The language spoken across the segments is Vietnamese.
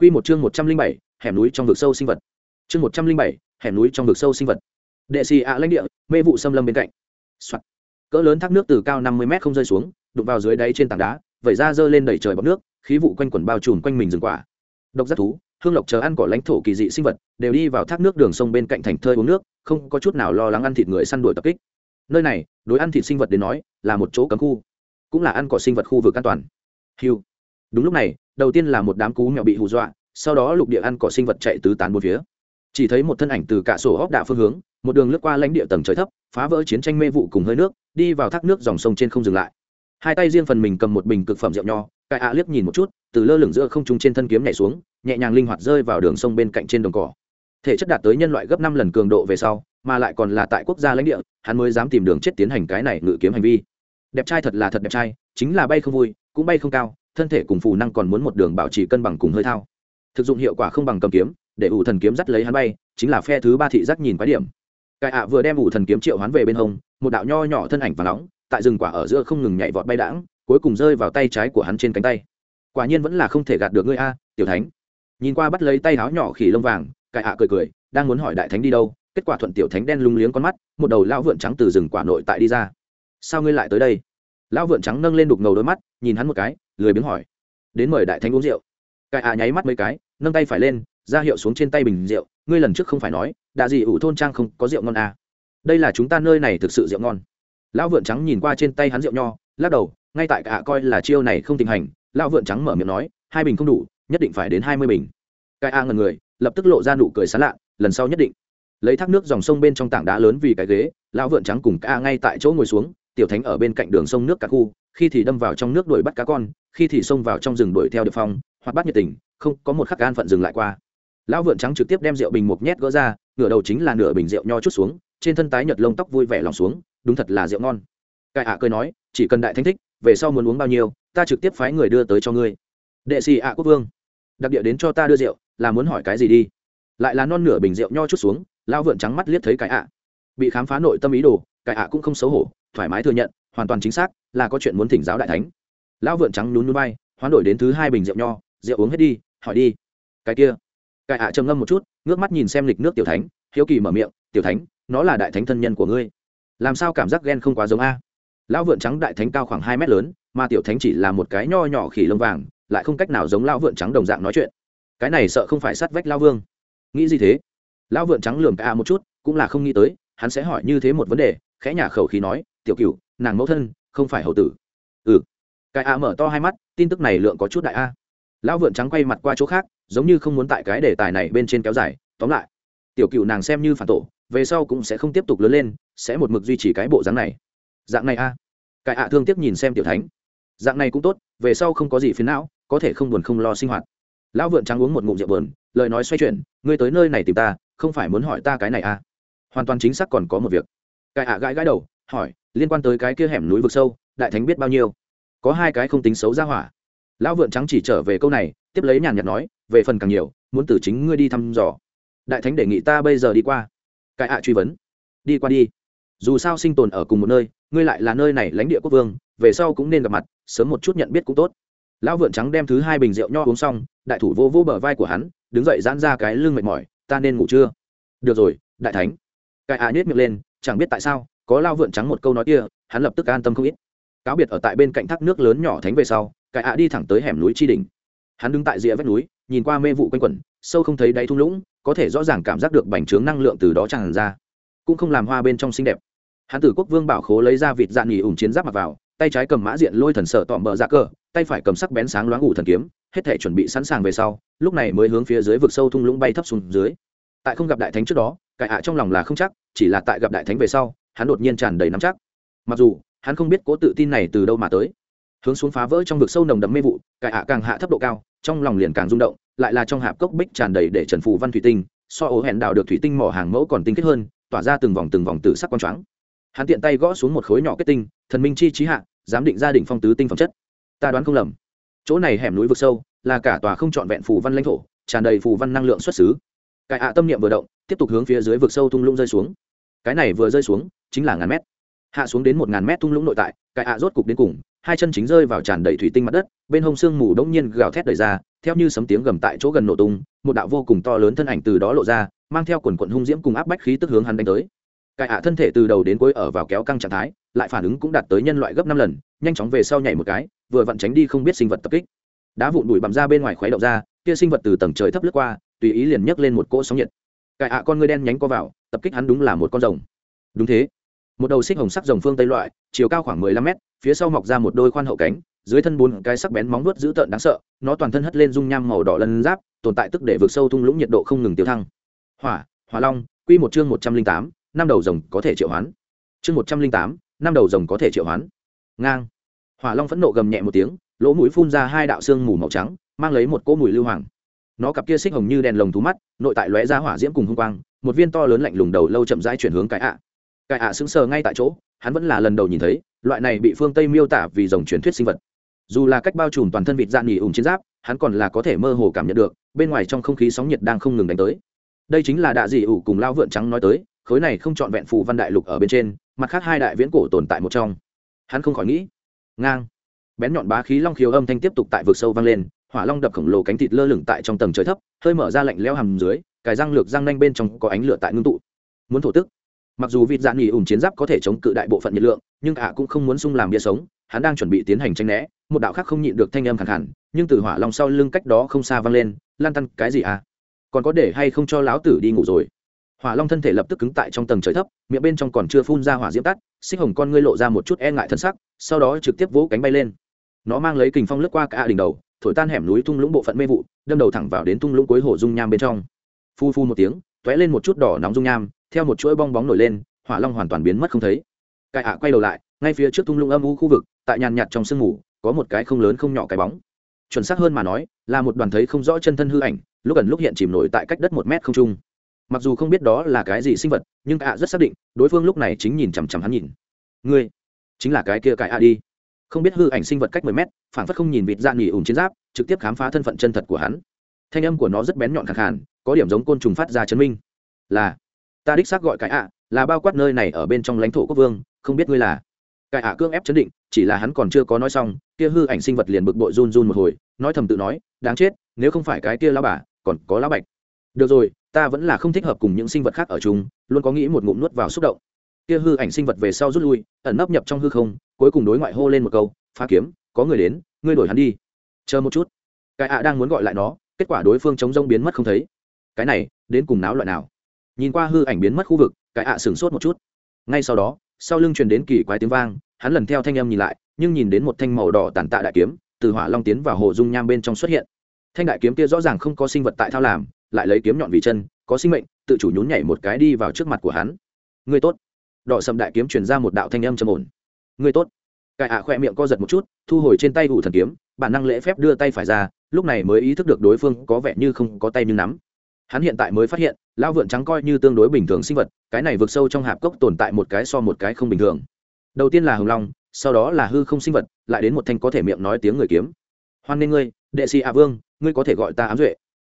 Quy một chương một trăm linh bảy, hẻm núi trong vực sâu sinh vật. Chương một trăm linh bảy, hẻm núi trong vực sâu sinh vật. Đệ xì ạ lãnh địa, mê vụ xâm lâm bên cạnh、Soạn. cỡ lớn thác nước từ cao năm mươi mét không rơi xuống, đụng vào dưới đáy trên tảng đá, vẩy ra dơ lên đẩy trời bọt nước, khí vụ quanh quẩn bao trùm quanh mình rừng quả. Độc giác thú, hương lộc chờ ăn cỏ lãnh thổ kỳ dị sinh vật, đều đi vào thác nước đường sông bên cạnh thành thơi uống nước, không có chút nào lo lắng ăn thịt người săn đuổi tập kích. Nơi này, đối ăn thịt sinh vật đến nói, là một chỗ cấm khu, cũng là ăn cỏ sinh vật khu vực an toàn. Hiu đúng lúc này đầu tiên là một đám cú mèo bị hù dọa, sau đó lục địa ăn cỏ sinh vật chạy tứ tán bốn phía. Chỉ thấy một thân ảnh từ cả sổ hóc đạ phương hướng, một đường lướt qua lãnh địa tầng trời thấp, phá vỡ chiến tranh mê vụ cùng hơi nước, đi vào thác nước dòng sông trên không dừng lại. Hai tay riêng phần mình cầm một bình cực phẩm rượu nho cải ạ liếc nhìn một chút, từ lơ lửng giữa không trung trên thân kiếm nhảy xuống, nhẹ nhàng linh hoạt rơi vào đường sông bên cạnh trên đồng cỏ. Thể chất đạt tới nhân loại gấp năm lần cường độ về sau, mà lại còn là tại quốc gia lãnh địa, hắn mới dám tìm đường chết tiến hành cái này ngự kiếm hành vi. Đẹp trai thật là thật đẹp trai, chính là bay không vui, cũng bay không cao thân thể cùng phù năng còn muốn một đường bảo trì cân bằng cùng hơi thao. Thực dụng hiệu quả không bằng cầm kiếm, để ủ thần kiếm dắt lấy hắn bay, chính là phe thứ ba thị giác nhìn quái điểm. Cải ạ vừa đem ủ thần kiếm triệu hắn về bên hông, một đạo nho nhỏ thân ảnh và nóng, tại rừng quả ở giữa không ngừng nhảy vọt bay đãng, cuối cùng rơi vào tay trái của hắn trên cánh tay. Quả nhiên vẫn là không thể gạt được ngươi a, tiểu thánh. Nhìn qua bắt lấy tay áo nhỏ khỉ lông vàng cải ạ cười cười, đang muốn hỏi đại thánh đi đâu, kết quả thuận tiểu thánh đen lung liếng con mắt, một đầu lão vượn trắng từ rừng quả nội tại đi ra. Sao ngươi lại tới đây? Lão vượn trắng nâng lên đục ngầu đôi mắt, nhìn hắn một cái lười biếng hỏi, đến mời đại thánh uống rượu. Cải ạ nháy mắt mấy cái, nâng tay phải lên, ra hiệu xuống trên tay bình rượu, ngươi lần trước không phải nói đã gì ủ thôn trang không có rượu ngon à. đây là chúng ta nơi này thực sự rượu ngon. Lão vượn trắng nhìn qua trên tay hắn rượu nho, lắc đầu, ngay tại cả coi là chiêu này không tình hành. Lão vượn trắng mở miệng nói, hai bình không đủ, nhất định phải đến hai mươi bình. Cái a ngần người, lập tức lộ ra nụ cười sán lạ, lần sau nhất định. Lấy thác nước dòng sông bên trong tảng đá lớn vì cái ghế, lão vượn trắng cùng ca ngay tại chỗ ngồi xuống, tiểu thánh ở bên cạnh đường sông nước cả khu khi thì đâm vào trong nước đuổi bắt cá con, khi thì xông vào trong rừng đuổi theo được phong, hoặc bắt nhiệt tình, không, có một khắc gan phận dừng lại qua. Lão vượn trắng trực tiếp đem rượu bình một nhét gỡ ra, ngửa đầu chính là nửa bình rượu nho chút xuống, trên thân tái nhợt lông tóc vui vẻ lòng xuống, đúng thật là rượu ngon. Cai ạ cười nói, chỉ cần đại thanh thích, về sau muốn uống bao nhiêu, ta trực tiếp phái người đưa tới cho ngươi. Đệ sĩ ạ quốc vương, đặc địa đến cho ta đưa rượu, là muốn hỏi cái gì đi? Lại là non nửa bình rượu nho chút xuống, lão vượn trắng mắt liếc thấy cái ạ. Bị khám phá nội tâm ý đồ, cái ạ cũng không xấu hổ, thoải mái thừa nhận hoàn toàn chính xác là có chuyện muốn thỉnh giáo đại thánh. Lão vượn trắng nhún núi bay hoán đổi đến thứ hai bình rượu nho, rượu uống hết đi, hỏi đi. Cái kia. Cải ạ trầm ngâm một chút, ngước mắt nhìn xem lịch nước tiểu thánh, hiếu kỳ mở miệng, tiểu thánh, nó là đại thánh thân nhân của ngươi. Làm sao cảm giác ghen không quá giống a? Lão vượn trắng đại thánh cao khoảng hai mét lớn, mà tiểu thánh chỉ là một cái nho nhỏ khỉ lông vàng, lại không cách nào giống lão vượn trắng đồng dạng nói chuyện. Cái này sợ không phải sát vách lao vương. Nghĩ gì thế? Lão vượn trắng lườm cả một chút, cũng là không nghĩ tới, hắn sẽ hỏi như thế một vấn đề, khẽ nhả khẩu khí nói tiểu cửu, nàng mẫu thân, không phải hậu tử. Ừ. Cái a mở to hai mắt, tin tức này lượng có chút đại a. Lão vượn trắng quay mặt qua chỗ khác, giống như không muốn tại cái đề tài này bên trên kéo dài, tóm lại. Tiểu cựu nàng xem như phản tổ, về sau cũng sẽ không tiếp tục lớn lên, sẽ một mực duy trì cái bộ dáng này. Dạng này a. À. cái ạ thương tiếc nhìn xem tiểu thánh. Dạng này cũng tốt, về sau không có gì phiền não, có thể không buồn không lo sinh hoạt. Lão vượn trắng uống một ngụm rượu buồn, lời nói xoay chuyển, ngươi tới nơi này tìm ta, không phải muốn hỏi ta cái này à hoàn toàn chính xác còn có một việc. Cái ạ gãi gãi đầu, hỏi liên quan tới cái kia hẻm núi vực sâu, đại thánh biết bao nhiêu? Có hai cái không tính xấu ra hỏa. Lão vượn trắng chỉ trở về câu này, tiếp lấy nhàn nhạt nói, về phần càng nhiều, muốn từ chính ngươi đi thăm dò. Đại thánh đề nghị ta bây giờ đi qua. Cái ạ truy vấn. Đi qua đi. Dù sao sinh tồn ở cùng một nơi, ngươi lại là nơi này lãnh địa quốc vương, về sau cũng nên gặp mặt, sớm một chút nhận biết cũng tốt. Lão vượn trắng đem thứ hai bình rượu nho uống xong, đại thủ vô vô bờ vai của hắn, đứng dậy giãn ra cái lưng mệt mỏi, ta nên ngủ chưa? Được rồi, đại thánh. Cái ạ nhét miệng lên, chẳng biết tại sao có lao vượn trắng một câu nói kia, hắn lập tức an tâm không ít. Cáo biệt ở tại bên cạnh thác nước lớn nhỏ thánh về sau cải ạ đi thẳng tới hẻm núi tri đình hắn đứng tại rìa vách núi, nhìn qua mê vụ quanh quẩn, sâu không thấy đáy thung lũng, có thể rõ ràng cảm giác được bành trướng năng lượng từ đó tràn ra. Cũng không làm hoa bên trong xinh đẹp. Hắn tử quốc vương bảo khố lấy ra vịt dạn nghỉ ủng chiến giáp mặc vào, tay trái cầm mã diện lôi thần sợ tọm bờ ra dạ cờ, tay phải cầm sắc bén sáng loáng ủ thần kiếm, hết thể chuẩn bị sẵn sàng về sau, lúc này mới hướng phía dưới vực sâu thung lũng bay thấp xuống dưới. Tại không gặp đại thánh trước đó cải ạ trong lòng là không chắc, chỉ là tại gặp đại thánh về sau hắn đột nhiên tràn đầy nắm chắc. Mặc dù, hắn không biết cố tự tin này từ đâu mà tới. Hướng xuống phá vỡ trong vực sâu nồng đậm mê vụ, cải ạ càng hạ thấp độ cao, trong lòng liền càng rung động, lại là trong hạp cốc bích tràn đầy để trần phù văn thủy tinh, so ố hẹn đào được thủy tinh mỏ hàng mẫu còn tinh kết hơn, tỏa ra từng vòng từng vòng từ sắc quang trắng hắn tiện tay gõ xuống một khối nhỏ kết tinh, thần minh chi trí hạ, giám định gia đình phong tứ tinh phẩm chất. Ta đoán không lầm. Chỗ này hẻm núi vực sâu, là cả tòa không trọn vẹn phù văn lãnh thổ, tràn đầy phù văn năng lượng xuất xứ. Cải ạ tâm niệm vừa động, tiếp tục hướng phía dưới vực sâu thung lũng rơi xuống cái này vừa rơi xuống, chính là ngàn mét. Hạ xuống đến một ngàn mét thung lũng nội tại cải ạ rốt cục đến cùng, hai chân chính rơi vào tràn đầy thủy tinh mặt đất, bên hông xương mù đống nhiên gào thét đầy ra, theo như sấm tiếng gầm tại chỗ gần nổ tung, một đạo vô cùng to lớn thân ảnh từ đó lộ ra, mang theo quần quận hung diễm cùng áp bách khí tức hướng hắn đánh tới. Cải ạ thân thể từ đầu đến cuối ở vào kéo căng trạng thái, lại phản ứng cũng đạt tới nhân loại gấp năm lần, nhanh chóng về sau nhảy một cái, vừa vặn tránh đi không biết sinh vật tập kích. Đá vụn đùi bằm ra bên ngoài khoáy động ra kia sinh vật từ tầng trời thấp lướt qua, tùy ý liền nhấc lên một cỗ sóng nhiệt cải ạ con ngươi đen nhánh co vào, tập kích hắn đúng là một con rồng. Đúng thế. Một đầu xích hồng sắc rồng phương tây loại, chiều cao khoảng mười lăm mét, phía sau mọc ra một đôi khoan hậu cánh, dưới thân bốn cái sắc bén móng nuốt dữ tợn đáng sợ, nó toàn thân hất lên dung nham màu đỏ lân giáp, tồn tại tức để vượt sâu thung lũng nhiệt độ không ngừng tiêu thăng. Hỏa hỏa long, quy một chương một trăm linh tám, năm đầu rồng có thể triệu hoán. Chương một trăm linh tám, năm đầu rồng có thể triệu hoán. Ngang. Hỏa long phẫn nộ gầm nhẹ một tiếng, lỗ mũi phun ra hai đạo xương mù màu trắng, mang lấy một cỗ mùi lưu hoàng nó cặp kia xích hồng như đèn lồng thú mắt, nội tại lóe ra hỏa diễm cùng hung quang, một viên to lớn lạnh lùng đầu lâu chậm rãi chuyển hướng cái ạ. Cái ạ sững sờ ngay tại chỗ, hắn vẫn là lần đầu nhìn thấy, loại này bị phương tây miêu tả vì dòng truyền thuyết sinh vật. Dù là cách bao trùm toàn thân vịt dạn nghỉ ủng chiến giáp, hắn còn là có thể mơ hồ cảm nhận được, bên ngoài trong không khí sóng nhiệt đang không ngừng đánh tới. Đây chính là đạ dị ủ cùng lao vượn trắng nói tới, khối này không trọn vẹn phù văn đại lục ở bên trên, mặt khác hai đại viễn cổ tồn tại một trong. Hắn không khỏi nghĩ. Ngang. Bén nhọn bá khí long khiếu âm thanh tiếp tục tại vực sâu vang lên hỏa long đập khổng lồ cánh thịt lơ lửng tại trong tầng trời thấp, hơi mở ra lạnh leo hầm dưới, cài răng lược răng nanh bên trong có ánh lửa tại ngưng tụ. Muốn thổ tức, mặc dù vịt dạn nghỉ ủng chiến giáp có thể chống cự đại bộ phận nhiệt lượng, nhưng ạ cũng không muốn sung làm bia sống, hắn đang chuẩn bị tiến hành tranh né, một đạo khác không nhịn được thanh âm khẳng hẳn nhưng từ hỏa long sau lưng cách đó không xa vang lên, lan tăn cái gì à còn có để hay không cho lão tử đi ngủ rồi? Hỏa long thân thể lập tức cứng tại trong tầng trời thấp, miệng bên trong còn chưa phun ra hỏa diễm tắt, xích hồng con ngươi lộ ra một chút e ngại thân sắc, sau đó trực tiếp vỗ cánh bay lên. Nó mang lấy kình phong lướt qua cả đỉnh đầu thổi tan hẻm núi tung lũng bộ phận mê vụ, đâm đầu thẳng vào đến tung lũng cuối hồ dung nham bên trong. Phu phu một tiếng t ó é lên một chút đỏ nóng dung nham, theo một chuỗi bong bóng nổi lên, hỏa long hoàn toàn biến mất không thấy. Cài ạ quay đầu lại, ngay phía trước tung lũng âm u khu vực, tại nhàn nhạt trong sương mù, có một cái không lớn không nhỏ cái bóng. Chuẩn xác hơn mà nói, là một đoàn thấy không rõ chân thân hư ảnh, lúc gần lúc hiện chìm nổi tại cách đất một mét không trung. Mặc dù không biết đó là cái gì sinh vật, nhưng ạ rất xác định, đối phương lúc này chính nhìn chằm chằm hắn nhìn. Ngươi, chính là cái kia cái ạ đi không biết hư ảnh sinh vật cách mười mét phản phất không nhìn vịt dạ nghỉ ủng chiến giáp trực tiếp khám phá thân phận chân thật của hắn. Thanh âm của nó rất bén nhọn khẳng hẳn, có điểm giống côn trùng phát ra chấn minh. Là ta đích xác gọi cái ạ là bao quát nơi này ở bên trong lãnh thổ quốc vương không biết ngươi là. Cái ạ cương ép chấn định chỉ là hắn còn chưa có nói xong kia hư ảnh sinh vật liền bực bội run run một hồi nói thầm tự nói đáng chết nếu không phải cái kia lão bà còn có lão bạch. Được rồi ta vẫn là không thích hợp cùng những sinh vật khác ở chung luôn có nghĩ một ngụm nuốt vào xúc động. Kia hư ảnh sinh vật về sau rút lui ẩn nấp nhập trong hư không cuối cùng đối ngoại hô lên một câu, phá kiếm, có người đến, ngươi đổi hắn đi. Chờ một chút. Cái ạ đang muốn gọi lại nó, kết quả đối phương chống rông biến mất không thấy. Cái này, đến cùng náo loại nào? Nhìn qua hư ảnh biến mất khu vực, cái ạ sửng sốt một chút. Ngay sau đó, sau lưng truyền đến kỳ quái tiếng vang, hắn lần theo thanh âm nhìn lại, nhưng nhìn đến một thanh màu đỏ tàn tạ đại kiếm, từ hỏa long tiến vào hồ dung nham bên trong xuất hiện. Thanh đại kiếm kia rõ ràng không có sinh vật tại thao làm, lại lấy kiếm nhọn vì chân, có sinh mệnh, tự chủ nhún nhảy một cái đi vào trước mặt của hắn. Người tốt. Đỏ sầm đại kiếm truyền ra một đạo thanh âm trầm ổn ngươi tốt. Cải ạ khoe miệng co giật một chút, thu hồi trên tay ủ thần kiếm, bản năng lễ phép đưa tay phải ra, lúc này mới ý thức được đối phương có vẻ như không có tay như nắm. Hắn hiện tại mới phát hiện lao vượn trắng coi như tương đối bình thường sinh vật, cái này vượt sâu trong hạp cốc tồn tại một cái so một cái không bình thường. Đầu tiên là hồng long, sau đó là hư không sinh vật, lại đến một thanh có thể miệng nói tiếng người kiếm. Hoan nghê ngươi, đệ sĩ ạ vương, ngươi có thể gọi ta ám duệ.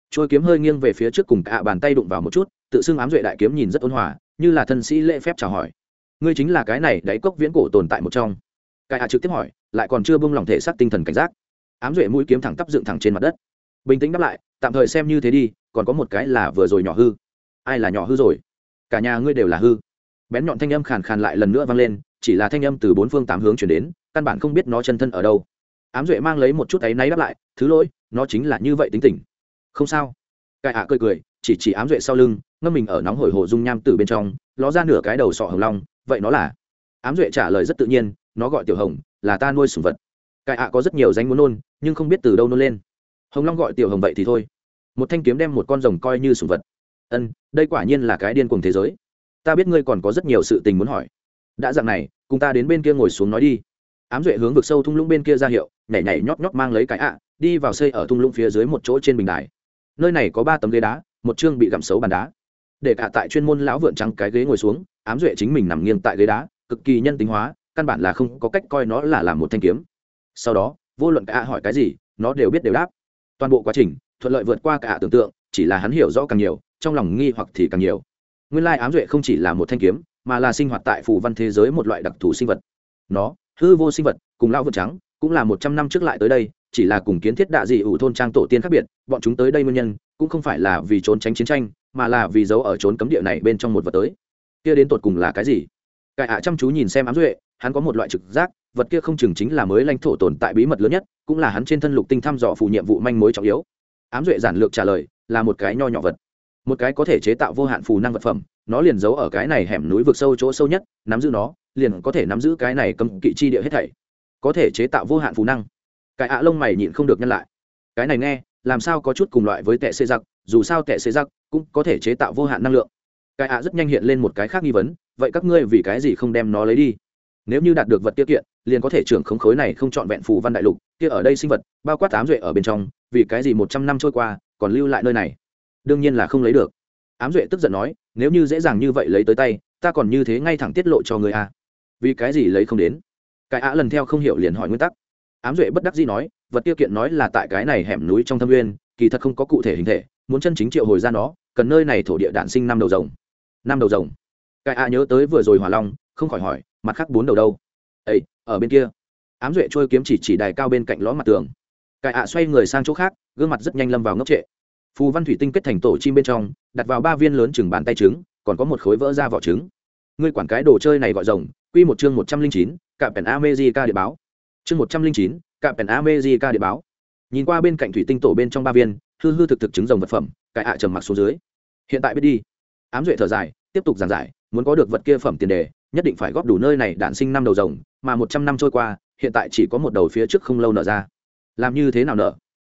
Trôi kiếm hơi nghiêng về phía trước cùng cả bàn tay đụng vào một chút, tự xưng ám duệ đại kiếm nhìn rất ôn hòa, như là thân sĩ lễ phép chào hỏi ngươi chính là cái này đáy cốc viễn cổ tồn tại một trong. Cái hạ trực tiếp hỏi, lại còn chưa bung lòng thể xác tinh thần cảnh giác. Ám duệ mũi kiếm thẳng tắp dựng thẳng trên mặt đất. Bình tĩnh đáp lại, tạm thời xem như thế đi, còn có một cái là vừa rồi nhỏ hư. Ai là nhỏ hư rồi? Cả nhà ngươi đều là hư. Bén nhọn thanh âm khàn khàn lại lần nữa vang lên, chỉ là thanh âm từ bốn phương tám hướng chuyển đến, căn bản không biết nó chân thân ở đâu. Ám duệ mang lấy một chút áy náy đáp lại, thứ lỗi, nó chính là như vậy tính tình. Không sao. Cải hạ cười cười, chỉ chỉ ám duệ sau lưng, ngâm mình ở nóng hổi hồ dung nham từ bên trong, ló ra nửa cái đầu sọ hồng long vậy nó là ám duệ trả lời rất tự nhiên, nó gọi tiểu hồng, là ta nuôi sủng vật. Cải ạ có rất nhiều danh muốn nôn, nhưng không biết từ đâu nôn lên. Hồng long gọi tiểu hồng vậy thì thôi. Một thanh kiếm đem một con rồng coi như sủng vật. Ân, đây quả nhiên là cái điên cuồng thế giới. Ta biết ngươi còn có rất nhiều sự tình muốn hỏi. Đã dặn này, cùng ta đến bên kia ngồi xuống nói đi. Ám duệ hướng vực sâu thung lũng bên kia ra hiệu, nhảy nhảy nhóp nhóp mang lấy cái ạ, đi vào xây ở thung lũng phía dưới một chỗ trên bình đài. Nơi này có ba tấm ghế đá, một chương bị gặm xấu bàn đá. Để cả tại chuyên môn lão vượn trắng cái ghế ngồi xuống ám duệ chính mình nằm nghiêng tại ghế đá, cực kỳ nhân tính hóa, căn bản là không có cách coi nó là làm một thanh kiếm. Sau đó, vô luận cả hỏi cái gì, nó đều biết đều đáp. Toàn bộ quá trình, thuận lợi vượt qua cả tưởng tượng, chỉ là hắn hiểu rõ càng nhiều, trong lòng nghi hoặc thì càng nhiều. Nguyên lai ám duệ không chỉ là một thanh kiếm, mà là sinh hoạt tại phủ văn thế giới một loại đặc thù sinh vật. Nó, hư vô sinh vật, cùng lao vượt trắng, cũng là một trăm năm trước lại tới đây, chỉ là cùng kiến thiết đạ dị ủ thôn trang tổ tiên khác biệt, bọn chúng tới đây nguyên nhân, cũng không phải là vì trốn tránh chiến tranh, mà là vì giấu ở trốn cấm địa này bên trong một vật tới kia đến tột cùng là cái gì? Cải ạ chăm chú nhìn xem ám duệ, hắn có một loại trực giác, vật kia không chừng chính là mới lãnh thổ tồn tại bí mật lớn nhất, cũng là hắn trên thân lục tinh thăm dò phụ nhiệm vụ manh mối trọng yếu. Ám duệ giản lược trả lời, là một cái nho nhỏ vật. Một cái có thể chế tạo vô hạn phù năng vật phẩm, nó liền giấu ở cái này hẻm núi vực sâu chỗ sâu nhất, nắm giữ nó, liền có thể nắm giữ cái này cầm kỵ chi địa hết thảy. Có thể chế tạo vô hạn phù năng. Cái ạ lông mày nhịn không được nhân lại. Cái này nghe, làm sao có chút cùng loại với tệ xê giặc, dù sao tệ xê giặc cũng có thể chế tạo vô hạn năng lượng cái ạ rất nhanh hiện lên một cái khác nghi vấn, vậy các ngươi vì cái gì không đem nó lấy đi? Nếu như đạt được vật tiết kiện, liền có thể trưởng khống khối này không chọn vẹn phù văn đại lục, kia ở đây sinh vật, bao quát tám duệ ở bên trong, vì cái gì một trăm năm trôi qua, còn lưu lại nơi này? Đương nhiên là không lấy được. Ám duệ tức giận nói, nếu như dễ dàng như vậy lấy tới tay, ta còn như thế ngay thẳng tiết lộ cho người a à. vì cái gì lấy không đến? Cái ạ lần theo không hiểu liền hỏi nguyên tắc. Ám duệ bất đắc dĩ nói, vật tiêu kiện nói là tại cái này hẻm núi trong thâm nguyên, kỳ thật không có cụ thể hình thể, muốn chân chính triệu hồi ra nó, cần nơi này thổ địa đạn sinh năm đầu rồng năm đầu rồng. Cai a nhớ tới vừa rồi hỏa long, không khỏi hỏi, mặt khác bốn đầu đâu? Ây ở bên kia. Ám duệ trôi kiếm chỉ chỉ đài cao bên cạnh ló mặt tường. Cai a xoay người sang chỗ khác, gương mặt rất nhanh lâm vào ngốc trệ. Phù văn thủy tinh kết thành tổ chim bên trong, đặt vào ba viên lớn chừng bàn tay trứng, còn có một khối vỡ ra vỏ trứng. Ngươi quản cái đồ chơi này gọi rồng, quy một chương một trăm linh chín, cạm pèn amejica địa báo. Chương một trăm linh chín, cạm pèn amejica địa báo. Nhìn qua bên cạnh thủy tinh tổ bên trong ba viên, hư hư thực thực trứng rồng vật phẩm cải ạ trầm mặc xuống dưới. Hiện tại biết đi ám duệ thở dài, tiếp tục giảng giải, muốn có được vật kia phẩm tiền đề, nhất định phải góp đủ nơi này đản sinh năm đầu rồng, mà một trăm năm trôi qua, hiện tại chỉ có một đầu phía trước không lâu nở ra. Làm như thế nào nở?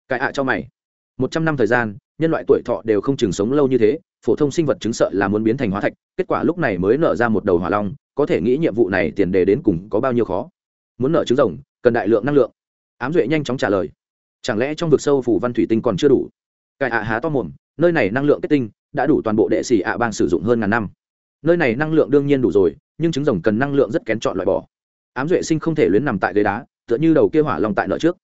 Cải ạ cho mày. Một trăm năm thời gian, nhân loại tuổi thọ đều không chừng sống lâu như thế, phổ thông sinh vật chứng sợ là muốn biến thành hóa thạch, kết quả lúc này mới nở ra một đầu hỏa long, có thể nghĩ nhiệm vụ này tiền đề đến cùng có bao nhiêu khó? Muốn nở trứng rồng, cần đại lượng năng lượng. Ám duệ nhanh chóng trả lời. Chẳng lẽ trong vực sâu phủ văn thủy tinh còn chưa đủ? Cải ạ há to mồm, nơi này năng lượng kết tinh đã đủ toàn bộ đệ sĩ ạ bang sử dụng hơn ngàn năm. Nơi này năng lượng đương nhiên đủ rồi, nhưng trứng rồng cần năng lượng rất kén chọn loại bỏ. Ám duệ sinh không thể luyến nằm tại ghế đá, tựa như đầu kia hỏa long tại nợ trước.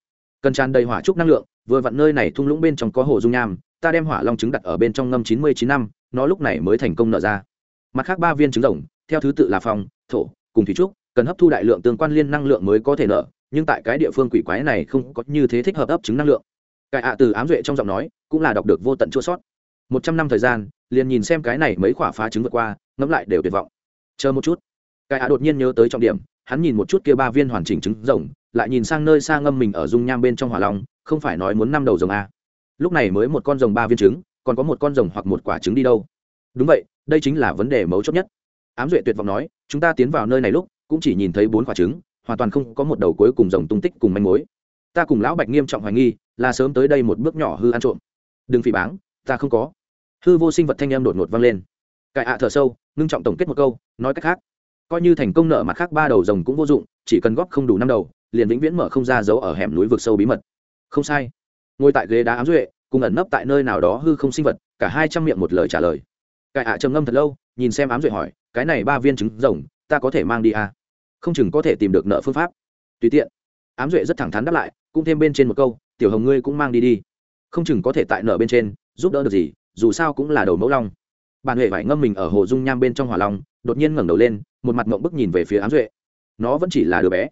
Cần tràn đầy hỏa trúc năng lượng, vừa vặn nơi này thung lũng bên trong có hồ dung nham, ta đem hỏa long trứng đặt ở bên trong ngâm chín mươi chín năm, nó lúc này mới thành công nở ra. Mặt khác ba viên trứng rồng, theo thứ tự là phong, thổ, cùng thủy trúc, cần hấp thu đại lượng tương quan liên năng lượng mới có thể nở, nhưng tại cái địa phương quỷ quái này không có như thế thích hợp ấp trứng năng lượng. Cải ạ từ ám duệ trong giọng nói, cũng là đọc được vô tận chua sót một trăm năm thời gian, liền nhìn xem cái này mấy quả phá trứng vượt qua, ngẫm lại đều tuyệt vọng. Chờ một chút. Cái ạ đột nhiên nhớ tới trọng điểm, hắn nhìn một chút kia ba viên hoàn chỉnh trứng rồng, lại nhìn sang nơi xa ngâm mình ở dung nham bên trong hỏa long, không phải nói muốn năm đầu rồng a lúc này mới một con rồng ba viên trứng, còn có một con rồng hoặc một quả trứng đi đâu. Đúng vậy, đây chính là vấn đề mấu chốt nhất. Ám duệ tuyệt vọng nói, chúng ta tiến vào nơi này lúc, cũng chỉ nhìn thấy bốn quả trứng, hoàn toàn không có một đầu cuối cùng rồng tung tích cùng manh mối. Ta cùng lão bạch nghiêm trọng hoài nghi, là sớm tới đây một bước nhỏ hư ăn trộm. Đừng phỉ báng, ta không có hư vô sinh vật thanh em đột ngột vang lên. Cải ạ thở sâu, ngưng trọng tổng kết một câu, nói cách khác, coi như thành công nợ mặt khác ba đầu rồng cũng vô dụng, chỉ cần góp không đủ năm đầu, liền vĩnh viễn mở không ra giấu ở hẻm núi vực sâu bí mật. Không sai. Ngồi tại ghế đá ám duệ, cùng ẩn nấp tại nơi nào đó hư không sinh vật, cả hai trăm miệng một lời trả lời. Cải ạ trầm ngâm thật lâu, nhìn xem ám duệ hỏi, cái này ba viên trứng rồng, ta có thể mang đi à? không chừng có thể tìm được nợ phương pháp. Tùy tiện. Ám duệ rất thẳng thắn đáp lại, cũng thêm bên trên một câu, tiểu hồng ngươi cũng mang đi đi. Không chừng có thể tại nợ bên trên, giúp đỡ được gì dù sao cũng là đầu mẫu long. Bản huệ phải ngâm mình ở hồ dung nham bên trong hỏa long, đột nhiên ngẩng đầu lên, một mặt mộng bức nhìn về phía ám duệ. Nó vẫn chỉ là đứa bé.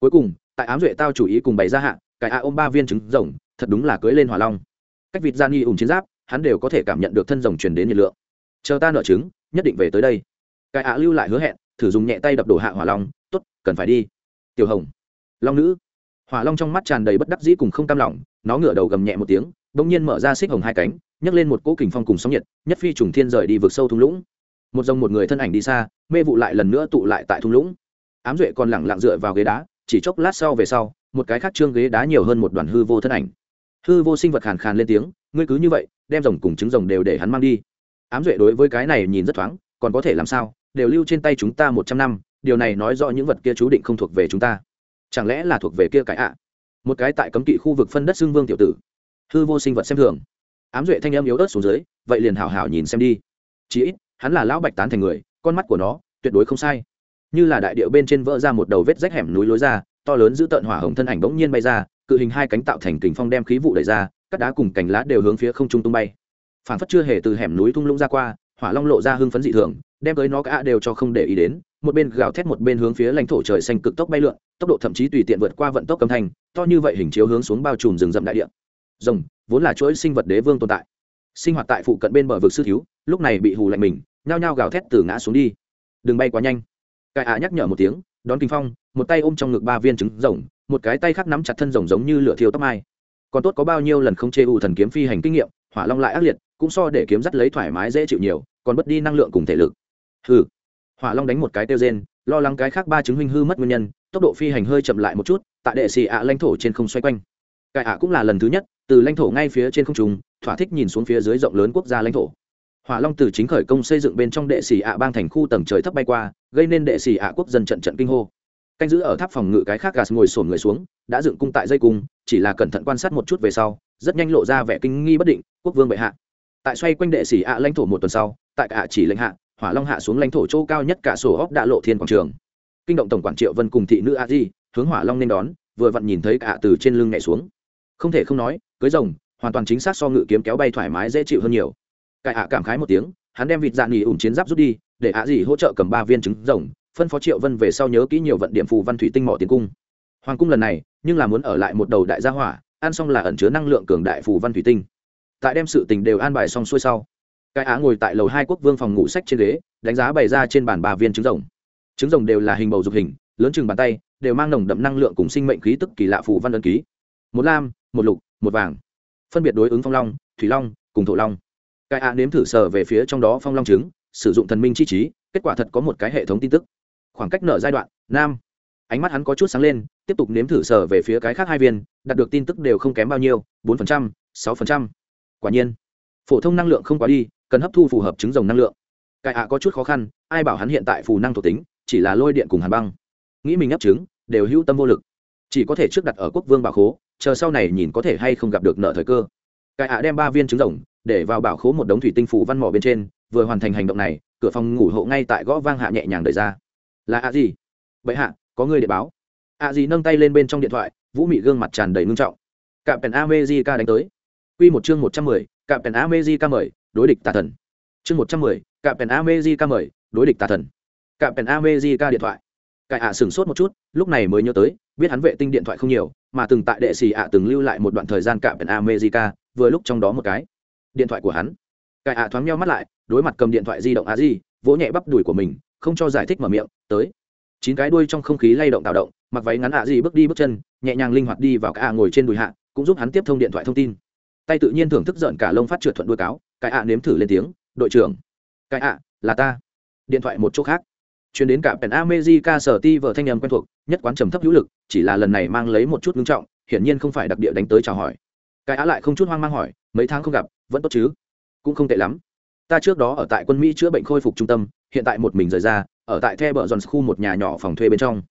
Cuối cùng, tại ám duệ tao chủ ý cùng bày ra hạ, cái a ôm ba viên trứng rồng, thật đúng là cưới lên hỏa long. Cách vịt gian nghi ủng chiến giáp, hắn đều có thể cảm nhận được thân rồng truyền đến nhiệt lượng. Chờ ta nợ trứng, nhất định về tới đây. Cái a lưu lại hứa hẹn, thử dùng nhẹ tay đập đổ hạ hỏa long t ố t cần phải đi. Tiểu hồng. Long nữ. Hỏa long trong mắt tràn đầy bất đắc dĩ cùng không cam lòng, nó ngửa đầu gầm nhẹ một tiếng, bỗng nhiên mở ra xích hồng hai cánh nhấc lên một cỗ kình phong cùng sóng nhiệt, nhất phi trùng thiên rời đi vực sâu thung lũng. Một dòng một người thân ảnh đi xa, mê vụ lại lần nữa tụ lại tại thung lũng. Ám duệ còn lẳng lặng dựa vào ghế đá, chỉ chốc lát sau về sau, một cái khác trương ghế đá nhiều hơn một đoàn hư vô thân ảnh. Hư vô sinh vật khàn khàn lên tiếng, ngươi cứ như vậy, đem rồng cùng trứng rồng đều để hắn mang đi. Ám duệ đối với cái này nhìn rất thoáng, còn có thể làm sao? Đều lưu trên tay chúng ta một trăm năm, điều này nói rõ những vật kia chú định không thuộc về chúng ta. Chẳng lẽ là thuộc về kia cái ạ? Một cái tại cấm kỵ khu vực phân đất xương vương tiểu tử. Hư vô sinh vật xem thường ám duệ thanh âm yếu ớt xuống dưới, vậy liền hảo hảo nhìn xem đi. Chí ít, hắn là lão bạch tán thành người, con mắt của nó, tuyệt đối không sai. Như là đại điệu bên trên vỡ ra một đầu vết rách hẻm núi lối ra, to lớn giữ tợn hỏa hồng thân ảnh bỗng nhiên bay ra, cự hình hai cánh tạo thành kình phong đem khí vụ đẩy ra các đá cùng cành lá đều hướng phía không trung tung bay. Phản phất chưa hề từ hẻm núi thung lũng ra qua, hỏa long lộ ra hưng phấn dị thường, đem tới nó cả đều cho không để ý đến, một bên gào thét một bên hướng phía lãnh thổ trời xanh cực tốc bay lượn, tốc độ thậm chí tùy tiện vượt qua vận tốc âm thanh, to như vậy hình chiếu hướng xuống bao trùm rừng rậm đại địa. Rồng vốn là chuỗi sinh vật đế vương tồn tại. Sinh hoạt tại phụ cận bên bờ vực sư thiếu, lúc này bị hù lạnh mình, nhao nhao gào thét từ ngã xuống đi. Đừng bay quá nhanh. Cải ạ nhắc nhở một tiếng, đón kinh phong, một tay ôm trong ngực ba viên trứng rồng, một cái tay khác nắm chặt thân rồng giống như lửa thiêu tóc mai. Còn tốt có bao nhiêu lần không chê ủ thần kiếm phi hành kinh nghiệm, hỏa long lại ác liệt, cũng so để kiếm dắt lấy thoải mái dễ chịu nhiều, còn mất đi năng lượng cùng thể lực. Hừ. Hỏa long đánh một cái tiêu rên, lo lắng cái khác ba chứng huynh hư mất nguyên nhân, tốc độ phi hành hơi chậm lại một chút, tại đệ xì ạ lãnh thổ trên không xoay quanh cải ạ cũng là lần thứ nhất, từ lãnh thổ ngay phía trên không trung, thỏa thích nhìn xuống phía dưới rộng lớn quốc gia lãnh thổ. Hỏa long từ chính khởi công xây dựng bên trong đệ xỉ ạ bang thành khu tầng trời thấp bay qua, gây nên đệ xỉ ạ quốc dân trận trận kinh hô. Canh giữ ở tháp phòng ngự cái khác gas ngồi sổn người xuống, đã dựng cung tại dây cung, chỉ là cẩn thận quan sát một chút về sau, rất nhanh lộ ra vẻ kinh nghi bất định, quốc vương bệ hạ. Tại xoay quanh đệ sĩ ạ lãnh thổ một tuần sau, tại cả chỉ lãnh hạ, hỏa long hạ xuống lãnh thổ chỗ cao nhất cả sổ óc đã lộ thiên quảng trường. Kinh động tổng quản triệu vân cùng thị nữ a di, hướng hỏa long nên đón, vừa vặn nhìn thấy cả từ trên lưng nhảy xuống không thể không nói, cưới rồng, hoàn toàn chính xác so ngự kiếm kéo bay thoải mái dễ chịu hơn nhiều. Cải ạ cảm khái một tiếng, hắn đem vịt dạ nghỉ ủng chiến giáp rút đi, để ạ gì hỗ trợ cầm ba viên trứng rồng, phân phó triệu vân về sau nhớ kỹ nhiều vận điểm phù văn thủy tinh mỏ tiến cung. Hoàng cung lần này, nhưng là muốn ở lại một đầu đại gia hỏa, ăn xong là ẩn chứa năng lượng cường đại phù văn thủy tinh. Tại đem sự tình đều an bài xong xuôi sau cái á ngồi tại lầu hai quốc vương phòng ngủ sách trên ghế, đánh giá bày ra trên bàn ba viên trứng rồng. Trứng rồng đều là hình bầu dục hình, lớn chừng bàn tay, đều mang nồng đậm năng lượng cùng sinh mệnh khí tức kỳ lạ phù văn ấn ký. Một lam một lục, một vàng. Phân biệt đối ứng phong long, thủy long cùng thổ long. Cái a nếm thử sờ về phía trong đó phong long trứng, sử dụng thần minh chi trí, kết quả thật có một cái hệ thống tin tức. Khoảng cách nở giai đoạn, nam. Ánh mắt hắn có chút sáng lên, tiếp tục nếm thử sở về phía cái khác hai viên, đạt được tin tức đều không kém bao nhiêu, bốn phần trăm, sáu phần trăm. Quả nhiên, phổ thông năng lượng không quá đi, cần hấp thu phù hợp chứng rồng năng lượng. Cai ạ có chút khó khăn, ai bảo hắn hiện tại phù năng thuộc tính, chỉ là lôi điện cùng hàn băng. Nghĩ mình ấp trứng, đều hữu tâm vô lực. Chỉ có thể trước đặt ở quốc vương bảo khố chờ sau này nhìn có thể hay không gặp được nợ thời cơ. Cải ạ đem ba viên trứng rồng, để vào bảo khố một đống thủy tinh phủ văn mỏ bên trên, vừa hoàn thành hành động này, cửa phòng ngủ hộ ngay tại gõ vang hạ nhẹ nhàng đợi ra. Là ạ gì? Vậy hạ, có người để báo. Ạ gì nâng tay lên bên trong điện thoại, vũ mị gương mặt tràn đầy ngưng trọng. Cạm pèn amejica đánh tới. Q một chương một trăm mười cạm pèn amejica mời, đối địch tà thần. Chương một trăm mười cạm pèn amejica mời, đối địch tà thần. Cạm pèn amejica điện thoại cải ạ sửng sốt một chút, lúc này mới nhớ tới, biết hắn vệ tinh điện thoại không nhiều, mà từng tại đệ xì ạ từng lưu lại một đoạn thời gian cạm ở america, vừa lúc trong đó một cái. Điện thoại của hắn. Cải ạ thoáng nhau mắt lại, đối mặt cầm điện thoại di động a di, vỗ nhẹ bắp đùi của mình, không cho giải thích mở miệng, tới. Chín cái đuôi trong không khí lay động tạo động, mặc váy ngắn ạ gì bước đi bước chân, nhẹ nhàng linh hoạt đi vào cả ngồi trên đùi hạ, cũng giúp hắn tiếp thông điện thoại thông tin. Tay tự nhiên thưởng thức giận cả lông phát trượt thuận đuôi cáo cái ạ nếm thử lên tiếng, đội trưởng. Cái ạ, là ta. Điện thoại một chỗ khác chuyến đến cả pèn America sở ti vợ thanh âm quen thuộc, nhất quán trầm thấp hữu lực, chỉ là lần này mang lấy một chút ngưng trọng, hiển nhiên không phải đặc địa đánh tới chào hỏi. Cái á lại không chút hoang mang hỏi, mấy tháng không gặp, vẫn tốt chứ? Cũng không tệ lắm. Ta trước đó ở tại quân mỹ chữa bệnh khôi phục trung tâm, hiện tại một mình rời ra, ở tại the bờ giòn khu một nhà nhỏ phòng thuê bên trong.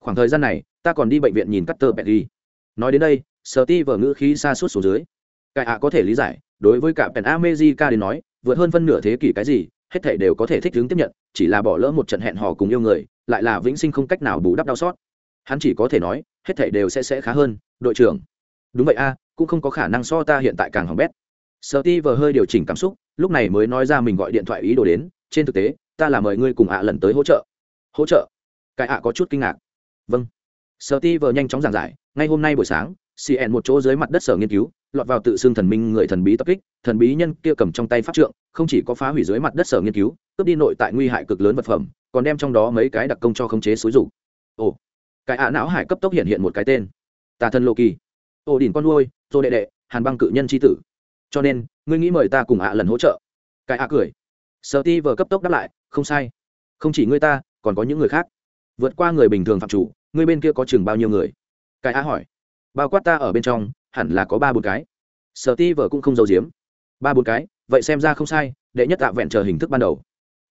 Khoảng thời gian này, ta còn đi bệnh viện nhìn Cutter Perry. nói đến đây, sở ti vở ngữ khí xa suốt xuống dưới. Cái ạ có thể lý giải, đối với cả pèn America đến nói, vượt hơn phân nửa thế kỷ cái gì hết thảy đều có thể thích ứng tiếp nhận, chỉ là bỏ lỡ một trận hẹn hò cùng yêu người, lại là vĩnh sinh không cách nào bù đắp đau sót hắn chỉ có thể nói, hết thảy đều sẽ sẽ khá hơn, đội trưởng. Đúng vậy a, cũng không có khả năng so ta hiện tại càng hỏng bét. Steve hơi điều chỉnh cảm xúc, lúc này mới nói ra mình gọi điện thoại ý đồ đến, trên thực tế, ta là mời ngươi cùng ạ lần tới hỗ trợ. Hỗ trợ? Cái ạ có chút kinh ngạc. Vâng. Steve nhanh chóng giảng giải, ngay hôm nay buổi sáng cn một chỗ dưới mặt đất sở nghiên cứu lọt vào tự xưng thần minh người thần bí tập kích, thần bí nhân kia cầm trong tay pháp trượng, không chỉ có phá hủy dưới mặt đất sở nghiên cứu, cướp đi nội tại nguy hại cực lớn vật phẩm, còn đem trong đó mấy cái đặc công cho khống chế xúi rủ ồ, cái ạ não hải cấp tốc hiện hiện một cái tên. Tà thần lô kỳ. Ồ đỉnh con nuôi rồi đệ đệ, hàn băng cự nhân tri tử. Cho nên, ngươi nghĩ mời ta cùng ạ lần hỗ trợ? Cái ạ cười. Sợ ti vờ cấp tốc đáp lại, không sai. Không chỉ ngươi ta, còn có những người khác. Vượt qua người bình thường phạm chủ, ngươi bên kia có chừng bao nhiêu người? Cái ạ hỏi. Bao quát ta ở bên trong hẳn là có ba bốn cái. Sở ti vờ cũng không giấu giếm. Ba bốn cái, vậy xem ra không sai, đệ nhất tạ vẹn chờ hình thức ban đầu.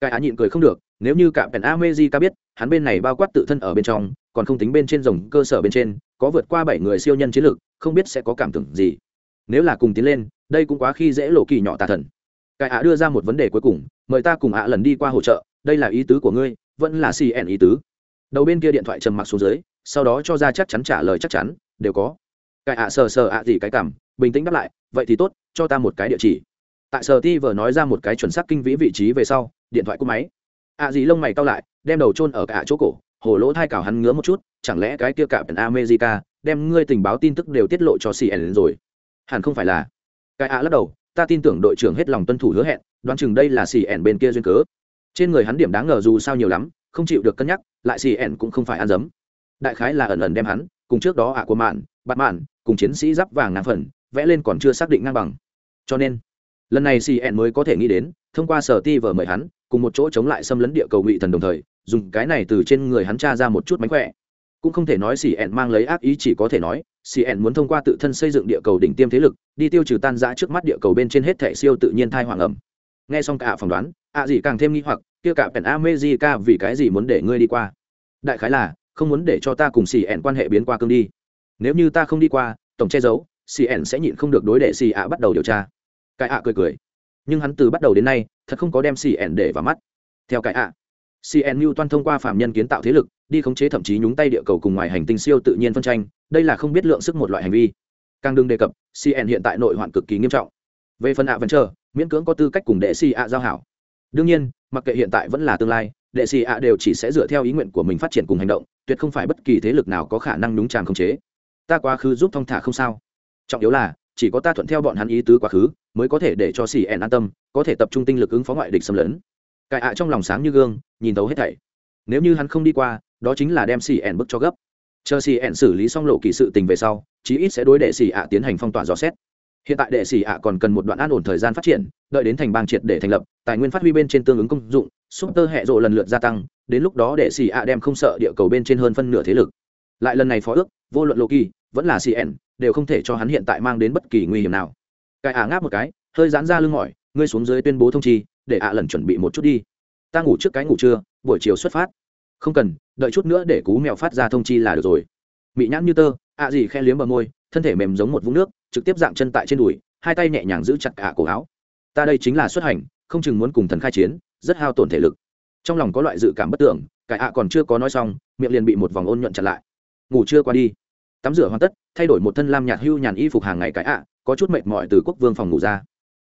Cái á nhịn cười không được, nếu như cả pèn amezi ca biết, hắn bên này bao quát tự thân ở bên trong, còn không tính bên trên rồng, cơ sở bên trên, có vượt qua bảy người siêu nhân chiến lược, không biết sẽ có cảm tưởng gì. Nếu là cùng tiến lên, đây cũng quá khi dễ lộ kỳ nhỏ tà thần. Cái ạ đưa ra một vấn đề cuối cùng, mời ta cùng ạ lần đi qua hỗ trợ, đây là ý tứ của ngươi, vẫn là cn ý tứ. Đầu bên kia điện thoại trầm mặc xuống dưới, sau đó cho ra chắc chắn trả lời chắc chắn, đều có cái ạ, sờ sờ ạ gì cái cảm, bình tĩnh đáp lại, vậy thì tốt, cho ta một cái địa chỉ. Tại sờ ti vờ nói ra một cái chuẩn xác kinh vĩ vị trí về sau, điện thoại cúp máy. Ạ gì lông mày cao lại, đem đầu chôn ở cả chỗ cổ, hồ lỗ thai cào hắn ngứa một chút, chẳng lẽ cái kia cả pèn america đem ngươi tình báo tin tức đều tiết lộ cho cn rồi? Hẳn không phải là. Cái ạ lắc đầu, ta tin tưởng đội trưởng hết lòng tuân thủ hứa hẹn, đoán chừng đây là cn bên kia duyên cớ. Trên người hắn điểm đáng ngờ dù sao nhiều lắm, không chịu được cân nhắc, lại cn cũng không phải ăn dấm. Đại khái là ẩn ẩn đem hắn, cùng trước đó ạ của mạn, bạn mạn cùng chiến sĩ giáp vàng ngang phần, vẽ lên còn chưa xác định ngang bằng. Cho nên, lần này cn mới có thể nghĩ đến, thông qua sở ti vờ mời hắn, cùng một chỗ chống lại xâm lấn địa cầu ngụy thần đồng thời, dùng cái này từ trên người hắn tra ra một chút mánh khỏe. Cũng không thể nói cn mang lấy ác ý chỉ có thể nói cn muốn thông qua tự thân xây dựng địa cầu đỉnh tiêm thế lực, đi tiêu trừ tan giã trước mắt địa cầu bên trên hết thẻ siêu tự nhiên thai hoàng ẩm. Nghe xong cả phỏng đoán, ạ gì càng thêm nghi hoặc, kia cả pèn amejica vì cái gì muốn để ngươi đi qua? Đại khái là, không muốn để cho ta cùng cn quan hệ biến qua cương đi nếu như ta không đi qua, tổng che giấu cn sẽ nhịn không được đối đệ xì ạ bắt đầu điều tra. Cái ạ cười cười. Nhưng hắn từ bắt đầu đến nay, thật không có đem cn để vào mắt. Theo cái ạ cn mưu toan thông qua phạm nhân kiến tạo thế lực, đi khống chế thậm chí nhúng tay địa cầu cùng ngoài hành tinh siêu tự nhiên phân tranh, đây là không biết lượng sức một loại hành vi. Càng đừng đề cập cn hiện tại nội hoạn cực kỳ nghiêm trọng. Về phần ạ vẫn chờ miễn cưỡng có tư cách cùng đệ xì ạ giao hảo. Đương nhiên, mặc kệ hiện tại vẫn là tương lai đệ xì ạ đều chỉ sẽ dựa theo ý nguyện của mình phát triển cùng hành động, tuyệt không phải bất kỳ thế lực nào có khả năng nhúng tràn khống chế ta quá khứ giúp thong thả không sao. Trọng yếu là, chỉ có ta thuận theo bọn hắn ý tứ quá khứ, mới có thể để cho xì ẻn an tâm, có thể tập trung tinh lực ứng phó ngoại địch xâm lấn. Cải ạ trong lòng sáng như gương, nhìn tấu hết thảy. Nếu như hắn không đi qua, đó chính là đem xì ẻn bức cho gấp. Chờ xì ẻn xử lý xong lộ kỳ sự tình về sau, chí ít sẽ đối đệ xì ạ tiến hành phong tỏa dò xét. Hiện tại đệ xì ạ còn cần một đoạn an ổn thời gian phát triển, đợi đến thành bang triệt để thành lập, tài nguyên phát huy bên trên tương ứng công dụng súp tơ hệ rộ lần lượt gia tăng, đến lúc đó đệ xì ạ đem không sợ địa cầu bên trên hơn phân nửa thế lực. Lại lần này phó ước, vô luận lộ kỳ vẫn là cn đều không thể cho hắn hiện tại mang đến bất kỳ nguy hiểm nào. Cái ả ngáp một cái, hơi dán ra lưng mỏi, ngươi xuống dưới tuyên bố thông chi, để ạ lần chuẩn bị một chút đi. Ta ngủ trước cái ngủ trưa, buổi chiều xuất phát. Không cần, đợi chút nữa để cú mèo phát ra thông chi là được rồi. Mị nhãn như tơ ạ gì khe liếm bờ môi, thân thể mềm giống một vũng nước, trực tiếp dạng chân tại trên đùi, hai tay nhẹ nhàng giữ chặt ạ cổ áo. Ta đây chính là xuất hành, không chừng muốn cùng thần khai chiến, rất hao tổn thể lực. Trong lòng có loại dự cảm bất tưởng cải ạ còn chưa có nói xong, miệng liền bị một vòng ôn nhuận chặn lại. Ngủ chưa qua đi tắm rửa hoàn tất, thay đổi một thân lam nhạt hưu nhàn y phục hàng ngày cái ạ, có chút mệt mỏi từ quốc vương phòng ngủ ra.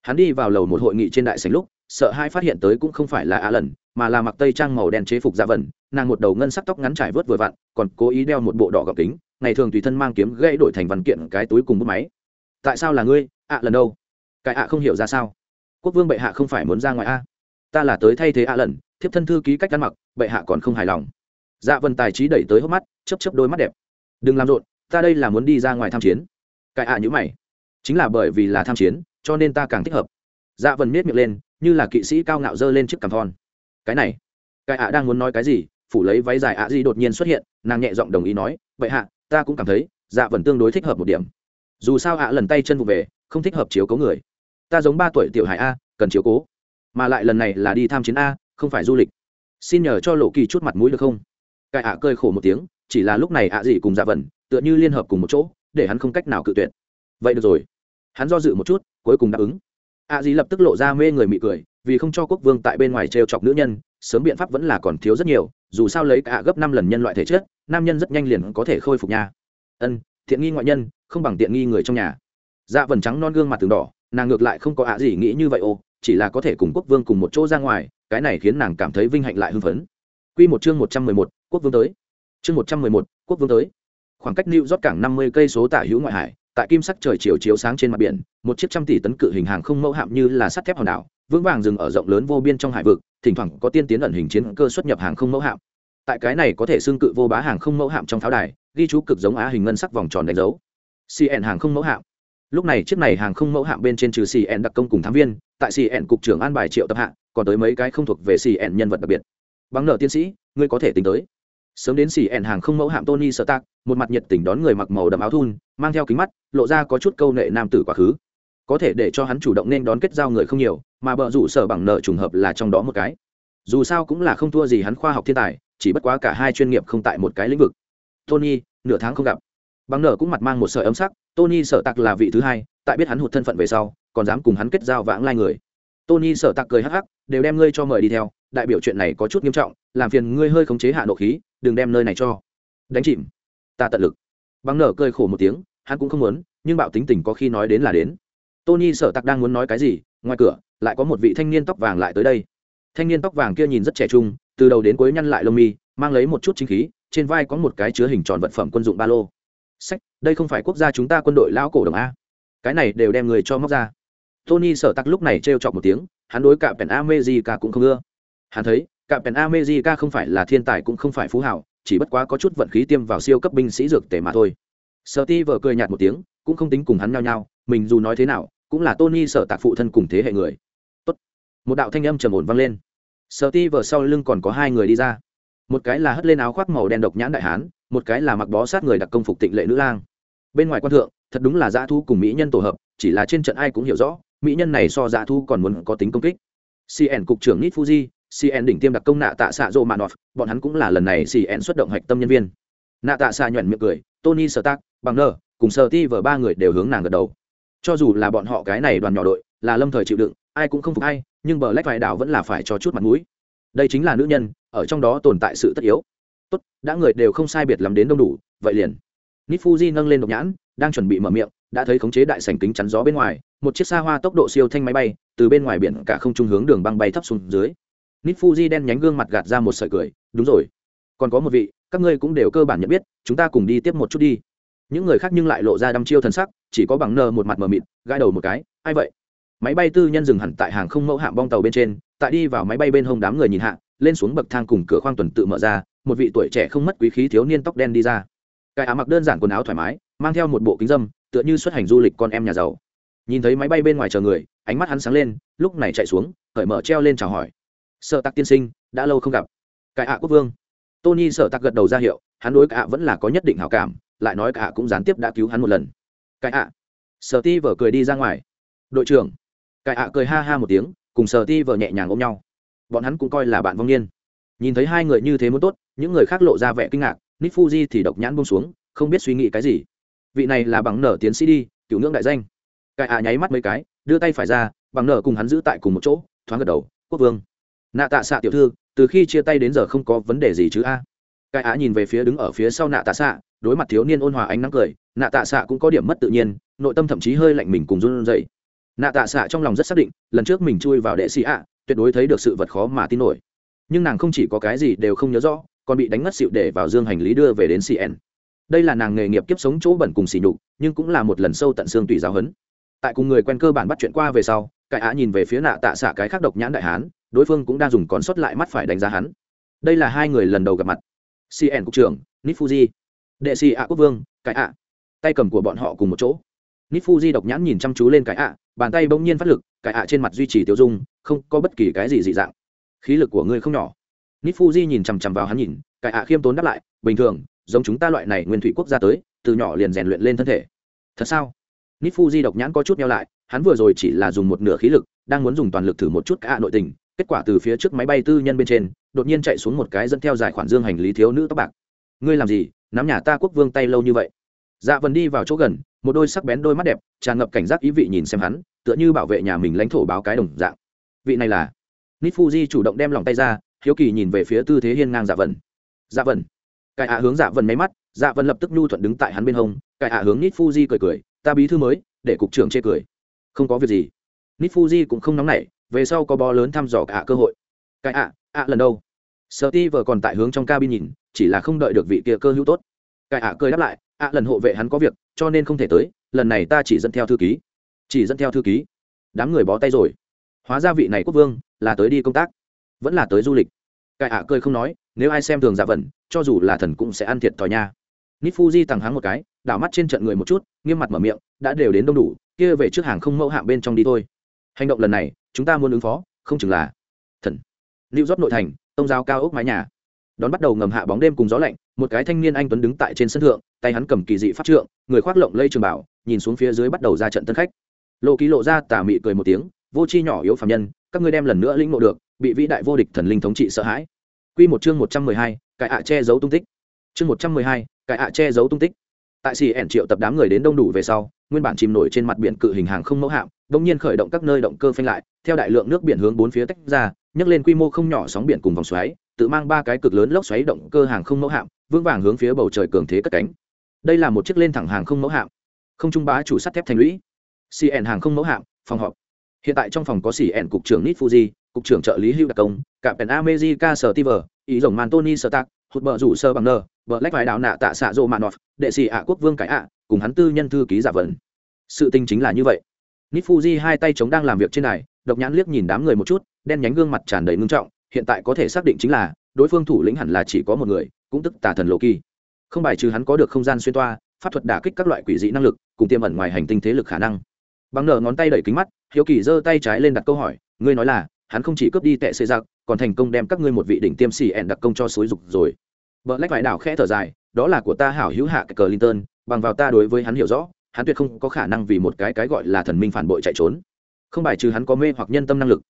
Hắn đi vào lầu một hội nghị trên đại sành lúc, sợ hai phát hiện tới cũng không phải là ạ lần, mà là mặc tây trang màu đen chế phục dạ vần nàng một đầu ngân sắc tóc ngắn trải vớt vừa vặn, còn cố ý đeo một bộ đỏ gọc kính, ngày thường tùy thân mang kiếm gây đổi thành văn kiện cái túi cùng bút máy. Tại sao là ngươi ạ lần đâu? Cái ạ không hiểu ra sao. Quốc vương bệ hạ không phải muốn ra ngoài a. Ta là tới thay thế ạ lần, thiếp thân thư ký cách ăn mặc, bệ hạ còn không hài lòng. Dạ vân tài trí đẩy tới hốc mắt chấp chấp đôi mắt đẹp. Đừng làm rộn ta đây là muốn đi ra ngoài tham chiến. Cái ạ à nhữ mày. Chính là bởi vì là tham chiến, cho nên ta càng thích hợp. Dạ vần miết miệng lên, như là kỵ sĩ cao ngạo dơ lên chiếc cằm thon. Cái này. Cái ạ đang muốn nói cái gì? Phủ lấy váy dài ạ gì đột nhiên xuất hiện, nàng nhẹ giọng đồng ý nói, vậy hạ, ta cũng cảm thấy dạ vần tương đối thích hợp một điểm. Dù sao ạ lần tay chân vụ về, không thích hợp chiếu cố người. Ta giống ba tuổi tiểu hải a, cần chiếu cố. Mà lại lần này là đi tham chiến a, không phải du lịch. Xin nhờ cho lộ kỳ chút mặt mũi được không? Cái ạ cơi khổ một tiếng, chỉ là lúc này ạ gì cùng dạ vần tựa như liên hợp cùng một chỗ để hắn không cách nào cự tuyệt. Vậy được rồi. Hắn do dự một chút cuối cùng đáp ứng. Ạ gì lập tức lộ ra mê người mị cười vì không cho quốc vương tại bên ngoài trêu chọc nữ nhân sớm biện pháp vẫn là còn thiếu rất nhiều dù sao lấy cả gấp năm lần nhân loại thể chất nam nhân rất nhanh liền có thể khôi phục nhà ân thiện nghi ngoại nhân không bằng tiện nghi người trong nhà. Dạ vần trắng non gương mặt từng đỏ nàng ngược lại không có ạ gì nghĩ như vậy ô chỉ là có thể cùng quốc vương cùng một chỗ ra ngoài cái này khiến nàng cảm thấy vinh hạnh lại hưng phấn. Quy một chương một trăm mười một, quốc vương tới. Chương một trăm mười một, quốc vương tới. Khoảng cách New York cảng năm mươi cây số tả hữu ngoại hải, tại kim sắc trời chiều chiếu sáng trên mặt biển, một chiếc trăm tỷ tấn cự hình hàng không mẫu hạm như là sắt thép hòn đảo, vững vàng dừng ở rộng lớn vô biên trong hải vực, thỉnh thoảng có tiên tiến ẩn hình chiến cơ xuất nhập hàng không mẫu hạm. Tại cái này có thể xương cự vô bá hàng không mẫu hạm trong pháo đài, ghi chú cực giống á hình ngân sắc vòng tròn đánh dấu. CN hàng không mẫu hạm. Lúc này chiếc này hàng không mẫu hạm bên trên trừ CN đặc công cùng thám viên, tại CN cục trưởng an bài triệu tập hạ, còn tới mấy cái không thuộc về CN nhân vật đặc biệt. Bằng nợ tiến sĩ, ngươi có thể tính tới sớm đến xỉ ẻn hàng không mẫu hạm tony sợ tạc một mặt nhiệt tình đón người mặc màu đậm áo thun, mang theo kính mắt, lộ ra có chút câu nệ nam tử quá khứ. Có thể để cho hắn chủ động nên đón kết giao người không nhiều, mà bợ rủ sở bằng nợ trùng hợp là trong đó một cái. Dù sao cũng là không thua gì hắn khoa học thiên tài, chỉ bất quá cả hai chuyên nghiệp không tại một cái lĩnh vực. Tony, nửa tháng không gặp. Bằng nợ cũng mặt mang một sợi ấm sắc, tony sợ Tạc là vị thứ hai, tại biết hắn hụt thân phận về sau, còn dám cùng hắn kết giao vãng lai người. Tony sợ Tạc cười hắc hắc, đều đem ngươi cho mời đi theo, đại biểu chuyện này có chút nghiêm trọng làm phiền ngươi hơi khống chế hạ nộ khí, đừng đem nơi này cho. Đánh chìm. Ta tận lực. Bằng nở cười khổ một tiếng, hắn cũng không muốn, nhưng bạo tính tình có khi nói đến là đến. Tony sở tặc đang muốn nói cái gì, ngoài cửa, lại có một vị thanh niên tóc vàng lại tới đây. Thanh niên tóc vàng kia nhìn rất trẻ trung, từ đầu đến cuối nhăn lại lông mi, mang lấy một chút chính khí, trên vai có một cái chứa hình tròn vật phẩm quân dụng ba lô. Sách, đây không phải quốc gia chúng ta quân đội lão cổ đồng a. Cái này đều đem người cho móc ra. Tony sở tắc lúc này trêu chọc một tiếng, hắn đối cả pèn cả cũng không ưa. Hắn thấy cả pèn amejica không phải là thiên tài cũng không phải phú hảo chỉ bất quá có chút vận khí tiêm vào siêu cấp binh sĩ dược tề mà thôi. Sợ ti vợ cười nhạt một tiếng, cũng không tính cùng hắn nhau nhau mình dù nói thế nào, cũng là tony sở tạc phụ thân cùng thế hệ người. Tốt. một đạo thanh âm trầm ổn vang lên. Sợ ti vợ sau lưng còn có hai người đi ra. Một cái là hất lên áo khoác màu đen độc nhãn đại hán, một cái là mặc bó sát người đặc công phục tịnh lệ nữ lang. Bên ngoài quan thượng, thật đúng là dã thu cùng mỹ nhân tổ hợp, chỉ là trên trận ai cũng hiểu rõ, mỹ nhân này so dã thu còn muốn có tính công kích. Cn cục trưởng nít fuji cn đỉnh tiêm đặc công nạ tạ xạ rô manoff bọn hắn cũng là lần này cn xuất động hạch tâm nhân viên. Nạ tạ xạ nhuận miệng cười, tony sơ tác bằng nơ, cùng sơ ti vờ ba người đều hướng nàng gật đầu. Cho dù là bọn họ cái này đoàn nhỏ đội, là lâm thời chịu đựng, ai cũng không phục ai, nhưng bờ lách vải đảo vẫn là phải cho chút mặt mũi. Đây chính là nữ nhân, ở trong đó tồn tại sự tất yếu. Tốt, đã người đều không sai biệt lắm đến đông đủ, vậy liền. Nít fuji nâng lên độc nhãn, đang chuẩn bị mở miệng, đã thấy khống chế đại sảnh kính chắn gió bên ngoài, một chiếc xa hoa tốc độ siêu thanh máy bay, từ bên ngoài biển cả không trung hướng đường băng bay thấp xuống dưới nít fuji đen nhánh gương mặt gạt ra một sợi cười, đúng rồi, còn có một vị, các ngươi cũng đều cơ bản nhận biết, chúng ta cùng đi tiếp một chút đi. Những người khác nhưng lại lộ ra đăm chiêu thần sắc, chỉ có bằng nờ một mặt mờ mịt, gãi đầu một cái, ai vậy? Máy bay tư nhân dừng hẳn tại hàng không mẫu hạm bong tàu bên trên, tại đi vào máy bay bên hông đám người nhìn hạ, lên xuống bậc thang cùng cửa khoang tuần tự mở ra, một vị tuổi trẻ không mất quý khí thiếu niên tóc đen đi ra. Cái áo mặc đơn giản quần áo thoải mái, mang theo một bộ kính dâm, tựa như xuất hành du lịch con em nhà giàu. Nhìn thấy máy bay bên ngoài chờ người, ánh mắt hắn sáng lên, lúc này chạy xuống, cởi mở treo lên chào hỏi sợ tặc tiên sinh, đã lâu không gặp. Cái ạ quốc vương. Tony sợ tặc gật đầu ra hiệu, hắn đối cả vẫn là có nhất định hảo cảm, lại nói cả cũng gián tiếp đã cứu hắn một lần. Cái ạ. Sợ ti vở cười đi ra ngoài. Đội trưởng. Cái ạ cười ha ha một tiếng, cùng sợ ti vở nhẹ nhàng ôm nhau. Bọn hắn cũng coi là bạn vong niên. Nhìn thấy hai người như thế muốn tốt, những người khác lộ ra vẻ kinh ngạc nít fuji thì độc nhãn bông xuống, không biết suy nghĩ cái gì. Vị này là bằng nở tiến sĩ đi, cựu ngưỡng đại danh. Cái ạ nháy mắt mấy cái, đưa tay phải ra, bằng nở cùng hắn giữ tại cùng một chỗ, thoáng gật đầu, quốc vương nạ tạ xạ tiểu thư, từ khi chia tay đến giờ không có vấn đề gì chứ a? Cái Á nhìn về phía đứng ở phía sau nạ tạ xạ đối mặt thiếu niên ôn hòa ánh nắng cười, nạ tạ xạ cũng có điểm mất tự nhiên, nội tâm thậm chí hơi lạnh mình cùng run rẩy. Nạ tạ xạ trong lòng rất xác định, lần trước mình chui vào đệ sĩ ạ, tuyệt đối thấy được sự vật khó mà tin nổi. Nhưng nàng không chỉ có cái gì đều không nhớ rõ, còn bị đánh ngất xịu để vào dương hành lý đưa về đến cn đây là nàng nghề nghiệp kiếp sống chỗ bẩn cùng xỉ nhục, nhưng cũng là một lần sâu tận xương tùy giáo hấn tại cùng người quen cơ bản bắt chuyện qua về sau, cái á nhìn về phía nạ tạ xạ cái khác độc nhãn đại hán đối phương cũng đang dùng còn sót lại mắt phải đánh giá hắn. Đây là hai người lần đầu gặp mặt. Cn cục trưởng Nifuji, đệ sĩ ạ quốc vương cái ạ tay cầm của bọn họ cùng một chỗ. Nifuji độc nhãn nhìn chăm chú lên cái ạ bàn tay bỗng nhiên phát lực cái ạ trên mặt duy trì tiêu dung không có bất kỳ cái gì dị dạng. Khí lực của ngươi không nhỏ. Nifuji nhìn chằm chằm vào hắn nhìn cái ạ khiêm tốn đáp lại bình thường giống chúng ta loại này nguyên thủy quốc gia tới từ nhỏ liền rèn luyện lên thân thể. Thật sao? Nifuji độc nhãn có chút nhau lại hắn vừa rồi chỉ là dùng một nửa khí lực đang muốn dùng toàn lực thử một chút cả nội tình kết quả từ phía trước máy bay tư nhân bên trên, đột nhiên chạy xuống một cái dẫn theo dài khoản dương hành lý thiếu nữ tóc bạc. Ngươi làm gì? Nắm nhà ta quốc vương tay lâu như vậy. Dạ vần đi vào chỗ gần, một đôi sắc bén đôi mắt đẹp, tràn ngập cảnh giác ý vị nhìn xem hắn, tựa như bảo vệ nhà mình lãnh thổ báo cái đồng dạng. Vị này là nít fuji chủ động đem lòng tay ra, hiếu kỳ nhìn về phía tư thế hiên ngang dạ vần dạ vần cải ạ hướng dạ vần máy mắt dạ vần lập tức nhu thuận đứng tại hắn bên hông cải ạ hướng nít fuji cười cười, ta bí thư mới, để cục trưởng chê cười. Không có việc gì. Nít fuji cũng không nóng nảy về sau có bó lớn thăm dò cả cơ hội. Cái ạ ạ lần đâu sợ ti vờ còn tại hướng trong cabin nhìn, chỉ là không đợi được vị kia cơ hữu tốt. Cái ạ cười đáp lại, ạ lần hộ vệ hắn có việc, cho nên không thể tới, lần này ta chỉ dẫn theo thư ký. Chỉ dẫn theo thư ký. Đám người bó tay rồi. Hóa ra vị này quốc vương, là tới đi công tác. Vẫn là tới du lịch. Cái ạ cười không nói, nếu ai xem thường dạ vẩn cho dù là thần cũng sẽ ăn thiệt thòi nha. Nifuji thẳng tằng háng một cái, đảo mắt trên trận người một chút, nghiêm mặt mở miệng, đã đều đến đông đủ, kia về trước hàng không mẫu hạng bên trong đi thôi. Hành động lần này chúng ta muốn ứng phó, không chừng là thần. Lưu rót nội thành, tông giao cao ốc mái nhà. Đón bắt đầu ngầm hạ bóng đêm cùng gió lạnh, một cái thanh niên anh tuấn đứng tại trên sân thượng, tay hắn cầm kỳ dị pháp trượng, người khoác lộng lây trường bảo, nhìn xuống phía dưới bắt đầu ra trận tân khách. Lộ ký lộ ra tà mị cười một tiếng, vô chi nhỏ yếu phạm nhân, các ngươi đem lần nữa lĩnh ngộ được, bị vĩ đại vô địch thần linh thống trị sợ hãi. Quy một chương một trăm mười hai cải ạ che giấu tung tích. Chương một trăm mười hai cải ạ che giấu tung tích. Tại xì ẻn triệu tập đám người đến đông đủ về sau, nguyên bản chìm nổi trên mặt biển cự hình hàng không mẫu hạm đông nhiên khởi động các nơi động cơ phanh lại, theo đại lượng nước biển hướng bốn phía tách ra, nhấc lên quy mô không nhỏ sóng biển cùng vòng xoáy, tự mang ba cái cực lớn lốc xoáy động cơ hàng không mẫu hạm, vững vàng hướng phía bầu trời cường thế cất cánh. Đây là một chiếc lên thẳng hàng không mẫu hạm. Không trung bá chủ sắt thép thành lũy. Cn hàng không mẫu hạm, phòng họp. Hiện tại trong phòng có cn cục trưởng nít fuji, cục trưởng trợ lý hưu đặc công cả pèn amejica sở tiver, ý rồng mantoni sở tạc, hụt bờ rủ sơ bằng nờ, bờ lách vài đạo nạ tạ xạ rô mạn đệ sĩ ạ quốc vương cải ạ, cùng hắn tư nhân thư ký giả vần. Sự tình chính là như vậy. Nifuji hai tay chống đang làm việc trên này độc nhãn liếc nhìn đám người một chút, đen nhánh gương mặt tràn đầy ngưng trọng, hiện tại có thể xác định chính là, đối phương thủ lĩnh hẳn là chỉ có một người, cũng tức tà thần lộ kỳ không bài trừ hắn có được không gian xuyên toa, pháp thuật đả kích các loại quỷ dị năng lực, cùng tiềm ẩn ngoài hành tinh thế lực khả năng. Bằng nở ngón tay đẩy kính mắt, hiếu kỳ giơ tay trái lên đặt câu hỏi, ngươi nói là, hắn không chỉ cướp đi tệ xê giặc, còn thành công đem các ngươi một vị đỉnh tiêm xì ẹn đặc công cho suối dục rồi. Vợ lách vải đảo khẽ thở dài, đó là của ta hảo hữu hạ cờ linton bằng vào ta đối với hắn hiểu rõ hắn tuyệt không có khả năng vì một cái cái gọi là thần minh phản bội chạy trốn. Không bài trừ hắn có mê hoặc nhân tâm năng lực.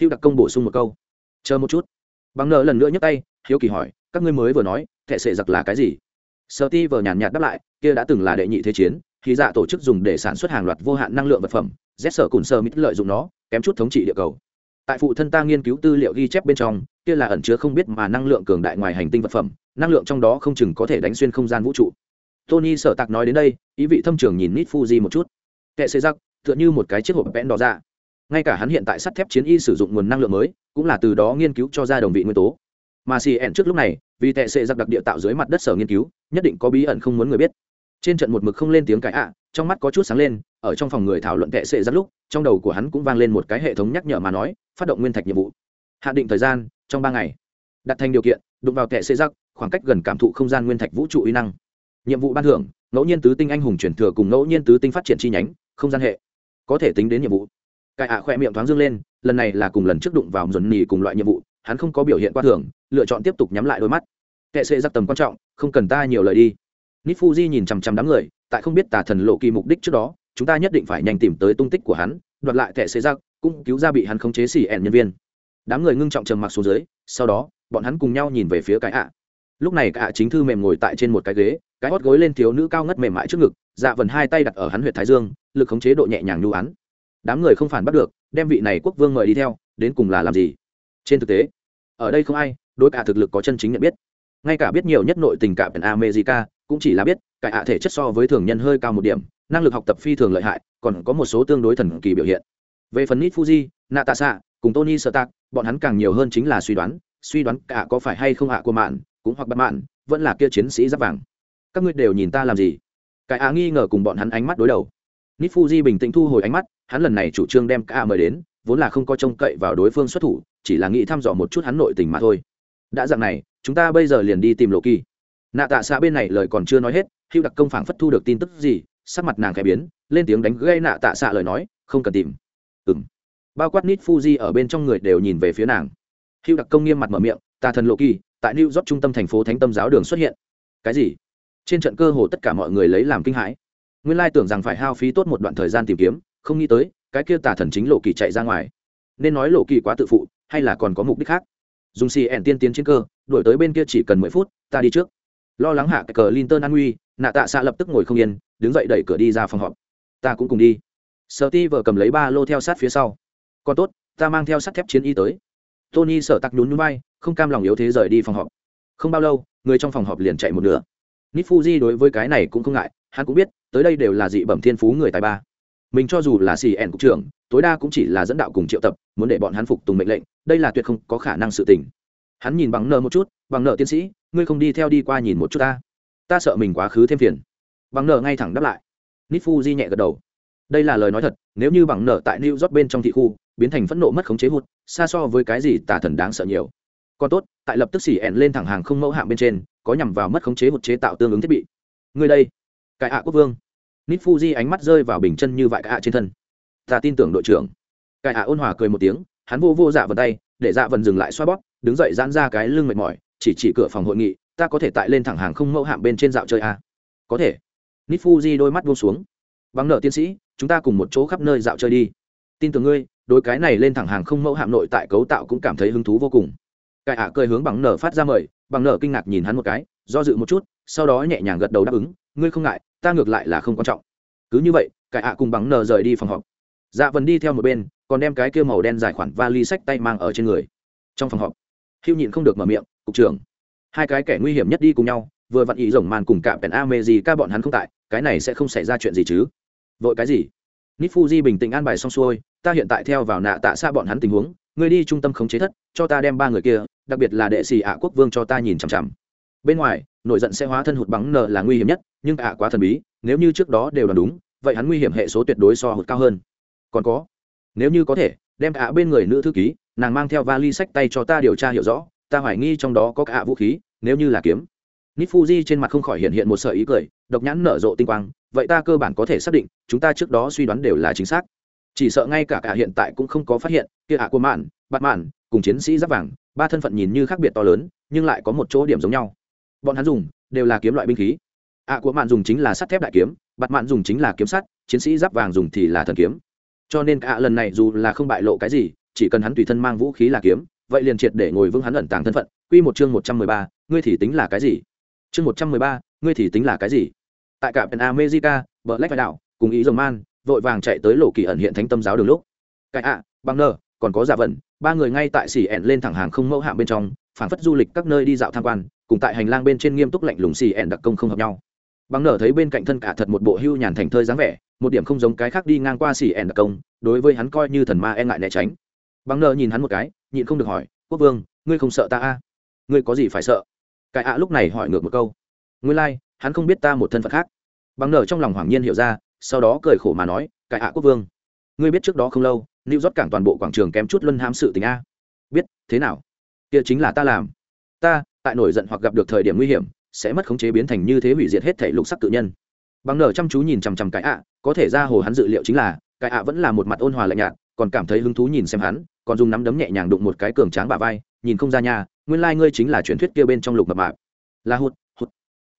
Hữu đặc công bổ sung một câu. Chờ một chút. Bằng nợ lần nữa nhấc tay, hiếu kỳ hỏi, các ngươi mới vừa nói thệ sệ giặc là cái gì? Sợ ti vờ nhàn nhạt đáp lại, kia đã từng là đệ nhị thế chiến khi dạ tổ chức dùng để sản xuất hàng loạt vô hạn năng lượng vật phẩm, z sở cùng sơ mít lợi dụng nó, kém chút thống trị địa cầu. Tại phụ thân ta nghiên cứu tư liệu ghi chép bên trong, kia là ẩn chứa không biết mà năng lượng cường đại ngoài hành tinh vật phẩm, năng lượng trong đó không chừng có thể đánh xuyên không gian vũ trụ tony sở tạc nói đến đây, ý vị thâm trường nhìn nít fuji một chút. Kệ xê giặc tựa như một cái chiếc hộp vẽn đỏ ra ngay cả hắn hiện tại sắt thép chiến y sử dụng nguồn năng lượng mới, cũng là từ đó nghiên cứu cho ra đồng vị nguyên tố. Mà cn trước lúc này, vì tệ xệ giặc đặc địa tạo dưới mặt đất sở nghiên cứu, nhất định có bí ẩn không muốn người biết. Trên trận một mực không lên tiếng cãi ạ, trong mắt có chút sáng lên, ở trong phòng người thảo luận tệ xệ giặc lúc, trong đầu của hắn cũng vang lên một cái hệ thống nhắc nhở mà nói, phát động nguyên thạch nhiệm vụ. Hạn định thời gian, trong ba ngày. Đặt thành điều kiện, đụng vào tệ xệ giặc khoảng cách gần cảm thụ không gian nguyên thạch vũ trụ uy năng nhiệm vụ ban thưởng, ngẫu nhiên tứ tinh anh hùng chuyển thừa cùng ngẫu nhiên tứ tinh phát triển chi nhánh, không gian hệ. Có thể tính đến nhiệm vụ. Cải ạ khoe miệng thoáng dương lên, lần này là cùng lần trước đụng vào dồn nỉ cùng loại nhiệm vụ, hắn không có biểu hiện qua thường, lựa chọn tiếp tục nhắm lại đôi mắt. Kệ sẽ giặc tầm quan trọng, không cần ta nhiều lời đi. Nít fuji nhìn chằm chằm đám người, tại không biết tà thần lộ kỳ mục đích trước đó, chúng ta nhất định phải nhanh tìm tới tung tích của hắn, đoạt lại kệ sẽ giặc, cũng cứu ra bị hắn khống chế xỉ ẻn nhân viên. Đám người ngưng trọng trầm mặc xuống dưới, sau đó, bọn hắn cùng nhau nhìn về phía cái ạ lúc này cả chính thư mềm ngồi tại trên một cái ghế, cái hót gối lên thiếu nữ cao ngất mềm mại trước ngực dạ vần hai tay đặt ở hắn huyệt thái dương, lực khống chế độ nhẹ nhàng nhu án. Đám người không phản bắt được, đem vị này quốc vương mời đi theo, đến cùng là làm gì? Trên thực tế, ở đây không ai, đối cả thực lực có chân chính nhận biết. Ngay cả biết nhiều nhất nội tình cả pèn america, cũng chỉ là biết cải hạ thể chất so với thường nhân hơi cao một điểm, năng lực học tập phi thường lợi hại, còn có một số tương đối thần kỳ biểu hiện. Về phần nít fuji natasa cùng tony sơ tạc bọn hắn càng nhiều hơn chính là suy đoán suy đoán cả có phải hay không hạ của mạn cũng hoặc bất mạn vẫn là kia chiến sĩ giáp vàng. Các ngươi đều nhìn ta làm gì? Cái á nghi ngờ cùng bọn hắn ánh mắt đối đầu. Nít fuji bình tĩnh thu hồi ánh mắt, hắn lần này chủ trương đem cả mời đến, vốn là không có trông cậy vào đối phương xuất thủ, chỉ là nghĩ thăm dò một chút hắn nội tình mà thôi. Đã dạng này, chúng ta bây giờ liền đi tìm lộ kỳ. Nạ tạ xã bên này lời còn chưa nói hết hữu đặc công phảng phất thu được tin tức gì, sắc mặt nàng khẽ biến, lên tiếng đánh gây nạ tạ xạ lời nói, không cần tìm. Ừ m bao quát nít fuji ở bên trong người đều nhìn về phía nàng. Hữu đặc công nghiêm mặt mở miệng tà thần lộ kỳ tại new york trung tâm thành phố thánh tâm giáo đường xuất hiện. Cái gì? Trên trận cơ hồ tất cả mọi người lấy làm kinh hãi. Nguyên lai tưởng rằng phải hao phí tốt một đoạn thời gian tìm kiếm, không nghĩ tới, cái kia tà thần chính lộ kỳ chạy ra ngoài. Nên nói lộ kỳ quá tự phụ, hay là còn có mục đích khác? Dùng xì ẻn tiên tiến chiến cơ, đuổi tới bên kia chỉ cần mười phút, ta đi trước. Lo lắng hạ cái cờ linton an nguy, nạ tạ xạ lập tức ngồi không yên, đứng dậy đẩy cửa đi ra phòng họp. Ta cũng cùng đi. Sợ ti vợ cầm lấy ba lô theo sát phía sau. Còn tốt, ta mang theo sắt thép chiến y tới tony sợ tặc nhún núi bay không cam lòng yếu thế rời đi phòng họp. Không bao lâu, người trong phòng họp liền chạy một nửa. Nít fuji đối với cái này cũng không ngại, hắn cũng biết, tới đây đều là dị bẩm thiên phú người tài ba. Mình cho dù là xì ẻn cục trưởng, tối đa cũng chỉ là dẫn đạo cùng triệu tập, muốn để bọn hắn phục tùng mệnh lệnh, đây là tuyệt không có khả năng sự tình. Hắn nhìn bằng nợ một chút, bằng nợ tiến sĩ, ngươi không đi theo đi qua nhìn một chút ta. Ta sợ mình quá khứ thêm phiền. Bằng nợ ngay thẳng đáp lại. Nít nhẹ gật đầu. Đây là lời nói thật, nếu như bằng nợ tại new york bên trong thị khu biến thành phẫn nộ mất khống chế hụt, xa so với cái gì tà thần đáng sợ nhiều. Còn tốt, tại lập tức xỉ ẹn lên thẳng hàng không mẫu hạng bên trên, có nhằm vào mất khống chế hụt chế tạo tương ứng thiết bị. Người đây cải ạ quốc vương. Nít fuji ánh mắt rơi vào bình chân như vại cái ạ trên thân. Ta tin tưởng đội trưởng. Cải ạ ôn hòa cười một tiếng, hắn vô vô dạ vần tay, để dạ vần dừng lại xoa bóp, đứng dậy giãn ra cái lưng mệt mỏi, chỉ chỉ cửa phòng hội nghị, ta có thể tại lên thẳng hàng không mẫu hạng bên trên dạo chơi à? có thể. Nít fuji đôi mắt buông xuống. Bằng nợ tiến sĩ, chúng ta cùng một chỗ khắp nơi dạo chơi đi. Tin tưởng ngươi đôi cái này lên thẳng hàng không mẫu hạm nội tại cấu tạo cũng cảm thấy hứng thú vô cùng. Cái ạ cười hướng bằng nở phát ra mời, bằng nở kinh ngạc nhìn hắn một cái, do dự một chút, sau đó nhẹ nhàng gật đầu đáp ứng, ngươi không ngại, ta ngược lại là không quan trọng. Cứ như vậy cải ạ cùng bằng nở rời đi phòng họp. Dạ vần đi theo một bên, còn đem cái kia màu đen dài khoản vali sách tay mang ở trên người. Trong phòng họp hữu nhịn không được mở miệng, cục trưởng, hai cái kẻ nguy hiểm nhất đi cùng nhau, vừa vặn ý rồng màn cùng cạm pèn a mê gì ca bọn hắn không tại, cái này sẽ không xảy ra chuyện gì chứ? Vội cái gì? Nít fuji bình tĩnh an bài xong xuôi, ta hiện tại theo vào nạ tạ xa bọn hắn tình huống, ngươi đi trung tâm khống chế thất, cho ta đem ba người kia, đặc biệt là đệ sĩ ạ quốc vương cho ta nhìn chằm chằm. Bên ngoài, nổi giận sẽ hóa thân hụt bắn nợ là nguy hiểm nhất, nhưng ạ quá thần bí, nếu như trước đó đều là đúng, vậy hắn nguy hiểm hệ số tuyệt đối so hụt cao hơn. Còn có, nếu như có thể, đem ạ bên người nữ thư ký, nàng mang theo vali sách tay cho ta điều tra hiểu rõ, ta hoài nghi trong đó có cả vũ khí, nếu như là kiếm. Nít fuji trên mặt không khỏi hiện hiện một sợi ý cười, độc nhãn nở rộ tinh quang vậy ta cơ bản có thể xác định, chúng ta trước đó suy đoán đều là chính xác. Chỉ sợ ngay cả cả hiện tại cũng không có phát hiện, kia ạ của mạn, bạt mạn, cùng chiến sĩ giáp vàng, ba thân phận nhìn như khác biệt to lớn, nhưng lại có một chỗ điểm giống nhau. Bọn hắn dùng, đều là kiếm loại binh khí. Ạ của mạn dùng chính là sắt thép đại kiếm, bạt mạn dùng chính là kiếm sắt, chiến sĩ giáp vàng dùng thì là thần kiếm. Cho nên cả lần này dù là không bại lộ cái gì, chỉ cần hắn tùy thân mang vũ khí là kiếm, vậy liền triệt để ngồi vững hắn ẩn tàng thân phận. Quy một chương một trăm mười ba, ngươi thì tính là cái gì? Chương một trăm mười ba, ngươi thì tính là cái gì? Tại cả pen america bờ lách đảo, cùng ý dòng man vội vàng chạy tới lộ kỳ ẩn hiện thánh tâm giáo đường lúc. Cái ạ băng nơ còn có giả vần ba người ngay tại xỉ ẻn lên thẳng hàng không mẫu hạm bên trong phản phất du lịch các nơi đi dạo tham quan cùng tại hành lang bên trên nghiêm túc lạnh lùng xỉ ẻn đặc công không hợp nhau. Băng nở thấy bên cạnh thân cả thật một bộ hưu nhàn thành thơi dáng vẻ một điểm không giống cái khác đi ngang qua xỉ ẻn đặc công đối với hắn coi như thần ma e ngại né tránh. Băng nở nhìn hắn một cái nhịn không được hỏi quốc vương ngươi không sợ ta a? À? ngươi có gì phải sợ? Cái ạ lúc này hỏi ngược một câu. Ngươi lai、like, hắn không biết ta một thân phận khác bằng nở trong lòng hoàng nhiên hiểu ra sau đó cười khổ mà nói cải ạ quốc vương ngươi biết trước đó không lâu New rót cảng toàn bộ quảng trường kém chút luân hãm sự tình a. Biết, thế nào? Kia chính là ta làm. Ta, tại nổi giận hoặc gặp được thời điểm nguy hiểm, sẽ mất khống chế biến thành như thế hủy diệt hết thể lục sắc tự nhân. Bằng nở chăm chú nhìn chằm chằm cái ạ, có thể ra hồ hắn dự liệu chính là, cái ạ vẫn là một mặt ôn hòa lạnh nhạt, còn cảm thấy hứng thú nhìn xem hắn, còn dùng nắm đấm nhẹ nhàng đụng một cái cường tráng bả vai, nhìn không ra nhà, nguyên lai like ngươi chính là truyền thuyết kia bên trong lục mập mạp. la hụt, hụt.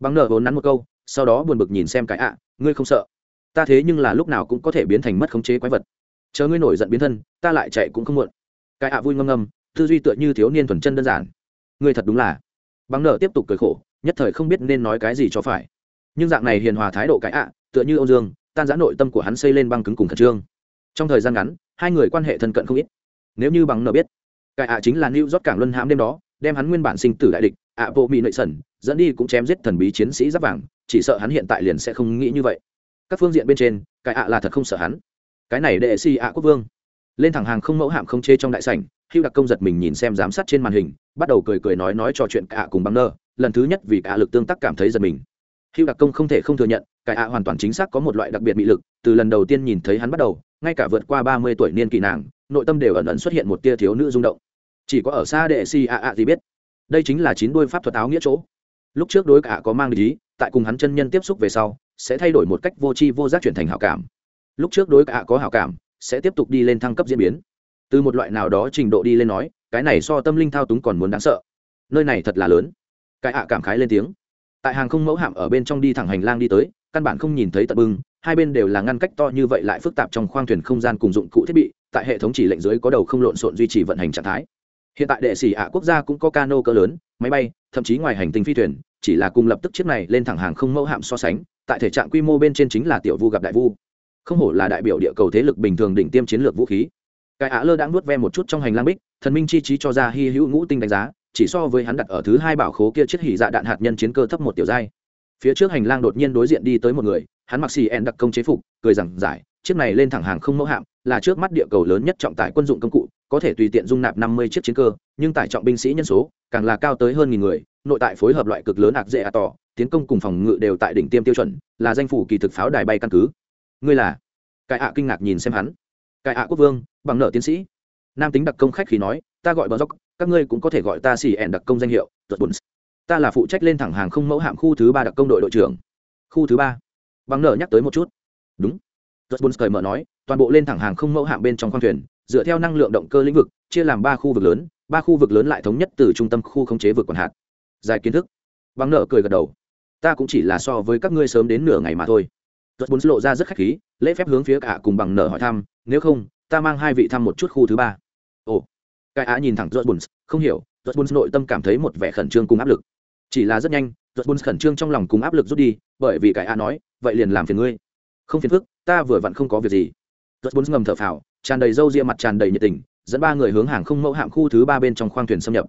Bằng nở vốn nắn một câu, sau đó buồn bực nhìn xem cái ạ, ngươi không sợ? Ta thế nhưng là lúc nào cũng có thể biến thành mất khống chế quái vật. Chờ ngươi nổi giận biến thân ta lại chạy cũng không muộn. Cái ạ vui ngâm ngâm tư duy tựa như thiếu niên thuần chân đơn giản. Ngươi thật đúng là. Bằng nở tiếp tục cười khổ nhất thời không biết nên nói cái gì cho phải. Nhưng dạng này hiền hòa thái độ cái ạ tựa như ông dương tan giã nội tâm của hắn xây lên băng cứng cùng khẩn trương. Trong thời gian ngắn hai người quan hệ thân cận không ít. Nếu như bằng nở biết cái ạ chính là lưu rót cảng luân hãm đêm đó đem hắn nguyên bản sinh tử đại địch ạ bộ mỹ nội sẩn dẫn đi cũng chém giết thần bí chiến sĩ giáp vàng, chỉ sợ hắn hiện tại liền sẽ không nghĩ như vậy. Các phương diện bên trên, cái ạ là thật không sợ hắn. Cái này đệ si ạ quốc vương. Lên thẳng hàng không mẫu hạm không chê trong đại sảnh, Hưu đặc công giật mình nhìn xem giám sát trên màn hình, bắt đầu cười cười nói nói trò chuyện cả cùng băng nơ, lần thứ nhất vì cả lực tương tác cảm thấy giật mình. Hưu đặc công không thể không thừa nhận, cái ạ hoàn toàn chính xác có một loại đặc biệt bị lực, từ lần đầu tiên nhìn thấy hắn bắt đầu, ngay cả vượt qua ba mươi tuổi niên kỷ nàng, nội tâm đều ẩn ẩn xuất hiện một tia thiếu nữ rung động. Chỉ có ở xa đệ si ạ ạ gì biết đây chính là chín đôi pháp thuật áo nghĩa chỗ. Lúc trước đối cả có mang lý tại cùng hắn chân nhân tiếp xúc về sau, sẽ thay đổi một cách vô tri vô giác chuyển thành hảo cảm. Lúc trước đối cả có hảo cảm, sẽ tiếp tục đi lên thăng cấp diễn biến. Từ một loại nào đó trình độ đi lên nói, cái này so tâm linh thao túng còn muốn đáng sợ. Nơi này thật là lớn. Cái ạ cảm khái lên tiếng. Tại hàng không mẫu hạm ở bên trong đi thẳng hành lang đi tới, căn bản không nhìn thấy tận bưng, hai bên đều là ngăn cách to như vậy lại phức tạp trong khoang thuyền không gian cùng dụng cụ thiết bị, tại hệ thống chỉ lệnh dưới có đầu không lộn xộn duy trì vận hành trạng thái hiện tại đệ sĩ ạ quốc gia cũng có cano cỡ lớn, máy bay, thậm chí ngoài hành tinh phi thuyền, chỉ là cùng lập tức chiếc này lên thẳng hàng không mẫu hạm so sánh, tại thể trạng quy mô bên trên chính là tiểu vu gặp đại vu. Không hổ là đại biểu địa cầu thế lực bình thường đỉnh tiêm chiến lược vũ khí. Cái ạ lơ đã nuốt ve một chút trong hành lang bích, thần minh chi trí cho ra hy hữu ngũ tinh đánh giá, chỉ so với hắn đặt ở thứ hai bảo khố kia chiếc hỉ dạ đạn hạt nhân chiến cơ thấp một tiểu giai. Phía trước hành lang đột nhiên đối diện đi tới một người, hắn mặc xì en đặc công chế phục, cười rằng giải, chiếc này lên thẳng hàng không mẫu hạm là trước mắt địa cầu lớn nhất trọng tải quân dụng công cụ, có thể tùy tiện dung nạp năm mươi chiếc chiến cơ, nhưng tải trọng binh sĩ nhân số càng là cao tới hơn nghìn người, nội tại phối hợp loại cực lớn ạc dễ ạ tỏ, tiến công cùng phòng ngự đều tại đỉnh tiêm tiêu chuẩn, là danh phủ kỳ thực pháo đài bay căn cứ. Ngươi là? Cái ạ kinh ngạc nhìn xem hắn. Cái ạ quốc vương, bằng nợ tiến sĩ. Nam tính đặc công khách khi nói, ta gọi bờ dốc, các ngươi cũng có thể gọi ta xì ẻn đặc công danh hiệu tuật bùn. Ta là phụ trách lên thẳng hàng không mẫu hạm khu thứ ba đặc công đội đội trưởng. Khu thứ ba. Bằng nợ nhắc tới một chút. Đúng tuật bùn cười mở nói, toàn bộ lên thẳng hàng không mẫu hạm bên trong khoang thuyền, dựa theo năng lượng động cơ lĩnh vực, chia làm ba khu vực lớn, ba khu vực lớn lại thống nhất từ trung tâm khu khống chế vực còn hạt. Dài kiến thức. Bằng nợ cười gật đầu. Ta cũng chỉ là so với các ngươi sớm đến nửa ngày mà thôi. Tuật lộ ra rất khách khí, lễ phép hướng phía cả cùng bằng nở hỏi thăm, nếu không, ta mang hai vị thăm một chút khu thứ ba. Ồ. Cái á nhìn thẳng giọt không hiểu giọt nội tâm cảm thấy một vẻ khẩn trương cùng áp lực. Chỉ là rất nhanh giọt khẩn trương trong lòng cùng áp lực rút đi, bởi vì cái á nói, vậy liền làm phiền ngươi không phiền phức, ta vừa vặn không có việc gì. Giọt bốn ngầm thở phào, tràn đầy râu ria mặt tràn đầy nhiệt tình, dẫn ba người hướng hàng không mẫu hạm khu thứ ba bên trong khoang thuyền xâm nhập.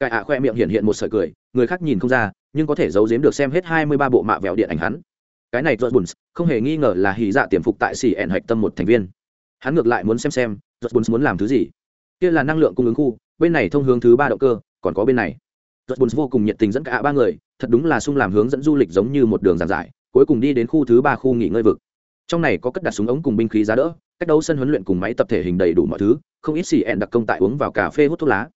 Cái ạ khoe miệng hiện hiện một sợi cười, người khác nhìn không ra, nhưng có thể giấu giếm được xem hết hai mươi ba bộ mạ vẹo điện ảnh hắn. Cái này Rốt Buns không hề nghi ngờ là hỉ dạ tiềm phục tại xỉ ẹn hạch tâm một thành viên. Hắn ngược lại muốn xem xem, Rốt Buns muốn làm thứ gì. Kia là năng lượng cung ứng khu, bên này thông hướng thứ ba động cơ, còn có bên này. Rốt buồn vô cùng nhiệt tình dẫn cả ba người, thật đúng là sung làm hướng dẫn du lịch giống như một đường giàn giải, cuối cùng đi đến khu thứ ba khu nghỉ ngơi vực trong này có cất đặt súng ống cùng binh khí giá đỡ, cách đấu sân huấn luyện cùng máy tập thể hình đầy đủ mọi thứ, không ít xì ẹn đặc công tại uống vào cà phê hút thuốc lá.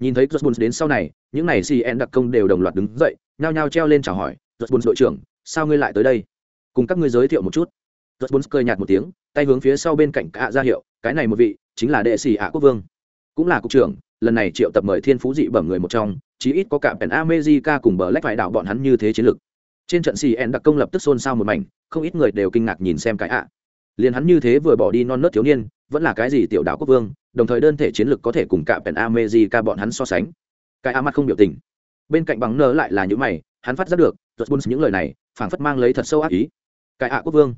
Nhìn thấy Jones đến sau này, những này xì ẹn đặc công đều đồng loạt đứng dậy, nhao nhao treo lên chào hỏi Jones đội trưởng, sao ngươi lại tới đây? Cùng các ngươi giới thiệu một chút. Jones cười nhạt một tiếng, tay hướng phía sau bên cạnh cả ra hiệu, cái này một vị, chính là đệ sĩ ạ quốc vương. Cũng là cục trưởng, lần này triệu tập mời thiên phú dị bẩm người một trong, chí ít có cả pèn america cùng bờ lách phải đảo bọn hắn như thế chiến lược trên trận xì ẹn đặc công lập tức xôn xao một mảnh, không ít người đều kinh ngạc nhìn xem cái ạ. À. liền hắn như thế vừa bỏ đi non nớt thiếu niên, vẫn là cái gì tiểu đảo quốc vương, đồng thời đơn thể chiến lược có thể cùng cả pèn america bọn hắn so sánh. Cái a mắt không biểu tình. Bên cạnh bằng nơ lại là những mày, hắn phát giác được giật bún những lời này, phảng phất mang lấy thật sâu ác ý. Cái ạ quốc vương.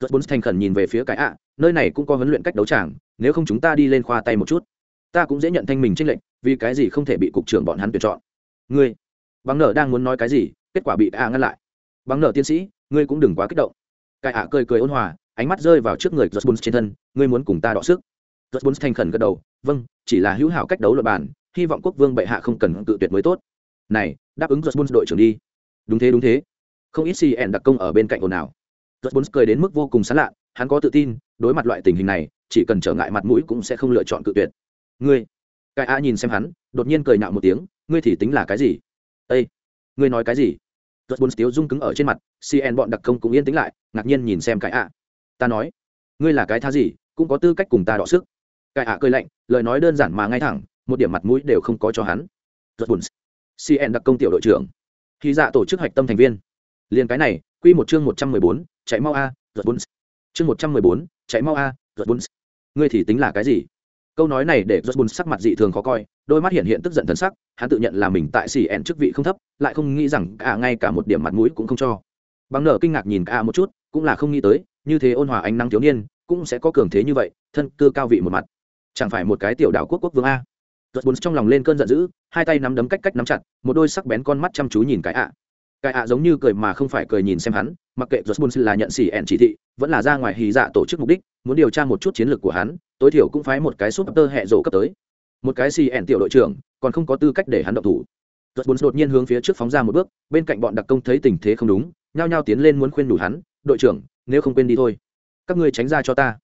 Giật bún thành khẩn nhìn về phía cái ạ, nơi này cũng có huấn luyện cách đấu tràng, nếu không chúng ta đi lên khoa tay một chút. Ta cũng dễ nhận thanh mình tranh lệnh vì cái gì không thể bị cục trưởng bọn hắn tuyển chọn. Ngươi. Bằng nở đang muốn nói cái gì, kết quả bị a ngăn lại bằng nở tiến sĩ ngươi cũng đừng quá kích động. Cai ạ cười cười ôn hòa ánh mắt rơi vào trước người giật bún trên thân ngươi muốn cùng ta đọ sức. Giật bún thành khẩn gật đầu vâng chỉ là hữu hảo cách đấu luật bản, hy vọng quốc vương bệ hạ không cần cự tuyệt mới tốt. Này đáp ứng giật bún đội trưởng đi. Đúng thế đúng thế. Không ít cn đặc công ở bên cạnh ồn ào. Giật bún cười đến mức vô cùng sán lạ hắn có tự tin đối mặt loại tình hình này chỉ cần trở ngại mặt mũi cũng sẽ không lựa chọn cự tuyệt. Ngươi? Cai a nhìn xem hắn đột nhiên cười nạo một tiếng ngươi thì tính là cái gì? Ây ngươi nói cái gì? Giật bốn tiếu rung cứng ở trên mặt cn bọn đặc công cũng yên tĩnh lại, ngạc nhiên nhìn xem cái ạ. ta nói, ngươi là cái tha gì, cũng có tư cách cùng ta đọ sức. Cái ạ cười lạnh, lời nói đơn giản mà ngay thẳng, một điểm mặt mũi đều không có cho hắn. Giật buồn cn đặc công tiểu đội trưởng. Khi dạ tổ chức hạch tâm thành viên. Liền cái này, quy một chương một trăm mười bốn, chạy mau a giật buồn chương một trăm mười bốn, chạy mau a giật buồn ngươi thì tính là cái gì? Câu nói này để giật buồn sắc mặt dị thường khó coi, đôi mắt hiện hiện tức giận thân sắc hắn tự nhận là mình tại cn chức vị không thấp, lại không nghĩ rằng cả ngay cả một điểm mặt mũi cũng không cho. Bằng nở kinh ngạc nhìn cả một chút, cũng là không nghĩ tới, như thế ôn hòa ánh nắng thiếu niên, cũng sẽ có cường thế như vậy, thân cơ cao vị một mặt. Chẳng phải một cái tiểu đảo quốc quốc vương a. Giật bốn trong lòng lên cơn giận dữ, hai tay nắm đấm cách cách nắm chặt, một đôi sắc bén con mắt chăm chú nhìn cái ạ. Cái ạ giống như cười mà không phải cười nhìn xem hắn, mặc kệ giật bốn là nhận xỉ ẹn chỉ thị, vẫn là ra ngoài hì dạ tổ chức mục đích, muốn điều tra một chút chiến lược của hắn, tối thiểu cũng phái một cái súp tơ hẹ rổ cấp tới. Một cái xì ẹn tiểu đội trưởng còn không có tư cách để hắn động thủ. Tuất bốn đột nhiên hướng phía trước phóng ra một bước, bên cạnh bọn đặc công thấy tình thế không đúng, nhao nhao tiến lên muốn khuyên đủ hắn, đội trưởng, nếu không quên đi thôi. Các ngươi tránh ra cho ta.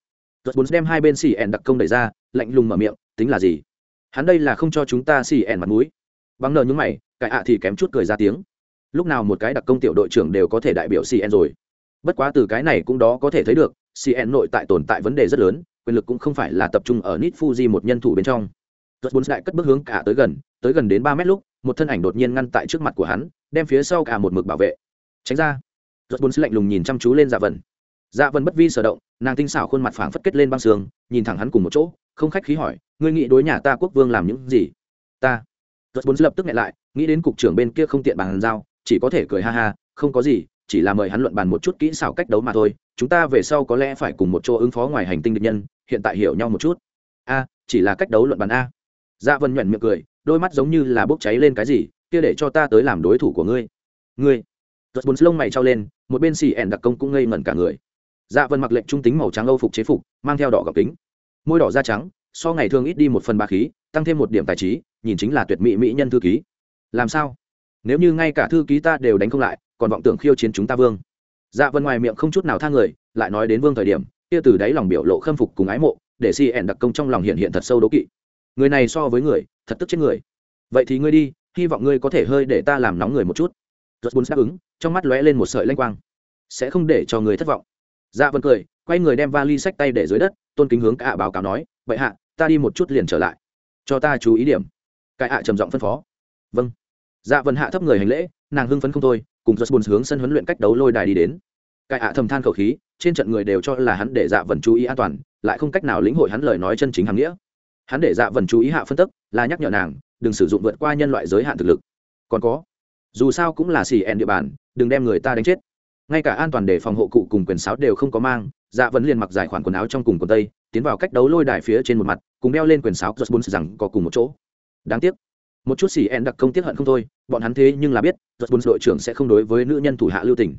Tuất bốn đem hai bên xì ẻn đặc công đẩy ra, lạnh lùng mở miệng, tính là gì? Hắn đây là không cho chúng ta xì ẻn mặt mũi. Bằng nợ những mày cái ạ thì kém chút cười ra tiếng. Lúc nào một cái đặc công tiểu đội trưởng đều có thể đại biểu cn rồi. Bất quá từ cái này cũng đó có thể thấy được cn nội tại tồn tại vấn đề rất lớn, quyền lực cũng không phải là tập trung ở nit fuji một nhân thủ bên trong. Rốt bốn đại cất bước hướng cả tới gần, tới gần đến ba mét lúc, một thân ảnh đột nhiên ngăn tại trước mặt của hắn, đem phía sau cả một mực bảo vệ. Tránh ra. Rốt bốn lạnh lùng nhìn chăm chú lên Dạ Vân. Dạ Vân bất vi sở động, nàng tinh xảo khuôn mặt phảng phất kết lên băng sương, nhìn thẳng hắn cùng một chỗ, không khách khí hỏi, ngươi nghĩ đối nhà ta quốc vương làm những gì? Ta. Rốt bốn lập tức nhẹ lại, nghĩ đến cục trưởng bên kia không tiện bàn giao, chỉ có thể cười ha ha, không có gì, chỉ là mời hắn luận bàn một chút kỹ xảo cách đấu mà thôi, chúng ta về sau có lẽ phải cùng một chỗ ứng phó ngoài hành tinh địch nhân, hiện tại hiểu nhau một chút. A, chỉ là cách đấu luận bàn a dạ vân nhuận miệng cười, đôi mắt giống như là bốc cháy lên cái gì, kia để cho ta tới làm đối thủ của ngươi. Ngươi. Giật bốn lông mày trao lên, một bên xì ẻn đặc công cũng ngây ngẩn cả người. Dạ vân mặc lệnh trung tính màu trắng âu phục chế phục, mang theo đỏ gọc kính. Môi đỏ da trắng, so ngày thường ít đi một phần ba khí, tăng thêm một điểm tài trí, nhìn chính là tuyệt mỹ mỹ nhân thư ký. Làm sao? Nếu như ngay cả thư ký ta đều đánh không lại, còn vọng tưởng khiêu chiến chúng ta vương. Dạ vân ngoài miệng không chút nào tha người, lại nói đến vương thời điểm, kia từ đáy lòng biểu lộ khâm phục cùng ái mộ, để si ẻn đặc công trong lòng hiện hiện thật sâu đố kỵ người này so với người, thật tức chết người. Vậy thì ngươi đi, hy vọng ngươi có thể hơi để ta làm nóng người một chút. Rất bùn đáp ứng, trong mắt lóe lên một sợi lanh quang. Sẽ không để cho người thất vọng. Dạ vân cười, quay người đem vali sách tay để dưới đất, tôn kính hướng cả báo cáo nói vậy hạ, ta đi một chút liền trở lại. Cho ta chú ý điểm. Cái hạ trầm giọng phân phó. Vâng. Dạ vân hạ thấp người hành lễ, nàng hưng phấn không thôi, cùng rất bùn hướng sân huấn luyện cách đấu lôi đài đi đến. Cái hạ thầm than khẩu khí, trên trận người đều cho là hắn để dạ vần chú ý an toàn, lại không cách nào lĩnh hội hắn lời nói chân chính hàng nghĩa hắn để dạ vần chú ý hạ phân tức, là nhắc nhở nàng, đừng sử dụng vượt qua nhân loại giới hạn thực lực. Còn có, dù sao cũng là xì ẹn địa bàn, đừng đem người ta đánh chết. Ngay cả an toàn để phòng hộ cụ cùng quyền sáo đều không có mang dạ vẫn liền mặc giải khoản quần áo trong cùng quần tây, tiến vào cách đấu lôi đài phía trên một mặt, cùng đeo lên quyền sáo giật bốn rằng có cùng một chỗ. Đáng tiếc, một chút xì ẹn đặc công tiếc hận không thôi, bọn hắn thế nhưng là biết giật bốn đội trưởng sẽ không đối với nữ nhân thủ hạ lưu tình.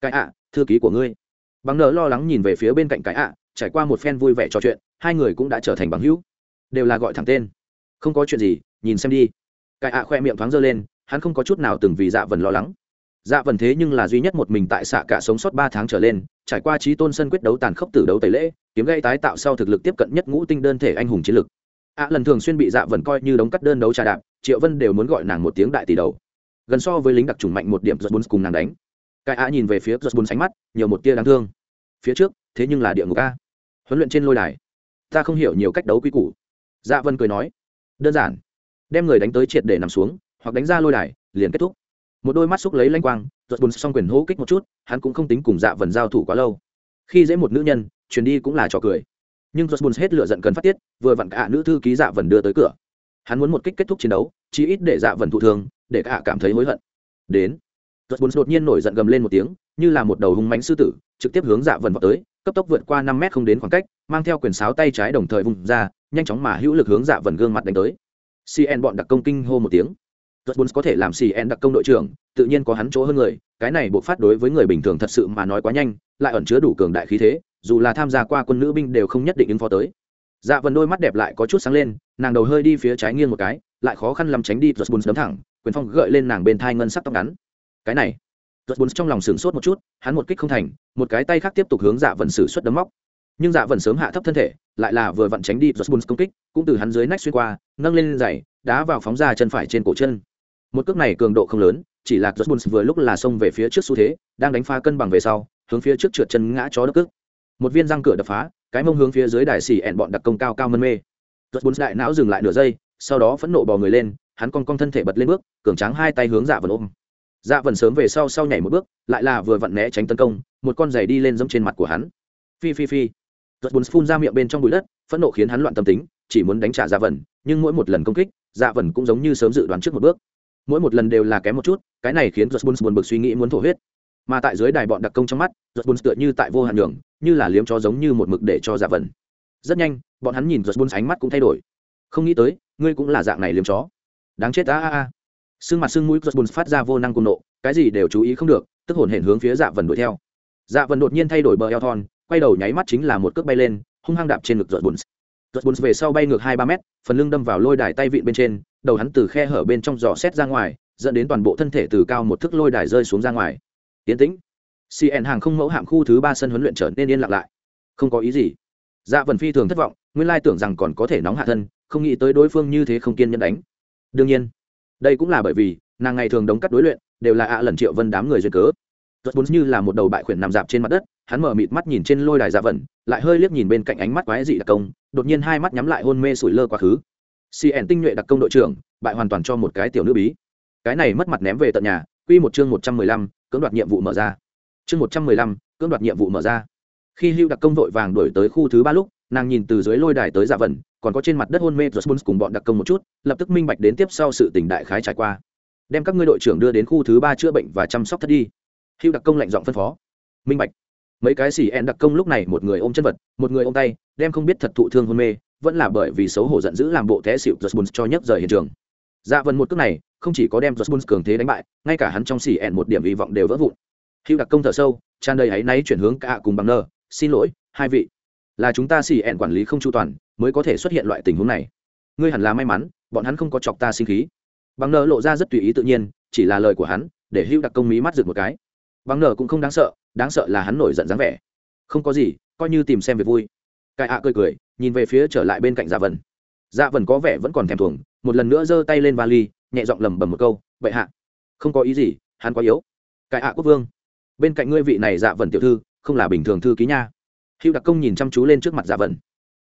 Cái ạ, thư ký của ngươi. Bằng nợ lo lắng nhìn về phía bên cạnh cái ạ, trải qua một phen vui vẻ trò chuyện, hai người cũng đã trở thành bằng hữu đều là gọi thẳng tên. Không có chuyện gì, nhìn xem đi. Cải ạ khoe miệng thoáng dơ lên, hắn không có chút nào từng vì dạ vần lo lắng. Dạ vần thế nhưng là duy nhất một mình tại xạ cả sống sót ba tháng trở lên, trải qua trí tôn sân quyết đấu tàn khốc tử đấu tẩy lễ, kiếm gây tái tạo sau thực lực tiếp cận nhất ngũ tinh đơn thể anh hùng chiến lực. Ạ lần thường xuyên bị dạ vần coi như đóng cắt đơn đấu trà đạp, triệu vân đều muốn gọi nàng một tiếng đại tỷ đầu. Gần so với lính đặc trùng mạnh một điểm giật bún cùng nàng đánh. Cải ạ nhìn về phía giật bún sánh mắt, nhiều một tia đáng thương. Phía trước, thế nhưng là địa ngục a. Huấn luyện trên lôi đài. Ta không hiểu nhiều cách đấu quy củ dạ vân cười nói, đơn giản, đem người đánh tới triệt để nằm xuống, hoặc đánh ra lôi đài, liền kết thúc. Một đôi mắt xúc lấy lanh quang giật bùn xong quyền hô kích một chút, hắn cũng không tính cùng dạ vần giao thủ quá lâu. Khi dễ một nữ nhân, truyền đi cũng là trò cười. Nhưng giật bùn hết lửa giận cần phát tiết, vừa vặn cả nữ thư ký dạ vần đưa tới cửa. Hắn muốn một kích kết thúc chiến đấu, chí ít để dạ vần thụ thương, để cả cảm thấy hối hận. Đến giật bùn đột nhiên nổi giận gầm lên một tiếng, như là một đầu hung mánh sư tử, trực tiếp hướng dạ vần vào tới, cấp tốc vượt qua năm mét không đến khoảng cách, mang theo quyền sáo tay trái đồng thời vùng ra nhanh chóng mà hữu lực hướng dạ vần gương mặt đánh tới cn bọn đặc công kinh hô một tiếng Dortmund có thể làm CN đặc công đội trưởng, tự nhiên có hắn chỗ hơn người, cái này buộc phát đối với người bình thường thật sự mà nói quá nhanh, lại ẩn chứa đủ cường đại khí thế, dù là tham gia qua quân nữ binh đều không nhất định ứng phó tới. Dạ Vân đôi mắt đẹp lại có chút sáng lên, nàng đầu hơi đi phía trái nghiêng một cái, lại khó khăn lắm tránh đi Dortmund đấm thẳng, quyền phong gợi lên nàng bên thai ngân sắc tóc ngắn. Cái này, Dortmund trong lòng sửng sốt một chút, hắn một kích không thành, một cái tay khác tiếp tục hướng Dạ Vân sử xuất đấm móc. Nhưng Dạ vẫn sớm hạ thấp thân thể, lại là vừa vặn tránh đi Dortmund công kích, cũng từ hắn dưới nách xuyên qua, nâng lên giày, đá vào phóng ra chân phải trên cổ chân. Một cước này cường độ không lớn chỉ là Dortmund vừa lúc là xông về phía trước xu thế đang đánh phá cân bằng về sau hướng phía trước trượt chân ngã chó đất cước. Một viên răng cửa đập phá cái mông hướng phía dưới đài xỉ ẹn bọn đặc công cao cao mân mê. Dortmund đại não dừng lại nửa giây sau đó phẫn nộ bò người lên hắn con con thân thể bật lên bước cường tráng hai tay hướng dạ vần ôm. Dạ vần sớm về sau sau nhảy một bước lại là vừa vặn né tránh tấn công một con giày đi lên giống trên mặt của hắn. Phi phi phi. Rốt Dortmund phun ra miệng bên trong bụi đất, phẫn nộ khiến hắn loạn tâm tính, chỉ muốn đánh trả dạ vần nhưng mỗi một lần công kích dạ vần cũng giống như sớm dự đoán trước một bước. Mỗi một lần đều là kém một chút, cái này khiến Rốt buồn bực suy nghĩ muốn thổ huyết. Mà tại dưới đài bọn đặc công trong mắt Rốt Jones tựa như tại vô hạn đường như là liếm chó giống như một mực để cho dạ vần rất nhanh, bọn hắn nhìn Rốt Jones ánh mắt cũng thay đổi. Không nghĩ tới, ngươi cũng là dạng này liếm chó. Đáng chết, a a a. Sương mặt sương mũi Rốt Jones phát ra vô năng cùng nộ, cái gì đều chú ý không được, tức hồn hển hướng phía dạ vần đuổi theo. Dạ vần đột nhiên thay đổi bờ eo thon quay đầu nháy mắt chính là một cước bay lên hung hăng đạp trên ngực Jones bùn về sau bay ngược hai ba mét phần lưng đâm vào lôi đài tay vịn bên trên đầu hắn từ khe hở bên trong giò xét ra ngoài dẫn đến toàn bộ thân thể từ cao một thước lôi đài rơi xuống ra ngoài. Tiến tĩnh. Cn hàng không mẫu hạm khu thứ ba sân huấn luyện trở nên yên lặng lại. Không có ý gì. Dạ vần phi thường thất vọng nguyên lai tưởng rằng còn có thể nóng hạ thân không nghĩ tới đối phương như thế không kiên nhẫn đánh. Đương nhiên đây cũng là bởi vì nàng ngày thường đóng cắt đối luyện đều là ạ lần triệu vân đám người duyên cớ. Rốt bốn như là một đầu bại khuyển nằm dạp trên mặt đất, hắn mở mịt mắt nhìn trên lôi đài dạ vẩn, lại hơi liếc nhìn bên cạnh ánh mắt quái dị đặc công, đột nhiên hai mắt nhắm lại hôn mê sủi lơ quá khứ. Cn tinh nhuệ đặc công đội trưởng bại hoàn toàn cho một cái tiểu nữ bí. Cái này mất mặt ném về tận nhà quy một chương một trăm mười lăm cưỡng đoạt nhiệm vụ mở ra. Chương một trăm mười lăm cưỡng đoạt nhiệm vụ mở ra. Khi hưu đặc công vội vàng đuổi tới khu thứ ba lúc nàng nhìn từ dưới lôi đài tới dạ vẩn, còn có trên mặt đất hôn mê Rosbun cùng bọn đặc công một chút lập tức minh bạch đến tiếp sau sự tình đại khái trải qua. Đem các ngươi đội trưởng đưa đến khu thứ ba chữa bệnh và chăm sóc thất đi. Hưu đặc công lạnh giọng phân phó. Minh bạch mấy cái xì en đặc công lúc này một người ôm chân vật một người ôm tay đem không biết thật thụ thương hôn mê vẫn là bởi vì xấu hổ giận dữ làm bộ té xịu Jones cho nhấc rời hiện trường. Dạ vân một cước này, không chỉ có đem Jones cường thế đánh bại, ngay cả hắn trong xì en một điểm hy vọng đều vỡ vụn. hữu đặc công thở sâu, tràn đầy hãy náy chuyển hướng cả cùng bằng nơ, xin lỗi, hai vị, là chúng ta xì ẹn quản lý không chu toàn, mới có thể xuất hiện loại tình huống này. Ngươi hẳn là may mắn, bọn hắn không có chọc ta sinh khí. Bằng nơ lộ ra rất tùy ý tự nhiên, chỉ là lời của hắn, để hữu đặc công mí mắt giật một cái. Bằng nở cũng không đáng sợ, đáng sợ là hắn nổi giận dáng vẻ. Không có gì, coi như tìm xem việc vui. Cai ạ cười cười, nhìn về phía trở lại bên cạnh dạ vần dạ vần có vẻ vẫn còn thèm thuồng một lần nữa giơ tay lên vali nhẹ giọng lầm bầm một câu vậy hạ không có ý gì hắn quá yếu. Cai ạ quốc vương bên cạnh ngươi vị này dạ vần tiểu thư không là bình thường thư ký nha. Hữu đặc công nhìn chăm chú lên trước mặt dạ vần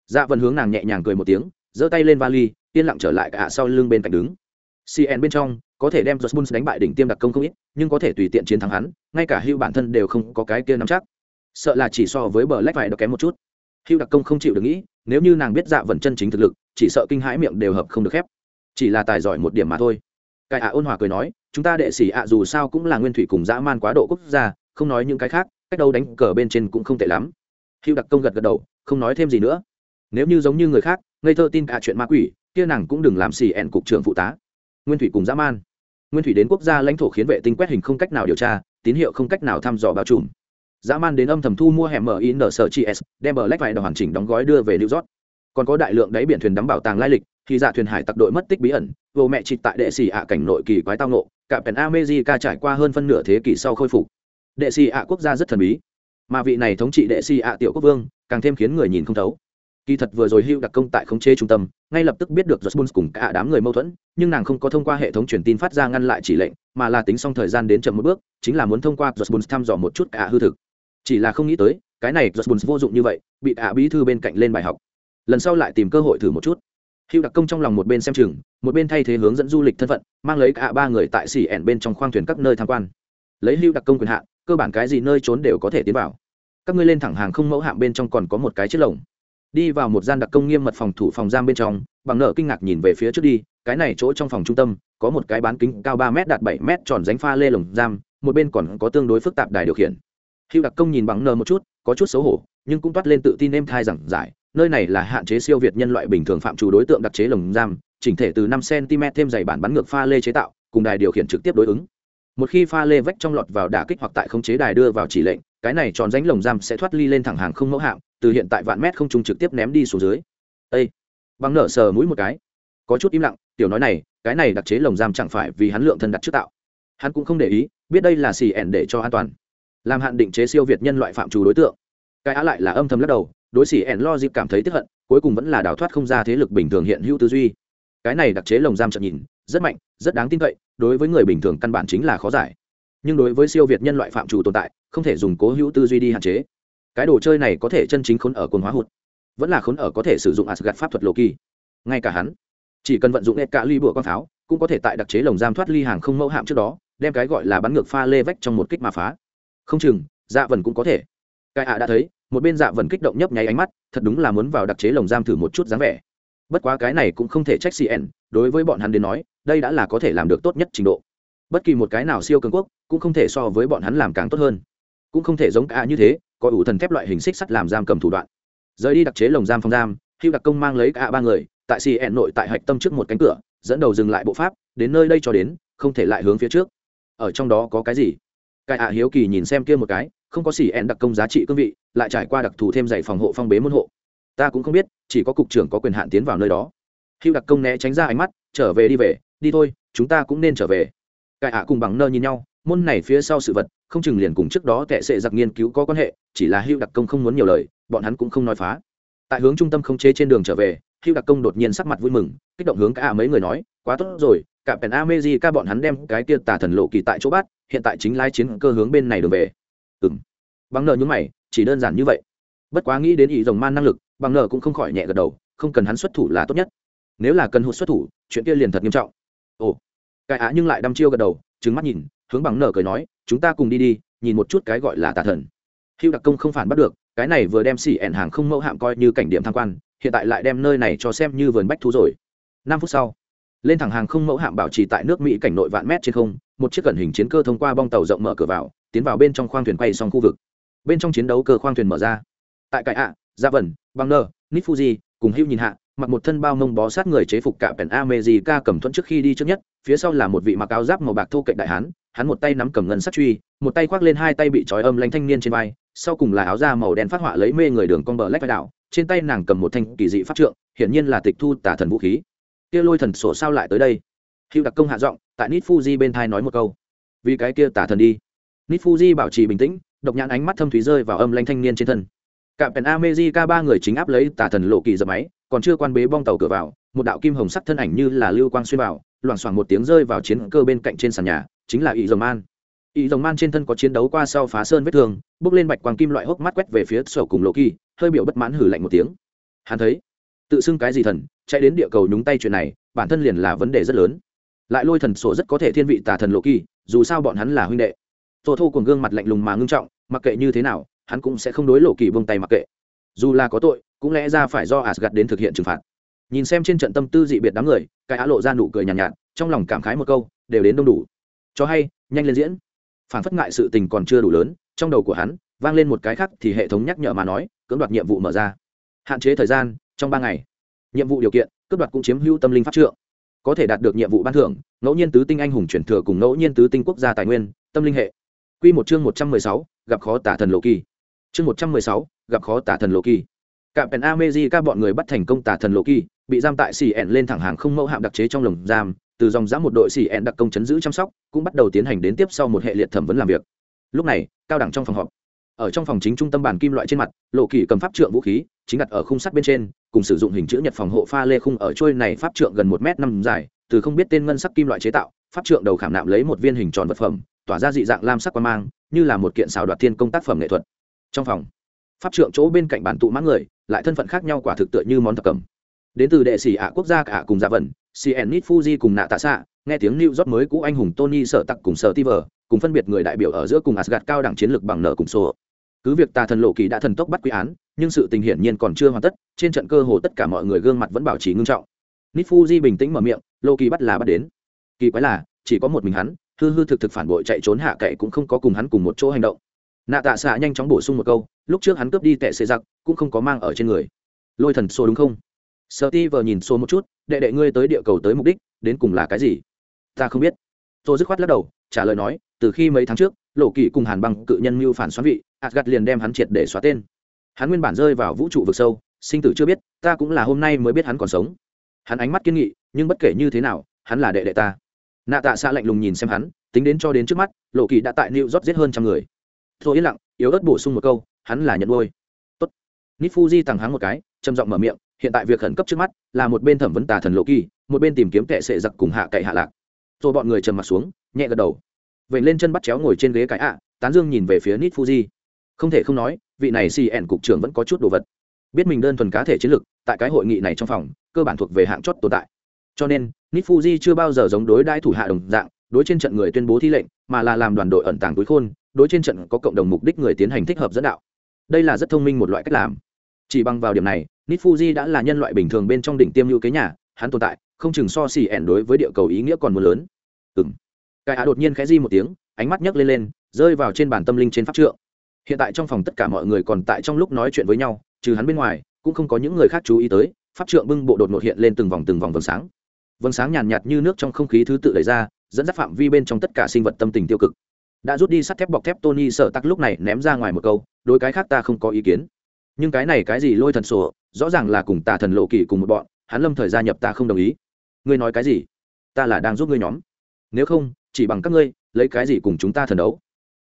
dạ vần hướng nàng nhẹ nhàng cười một tiếng giơ tay lên vali yên lặng trở lại cả sau lưng bên cạnh đứng. Cn bên trong có thể đem Josbun đánh bại đỉnh tiêm đặc công không ít, nhưng có thể tùy tiện chiến thắng hắn, ngay cả Hưu bản thân đều không có cái kia nắm chắc. Sợ là chỉ so với Black phải được kém một chút. Hưu đặc công không chịu được nghĩ, nếu như nàng biết dạ vận chân chính thực lực chỉ sợ kinh hãi miệng đều hợp không được khép. Chỉ là tài giỏi một điểm mà thôi. Cái ạ ôn hòa cười nói chúng ta đệ sĩ ạ dù sao cũng là nguyên thủy cùng dã man quá độ quốc gia không nói những cái khác cách đâu đánh cờ bên trên cũng không tệ lắm. Hưu đặc công gật gật đầu không nói thêm gì nữa. Nếu như giống như người khác ngây thơ tin cả chuyện ma quỷ kia nàng cũng đừng làm xì ẹn cục trưởng phụ tá. Nguyên thủy cùng dã man nguyên thủy đến quốc gia lãnh thổ khiến vệ tinh quét hình không cách nào điều tra, tín hiệu không cách nào thăm dò bao trùm. Dã man đến âm thầm thu mua hẻm mở in sở gs s, đem bờ lách vải hoàn chỉnh đóng gói đưa về new york. Còn có đại lượng đáy biển thuyền đắm bảo tàng lai lịch khi dạ thuyền hải tặc đội mất tích bí ẩn, vô mẹ chị tại đệ sĩ ạ cảnh nội kỳ quái tao nộ cả pèn amejica trải qua hơn phân nửa thế kỷ sau khôi phục. Đệ sĩ ạ quốc gia rất thần bí, mà vị này thống trị đệ sĩ ạ tiểu quốc vương, càng thêm khiến người nhìn không thấu kỳ thật vừa rồi hưu đặc công tại khống chế trung tâm, ngay lập tức biết được josh cùng cả đám người mâu thuẫn, nhưng nàng không có thông qua hệ thống truyền tin phát ra ngăn lại chỉ lệnh, mà là tính xong thời gian đến chậm một bước, chính là muốn thông qua josh thăm dò một chút cả hư thực. Chỉ là không nghĩ tới, cái này josh vô dụng như vậy, bị cả bí thư bên cạnh lên bài học. Lần sau lại tìm cơ hội thử một chút. Hữu đặc công trong lòng một bên xem chừng, một bên thay thế hướng dẫn du lịch thân phận, mang lấy cả ba người tại xỉ ẻn bên trong khoang thuyền các nơi tham quan. Lấy hữu đặc công quyền hạn, cơ bản cái gì nơi trốn đều có thể tiến vào. Các ngươi lên thẳng hàng không mẫu hạm bên trong còn có một cái chiếc lồng đi vào một gian đặc công nghiêm mật phòng thủ phòng giam bên trong, bằng nợ kinh ngạc nhìn về phía trước đi, cái này chỗ trong phòng trung tâm, có một cái bán kính cao ba m đạt bảy m tròn ránh pha lê lồng giam, một bên còn có tương đối phức tạp đài điều khiển. Hữu đặc công nhìn bằng nợ một chút, có chút xấu hổ, nhưng cũng toát lên tự tin êm thai rằng giải, nơi này là hạn chế siêu việt nhân loại bình thường phạm chủ đối tượng đặc chế lồng giam, chỉnh thể từ năm cm thêm dày bản bắn ngược pha lê chế tạo, cùng đài điều khiển trực tiếp đối ứng. Một khi pha lê vách trong lọt vào đả kích hoặc tại khống chế đài đưa vào chỉ lệnh, cái này tròn ránh lồng giam sẽ thoát ly lên thẳng hàng không mẫu hạm từ hiện tại vạn mét không trung trực tiếp ném đi xuống dưới. Ây bằng nở sờ mũi một cái. Có chút im lặng, tiểu nói này, cái này đặc chế lồng giam chẳng phải vì hắn lượng thân đặt trước tạo. Hắn cũng không để ý, biết đây là xì ẻn để cho an toàn. Làm hạn định chế siêu việt nhân loại phạm trù đối tượng. Cái á lại là âm thầm lắc đầu, đối xì ẻn lo dịp cảm thấy tiếp hận, cuối cùng vẫn là đào thoát không ra thế lực bình thường hiện hữu tư duy. Cái này đặc chế lồng giam chậm nhìn, rất mạnh, rất đáng tin cậy, đối với người bình thường căn bản chính là khó giải. Nhưng đối với siêu việt nhân loại phạm chủ tồn tại, không thể dùng cố hữu tư duy đi hạn chế cái đồ chơi này có thể chân chính khốn ở cồn hóa hụt, vẫn là khốn ở có thể sử dụng asgad pháp thuật lộ kỳ. Ngay cả hắn, chỉ cần vận dụng hết cả ly bụa con pháo, cũng có thể tại đặc chế lồng giam thoát ly hàng không mẫu hạm trước đó, đem cái gọi là bắn ngược pha lê vách trong một kích mà phá. Không chừng dạ vần cũng có thể. Cái ạ đã thấy, một bên dạ vần kích động nhấp nháy ánh mắt, thật đúng là muốn vào đặc chế lồng giam thử một chút dáng vẻ. Bất quá cái này cũng không thể trách cn đối với bọn hắn đến nói, đây đã là có thể làm được tốt nhất trình độ. Bất kỳ một cái nào siêu cường quốc, cũng không thể so với bọn hắn làm càng tốt hơn. Cũng không thể giống cả như thế có ủ thần thép loại hình xích sắt làm giam cầm thủ đoạn. Rời đi đặc chế lồng giam phòng giam Hưu đặc công mang lấy cả ba người, tại cn nội tại hạch tâm trước một cánh cửa, dẫn đầu dừng lại bộ pháp, đến nơi đây cho đến, không thể lại hướng phía trước. Ở trong đó có cái gì? Cái ạ hiếu kỳ nhìn xem kia một cái, không có cn đặc công giá trị cương vị, lại trải qua đặc thù thêm giày phòng hộ phong bế môn hộ. Ta cũng không biết, chỉ có cục trưởng có quyền hạn tiến vào nơi đó. Hưu đặc công né tránh ra ánh mắt, trở về đi về, đi thôi, chúng ta cũng nên trở về. Cái ạ cùng bằng nơ nhìn nhau, môn này phía sau sự vật không chừng liền cùng trước đó tệ sệ giặc nghiên cứu có quan hệ, chỉ là hưu đặc công không muốn nhiều lời, bọn hắn cũng không nói phá. Tại hướng trung tâm không chế trên đường trở về, hưu đặc công đột nhiên sắc mặt vui mừng, kích động hướng cả mấy người nói, quá tốt rồi, cả pèn amezi ca bọn hắn đem cái kia tà thần lộ kỳ tại chỗ bắt, hiện tại chính lai chiến cơ hướng bên này đường về. Ừng bằng nợ nhúng mày, chỉ đơn giản như vậy. Bất quá nghĩ đến ý rồng man năng lực bằng nợ cũng không khỏi nhẹ gật đầu, không cần hắn xuất thủ là tốt nhất. Nếu là cần hụt xuất thủ, chuyện kia liền thật nghiêm trọng. Ồ. Cái á nhưng lại đăm chiêu gật đầu trứng mắt nhìn hướng bằng nở cười nói chúng ta cùng đi đi nhìn một chút cái gọi là tà thần. Hữu đặc công không phản bắt được cái này vừa đem xỉ ẻn hàng không mẫu hạm coi như cảnh điểm tham quan hiện tại lại đem nơi này cho xem như vườn bách thú rồi. Năm phút sau lên thẳng hàng không mẫu hạm bảo trì tại nước mỹ cảnh nội vạn mét trên không một chiếc cẩn hình chiến cơ thông qua bong tàu rộng mở cửa vào tiến vào bên trong khoang thuyền quay xong khu vực. Bên trong chiến đấu cơ khoang thuyền mở ra. Tại cải ạ dạ à, gia vần băng nơ nít fuji cùng hưu nhìn hạ mặc một thân bao mông bó sát người chế phục cả pèn amejica cầm thuẫn trước khi đi trước nhất phía sau là một vị mặc áo giáp màu bạc thô cạnh đại hán hắn một tay nắm cầm ngân sắt truy, một tay khoác lên hai tay bị trói âm lanh thanh niên trên vai, sau cùng là áo da màu đen phát họa lấy mê người đường con bờ lách vai đảo. trên tay nàng cầm một thanh kỳ dị pháp trượng, hiển nhiên là tịch thu tả thần vũ khí. Kia lôi thần sổ sao lại tới đây? Hữu đặc công hạ giọng, tại nít fuji bên thai nói một câu. Vì cái kia tả thần đi. Nít fuji bảo trì bình tĩnh, độc nhãn ánh mắt thâm thúy rơi vào âm lanh thanh niên trên thân. Cả pèn amejica ba người chính áp lấy tả thần lộ kỳ dập máy, còn chưa quan bế bong tàu cửa vào, một đạo kim hồng sắc thân ảnh như là lưu quang xuyên vào, loảng xoảng một tiếng rơi vào chiến cơ bên cạnh trên sàn nhà chính là ý dòng man. Ý dòng man trên thân có chiến đấu qua sau phá sơn vết thương bước lên bạch quang kim loại hốc mắt quét về phía sổ cùng lộ kỳ hơi biểu bất mãn hử lạnh một tiếng. Hắn thấy tự xưng cái gì thần chạy đến địa cầu nhúng tay chuyện này bản thân liền là vấn đề rất lớn. Lại lôi thần sổ rất có thể thiên vị tà thần lộ kỳ dù sao bọn hắn là huynh đệ. Tổ thô cùng gương mặt lạnh lùng mà ngưng trọng mặc kệ như thế nào hắn cũng sẽ không đối lộ kỳ buông tay mặc kệ. Dù là có tội cũng lẽ ra phải do asgad đến thực hiện trừng phạt. Nhìn xem trên trận tâm tư dị biệt đám người cái á lộ ra nụ cười nhàn nhạt, nhạt trong lòng cảm khái một câu đều đến đông đủ cho hay, nhanh lên diễn. Phản phất ngại sự tình còn chưa đủ lớn, trong đầu của hắn, vang lên một cái khác thì hệ thống nhắc nhở mà nói, cưỡng đoạt nhiệm vụ mở ra. Hạn chế thời gian, trong ba ngày. Nhiệm vụ điều kiện, cướp đoạt cũng chiếm hữu tâm linh pháp trượng. Có thể đạt được nhiệm vụ ban thưởng, ngẫu nhiên tứ tinh anh hùng chuyển thừa cùng ngẫu nhiên tứ tinh quốc gia tài nguyên, tâm linh hệ. Q một chương một trăm mười sáu, gặp khó tả thần lộ kỳ. Chương một trăm mười sáu, gặp khó tả thần lộ kỳ. Cạm pèn amejica bọn người bắt thành công tả thần lộ kỳ, bị giam tại xì ẹn lên thẳng hàng không mẫu hạm đặc chế trong lồng giam từ dòng giã một đội xỉ ẹn đặc công chấn giữ chăm sóc, cũng bắt đầu tiến hành đến tiếp sau một hệ liệt thẩm vấn làm việc. Lúc này, cao đẳng trong phòng họp. Ở trong phòng chính trung tâm bàn kim loại trên mặt, lộ kỳ cầm pháp trượng vũ khí, chính đặt ở khung sắt bên trên, cùng sử dụng hình chữ nhật phòng hộ pha lê khung ở trôi này pháp trượng gần một m năm dài, từ không biết tên ngân sắc kim loại chế tạo, pháp trượng đầu khảm nạm lấy một viên hình tròn vật phẩm, tỏa ra dị dạng lam sắc quan mang, như là một kiện xào đoạt thiên công tác phẩm nghệ thuật. Trong phòng, pháp trượng chỗ bên cạnh bản tụ mãn người, lại thân phận khác nhau quả thực tựa như món thập cẩm. Đến từ đệ sĩ ạ quốc gia cả cùng gia vẩn cn nit fuji cùng nạ tạ xạ nghe tiếng new york mới cũ anh hùng tony sợ tặc cùng sợ tiver, cùng phân biệt người đại biểu ở giữa cùng asgad cao đẳng chiến lược bằng nợ cùng số cứ việc tà thần lộ kỳ đã thần tốc bắt quy án, nhưng sự tình hiển nhiên còn chưa hoàn tất, trên trận cơ hồ tất cả mọi người gương mặt vẫn bảo trì ngưng trọng. Nít fuji bình tĩnh mở miệng lộ kỳ bắt là bắt đến. Kỳ quái là, chỉ có một mình hắn, hư hư thực thực phản bội chạy trốn hạ cậy cũng không có cùng hắn cùng một chỗ hành động. Nạ tạ xạ nhanh chóng bổ sung một câu, lúc trước hắn cướp đi tệ xê giặc, cũng không có mang ở trên người. Lôi thần xô đúng không? Sợ ti vờ nhìn xô một chút đệ đệ ngươi tới địa cầu tới mục đích, đến cùng là cái gì? Ta không biết. Tôi dứt khoát lắc đầu, trả lời nói, từ khi mấy tháng trước lộ kỳ cùng hàn băng cự nhân mưu phản xoắn vị asgad liền đem hắn triệt để xóa tên. Hắn nguyên bản rơi vào vũ trụ vực sâu, sinh tử chưa biết, ta cũng là hôm nay mới biết hắn còn sống. Hắn ánh mắt kiên nghị, nhưng bất kể như thế nào, hắn là đệ đệ ta. Nạ tạ xạ lạnh lùng nhìn xem hắn, tính đến cho đến trước mắt lộ kỳ đã tại new rót giết hơn trăm người. Thôi yên lặng, yếu ớt bổ sung một câu, hắn là nhận ngôi tốt. Nít fuji tằng một cái, trầm giọng mở miệng hiện tại việc khẩn cấp trước mắt là một bên thẩm vấn tà thần lộ kỳ, một bên tìm kiếm kệ sệ giặc cùng hạ cậy hạ lạc. Rồi bọn người trầm mặt xuống, nhẹ gật đầu. Vậy lên chân bắt chéo ngồi trên ghế cái ạ, tán dương nhìn về phía nít fuji. Không thể không nói, vị này xì ẻn cục trưởng vẫn có chút đồ vật. Biết mình đơn thuần cá thể chiến lược tại cái hội nghị này trong phòng, cơ bản thuộc về hạng chót tồn tại. Cho nên nít fuji chưa bao giờ giống đối đãi thủ hạ đồng dạng, đối trên trận người tuyên bố thi lệnh, mà là làm đoàn đội ẩn tàng túi khôn, đối trên trận có cộng đồng mục đích người tiến hành thích hợp dẫn đạo. Đây là rất thông minh một loại cách làm chỉ bằng vào điểm này nít fuji đã là nhân loại bình thường bên trong đỉnh tiêm lưu kế nhà hắn tồn tại không chừng so xì ẻn đối với địa cầu ý nghĩa còn muốn lớn. Ừ m cái á đột nhiên khẽ di một tiếng ánh mắt nhấc lên lên rơi vào trên bàn tâm linh trên pháp trượng. Hiện tại trong phòng tất cả mọi người còn tại trong lúc nói chuyện với nhau trừ hắn bên ngoài cũng không có những người khác chú ý tới pháp trượng bưng bộ đột ngột hiện lên từng vòng từng vòng vầng sáng. Vầng sáng nhàn nhạt, như nước trong không khí thứ tự lấy ra dẫn dắt phạm vi bên trong tất cả sinh vật tâm tình tiêu cực. Đã rút đi sắt thép bọc thép tony sợ tắc lúc này ném ra ngoài một câu đối cái khác ta không có ý kiến nhưng cái này cái gì lôi thần sổ, rõ ràng là cùng tà thần lộ kỳ cùng một bọn, hắn lâm thời gia nhập ta không đồng ý. Ngươi nói cái gì? Ta là đang giúp ngươi nhóm. Nếu không, chỉ bằng các ngươi, lấy cái gì cùng chúng ta thần đấu?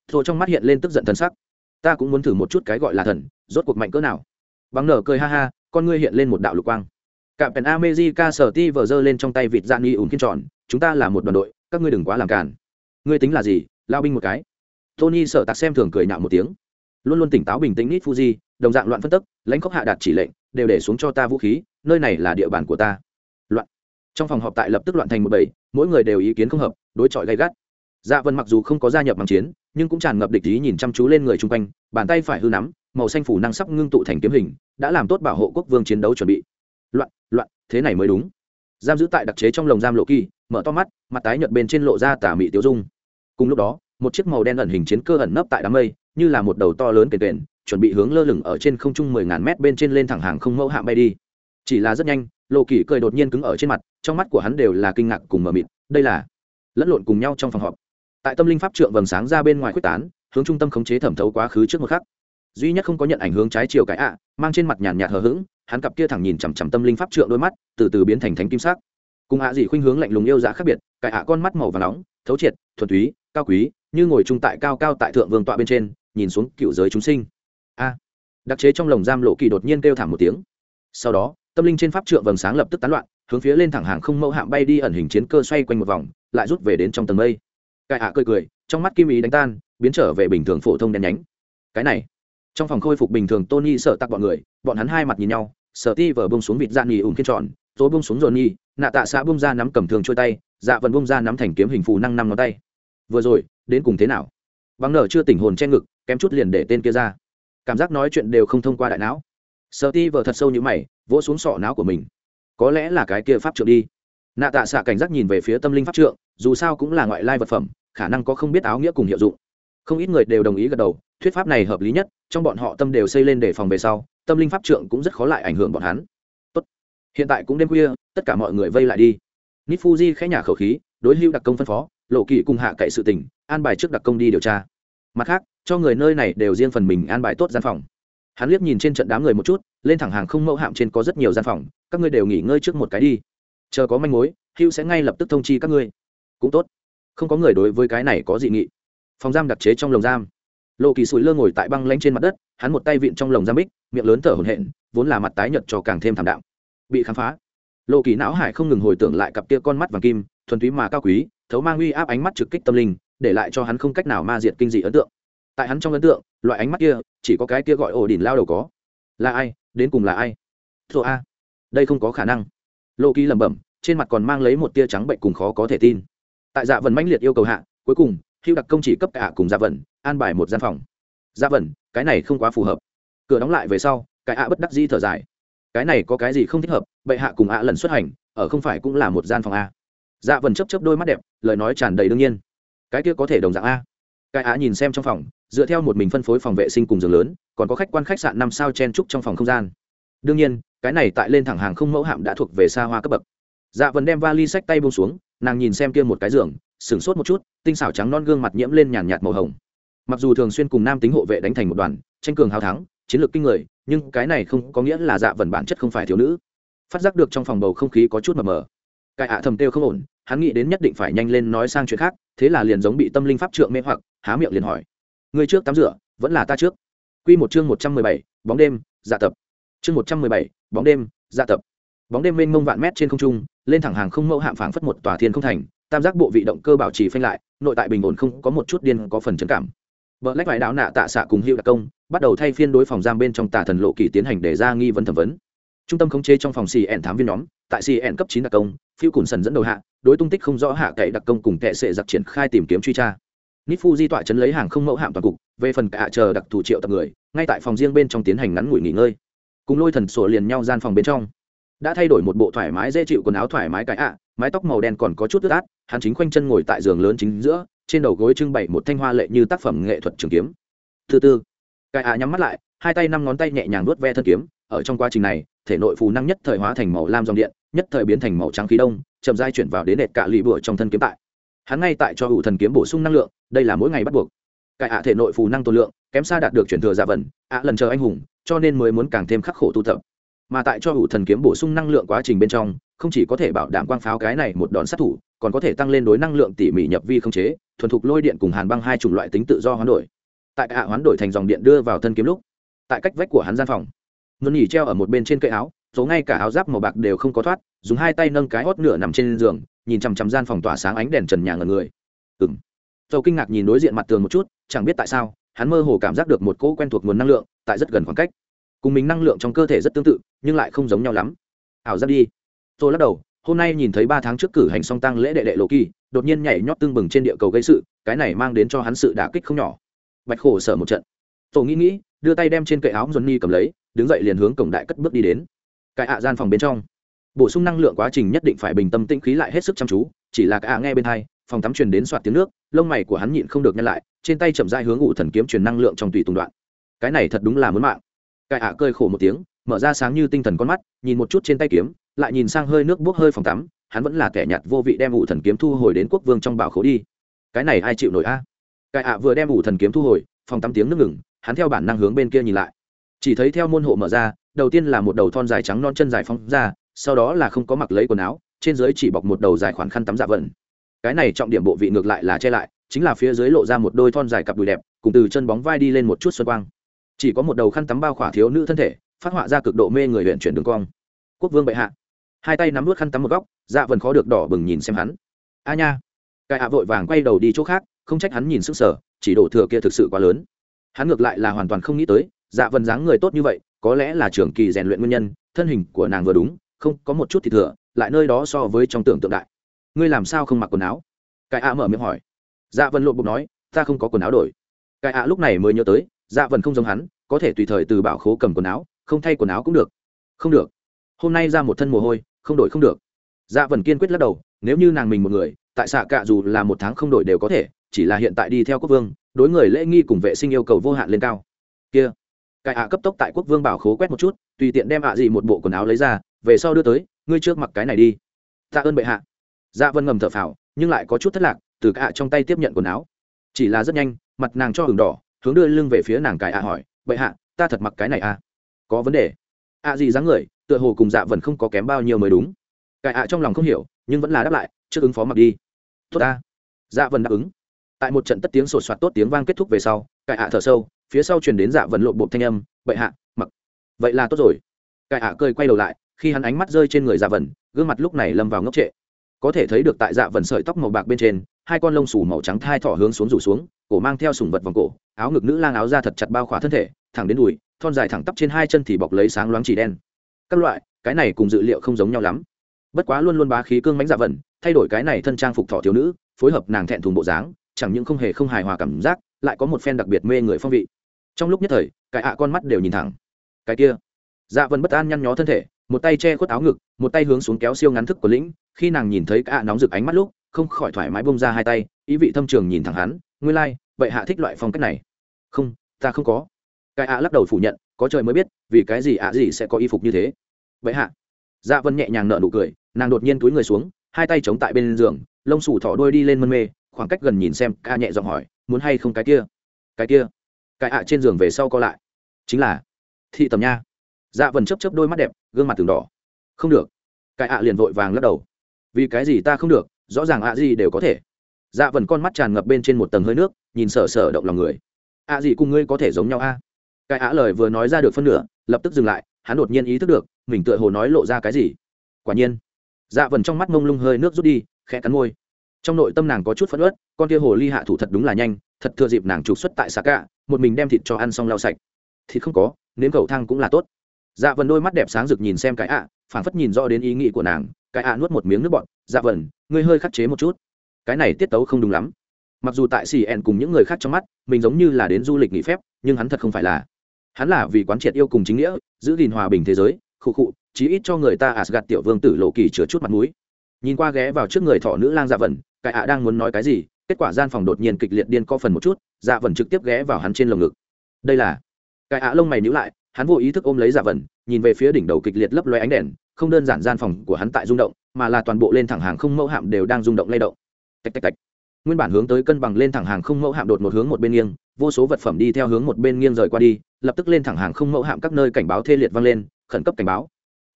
Thôi trong mắt hiện lên tức giận thần sắc. Ta cũng muốn thử một chút cái gọi là thần, rốt cuộc mạnh cỡ nào. Bằng nở cười ha ha, con ngươi hiện lên một đạo lục quang. Cạm pèn amejica sở ti vờ giơ lên trong tay vịt dạng nghi ủn kiên tròn, chúng ta là một đoàn đội, các ngươi đừng quá làm cản ngươi tính là gì? Lao binh một cái. Tony sợ tạc xem thường cười nhạo một tiếng. Luôn luôn tỉnh táo bình tĩnh nít fuji đồng dạng loạn phân tức, lãnh khốc hạ đạt chỉ lệnh, đều để xuống cho ta vũ khí, nơi này là địa bàn của ta. Loạn. Trong phòng họp tại lập tức loạn thành một bầy, mỗi người đều ý kiến không hợp, đối chọi gay gắt. Dạ vân mặc dù không có gia nhập bằng chiến, nhưng cũng tràn ngập địch ý nhìn chăm chú lên người chung quanh, bàn tay phải hư nắm, màu xanh phủ năng sắc ngưng tụ thành kiếm hình, đã làm tốt bảo hộ quốc vương chiến đấu chuẩn bị. Loạn loạn, thế này mới đúng. Giam giữ tại đặc chế trong lồng giam lộ kỳ, mở to mắt, mặt tái nhợt bên trên lộ ra tà mị tiêu dung. Cùng lúc đó, một chiếc màu đen ẩn hình chiến cơ ẩn nấp tại đám mây, như là một đầu to lớn kền kền chuẩn bị hướng lơ lửng ở trên không trung mười ngàn mét bên trên lên thẳng hàng không mẫu hạm bay đi. Chỉ là rất nhanh, lộ kỳ cười đột nhiên cứng ở trên mặt, trong mắt của hắn đều là kinh ngạc cùng mờ mịt, đây là lẫn lộn cùng nhau trong phòng họp. Tại tâm linh pháp trượng vầng sáng ra bên ngoài quyết tán, hướng trung tâm khống chế thẩm thấu quá khứ trước một khắc. Duy nhất không có nhận ảnh hướng trái chiều cái ạ, mang trên mặt nhàn nhạt hờ hững, hắn cặp kia thẳng nhìn chằm chằm tâm linh pháp trượng đôi mắt, từ từ biến thành thánh kim sắc. Cùng ạ à dị khuynh hướng lạnh lùng yêu giá khác biệt, cái ạ con mắt màu và nóng, thấu triệt, thuần túy, cao quý, như ngồi trung tại cao cao tại thượng vương tọa bên trên, nhìn xuống cựu giới chúng sinh a. Đặc chế trong lồng giam lộ kỳ đột nhiên kêu thảm một tiếng. Sau đó, tâm linh trên pháp trượng vầng sáng lập tức tán loạn, hướng phía lên thẳng hàng không mẫu hạm bay đi ẩn hình chiến cơ xoay quanh một vòng, lại rút về đến trong tầng mây. Cai ạ cười cười, trong mắt kim ý đánh tan, biến trở về bình thường phổ thông đen nhánh. Cái này, trong phòng khôi phục bình thường tony sợ tặc bọn người, bọn hắn hai mặt nhìn nhau, sợ ti vờ bông xuống vịt dạ nghỉ ủng kiên tròn rồi bông xuống dồn nhi nạ tạ xã bông ra nắm cầm thường trôi tay dạ vẫn bông ra nắm thành kiếm hình phù năng năm ngón tay. Vừa rồi, đến cùng thế nào? Bằng nở chưa tỉnh hồn che ngực, kém chút liền để tên kia ra cảm giác nói chuyện đều không thông qua đại não. Sợ ti vờ thật sâu như mày, vỗ xuống sọ não của mình. Có lẽ là cái kia pháp trượng đi. Nạ tạ xạ cảnh giác nhìn về phía tâm linh pháp trượng, dù sao cũng là ngoại lai vật phẩm, khả năng có không biết áo nghĩa cùng hiệu dụng. Không ít người đều đồng ý gật đầu, thuyết pháp này hợp lý nhất, trong bọn họ tâm đều xây lên để phòng về sau, tâm linh pháp trượng cũng rất khó lại ảnh hưởng bọn hắn. Tốt. hiện tại cũng đêm khuya, tất cả mọi người vây lại đi. Nít fuji khẽ nhà khẩu khí, đối lưu đặc công phân phó, lộ kỵ cùng hạ cậy sự tình, an bài trước đặc công đi điều tra. Mặt khác cho người nơi này đều riêng phần mình an bài tốt gian phòng. Hắn liếc nhìn trên trận đám người một chút, lên thẳng hàng không mẫu hạm trên có rất nhiều gian phòng, các ngươi đều nghỉ ngơi trước một cái đi. Chờ có manh mối, hữu sẽ ngay lập tức thông chi các ngươi. Cũng tốt. Không có người đối với cái này có dị nghị. Phòng giam đặc chế trong lồng giam. Lộ kỳ sủi lơ ngồi tại băng lanh trên mặt đất, hắn một tay vịn trong lồng giam bích, miệng lớn thở hổn hển, vốn là mặt tái nhợt cho càng thêm thảm đạm. bị khám phá. Lộ kỳ não hải không ngừng hồi tưởng lại cặp kia con mắt vàng kim, thuần túy mà cao quý, thấu mang uy áp ánh mắt trực kích tâm linh, để lại cho hắn không cách nào ma diệt kinh dị ấn tượng tại hắn trong ấn tượng, loại ánh mắt kia, chỉ có cái kia gọi ổ đỉnh lao đầu có. Là ai, đến cùng là ai? Thô a. Đây không có khả năng. Lộ kỳ lẩm bẩm, trên mặt còn mang lấy một tia trắng bệnh cùng khó có thể tin. Tại dạ vần mãnh liệt yêu cầu hạ, cuối cùng hữu đặc công chỉ cấp cả cùng dạ vần an bài một gian phòng. Dạ vần cái này không quá phù hợp. Cửa đóng lại về sau, cái ạ bất đắc di thở dài. Cái này có cái gì không thích hợp, bệ hạ cùng ạ lần xuất hành, ở không phải cũng là một gian phòng a. Dạ vần chấp chấp đôi mắt đẹp, lời nói tràn đầy đương nhiên. Cái kia có thể đồng dạng a. Cái ạ nhìn xem trong phòng dựa theo một mình phân phối phòng vệ sinh cùng giường lớn, còn có khách quan khách sạn năm sao chen trúc trong phòng không gian. Đương nhiên, cái này tại lên thẳng hàng không mẫu hạm đã thuộc về xa hoa cấp bậc. Dạ vần đem vali sách tay buông xuống, nàng nhìn xem kia một cái giường, sửng sốt một chút, tinh xảo trắng non gương mặt nhiễm lên nhàn nhạt màu hồng. Mặc dù thường xuyên cùng nam tính hộ vệ đánh thành một đoàn, tranh cường hào thắng, chiến lược kinh người, nhưng cái này không có nghĩa là dạ vần bản chất không phải thiếu nữ. Phát giác được trong phòng bầu không khí có chút mờ mờ, cái ạ thầm têu không ổn, hắn nghĩ đến nhất định phải nhanh lên nói sang chuyện khác, thế là liền giống bị tâm linh pháp trượng mê hoặc, há miệng liền hỏi người trước tắm rửa vẫn là ta trước Quy một chương một trăm mười bảy, bóng đêm, dạ tập. Chương một trăm mười bảy, bóng đêm, dạ tập. Bóng đêm mênh mông vạn mét trên không trung, lên thẳng hàng không mẫu hạm phảng phất một tòa thiên không thành, tam giác bộ vị động cơ bảo trì phanh lại, nội tại bình ổn không có một chút điên có phần chấn cảm. Bờ lách vải đạo nạ tạ xạ cùng hiệu đặc công, bắt đầu thay phiên đối phòng giam bên trong tà thần lộ kỳ tiến hành đề ra nghi vấn thẩm vấn. Trung tâm khống chế trong phòng CN thám viên nhóm, tại CN cấp chín đặc công, Phiêu Cùn Sần dẫn đầu hạ, đối tung tích không rõ hạ cậy đặc công cùng kệ sệ giặc triển khai tìm kiếm truy tra. Nít di tọa chấn lấy hàng không mẫu hạm toàn cục, về phần cả chờ đặc thủ triệu tập người, ngay tại phòng riêng bên trong tiến hành ngắn ngủi nghỉ ngơi. Cùng lôi thần sổ liền nhau gian phòng bên trong. Đã thay đổi một bộ thoải mái dễ chịu quần áo thoải mái cái ạ, mái tóc màu đen còn có chút ướt át, hắn chính khoanh chân ngồi tại giường lớn chính giữa, trên đầu gối trưng bày một thanh hoa lệ như tác phẩm nghệ thuật trường kiếm. Thứ tư, cái ạ nhắm mắt lại, hai tay năm ngón tay nhẹ nhàng nuốt ve thân kiếm, ở trong quá trình này, thể nội phù năng nhất thời hóa thành màu lam dòng điện, nhất thời biến thành màu trắng khí đông, chậm rãi chuyển vào đến đệt cả lì bùa trong thân kiếm tại hắn ngay tại cho ủ thần kiếm bổ sung năng lượng, đây là mỗi ngày bắt buộc. Cải ạ thể nội phù năng tồn lượng, kém xa đạt được chuyển thừa giả vần, ạ lần chờ anh hùng, cho nên mới muốn càng thêm khắc khổ tu tập. Mà tại cho ủ thần kiếm bổ sung năng lượng quá trình bên trong, không chỉ có thể bảo đảm quang pháo cái này một đòn sát thủ, còn có thể tăng lên đối năng lượng tỉ mỉ nhập vi không chế, thuần thục lôi điện cùng hàn băng hai chủng loại tính tự do hoán đổi. Tại ạ hoán đổi thành dòng điện đưa vào thân kiếm lúc, tại cách vách của hắn gian phòng ngân nhỉ treo ở một bên trên cây áo số ngay cả áo giáp màu bạc đều không có thoát, dùng hai tay nâng cái hót nửa nằm trên giường nhìn chằm chằm gian phòng tỏa sáng ánh đèn trần nhà ngần người. Ừng dầu kinh ngạc nhìn đối diện mặt tường một chút, chẳng biết tại sao, hắn mơ hồ cảm giác được một cỗ quen thuộc nguồn năng lượng tại rất gần khoảng cách. Cùng mình năng lượng trong cơ thể rất tương tự, nhưng lại không giống nhau lắm. Ảo giác đi. Tôi lắc đầu, hôm nay nhìn thấy ba tháng trước cử hành song tăng lễ đệ đệ lộ kỳ, đột nhiên nhảy nhót tương bừng trên địa cầu gây sự, cái này mang đến cho hắn sự đả kích không nhỏ. Bạch khổ sở một trận. Tổ nghĩ nghĩ, đưa tay đem trên cậy áo johnny cầm lấy, đứng dậy liền hướng cổng đại cất bước đi đến. Cái ạ gian phòng bên trong bổ sung năng lượng quá trình nhất định phải bình tâm tĩnh khí lại hết sức chăm chú, chỉ là cả nghe bên hai, phòng tắm truyền đến soạt tiếng nước, lông mày của hắn nhịn không được nhăn lại, trên tay chậm dai hướng ủ thần kiếm truyền năng lượng trong tùy tùng đoạn. Cái này thật đúng là muốn mạng. Cải ạ cơi khổ một tiếng, mở ra sáng như tinh thần con mắt, nhìn một chút trên tay kiếm, lại nhìn sang hơi nước bốc hơi phòng tắm, hắn vẫn là kẻ nhặt vô vị đem ủ thần kiếm thu hồi đến quốc vương trong bảo khố đi. Cái này ai chịu nổi a? Cải ạ vừa đem ủ thần kiếm thu hồi, phòng tắm tiếng nước ngừng, hắn theo bản năng hướng bên kia nhìn lại. Chỉ thấy theo môn hộ mở ra, đầu tiên là một đầu thon dài trắng non chân dài phóng ra sau đó là không có mặc lấy quần áo, trên dưới chỉ bọc một đầu dài khoản khăn tắm dạ vẩn. Cái này trọng điểm bộ vị ngược lại là che lại, chính là phía dưới lộ ra một đôi thon dài cặp đùi đẹp, cùng từ chân bóng vai đi lên một chút xuân quang. Chỉ có một đầu khăn tắm bao khỏa thiếu nữ thân thể, phát họa ra cực độ mê người huyện chuyển đường cong. Quốc vương bệ hạ. Hai tay nắm vút khăn tắm một góc dạ vần khó được đỏ bừng nhìn xem hắn. A nha. Cài hạ vội vàng quay đầu đi chỗ khác, không trách hắn nhìn sức sở chỉ đổ thừa kia thực sự quá lớn. Hắn ngược lại là hoàn toàn không nghĩ tới dạ vần dáng người tốt như vậy, có lẽ là trường kỳ rèn luyện nguyên nhân, thân hình của nàng vừa đúng không có một chút thì thừa, lại nơi đó so với trong tưởng tượng đại. Ngươi làm sao không mặc quần áo? Cái ạ mở miệng hỏi. Dạ vân lộn bụng nói, ta không có quần áo đổi. Cái ạ lúc này mới nhớ tới dạ vân không giống hắn, có thể tùy thời từ bảo khố cầm quần áo, không thay quần áo cũng được. Không được. Hôm nay ra một thân mồ hôi, không đổi không được. Dạ vân kiên quyết lắc đầu, nếu như nàng mình một người, tại xạ cạ dù là một tháng không đổi đều có thể, chỉ là hiện tại đi theo quốc vương, đối người lễ nghi cùng vệ sinh yêu cầu vô hạn lên cao. Kia cải ạ cấp tốc tại quốc vương bảo khố quét một chút, tùy tiện đem ạ gì một bộ quần áo lấy ra, về sau đưa tới, ngươi trước mặc cái này đi. Tạ ơn bệ hạ. Dạ vân ngầm thở phào, nhưng lại có chút thất lạc, từ cả trong tay tiếp nhận quần áo. Chỉ là rất nhanh, mặt nàng cho hừng đỏ, hướng đưa lưng về phía nàng cải ạ hỏi, bệ hạ, ta thật mặc cái này à? Có vấn đề. Ạ gì dáng người, tựa hồ cùng dạ vần không có kém bao nhiêu mới đúng. Cải ạ trong lòng không hiểu, nhưng vẫn là đáp lại, trước ứng phó mặc đi. Tốt ta. Dạ vần đáp ứng tại một trận tất tiếng sột soạt tốt tiếng vang kết thúc về sau, cải ạ thở sâu, phía sau truyền đến dạ vần lộn bộ thanh âm vậy hạ, mặc. Vậy là tốt rồi. Cải ạ cười quay đầu lại, khi hắn ánh mắt rơi trên người dạ vần gương mặt lúc này lâm vào ngốc trệ. Có thể thấy được tại dạ vần sợi tóc màu bạc bên trên, hai con lông sủ màu trắng thai thỏ hướng xuống rủ xuống, cổ mang theo sùng vật vòng cổ, áo ngực nữ lang áo ra thật chặt bao khỏa thân thể, thẳng đến đùi, thon dài thẳng tắp trên hai chân thì bọc lấy sáng loáng chỉ đen. Các loại, cái này cùng dự liệu không giống nhau lắm. Bất quá luôn luôn bá khí cương mánh dạ vần thay đổi cái này thân trang phục thỏ thiếu nữ, phối hợp nàng thẹn thùng bộ dáng chẳng những không hề không hài hòa cảm giác lại có một phen đặc biệt mê người phong vị. Trong lúc nhất thời cái ạ con mắt đều nhìn thẳng. Cái kia. Dạ vân bất an nhăn nhó thân thể một tay che khuất áo ngực một tay hướng xuống kéo siêu ngắn thức của lĩnh khi nàng nhìn thấy cả nóng rực ánh mắt lúc không khỏi thoải mái bông ra hai tay ý vị thâm trường nhìn thẳng hắn ngươi lai、like, vậy hạ thích loại phong cách này. Không ta không có. Cái ạ lắc đầu phủ nhận có trời mới biết vì cái gì ạ gì sẽ có y phục như thế. Vậy hạ. Dạ vân nhẹ nhàng nở nụ cười nàng đột nhiên túi người xuống hai tay chống tại bên giường lông sủ thỏ đôi đi lên mân mê khoảng cách gần nhìn xem, ca nhẹ giọng hỏi, muốn hay không cái kia? Cái kia. Cái ạ trên giường về sau co lại. Chính là, thị tầm nha. Dạ vần chấp chấp đôi mắt đẹp, gương mặt từng đỏ. Không được. Cái ạ liền vội vàng lắc đầu. Vì cái gì ta không được, rõ ràng ạ gì đều có thể. Dạ vần con mắt tràn ngập bên trên một tầng hơi nước, nhìn sở sở động lòng người. Ạ gì cùng ngươi có thể giống nhau a? Cái ạ lời vừa nói ra được phân nửa, lập tức dừng lại, hắn đột nhiên ý thức được, mình tựa hồ nói lộ ra cái gì. Quả nhiên dạ vần trong mắt mông lung hơi nước rút đi, khẽ cắn môi trong nội tâm nàng có chút phẫn ớt con kia hồ ly hạ thủ thật đúng là nhanh thật thừa dịp nàng trục xuất tại xà cạ một mình đem thịt cho ăn xong lau sạch. Thịt không có nếm cầu thang cũng là tốt. Dạ vần đôi mắt đẹp sáng rực nhìn xem cái ạ phảng phất nhìn rõ đến ý nghĩ của nàng cái ạ nuốt một miếng nước bọt dạ vần ngươi hơi khắc chế một chút. Cái này tiết tấu không đúng lắm. Mặc dù tại xì ẹn cùng những người khác trong mắt mình giống như là đến du lịch nghỉ phép nhưng hắn thật không phải là. Hắn là vì quán triệt yêu cùng chính nghĩa giữ gìn hòa bình thế giới khụ khụ chí ít cho người ta Asgard tiểu vương tử lộ kỳ chứa chút mặt mũi. Nhìn qua ghé vào trước người thọ nữ lang Dạ Vân, cái ạ đang muốn nói cái gì, kết quả gian phòng đột nhiên kịch liệt điên co phần một chút, Dạ vần trực tiếp ghé vào hắn trên lồng ngực. Đây là cái ạ lông mày nhữ lại, hắn vô ý thức ôm lấy Dạ vần nhìn về phía đỉnh đầu kịch liệt lấp loe ánh đèn, không đơn giản gian phòng của hắn tại rung động, mà là toàn bộ lên thẳng hàng không mẫu hạm đều đang rung động lay động. Tạch tạch tạch. Nguyên bản hướng tới cân bằng lên thẳng hàng không mẫu hạm đột một hướng một bên nghiêng, vô số vật phẩm đi theo hướng một bên nghiêng rời qua đi, lập tức lên thẳng hàng không mẫu hạm các nơi cảnh báo thê liệt vang lên, khẩn cấp cảnh báo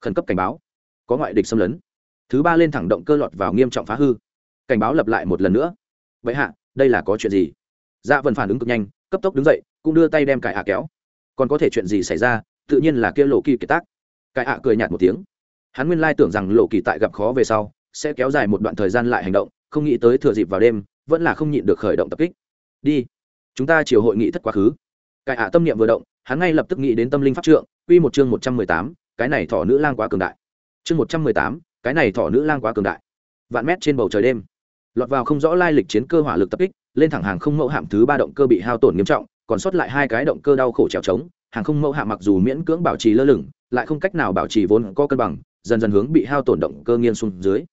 khẩn cấp cảnh báo có ngoại địch xâm lấn thứ ba lên thẳng động cơ lọt vào nghiêm trọng phá hư cảnh báo lặp lại một lần nữa. Vậy hạ, đây là có chuyện gì? Dạ vần phản ứng cực nhanh, cấp tốc đứng dậy, cũng đưa tay đem cải hạ kéo. Còn có thể chuyện gì xảy ra? Tự nhiên là kia lộ kỳ kiệt tác. Cải hạ cười nhạt một tiếng. Hắn nguyên lai tưởng rằng lộ kỳ tại gặp khó về sau, sẽ kéo dài một đoạn thời gian lại hành động, không nghĩ tới thừa dịp vào đêm, vẫn là không nhịn được khởi động tập kích. Đi, chúng ta chiều hội nghị thất quá khứ. Cải hạ tâm niệm vừa động, hắn ngay lập tức nghĩ đến tâm linh pháp trượng, quy một chương một trăm mười tám, cái này thỏ nữ lang quá cường đại. Chương một trăm mười tám, cái này thỏ nữ lang quá cường đại. Vạn mét trên bầu trời đêm lọt vào không rõ lai lịch chiến cơ hỏa lực tập kích, lên thẳng hàng không mẫu hạm thứ ba động cơ bị hao tổn nghiêm trọng, còn sót lại hai cái động cơ đau khổ trèo trống, hàng không mẫu hạm mặc dù miễn cưỡng bảo trì lơ lửng, lại không cách nào bảo trì vốn có cân bằng, dần dần hướng bị hao tổn động cơ nghiêng xuống dưới.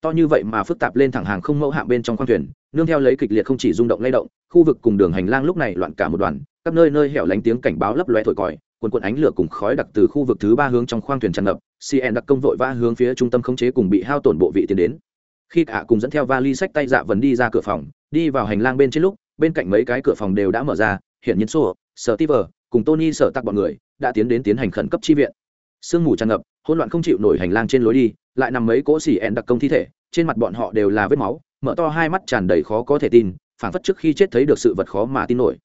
To như vậy mà phức tạp lên thẳng hàng không mẫu hạm bên trong khoang thuyền, nương theo lấy kịch liệt không chỉ rung động lay động, khu vực cùng đường hành lang lúc này loạn cả một đoàn, các nơi nơi hẻo lánh tiếng cảnh báo lấp loe thổi còi quần quần ánh lửa cùng khói đặc từ khu vực thứ ba hướng trong khoang thuyền tràn ngập cn đặc công vội vã hướng phía trung tâm khống chế cùng bị hao tổn bộ vị tiến đến khi cả cùng dẫn theo vali sách tay dạ vấn đi ra cửa phòng đi vào hành lang bên trên lúc bên cạnh mấy cái cửa phòng đều đã mở ra hiện nhiên sô, sở tiver cùng tony sở tặc bọn người đã tiến đến tiến hành khẩn cấp chi viện. Sương mù tràn ngập hỗn loạn không chịu nổi hành lang trên lối đi lại nằm mấy cỗ xỉ ẹn đặc công thi thể trên mặt bọn họ đều là vết máu mở to hai mắt tràn đầy khó có thể tin phản phất trước khi chết thấy được sự vật khó mà tin nổi.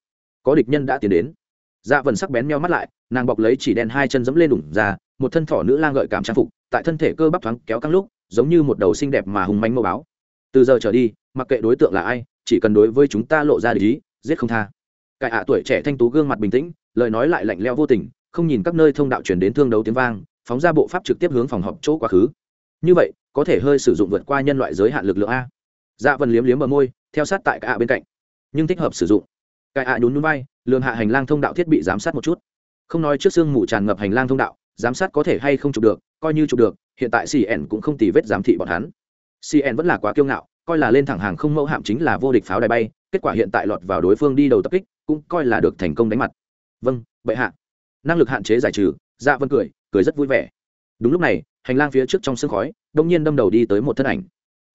Có địch nhân đã tiến đến. Dạ vần sắc bén meo mắt lại nàng bọc lấy chỉ đen hai chân dẫm lên đủng ra một thân thỏ nữ lang gợi cảm trang phục tại thân thể cơ bắp thoáng kéo căng lúc giống như một đầu xinh đẹp mà hùng manh mô báo. Từ giờ trở đi, mặc kệ đối tượng là ai, chỉ cần đối với chúng ta lộ ra lý giết không tha. Cải ạ tuổi trẻ thanh tú gương mặt bình tĩnh, lời nói lại lạnh leo vô tình, không nhìn các nơi thông đạo chuyển đến thương đấu tiếng vang, phóng ra bộ pháp trực tiếp hướng phòng họp chỗ quá khứ. Như vậy, có thể hơi sử dụng vượt qua nhân loại giới hạn lực lượng a. Dạ vần liếm liếm ở môi, theo sát tại cả ạ bên cạnh. Nhưng thích hợp sử dụng. Cải ạ nhún núi bay lường hạ hành lang thông đạo thiết bị giám sát một chút. Không nói trước xương mù tràn ngập hành lang thông đạo, giám sát có thể hay không chụp được, coi như chụp được hiện tại cn cũng không tì vết giám thị bọn hắn. Cn vẫn là quá kiêu ngạo, coi là lên thẳng hàng không mẫu hạm chính là vô địch pháo đài bay, kết quả hiện tại lọt vào đối phương đi đầu tập kích, cũng coi là được thành công đánh mặt. Vâng bệ hạ. Năng lực hạn chế giải trừ dạ vân cười cười rất vui vẻ. Đúng lúc này, hành lang phía trước trong sương khói, đông nhiên đâm đầu đi tới một thân ảnh.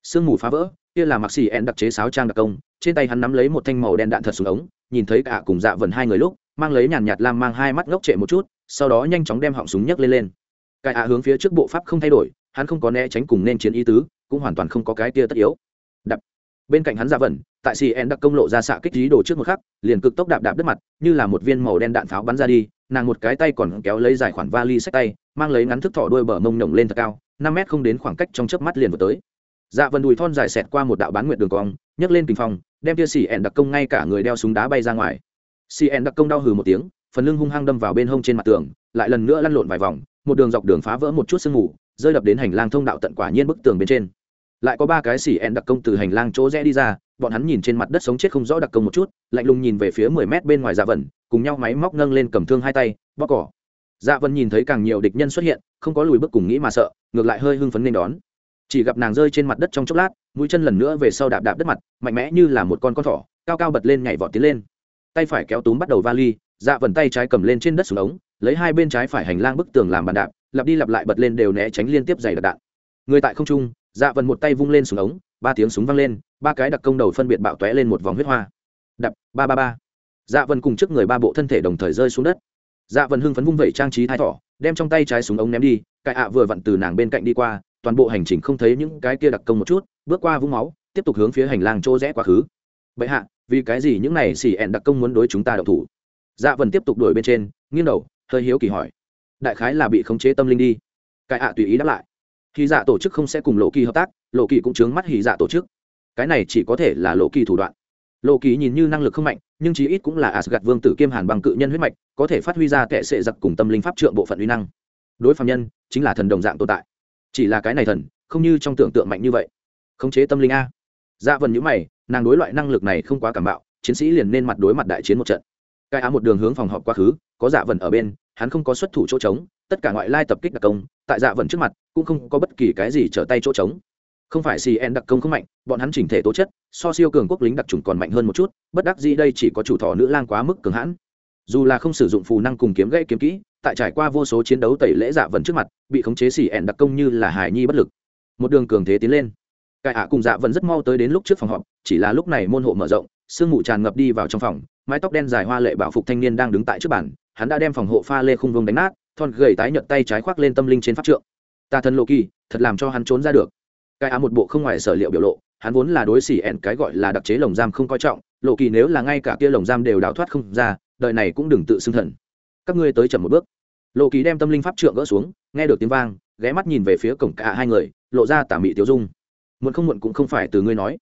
Sương mù phá vỡ, kia là mặc xì ẹn đặc chế sáo trang đặc công, trên tay hắn nắm lấy một thanh màu đen đạn thật xuống ống, nhìn thấy cả cùng dạ vần hai người lúc, mang lấy nhàn nhạt lam mang hai mắt ngốc trệ một chút, sau đó nhanh chóng đem họng súng nhấc lên lên cái ạ hướng phía trước bộ pháp không thay đổi, hắn không có né tránh cùng nên chiến ý tứ, cũng hoàn toàn không có cái kia tất yếu. Đập bên cạnh hắn ra vẩn tại cn đặc công lộ ra xạ kích dí đồ trước một khắc, liền cực tốc đạp đạp đất mặt, như là một viên màu đen đạn pháo bắn ra đi, nàng một cái tay còn kéo lấy dài khoản vali sách tay, mang lấy ngắn thức thỏ đuôi bờ mông nhổng lên thật cao, năm mét không đến khoảng cách trong chớp mắt liền vừa tới. Dạ vần đùi thon dài xẹt qua một đạo bán nguyện đường cong, nhấc lên kinh phong, đem tia xì ẹn đặc công ngay cả người đeo súng đá bay ra ngoài. Xì ẹn đặc công đau hừ một tiếng, phần lưng hung hăng đâm vào bên hông trên mặt tường, lại lần nữa lăn lộn vài vòng một đường dọc đường phá vỡ một chút sương mù, rơi đập đến hành lang thông đạo tận quả nhiên bức tường bên trên. Lại có ba cái xì ẹn đặc công từ hành lang chỗ rẽ đi ra, bọn hắn nhìn trên mặt đất sống chết không rõ đặc công một chút, lạnh lùng nhìn về phía mười mét bên ngoài dạ vần cùng nhau máy móc nâng lên cầm thương hai tay bóc cỏ. Dạ vần nhìn thấy càng nhiều địch nhân xuất hiện, không có lùi bước cùng nghĩ mà sợ, ngược lại hơi hưng phấn nên đón. Chỉ gặp nàng rơi trên mặt đất trong chốc lát, mũi chân lần nữa về sau đạp đạp đất mặt, mạnh mẽ như là một con con thỏ, cao cao bật lên nhảy vọt tiến lên. Tay phải kéo túm bắt đầu vali dạ vần tay trái cầm lên trên đất xuống ống lấy hai bên trái phải hành lang bức tường làm bàn đạp, lặp đi lặp lại bật lên đều né tránh liên tiếp giày đặc đạn. Người tại không trung dạ vần một tay vung lên xuống ống, ba tiếng súng vang lên, ba cái đặc công đầu phân biệt bạo tóe lên một vòng huyết hoa. Đập, ba ba ba. Dạ vần cùng trước người ba bộ thân thể đồng thời rơi xuống đất. Dạ vần hưng phấn vung vẩy trang trí thái thỏ, đem trong tay trái súng ống ném đi cải ạ vừa vặn từ nàng bên cạnh đi qua, toàn bộ hành trình không thấy những cái kia đặc công một chút, bước qua vũng máu, tiếp tục hướng phía hành lang chỗ rẽ quá khứ. Bệ hạ, vì cái gì những này xì ẹn đặc công muốn đối chúng ta đậu thủ? Dạ vần tiếp tục đuổi bên trên, nghiêng đầu hơi hiếu kỳ hỏi. Đại khái là bị khống chế tâm linh đi. Cái ạ tùy ý đáp lại. Hy dạ tổ chức không sẽ cùng lộ kỳ hợp tác, lộ kỳ cũng chướng mắt hỉ dạ tổ chức. Cái này chỉ có thể là lộ kỳ thủ đoạn. Lộ kỳ nhìn như năng lực không mạnh, nhưng chí ít cũng là asgad vương tử kiêm hàn bằng cự nhân huyết mạch, có thể phát huy ra kệ sệ giặc cùng tâm linh pháp trượng bộ phận uy năng. Đối phạm nhân, chính là thần đồng dạng tồn tại. Chỉ là cái này thần, không như trong tưởng tượng mạnh như vậy. Khống chế tâm linh a. Dạ vần nhữ mày, nàng đối loại năng lực này không quá cảm bạo, chiến sĩ liền nên mặt đối mặt đại chiến một trận cái á một đường hướng phòng họp quá khứ, có dạ vần ở bên, hắn không có xuất thủ chỗ trống, tất cả ngoại lai tập kích đặc công, tại dạ vần trước mặt, cũng không có bất kỳ cái gì trở tay chỗ trống. Không phải cn đặc công không mạnh, bọn hắn chỉnh thể tố chất, so siêu cường quốc lính đặc trùng còn mạnh hơn một chút, bất đắc dĩ đây chỉ có chủ thọ nữ lang quá mức cường hãn. Dù là không sử dụng phù năng cùng kiếm gãy kiếm kỹ, tại trải qua vô số chiến đấu tẩy lễ dạ vần trước mặt, bị khống chế cn đặc công như là hài nhi bất lực. Một đường cường thế tiến lên. Cải ạ cùng dạ vần rất mau tới đến lúc trước phòng họp, chỉ là lúc này môn hộ mở rộng sương mù tràn ngập đi vào trong phòng, mái tóc đen dài hoa lệ bảo phục thanh niên đang đứng tại trước bàn, hắn đã đem phòng hộ pha lê khung vông đánh nát, thon gầy tái nhợt tay trái khoác lên tâm linh trên pháp trượng. Ta thần lộ kỳ thật làm cho hắn trốn ra được. Cái á một bộ không ngoài sở liệu biểu lộ, hắn vốn là đối xỉ ẹn cái gọi là đặc chế lồng giam không coi trọng lộ kỳ nếu là ngay cả kia lồng giam đều đào thoát không ra đợi này cũng đừng tự xưng thần. Các ngươi tới chậm một bước. Lộ kỳ đem tâm linh pháp trượng gỡ xuống, nghe được tiếng vang, ghé mắt nhìn về phía cổng cả hai người, lộ ra tà mị tiêu dung. Muộn không muộn cũng không phải từ ngươi nói.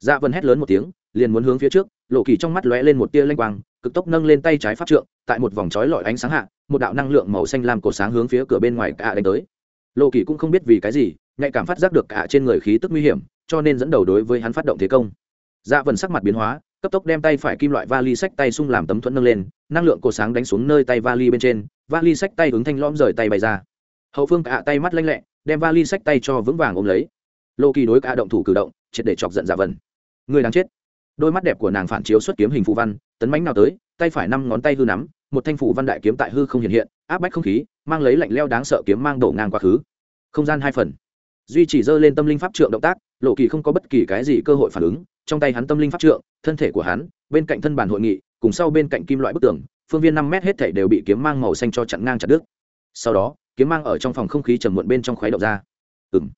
Dạ vân hét lớn một tiếng liền muốn hướng phía trước, lộ kỳ trong mắt lóe lên một tia lanh quang, cực tốc nâng lên tay trái pháp trượng, tại một vòng chói lọi ánh sáng hạ, một đạo năng lượng màu xanh lam cổ sáng hướng phía cửa bên ngoài cả đánh tới. Lộ kỳ cũng không biết vì cái gì, nhạy cảm phát giác được cả trên người khí tức nguy hiểm, cho nên dẫn đầu đối với hắn phát động thế công. Dạ vần sắc mặt biến hóa, cấp tốc đem tay phải kim loại vali sách tay xung làm tấm thuẫn nâng lên, năng lượng cổ sáng đánh xuống nơi tay vali bên trên, vali sách tay ứng thanh lõm rời tay bày ra. Hậu phương cả tay mắt lanh lẹ, đem vali sách tay cho vững vàng ôm lấy. Lô kỳ đối cả động thủ cử động, triệt để chọc giận dạ vần người đáng chết đôi mắt đẹp của nàng phản chiếu xuất kiếm hình phù văn, tấn mánh nào tới, tay phải năm ngón tay hư nắm, một thanh phù văn đại kiếm tại hư không hiện hiện, áp bách không khí, mang lấy lạnh leo đáng sợ kiếm mang đổ ngang quá khứ. Không gian hai phần. Duy chỉ dơ lên tâm linh pháp trượng động tác, lộ kỳ không có bất kỳ cái gì cơ hội phản ứng, trong tay hắn tâm linh pháp trượng, thân thể của hắn, bên cạnh thân bản hội nghị, cùng sau bên cạnh kim loại bức tường, phương viên năm mét hết thể đều bị kiếm mang màu xanh cho chặn ngang chặt đứt. Sau đó, kiếm mang ở trong phòng không khí trầm muộn bên trong khoái động ra. Ừng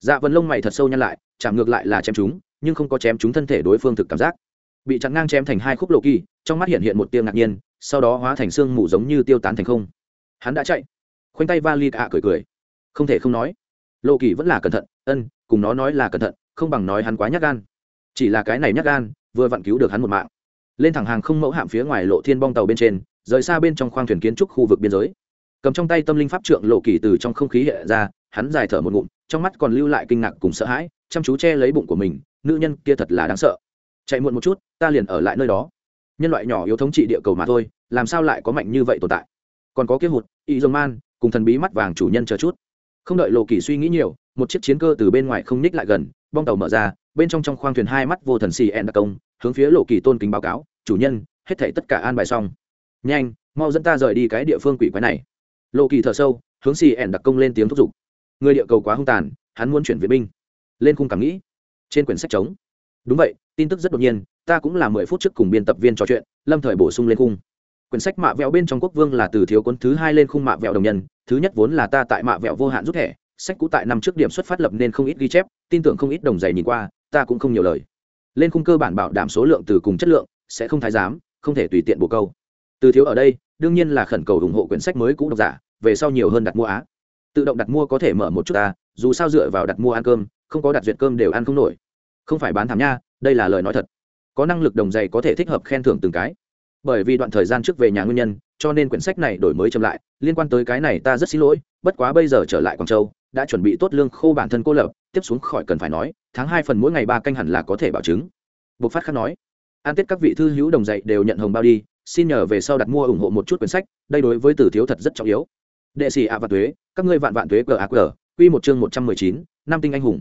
dạ vân lông mày thật sâu nhăn lại, chạm ngược lại là chém chúng nhưng không có chém chúng thân thể đối phương thực cảm giác. Bị chặn ngang chém thành hai khúc lộ kỳ, trong mắt hiện hiện một tiêu ngạc nhiên, sau đó hóa thành xương mù giống như tiêu tán thành không. Hắn đã chạy. Khoanh tay vali ạ cười cười. Không thể không nói, lộ kỳ vẫn là cẩn thận, ân, cùng nó nói là cẩn thận, không bằng nói hắn quá nhát gan. Chỉ là cái này nhát gan, vừa vặn cứu được hắn một mạng. Lên thẳng hàng không mẫu hạm phía ngoài lộ thiên bong tàu bên trên, rời xa bên trong khoang thuyền kiến trúc khu vực biên giới. Cầm trong tay tâm linh pháp trượng lộ kỳ từ trong không khí hiện ra, hắn dài thở một ngụm, trong mắt còn lưu lại kinh ngạc cùng sợ hãi, chăm chú che lấy bụng của mình nữ nhân kia thật là đáng sợ. Chạy muộn một chút, ta liền ở lại nơi đó. Nhân loại nhỏ yếu thống trị địa cầu mà thôi, làm sao lại có mạnh như vậy tồn tại? Còn có kế hụt, y dông man, cùng thần bí mắt vàng chủ nhân chờ chút. Không đợi lộ kỳ suy nghĩ nhiều, một chiếc chiến cơ từ bên ngoài không ních lại gần, bong tàu mở ra, bên trong trong khoang thuyền hai mắt vô thần xì ẹn đặc công, hướng phía lộ kỳ tôn kính báo cáo, chủ nhân, hết thảy tất cả an bài xong. Nhanh, mau dẫn ta rời đi cái địa phương quỷ quái này. Lộ kỳ thở sâu, hướng xì ẹn đặc công lên tiếng thúc giục. Người địa cầu quá hung tàn, hắn muốn chuyển viện binh. Lên khung cảm nghĩ trên quyển sách trống. Đúng vậy, tin tức rất đột nhiên, ta cũng là mười phút trước cùng biên tập viên trò chuyện, lâm thời bổ sung lên khung. Quyển sách mạ vẹo bên trong quốc vương là từ thiếu cuốn thứ hai lên khung mạ vẹo đồng nhân, thứ nhất vốn là ta tại mạ vẹo vô hạn rút thẻ, sách cũ tại năm trước điểm xuất phát lập nên không ít ghi chép, tin tưởng không ít đồng giày nhìn qua, ta cũng không nhiều lời. Lên khung cơ bản bảo đảm số lượng từ cùng chất lượng, sẽ không thái giám, không thể tùy tiện bổ câu. Từ thiếu ở đây, đương nhiên là khẩn cầu ủng hộ quyển sách mới cũ độc giả, về sau nhiều hơn đặt mua á. Tự động đặt mua có thể mở một chút ta, dù sao dựa vào đặt mua ăn cơm không có đặt duyệt cơm đều ăn không nổi. Không phải bán thảm nha, đây là lời nói thật. Có năng lực đồng dày có thể thích hợp khen thưởng từng cái. Bởi vì đoạn thời gian trước về nhà nguyên nhân, cho nên quyển sách này đổi mới chậm lại, liên quan tới cái này ta rất xin lỗi, bất quá bây giờ trở lại quảng châu, đã chuẩn bị tốt lương khô bản thân cô lập, tiếp xuống khỏi cần phải nói, tháng hai phần mỗi ngày ba canh hẳn là có thể bảo chứng. Bộc phát khắc nói, an tết các vị thư hữu đồng dạy đều nhận hồng bao đi, xin nhờ về sau đặt mua ủng hộ một chút quyển sách, đây đối với tử thiếu thật rất trọng yếu. Đệ sĩ ạ và thuế các ngươi vạn vạn thuế qr q một chương một trăm mười chín, năm tinh anh hùng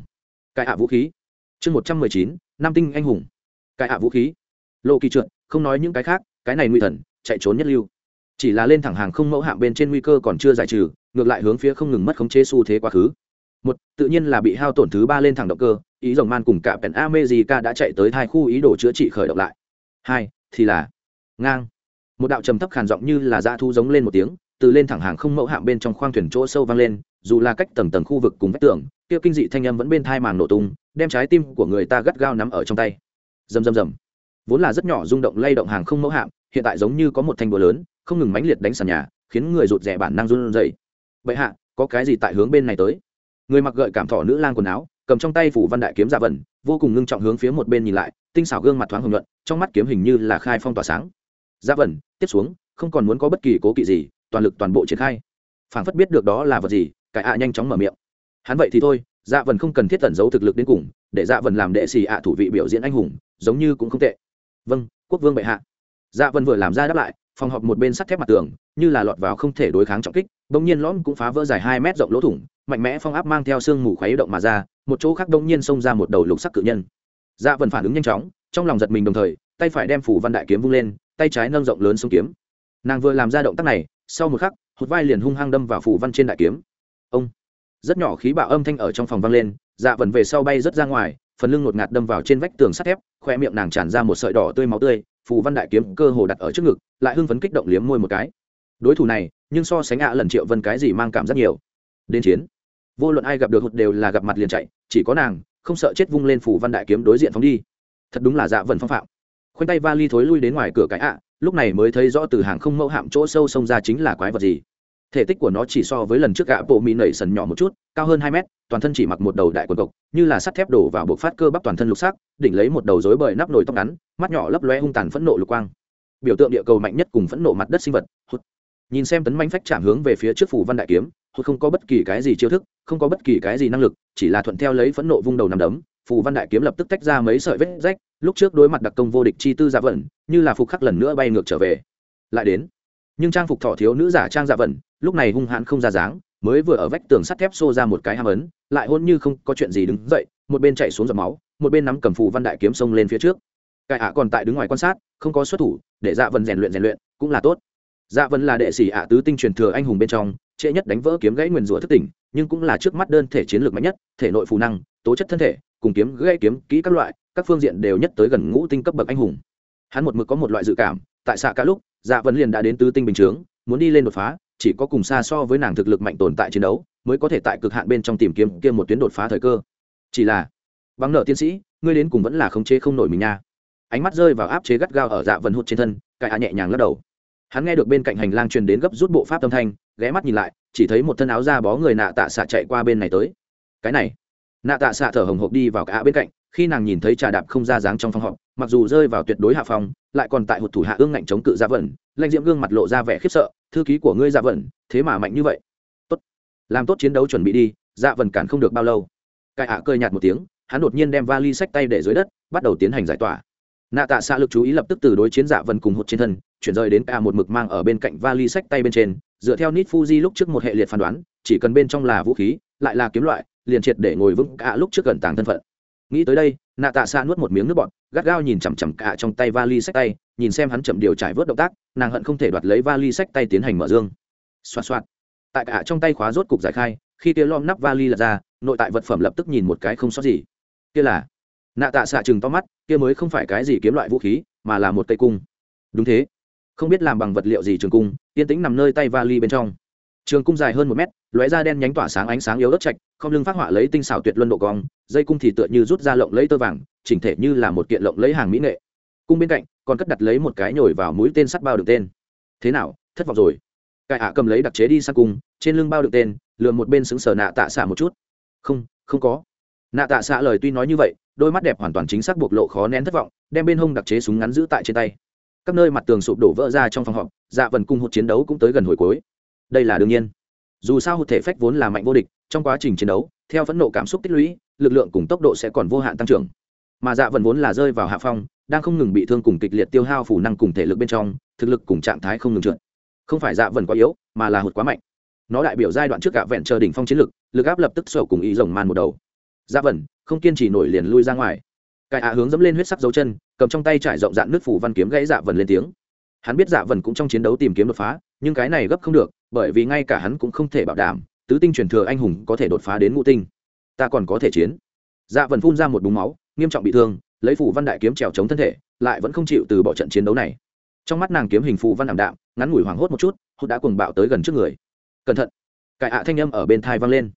cải ạ vũ khí. Chương một trăm mười chín, nam tinh anh hùng. Cải ạ vũ khí. Lộ kỳ trượt không nói những cái khác, cái này nguy thần, chạy trốn nhất lưu. Chỉ là lên thẳng hàng không mẫu hạng bên trên nguy cơ còn chưa giải trừ, ngược lại hướng phía không ngừng mất khống chế xu thế quá khứ. Một, tự nhiên là bị hao tổn thứ ba lên thẳng động cơ, ý rồng man cùng cả pèn amejica đã chạy tới hai khu ý đồ chữa trị khởi động lại. Hai, thì là ngang. Một đạo trầm thấp khàn giọng như là da thu giống lên một tiếng, từ lên thẳng hàng không mẫu hạng bên trong khoang thuyền chỗ sâu vang lên dù là cách tầng tầng khu vực cùng vách tường kia kinh dị thanh âm vẫn bên thai màng nổ tung đem trái tim của người ta gắt gao nắm ở trong tay. Rầm rầm rầm. Vốn là rất nhỏ rung động lay động hàng không mẫu hạm, hiện tại giống như có một thanh búa lớn không ngừng mãnh liệt đánh sàn nhà khiến người rụt rè bản năng run rẩy. Vậy hạ có cái gì tại hướng bên này tới? Người mặc gợi cảm thỏ nữ lang quần áo cầm trong tay phủ văn đại kiếm dạ vần vô cùng ngưng trọng hướng phía một bên nhìn lại tinh xảo gương mặt thoáng hồng nhuận trong mắt kiếm hình như là khai phong tỏa sáng. Dạ vần tiếp xuống không còn muốn có bất kỳ cố kỵ gì toàn lực toàn bộ triển khai. Phảng phất biết được đó là vật gì cải ạ nhanh chóng mở miệng. Hắn vậy thì thôi dạ vần không cần thiết tẩn giấu thực lực đến cùng, để dạ vần làm đệ xì ạ thủ vị biểu diễn anh hùng, giống như cũng không tệ. Vâng quốc vương bệ hạ. Dạ vần vừa làm ra đáp lại, phòng họp một bên sắt thép mặt tường, như là lọt vào không thể đối kháng trọng kích, bỗng nhiên lõm cũng phá vỡ dài hai mét rộng lỗ thủng, mạnh mẽ phong áp mang theo sương mù khuấy động mà ra, một chỗ khác bỗng nhiên xông ra một đầu lục sắc cự nhân. Dạ vần phản ứng nhanh chóng, trong lòng giật mình đồng thời, tay phải đem phủ văn đại kiếm vung lên, tay trái nâng rộng lớn xuống kiếm. Nàng vừa làm ra động tác này, sau một khắc, hụt vai liền hung hăng đâm vào phủ văn trên đại kiếm ông. Rất nhỏ khí bạo âm thanh ở trong phòng vang lên dạ vần về sau bay rất ra ngoài, phần lưng ngột ngạt đâm vào trên vách tường sắt thép, khoe miệng nàng tràn ra một sợi đỏ tươi máu tươi, phù văn đại kiếm cơ hồ đặt ở trước ngực, lại hưng phấn kích động liếm môi một cái. Đối thủ này, nhưng so sánh ạ lần triệu vân cái gì mang cảm rất nhiều. Đến chiến. Vô luận ai gặp được hụt đều là gặp mặt liền chạy, chỉ có nàng, không sợ chết vung lên phủ văn đại kiếm đối diện phóng đi. Thật đúng là dạ vần phong phạm. Khoanh tay va ly thối lui đến ngoài cửa cái ạ, lúc này mới thấy rõ từ hàng không mẫu hạm chỗ sâu sông ra chính là quái vật gì thể tích của nó chỉ so với lần trước gạ bộ mỹ nảy sần nhỏ một chút, cao hơn hai mét, toàn thân chỉ mặc một đầu đại quần cộc, như là sắt thép đổ vào bộ phát cơ bắp toàn thân lục sắc, đỉnh lấy một đầu rối bời nắp nồi tóc ngắn, mắt nhỏ lấp lóe hung tàn phẫn nộ lục quang. Biểu tượng địa cầu mạnh nhất cùng phẫn nộ mặt đất sinh vật, hút. Nhìn xem tấn manh phách chạm hướng về phía trước phủ văn đại kiếm, hút không có bất kỳ cái gì chiêu thức, không có bất kỳ cái gì năng lực, chỉ là thuận theo lấy phẫn nộ vung đầu nằm đấm, phù văn đại kiếm lập tức tách ra mấy sợi vết rách, lúc trước đối mặt đặc công vô địch chi tư giả vận, như là phục khắc lần nữa bay ngược trở về. Lại đến nhưng trang phục thọ thiếu nữ giả trang giả vẩn, lúc này hung hãn không ra dáng, mới vừa ở vách tường sắt thép xô ra một cái ham ấn, lại hôn như không có chuyện gì đứng dậy, một bên chạy xuống giọt máu, một bên nắm cầm phù văn đại kiếm xông lên phía trước. Cải ạ còn tại đứng ngoài quan sát, không có xuất thủ, để dạ vần rèn luyện rèn luyện, cũng là tốt. Dạ vần là đệ sĩ ạ tứ tinh truyền thừa anh hùng bên trong, trễ nhất đánh vỡ kiếm gãy nguyền rủa thất tỉnh, nhưng cũng là trước mắt đơn thể chiến lược mạnh nhất, thể nội phù năng, tố chất thân thể, cùng kiếm gãy kiếm kỹ các loại, các phương diện đều nhất tới gần ngũ tinh cấp bậc anh hùng. Hắn một mực có một loại dự cảm, tại xạ cả lúc dạ vân liền đã đến tứ tinh bình chướng, muốn đi lên đột phá, chỉ có cùng xa so với nàng thực lực mạnh tồn tại chiến đấu, mới có thể tại cực hạn bên trong tìm kiếm kia một tuyến đột phá thời cơ. Chỉ là bằng nợ tiến sĩ, ngươi đến cùng vẫn là khống chế không nổi mình nha. Ánh mắt rơi vào áp chế gắt gao ở dạ vân hụt trên thân cãi hạ nhẹ nhàng lắc đầu. Hắn nghe được bên cạnh hành lang truyền đến gấp rút bộ pháp âm thanh, ghé mắt nhìn lại, chỉ thấy một thân áo da bó người nạ tạ xạ chạy qua bên này tới. Cái này, nạ tạ xạ thở hồng hộc đi vào cả bên cạnh khi nàng nhìn thấy trà đạp không ra dáng trong phòng họp, mặc dù rơi vào tuyệt đối hạ phòng, lại còn tại hụt thủ hạ ương ngạnh chống cự dạ vẩn, lãnh diễm gương mặt lộ ra vẻ khiếp sợ, thư ký của ngươi dạ vẩn, thế mà mạnh như vậy. Tốt, làm tốt chiến đấu chuẩn bị đi dạ vẩn cản không được bao lâu. Cai ạ à nhạt một tiếng, hắn đột nhiên đem vali sách tay để dưới đất, bắt đầu tiến hành giải tỏa. Nạ tạ xạ lực chú ý lập tức từ đối chiến dạ vần cùng hụt trên thân, chuyển rời đến cả một mực mang ở bên cạnh vali sách tay bên trên, dựa theo nít fuji lúc trước một hệ liệt phán đoán, chỉ cần bên trong là vũ khí, lại là kiếm loại, liền triệt để ngồi vững cả lúc trước gần tàng thân phận nghĩ tới đây, nạ tạ xa nuốt một miếng nước bọt, gắt gao nhìn chằm chằm cả trong tay vali sách tay, nhìn xem hắn chậm điều trải vớt động tác, nàng hận không thể đoạt lấy vali sách tay tiến hành mở dương. Xoa xoa tại cả trong tay khóa rốt cục giải khai, khi kia lom nắp vali lật ra, nội tại vật phẩm lập tức nhìn một cái không sót gì. Kia là? Nạ tạ xạ chừng to mắt, kia mới không phải cái gì kiếm loại vũ khí, mà là một cây cung. Đúng thế. Không biết làm bằng vật liệu gì trường cung, yên tĩnh nằm nơi tay vali bên trong trường cung dài hơn một mét, lóe da đen nhánh tỏa sáng ánh sáng yếu ớt chạch không lưng phát họa lấy tinh xảo tuyệt luân độ cong, dây cung thì tựa như rút ra lộng lấy tơ vàng, chỉnh thể như là một kiện lộng lấy hàng mỹ nghệ. Cung bên cạnh, còn cất đặt lấy một cái nhồi vào mũi tên sắt bao được tên. Thế nào, thất vọng rồi. Cải ạ cầm lấy đặc chế đi sang cung, trên lưng bao được tên lượm một bên xứng sở nạ tạ xạ một chút. Không không có. Nạ tạ xạ lời tuy nói như vậy, đôi mắt đẹp hoàn toàn chính xác bộc lộ khó nén thất vọng, đem bên hông đặc chế súng ngắn giữ tại trên tay. Các nơi mặt tường sụp đổ vỡ ra trong phòng họp dạ vần cung hụt chiến đấu cũng tới gần hồi cuối đây là đương nhiên. Dù sao hụt thể phách vốn là mạnh vô địch, trong quá trình chiến đấu, theo phẫn nộ cảm xúc tích lũy, lực lượng cùng tốc độ sẽ còn vô hạn tăng trưởng. Mà dạ vần vốn là rơi vào hạ phong, đang không ngừng bị thương cùng kịch liệt tiêu hao phủ năng cùng thể lực bên trong, thực lực cùng trạng thái không ngừng trượt. Không phải dạ vần quá yếu, mà là hụt quá mạnh. Nó đại biểu giai đoạn trước cả vẹn chờ đỉnh phong chiến lực lực áp lập tức sổ cùng ý rồng man một đầu. Dạ vần, không kiên trì nổi liền lui ra ngoài. Cải ạ hướng dẫm lên huyết sắc dấu chân, cầm trong tay trải rộng dạn nước phủ văn kiếm gãy dạ vần lên tiếng. Hắn biết dạ vần cũng trong chiến đấu tìm kiếm đột phá, nhưng cái này gấp không được bởi vì ngay cả hắn cũng không thể bảo đảm, tứ tinh truyền thừa anh hùng có thể đột phá đến ngũ tinh. Ta còn có thể chiến. Dạ vần phun ra một búng máu, nghiêm trọng bị thương, lấy phủ văn đại kiếm trèo chống thân thể, lại vẫn không chịu từ bỏ trận chiến đấu này. Trong mắt nàng kiếm hình phù văn ảm đạm, ngắn ngủi hoảng hốt một chút hốt đã cuồng bạo tới gần trước người. Cẩn thận. Cải ạ thanh âm ở bên thai vang lên.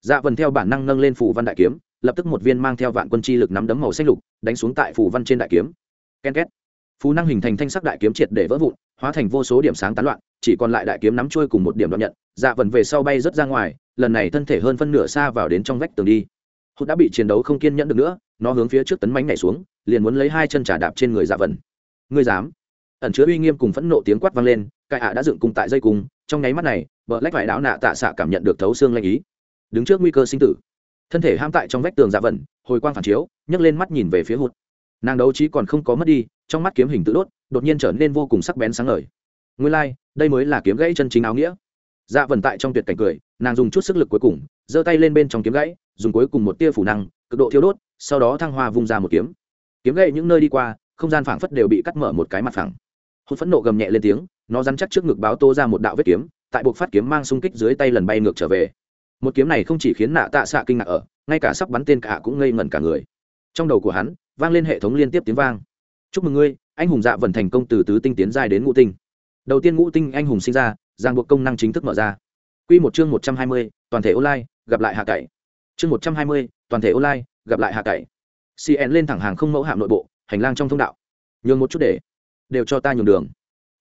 Dạ vần theo bản năng nâng lên phù văn đại kiếm, lập tức một viên mang theo vạn quân chi lực nắm đấm màu xanh lục, đánh xuống tại phù văn trên đại kiếm. Ken két. Phú năng hình thành thanh sắc đại kiếm triệt để vỡ vụn, hóa thành vô số điểm sáng tán loạn, chỉ còn lại đại kiếm nắm trôi cùng một điểm đoạn nhận. Dạ vần về sau bay rớt ra ngoài, lần này thân thể hơn phân nửa xa vào đến trong vách tường đi. Hụt đã bị chiến đấu không kiên nhẫn được nữa, nó hướng phía trước tấn mánh nhảy xuống, liền muốn lấy hai chân trả đạp trên người dạ vần ngươi dám? Ẩn chứa uy nghiêm cùng phẫn nộ tiếng quát vang lên, cai ạ đã dựng cung tại dây cung trong nháy mắt này vợ lách vải đáo nạ tạ xạ cảm nhận được thấu xương lanh ý. Đứng trước nguy cơ sinh tử. Thân thể ham tại trong vách tường dạ vần hồi quang phản chiếu, nhấc lên mắt nhìn về phía hụt. Nàng đấu trí còn không có mất đi trong mắt kiếm hình tự đốt đột nhiên trở nên vô cùng sắc bén sáng ngời. Nguyên lai、like, đây mới là kiếm gãy chân chính áo nghĩa. Dạ vần tại trong tuyệt cảnh cười nàng dùng chút sức lực cuối cùng giơ tay lên bên trong kiếm gãy dùng cuối cùng một tia phủ năng cực độ thiếu đốt sau đó thăng hoa vung ra một kiếm. Kiếm gãy những nơi đi qua không gian phảng phất đều bị cắt mở một cái mặt phẳng. Hốt phẫn nộ gầm nhẹ lên tiếng nó dắn chắc trước ngực báo tô ra một đạo vết kiếm tại buộc phát kiếm mang xung kích dưới tay lần bay ngược trở về. Một kiếm này không chỉ khiến nạ tạ xạ kinh ngạc ở ngay cả sắp bắn tên cả cũng ngây ngẩn cả người. Trong đầu của hắn vang lên hệ thống liên tiếp tiếng vang chúc mừng ngươi, anh hùng dạ vần thành công từ tứ tinh tiến giai đến ngũ tinh. Đầu tiên ngũ tinh anh hùng sinh ra, giang buộc công năng chính thức mở ra. Q một chương một trăm hai mươi, toàn thể online, gặp lại hạ cậy chương một trăm hai mươi, toàn thể online, gặp lại hạ cậy cn lên thẳng hàng không mẫu hạm nội bộ, hành lang trong thông đạo. Nhường một chút để, đều cho ta nhường đường.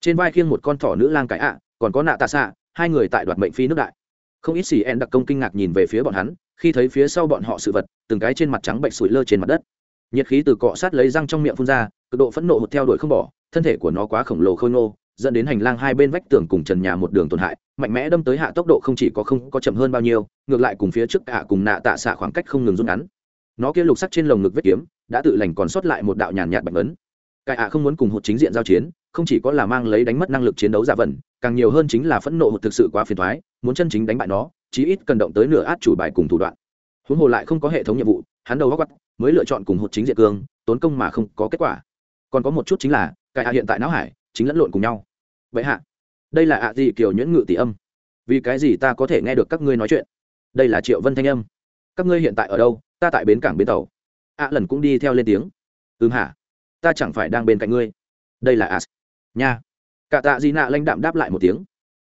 Trên vai khiêng một con thỏ nữ lang cải ạ, còn có nạ tạ xạ, hai người tại đoạt mệnh phi nước đại. Không ít xì en đặc công kinh ngạc nhìn về phía bọn hắn, khi thấy phía sau bọn họ sự vật, từng cái trên mặt trắng bệnh sủi lơ trên mặt đất nhiệt khí từ cọ sát lấy răng trong miệng phun ra, cực độ phẫn nộ hụt theo đuổi không bỏ, thân thể của nó quá khổng lồ khôi ngô, dẫn đến hành lang hai bên vách tường cùng trần nhà một đường tổn hại, mạnh mẽ đâm tới hạ tốc độ không chỉ có không có chậm hơn bao nhiêu, ngược lại cùng phía trước cả cùng nạ tạ xạ khoảng cách không ngừng rút ngắn. Nó kia lục sắc trên lồng ngực vết kiếm, đã tự lành còn sót lại một đạo nhàn nhạt bạch ấn. Cải ạ không muốn cùng hụt chính diện giao chiến, không chỉ có là mang lấy đánh mất năng lực chiến đấu giả vần càng nhiều hơn chính là phẫn nộ hụt thực sự quá phiền thoái muốn chân chính đánh bại nó, chí ít cần động tới nửa át chủ bài cùng thủ đoạn. Huống hồ lại không có hệ thống nhiệm vụ, hắn đầu góc bắt mới lựa chọn cùng hụt chính diện cương, tốn công mà không có kết quả. Còn có một chút chính là cải ạ hiện tại não hải, chính lẫn lộn cùng nhau. Vậy hạ, đây là ạ gì kiểu nhuyễn ngự tỷ âm. Vì cái gì ta có thể nghe được các ngươi nói chuyện? Đây là triệu vân thanh âm. Các ngươi hiện tại ở đâu? Ta tại bến cảng bến tàu. Ạ lần cũng đi theo lên tiếng. Ừm hả? Ta chẳng phải đang bên cạnh ngươi. Đây là as nha. Cả tạ di nạ lãnh đạm đáp lại một tiếng.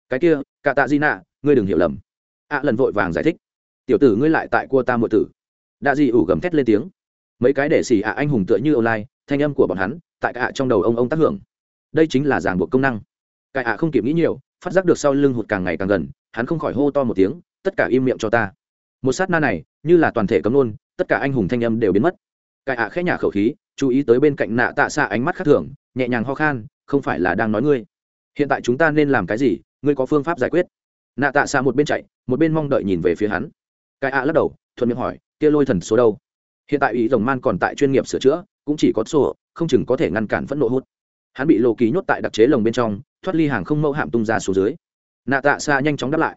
Cái kia, cả tạ di nạ ngươi đừng hiểu lầm. Ạ lần vội vàng giải thích. Tiểu tử ngươi lại tại cua ta muội tử. Đạ di ủ gầm thét lên tiếng mấy cái để xỉ ạ anh hùng tựa như online, thanh âm của bọn hắn, tại ạ trong đầu ông ông tác hưởng. Đây chính là ràng buộc công năng. Cải ạ không kịp nghĩ nhiều, phát giác được sau lưng hụt càng ngày càng gần, hắn không khỏi hô to một tiếng, tất cả im miệng cho ta. Một sát na này, như là toàn thể cấm nôn tất cả anh hùng thanh âm đều biến mất. Cải ạ khẽ nhả khẩu khí, chú ý tới bên cạnh nạ tạ xạ ánh mắt khác thường, nhẹ nhàng ho khan, không phải là đang nói ngươi. Hiện tại chúng ta nên làm cái gì? Ngươi có phương pháp giải quyết. Nạ tạ xa một bên chạy, một bên mong đợi nhìn về phía hắn. Cái ạ lắc đầu, thuận miệng hỏi, kia lôi thần số đâu? Hiện tại ý rồng man còn tại chuyên nghiệp sửa chữa, cũng chỉ có sổ, không chừng có thể ngăn cản phẫn nộ hút. Hắn bị lộ ký nhốt tại đặc chế lồng bên trong, thoát ly hàng không mẫu hạm tung ra xuống dưới. Nạ tạ xa nhanh chóng đáp lại.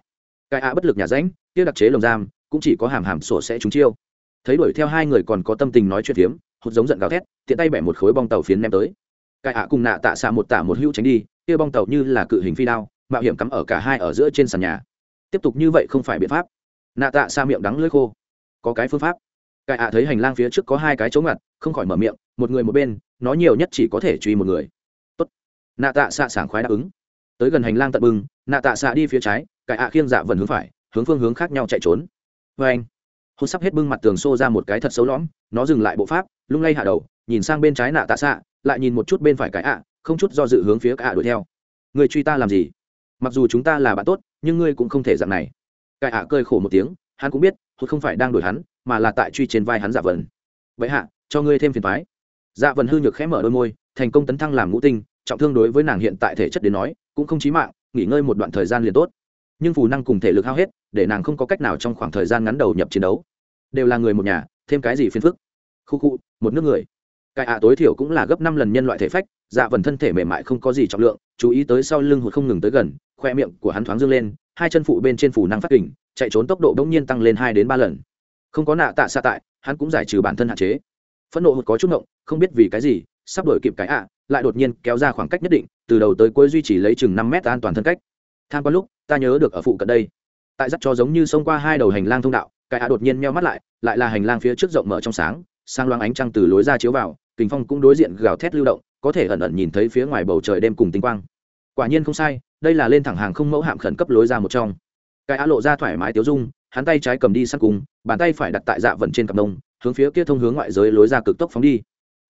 Cái ạ bất lực nhà ránh, kia đặc chế lồng giam, cũng chỉ có hàm hàm sổ sẽ trúng chiêu. Thấy đuổi theo hai người còn có tâm tình nói chuyện phiếm hụt giống giận gào thét, tiện tay bẻ một khối bong tàu phiến ném tới. Cái ạ cùng nạ tạ xa một tả một hữu tránh đi, kia bong tàu như là cự hình phi đao, mạo hiểm cắm ở cả hai ở giữa trên sàn nhà. Tiếp tục như vậy không phải biện pháp. Nạ tạ xa miệng đắng lưỡi khô. Có cái phương pháp cái ạ thấy hành lang phía trước có hai cái chỗ ngặt, không khỏi mở miệng, một người một bên nói nhiều nhất chỉ có thể truy một người. Tốt. nạ tạ xạ sảng khoái đáp ứng. Tới gần hành lang tận bưng nạ tạ xạ đi phía trái cải ạ khiêng dạ vần hướng phải, hướng phương hướng khác nhau chạy trốn. Vê anh. Hôn sắp hết bưng mặt tường xô ra một cái thật xấu lõm, nó dừng lại bộ pháp, lung lay hạ đầu, nhìn sang bên trái nạ tạ xạ, lại nhìn một chút bên phải cái ạ, không chút do dự hướng phía cả đuổi theo. Người truy ta làm gì? Mặc dù chúng ta là bạn tốt, nhưng ngươi cũng không thể dạng này. Cái ạ cười khổ một tiếng, hắn cũng biết hốt không phải đang đuổi hắn mà là tại truy trên vai hắn dạ vần vậy hạ, cho ngươi thêm phiền thoái dạ vần hư nhược khẽ mở đôi môi, thành công tấn thăng làm ngũ tinh, trọng thương đối với nàng hiện tại thể chất đến nói, cũng không chí mạng, nghỉ ngơi một đoạn thời gian liền tốt. Nhưng phù năng cùng thể lực hao hết, để nàng không có cách nào trong khoảng thời gian ngắn đầu nhập chiến đấu. Đều là người một nhà, thêm cái gì phiền phức? Khu khu, một nước người. Cải ạ à tối thiểu cũng là gấp năm lần nhân loại thể phách dạ vần thân thể mềm mại không có gì trọng lượng, chú ý tới sau lưng hụt không ngừng tới gần, khoe miệng của hắn thoáng dương lên, hai chân phụ bên trên phủ năng phát kình, chạy trốn tốc độ đ ỗ n g nhiên tăng lên hai đến ba lần không có nạ tạ xa tại, hắn cũng giải trừ bản thân hạn chế. Phẫn nộ hụt có chút ngộng, không biết vì cái gì, sắp đổi kịp cái ạ, lại đột nhiên kéo ra khoảng cách nhất định, từ đầu tới cuối duy trì lấy chừng năm mét an toàn thân cách. Tham quan lúc, ta nhớ được ở phụ cận đây. Tại dắt cho giống như xông qua hai đầu hành lang thông đạo, cái ạ đột nhiên meo mắt lại lại là hành lang phía trước rộng mở trong sáng sang loang ánh trăng từ lối ra chiếu vào, kình phong cũng đối diện gào thét lưu động, có thể ẩn ẩn nhìn thấy phía ngoài bầu trời đêm cùng tinh quang. Quả nhiên không sai, đây là lên thẳng hàng không mẫu hạm khẩn cấp lối ra một trong. Cái á lộ ra thoải mái tiếu dung hắn tay trái cầm đi sát cùng bàn tay phải đặt tại dạ vận trên cặp nông, hướng phía kia thông hướng ngoại giới lối ra cực tốc phóng đi.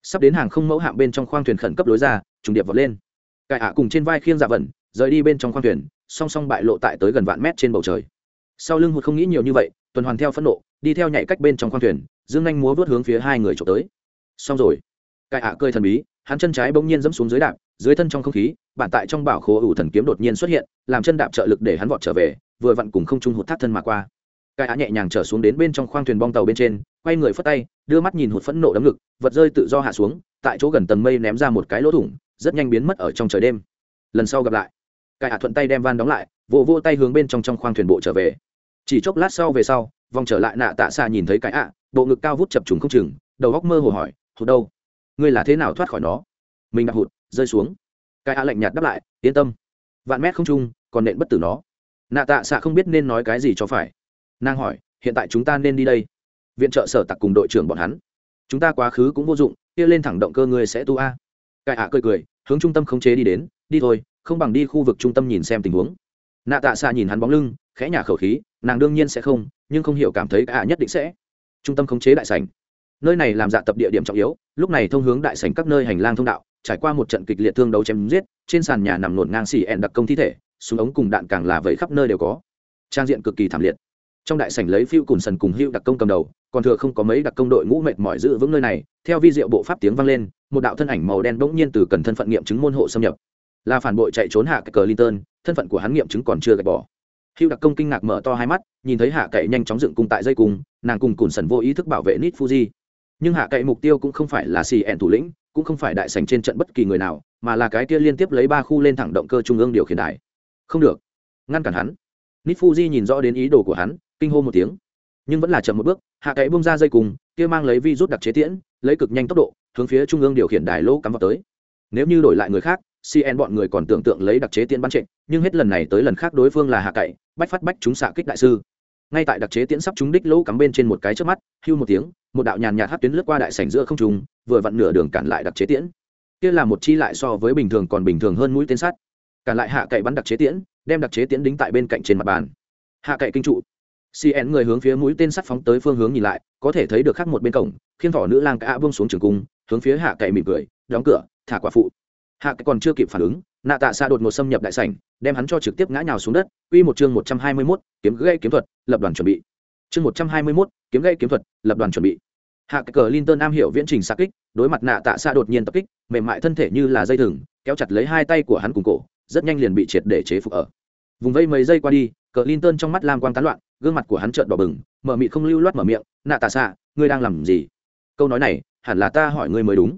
Sắp đến hàng không mẫu hạm bên trong khoang thuyền khẩn cấp lối ra, trùng điệp vọt lên. Cải ạ cùng trên vai khiêng dạ vận, rời đi bên trong khoang thuyền, song song bại lộ tại tới gần vạn mét trên bầu trời. Sau lưng hụt không nghĩ nhiều như vậy, tuần hoàn theo phẫn nộ, đi theo nhảy cách bên trong khoang thuyền, dương anh múa vớt hướng phía hai người trộm tới. Xong rồi. Cải ạ cơi thần bí, hắn chân trái bỗng nhiên dẫm xuống dưới đạp, dưới thân trong không khí, bản tại trong bảo khố ủ thần kiếm đột nhiên xuất hiện, làm chân đạp trợ lực để hắn vọt trở về, vừa vặn cùng không trung hụt thắt thân mà qua cai á nhẹ nhàng trở xuống đến bên trong khoang thuyền bong tàu bên trên quay người phất tay đưa mắt nhìn hụt phẫn nộ đấm ngực vật rơi tự do hạ xuống tại chỗ gần tầng mây ném ra một cái lỗ thủng rất nhanh biến mất ở trong trời đêm. Lần sau gặp lại. Cai á thuận tay đem van đóng lại vỗ vô, vô tay hướng bên trong trong khoang thuyền bộ trở về. Chỉ chốc lát sau về sau vòng trở lại nạ tạ xa nhìn thấy cái ạ bộ ngực cao vút chập trùng không chừng đầu góc mơ hồ hỏi hụt đâu? Ngươi là thế nào thoát khỏi nó? Mình đạp hụt rơi xuống. Cái ạ lạnh nhạt đáp lại yên tâm. Vạn mét không trung còn nện bất tử nó. Nạ tạ xạ không biết nên nói cái gì cho phải nàng hỏi, hiện tại chúng ta nên đi đây. Viện trợ sở tặc cùng đội trưởng bọn hắn. Chúng ta quá khứ cũng vô dụng, kia lên thẳng động cơ ngươi sẽ tu a. Cai ạ cười cười, hướng trung tâm khống chế đi đến, đi thôi, không bằng đi khu vực trung tâm nhìn xem tình huống. Nạ tạ xạ nhìn hắn bóng lưng, khẽ nhả khẩu khí, nàng đương nhiên sẽ không, nhưng không hiểu cảm thấy cả nhất định sẽ. Trung tâm khống chế đại sảnh. Nơi này làm dạ tập địa điểm trọng yếu, lúc này thông hướng đại sảnh các nơi hành lang thông đạo, trải qua một trận kịch liệt thương đấu chém giết, trên sàn nhà nằm nổn ngang xỉ ẹn đặc công thi thể, súng ống cùng đạn càng là vẫy khắp nơi đều có. Trang diện cực kỳ thảm liệt trong đại sảnh lấy phiêu cùn sần cùng hưu đặc công cầm đầu, còn thừa không có mấy đặc công đội ngũ mệt mỏi giữ vững nơi này, theo vi diệu bộ pháp tiếng vang lên, một đạo thân ảnh màu đen bỗng nhiên từ cần thân phận nghiệm chứng môn hộ xâm nhập. Là phản bội chạy trốn hạ cờ linton thân phận của hắn nghiệm chứng còn chưa gạch bỏ. Hưu đặc công kinh ngạc mở to hai mắt, nhìn thấy hạ cậy nhanh chóng dựng cung tại dây cung, nàng cùng cùn sần vô ý thức bảo vệ nít fuji. Nhưng hạ cậy mục tiêu cũng không phải là xì ẹn thủ lĩnh, cũng không phải đại sảnh trên trận bất kỳ người nào, mà là cái kia liên tiếp lấy ba khu lên thẳng động cơ trung ương điều khiển đài. Không được. Ngăn cản hắn. Nít fuji nhìn rõ đến ý đồ của hắn kinh hô một tiếng. Nhưng vẫn là chậm một bước, hạ cậy bung ra dây cùng, kia mang lấy vi rút đặc chế tiễn, lấy cực nhanh tốc độ, hướng phía trung ương điều khiển đài lỗ cắm vào tới. Nếu như đổi lại người khác cn bọn người còn tưởng tượng lấy đặc chế tiễn bắn trịnh, nhưng hết lần này tới lần khác đối phương là hạ cậy, bách phát bách chúng xạ kích đại sư. Ngay tại đặc chế tiễn sắp chúng đích lỗ cắm bên trên một cái trước mắt, hưu một tiếng, một đạo nhàn nhạt hát tuyến lướt qua đại sảnh giữa không trùng vừa vặn nửa đường cản lại đặc chế tiễn. Kia là một chi lại so với bình thường còn bình thường hơn mũi tên sắt. Cản lại hạ cậy bắn đặc chế tiễn, đem đặc chế tiễn đính tại bên cạnh trên mặt bàn. Hạ cậy kinh trụ cn người hướng phía mũi tên sắt phóng tới phương hướng nhìn lại có thể thấy được khắc một bên cổng khiến thỏ nữ lang cả buông xuống trường cung hướng phía hạ cậy mỉm cười đóng cửa thả quả phụ. Hạ cậy còn chưa kịp phản ứng nạ tạ xa đột một xâm nhập đại sảnh đem hắn cho trực tiếp ngã nhào xuống đất. Uy một chương một trăm hai mươi 121, kiếm gây kiếm thuật lập đoàn chuẩn bị. Chương một trăm hai mươi 121, kiếm gây kiếm thuật lập đoàn chuẩn bị. Hạ cờ linton am hiểu viễn trình xa kích đối mặt nạ tạ xa đột nhiên tập kích mềm mại thân thể như là dây thừng kéo chặt lấy hai tay của hắn cùng cổ rất nhanh liền bị triệt để chế phục ở. Vùng vây mấy giây qua đi cờ linton trong mắt lam quang tán loạn gương mặt của hắn trợn đỏ bừng, mở mị không lưu loát mở miệng, nạ tạ xạ ngươi đang làm gì? Câu nói này, hẳn là ta hỏi ngươi mới đúng.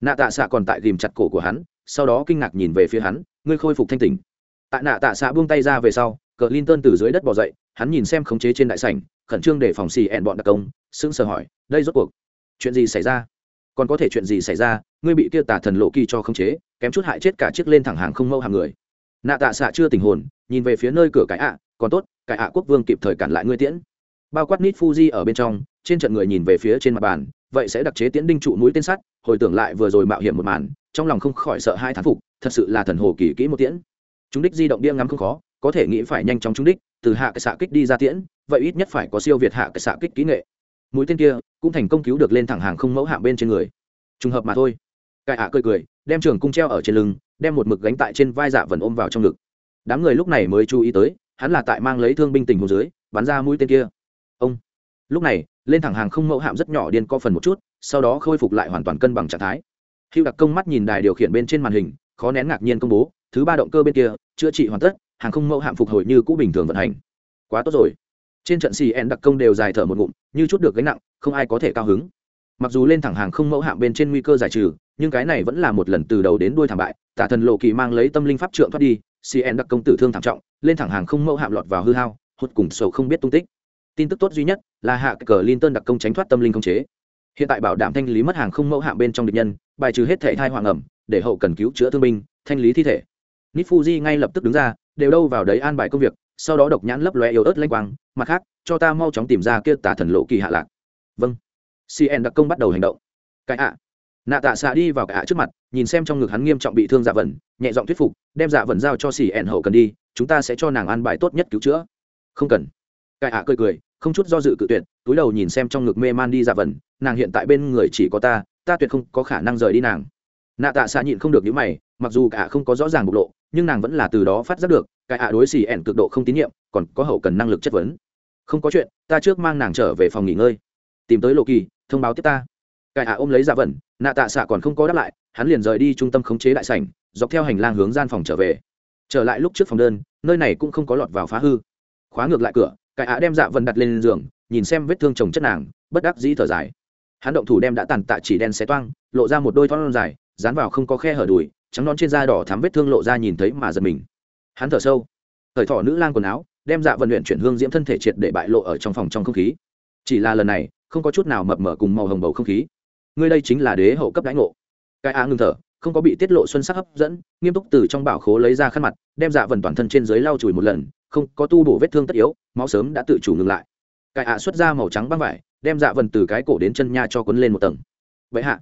Nạ tạ xạ còn tại ghìm chặt cổ của hắn, sau đó kinh ngạc nhìn về phía hắn, ngươi khôi phục thanh tỉnh. Tại nạ tạ xạ buông tay ra về sau cờ linton từ dưới đất bỏ dậy, hắn nhìn xem khống chế trên đại sảnh, khẩn trương để phòng xì ẹn bọn đặc công, sững sờ hỏi, đây rốt cuộc, chuyện gì xảy ra? Còn có thể chuyện gì xảy ra? Ngươi bị kia tà thần lộ kỳ cho khống chế, kém chút hại chết cả chiếc lên thẳng hàng không mâu hàng người. Nạ tạ xạ chưa tình hồn, nhìn về phía nơi cửa cái ạ còn tốt, cái hạ quốc vương kịp thời cản lại ngươi tiễn. Bao quát nít fuji ở bên trong, trên trận người nhìn về phía trên mặt bàn, vậy sẽ đặc chế tiễn đinh trụ mũi tên sắt, hồi tưởng lại vừa rồi mạo hiểm một màn, trong lòng không khỏi sợ hai thán phục, thật sự là thần hồ kỳ kỹ một tiễn. Chúng đích di động bia ngắm không khó, có thể nghĩ phải nhanh chóng chúng đích, từ hạ cái xạ kích đi ra tiễn, vậy ít nhất phải có siêu việt hạ cái xạ kích kỹ nghệ. Mũi tên kia cũng thành công cứu được lên thẳng hàng không mẫu hạng bên trên người. Trùng hợp mà thôi. Cải hạ cười cười, đem trường cung treo ở trên lưng, đem một mực gánh tại trên vai dạ vần ôm vào trong ngực. Đám người lúc này mới chú ý tới hắn là tại mang lấy thương binh tình hồ dưới, bắn ra mũi tên kia. Ông. Lúc này, lên thẳng hàng không mẫu hạm rất nhỏ điên co phần một chút, sau đó khôi phục lại hoàn toàn cân bằng trạng thái. Hữu đặc công mắt nhìn đài điều khiển bên trên màn hình, khó nén ngạc nhiên công bố, thứ ba động cơ bên kia, chữa trị hoàn tất, hàng không mẫu hạm phục hồi như cũ bình thường vận hành. Quá tốt rồi. Trên trận cn đặc công đều dài thở một ngụm, như chút được gánh nặng, không ai có thể cao hứng. Mặc dù lên thẳng hàng không mẫu hạm bên trên nguy cơ giải trừ, nhưng cái này vẫn là một lần từ đầu đến đuôi thảm bại, tả thần lộ kỳ mang lấy tâm linh pháp trượng thoát đi cn đặc công tử thương thảm trọng, lên thẳng hàng không mẫu hạm lọt vào hư hao, hụt cùng sầu không biết tung tích. Tin tức tốt duy nhất là hạ cờ linton đặc công tránh thoát tâm linh không chế. Hiện tại bảo đảm thanh lý mất hàng không mẫu hạm bên trong địch nhân, bài trừ hết thể thai hoàng ẩm, để hậu cần cứu chữa thương binh, thanh lý thi thể. Nít ngay lập tức đứng ra, đều đâu vào đấy an bài công việc, sau đó độc nhãn lấp lóe yếu ớt lanh quang, mặt khác, cho ta mau chóng tìm ra kia tả thần lộ kỳ hạ lạc. Vâng. Cn đặc công bắt đầu hành động. Cái ạ nạ tạ xạ đi vào cả ạ trước mặt, nhìn xem trong ngực hắn nghiêm trọng bị thương dạ vần nhẹ giọng thuyết phục, đem dạ vần giao cho cn hậu cần đi, chúng ta sẽ cho nàng ăn bài tốt nhất cứu chữa. Không cần. Cải ạ cười cười, không chút do dự cự tuyệt, túi đầu nhìn xem trong ngực mê man đi dạ vần nàng hiện tại bên người chỉ có ta ta tuyệt không có khả năng rời đi nàng. Nạ tạ xạ nhịn không được những mày, mặc dù cả không có rõ ràng bộc lộ, nhưng nàng vẫn là từ đó phát giác được cải ạ đối xì ẻn cực độ không tín nhiệm, còn có hậu cần năng lực chất vấn. Không có chuyện, ta trước mang nàng trở về phòng nghỉ ngơi. Tìm tới lộ kỳ, thông báo tiếp ta cái ạ ôm lấy dạ vẩn nạ tạ xạ còn không có đáp lại, hắn liền rời đi trung tâm khống chế đại sảnh, dọc theo hành lang hướng gian phòng trở về. Trở lại lúc trước phòng đơn, nơi này cũng không có lọt vào phá hư. Khóa ngược lại cửa, cái ạ đem dạ vần đặt lên giường, nhìn xem vết thương chồng chất nàng, bất đắc dĩ thở dài. Hắn động thủ đem đã tàn tạ chỉ đen xé toang, lộ ra một đôi thon dài, dán vào không có khe hở đùi, trắng nón trên da đỏ thắm vết thương lộ ra nhìn thấy mà giật mình. Hắn thở sâu, thời thỏ nữ lang quần áo, đem dạ vận luyện chuyển hương diễm thân thể triệt để bại lộ ở trong phòng trong không khí. Chỉ là lần này, không có chút nào mập mờ cùng màu hồng bầu không khí ngươi đây chính là đế hậu cấp đãi ngộ. Cái á ngưng thở, không có bị tiết lộ xuân sắc hấp dẫn, nghiêm túc từ trong bảo khố lấy ra khăn mặt, đem dạ vần toàn thân trên dưới lau chùi một lần, không có tu bổ vết thương tất yếu, máu sớm đã tự chủ ngừng lại. Cái ạ xuất ra màu trắng băng vải, đem dạ vần từ cái cổ đến chân nha cho quấn lên một tầng. Vậy hạ,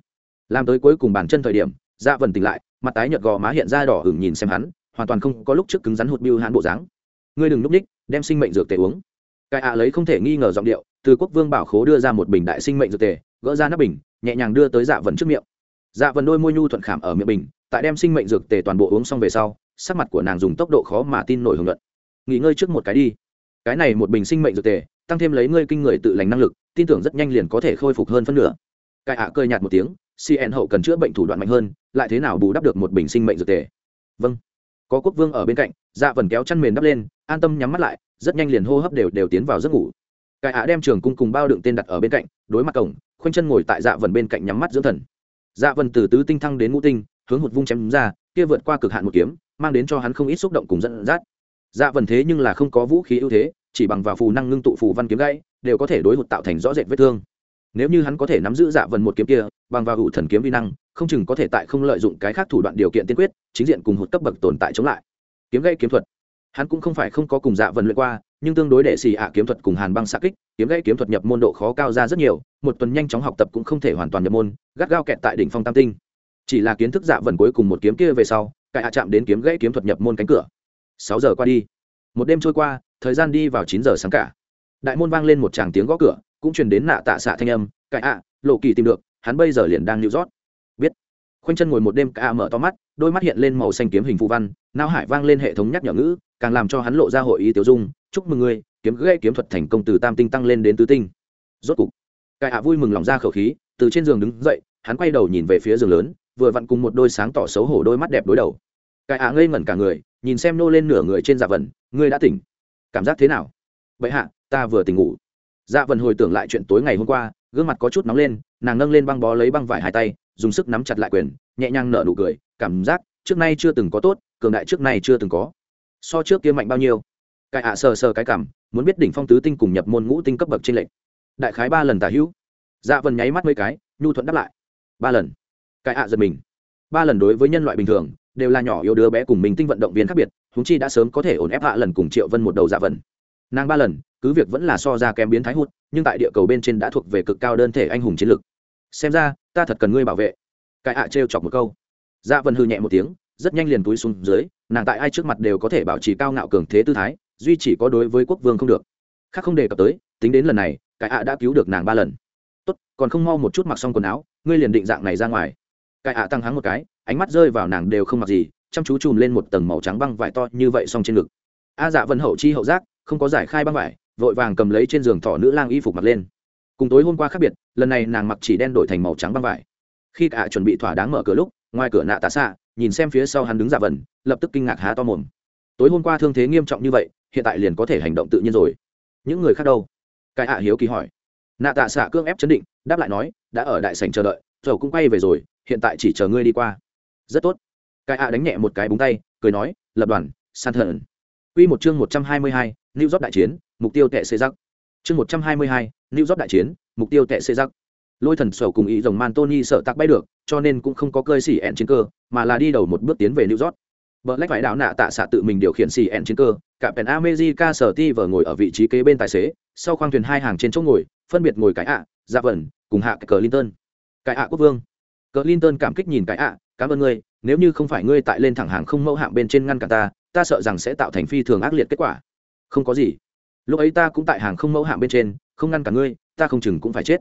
làm tới cuối cùng bàn chân thời điểm dạ vần tỉnh lại, mặt tái nhợt gò má hiện ra đỏ hửng nhìn xem hắn, hoàn toàn không có lúc trước cứng rắn hụt biêu hãn bộ dáng. Ngươi đừng núp ních đem sinh mệnh dược tề uống. Cái ạ lấy không thể nghi ngờ giọng điệu từ quốc vương bảo khố đưa ra một bình đại sinh mệnh dược tề, gỡ ra nắp bình, nhẹ nhàng đưa tới dạ vần trước miệng. Dạ vần đôi môi nhu thuận khảm ở miệng bình, tại đem sinh mệnh dược tề toàn bộ uống xong về sau, sắc mặt của nàng dùng tốc độ khó mà tin nổi hưởng luận. Nghỉ ngơi trước một cái đi. Cái này một bình sinh mệnh dược tề, tăng thêm lấy ngươi kinh người tự lành năng lực, tin tưởng rất nhanh liền có thể khôi phục hơn phân nửa. Cái ạ à nhạt một tiếng cn hậu cần chữa bệnh thủ đoạn mạnh hơn, lại thế nào bù đắp được một bình sinh mệnh dược tề? Vâng. Có quốc vương ở bên cạnh dạ vần kéo chăn mền đắp lên, an tâm nhắm mắt lại, rất nhanh liền hô hấp đều đều tiến vào giấc ngủ cái ạ đem trường cung cùng bao đựng tên đặt ở bên cạnh, đối mặt cổng, khoanh chân ngồi tại dạ vần bên cạnh nhắm mắt dưỡng thần. Dạ vần từ tứ tinh thăng đến ngũ tinh, hướng hụt vung chém ra, kia vượt qua cực hạn một kiếm, mang đến cho hắn không ít xúc động cùng dẫn dắt. Dạ vần thế nhưng là không có vũ khí ưu thế, chỉ bằng vào phù năng ngưng tụ phù văn kiếm gãy, đều có thể đối hụt tạo thành rõ rệt vết thương. Nếu như hắn có thể nắm giữ dạ vần một kiếm kia, bằng vào hụ thần kiếm vi năng, không chừng có thể tại không lợi dụng cái khác thủ đoạn điều kiện tiên quyết, chính diện cùng hụt cấp bậc tồn tại chống lại. Kiếm gây kiếm thuật, hắn cũng không phải không có cùng dạ vần luyện qua nhưng tương đối để xì ạ kiếm thuật cùng hàn băng xạ kích, kiếm gãy kiếm thuật nhập môn độ khó cao ra rất nhiều, một tuần nhanh chóng học tập cũng không thể hoàn toàn nhập môn, gắt gao kẹt tại đỉnh phong tam tinh. Chỉ là kiến thức dạ vần cuối cùng một kiếm kia về sau cải hạ chạm đến kiếm gãy kiếm thuật nhập môn cánh cửa. Sáu giờ qua đi. Một đêm trôi qua, thời gian đi vào chín giờ sáng cả. Đại môn vang lên một tràng tiếng gõ cửa, cũng truyền đến nạ tạ xạ thanh âm cải ạ, lộ kỳ tìm được, hắn bây giờ liền đang lưu rót khoanh chân ngồi một đêm, cả mở to mắt, đôi mắt hiện lên màu xanh kiếm hình phù văn nao hải vang lên hệ thống nhắc nhở ngữ, càng làm cho hắn lộ ra hội ý tiểu dung, chúc mừng ngươi, kiếm gây kiếm thuật thành công từ tam tinh tăng lên đến tứ tinh. Rốt cục cải ạ vui mừng lòng ra khẩu khí, từ trên giường đứng dậy, hắn quay đầu nhìn về phía giường lớn, vừa vặn cùng một đôi sáng tỏ xấu hổ đôi mắt đẹp đối đầu. Cải ạ ngây ngẩn cả người, nhìn xem nô lên nửa người trên dạ vần, ngươi đã tỉnh. Cảm giác thế nào? Vậy hạ, ta vừa tỉnh ngủ. Dạ vần hồi tưởng lại chuyện tối ngày hôm qua gương mặt có chút nóng lên, nàng nâng lên băng bó lấy băng vải hai tay, dùng sức nắm chặt lại quyền, nhẹ nhàng nở nụ cười, cảm giác trước nay chưa từng có tốt, cường đại trước nay chưa từng có. So trước kia mạnh bao nhiêu? Cái ạ sờ sờ cái cảm, muốn biết đỉnh phong tứ tinh cùng nhập môn ngũ tinh cấp bậc trên lệnh đại khái ba lần tả hữu. Dạ vần nháy mắt mấy cái, nhu thuận đáp lại. Ba lần. Cái ạ giật mình. Ba lần đối với nhân loại bình thường, đều là nhỏ yếu đứa bé cùng mình tinh vận động viên khác biệt húng chi đã sớm có thể ổn ép hạ lần cùng triệu vân một đầu dạ vần nàng ba lần cứ việc vẫn là so ra kém biến thái hút nhưng tại địa cầu bên trên đã thuộc về cực cao đơn thể anh hùng chiến lược. Xem ra, ta thật cần ngươi bảo vệ. Cái ạ trêu chọc một câu. Dạ vân hư nhẹ một tiếng, rất nhanh liền túi xuống dưới, nàng tại ai trước mặt đều có thể bảo trì cao ngạo cường thế tư thái, duy chỉ có đối với quốc vương không được. Khác không đề cập tới, tính đến lần này, cái ạ đã cứu được nàng ba lần. Tốt, còn không mau một chút mặc xong quần áo, ngươi liền định dạng này ra ngoài. Cái ạ tăng hắng một cái, ánh mắt rơi vào nàng đều không mặc gì, chăm chú chùm lên một tầng màu trắng băng vải to như vậy xong trên ngực. A dạ vân hậu chi hậu giác, không có giải khai băng vải vội vàng cầm lấy trên giường thỏ nữ lang y phục mặc lên. Cùng tối hôm qua khác biệt lần này nàng mặc chỉ đen đổi thành màu trắng băng vải. Khi cả chuẩn bị thỏa đáng mở cửa lúc ngoài cửa nạ tạ xạ nhìn xem phía sau hắn đứng dạ vần lập tức kinh ngạc há to mồm. Tối hôm qua thương thế nghiêm trọng như vậy hiện tại liền có thể hành động tự nhiên rồi. Những người khác đâu? Cái ạ à hiếu kỳ hỏi. Nạ tạ xạ cương ép chấn định đáp lại nói đã ở đại sảnh chờ đợi dầu cũng quay về rồi hiện tại chỉ chờ ngươi đi qua. Rất tốt. Cái ạ à đánh nhẹ một cái búng tay cười nói lập đoàn san thần Quy một chương một trăm hai mươi hai, New York đại chiến, mục tiêu tệ xê giặc. Chương một trăm hai mươi hai, New York đại chiến, mục tiêu tệ xê giặc. Lôi thần sầu cùng ý rồng Mantoni sợ tạc bay được, cho nên cũng không có cơi xỉ ẹn chiến cơ, mà là đi đầu một bước tiến về New York. Bờ lách phải đảo nạ tạ xạ tự mình điều khiển xỉ ẹn chiến cơ, cả Pen America sở ti vờ ngồi ở vị trí kế bên tài xế, sau khoang thuyền hai hàng trên chỗ ngồi, phân biệt ngồi cái ạ, dạ vẩn, cùng hạ cờ Linton. Cái ạ quốc vương. Cờ Linton cảm kích nhìn cái ạ, cảm ơn ngươi, nếu như không phải ngươi tại lên thẳng hàng không mẫu hạng bên trên ngăn cả ta, ta sợ rằng sẽ tạo thành phi thường ác liệt kết quả không có gì lúc ấy ta cũng tại hàng không mẫu hạng bên trên, không ngăn cả ngươi, ta không chừng cũng phải chết.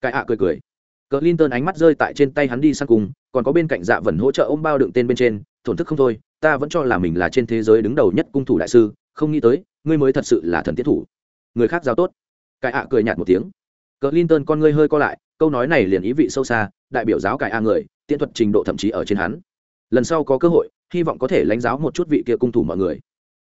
Cái ạ cười cười. Cờ linton ánh mắt rơi tại trên tay hắn đi sang cùng, còn có bên cạnh dạ vần hỗ trợ ôm bao đựng tên bên trên, thổn thức không thôi, ta vẫn cho là mình là trên thế giới đứng đầu nhất cung thủ đại sư, không nghĩ tới, ngươi mới thật sự là thần tiết thủ. Người khác giao tốt. Cái ạ cười nhạt một tiếng. Cờ linton con ngươi hơi co lại, câu nói này liền ý vị sâu xa, đại biểu giáo cải a người tiện thuật trình độ thậm chí ở trên hắn. Lần sau có cơ hội, hy vọng có thể lãnh giáo một chút vị kia cung thủ mọi người.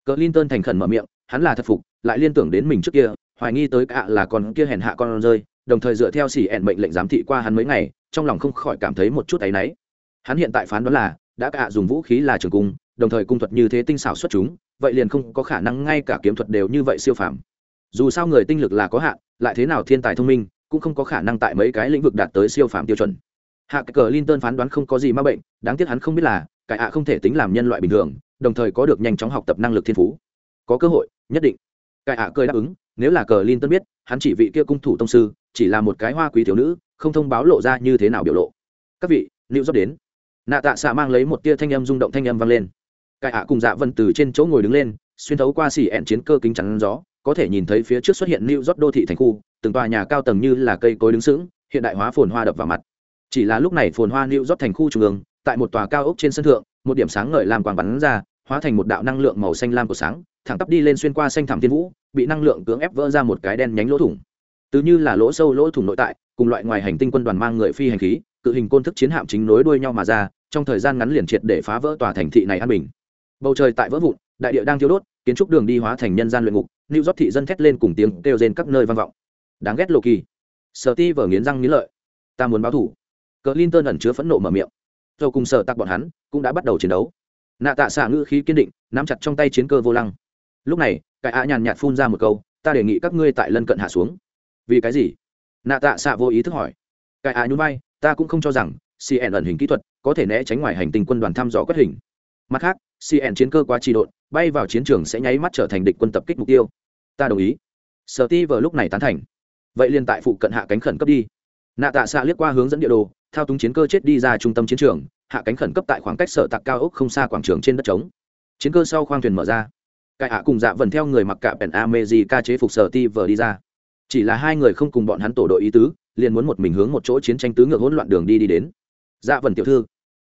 Cờ linton thành khẩn mở miệng hắn là thật phục, lại liên tưởng đến mình trước kia, hoài nghi tới cả là con kia hèn hạ con rơi, đồng thời dựa theo xỉ ẹn mệnh lệnh giám thị qua hắn mấy ngày, trong lòng không khỏi cảm thấy một chút áy náy. Hắn hiện tại phán đoán là, đã cả dùng vũ khí là trường cung, đồng thời cung thuật như thế tinh xảo xuất chúng, vậy liền không có khả năng ngay cả kiếm thuật đều như vậy siêu phàm. Dù sao người tinh lực là có hạn, lại thế nào thiên tài thông minh, cũng không có khả năng tại mấy cái lĩnh vực đạt tới siêu phàm tiêu chuẩn. Hạ cờ linton phán đoán không có gì ma bệnh, đáng tiếc hắn không biết là cải ạ không thể tính làm nhân loại bình thường, đồng thời có được nhanh chóng học tập năng lực thiên phú. Có cơ hội nhất định. Cải ạ cười đáp ứng, nếu là cờ linton biết, hắn chỉ vị kia cung thủ tông sư, chỉ là một cái hoa quý thiếu nữ, không thông báo lộ ra như thế nào biểu lộ. Các vị lưu dốc đến. Nạ tạ xạ mang lấy một tia thanh âm rung động thanh âm vang lên. Cải ạ cùng dạ vân từ trên chỗ ngồi đứng lên, xuyên thấu qua xỉ ẹn chiến cơ kính chắn gió, có thể nhìn thấy phía trước xuất hiện lưu dốc đô thị thành khu, từng tòa nhà cao tầng như là cây cối đứng sững, hiện đại hóa phồn hoa đập vào mặt. Chỉ là lúc này phồn hoa lưu dốc thành khu trung ương, tại một tòa cao ốc trên sân thượng, một điểm sáng ngời làm quang bắn ra, hóa thành một đạo năng lượng màu xanh lam của sáng thẳng tắp đi lên xuyên qua xanh thảm thiên vũ, bị năng lượng cưỡng ép vỡ ra một cái đen nhánh lỗ thủng. Từ như là lỗ sâu lỗ thủng nội tại, cùng loại ngoài hành tinh quân đoàn mang người phi hành khí, cự hình côn thức chiến hạm chính nối đuôi nhau mà ra, trong thời gian ngắn liền triệt để phá vỡ tòa thành thị này an bình. Bầu trời tại vỡ vụn, đại địa đang thiêu đốt, kiến trúc đường đi hóa thành nhân gian luyện ngục lưu dóp thị dân thét lên cùng tiếng kêu rên các nơi vang vọng. Đáng ghét lộ kỳ sở ti vở nghiến răng nghiến lợi. Ta muốn báo thủ. Cờ linton ẩn chứa phẫn nộ mở miệng. Dầu cùng sở tặc bọn hắn cũng đã bắt đầu chiến đấu. Nạ tạ xạ ngữ khí kiên định, nắm chặt trong tay chiến cơ vô lăng lúc này cải ạ nhàn nhạt phun ra một câu, ta đề nghị các ngươi tại lân cận hạ xuống. Vì cái gì? Nạ tạ xạ vô ý thức hỏi. Cải ạ nhún vai, ta cũng không cho rằng cn ẩn hình kỹ thuật có thể né tránh ngoài hành tinh quân đoàn thăm dò quét hình. Mặt khác cn chiến cơ quá trì độn, bay vào chiến trường sẽ nháy mắt trở thành địch quân tập kích mục tiêu. Ta đồng ý. Sở ti vào lúc này tán thành. Vậy liền tại phụ cận hạ cánh khẩn cấp đi. Nạ tạ xạ liếc qua hướng dẫn địa đồ, thao túng chiến cơ chết đi ra trung tâm chiến trường, hạ cánh khẩn cấp tại khoảng cách sở tạc cao ốc không xa quảng trường trên đất trống. Chiến cơ sau khoang thuyền mở ra cải hạ cùng dạ vần theo người mặc cả pèn amezi ca chế phục sở ti vờ đi ra. Chỉ là hai người không cùng bọn hắn tổ đội ý tứ, liền muốn một mình hướng một chỗ chiến tranh tứ ngược hỗn loạn đường đi đi đến. Dạ vần tiểu thư.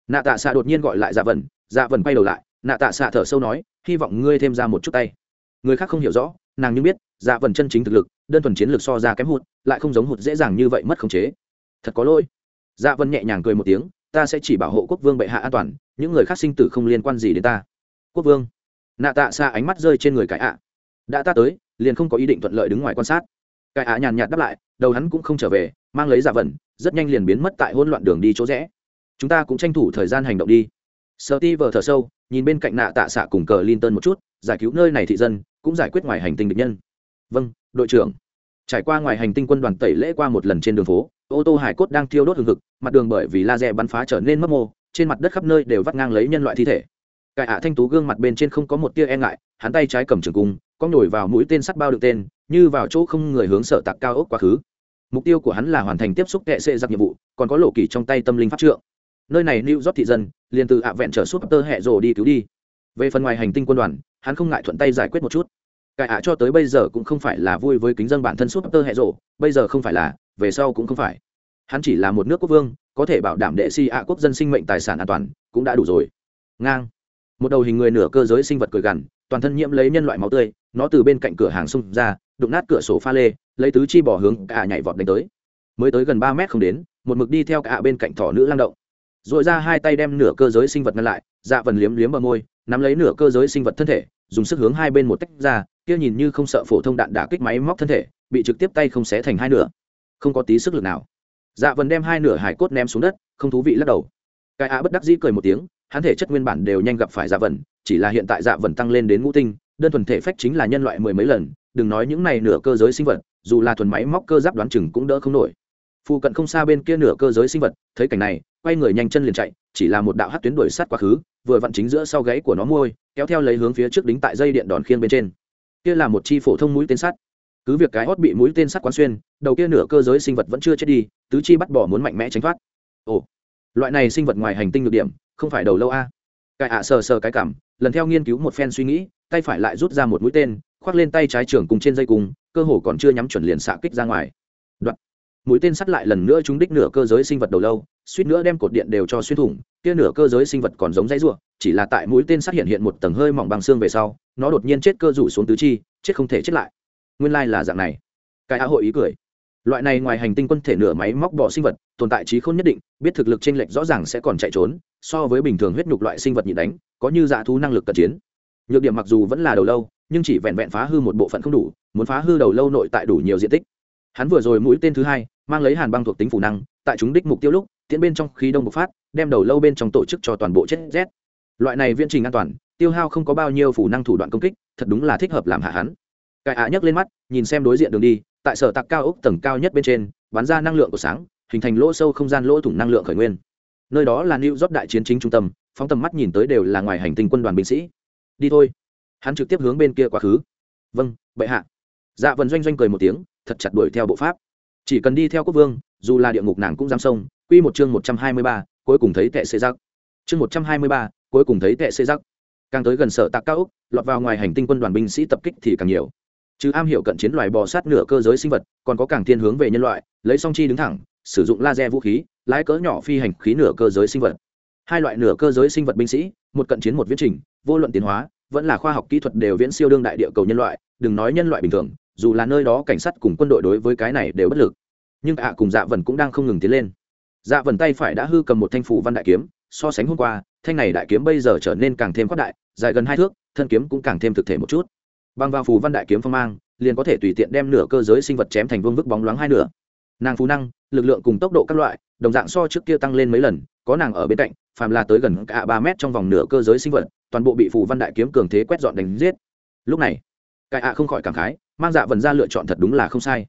Nạ tạ xạ đột nhiên gọi lại dạ vần dạ vần quay đầu lại, nạ tạ xạ thở sâu nói, hy vọng ngươi thêm ra một chút tay. Người khác không hiểu rõ, nàng nhưng biết dạ vần chân chính thực lực, đơn thuần chiến lược so ra kém hụt, lại không giống hụt dễ dàng như vậy mất khống chế. Thật có lỗi. Dạ vân nhẹ nhàng cười một tiếng, ta sẽ chỉ bảo hộ quốc vương bệ hạ an toàn, những người khác sinh tử không liên quan gì đến ta. Quốc vương nạ tạ xa ánh mắt rơi trên người Cải ạ. Đã ta tới, liền không có ý định thuận lợi đứng ngoài quan sát. Cải ạ nhàn nhạt đáp lại, đầu hắn cũng không trở về, mang lấy dạ giả vần rất nhanh liền biến mất tại hỗn loạn đường đi chỗ rẽ. Chúng ta cũng tranh thủ thời gian hành động đi. Sợ ti vờ thở sâu, nhìn bên cạnh nạ tạ xạ cùng cờ linton một chút, giải cứu nơi này thị dân, cũng giải quyết ngoài hành tinh địch nhân. Vâng đội trưởng. Trải qua ngoài hành tinh quân đoàn tẩy lễ qua một lần trên đường phố, ô tô hải cốt đang thiêu đốt hừng hực, mặt đường bởi vì laser bắn phá trở nên mất mô, trên mặt đất khắp nơi đều vắt ngang lấy nhân loại thi thể cải ạ thanh tú gương mặt bên trên không có một tia e ngại, hắn tay trái cầm trường cung, có nổi vào mũi tên sắt bao đựng tên, như vào chỗ không người hướng sở tạc cao ốc quá khứ. Mục tiêu của hắn là hoàn thành tiếp xúc kệ xệ giặc nhiệm vụ, còn có lộ kỳ trong tay tâm linh pháp trượng. Nơi này lưu rót thị dân, liền từ ạ vẹn trở súp tơ hẹ rồ đi cứu đi. Về phần ngoài hành tinh quân đoàn, hắn không ngại thuận tay giải quyết một chút. Cải ạ cho tới bây giờ cũng không phải là vui với kính dân bản thân súp tơ hẹ rồ, bây giờ không phải là, về sau cũng không phải. Hắn chỉ là một nước quốc vương, có thể bảo đảm đệ si ạ quốc dân sinh mệnh tài sản an toàn, cũng đã đủ rồi. Ngang một đầu hình người nửa cơ giới sinh vật cười gằn, toàn thân nhiễm lấy nhân loại máu tươi, nó từ bên cạnh cửa hàng xung ra, đụng nát cửa sổ pha lê, lấy tứ chi bỏ hướng cả nhảy vọt đánh tới. Mới tới gần ba mét không đến, một mực đi theo cả bên cạnh thỏ nữ lang động. Dội ra hai tay đem nửa cơ giới sinh vật ngăn lại dạ vần liếm liếm bờ môi, nắm lấy nửa cơ giới sinh vật thân thể, dùng sức hướng hai bên một tách ra, kia nhìn như không sợ phổ thông đạn đả kích máy móc thân thể, bị trực tiếp tay không xé thành hai nửa. Không có tí sức lực nào. Dạ vần đem hai nửa hải cốt ném xuống đất, không thú vị lắc đầu. Cái ạ bất đắc dĩ cười một tiếng hắn thể chất nguyên bản đều nhanh gặp phải dạ vần chỉ là hiện tại dạ vần tăng lên đến ngũ tinh, đơn thuần thể phách chính là nhân loại mười mấy lần, đừng nói những này nửa cơ giới sinh vật, dù là thuần máy móc cơ giáp đoán chừng cũng đỡ không nổi. Phụ cận không xa bên kia nửa cơ giới sinh vật, thấy cảnh này, quay người nhanh chân liền chạy, chỉ là một đạo hát tuyến đuổi sát quá khứ, vừa vặn chính giữa sau gáy của nó môi, kéo theo lấy hướng phía trước đính tại dây điện đòn khiên bên trên. Kia là một chi phổ thông mũi tên sắt. Cứ việc cái hót bị mũi tên sắt quán xuyên, đầu kia nửa cơ giới sinh vật vẫn chưa chết đi, tứ chi bắt bỏ muốn mạnh mẽ tránh thoát. Ồ, loại này sinh vật ngoài hành tinh được điểm không phải đầu lâu a à. cái ạ sờ sờ cái cảm, lần theo nghiên cứu một phen suy nghĩ, tay phải lại rút ra một mũi tên, khoác lên tay trái trưởng cùng trên dây cung cơ hồ còn chưa nhắm chuẩn liền xạ kích ra ngoài Đoạn. mũi tên sắt lại lần nữa trúng đích nửa cơ giới sinh vật đầu lâu, suýt nữa đem cột điện đều cho xuyên thủng, kia nửa cơ giới sinh vật còn giống dãy ruộng chỉ là tại mũi tên sắt hiện hiện một tầng hơi mỏng bằng xương về sau, nó đột nhiên chết cơ rủ xuống tứ chi, chết không thể chết lại nguyên lai là dạng này cái á hội ý cười loại này ngoài hành tinh quân thể nửa máy móc bỏ sinh vật, tồn tại trí khôn nhất định, biết thực lực t r ê n lệch rõ ràng sẽ còn chạy trốn, so với bình thường huyết nhục loại sinh vật nhịn đánh, có như dạ thú năng lực cận chiến. Nhược điểm mặc dù vẫn là đầu lâu, nhưng chỉ vẹn vẹn phá hư một bộ phận không đủ, muốn phá hư đầu lâu nội tại đủ nhiều diện tích. Hắn vừa rồi mũi tên thứ hai, mang lấy hàn băng thuộc tính phủ năng, tại chúng đích mục tiêu lúc tiến bên trong khí đông bộc phát, đem đầu lâu bên trong tổ chức cho toàn bộ chết rét. Loại này viễn trình an toàn, tiêu hao không có bao nhiêu phủ năng thủ đoạn công kích, thật đúng là thích hợp làm hạ hắn. Cải ạ nhấc lên mắt, nhìn xem đối diện đường đi tại sở tạc cao ốc tầng cao nhất bên trên, bắn ra năng lượng của sáng, hình thành lỗ sâu không gian lỗ thủng năng lượng khởi nguyên. Nơi đó là new york đại chiến chính trung tâm, phóng tầm mắt nhìn tới đều là ngoài hành tinh quân đoàn binh sĩ. Đi thôi. Hắn trực tiếp hướng bên kia quá khứ. Vâng bệ hạ. Dạ vần doanh doanh cười một tiếng, thật chặt đuổi theo bộ pháp. Chỉ cần đi theo quốc vương, dù là địa ngục nàng cũng dám sông quy một chương một trăm hai mươi ba, cuối cùng thấy tệ xê giặc chương một trăm hai mươi ba, cuối cùng thấy tệ xê giặc càng tới gần sở tạc cao ốc, lọt vào ngoài hành tinh quân đoàn binh sĩ tập kích thì càng nhiều chứ am hiểu cận chiến loài bò sát nửa cơ giới sinh vật, còn có càng thiên hướng về nhân loại, lấy song chi đứng thẳng, sử dụng laser vũ khí, lái cỡ nhỏ phi hành khí nửa cơ giới sinh vật. Hai loại nửa cơ giới sinh vật binh sĩ, một cận chiến một viễn trình, vô luận tiến hóa, vẫn là khoa học kỹ thuật đều viễn siêu đương đại địa cầu nhân loại, đừng nói nhân loại bình thường, dù là nơi đó cảnh sát cùng quân đội đối với cái này đều bất lực. Nhưng ạ cùng dạ vần cũng đang không ngừng tiến lên. Dạ vần tay phải đã hư cầm một thanh phủ văn đại kiếm, so sánh hôm qua, thanh này đại kiếm bây giờ trở nên càng thêm khoát đại, dài gần hai thước, thân kiếm cũng càng thêm thực thể một chút bằng vào phù văn đại kiếm phong mang, liền có thể tùy tiện đem nửa cơ giới sinh vật chém thành vương vức bóng loáng hai nửa. Nàng phú năng, lực lượng cùng tốc độ các loại, đồng dạng so trước kia tăng lên mấy lần, có nàng ở bên cạnh, phàm là tới gần cả ba mét trong vòng nửa cơ giới sinh vật, toàn bộ bị phù văn đại kiếm cường thế quét dọn đánh giết. Lúc này cải ạ không khỏi cảm khái, mang dạ vần ra lựa chọn thật đúng là không sai.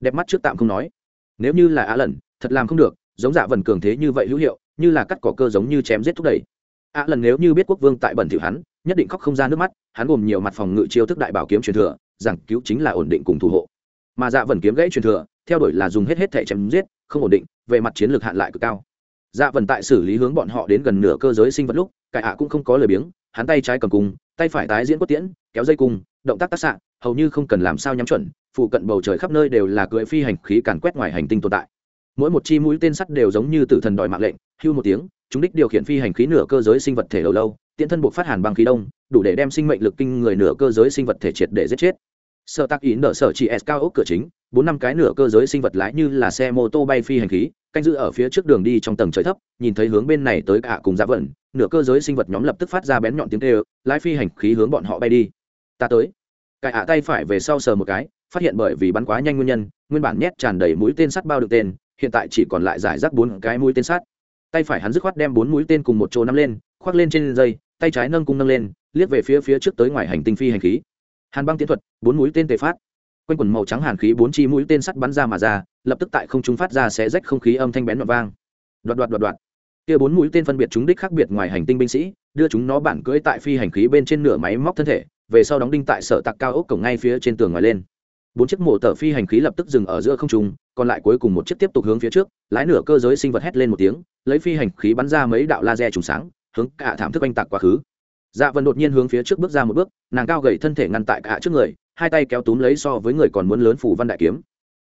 Đẹp mắt trước tạm không nói. Nếu như là á lần, thật làm không được, giống dạ vần cường thế như vậy hữu hiệu, như là cắt cỏ cơ giống như chém giết thúc đẩy. Á lần nếu như biết quốc vương tại bẩn thỉu hắn nhất định khóc không ra nước mắt, hắn gồm nhiều mặt phòng ngự chiêu thức đại bảo kiếm truyền thừa, giảng cứu chính là ổn định cùng thủ hộ. Mà dạ vần kiếm gãy truyền thừa, theo đuổi là dùng hết hết thể chém giết, không ổn định, về mặt chiến lược hạn lại cực cao. Dạ vần tại xử lý hướng bọn họ đến gần nửa cơ giới sinh vật lúc cải ạ cũng không có lời biếng, hắn tay trái cầm cung, tay phải tái diễn quất tiễn, kéo dây cung, động tác tác xạ, hầu như không cần làm sao nhắm chuẩn, phụ cận bầu trời khắp nơi đều là cưỡi phi hành khí càn quét ngoài hành tinh tồn tại. Mỗi một chi mũi tên sắt đều giống như tử thần đòi mạng lệnh, hưu một tiếng, chúng đích điều khiển phi hành khí nửa cơ giới sinh vật thể lâu lâu tiễn thân buộc phát hàn băng khí đông, đủ để đem sinh mệnh lực kinh người nửa cơ giới sinh vật thể triệt để giết chết. Sợ tắc ý nở sở chỉ s cao ốc cửa chính, bốn năm cái nửa cơ giới sinh vật lái như là xe mô tô bay phi hành khí, canh giữ ở phía trước đường đi trong tầng trời thấp, nhìn thấy hướng bên này tới cả cùng giá vận, nửa cơ giới sinh vật nhóm lập tức phát ra bén nhọn tiếng kêu, lái phi hành khí hướng bọn họ bay đi. Ta tới. Cải ạ tay phải về sau sờ một cái, phát hiện bởi vì bắn quá nhanh nguyên nhân, nguyên bản nhét tràn đầy mũi tên sắt bao được tên, hiện tại chỉ còn lại giải rác bốn cái mũi tên sắt. Tay phải hắn dứt khoát đem bốn mũi tên cùng một chỗ nắm lên, khoác lên trên dây tay trái nâng cung nâng lên, liếc về phía phía trước tới ngoài hành tinh phi hành khí. Hàn băng tiến thuật, bốn mũi tên tề phát. Quanh quần màu trắng hàn khí bốn chi mũi tên sắt bắn ra mà ra, lập tức tại không trung phát ra sẽ rách không khí âm thanh bén đoạn vang. Đoạt đoạt đoạt đoạt. Kia bốn mũi tên phân biệt chúng đích khác biệt ngoài hành tinh binh sĩ, đưa chúng nó bản cưỡi tại phi hành khí bên trên nửa máy móc thân thể, về sau đóng đinh tại sở tạc cao ốc cổng ngay phía trên tường ngoài lên. Bốn chiếc mổ tờ phi hành khí lập tức dừng ở giữa không trung, còn lại cuối cùng một chiếc tiếp tục hướng phía trước, lái nửa cơ giới sinh vật hét lên một tiếng, lấy phi hành khí bắn ra mấy đạo laser trùng sáng hướng cả thảm thức oanh tạc quá khứ. Dạ vân đột nhiên hướng phía trước bước ra một bước, nàng cao gầy thân thể ngăn tại cả trước người, hai tay kéo túm lấy so với người còn muốn lớn phủ văn đại kiếm.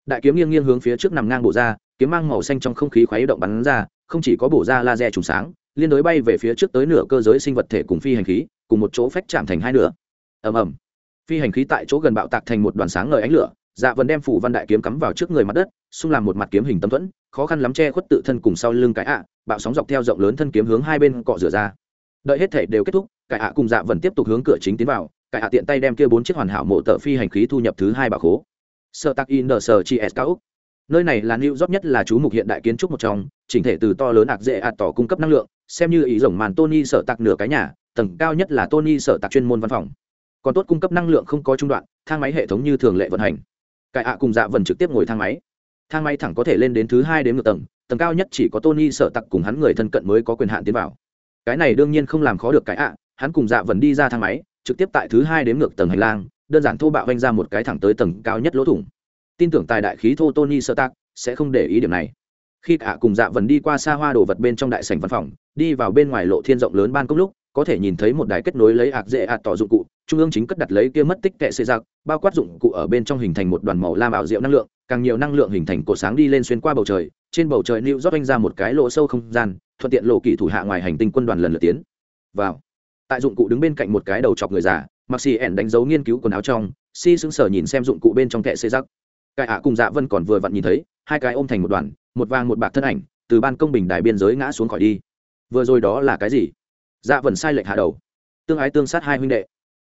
Đại kiếm nghiêng nghiêng hướng phía trước nằm ngang bổ ra, kiếm mang màu xanh trong không khí khuấy động bắn ra, không chỉ có bổ ra laser trùng sáng, liên đối bay về phía trước tới nửa cơ giới sinh vật thể cùng phi hành khí, cùng một chỗ phách chạm thành hai nửa. Ầm ầm. Phi hành khí tại chỗ gần bạo tạc thành một đoàn sáng ngời ánh lửa dạ vần đem phủ văn đại kiếm cắm vào trước người mặt đất, xung làm một mặt kiếm hình tấm thuẫn, khó khăn lắm che khuất tự thân cùng sau lưng cái ạ, bạo sóng dọc theo rộng lớn thân kiếm hướng hai bên cọ rửa ra. Đợi hết thể đều kết thúc, cái ạ cùng dạ vần tiếp tục hướng cửa chính tiến vào, cái ạ tiện tay đem kia bốn chiếc hoàn hảo mộ tợ phi hành khí thu nhập thứ hai bà khố. Sơ tắc in sơ chi s cao nơi này là new job nhất là chú mục hiện đại kiến trúc một trong, chỉnh thể từ to lớn ạc dễ ạt tỏ cung cấp năng lượng, xem như ý rồng màn tony sở tạc nửa cái nhà, tầng cao nhất là tony sở tạc chuyên môn văn phòng. Còn tốt cung cấp năng lượng không có trung đoạn, thang máy hệ thống như thường lệ vận hành cải ạ cùng dạ vần trực tiếp ngồi thang máy. Thang máy thẳng có thể lên đến thứ hai đến ngược tầng tầng cao nhất chỉ có tony sợ tặc cùng hắn người thân cận mới có quyền hạn tiến vào. Cái này đương nhiên không làm khó được cái ạ, hắn cùng dạ vần đi ra thang máy, trực tiếp tại thứ hai đến ngược tầng hành lang, đơn giản thô bạo vanh ra một cái thẳng tới tầng cao nhất lỗ thủng. Tin tưởng tài đại khí thô tony sợ tặc sẽ không để ý điểm này. Khi cả cùng dạ vần đi qua xa hoa đồ vật bên trong đại sảnh văn phòng, đi vào bên ngoài lộ thiên rộng lớn ban công lúc có thể nhìn thấy một đài kết nối lấy ạc dễ ạt tỏ dụng cụ, trung ương chính cất đặt lấy kia mất tích kệ xê giặc, bao quát dụng cụ ở bên trong hình thành một đoàn màu lam ảo diệu năng lượng, càng nhiều năng lượng hình thành cổ sáng đi lên xuyên qua bầu trời, trên bầu trời lưu rót anh ra một cái lỗ sâu không gian, thuận tiện lộ kỳ thủ hạ ngoài hành tinh quân đoàn lần lượt tiến. Vào. Tại dụng cụ đứng bên cạnh một cái đầu chọc người già mặc xì ẻn đánh dấu nghiên cứu quần áo trong, si sững sờ nhìn xem dụng cụ bên trong kệ xê giặc. Cái ạ cùng dạ vân còn vừa vặn nhìn thấy, hai cái ôm thành một đoàn, một vàng một bạc thân ảnh, từ ban công bình đài biên giới ngã xuống khỏi đi. Vừa rồi đó là cái gì? Dạ vần sai lệch hạ đầu. Tương ái tương sát hai huynh đệ.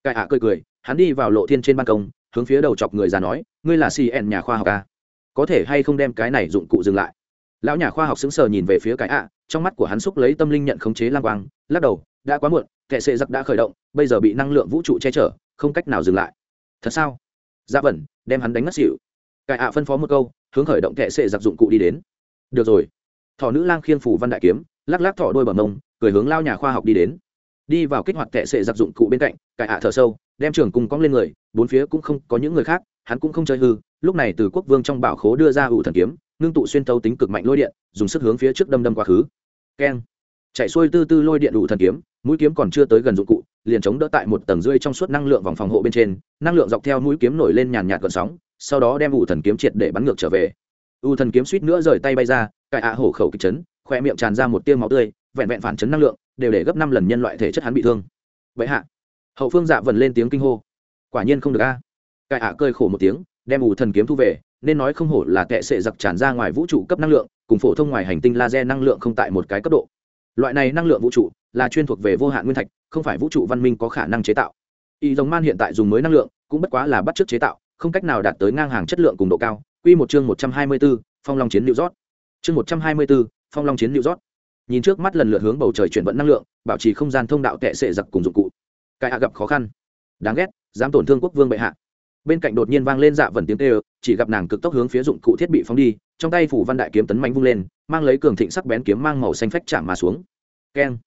Cải ạ cười cười, hắn đi vào lộ thiên trên ban công, hướng phía đầu chọc người già nói, ngươi là cn nhà khoa học à? có thể hay không đem cái này dụng cụ dừng lại? Lão nhà khoa học sững sờ nhìn về phía cái ạ, trong mắt của hắn xúc lấy tâm linh nhận khống chế lang quang, lắc đầu, đã quá muộn kệ sệ giặc đã khởi động, bây giờ bị năng lượng vũ trụ che chở, không cách nào dừng lại. Thật sao? Dạ vẩn đem hắn đánh ngất xỉu. Cải ạ phân phó một câu, hướng khởi động kệ sệ giặc dụng cụ đi đến. Được rồi. Thỏ nữ lang khiên phủ văn đại kiếm, lắc lắc thỏ đôi bờ mông cười hướng lao nhà khoa học đi đến. Đi vào kích hoạt tệ sệ giặc dụng cụ bên cạnh, cải ạ thở sâu, đem trường cung cong lên người, bốn phía cũng không có những người khác, hắn cũng không chơi hư. Lúc này từ quốc vương trong bảo khố đưa ra ủ thần kiếm, ngưng tụ xuyên thấu tính cực mạnh lôi điện, dùng sức hướng phía trước đâm đâm quá khứ. Keng. Chạy xuôi tư tư lôi điện đủ thần kiếm, mũi kiếm còn chưa tới gần dụng cụ, liền chống đỡ tại một tầng rơi trong suốt năng lượng vòng phòng hộ bên trên, năng lượng dọc theo mũi kiếm nổi lên nhàn nhạt gợn sóng, sau đó đem ủ thần kiếm triệt để bắn ngược trở về. Ủ thần kiếm suýt nữa rời tay bay ra, cải ạ hổ khẩu kịch chấn, khoe miệng tràn ra một tiêu máu tươi vẹn vẹn phản chấn năng lượng đều để gấp năm lần nhân loại thể chất hắn bị thương vậy hạ hậu phương dạ vần lên tiếng kinh hô quả nhiên không được a à. cải ạ cơi khổ một tiếng đem ủ thần kiếm thu về nên nói không hổ là tệ sệ giặc tràn ra ngoài vũ trụ cấp năng lượng cùng phổ thông ngoài hành tinh laser năng lượng không tại một cái cấp độ loại này năng lượng vũ trụ là chuyên thuộc về vô hạn nguyên thạch không phải vũ trụ văn minh có khả năng chế tạo y giống man hiện tại dùng mới năng lượng cũng bất quá là bắt chước chế tạo không cách nào đạt tới ngang hàng chất lượng cùng độ cao Quy một chương 124, Phong Long chiến Lưu Rót. Chương 124, Phong Long chiến Lưu Rót. Nhìn trước mắt lần lượt hướng bầu trời chuyển vận năng lượng, bảo trì không gian thông đạo tệ sệ giặc cùng dụng cụ. Cái hạ gặp khó khăn. Đáng ghét, dám tổn thương quốc vương bệ hạ. Bên cạnh đột nhiên vang lên dạ vần tiếng kêu, chỉ gặp nàng cực tốc hướng phía dụng cụ thiết bị phóng đi, trong tay phủ văn đại kiếm tấn mạnh vung lên, mang lấy cường thịnh sắc bén kiếm mang màu xanh phách chạm mà xuống. Keng.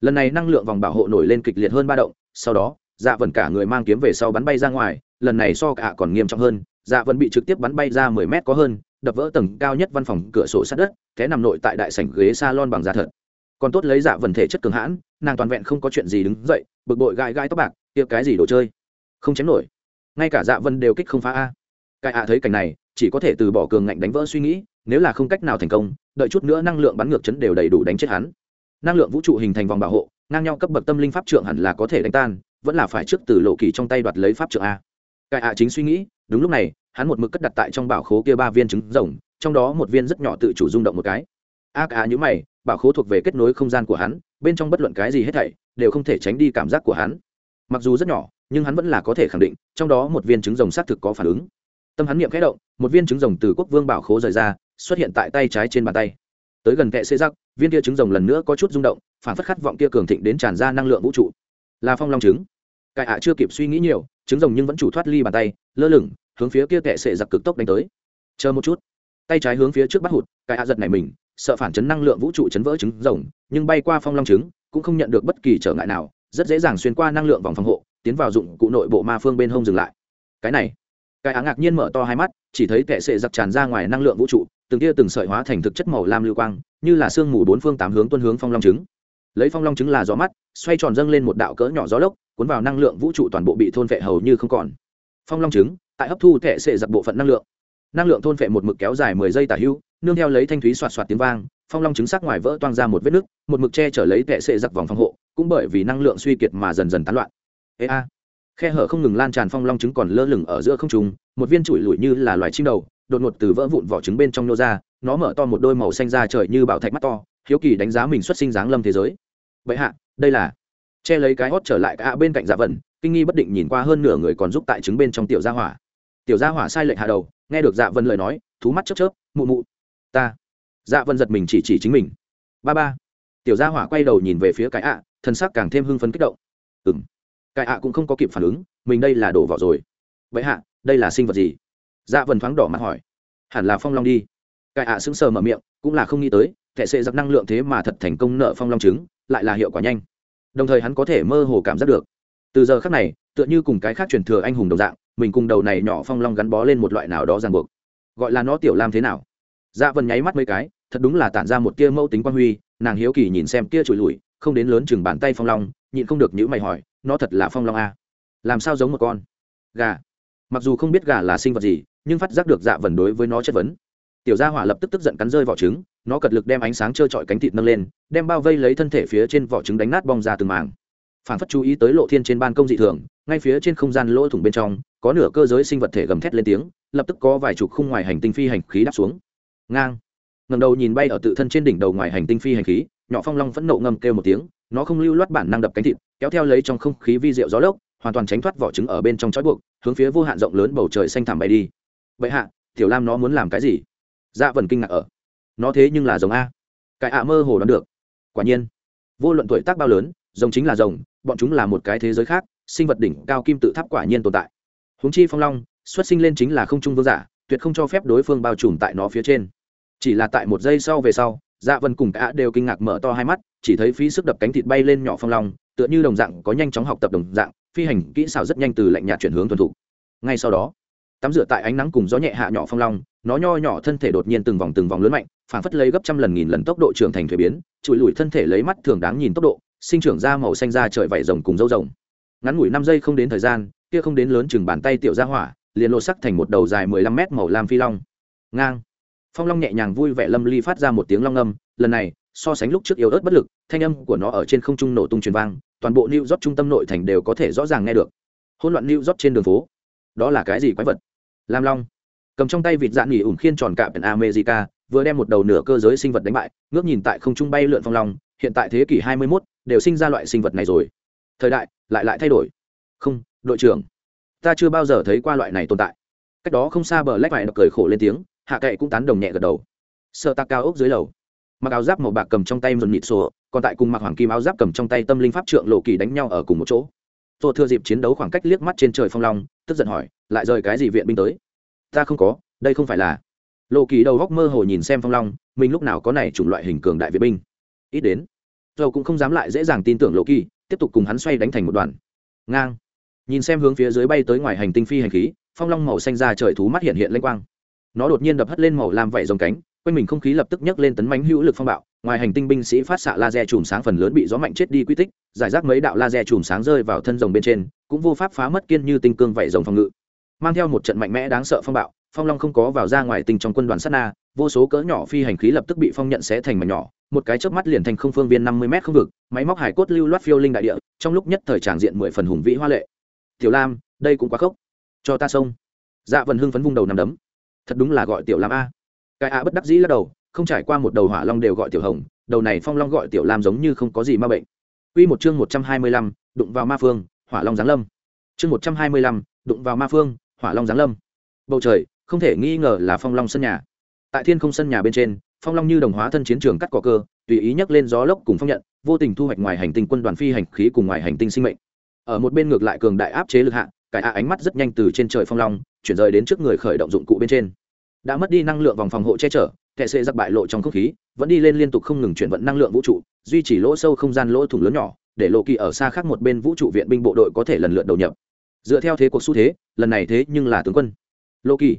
Lần này năng lượng vòng bảo hộ nổi lên kịch liệt hơn ba động, sau đó, dạ vần cả người mang kiếm về sau bắn bay ra ngoài, lần này so cả còn nghiêm trọng hơn, dạ vân bị trực tiếp bắn bay ra mười mét có hơn đập vỡ tầng cao nhất văn phòng cửa sổ sát đất, té nằm nội tại đại sảnh ghế salon bằng da thật. Còn tốt lấy dạ vần thể chất cường hãn, nàng toàn vẹn không có chuyện gì đứng dậy, bực bội gai gai tóc bạc tiệc cái gì đồ chơi? Không chém nổi. Ngay cả dạ vân đều kích không phá a. Cai ạ thấy cảnh này, chỉ có thể từ bỏ cường ngạnh đánh vỡ suy nghĩ, nếu là không cách nào thành công, đợi chút nữa năng lượng bắn ngược chấn đều đầy đủ đánh chết hắn. Năng lượng vũ trụ hình thành vòng bảo hộ, ngang nhau cấp bậc tâm linh pháp trượng hẳn là có thể đánh tan, vẫn là phải trước từ lộ kỳ trong tay đoạt lấy pháp trượng a. Cai ạ chính suy nghĩ đúng lúc này, hắn một mực cất đặt tại trong bảo khố kia ba viên trứng rồng, trong đó một viên rất nhỏ tự chủ rung động một cái. A cả nhữ mày, bảo khố thuộc về kết nối không gian của hắn, bên trong bất luận cái gì hết thảy, đều không thể tránh đi cảm giác của hắn. Mặc dù rất nhỏ, nhưng hắn vẫn là có thể khẳng định, trong đó một viên trứng rồng xác thực có phản ứng. Tâm hắn niệm khẽ động, một viên trứng rồng từ quốc vương bảo khố rời ra, xuất hiện tại tay trái trên bàn tay. Tới gần kệ xê rắc, viên kia trứng rồng lần nữa có chút rung động, phản phất khát vọng kia cường thịnh đến tràn ra năng lượng vũ trụ. Là phong long trứng cải ạ chưa kịp suy nghĩ nhiều, trứng rồng nhưng vẫn chủ thoát ly bàn tay, lơ lửng, hướng phía kia kệ sệ giặc cực tốc đánh tới. Chờ một chút. Tay trái hướng phía trước bắt hụt, cái ạ giật này mình, sợ phản chấn năng lượng vũ trụ chấn vỡ trứng rồng, nhưng bay qua phong long trứng, cũng không nhận được bất kỳ trở ngại nào, rất dễ dàng xuyên qua năng lượng vòng phòng hộ, tiến vào dụng cụ nội bộ ma phương bên hông dừng lại. Cái này. Cái á ngạc nhiên mở to hai mắt, chỉ thấy kệ sệ giặc tràn ra ngoài năng lượng vũ trụ, từng tia từng sợi hóa thành thực chất màu lam lưu quang, như là sương mù bốn phương tám hướng tuân hướng phong long trứng. Lấy phong long trứng là gió mắt, xoay tròn dâng lên một đạo cỡ nhỏ gió lốc cuốn vào năng lượng vũ trụ toàn bộ bị thôn vệ hầu như không còn. Phong long trứng, tại hấp thu thệ sệ giặc bộ phận năng lượng. Năng lượng thôn vệ một mực kéo dài mười giây tả hữu, nương theo lấy thanh thúy soạt soạt tiếng vang, phong long trứng sắc ngoài vỡ toang ra một vết nứt, một mực che trở lấy thệ sệ giặc vòng phòng hộ, cũng bởi vì năng lượng suy kiệt mà dần dần tán loạn. Ê a. Khe hở không ngừng lan tràn phong long trứng còn lơ lửng ở giữa không trùng một viên trụi lủi như là loài chim đầu, đột ngột từ vỡ vụn vỏ trứng bên trong nô ra, nó mở to một đôi màu xanh da trời như bảo thạch mắt to, hiếu kỳ đánh giá mình xuất sinh dáng lâm thế giới. Vậy hạ, đây là che lấy cái hót trở lại cả bên cạnh dạ vần kinh nghi bất định nhìn qua hơn nửa người còn giúp tại trứng bên trong tiểu gia hỏa. Tiểu gia hỏa sai lệnh hạ đầu, nghe được dạ vân lời nói, thú mắt chớp chớp, mụ mụ, ta. Dạ vân giật mình chỉ chỉ chính mình. Ba ba. Tiểu gia hỏa quay đầu nhìn về phía cái ạ thân xác càng thêm hưng phấn kích động. Ừ m cái ạ cũng không có kịp phản ứng, mình đây là đổ vỏ rồi. Vậy hạ, đây là sinh vật gì? Dạ vân thoáng đỏ mặt hỏi. Hẳn là phong long đi. Cái ạ sững sờ mở miệng, cũng là không nghĩ tới thệ sệ giặc năng lượng thế mà thật thành công nợ phong long trứng, lại là hiệu quả nhanh đồng thời hắn có thể mơ hồ cảm giác được. Từ giờ khác này, tựa như cùng cái khác truyền thừa anh hùng đồng dạng, mình cùng đầu này nhỏ phong long gắn bó lên một loại nào đó ràng buộc. Gọi là nó tiểu lam thế nào? Dạ vân nháy mắt mấy cái, thật đúng là tản ra một tia mẫu tính quan huy, nàng hiếu kỳ nhìn xem tia trụi lùi, không đến lớn chừng bàn tay phong long, nhịn không được nhữ mày hỏi, nó thật là phong long a làm sao giống một con? Gà. Mặc dù không biết gà là sinh vật gì, nhưng phát giác được dạ vần đối với nó chất vấn tiểu gia hỏa lập tức tức giận cắn rơi vỏ trứng, nó cật lực đem ánh sáng trơ trọi cánh thịt nâng lên, đem bao vây lấy thân thể phía trên vỏ trứng đánh nát bong ra từng màng phản phất chú ý tới lộ thiên trên ban công dị thường, ngay phía trên không gian lỗ thủng bên trong, có nửa cơ giới sinh vật thể gầm thét lên tiếng, lập tức có vài chục khung ngoài hành tinh phi hành khí đáp xuống. Ngang. Ngầm đầu nhìn bay ở tự thân trên đỉnh đầu ngoài hành tinh phi hành khí, nhỏ phong long phẫn nộ ngầm kêu một tiếng, nó không lưu loát bản năng đập cánh thịt, kéo theo lấy trong không khí vi rượu gió lốc, hoàn toàn tránh thoát vỏ trứng ở bên trong chói buộc, hướng phía vô hạn rộng lớn bầu trời xanh thẳm bay đi. Vậy hạ, tiểu lam nó muốn làm cái gì? Dạ vần kinh ngạc ở. Nó thế nhưng là giống a. Cái ạ mơ hồ đoán được. Quả nhiên, vô luận tuổi tác bao lớn, rồng chính là rồng, bọn chúng là một cái thế giới khác, sinh vật đỉnh cao kim tự tháp quả nhiên tồn tại. Huống chi phong long, xuất sinh lên chính là không trung vương giả, tuyệt không cho phép đối phương bao trùm tại nó phía trên. Chỉ là tại một giây sau về sau dạ vân cùng cả đều kinh ngạc mở to hai mắt, chỉ thấy phí sức đập cánh thịt bay lên nhỏ phong long, tựa như đồng dạng có nhanh chóng học tập đồng dạng, phi hành kỹ xảo rất nhanh từ lạnh nhạt chuyển hướng tuần thủ ngay sau đó tắm rửa tại ánh nắng cùng gió nhẹ hạ nhỏ phong long, nó nho nhỏ thân thể đột nhiên từng vòng từng vòng lớn mạnh, phản phất lấy gấp trăm lần nghìn lần tốc độ trưởng thành thuế biến, trụi lùi thân thể lấy mắt thường đáng nhìn tốc độ, sinh trưởng ra màu xanh da trời vảy rồng cùng dâu rồng. Ngắn ngủi năm giây không đến thời gian, kia không đến lớn chừng bàn tay tiểu ra hỏa, liền lộ sắc thành một đầu dài mười lăm mét màu lam phi long. Ngang. Phong long nhẹ nhàng vui vẻ lâm ly phát ra một tiếng long âm, lần này, so sánh lúc trước yếu ớt bất lực, thanh âm của nó ở trên không trung nổ tung truyền vang, toàn bộ new york trung tâm nội thành đều có thể rõ ràng nghe được. Hỗn loạn new york trên đường phố. Đó là cái gì quái vật? Lam long. Cầm trong tay vịt dạn nghỉ ủng khiên tròn cạm america vừa đem một đầu nửa cơ giới sinh vật đánh bại ngước nhìn tại không trung bay lượn phong long hiện tại thế kỷ 21, đều sinh ra loại sinh vật này rồi. Thời đại lại lại thay đổi. Không đội trưởng ta chưa bao giờ thấy qua loại này tồn tại. Cách đó không xa bờ lách vải cười khổ lên tiếng hạ kệ cũng tán đồng nhẹ gật đầu. Sợ tạc cao ốc dưới lầu. Mặc áo giáp màu bạc cầm trong tay mần nhịt sổ còn tại cùng mặc hoàng kim áo giáp cầm trong tay tâm linh pháp trượng lộ kỳ đánh nhau ở cùng một chỗ tôi thừa dịp chiến đấu khoảng cách liếc mắt trên trời phong long, tức giận hỏi, lại rời cái gì viện binh tới? Ta không có, đây không phải là lộ kỳ đầu góc mơ hồ nhìn xem phong long, mình lúc nào có này chủng loại hình cường đại viện binh? Ít đến. Dầu cũng không dám lại dễ dàng tin tưởng lộ kỳ, tiếp tục cùng hắn xoay đánh thành một đoàn. Ngang. Nhìn xem hướng phía dưới bay tới ngoài hành tinh phi hành khí, phong long màu xanh ra trời thú mắt hiện hiện lênh quang. Nó đột nhiên đập hất lên màu làm vảy dòng cánh, quanh mình không khí lập tức nhấc lên tấn mánh hữu lực phong bạo ngoài hành tinh binh sĩ phát xạ laser chùm sáng phần lớn bị gió mạnh chết đi quy tích, giải rác mấy đạo laser chùm sáng rơi vào thân rồng bên trên, cũng vô pháp phá mất kiên như tinh cương vảy rồng phòng ngự. Mang theo một trận mạnh mẽ đáng sợ phong bạo, phong long không có vào ra ngoài tinh trong quân đoàn sát na, vô số cỡ nhỏ phi hành khí lập tức bị phong nhận xé thành mảnh nhỏ, một cái chớp mắt liền thành không phương viên năm mươi m không vực, máy móc hải cốt lưu loát phiêu linh đại địa, trong lúc nhất thời tràng diện mười phần hùng vĩ hoa lệ. Tiểu lam, đây cũng quá khốc. Cho ta xông dạ vần hưng phấn vung đầu nằm đấm. Thật đúng là gọi tiểu lam a. Cái a bất đắc dĩ lắc đầu không trải qua một đầu hỏa long đều gọi tiểu hồng đầu này phong long gọi tiểu lam giống như không có gì ma bệnh Quy một chương một trăm hai mươi lăm, đụng vào ma phương, hỏa long giáng lâm. Chương một trăm hai mươi lăm, đụng vào ma phương, hỏa long giáng lâm. Bầu trời, không thể nghi ngờ là phong long sân nhà. Tại thiên không sân nhà bên trên, phong long như đồng hóa thân chiến trường cắt cỏ cơ, tùy ý nhấc lên gió lốc cùng phong nhận, vô tình thu hoạch ngoài hành tinh quân đoàn phi hành khí cùng ngoài hành tinh sinh mệnh. Ở một bên ngược lại cường đại áp chế lực hạ, cái a ánh mắt rất nhanh từ trên trời phong long chuyển rời đến trước người khởi động dụng cụ bên trên đã mất đi năng lượng vòng phòng hộ che chở kệ xê giặc bại lộ trong không khí, vẫn đi lên liên tục không ngừng chuyển vận năng lượng vũ trụ, duy trì lỗ sâu không gian lỗ thủng lớn nhỏ, để lộ kỳ ở xa khác một bên vũ trụ viện binh bộ đội có thể lần lượt đầu nhập. Dựa theo thế cuộc xu thế, lần này thế nhưng là tướng quân. Lô kỳ.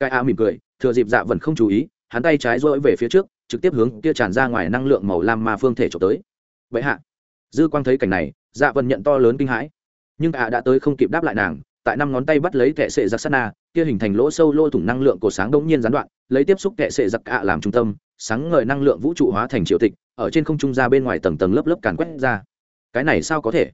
Cái a mỉm cười, thừa dịp dạ vẫn không chú ý, hắn tay trái rỗi về phía trước, trực tiếp hướng kia tràn ra ngoài năng lượng màu lam mà phương thể trộm tới. Vậy hạ. Dư quang thấy cảnh này dạ vần nhận to lớn kinh hãi. Nhưng ạ đã tới không kịp đáp lại nàng tại năm ngón tay bắt lấy kệ sệ giặc sát na, kia hình thành lỗ sâu lô thủng năng lượng của sáng đông nhiên gián đoạn, lấy tiếp xúc kệ sệ giặc ạ làm trung tâm, sáng ngời năng lượng vũ trụ hóa thành triệu tịch, ở trên không trung ra bên ngoài tầng tầng lớp lớp càn quét ra. Cái này sao có thể?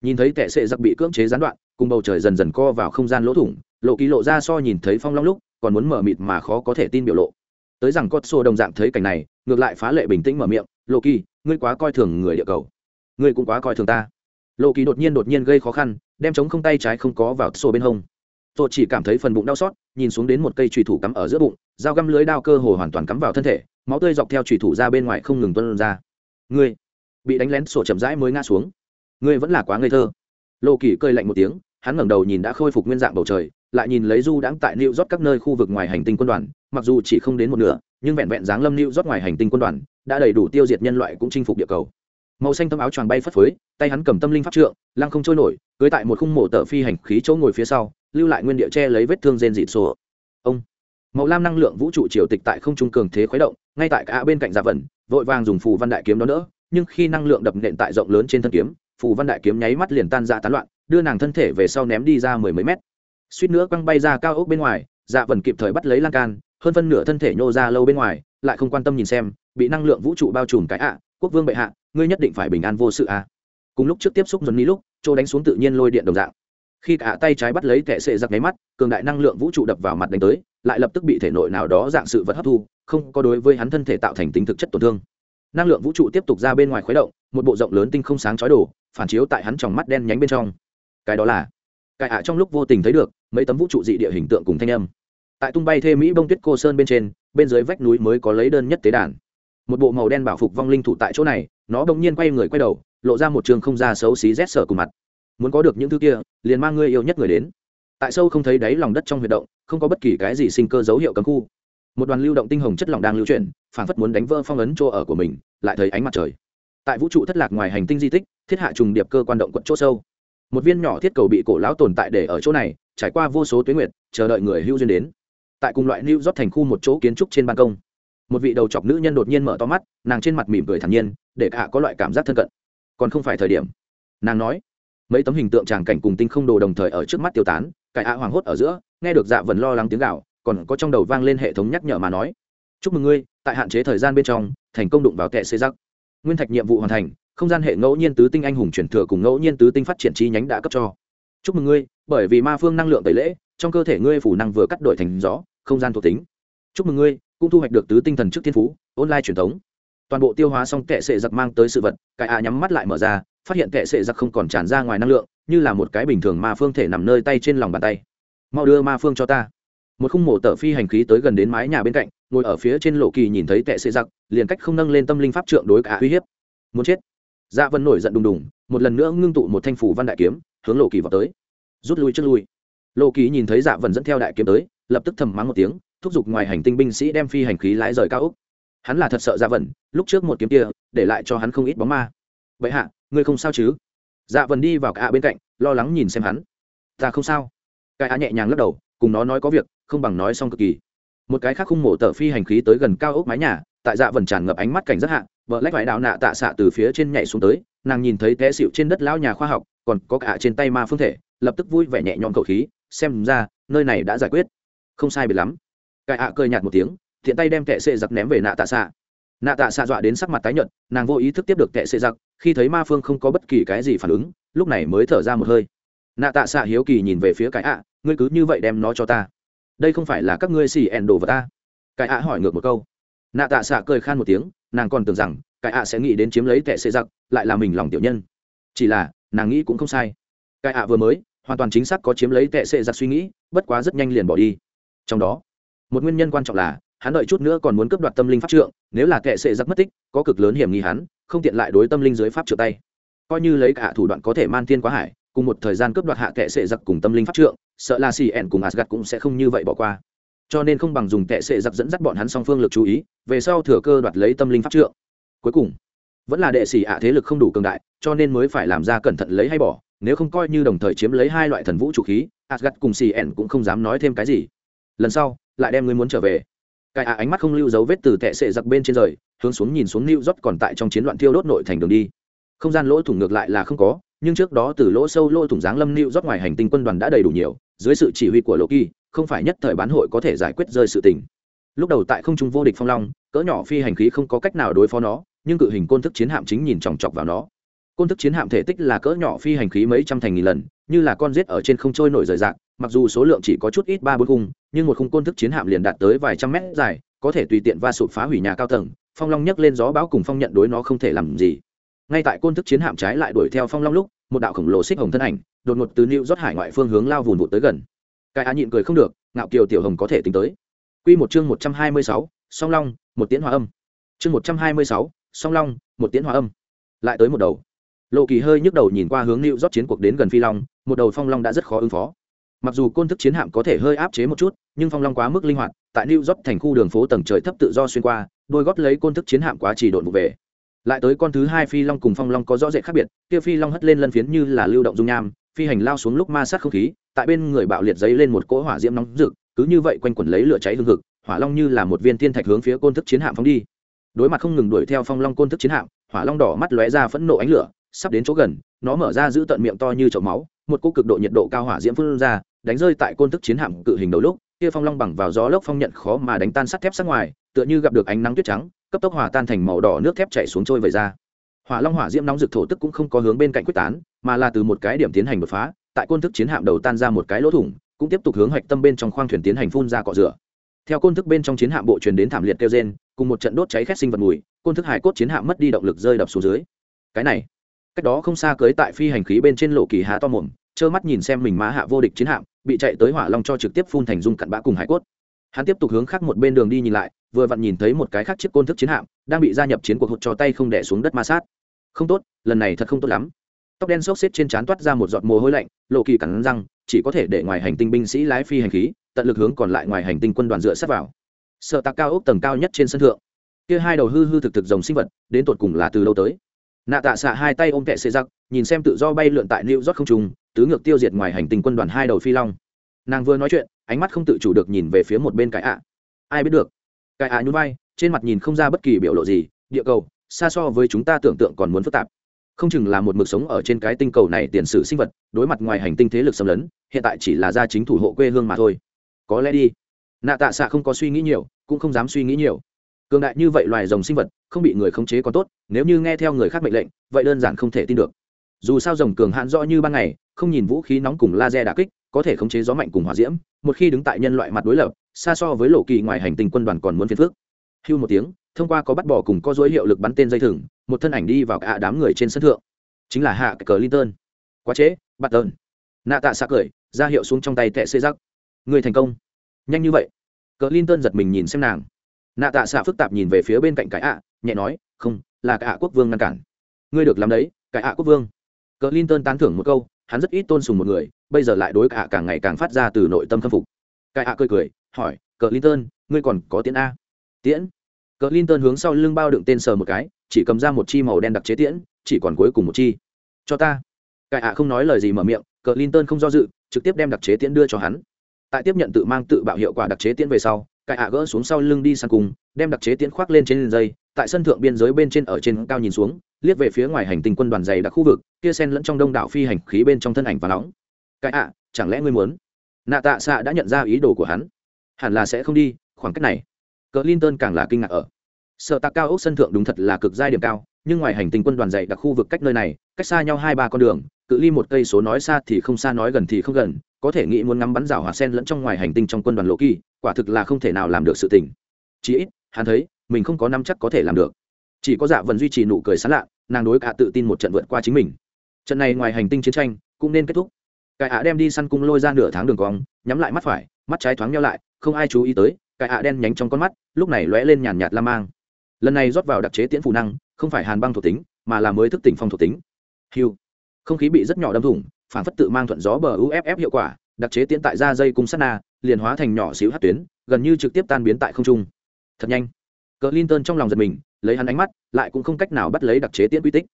Nhìn thấy kệ sệ giặc bị cưỡng chế gián đoạn, cùng bầu trời dần dần co vào không gian lỗ thủng, lộ ký lộ ra so nhìn thấy phong long lúc, còn muốn mở mịt mà khó có thể tin biểu lộ. Tới rằng cốt xô đồng dạng thấy cảnh này, ngược lại phá lệ bình tĩnh mở miệng, lộ kỳ, ngươi quá coi thường người địa cầu. Ngươi cũng quá coi thường ta lộ kỳ đột nhiên đột nhiên gây khó khăn đem chống không tay trái không có vào xô bên hông. Tôi chỉ cảm thấy phần bụng đau xót nhìn xuống đến một cây trùy thủ cắm ở giữa bụng dao găm lưới đao cơ hồ hoàn toàn cắm vào thân thể máu tươi dọc theo trùy thủ ra bên ngoài không ngừng tuân ra. Ngươi bị đánh lén sổ chậm rãi mới ngã xuống. Ngươi vẫn là quá ngây thơ. Lộ kỳ cơi lạnh một tiếng hắn ngẩng đầu nhìn đã khôi phục nguyên dạng bầu trời lại nhìn lấy du đãng tại New rót các nơi khu vực ngoài hành tinh quân đoàn, mặc dù chỉ không đến một nửa, nhưng vẹn vẹn dáng lâm New rót ngoài hành tinh quân đoàn, đã đầy đủ tiêu diệt nhân loại cũng chinh phục địa cầu. Màu xanh tấm áo choàng bay phất phới, tay hắn cầm tâm linh pháp trượng, lăng không trôi nổi, cưỡi tại một khung mộ tở phi hành khí chỗ ngồi phía sau, lưu lại nguyên địa che lấy vết thương rên dịt sổ. Ông màu lam năng lượng vũ trụ triều tịch tại không trung cường thế khuấy động, ngay tại cả bên cạnh dạ giả vẩn, vội vàng dùng phù văn đại kiếm đó nữa, nhưng khi năng lượng đập nện tại rộng lớn trên thân kiếm, phù văn đại kiếm nháy mắt liền tan ra tán loạn, đưa nàng thân thể về sau ném đi ra mười mấy mét suýt nữa quăng bay ra cao ốc bên ngoài dạ vần kịp thời bắt lấy lan can hơn phân nửa thân thể nhô ra lâu bên ngoài lại không quan tâm nhìn xem bị năng lượng vũ trụ bao trùm cái ạ quốc vương bệ hạ ngươi nhất định phải bình an vô sự à. cùng lúc trước tiếp xúc dần ni lúc, chỗ đánh xuống tự nhiên lôi điện đồng dạng. Khi cả tay trái bắt lấy kẻ sệ giặc nháy mắt, cường đại năng lượng vũ trụ đập vào mặt đánh tới, lại lập tức bị thể nội nào đó dạng sự vật hấp thu, không có đối với hắn thân thể tạo thành tính thực chất tổn thương. Năng lượng vũ trụ tiếp tục ra bên ngoài khuấy động, một bộ rộng lớn tinh không sáng chói đổ, phản chiếu tại hắn tròng mắt đen nhánh bên trong. Cái đó là cải ạ trong lúc vô tình thấy được, mấy tấm vũ trụ dị địa hình tượng cùng thanh âm. Tại tung bay thê mỹ bông tuyết cô sơn bên trên, bên dưới vách núi mới có lấy đơn nhất tế đàn một bộ màu đen bảo phục vong linh thủ tại chỗ này, nó bỗng nhiên quay người quay đầu, lộ ra một trường không ra xấu xí rét sở cùng mặt. Muốn có được những thứ kia, liền mang người yêu nhất người đến. Tại sâu không thấy đáy lòng đất trong huyệt động, không có bất kỳ cái gì sinh cơ dấu hiệu cấm khu. Một đoàn lưu động tinh hồng chất lỏng đang lưu chuyển phản phất muốn đánh vỡ phong ấn chỗ ở của mình, lại thấy ánh mặt trời. Tại vũ trụ thất lạc ngoài hành tinh di tích, thiết hạ trùng điệp cơ quan động quận chỗ sâu. Một viên nhỏ thiết cầu bị cổ lão tồn tại để ở chỗ này, trải qua vô số tuyến nguyệt, chờ đợi người hưu duyên đến. Tại cùng loại new rót thành khu một chỗ kiến trúc trên ban công một vị đầu chọc nữ nhân đột nhiên mở to mắt, nàng trên mặt mỉm cười thản nhiên, để cả có loại cảm giác thân cận. Còn không phải thời điểm. Nàng nói, mấy tấm hình tượng tràng cảnh cùng tinh không đồ đồng thời ở trước mắt tiêu tán cải ạ hoảng hốt ở giữa, nghe được dạ vần lo lắng tiếng gạo còn có trong đầu vang lên hệ thống nhắc nhở mà nói. Chúc mừng ngươi, tại hạn chế thời gian bên trong, thành công đụng vào tệ xây giặc nguyên thạch nhiệm vụ hoàn thành, không gian hệ ngẫu nhiên tứ tinh anh hùng chuyển thừa cùng ngẫu nhiên tứ tinh phát triển chi nhánh đã cấp cho. Chúc mừng ngươi, bởi vì ma phương năng lượng tẩy lễ, trong cơ thể ngươi phủ năng vừa cắt đổi thành gió, không gian thuộc tính. Chúc mừng ngươi cũng thu hoạch được tứ tinh thần trước thiên phú, online truyền thống. Toàn bộ tiêu hóa xong kệ sệ giặc mang tới sự vật, cái a nhắm mắt lại mở ra, phát hiện kệ sệ giặc không còn tràn ra ngoài năng lượng, như là một cái bình thường ma phương thể nằm nơi tay trên lòng bàn tay. Mau đưa ma phương cho ta. Một khung mổ tở phi hành khí tới gần đến mái nhà bên cạnh, ngồi ở phía trên lộ kỳ nhìn thấy kệ sệ giặc, liền cách không nâng lên tâm linh pháp trượng đối cả uy hiếp. Muốn chết. Dạ vân nổi giận đùng đùng, một lần nữa ngưng tụ một thanh phủ văn đại kiếm, hướng lộ kỳ vào tới. Rút lui, trước lui. Lộ kỳ nhìn thấy dạ vân dẫn theo đại kiếm tới, lập tức thầm mắng một tiếng thúc giục ngoài hành tinh binh sĩ đem phi hành khí lái rời cao úc. Hắn là thật sợ dạ vần lúc trước một kiếm kia, để lại cho hắn không ít bóng ma. Vậy hạ, ngươi không sao chứ? Dạ vần đi vào cả bên cạnh, lo lắng nhìn xem hắn. Ta không sao. Cái á nhẹ nhàng lắc đầu, cùng nó nói có việc, không bằng nói xong cực kỳ. Một cái khác khung mổ tờ phi hành khí tới gần cao ốc mái nhà, tại dạ vần tràn ngập ánh mắt cảnh rất hạ, vợ lách vải đạo nạ tạ xạ từ phía trên nhảy xuống tới, nàng nhìn thấy té xịu trên đất lão nhà khoa học, còn có cả trên tay ma phương thể, lập tức vui vẻ nhẹ nhõm cầu khí, xem ra, nơi này đã giải quyết. Không sai biệt lắm cải ạ cười nhạt một tiếng, thiện tay đem kệ xệ giặc ném về nạ tạ xạ. Nạ tạ xạ dọa đến sắc mặt tái nhợt, nàng vô ý thức tiếp được kệ xệ giặc, khi thấy ma phương không có bất kỳ cái gì phản ứng, lúc này mới thở ra một hơi. Nạ tạ xạ hiếu kỳ nhìn về phía cái ạ, ngươi cứ như vậy đem nó cho ta. Đây không phải là các ngươi xì ẻn đồ vào ta. Cái ạ hỏi ngược một câu. Nạ tạ xạ cười khan một tiếng, nàng còn tưởng rằng, cái ạ sẽ nghĩ đến chiếm lấy tệ xệ giặc, lại là mình lòng tiểu nhân. Chỉ là, nàng nghĩ cũng không sai. Cái ạ vừa mới, hoàn toàn chính xác có chiếm lấy tệ xệ giặc suy nghĩ, bất quá rất nhanh liền bỏ đi. Trong đó một nguyên nhân quan trọng là, hắn đợi chút nữa còn muốn cướp đoạt tâm linh pháp trượng, nếu là kệ sệ giặc mất tích, có cực lớn hiểm nghi hắn, không tiện lại đối tâm linh dưới pháp trượng tay. Coi như lấy cả thủ đoạn có thể man thiên quá hải, cùng một thời gian cướp đoạt hạ kệ sệ giặc cùng tâm linh pháp trượng, sợ là xì ẻn cùng asgad cũng sẽ không như vậy bỏ qua. Cho nên không bằng dùng kệ sệ giặc dẫn dắt bọn hắn song phương lực chú ý, về sau thừa cơ đoạt lấy tâm linh pháp trượng. Cuối cùng, vẫn là đệ sĩ ạ thế lực không đủ cường đại, cho nên mới phải làm ra cẩn thận lấy hay bỏ, nếu không coi như đồng thời chiếm lấy hai loại thần vũ chủ khí asgad cùng xì ẻn cũng không dám nói thêm cái gì. Lần sau lại đem ngươi muốn trở về. Cài ạ, ánh mắt không lưu dấu vết từ tệ sệ giặc bên trên rời, hướng xuống nhìn xuống new york còn tại trong chiến loạn thiêu đốt nội thành đường đi. Không gian lỗ thủng ngược lại là không có, nhưng trước đó từ lỗ sâu lỗ thủng giáng lâm lưu york ngoài hành tinh quân đoàn đã đầy đủ nhiều, dưới sự chỉ huy của lộ kỳ không phải nhất thời bán hội có thể giải quyết rơi sự tình. Lúc đầu tại không trung vô địch phong long, cỡ nhỏ phi hành khí không có cách nào đối phó nó, nhưng cự hình côn thức chiến hạm chính nhìn chòng chọc vào nó. Côn thức chiến hạm thể tích là cỡ nhỏ phi hành khí mấy trăm thành nghìn lần, như là con rết ở trên không trôi nổi rời rạc mặc dù số lượng chỉ có chút ít ba bốn khung nhưng một khung côn thức chiến hạm liền đạt tới vài trăm mét dài có thể tùy tiện va sụp phá hủy nhà cao tầng phong long nhấc lên gió bão cùng phong nhận đối nó không thể làm gì. Ngay tại côn thức chiến hạm trái lại đuổi theo phong long lúc một đạo khổng lồ xích hồng thân ảnh đột ngột từ new rót hải ngoại phương hướng lao vùn vụt tới gần. Cái á nhịn cười không được ngạo kiều tiểu hồng có thể tính tới. Quy một chương một trăm hai mươi sáu, song long một tiến hòa âm. Chương một trăm hai mươi sáu, song long một tiến hòa âm. Lại tới một đầu. Lộ kỳ hơi nhức đầu nhìn qua hướng lưu rót chiến cuộc đến gần phi long một đầu phong long đã rất khó ứng phó mặc dù côn thức chiến hạm có thể hơi áp chế một chút, nhưng phong long quá mức linh hoạt, tại new york thành khu đường phố tầng trời thấp tự do xuyên qua, đôi gót lấy côn thức chiến hạm quá chỉ độn vụ về. Lại tới con thứ hai phi long cùng phong long có rõ rệt khác biệt, kia phi long hất lên lân phiến như là lưu động dung nham, phi hành lao xuống lúc ma sát không khí, tại bên người bạo liệt giấy lên một cỗ hỏa diễm nóng rực, cứ như vậy quanh quẩn lấy lửa cháy hương hực, hỏa long như là một viên thiên thạch hướng phía côn thức chiến hạm phóng đi. Đối mặt không ngừng đuổi theo phong long côn thức chiến hạm, hỏa long đỏ mắt lóe ra phẫn nộ ánh lửa, sắp đến chỗ gần, nó mở ra giữ tận miệng to như chậu máu, một cỗ cực độ nhiệt độ cao hỏa diễm phun ra đánh rơi tại côn thức chiến hạm cự hình đầu lúc, kia phong long bằng vào gió lốc phong nhận khó mà đánh tan sắt thép sát ngoài, tựa như gặp được ánh nắng tuyết trắng, cấp tốc hòa tan thành màu đỏ nước thép chảy xuống trôi về ra. Hỏa long hỏa diễm nóng rực thổ tức cũng không có hướng bên cạnh quyết tán, mà là từ một cái điểm tiến hành đột phá, tại côn thức chiến hạm đầu tan ra một cái lỗ thủng, cũng tiếp tục hướng hạch tâm bên trong khoang thuyền tiến hành phun ra cọ rửa. Theo côn thức bên trong chiến hạm bộ truyền đến thảm liệt kêu gen cùng một trận đốt cháy khét sinh vật mùi, côn thức hải cốt chiến hạm mất đi động lực rơi đập xuống dưới. Cái này, cách đó không xa cưới tại phi hành khí bên trên lộ kỳ há to mồm trơ mắt nhìn xem mình má hạ vô địch chiến hạm, bị chạy tới hỏa long cho trực tiếp phun thành dung cặn bã cùng hải cốt. Hắn tiếp tục hướng khác một bên đường đi nhìn lại, vừa vặn nhìn thấy một cái khác chiếc côn thức chiến hạm, đang bị gia nhập chiến cuộc hụt cho tay không đẻ xuống đất ma sát. Không tốt, lần này thật không tốt lắm. Tóc đen xốc xếp trên trán toát ra một giọt mồ hôi lạnh, lộ kỳ cắn răng, chỉ có thể để ngoài hành tinh binh sĩ lái phi hành khí, tận lực hướng còn lại ngoài hành tinh quân đoàn dựa sát vào. Sợ tạc cao ốc tầng cao nhất trên sân thượng. Kia hai đầu hư hư thực thực dòng sinh vật, đến tột cùng là từ đâu tới? Nạ tạ xạ hai tay ôm kẹ xê giặc, nhìn xem tự do bay lượn tại new york không trùng tứ ngược tiêu diệt ngoài hành tinh quân đoàn hai đầu phi long. Nàng vừa nói chuyện, ánh mắt không tự chủ được nhìn về phía một bên cái ạ. Ai biết được? Cái ạ nhún vai, trên mặt nhìn không ra bất kỳ biểu lộ gì, địa cầu, xa so với chúng ta tưởng tượng còn muốn phức tạp. Không chừng là một mực sống ở trên cái tinh cầu này tiền sử sinh vật, đối mặt ngoài hành tinh thế lực xâm lấn, hiện tại chỉ là gia chính thủ hộ quê hương mà thôi. Có lẽ đi. Nạ tạ xạ không có suy nghĩ nhiều, cũng không dám suy nghĩ nhiều cường đại như vậy loài rồng sinh vật, không bị người khống chế còn tốt, nếu như nghe theo người khác mệnh lệnh, vậy đơn giản không thể tin được. Dù sao rồng cường hạn rõ như ban ngày, không nhìn vũ khí nóng cùng laser đà kích, có thể khống chế gió mạnh cùng hỏa diễm, một khi đứng tại nhân loại mặt đối lập, xa so với lộ kỳ ngoài hành tinh quân đoàn còn muốn phiền phước hưu một tiếng, thông qua có bắt bỏ cùng có dối hiệu lực bắn tên dây thừng, một thân ảnh đi vào cả đám người trên sân thượng. Chính là hạ cờ linton quá chế bắt tơn nạ tạ xạ cười, ra hiệu xuống trong tay tệ xê giắc người thành công. Nhanh như vậy. Cờ linton giật mình nhìn xem nàng nạ tạ xạ phức tạp nhìn về phía bên cạnh cái ạ, nhẹ nói, không, là cái ạ quốc vương ngăn cản. Ngươi được làm đấy, cái ạ quốc vương. Cờ linton tán thưởng một câu, hắn rất ít tôn sùng một người, bây giờ lại đối cả càng ngày càng phát ra từ nội tâm khâm phục. Cái ạ cười cười, hỏi cờ linton ngươi còn có tiễn a? Tiễn? Cờ linton hướng sau lưng bao đựng tên sờ một cái, chỉ cầm ra một chi màu đen đặc chế tiễn, chỉ còn cuối cùng một chi. Cho ta. Cái ạ không nói lời gì mở miệng cờ linton không do dự, trực tiếp đem đặc chế tiễn đưa cho hắn. Tại tiếp nhận tự mang tự bạo hiệu quả đặc chế tiễn về sau Cai ạ gỡ xuống sau lưng đi sang cùng, đem đặc chế tiễn khoác lên trên dây, tại sân thượng biên giới bên trên ở trên cao nhìn xuống, liếc về phía ngoài hành tinh quân đoàn dày đặc khu vực, kia sen lẫn trong đông đảo phi hành khí bên trong thân ảnh và nóng. Cải ạ, chẳng lẽ ngươi muốn? Nạ tạ xạ đã nhận ra ý đồ của hắn. Hẳn là sẽ không đi, khoảng cách này. Cờ linton càng là kinh ngạc ở. Sợ tạc cao ốc sân thượng đúng thật là cực giai điểm cao, nhưng ngoài hành tinh quân đoàn dày đặc khu vực cách nơi này cách xa nhau hai ba con đường, cự ly một cây số nói xa thì không xa, nói gần thì không gần, có thể nghĩ muốn ngắm bắn rào hỏa sen lẫn trong ngoài hành tinh trong quân đoàn lỗ kỳ, quả thực là không thể nào làm được sự tình. Chí ít, hắn thấy, mình không có năm chắc có thể làm được. Chỉ có dạ vần duy trì nụ cười sán lạ, nàng đối cả tự tin một trận vượt qua chính mình. Trận này ngoài hành tinh chiến tranh cũng nên kết thúc. Cải ạ đem đi săn cung lôi ra nửa tháng đường cong, nhắm lại mắt phải, mắt trái thoáng nhau lại, không ai chú ý tới, cải ạ đen nhánh trong con mắt, lúc này lóe lên nhàn nhạt la mang. Lần này rót vào đặc chế tiễn phù năng, không phải hàn băng thuộc tính, mà là mới thức tỉnh phong thuộc tính hiu không khí bị rất nhỏ đâm thủng phản phất tự mang thuận gió bờ uff hiệu quả, đặc chế tiến tại ra dây cung sát na, liền hóa thành nhỏ xíu hát tuyến, gần như trực tiếp tan biến tại không trung. Thật nhanh. Cờ linton trong lòng giật mình, lấy hắn ánh mắt, lại cũng không cách nào bắt lấy đặc chế tiễn quy tích.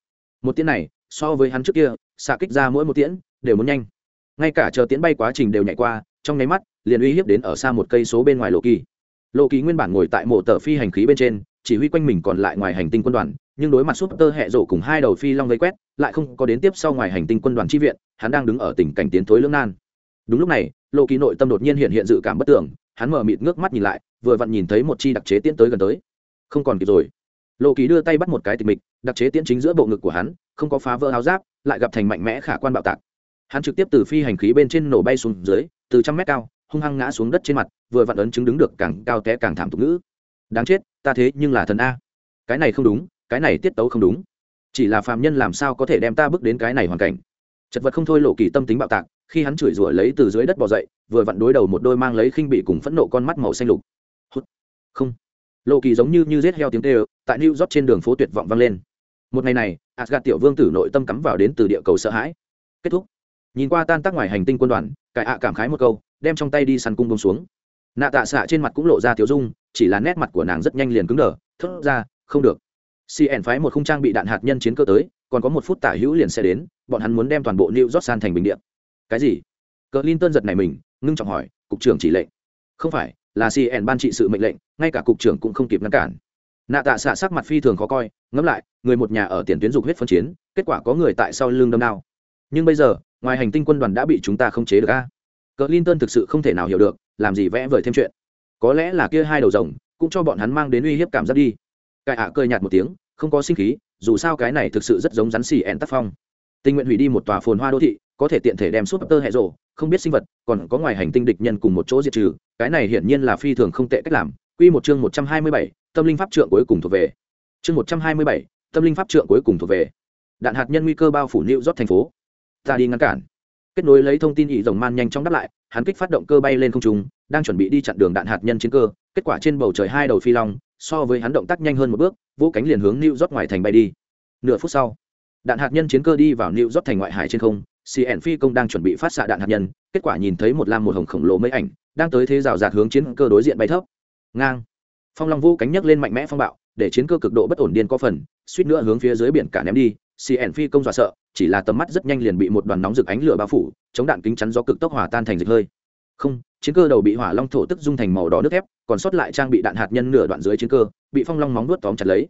Một tiễn này, so với hắn trước kia, xạ kích ra mỗi một tiễn, đều muốn nhanh. Ngay cả chờ tiễn bay quá trình đều nhảy qua, trong nháy mắt, liền uy hiếp đến ở xa một cây số bên ngoài lộ kỳ lộ kỳ nguyên bản ngồi tại mộ tờ phi hành khí bên trên, chỉ huy quanh mình còn lại ngoài hành tinh quân đoàn nhưng đối mặt súp tơ hẹ rổ cùng hai đầu phi long vây quét, lại không có đến tiếp sau ngoài hành tinh quân đoàn tri viện, hắn đang đứng ở tình cảnh tiến thối lưỡng nan. Đúng lúc này, lộ kỳ nội tâm đột nhiên hiện hiện dự cảm bất tưởng, hắn mở mịt ngước mắt nhìn lại, vừa vặn nhìn thấy một chi đặc chế tiến tới gần tới. Không còn kịp rồi. Lộ kỳ đưa tay bắt một cái tịch mịch, đặc chế tiến chính giữa bộ ngực của hắn, không có phá vỡ áo giáp, lại gặp thành mạnh mẽ khả quan bạo tạc. Hắn trực tiếp từ phi hành khí bên trên nổ bay xuống dưới, từ trăm mét cao, hung hăng ngã xuống đất trên mặt, vừa vặn ấn chứng đứng được càng cao té càng thảm tục ngữ. Đáng chết, ta thế nhưng là thần a. Cái này không đúng cái này tiết tấu không đúng. Chỉ là phàm nhân làm sao có thể đem ta bước đến cái này hoàn cảnh. Chật vật không thôi lộ kỳ tâm tính bạo tạc, khi hắn chửi rủa lấy từ dưới đất bỏ dậy, vừa vặn đối đầu một đôi mang lấy khinh bị cùng phẫn nộ con mắt màu xanh lục. Hút. Không. Lộ kỳ giống như như rết heo tiếng tê tại new york trên đường phố tuyệt vọng vang lên. Một ngày này asgad tiểu vương tử nội tâm cắm vào đến từ địa cầu sợ hãi. Kết thúc. Nhìn qua tan tác ngoài hành tinh quân đoàn, cải ạ cảm khái một câu, đem trong tay đi săn cung bông xuống. Nạ tạ xạ trên mặt cũng lộ ra tiếu dung, chỉ là nét mặt của nàng rất nhanh liền cứng đờ, thốt ra, không được cn phái một khung trang bị đạn hạt nhân chiến cơ tới, còn có một phút tả hữu liền sẽ đến, bọn hắn muốn đem toàn bộ new york san thành bình điện cái gì? Cờ linton giật này mình, ngưng trọng hỏi, cục trưởng chỉ lệnh. Không phải, là cn ban trị sự mệnh lệnh, ngay cả cục trưởng cũng không kịp ngăn cản. Nạ tạ xạ sắc mặt phi thường khó coi, ngẫm lại, người một nhà ở tiền tuyến dục huyết phân chiến, kết quả có người tại sau lưng đâm đao. Nhưng bây giờ, ngoài hành tinh quân đoàn đã bị chúng ta không chế được a? Cờ linton thực sự không thể nào hiểu được, làm gì vẽ vời thêm chuyện. Có lẽ là kia hai đầu rồng, cũng cho bọn hắn mang đến uy hiếp cảm giác đi cải ạ à cười nhạt một tiếng, không có sinh khí, dù sao cái này thực sự rất giống rắn xì ẹn tác phong. Tình nguyện hủy đi một tòa phồn hoa đô thị, có thể tiện thể đem súp tơ hệ rộ không biết sinh vật, còn có ngoài hành tinh địch nhân cùng một chỗ diệt trừ, cái này hiển nhiên là phi thường không tệ cách làm. Quy một chương một trăm hai mươi bảy, tâm linh pháp trượng cuối cùng thuộc về. Chương một trăm hai mươi bảy, tâm linh pháp trượng cuối cùng thuộc về. Đạn hạt nhân nguy cơ bao phủ lưu rót thành phố. Ta đi ngăn cản. Kết nối lấy thông tin ỵ rồng man nhanh chóng đáp lại, hắn kích phát động cơ bay lên không trung, đang chuẩn bị đi chặn đường đạn hạt nhân chiến cơ, kết quả trên bầu trời hai đầu phi long so với hắn động tác nhanh hơn một bước vỗ cánh liền hướng new rót ngoài thành bay đi. Nửa phút sau, đạn hạt nhân chiến cơ đi vào new rót thành ngoại hải trên không cn phi công đang chuẩn bị phát xạ đạn hạt nhân, kết quả nhìn thấy một lam một hồng khổng lồ mấy ảnh, đang tới thế rào rạt hướng chiến cơ đối diện bay thấp. Ngang. Phong long vũ cánh nhấc lên mạnh mẽ phong bạo, để chiến cơ cực độ bất ổn điên có phần, suýt nữa hướng phía dưới biển cả ném đi cn phi công dọa sợ, chỉ là tầm mắt rất nhanh liền bị một đoàn nóng rực ánh lửa bao phủ, chống đạn kính chắn do cực tốc hòa tan thành dịch hơi. Không chiến cơ đầu bị hỏa long thổ tức dung thành màu đỏ nước thép, còn sót lại trang bị đạn hạt nhân nửa đoạn dưới chiến cơ, bị phong long móng nuốt tóm chặt lấy.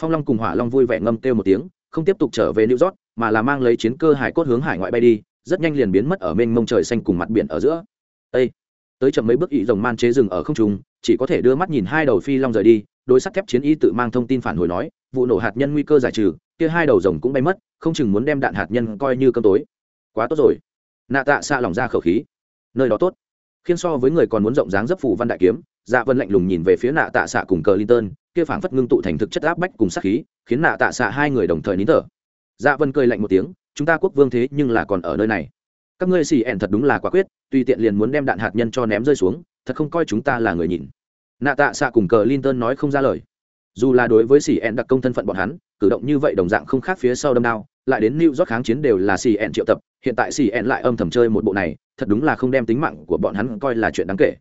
Phong long cùng hỏa long vui vẻ ngâm kêu một tiếng, không tiếp tục trở về new york, mà là mang lấy chiến cơ hải cốt hướng hải ngoại bay đi, rất nhanh liền biến mất ở mênh mông trời xanh cùng mặt biển ở giữa. Ê! tới chậm mấy bước ý rồng man chế rừng ở không trung, chỉ có thể đưa mắt nhìn hai đầu phi long rời đi đôi sắt thép chiến y tự mang thông tin phản hồi nói, vụ nổ hạt nhân nguy cơ giải trừ, kia hai đầu rồng cũng bay mất, không chừng muốn đem đạn hạt nhân coi như cơm tối. Quá tốt rồi. Nạ tạ xạ lòng ra khẩu khí. Nơi đó tốt khiến so với người còn muốn rộng dáng dấp phủ văn đại kiếm dạ vân lạnh lùng nhìn về phía nạ tạ xạ cùng cờ linton kia phảng phất ngưng tụ thành thực chất áp bách cùng sát khí khiến nạ tạ xạ hai người đồng thời nín thở. Dạ vân cười lạnh một tiếng chúng ta quốc vương thế nhưng là còn ở nơi này. Các ngươi xì ẻn thật đúng là quả quyết tùy tiện liền muốn đem đạn hạt nhân cho ném rơi xuống thật không coi chúng ta là người nhìn nạ tạ xạ cùng cờ linton nói không ra lời. Dù là đối với xì ẻn đặc công thân phận bọn hắn cử động như vậy đồng dạng không khác phía sau đâm đao lại đến New York kháng chiến đều là xì ẻn triệu tập, hiện tại xì ẻn lại âm thầm chơi một bộ này, thật đúng là không đem tính mạng của bọn hắn coi là chuyện đáng kể.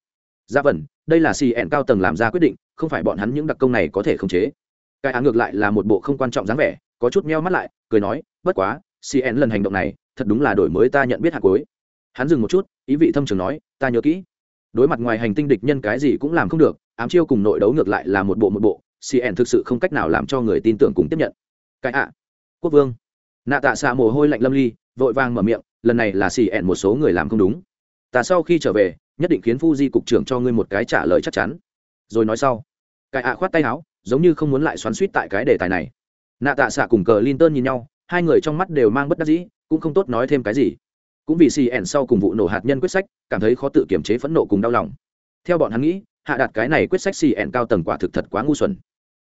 Dạ vâng, đây là xì ẹn cao tầng làm ra quyết định, không phải bọn hắn những đặc công này có thể khống chế. Cái án ngược lại là một bộ không quan trọng dáng vẻ, có chút meo mắt lại, cười nói, bất quá, xì ẹn lần hành động này, thật đúng là đổi mới ta nhận biết hạt cuối. Hắn dừng một chút, ý vị thâm trường nói, ta nhớ kỹ. Đối mặt ngoài hành tinh địch nhân cái gì cũng làm không được, ám chiêu cùng nội đấu ngược lại là một bộ một bộ, cn thực sự không cách nào làm cho người tin tưởng cùng tiếp nhận cái ạ quốc vương nạ tạ xạ mồ hôi lạnh lâm ly vội vàng mở miệng lần này là xì ẹn một số người làm không đúng. Ta sau khi trở về, nhất định khiến phu di cục trưởng cho ngươi một cái trả lời chắc chắn. Rồi nói sau. Cái ạ khoát tay áo, giống như không muốn lại xoắn suýt tại cái đề tài này. Nạ tạ xạ cùng cờ linton nhìn nhau, hai người trong mắt đều mang bất đắc dĩ, cũng không tốt nói thêm cái gì. Cũng vì cn sau cùng vụ nổ hạt nhân quyết sách, cảm thấy khó tự kiểm chế phẫn nộ cùng đau lòng. Theo bọn hắn nghĩ, hạ đạt cái này quyết sách cn cao tầng quả thực thật quá ngu xuẩn.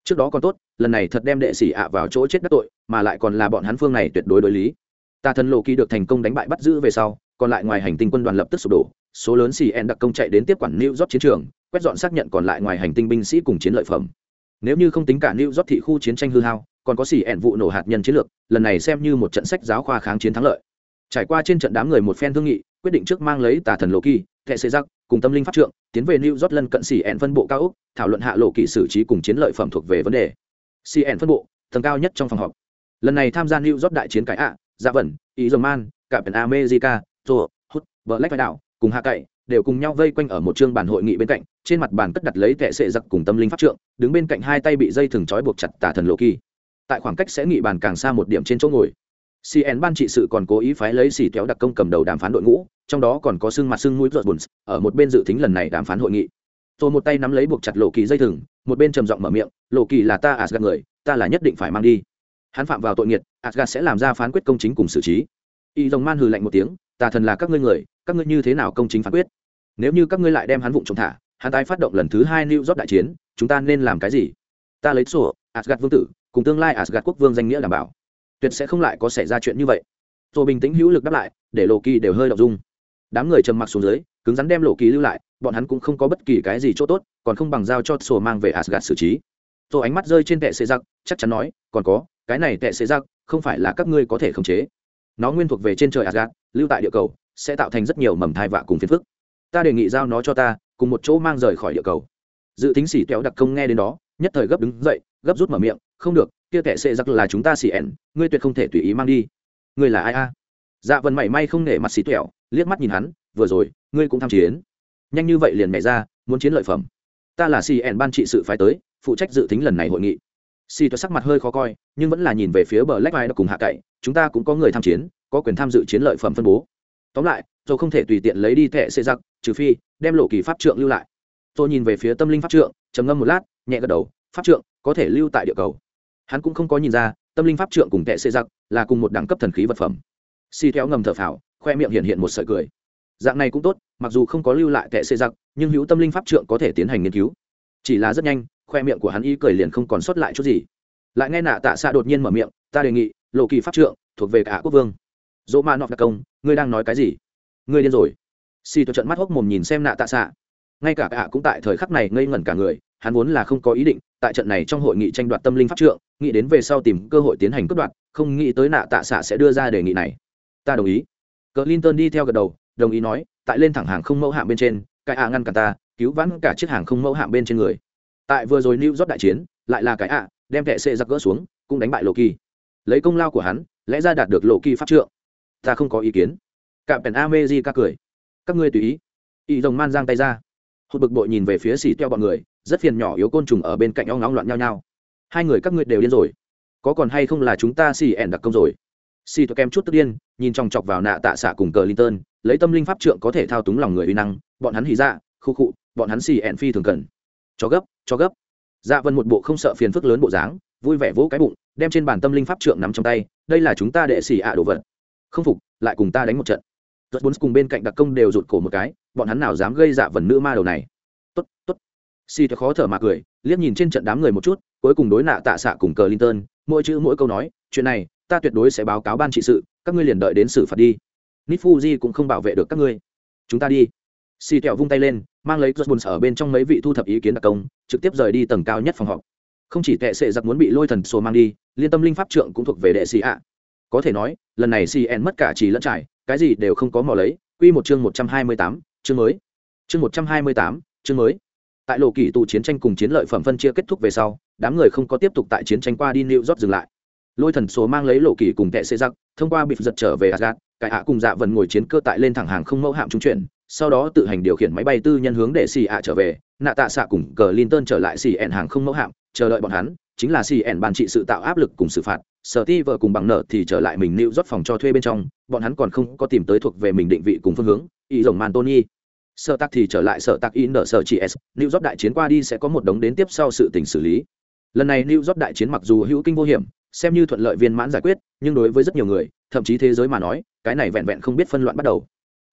Trước đó còn tốt, lần này thật đem đệ sĩ ạ vào chỗ chết đắc tội, mà lại còn là bọn hắn phương này tuyệt đối đối lý tà thần lộ kỳ được thành công đánh bại bắt giữ về sau, còn lại ngoài hành tinh quân đoàn lập tức sụp đổ, số lớn cn đặc công chạy đến tiếp quản new york chiến trường, quét dọn xác nhận còn lại ngoài hành tinh binh sĩ cùng chiến lợi phẩm. Nếu như không tính cả new york thị khu chiến tranh hư hao, còn có cn vụ nổ hạt nhân chiến lược, lần này xem như một trận sách giáo khoa kháng chiến thắng lợi. Trải qua trên trận đám người một phen thương nghị, quyết định trước mang lấy tà thần lộ kỳ thệ xê giặc cùng tâm linh pháp trượng, tiến về new york lân cận cn phân bộ cao úc thảo luận hạ lộ kỳ xử trí cùng chiến lợi phẩm thuộc về vấn đề. Cn phân bộ, tầng cao nhất trong phòng họp. Lần này tham gia new york đại chiến cái ạ dạ vẩn, ý dầu man, cả penn america rô hút vợ lách vai đảo, cùng hạ cậy, đều cùng nhau vây quanh ở một chương bản hội nghị bên cạnh, trên mặt bàn cất đặt lấy kệ sệ giặc cùng tâm linh pháp trượng, đứng bên cạnh hai tay bị dây thừng trói buộc chặt tà thần lộ kỳ. Tại khoảng cách sẽ nghị bàn càng xa một điểm trên chỗ ngồi. Cn ban trị sự còn cố ý phái lấy xì kéo đặc công cầm đầu đàm phán đội ngũ, trong đó còn có xương mặt xương mũi ruột bùn ở một bên dự tính lần này đàm phán hội nghị. Tôi một tay nắm lấy buộc chặt lộ kỳ dây thừng, một bên trầm giọng mở miệng, lộ kỳ là ta asgad người, ta là nhất định phải mang đi hắn phạm vào tội nghiệt asgad sẽ làm ra phán quyết công chính cùng xử trí. Y dòng man hừ lạnh một tiếng tà thần là các ngươi người, các ngươi như thế nào công chính phán quyết? Nếu như các ngươi lại đem hắn vụng trộm thả, hắn tái phát động lần thứ hai new job đại chiến, chúng ta nên làm cái gì? Ta lấy sổ asgad vương tử, cùng tương lai asgad quốc vương danh nghĩa đảm bảo. Tuyệt sẽ không lại có xảy ra chuyện như vậy. Rồi bình tĩnh hữu lực đáp lại, để lộ kỳ đều hơi đọc dung. Đám người trầm mặc xuống dưới, cứng rắn đem lộ kỳ lưu lại, bọn hắn cũng không có bất kỳ cái gì chỗ tốt, còn không bằng giao cho sổ mang về asgad xử trí rồi ánh mắt rơi trên tệ xế giặc, chắc chắn nói, còn có, cái này tệ xế giặc, không phải là các ngươi có thể khống chế. Nó nguyên thuộc về trên trời asgad lưu tại địa cầu, sẽ tạo thành rất nhiều mầm thai vạ cùng phiền phức. Ta đề nghị giao nó cho ta, cùng một chỗ mang rời khỏi địa cầu. Dự tính xỉ kéo đặc công nghe đến đó, nhất thời gấp đứng dậy, gấp rút mở miệng, không được, kia tệ xê giặc là chúng ta xỉ ẻn ngươi tuyệt không thể tùy ý mang đi. Ngươi là ai a? Dạ vần mảy may không nể mặt xì tẹo, liếc mắt nhìn hắn, vừa rồi, ngươi cũng tham chiến. Nhanh như vậy liền mẹ ra, muốn chiến lợi phẩm ta là Si En ban trị sự phái tới, phụ trách dự tính lần này hội nghị. Si toa sắc mặt hơi khó coi, nhưng vẫn là nhìn về phía bờ lách vai cùng hạ cậy, chúng ta cũng có người tham chiến, có quyền tham dự chiến lợi phẩm phân bố. Tóm lại tôi không thể tùy tiện lấy đi thẻ xê giặc, trừ phi đem lộ kỳ pháp trượng lưu lại. Tôi nhìn về phía tâm linh pháp trượng, trầm ngâm một lát, nhẹ gật đầu, pháp trượng có thể lưu tại địa cầu. Hắn cũng không có nhìn ra, tâm linh pháp trượng cùng thẻ xê giặc là cùng một đẳng cấp thần khí vật phẩm. Xì theo ngầm thở phào, khoe miệng hiện hiện một sợi cười. Dạng này cũng tốt, mặc dù không có lưu lại thẻ xê giặc nhưng hữu tâm linh pháp trượng có thể tiến hành nghiên cứu. Chỉ là rất nhanh, khoe miệng của hắn y cười liền không còn sót lại chút gì. Lại nghe nạ tạ xạ đột nhiên mở miệng, ta đề nghị, lộ kỳ pháp trượng thuộc về cả quốc vương. Dỗ ma nọc đặc công, ngươi đang nói cái gì? Ngươi điên rồi. Xì tôi trận mắt hốc mồm nhìn xem nạ tạ xạ. Ngay cả cả cũng tại thời khắc này ngây ngẩn cả người, hắn vốn là không có ý định, tại trận này trong hội nghị tranh đoạt tâm linh pháp trượng, nghĩ đến về sau tìm cơ hội tiến hành cướp đoạt, không nghĩ tới nạ tạ xạ sẽ đưa ra đề nghị này. Ta đồng ý. Cờ linton đi theo gật đầu, đồng ý nói, tại lên thẳng hàng không mẫu hạng bên trên cái ạ ngăn cả ta, cứu vãn cả chiếc hàng không mẫu hạm bên trên người. Tại vừa rồi new rót đại chiến, lại là cái ạ, đem thẻ xệ giặc gỡ xuống, cũng đánh bại lộ kỳ lấy công lao của hắn, lẽ ra đạt được lộ kỳ pháp trượng. Ta không có ý kiến. Cả pèn amezi ca cười. Các ngươi tùy ý. Y rồng man giang tay ra. Hụt bực bội nhìn về phía xỉ teo bọn người, rất phiền nhỏ yếu côn trùng ở bên cạnh ong nóng loạn nhau nhau. Hai người các ngươi đều điên rồi. Có còn hay không là chúng ta xỉ ẻn đặc công rồi? Xỉ tôi kem chút tức điên, nhìn chòng chọc vào nạ tạ xạ cùng cờ linton lấy tâm linh pháp trượng có thể thao túng lòng người uy năng bọn hắn hỉ dạ khu khụ, bọn hắn xì ẹn phi thường cần. Cho gấp cho gấp. Dạ vân một bộ không sợ phiền phức lớn bộ dáng, vui vẻ vỗ cái bụng, đem trên bàn tâm linh pháp trượng nắm trong tay, đây là chúng ta đệ xì ạ đồ vật. Không phục, lại cùng ta đánh một trận. Rất bốn cùng bên cạnh đặc công đều rụt cổ một cái, bọn hắn nào dám gây dạ vần nữ ma đầu này. Tốt tốt. Si khó thở mà cười, liếc nhìn trên trận đám người một chút, cuối cùng đối nạ tạ xạ cùng cờ linton, mỗi chữ mỗi câu nói, chuyện này, ta tuyệt đối sẽ báo cáo ban trị sự, các ngươi liền đợi đến xử phạt đi. Nít fuji cũng không bảo vệ được các ngươi. Chúng ta đi si kẹo vung tay lên, mang lấy Jones ở bên trong mấy vị thu thập ý kiến đặc công, trực tiếp rời đi tầng cao nhất phòng họp. Không chỉ tệ sệ giặc muốn bị lôi thần sổ mang đi, liên tâm linh pháp trượng cũng thuộc về đệ sĩ ạ. Có thể nói, lần này cn mất cả chỉ lẫn trải, cái gì đều không có mò lấy. Quy một chương một trăm hai mươi tám, chương mới. Chương một trăm hai mươi tám, chương mới. Tại lộ kỳ tù chiến tranh cùng chiến lợi phẩm phân chia kết thúc về sau, đám người không có tiếp tục tại chiến tranh qua đi new york dừng lại. Lôi thần số mang lấy lộ kỳ cùng tệ Sệ giặc, thông qua bịp giật trở về asgad cải hạ cùng dạ vần ngồi chiến cơ tại lên thẳng hàng không mẫu hạm trung chuyển sau đó tự hành điều khiển máy bay tư nhân hướng để xì ạ trở về, nạ tạ xạ cùng cờ linton trở lại xì ẻn hàng không mẫu hạm, chờ đợi bọn hắn, chính là xì ẻn bàn trị sự tạo áp lực cùng xử phạt. Sở ti vợ cùng bằng nợ thì trở lại mình nịu rót phòng cho thuê bên trong, bọn hắn còn không có tìm tới thuộc về mình định vị cùng phương hướng ý rồng man tony sở tạc thì trở lại sở tạc in nợ sở chị s nịu rót đại chiến qua đi sẽ có một đống đến tiếp sau sự tình xử lý. Lần này nịu rót đại chiến mặc dù hữu kinh vô hiểm, xem như thuận lợi viên mãn giải quyết, nhưng đối với rất nhiều người, thậm chí thế giới mà nói, cái này vẹn vẹn không biết phân loạn bắt đầu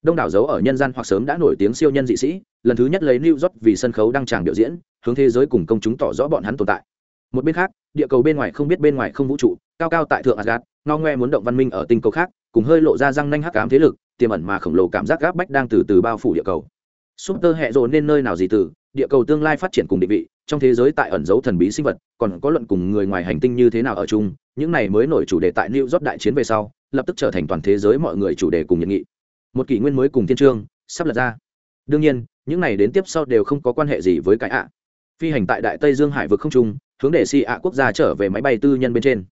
đông đảo dấu ở nhân gian hoặc sớm đã nổi tiếng siêu nhân dị sĩ, lần thứ nhất lấy new york vì sân khấu đăng tràng biểu diễn, hướng thế giới cùng công chúng tỏ rõ bọn hắn tồn tại. Một bên khác, địa cầu bên ngoài không biết bên ngoài không vũ trụ, cao cao tại thượng asgad ngao ngoe muốn động văn minh ở tinh cầu khác, cùng hơi lộ ra răng nanh hắc ám thế lực, tiềm ẩn mà khổng lồ cảm giác gáp bách đang từ từ bao phủ địa cầu. Súp tơ hẹ rồ nên nơi nào gì từ, địa cầu tương lai phát triển cùng định vị, trong thế giới tại ẩn dấu thần bí sinh vật, còn có luận cùng người ngoài hành tinh như thế nào ở chung, những này mới nổi chủ đề tại new york đại chiến về sau, lập tức trở thành toàn thế giới mọi người chủ đề cùng nhận nghị một kỷ nguyên mới cùng thiên trương sắp lật ra. Đương nhiên, những này đến tiếp sau đều không có quan hệ gì với cái ạ. Phi hành tại đại tây dương hải vực không trung, hướng để si ạ quốc gia trở về máy bay tư nhân bên trên.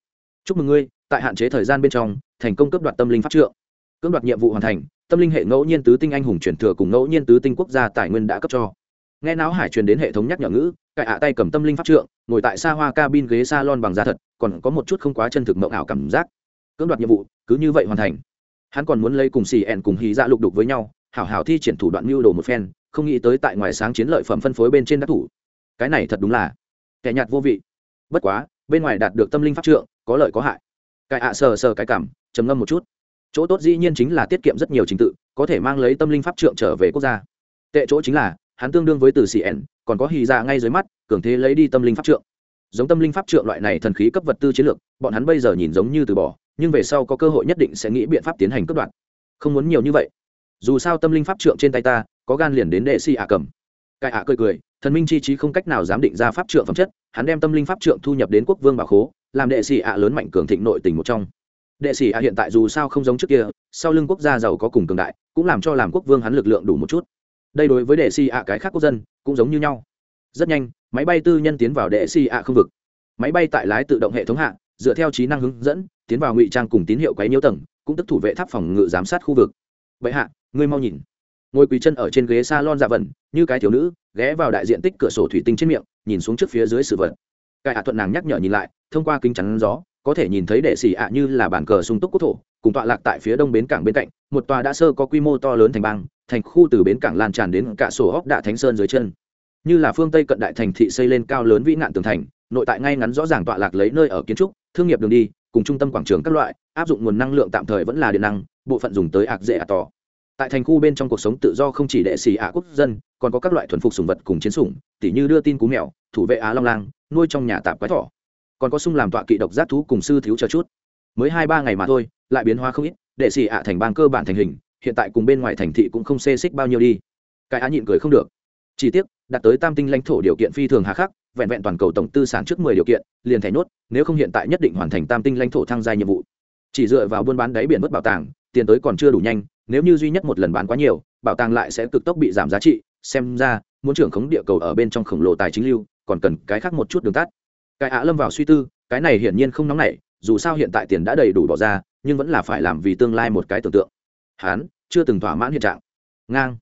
Chúc mừng ngươi, tại hạn chế thời gian bên trong, thành công cấp đoạt tâm linh pháp trượng. Cưỡng đoạt nhiệm vụ hoàn thành, tâm linh hệ ngẫu nhiên tứ tinh anh hùng truyền thừa cùng ngẫu nhiên tứ tinh quốc gia tài nguyên đã cấp cho. Nghe não hải truyền đến hệ thống nhắc nhở ngữ cải ạ tay cầm tâm linh pháp trượng, ngồi tại xa hoa cabin ghế salon bằng da thật, còn có một chút không quá chân thực mộng ảo cảm giác. Cưỡng đoạt nhiệm vụ, cứ như vậy hoàn thành hắn còn muốn lấy cùng xì ẹn cùng hí dạ lục đục với nhau, hảo hảo thi triển thủ đoạn mưu đồ một phen, không nghĩ tới tại ngoài sáng chiến lợi phẩm phân phối bên trên đắc thủ. Cái này thật đúng là kẻ nhạt vô vị. Bất quá, bên ngoài đạt được tâm linh pháp trượng, có lợi có hại. Cái ạ sờ sờ cái cảm, trầm ngâm một chút. Chỗ tốt dĩ nhiên chính là tiết kiệm rất nhiều trình tự, có thể mang lấy tâm linh pháp trượng trở về quốc gia. Tệ chỗ chính là, hắn tương đương với từ xì ẻn còn có hì ra ngay dưới mắt, cường thế lấy đi tâm linh pháp trượng. Giống tâm linh pháp trượng loại này thần khí cấp vật tư chiến lược, bọn hắn bây giờ nhìn giống như từ bỏ nhưng về sau có cơ hội nhất định sẽ nghĩ biện pháp tiến hành cấp đoạn không muốn nhiều như vậy. Dù sao tâm linh pháp trượng trên tay ta, có gan liền đến đệ si ả cầm. Cai ạ cười cười, thần minh chi trí không cách nào dám định ra pháp trượng phẩm chất, hắn đem tâm linh pháp trượng thu nhập đến quốc vương bảo khố, làm đệ sĩ ạ lớn mạnh cường thịnh nội tình một trong. Đệ sĩ ạ hiện tại dù sao không giống trước kia, sau lưng quốc gia giàu có cùng cường đại, cũng làm cho làm quốc vương hắn lực lượng đủ một chút. Đây đối với đệ sĩ ạ cái khác quốc dân, cũng giống như nhau. Rất nhanh, máy bay tư nhân tiến vào đệ sĩ ạ không vực. Máy bay tại lái tự động hệ thống hạ, dựa theo trí năng hướng dẫn tiến vào ngụy trang cùng tín hiệu quấy nhiễu tầng, cũng tức thủ vệ tháp phòng ngự giám sát khu vực. Bệ hạ, ngươi mau nhìn. Ngồi quỳ chân ở trên ghế salon dạ vần, như cái thiếu nữ, ghé vào đại diện tích cửa sổ thủy tinh trên miệng, nhìn xuống trước phía dưới sự vật. Cải hạ thuận nàng nhắc nhở nhìn lại, thông qua kính chắn gió, có thể nhìn thấy đệ xỉ ạ như là bản cờ sung túc quốc thổ, cùng tọa lạc tại phía đông bến cảng bên cạnh, một tòa đã sơ có quy mô to lớn thành bang, thành khu từ bến cảng lan tràn đến cả sổ hóc đạ thánh sơn dưới chân. Như là phương tây cận đại thành thị xây lên cao lớn vĩ nạn tường thành, nội tại ngay ngắn rõ ràng tọa lạc lấy nơi ở kiến trúc, thương nghiệp đường đi cùng trung tâm quảng trường các loại, áp dụng nguồn năng lượng tạm thời vẫn là điện năng, bộ phận dùng tới ạc dễ ạ tỏ tại thành khu bên trong cuộc sống tự do không chỉ đệ xì ả quốc dân, còn có các loại thuần phục sùng vật cùng chiến sủng, tỉ như đưa tin cú mèo, thủ vệ á long lang, nuôi trong nhà tạp quái thỏ. Còn có sung làm tọa kỵ độc giác thú cùng sư thiếu chờ chút. Mới hai ba ngày mà thôi, lại biến hóa không ít, đệ xì ả thành bang cơ bản thành hình, hiện tại cùng bên ngoài thành thị cũng không xê xích bao nhiêu đi. Cái á nhịn cười không được. Chỉ tiếc đạt tới tam tinh lãnh thổ điều kiện phi thường hà khắc vẹn vẹn toàn cầu tổng tư sản trước mười điều kiện, liền thẻ nốt nếu không hiện tại nhất định hoàn thành tam tinh lãnh thổ thăng gia nhiệm vụ. Chỉ dựa vào buôn bán đáy biển bất bảo tàng, tiền tới còn chưa đủ nhanh, nếu như duy nhất một lần bán quá nhiều, bảo tàng lại sẽ cực tốc bị giảm giá trị, xem ra, muốn trưởng khống địa cầu ở bên trong khổng lồ tài chính lưu, còn cần cái khác một chút đường tắt. Cái ạ lâm vào suy tư, cái này hiển nhiên không nóng nảy, dù sao hiện tại tiền đã đầy đủ bỏ ra, nhưng vẫn là phải làm vì tương lai một cái tưởng tượng. Hán, chưa từng thỏa mãn hiện trạng. Ngang.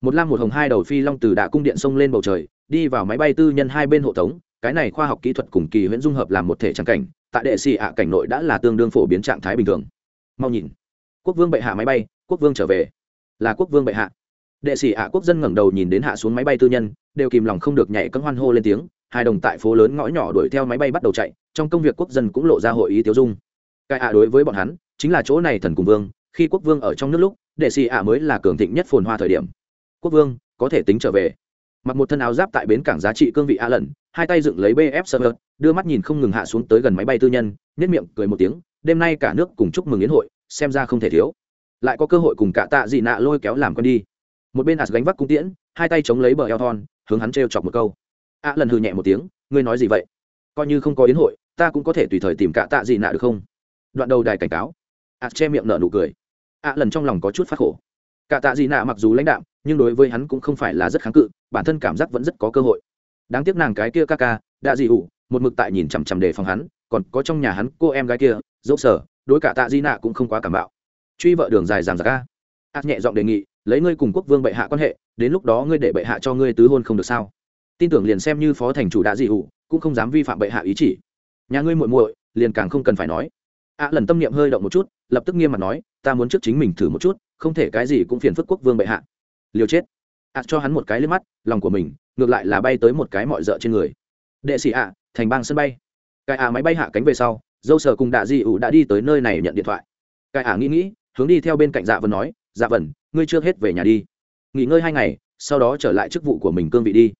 Một lam một hồng hai đầu phi long từ đạ cung điện sông lên bầu trời đi vào máy bay tư nhân hai bên hộ tống, cái này khoa học kỹ thuật cùng kỳ huyễn dung hợp làm một thể trắng cảnh, tại đệ xì ạ cảnh nội đã là tương đương phổ biến trạng thái bình thường. Mau nhìn. Quốc vương bệ hạ máy bay, quốc vương trở về. Là quốc vương bệ hạ. Đệ sĩ ạ quốc dân ngẩng đầu nhìn đến hạ xuống máy bay tư nhân, đều kìm lòng không được nhảy cấm hoan hô lên tiếng, hai đồng tại phố lớn ngõ nhỏ đuổi theo máy bay bắt đầu chạy, trong công việc quốc dân cũng lộ ra hội ý tiêu dung. Cái ạ đối với bọn hắn, chính là chỗ này thần cùng vương, khi quốc vương ở trong nước lúc, đệ sĩ ạ mới là cường thịnh nhất phồn hoa thời điểm. Quốc vương, có thể tính trở về mặc một thân áo giáp tại bến cảng giá trị cương vị a lần hai tay dựng lấy bf sơ đưa mắt nhìn không ngừng hạ xuống tới gần máy bay tư nhân nhất miệng cười một tiếng, đêm nay cả nước cùng chúc mừng yến hội, xem ra không thể thiếu. Lại có cơ hội cùng cả tạ dị nạ lôi kéo làm con đi. Một bên ạt gánh vác cung tiễn, hai tay chống lấy bờ eo thon, hướng hắn t chọc một câu. A lần hư nhẹ một tiếng, ngươi nói gì vậy? Coi như không có yến hội, ta cũng có thể tùy thời tìm cả tạ dị nạ được không? Đoạn đầu đài cảnh cáo. Ạt che miệng nở nụ cười. A lần trong lòng có chút phát khổ. Cả tạ dị nạ mặc dù lãnh đạm nhưng đối với hắn cũng không phải là rất kháng cự, bản thân cảm giác vẫn rất có cơ hội. Đáng tiếc nàng cái kia ca ca, đã dị ủ một mực tại nhìn chằm chằm đề phòng hắn, còn có trong nhà hắn cô em gái kia, dẫu sở, đối cả tạ di nạ cũng không quá cảm bạo. Truy vợ đường dài dàng ra ca ác nhẹ giọng đề nghị, lấy ngươi cùng quốc vương bệ hạ quan hệ, đến lúc đó ngươi để bệ hạ cho ngươi tứ hôn không được sao? Tin tưởng liền xem như phó thành chủ đã dị ủ cũng không dám vi phạm bệ hạ ý chỉ. Nhà ngươi muội muội, liền càng không cần phải nói. Ạ lần tâm niệm hơi động một chút, lập tức nghiêm mặt nói, ta muốn trước chính mình thử một chút, không thể cái gì cũng phiền phức quốc vương bệ hạ liều chết. Ạ cho hắn một cái lên mắt, lòng của mình, ngược lại là bay tới một cái mọi rợ trên người. Đệ sĩ ạ, thành bang sân bay. Cái ạ máy bay hạ cánh về sau, dâu sờ cùng đạ di ủ đã đi tới nơi này nhận điện thoại. Cái ạ nghĩ nghĩ, hướng đi theo bên cạnh dạ vần nói dạ vần, ngươi chưa hết về nhà đi. Nghỉ ngơi hai ngày, sau đó trở lại chức vụ của mình cương vị đi.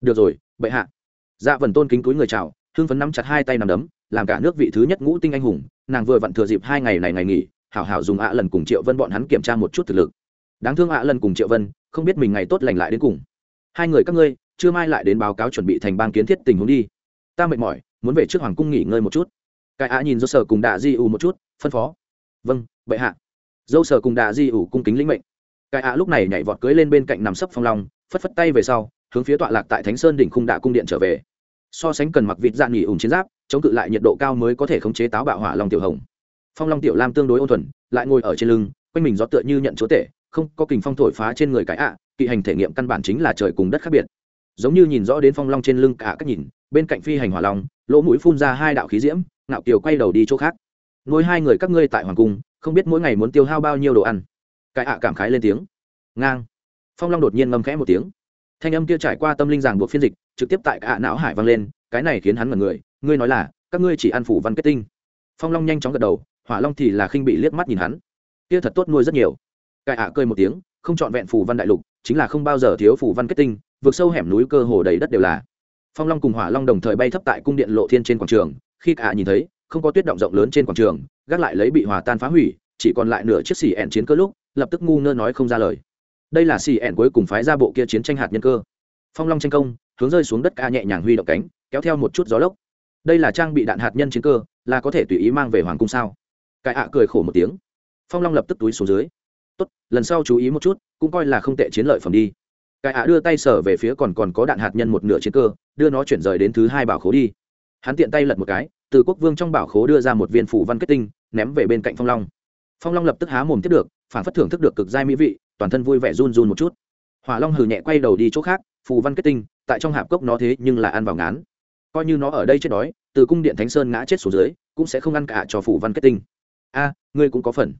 Được rồi, bệ hạ. Dạ vần tôn kính túi người chào, hưng phấn nắm chặt hai tay nằm đấm, làm cả nước vị thứ nhất ngũ tinh anh hùng, nàng vừa vặn thừa dịp hai ngày này ngày nghỉ, hảo hảo dùng ạ lần cùng triệu vân bọn hắn kiểm tra một chút thực lực. Đáng thương ạ lần cùng triệu vân không biết mình ngày tốt lành lại đến cùng. Hai người các ngươi chưa mai lại đến báo cáo chuẩn bị thành bang kiến thiết tình huống đi. Ta mệt mỏi, muốn về trước hoàng cung nghỉ ngơi một chút. Cái á nhìn dâu sở cùng đạ di ủ một chút, phân phó. Vâng bệ hạ. Dâu sở cùng đạ di ủ cung kính lĩnh mệnh. Cái á lúc này nhảy vọt cưới lên bên cạnh nằm sấp phong long, phất phất tay về sau, hướng phía tọa lạc tại thánh sơn đỉnh khung đạ cung điện trở về. So sánh cần mặc vịt dạng nghỉ ủng chiến giáp, chống cự lại nhiệt độ cao mới có thể khống chế táo bạo hỏa long tiểu hồng. Phong long tiểu lam tương đối ôn thuần, lại ngồi ở trên lưng, quanh mình gió tựa như nhận chúa tể không có kình phong thổi phá trên người cái ạ, kỵ hành thể nghiệm căn bản chính là trời cùng đất khác biệt. Giống như nhìn rõ đến phong long trên lưng cả cách nhìn, bên cạnh phi hành hỏa long, lỗ mũi phun ra hai đạo khí diễm, ngạo kiều quay đầu đi chỗ khác. Nuôi hai người các ngươi tại hoàng cung, không biết mỗi ngày muốn tiêu hao bao nhiêu đồ ăn. Cái ạ cảm khái lên tiếng. Ngang. Phong long đột nhiên ngâm khẽ một tiếng. Thanh âm kia trải qua tâm linh giảng buộc phiên dịch, trực tiếp tại cả não hải vang lên, cái này khiến hắn mật người, ngươi nói là, các ngươi chỉ ăn phủ văn kết tinh. Phong long nhanh chóng gật đầu, hỏa long thì là khinh bị liếc mắt nhìn hắn. Kia thật tốt nuôi rất nhiều cải ạ cười một tiếng, không chọn vẹn phủ văn đại lục, chính là không bao giờ thiếu phủ văn kết tinh vượt sâu hẻm núi cơ hồ đầy đất đều là. Phong long cùng hỏa long đồng thời bay thấp tại cung điện lộ thiên trên quảng trường, khi cả nhìn thấy, không có tuyết động rộng lớn trên quảng trường, gác lại lấy bị hòa tan phá hủy, chỉ còn lại nửa chiếc xì ẹn chiến cơ lúc, lập tức ngu ngơ nói không ra lời. Đây là xì ẹn cuối cùng phái ra bộ kia chiến tranh hạt nhân cơ. Phong long tranh công, hướng rơi xuống đất ca nhẹ nhàng huy động cánh, kéo theo một chút gió lốc. Đây là trang bị đạn hạt nhân chiến cơ, là có thể tùy ý mang về hoàng cung sao? Cải ạ cười khổ một tiếng. Phong long lập tức túi xuống dưới tốt, lần sau chú ý một chút, cũng coi là không tệ chiến lợi phẩm đi. Cái ạ đưa tay sở về phía còn còn có đạn hạt nhân một nửa chiến cơ, đưa nó chuyển rời đến thứ hai bảo khố đi. Hắn tiện tay lật một cái, từ quốc vương trong bảo khố đưa ra một viên phủ văn kết tinh, ném về bên cạnh phong long. Phong long lập tức há mồm tiếp được, phản phất thưởng thức được cực giai mỹ vị, toàn thân vui vẻ run run một chút. Hỏa long hừ nhẹ quay đầu đi chỗ khác phù văn kết tinh, tại trong hạp cốc nó thế nhưng là ăn vào ngán. Coi như nó ở đây chết đói, từ cung điện thánh sơn ngã chết xuống dưới, cũng sẽ không ăn cả cho phù văn kết tinh. A, ngươi cũng có phần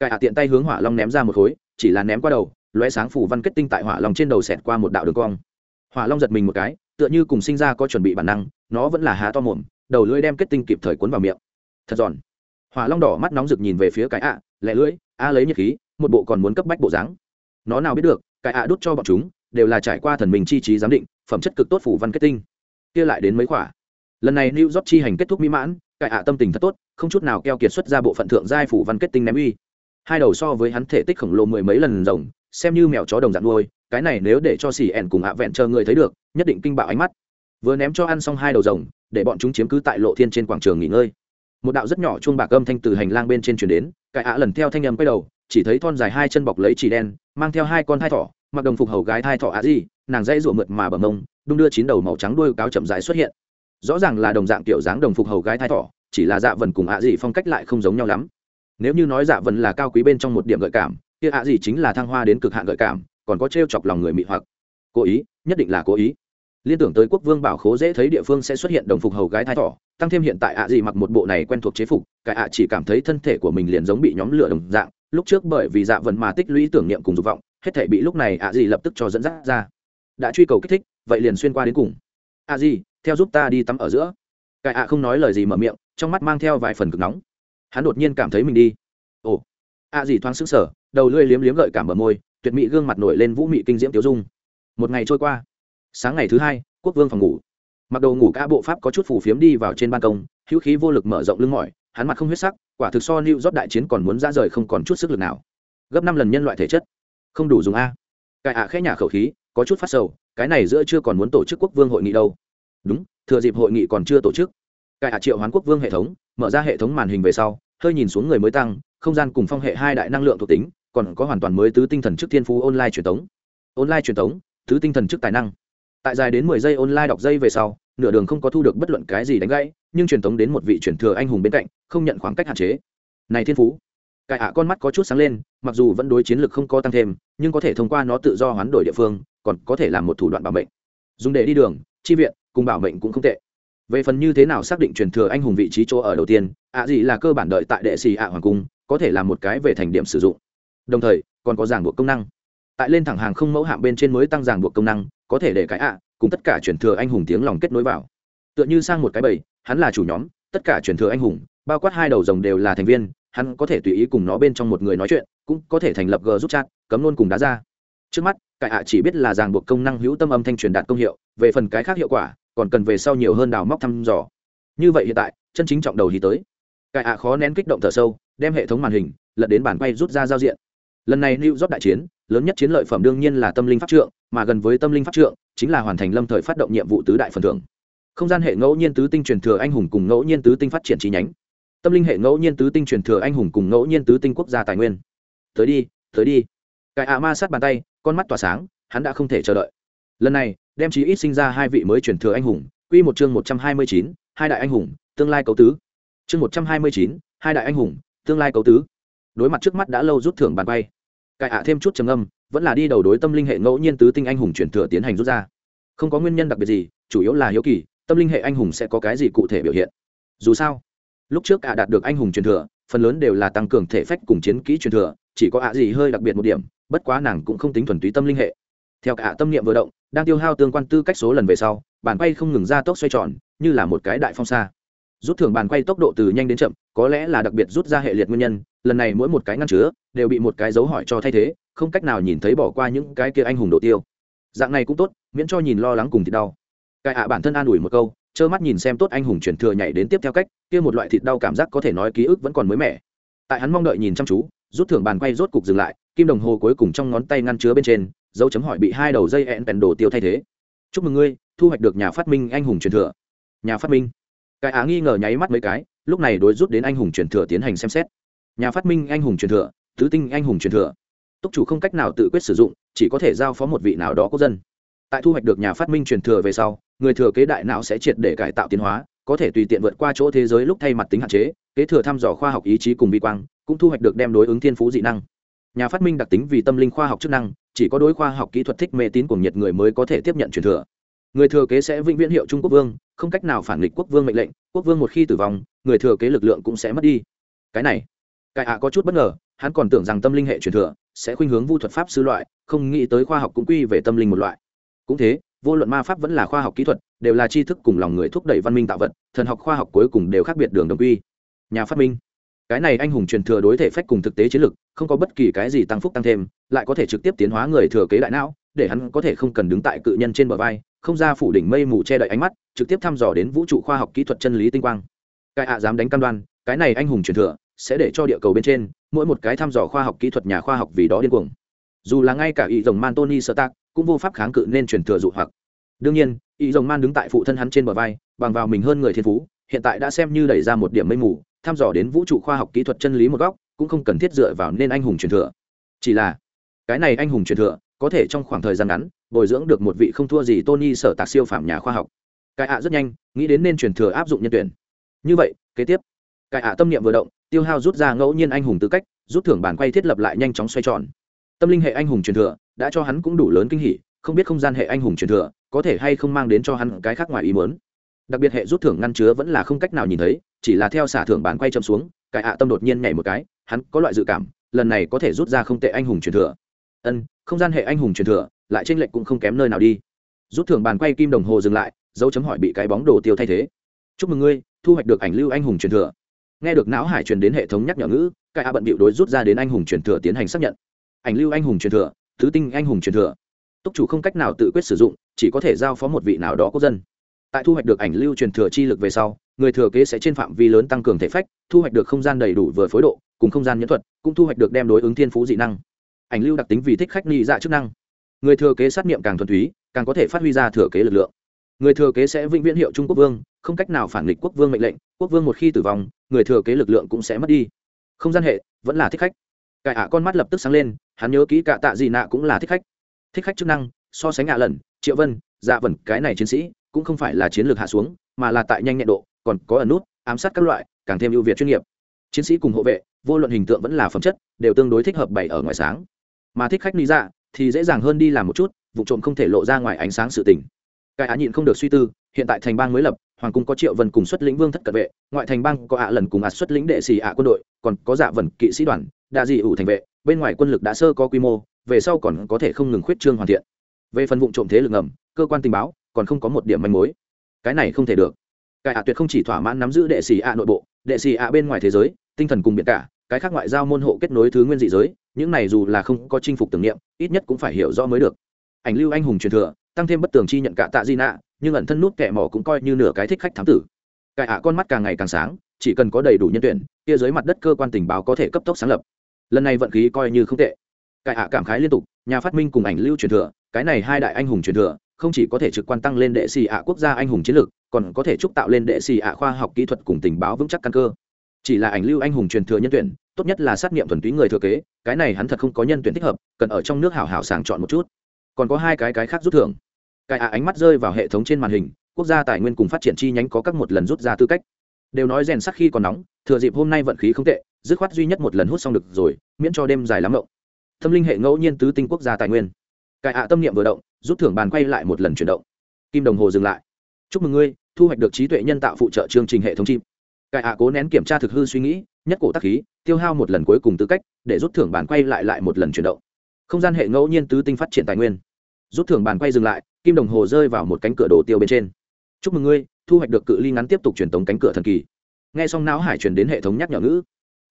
cải hạ tiện tay hướng hỏa long ném ra một khối, chỉ là ném qua đầu, lóe sáng phủ văn kết tinh tại hỏa long trên đầu xẹt qua một đạo đường cong. Hỏa long giật mình một cái, tựa như cùng sinh ra có chuẩn bị bản năng, nó vẫn là há to mồm, đầu lưỡi đem kết tinh kịp thời cuốn vào miệng. Thật giòn. Hỏa long đỏ mắt nóng rực nhìn về phía cái ạ lẹ lưỡi, a lấy nhiệt khí, một bộ còn muốn cấp bách bộ dáng. Nó nào biết được, cái ạ đút cho bọn chúng, đều là trải qua thần mình chi trí giám định, phẩm chất cực tốt phủ văn kết tinh. Kia lại đến mấy khỏa lần này new job chi hành kết thúc mỹ mãn, cái ạ tâm tình thật tốt, không chút nào keo kiệt xuất ra bộ phận thượng giai phủ văn kết tinh ném uy hai đầu so với hắn thể tích khổng lồ mười mấy lần rồng, xem như mèo chó đồng dạng nuôi, cái này nếu để cho xì ẻn cùng ạ vẹn chờ người thấy được, nhất định kinh bạo ánh mắt. Vừa ném cho ăn xong hai đầu rồng, để bọn chúng chiếm cứ tại lộ thiên trên quảng trường nghỉ ngơi. Một đạo rất nhỏ chuông bạc âm thanh từ hành lang bên trên chuyển đến cải ạ lần theo thanh âm quay đầu, chỉ thấy thon dài hai chân bọc lấy chỉ đen, mang theo hai con thai thỏ, mặc đồng phục hầu gái thai thỏ ạ gì, nàng dây rụa mượt mà bờ mông, đung đưa chín đầu màu trắng đuôi cáo chậm dài xuất hiện. Rõ ràng là đồng dạng kiểu dáng đồng phục hầu gái thai thỏ, chỉ là dạ vần cùng ạ gì phong cách lại không giống nhau lắm nếu như nói dạ vần là cao quý bên trong một điểm gợi cảm, kia ạ gì chính là thăng hoa đến cực hạn gợi cảm, còn có t chọc lòng người mị hoặc. Cố ý, nhất định là cố ý. Liên tưởng tới quốc vương bảo khố dễ thấy địa phương sẽ xuất hiện đồng phục hầu gái thai thỏ, tăng thêm hiện tại ạ gì mặc một bộ này quen thuộc chế phục, cái ạ chỉ cảm thấy thân thể của mình liền giống bị nhóm lửa đồng dạng, lúc trước bởi vì dạ vần mà tích lũy tưởng niệm cùng dục vọng, hết thể bị lúc này ạ gì lập tức cho dẫn dắt ra. Đã truy cầu kích thích, vậy liền xuyên qua đến cùng. Ạ gì theo giúp ta đi tắm ở giữa. Cái ạ không nói lời gì mở miệng, trong mắt mang theo vài phần cực nóng hắn đột nhiên cảm thấy mình đi. Ồ. A gì thoáng sững sờ, đầu lưỡi liếm liếm gợi cảm bờ môi, tuyệt mỹ gương mặt nổi lên vũ mị kinh diễm tiêu dung. Một ngày trôi qua. Sáng ngày thứ hai, quốc vương phòng ngủ. Mặc đồ ngủ cả bộ pháp có chút phủ phiếm đi vào trên ban công, hữu khí vô lực mở rộng lưng mỏi, hắn mặt không huyết sắc, quả thực so lưu rót đại chiến còn muốn ra rời không còn chút sức lực nào. Gấp năm lần nhân loại thể chất. Không đủ dùng a. Cải ạ khẽ nhà khẩu khí, có chút phát sầu, cái này giữa chưa còn muốn tổ chức quốc vương hội nghị đâu. Đúng, thừa dịp hội nghị còn chưa tổ chức. Cải ạ triệu hoán quốc vương hệ thống mở ra hệ thống màn hình về sau, hơi nhìn xuống người mới tăng, không gian cùng phong hệ hai đại năng lượng thuộc tính, còn có hoàn toàn mới tứ tinh thần chức thiên phú online truyền thống online truyền thống tứ tinh thần chức tài năng. Tại dài đến mười giây online đọc dây về sau, nửa đường không có thu được bất luận cái gì đánh gãy, nhưng truyền thống đến một vị truyền thừa anh hùng bên cạnh, không nhận khoảng cách hạn chế. Này thiên phú. Cải ạ con mắt có chút sáng lên, mặc dù vẫn đối chiến lực không có tăng thêm, nhưng có thể thông qua nó tự do hoán đổi địa phương, còn có thể làm một thủ đoạn bảo mệnh. Dùng để đi đường, chi viện, cùng bảo mệnh cũng không tệ về phần như thế nào xác định truyền thừa anh hùng vị trí chỗ ở đầu tiên, ạ gì là cơ bản đợi tại đệ xì ạ hoàng cung, có thể là một cái về thành điểm sử dụng. Đồng thời, còn có giảng buộc công năng. Tại lên thẳng hàng không mẫu hạm bên trên mới tăng giảng buộc công năng, có thể để cái ạ, cùng tất cả truyền thừa anh hùng tiếng lòng kết nối vào. Tựa như sang một cái bầy, hắn là chủ nhóm, tất cả truyền thừa anh hùng, bao quát hai đầu rồng đều là thành viên, hắn có thể tùy ý cùng nó bên trong một người nói chuyện, cũng có thể thành lập g giúp chat, cấm luôn cùng đá ra. Trước mắt, cái ạ chỉ biết là ràng buộc công năng hữu tâm âm thanh truyền đạt công hiệu, về phần cái khác hiệu quả còn cần về sau nhiều hơn đào móc thăm dò. Như vậy hiện tại, chân chính trọng đầu thì tới. Cải ạ khó nén kích động thở sâu, đem hệ thống màn hình, lật đến bàn quay rút ra giao diện. Lần này new job đại chiến, lớn nhất chiến lợi phẩm đương nhiên là tâm linh pháp trượng, mà gần với tâm linh pháp trượng, chính là hoàn thành lâm thời phát động nhiệm vụ tứ đại phần thưởng. Không gian hệ ngẫu nhiên tứ tinh truyền thừa anh hùng cùng ngẫu nhiên tứ tinh phát triển chi nhánh. Tâm linh hệ ngẫu nhiên tứ tinh truyền thừa anh hùng cùng ngẫu nhiên tứ tinh quốc gia tài nguyên. Tới đi tới đi. Cái ạ ma sát bàn tay, con mắt tỏa sáng, hắn đã không thể chờ đợi. Lần này đem chí ít sinh ra hai vị mới truyền thừa anh hùng, quy một chương một trăm hai mươi chín, hai đại anh hùng, tương lai cấu tứ. Chương một trăm hai mươi chín, hai đại anh hùng, tương lai cấu tứ. Đối mặt trước mắt đã lâu rút thưởng bàn bay cải ạ thêm chút trầm âm vẫn là đi đầu đối tâm linh hệ ngẫu nhiên tứ tinh anh hùng truyền thừa tiến hành rút ra. Không có nguyên nhân đặc biệt gì, chủ yếu là hiếu kỳ, tâm linh hệ anh hùng sẽ có cái gì cụ thể biểu hiện. Dù sao, lúc trước ạ đạt được anh hùng truyền thừa, phần lớn đều là tăng cường thể phách cùng chiến kỹ truyền thừa, chỉ có ạ gì hơi đặc biệt một điểm, bất quá nàng cũng không tính thuần túy tâm linh hệ theo cả tâm niệm vừa động, đang tiêu hao tương quan tư cách số lần về sau, bàn quay không ngừng ra tốc xoay tròn, như là một cái đại phong xa rút thưởng bàn quay tốc độ từ nhanh đến chậm, có lẽ là đặc biệt rút ra hệ liệt nguyên nhân, lần này mỗi một cái ngăn chứa, đều bị một cái dấu hỏi cho thay thế, không cách nào nhìn thấy bỏ qua những cái kia anh hùng độ tiêu. Dạng này cũng tốt, miễn cho nhìn lo lắng cùng thì đau. Cái ạ bản thân an ủi một câu, trơ mắt nhìn xem tốt anh hùng chuyển thừa nhảy đến tiếp theo cách, kia một loại thịt đau cảm giác có thể nói ký ức vẫn còn mới mẻ. Tại hắn mong đợi nhìn chăm chú, rút thưởng bàn quay rốt cục dừng lại, kim đồng hồ cuối cùng trong ngón tay ngăn chứa bên trên dấu chấm hỏi bị hai đầu dây ẹn bèn đồ tiêu thay thế. Chúc mừng ngươi, thu hoạch được nhà phát minh anh hùng truyền thừa. Nhà phát minh. Cái á nghi ngờ nháy mắt mấy cái, lúc này đối rút đến anh hùng truyền thừa tiến hành xem xét. Nhà phát minh anh hùng truyền thừa, tứ tinh anh hùng truyền thừa. Túc chủ không cách nào tự quyết sử dụng, chỉ có thể giao phó một vị nào đó quốc dân. Tại thu hoạch được nhà phát minh truyền thừa về sau, người thừa kế đại não sẽ triệt để cải tạo tiến hóa, có thể tùy tiện vượt qua chỗ thế giới lúc thay mặt tính hạn chế, kế thừa thăm dò khoa học ý chí cùng vi quang, cũng thu hoạch được đem đối ứng thiên phú dị năng. Nhà phát minh đặc tính vì tâm linh khoa học chức năng chỉ có đối khoa học kỹ thuật thích mê tín của nhiệt người mới có thể tiếp nhận truyền thừa. Người thừa kế sẽ vĩnh viễn hiệu trung quốc vương, không cách nào phản nghịch quốc vương mệnh lệnh, quốc vương một khi tử vong, người thừa kế lực lượng cũng sẽ mất đi. Cái này, cái ạ có chút bất ngờ, hắn còn tưởng rằng tâm linh hệ truyền thừa sẽ khuynh hướng vu thuật pháp sư loại, không nghĩ tới khoa học cũng quy về tâm linh một loại. Cũng thế, vô luận ma pháp vẫn là khoa học kỹ thuật, đều là tri thức cùng lòng người thúc đẩy văn minh tạo vật, thần học khoa học cuối cùng đều khác biệt đường đồng quy. Nhà phát minh cái này anh hùng truyền thừa đối thể phách cùng thực tế chiến lực không có bất kỳ cái gì tăng phúc tăng thêm, lại có thể trực tiếp tiến hóa người thừa kế đại não, để hắn có thể không cần đứng tại cự nhân trên bờ vai, không ra phủ đỉnh mây mù che đậy ánh mắt, trực tiếp thăm dò đến vũ trụ khoa học kỹ thuật chân lý tinh quang. Cái ạ dám đánh cam đoan, cái này anh hùng truyền thừa sẽ để cho địa cầu bên trên, mỗi một cái thăm dò khoa học kỹ thuật nhà khoa học vì đó điên cuồng. Dù là ngay cả ý rồng man tony sơ tác cũng vô pháp kháng cự nên truyền thừa dụ hoặc. Đương nhiên ý rồng man đứng tại phụ thân hắn trên bờ vai, bằng vào mình hơn người thiên phú, hiện tại đã xem như đẩy ra một điểm mây mù thăm dò đến vũ trụ khoa học kỹ thuật chân lý một góc, cũng không cần thiết dựa vào nên anh hùng truyền thừa. Chỉ là, cái này anh hùng truyền thừa, có thể trong khoảng thời gian ngắn, bồi dưỡng được một vị không thua gì tony sở tạc siêu phạm nhà khoa học. Cái ạ rất nhanh, nghĩ đến nên truyền thừa áp dụng nhân tuyển. Như vậy, kế tiếp, cái ạ tâm niệm vừa động, tiêu hao rút ra ngẫu nhiên anh hùng tư cách, rút thưởng bản quay thiết lập lại nhanh chóng xoay tròn. Tâm linh hệ anh hùng truyền thừa, đã cho hắn cũng đủ lớn kinh hỉ, không biết không gian hệ anh hùng truyền thừa, có thể hay không mang đến cho hắn cái khác ngoài ý muốn. Đặc biệt hệ rút thưởng ngăn chứa vẫn là không cách nào nhìn thấy chỉ là theo xả thưởng bán quay chậm xuống cải ạ tâm đột nhiên nhảy một cái, hắn có loại dự cảm, lần này có thể rút ra không tệ anh hùng truyền thừa. Ân, không gian hệ anh hùng truyền thừa, lại tranh lệch cũng không kém nơi nào đi. Rút thưởng bàn quay kim đồng hồ dừng lại, dấu chấm hỏi bị cái bóng đồ tiêu thay thế. Chúc mừng ngươi, thu hoạch được ảnh lưu anh hùng truyền thừa. Nghe được não hải truyền đến hệ thống nhắc nhở ngữ, cái ạ bận bịu đối rút ra đến anh hùng truyền thừa tiến hành xác nhận. Ảnh lưu anh hùng truyền thừa, thứ tinh anh hùng truyền thừa. Túc chủ không cách nào tự quyết sử dụng, chỉ có thể giao phó một vị nào đó quốc dân tại thu hoạch được ảnh lưu truyền thừa chi lực về sau, người thừa kế sẽ trên phạm vi lớn tăng cường thể phách, thu hoạch được không gian đầy đủ vừa phối độ, cùng không gian nhẫn thuật, cũng thu hoạch được đem đối ứng thiên phú dị năng. Ảnh lưu đặc tính vì thích khách nghi dạ chức năng. Người thừa kế sát nghiệm càng thuần túy, càng có thể phát huy ra thừa kế lực lượng. Người thừa kế sẽ vĩnh viễn hiệu trung quốc vương, không cách nào phản nghịch quốc vương mệnh lệnh, quốc vương một khi tử vong, người thừa kế lực lượng cũng sẽ mất đi. Không gian hệ, vẫn là thích khách. Cải ạ con mắt lập tức sáng lên, hắn nhớ kỹ cả tạ gì nạ cũng là thích khách. Thích khách chức năng, so sánh ạ lần, triệu vân dạ vần cái này chiến sĩ cũng không phải là chiến lược hạ xuống, mà là tại nhanh nhẹn độ, còn có ẩn nút, ám sát các loại, càng thêm ưu việt chuyên nghiệp. Chiến sĩ cùng hộ vệ, vô luận hình tượng vẫn là phẩm chất, đều tương đối thích hợp bày ở ngoài sáng. Mà thích khách lý dạ thì dễ dàng hơn đi làm một chút, vụ trộm không thể lộ ra ngoài ánh sáng sự tình. Cái á nhịn không được suy tư, hiện tại thành bang mới lập, hoàng cung có triệu vân cùng xuất lĩnh vương thất cận vệ, ngoại thành bang có ạ lần cùng ạt xuất lĩnh đệ sĩ ạ quân đội, còn có dạ vần kỵ sĩ đoàn, đa dị ủ thành vệ, bên ngoài quân lực đã sơ có quy mô, về sau còn có thể không ngừng khuyết trương hoàn thiện. Về phần vụ trộm thế lực ngầm, cơ quan tình báo còn không có một điểm manh mối. Cái này không thể được. Cái ạ tuyệt không chỉ thỏa mãn nắm giữ đệ sĩ ạ nội bộ, đệ sĩ ạ bên ngoài thế giới, tinh thần cùng biển cả, cái khác ngoại giao môn hộ kết nối thứ nguyên dị giới, những này dù là không có chinh phục tưởng niệm, ít nhất cũng phải hiểu rõ mới được. Ảnh lưu anh hùng truyền thừa, tăng thêm bất tường chi nhận cả tạ di nạ, nhưng ẩn thân nút kẻ mỏ cũng coi như nửa cái thích khách thám tử. Cải ạ con mắt càng ngày càng sáng, chỉ cần có đầy đủ nhân tuyển, kia dưới mặt đất cơ quan tình báo có thể cấp tốc sáng lập. Lần này vận khí coi như không tệ. Cải ạ cảm khái liên tục, nhà phát minh cùng ảnh lưu truyền thừa, cái này hai đại anh hùng truyền thừa không chỉ có thể trực quan tăng lên đệ xì ạ quốc gia anh hùng chiến lược, còn có thể chúc tạo lên đệ xì ạ khoa học kỹ thuật cùng tình báo vững chắc căn cơ. Chỉ là ảnh lưu anh hùng truyền thừa nhân tuyển, tốt nhất là sát nghiệm thuần túy người thừa kế, cái này hắn thật không có nhân tuyển thích hợp, cần ở trong nước hảo hảo sàng chọn một chút. Còn có hai cái cái khác rút thưởng. Cái ạ ánh mắt rơi vào hệ thống trên màn hình, quốc gia tài nguyên cùng phát triển chi nhánh có các một lần rút ra tư cách. Đều nói rèn sắc khi còn nóng, thừa dịp hôm nay vận khí không tệ, dứt khoát duy nhất một lần hút xong được rồi, miễn cho đêm dài lắm mộng. thâm linh hệ ngẫu nhiên tứ tinh quốc gia tài nguyên cái ạ tâm niệm vừa động, rút thưởng bàn quay lại một lần chuyển động. Kim đồng hồ dừng lại. Chúc mừng ngươi, thu hoạch được trí tuệ nhân tạo phụ trợ chương trình hệ thống chim cải ạ cố nén kiểm tra thực hư suy nghĩ, nhất cổ tác khí, tiêu hao một lần cuối cùng tư cách, để rút thưởng bàn quay lại lại một lần chuyển động. Không gian hệ ngẫu nhiên tứ tinh phát triển tài nguyên. Rút thưởng bàn quay dừng lại, kim đồng hồ rơi vào một cánh cửa đồ tiêu bên trên. Chúc mừng ngươi, thu hoạch được cự ly ngắn tiếp tục truyền tống cánh cửa thần kỳ. Nghe xong não hải truyền đến hệ thống nhắc nhở ngữ.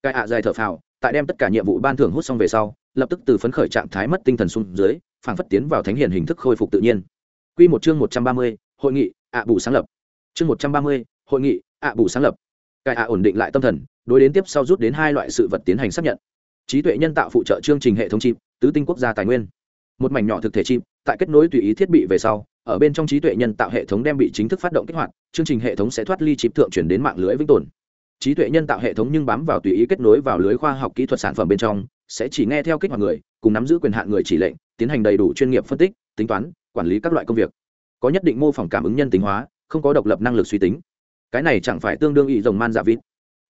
Cai ạ dài thở phào, tại đem tất cả nhiệm vụ ban thưởng hút xong về sau, lập tức từ phấn khởi trạng thái mất tinh thần xuống dưới phản phất tiến vào thánh hiền hình thức khôi phục tự nhiên Quy một chương một trăm ba mươi, hội nghị ạ bù sáng lập. Chương một trăm ba mươi, hội nghị ạ bù sáng lập. Cai ạ ổn định lại tâm thần, đối đến tiếp sau rút đến hai loại sự vật tiến hành xác nhận. Trí tuệ nhân tạo phụ trợ chương trình hệ thống chip, tứ tinh quốc gia tài nguyên. Một mảnh nhỏ thực thể chip, tại kết nối tùy ý thiết bị về sau, ở bên trong trí tuệ nhân tạo hệ thống đem bị chính thức phát động kích hoạt, chương trình hệ thống sẽ thoát ly chip thượng chuyển đến mạng lưới vĩnh tồn trí tuệ nhân tạo hệ thống nhưng bám vào tùy ý kết nối vào lưới khoa học kỹ thuật sản phẩm bên trong sẽ chỉ nghe theo kích hoạt người cùng nắm giữ quyền hạn người chỉ lệnh tiến hành đầy đủ chuyên nghiệp phân tích tính toán quản lý các loại công việc. Có nhất định mô phỏng cảm ứng nhân tính hóa không có độc lập năng lực suy tính. Cái này chẳng phải tương đương ý rồng man dạ vịt.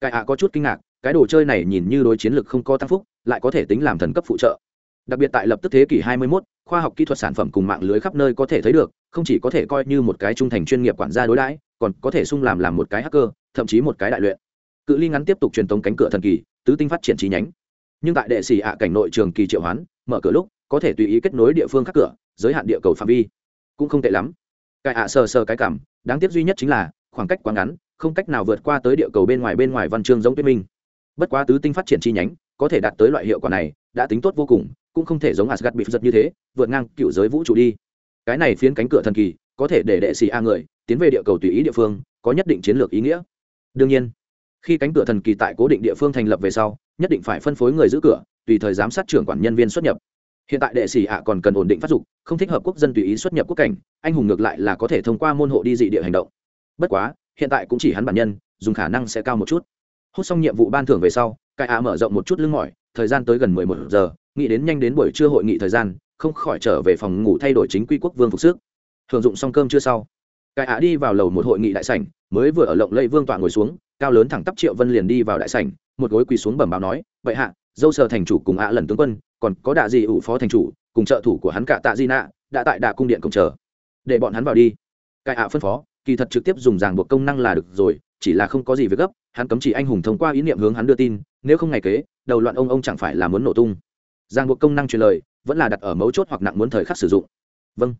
Cái ạ có chút kinh ngạc cái đồ chơi này nhìn như đối chiến lược không có tăng phúc lại có thể tính làm thần cấp phụ trợ. Đặc biệt tại lập tức thế kỷ 21, khoa học kỹ thuật sản phẩm cùng mạng lưới khắp nơi có thể thấy được không chỉ có thể coi như một cái trung thành chuyên nghiệp quản gia đối đãi còn có thể sung làm làm một cái hacker thậm chí một cái đại luyện. Cự ly ngắn tiếp tục truyền tống cánh cửa thần kỳ tứ tinh phát triển trí nhánh. Nhưng tại đệ sĩ ạ cảnh nội trường kỳ triệu hoán mở cửa lúc có thể tùy ý kết nối địa phương khác cửa, giới hạn địa cầu phạm vi. Cũng không tệ lắm. Cái ạ sờ sờ cái cảm, đáng tiếc duy nhất chính là, khoảng cách quá ngắn, không cách nào vượt qua tới địa cầu bên ngoài bên ngoài văn chương giống tuyết minh. Bất quá tứ tinh phát triển chi nhánh, có thể đạt tới loại hiệu quả này, đã tính tốt vô cùng, cũng không thể giống asgad bị giật như thế, vượt ngang cựu giới vũ trụ đi. Cái này phiến cánh cửa thần kỳ, có thể để đệ sĩ a người, tiến về địa cầu tùy ý địa phương, có nhất định chiến lược ý nghĩa. Đương nhiên, khi cánh cửa thần kỳ tại cố định địa phương thành lập về sau, nhất định phải phân phối người giữ cửa, tùy thời giám sát trưởng quản nhân viên xuất nhập hiện tại đệ sĩ ạ còn cần ổn định phát dục, không thích hợp quốc dân tùy ý xuất nhập quốc cảnh, anh hùng ngược lại là có thể thông qua môn hộ đi dị địa hành động. Bất quá, hiện tại cũng chỉ hắn bản nhân, dùng khả năng sẽ cao một chút. Hút xong nhiệm vụ ban thưởng về sau cai ạ mở rộng một chút lưng mỏi, thời gian tới gần mười một giờ, nghĩ đến nhanh đến buổi trưa hội nghị thời gian, không khỏi trở về phòng ngủ thay đổi chính quy quốc vương phục sức. Thường dụng xong cơm chưa sau cai ạ đi vào lầu một hội nghị đại sảnh, mới vừa ở lộng lây vương tọa ngồi xuống, cao lớn thẳng tắp triệu vân liền đi vào đại sảnh, một gối quỳ xuống bẩm báo nói vậy hạ, dâu sờ thành chủ cùng ạ lần tướng quân còn có đạ gì ủ phó thành chủ, cùng trợ thủ của hắn cả tạ di nạ, đã tại đạ cung điện cổng chờ. Để bọn hắn vào đi. Cai ạ phân phó, kỳ thật trực tiếp dùng ràng buộc công năng là được rồi, chỉ là không có gì việc gấp, hắn cấm chỉ anh hùng thông qua ý niệm hướng hắn đưa tin, nếu không ngày kế, đầu loạn ông ông chẳng phải là muốn nổ tung. Ràng buộc công năng truyền lời, vẫn là đặt ở mấu chốt hoặc nặng muốn thời khắc sử dụng. Vâng.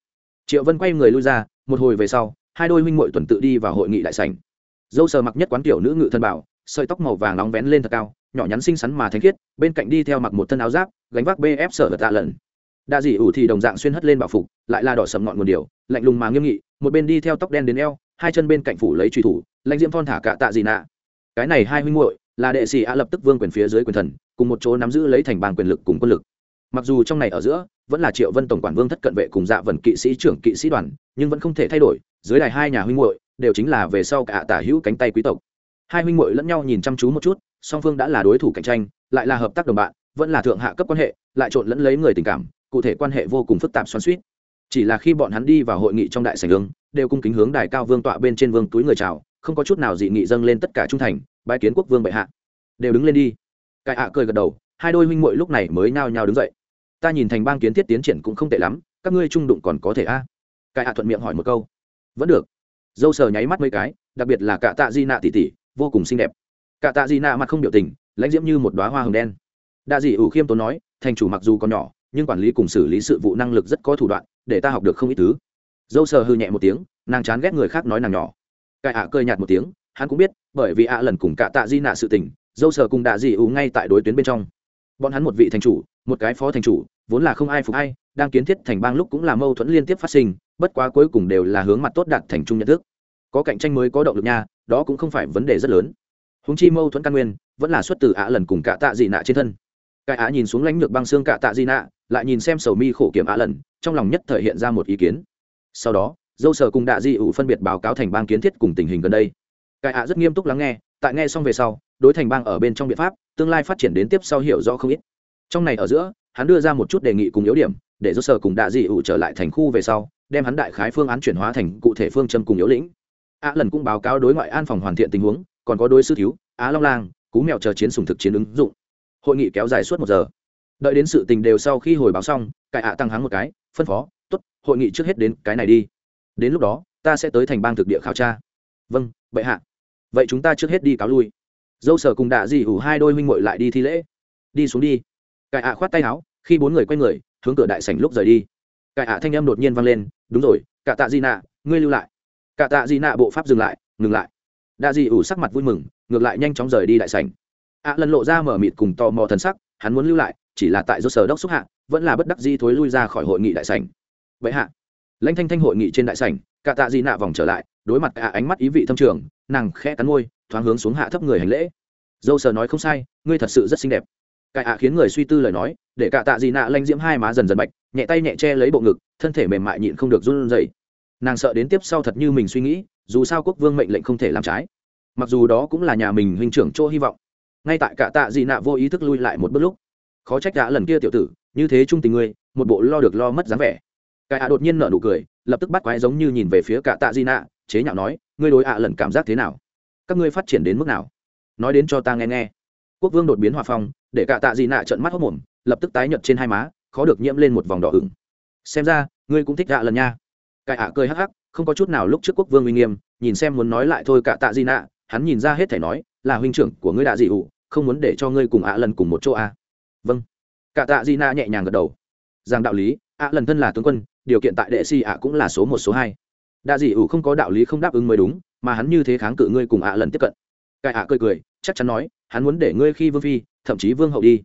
Triệu vân quay người lui ra, một hồi về sau, hai đôi huynh muội tuần tự đi vào hội nghị đại sảnh. Dâu sờ mặc nhất quán tiểu nữ ngự thân bảo sợi tóc màu vàng nóng vén lên thật cao, nhỏ nhắn xinh xắn mà thanh khiết, bên cạnh đi theo mặc một thân áo giáp, gánh vác bf sở vật tạ lần. Đa dị ủ thì đồng dạng xuyên hất lên bảo phục, lại là đỏ sầm ngọn nguồn điều, lạnh lùng mà nghiêm nghị, một bên đi theo tóc đen đến eo, hai chân bên cạnh phủ lấy truy thủ, lãnh diễm thon thả cả tạ dị nạ. Cái này hai huynh muội, là đệ sĩ a lập tức vương quyền phía dưới quyền thần, cùng một chỗ nắm giữ lấy thành bàn quyền lực cùng quân lực. Mặc dù trong này ở giữa, vẫn là triệu vân tổng quản vương thất cận vệ cùng dạ vần kỵ sĩ trưởng kỵ sĩ đoàn, nhưng vẫn không thể thay đổi, dưới đài hai nhà huynh muội, đều chính là về sau cả tả hữu cánh tay quý tộc hai huynh muội lẫn nhau nhìn chăm chú một chút, song phương đã là đối thủ cạnh tranh, lại là hợp tác đồng bạn, vẫn là thượng hạ cấp quan hệ, lại trộn lẫn lấy người tình cảm, cụ thể quan hệ vô cùng phức tạp xoắn suýt chỉ là khi bọn hắn đi vào hội nghị trong đại sảnh hướng, đều cung kính hướng đài cao vương tọa bên trên vương túi người chào, không có chút nào dị nghị dâng lên tất cả trung thành, bái kiến quốc vương bệ hạ. Đều đứng lên đi. Cai ạ cười gật đầu, hai đôi huynh muội lúc này mới nao nhao đứng dậy. Ta nhìn thành bang kiến thiết tiến triển cũng không tệ lắm, các ngươi trung đụng còn có thể a? À? cai ạ thuận miệng hỏi một câu. Vẫn được. Dâu sờ nháy mắt mấy cái, đặc biệt là cả tạ di nạ tỉ tỉ vô cùng xinh đẹp. Cả tạ di nạ mặt không biểu tình, lãnh diễm như một đoá hoa hồng đen. Đa dị ủ khiêm tốn nói, thành chủ mặc dù còn nhỏ, nhưng quản lý cùng xử lý sự vụ năng lực rất có thủ đoạn, để ta học được không ít thứ. Dâu sờ hư nhẹ một tiếng, nàng chán ghét người khác nói nàng nhỏ. Cải ạ à nhạt một tiếng, hắn cũng biết, bởi vì ạ lần cùng cả tạ di nạ sự tình, dâu sờ cùng đạ dị ủ ngay tại đối tuyến bên trong. Bọn hắn một vị thành chủ, một cái phó thành chủ, vốn là không ai phục ai, đang kiến thiết thành bang lúc cũng là mâu thuẫn liên tiếp phát sinh, bất quá cuối cùng đều là hướng mặt tốt đạt thành trung nhận thức có cạnh tranh mới có động lực nha, đó cũng không phải vấn đề rất lớn. Húng chi mâu thuẫn căn nguyên, vẫn là xuất từ ạ lần cùng cả tạ dị nạ trên thân. Cái ả nhìn xuống lãnh lược băng xương cả tạ dị nạ, lại nhìn xem sầu mi khổ kiểm ạ lần, trong lòng nhất thể hiện ra một ý kiến. Sau đó, dâu sở cùng đạ dị ủ phân biệt báo cáo thành bang kiến thiết cùng tình hình gần đây. Cái ả rất nghiêm túc lắng nghe, tại nghe xong về sau, đối thành bang ở bên trong biện pháp, tương lai phát triển đến tiếp sau hiểu rõ không ít. Trong này ở giữa, hắn đưa ra một chút đề nghị cùng yếu điểm, để dâu sở cùng đạ dị ủ trở lại thành khu về sau, đem hắn đại khái phương án chuyển hóa thành cụ thể phương châm cùng yếu lĩnh á lần cũng báo cáo đối ngoại an phòng hoàn thiện tình huống, còn có đối sư thiếu, á long lang, cú mèo chờ chiến sùng thực chiến ứng dụng. Hội nghị kéo dài suốt một giờ. Đợi đến sự tình đều sau khi hồi báo xong, cải ạ tăng hắng một cái, phân phó t ố t hội nghị trước hết đến cái này đi. Đến lúc đó, ta sẽ tới thành bang thực địa khảo tra. Vâng bệ hạ. Vậy chúng ta trước hết đi cáo lui. Dâu sở cùng đạ dị ủ hai đôi huynh mội lại đi thi lễ. Đi xuống đi. Cải ạ khoát tay áo, khi bốn người quay người, hướng cửa đại sảnh lúc rời đi. Cải ạ thanh em đột nhiên vang lên, đúng rồi, cả tạ di nạ, ngươi lưu lại cả tạ di nạ bộ pháp dừng lại, ngừng lại. Đạ dị ủ sắc mặt vui mừng, ngược lại nhanh chóng rời đi đại sảnh. Ạ lần lộ ra mở mịt cùng tò mò thần sắc, hắn muốn lưu lại, chỉ là tại do sở đốc xúc hạ, vẫn là bất đắc di thối lui ra khỏi hội nghị đại sảnh. Vậy hạ, lãnh thanh thanh hội nghị trên đại sảnh, cả tạ di nạ vòng trở lại, đối mặt à ánh mắt ý vị thâm trường, nàng khẽ cắn môi, thoáng hướng xuống hạ thấp người hành lễ. Dâu sờ nói không sai, ngươi thật sự rất xinh đẹp. Cải ạ khiến người suy tư lời nói, để cả tạ di nạ lanh diễm hai má dần dần bạch, nhẹ tay nhẹ che lấy bộ ngực, thân thể mềm mại nhịn không được run rẩy nàng sợ đến tiếp sau thật như mình suy nghĩ, dù sao quốc vương mệnh lệnh không thể làm trái. Mặc dù đó cũng là nhà mình huynh trưởng chỗ hy vọng, ngay tại cả tạ dị nạ vô ý thức lui lại một bước lúc, khó trách đã lần kia tiểu tử, như thế trung tình ngươi, một bộ lo được lo mất dáng vẻ. Cái ạ đột nhiên nở nụ cười, lập tức bắt quái giống như nhìn về phía cả tạ di nạ, chế nhạo nói, ngươi đối ạ lần cảm giác thế nào? Các ngươi phát triển đến mức nào? Nói đến cho ta nghe nghe. Quốc vương đột biến hòa phong, để cả tạ di nạ trận mắt hốc mồm, lập tức tái nhợt trên hai má, khó được nhiễm lên một vòng đỏ ửng. Xem ra, ngươi cũng thích ạ lần nha cái ạ cười hắc hắc, không có chút nào lúc trước quốc vương uy nghiêm, nhìn xem muốn nói lại thôi cả tạ di nạ, hắn nhìn ra hết thể nói, là huynh trưởng của ngươi đạ dị ủ, không muốn để cho ngươi cùng ạ lần cùng một chỗ a vâng. Cả tạ di nạ nhẹ nhàng gật đầu. Rằng đạo lý, ạ lần thân là tướng quân, điều kiện tại đệ si ạ cũng là số một, số hai. Đạ dị ủ không có đạo lý không đáp ứng mới đúng, mà hắn như thế kháng cự ngươi cùng ạ lần tiếp cận. Cái ạ cười cười, chắc chắn nói, hắn muốn để ngươi khi vương phi, thậm chí vương hậu đi.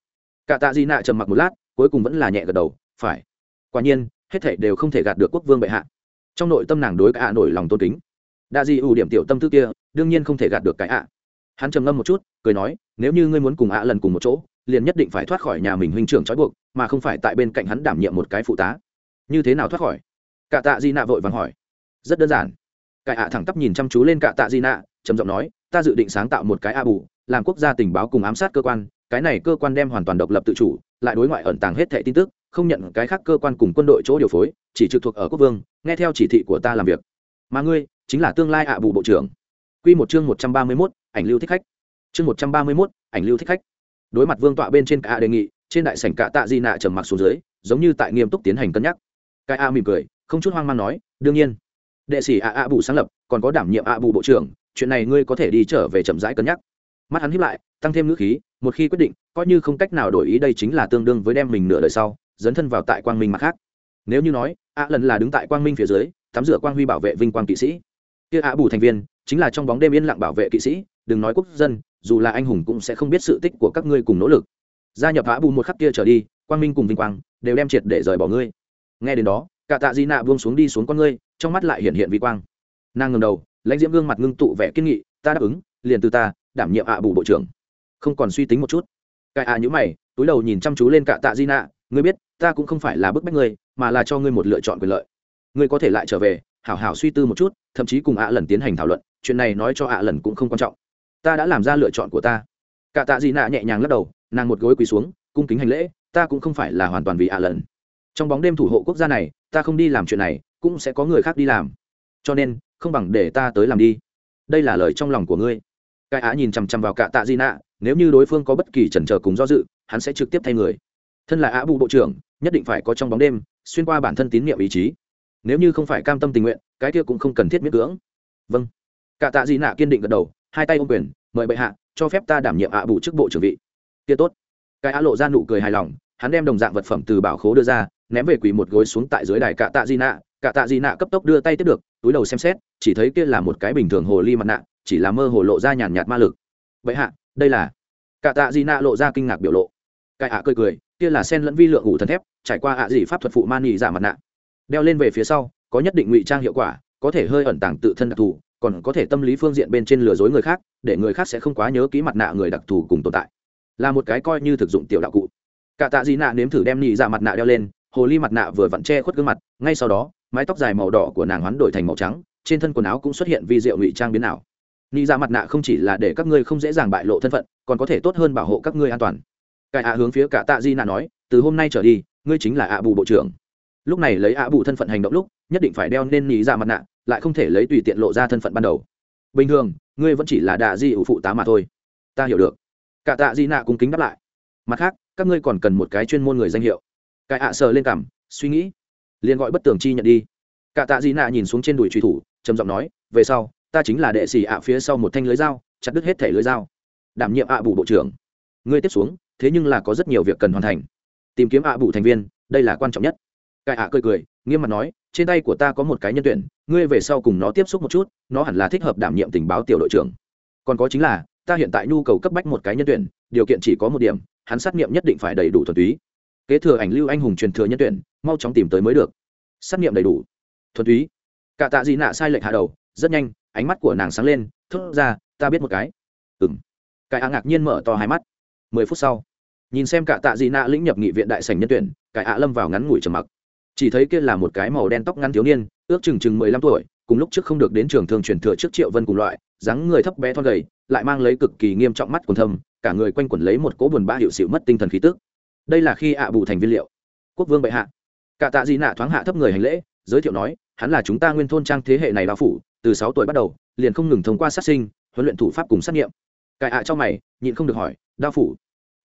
Cả tạ di nạ trầm mặc một lát, cuối cùng vẫn là nhẹ gật đầu, phải. Quả nhiên, hết thể đều không thể gạt được quốc vương bệ hạ trong nội tâm nàng đối cả nổi lòng tôn kính. Đa di ưu điểm tiểu tâm tư kia, đương nhiên không thể gạt được cái ạ. Hắn trầm ngâm một chút, cười nói, nếu như ngươi muốn cùng ạ lần cùng một chỗ, liền nhất định phải thoát khỏi nhà mình huynh trưởng trói buộc, mà không phải tại bên cạnh hắn đảm nhiệm một cái phụ tá. Như thế nào thoát khỏi? Cả tạ di nạ vội vàng hỏi. Rất đơn giản. Cái ạ thẳng tắp nhìn chăm chú lên cả tạ di nạ, trầm giọng nói, ta dự định sáng tạo một cái a bù, làm quốc gia tình báo cùng ám sát cơ quan, cái này cơ quan đem hoàn toàn độc lập tự chủ, lại đối ngoại ẩn tàng hết thệ tin tức không nhận cái khác cơ quan cùng quân đội chỗ điều phối, chỉ trực thuộc ở quốc vương, nghe theo chỉ thị của ta làm việc. Mà ngươi, chính là tương lai ạ bù bộ trưởng. Q một chương một trăm ba mươi mốt, ảnh lưu thích khách. Chương một trăm ba mươi mốt, ảnh lưu thích khách. Đối mặt vương tọa bên trên cả đề nghị, trên đại sảnh cả tạ di nạ trầm mặc xuống dưới, giống như tại nghiêm túc tiến hành cân nhắc. Cái a mỉm cười, không chút hoang mang nói, đương nhiên, đệ sĩ ạ ạ bù sáng lập, còn có đảm nhiệm a bù bộ trưởng, chuyện này ngươi có thể đi trở về chậm rãi cân nhắc. Mắt hắn hiếp lại, tăng thêm ngữ khí, một khi quyết định, coi như không cách nào đổi ý đây chính là tương đương với đem mình nửa đời sau dấn thân vào tại quang minh mặt khác. Nếu như nói, a lần là đứng tại quang minh phía dưới, tắm rửa quang huy bảo vệ vinh quang kỵ sĩ. Kia a bù thành viên, chính là trong bóng đêm yên lặng bảo vệ kỵ sĩ, đừng nói quốc dân, dù là anh hùng cũng sẽ không biết sự tích của các ngươi cùng nỗ lực. Gia nhập ạ bù một khắc kia trở đi, quang minh cùng vinh quang đều đem triệt để rời bỏ ngươi. Nghe đến đó, cả tạ di nạ buông xuống đi xuống con ngươi, trong mắt lại hiện hiện vi quang. Nàng ngầm đầu, lãnh diễm gương mặt ngưng tụ vẻ kiên nghị, ta đáp ứng, liền từ ta, đảm nhiệm ạ bù bộ trưởng. Không còn suy tính một chút. Cái ạ à nhữ mày, túi đầu nhìn chăm chú lên cả tạ di nạ ngươi biết, ta cũng không phải là bức bách ngươi, mà là cho ngươi một lựa chọn quyền lợi. Ngươi có thể lại trở về, hảo hảo suy tư một chút, thậm chí cùng ạ lần tiến hành thảo luận, chuyện này nói cho ạ lần cũng không quan trọng. Ta đã làm ra lựa chọn của ta. Cả tạ Dị nạ nhẹ nhàng lắc đầu, nàng một gối quỳ xuống, cung kính hành lễ, ta cũng không phải là hoàn toàn vì ạ lần. Trong bóng đêm thủ hộ quốc gia này, ta không đi làm chuyện này, cũng sẽ có người khác đi làm. Cho nên, không bằng để ta tới làm đi. Đây là lời trong lòng của ngươi. Cái á nhìn chằm chằm vào cả tạ di nạ, nếu như đối phương có bất kỳ chần chờ cùng do dự, hắn sẽ trực tiếp thay người thân là á bù bộ trưởng, nhất định phải có trong bóng đêm, xuyên qua bản thân tín nhiệm ý chí. Nếu như không phải cam tâm tình nguyện, cái kia cũng không cần thiết miết cưỡng. Vâng. Cả tạ di nạ kiên định gật đầu, hai tay ôm quyền, mời bệ hạ, cho phép ta đảm nhiệm ạ bù chức bộ trưởng vị. Kia tốt. Cái á lộ ra nụ cười hài lòng, hắn đem đồng dạng vật phẩm từ bảo khố đưa ra, ném về quỳ một gối xuống tại dưới đài cả tạ di nạ. Cả tạ di nạ cấp tốc đưa tay tiếp được, túi đầu xem xét, chỉ thấy kia là một cái bình thường hồ ly mặt nạ, chỉ là mơ hồ lộ ra nhàn nhạt ma lực. Vậy hạ, đây là cả tạ di nạ lộ ra kinh ngạc biểu lộ. Cái ạ cười cười kia là sen lẫn vi lượng ủ thần thép, trải qua ạ gì pháp thuật phụ man nhị giả mặt nạ. Đeo lên về phía sau, có nhất định ngụy trang hiệu quả, có thể hơi ẩn tàng tự thân đặc thù, còn có thể tâm lý phương diện bên trên lừa dối người khác, để người khác sẽ không quá nhớ kỹ mặt nạ người đặc thù cùng tồn tại. Là một cái coi như thực dụng tiểu đạo cụ. Cả tạ dị nạ nếm thử đem nhị giả mặt nạ đeo lên, hồ ly mặt nạ vừa vặn che khuất gương mặt, ngay sau đó, mái tóc dài màu đỏ của nàng hoán đổi thành màu trắng, trên thân quần áo cũng xuất hiện vi diệu ngụy trang biến ảo. Ni giả mặt nạ không chỉ là để các ngươi không dễ dàng bại lộ thân phận, còn có thể tốt hơn bảo hộ các ngươi an toàn cải ạ hướng phía cả tạ di nạ nói, từ hôm nay trở đi, ngươi chính là ạ bù bộ trưởng. Lúc này lấy ạ bù thân phận hành động lúc, nhất định phải đeo nên nhí ra dạ mặt nạ, lại không thể lấy tùy tiện lộ ra thân phận ban đầu. Bình thường, ngươi vẫn chỉ là đạ di ủ phụ tá mà thôi. Ta hiểu được. Cả tạ di nạ cung kính đáp lại. Mặt khác, các ngươi còn cần một cái chuyên môn người danh hiệu. Cải ạ sờ lên cảm suy nghĩ. Liền gọi bất tường chi nhận đi. Cả tạ Di nạ nhìn xuống trên đùi truy thủ, trầm giọng nói, về sau, ta chính là đệ sĩ ạ phía sau một thanh lưới dao, chặt đứt hết thể lưới dao. Đảm nhiệm ạ bù bộ trưởng. Ngươi tiếp xuống thế nhưng là có rất nhiều việc cần hoàn thành. Tìm kiếm ạ bù thành viên, đây là quan trọng nhất. Cài ạ cười cười, nghiêm mặt nói, trên tay của ta có một cái nhân tuyển, ngươi về sau cùng nó tiếp xúc một chút, nó hẳn là thích hợp đảm nhiệm tình báo tiểu đội trưởng. Còn có chính là, ta hiện tại nhu cầu cấp bách một cái nhân tuyển, điều kiện chỉ có một điểm, hắn sát nghiệm nhất định phải đầy đủ thuần túy. Kế thừa ảnh lưu anh hùng truyền thừa nhân tuyển, mau chóng tìm tới mới được. Sát nghiệm đầy đủ. Thuần túy. Cả tạ dị nạ sai lệch hạ đầu, rất nhanh, ánh mắt của nàng sáng lên, thốt ra, ta biết một cái. Ừng cái á ngạc nhiên mở to hai mắt. Mười phút sau nhìn xem cả tạ dị nạ lĩnh nhập nghị viện đại sành nhân tuyển, cải ạ lâm vào ngắn ngủi trầm mặc. Chỉ thấy kia là một cái màu đen tóc ngắn thiếu niên, ước chừng chừng mười lăm tuổi, cùng lúc trước không được đến trường thường truyền thừa trước triệu vân cùng loại, dáng người thấp bé thon gầy, lại mang lấy cực kỳ nghiêm trọng mắt quần thâm, cả người quanh quẩn lấy một cỗ buồn bã hiệu sự mất tinh thần khí tức. Đây là khi ạ bù thành viên liệu. Quốc vương bệ hạ. Cả tạ dị nạ thoáng hạ thấp người hành lễ, giới thiệu nói, hắn là chúng ta nguyên thôn trang thế hệ này bao phủ, từ sáu tuổi bắt đầu, liền không ngừng thông qua sát sinh, huấn luyện thủ pháp cùng xét nghiệm. Cải ạ cho mày, nhịn không được hỏi, đao phủ?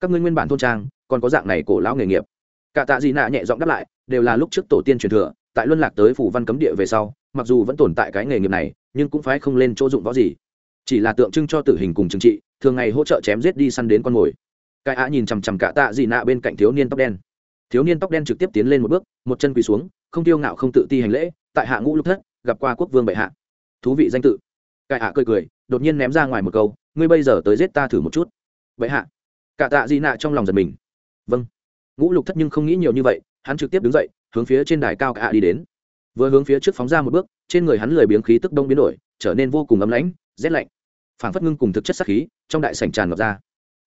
Các ngươi nguyên bản thôn trang, còn có dạng này cổ lão nghề nghiệp. Cả tạ dị nạ nhẹ giọng đáp lại, đều là lúc trước tổ tiên truyền thừa, tại luân lạc tới phủ văn cấm địa về sau, mặc dù vẫn tồn tại cái nghề nghiệp này, nhưng cũng phải không lên chỗ dụng võ gì. Chỉ là tượng trưng cho tử hình cùng trừng trị, thường ngày hỗ trợ chém giết đi săn đến con mồi. Cái á nhìn chằm chằm cả tạ dị nạ bên cạnh thiếu niên tóc đen. Thiếu niên tóc đen trực tiếp tiến lên một bước, một chân quỳ xuống, không tiêu ngạo không tự ti hành lễ, tại hạ ngũ lục thất, gặp qua quốc vương bệ hạ. Thú vị danh tự. Cái ạ cười cười, đột nhiên ném ra ngoài một câu, ngươi bây giờ tới giết ta thử một chút. Bệ hạ cả tạ di nạ trong lòng giật mình. Vâng. Ngũ lục thất nhưng không nghĩ nhiều như vậy, hắn trực tiếp đứng dậy, hướng phía trên đài cao cả đi đến. Vừa hướng phía trước phóng ra một bước, trên người hắn lười biếng khí tức đông biến đổi, trở nên vô cùng ấm lãnh, rét lạnh. Phảng phất ngưng cùng thực chất sắc khí, trong đại sảnh tràn ngập ra.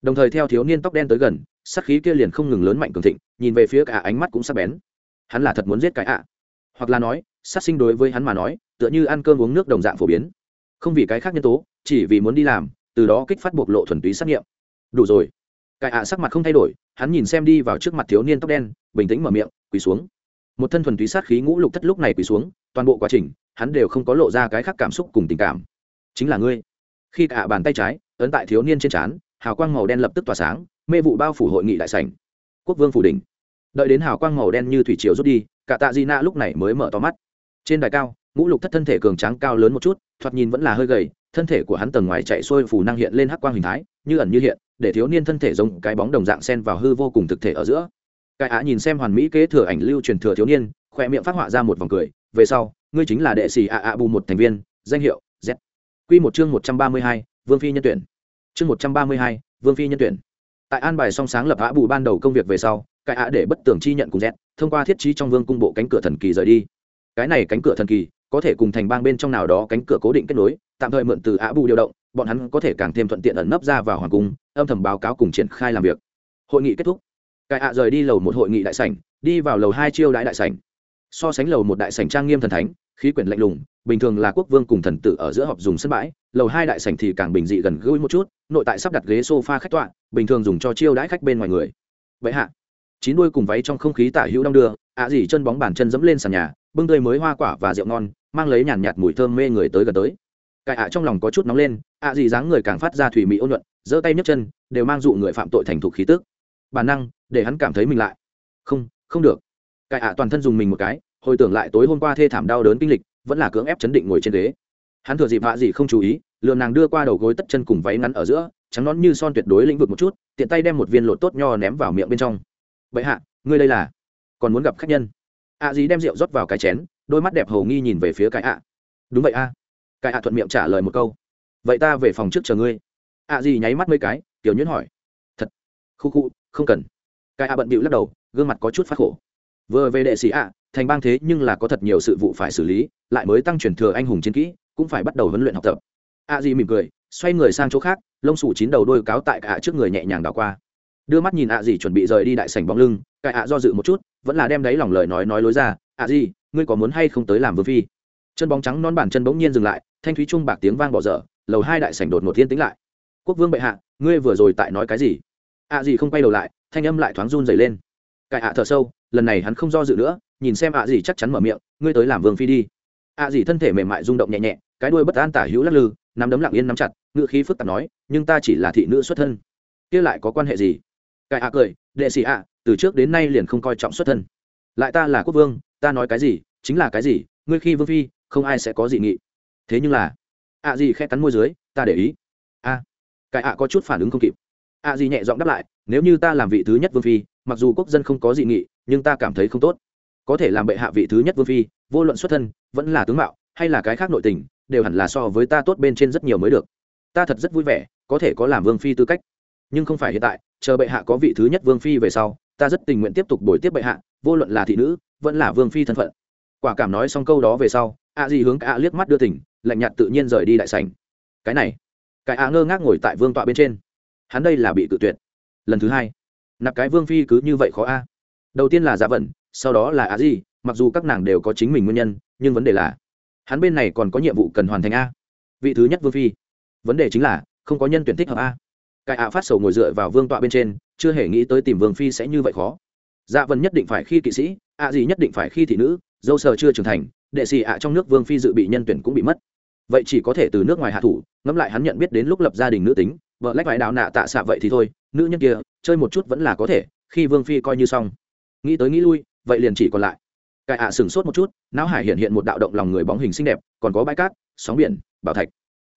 Đồng thời theo thiếu niên tóc đen tới gần sắc khí kia liền không ngừng lớn mạnh cường thịnh, nhìn về phía cả ánh mắt cũng sắc bén. Hắn là thật muốn giết cái ạ. Hoặc là nói, sát sinh đối với hắn mà nói, tựa như ăn cơm uống nước đồng dạng phổ biến. Không vì cái khác nhân tố, chỉ vì muốn đi làm, từ đó kích phát bộc lộ thuần túy xác nghiệm. Đủ rồi cái ạ sắc mặt không thay đổi, hắn nhìn xem đi vào trước mặt thiếu niên tóc đen, bình tĩnh mở miệng, quỳ xuống. Một thân thuần túy sát khí ngũ lục thất lúc này quỳ xuống, toàn bộ quá trình, hắn đều không có lộ ra cái khác cảm xúc cùng tình cảm. Chính là ngươi. Khi cả bàn tay trái, ấn tại thiếu niên trên trán, hào quang màu đen lập tức tỏa sáng, mê vụ bao phủ hội nghị đại sảnh. Quốc vương phủ đỉnh. Đợi đến hào quang màu đen như thủy triều rút đi, cả tạ di na lúc này mới mở to mắt. Trên đài cao, ngũ lục thất thân thể cường tráng cao lớn một chút, thoạt nhìn vẫn là hơi gầy, thân thể của hắn tầng ngoài chạy xuôi phủ năng hiện lên hắc quang hình thái, như ẩn như hiện để thiếu niên thân thể giống cái bóng đồng dạng sen vào hư vô cùng thực thể ở giữa. Cái á nhìn xem hoàn mỹ kế thừa ảnh lưu truyền thừa thiếu niên khoe miệng phát họa ra một vòng cười. Về sau, ngươi chính là đệ sĩ a a bù một thành viên, danh hiệu z. Q một chương một trăm ba mươi hai, vương phi nhân tuyển. Chương một trăm ba mươi hai, vương phi nhân tuyển. Tại an bài song sáng lập á bù ban đầu công việc về sau, cái á để bất tường chi nhận cùng z, thông qua thiết trí trong vương cung bộ cánh cửa thần kỳ rời đi. Cái này cánh cửa thần kỳ, có thể cùng thành bang bên trong nào đó cánh cửa cố định kết nối, tạm thời mượn từ á bù điều động bọn hắn có thể càng thêm thuận tiện ẩn nấp ra vào hoàng cung, âm thầm báo cáo cùng triển khai làm việc. Hội nghị kết thúc. Cải ạ rời đi lầu một hội nghị đại sảnh, đi vào lầu hai chiêu đãi đại sảnh. So sánh lầu một đại sảnh trang nghiêm thần thánh, khí quyển lạnh lùng, bình thường là quốc vương cùng thần tử ở giữa họp dùng sân bãi, lầu hai đại sảnh thì càng bình dị gần gũi một chút, nội tại sắp đặt ghế sofa khách tọa, bình thường dùng cho chiêu đãi khách bên ngoài người. Vậy hạ, chín đuôi cùng váy trong không khí tả hữu đong đưa, ạ dỉ chân bóng bàn chân dẫm lên sàn nhà, bưng tươi mới hoa quả và rượu ngon, mang lấy nhàn nhạt mùi thơm mê người tới gần tới cải ạ trong lòng có chút nóng lên, ạ gì dáng người càng phát ra thủy mỹ ôn nhuận, giơ tay nhấc chân, đều mang dụ người phạm tội thành thục khí tức. Bản năng, để hắn cảm thấy mình lại. Không không được. Cải ạ toàn thân dùng mình một cái, hồi tưởng lại tối hôm qua thê thảm đau đớn kinh lịch, vẫn là cưỡng ép chấn định ngồi trên ghế. Hắn thừa dịp hạ gì không chú ý lừa nàng đưa qua đầu gối tất chân cùng váy ngắn ở giữa, trắng nón như son tuyệt đối lĩnh vực một chút, tiện tay đem một viên lột tốt nho ném vào miệng bên trong. Vậy hạ, ngươi đây là còn muốn gặp khách nhân? ạ à gì đem rượu rót vào cái chén, đôi mắt đẹp hầu nghi nhìn về phía cái ạ. Đúng vậy a. à cái ạ thuận miệng trả lời một câu. Vậy ta về phòng trước chờ ngươi. Ạ à gì nháy mắt mấy cái, tiểu nhuyễn hỏi. Thật? Khu khu, không cần. Cái ạ bận bịu lắc đầu, gương mặt có chút phát khổ. Vừa về đệ sĩ ạ, thành bang thế nhưng là có thật nhiều sự vụ phải xử lý, lại mới tăng truyền thừa anh hùng chiến kỹ, cũng phải bắt đầu huấn luyện học tập. A gì mỉm cười, xoay người sang chỗ khác, lông sủ chín đầu đôi cáo tại cả trước người nhẹ nhàng đảo qua. Đưa mắt nhìn ạ gì chuẩn bị rời đi đại sảnh bóng lưng, cái ạ do dự một chút, vẫn là đem đấy lòng lời nói nói lối ra. Ạ gì, ngươi có muốn hay không tới làm vương phi? Chân bóng trắng non bản chân bỗng nhiên dừng lại thanh thúy trung bạc tiếng vang bỏ dở, lầu hai đại sảnh đột ngột thiên tĩnh lại. Quốc vương bệ hạ, ngươi vừa rồi tại nói cái gì? Ạ gì không quay đầu lại, thanh âm lại thoáng run dày lên. Cái ạ thở sâu, lần này hắn không do dự nữa, nhìn xem ạ gì chắc chắn mở miệng, ngươi tới làm vương phi đi. Ạ gì thân thể mềm mại rung động nhẹ nhẹ, cái đuôi bất an tả hữu lắc lư, nắm đấm lặng yên nắm chặt ngự khí phức tạp nói, nhưng ta chỉ là thị nữ xuất thân. Kia lại có quan hệ gì? Cái ạ cười, đệ sĩ ạ, từ trước đến nay liền không coi trọng xuất thân. Lại ta là quốc vương, ta nói cái gì, chính là cái gì, ngươi khi vương phi, không ai sẽ có dị nghị thế nhưng là ạ gì khẽ cắn môi dưới, ta để ý. A, cái ạ có chút phản ứng không kịp. ạ gì nhẹ giọng đáp lại, nếu như ta làm vị thứ nhất vương phi, mặc dù quốc dân không có dị nghị, nhưng ta cảm thấy không tốt. Có thể làm bệ hạ vị thứ nhất vương phi, vô luận xuất thân, vẫn là tướng mạo, hay là cái khác nội tình, đều hẳn là so với ta tốt bên trên rất nhiều mới được. Ta thật rất vui vẻ, có thể có làm vương phi tư cách. Nhưng không phải hiện tại, chờ bệ hạ có vị thứ nhất vương phi về sau, ta rất tình nguyện tiếp tục bồi tiếp bệ hạ, vô luận là thị nữ, vẫn là vương phi thân phận. Quả cảm nói xong câu đó về sau, ạ gì hướng cả liếc mắt đưa tỉnh lạnh nhạt tự nhiên rời đi đại sảnh. Cái này, cái á ngơ ngác ngồi tại vương tọa bên trên. Hắn đây là bị tự tuyệt. Lần thứ hai, nạp cái vương phi cứ như vậy khó a. Đầu tiên là dạ vẩn sau đó là á gì mặc dù các nàng đều có chính mình nguyên nhân, nhưng vấn đề là, hắn bên này còn có nhiệm vụ cần hoàn thành a. Vị thứ nhất vương phi. Vấn đề chính là, không có nhân tuyển thích hợp a. Cái ạ phát sầu ngồi dựa vào vương tọa bên trên, chưa hề nghĩ tới tìm vương phi sẽ như vậy khó. Dạ vân nhất định phải khi kỵ sĩ ạ gì nhất định phải khi thị nữ, dâu sờ chưa trưởng thành đệ sĩ ạ trong nước vương phi dự bị nhân tuyển cũng bị mất. Vậy chỉ có thể từ nước ngoài hạ thủ, ngẫm lại hắn nhận biết đến lúc lập gia đình nữ tính, vợ lách vải đạo nạ tạ xạ vậy thì thôi, nữ nhân kia, chơi một chút vẫn là có thể, khi vương phi coi như xong. Nghĩ tới nghĩ lui, vậy liền chỉ còn lại. Cải ạ sửng sốt một chút, não hải hiện hiện một đạo động lòng người bóng hình xinh đẹp, còn có bãi cát, sóng biển, bảo thạch.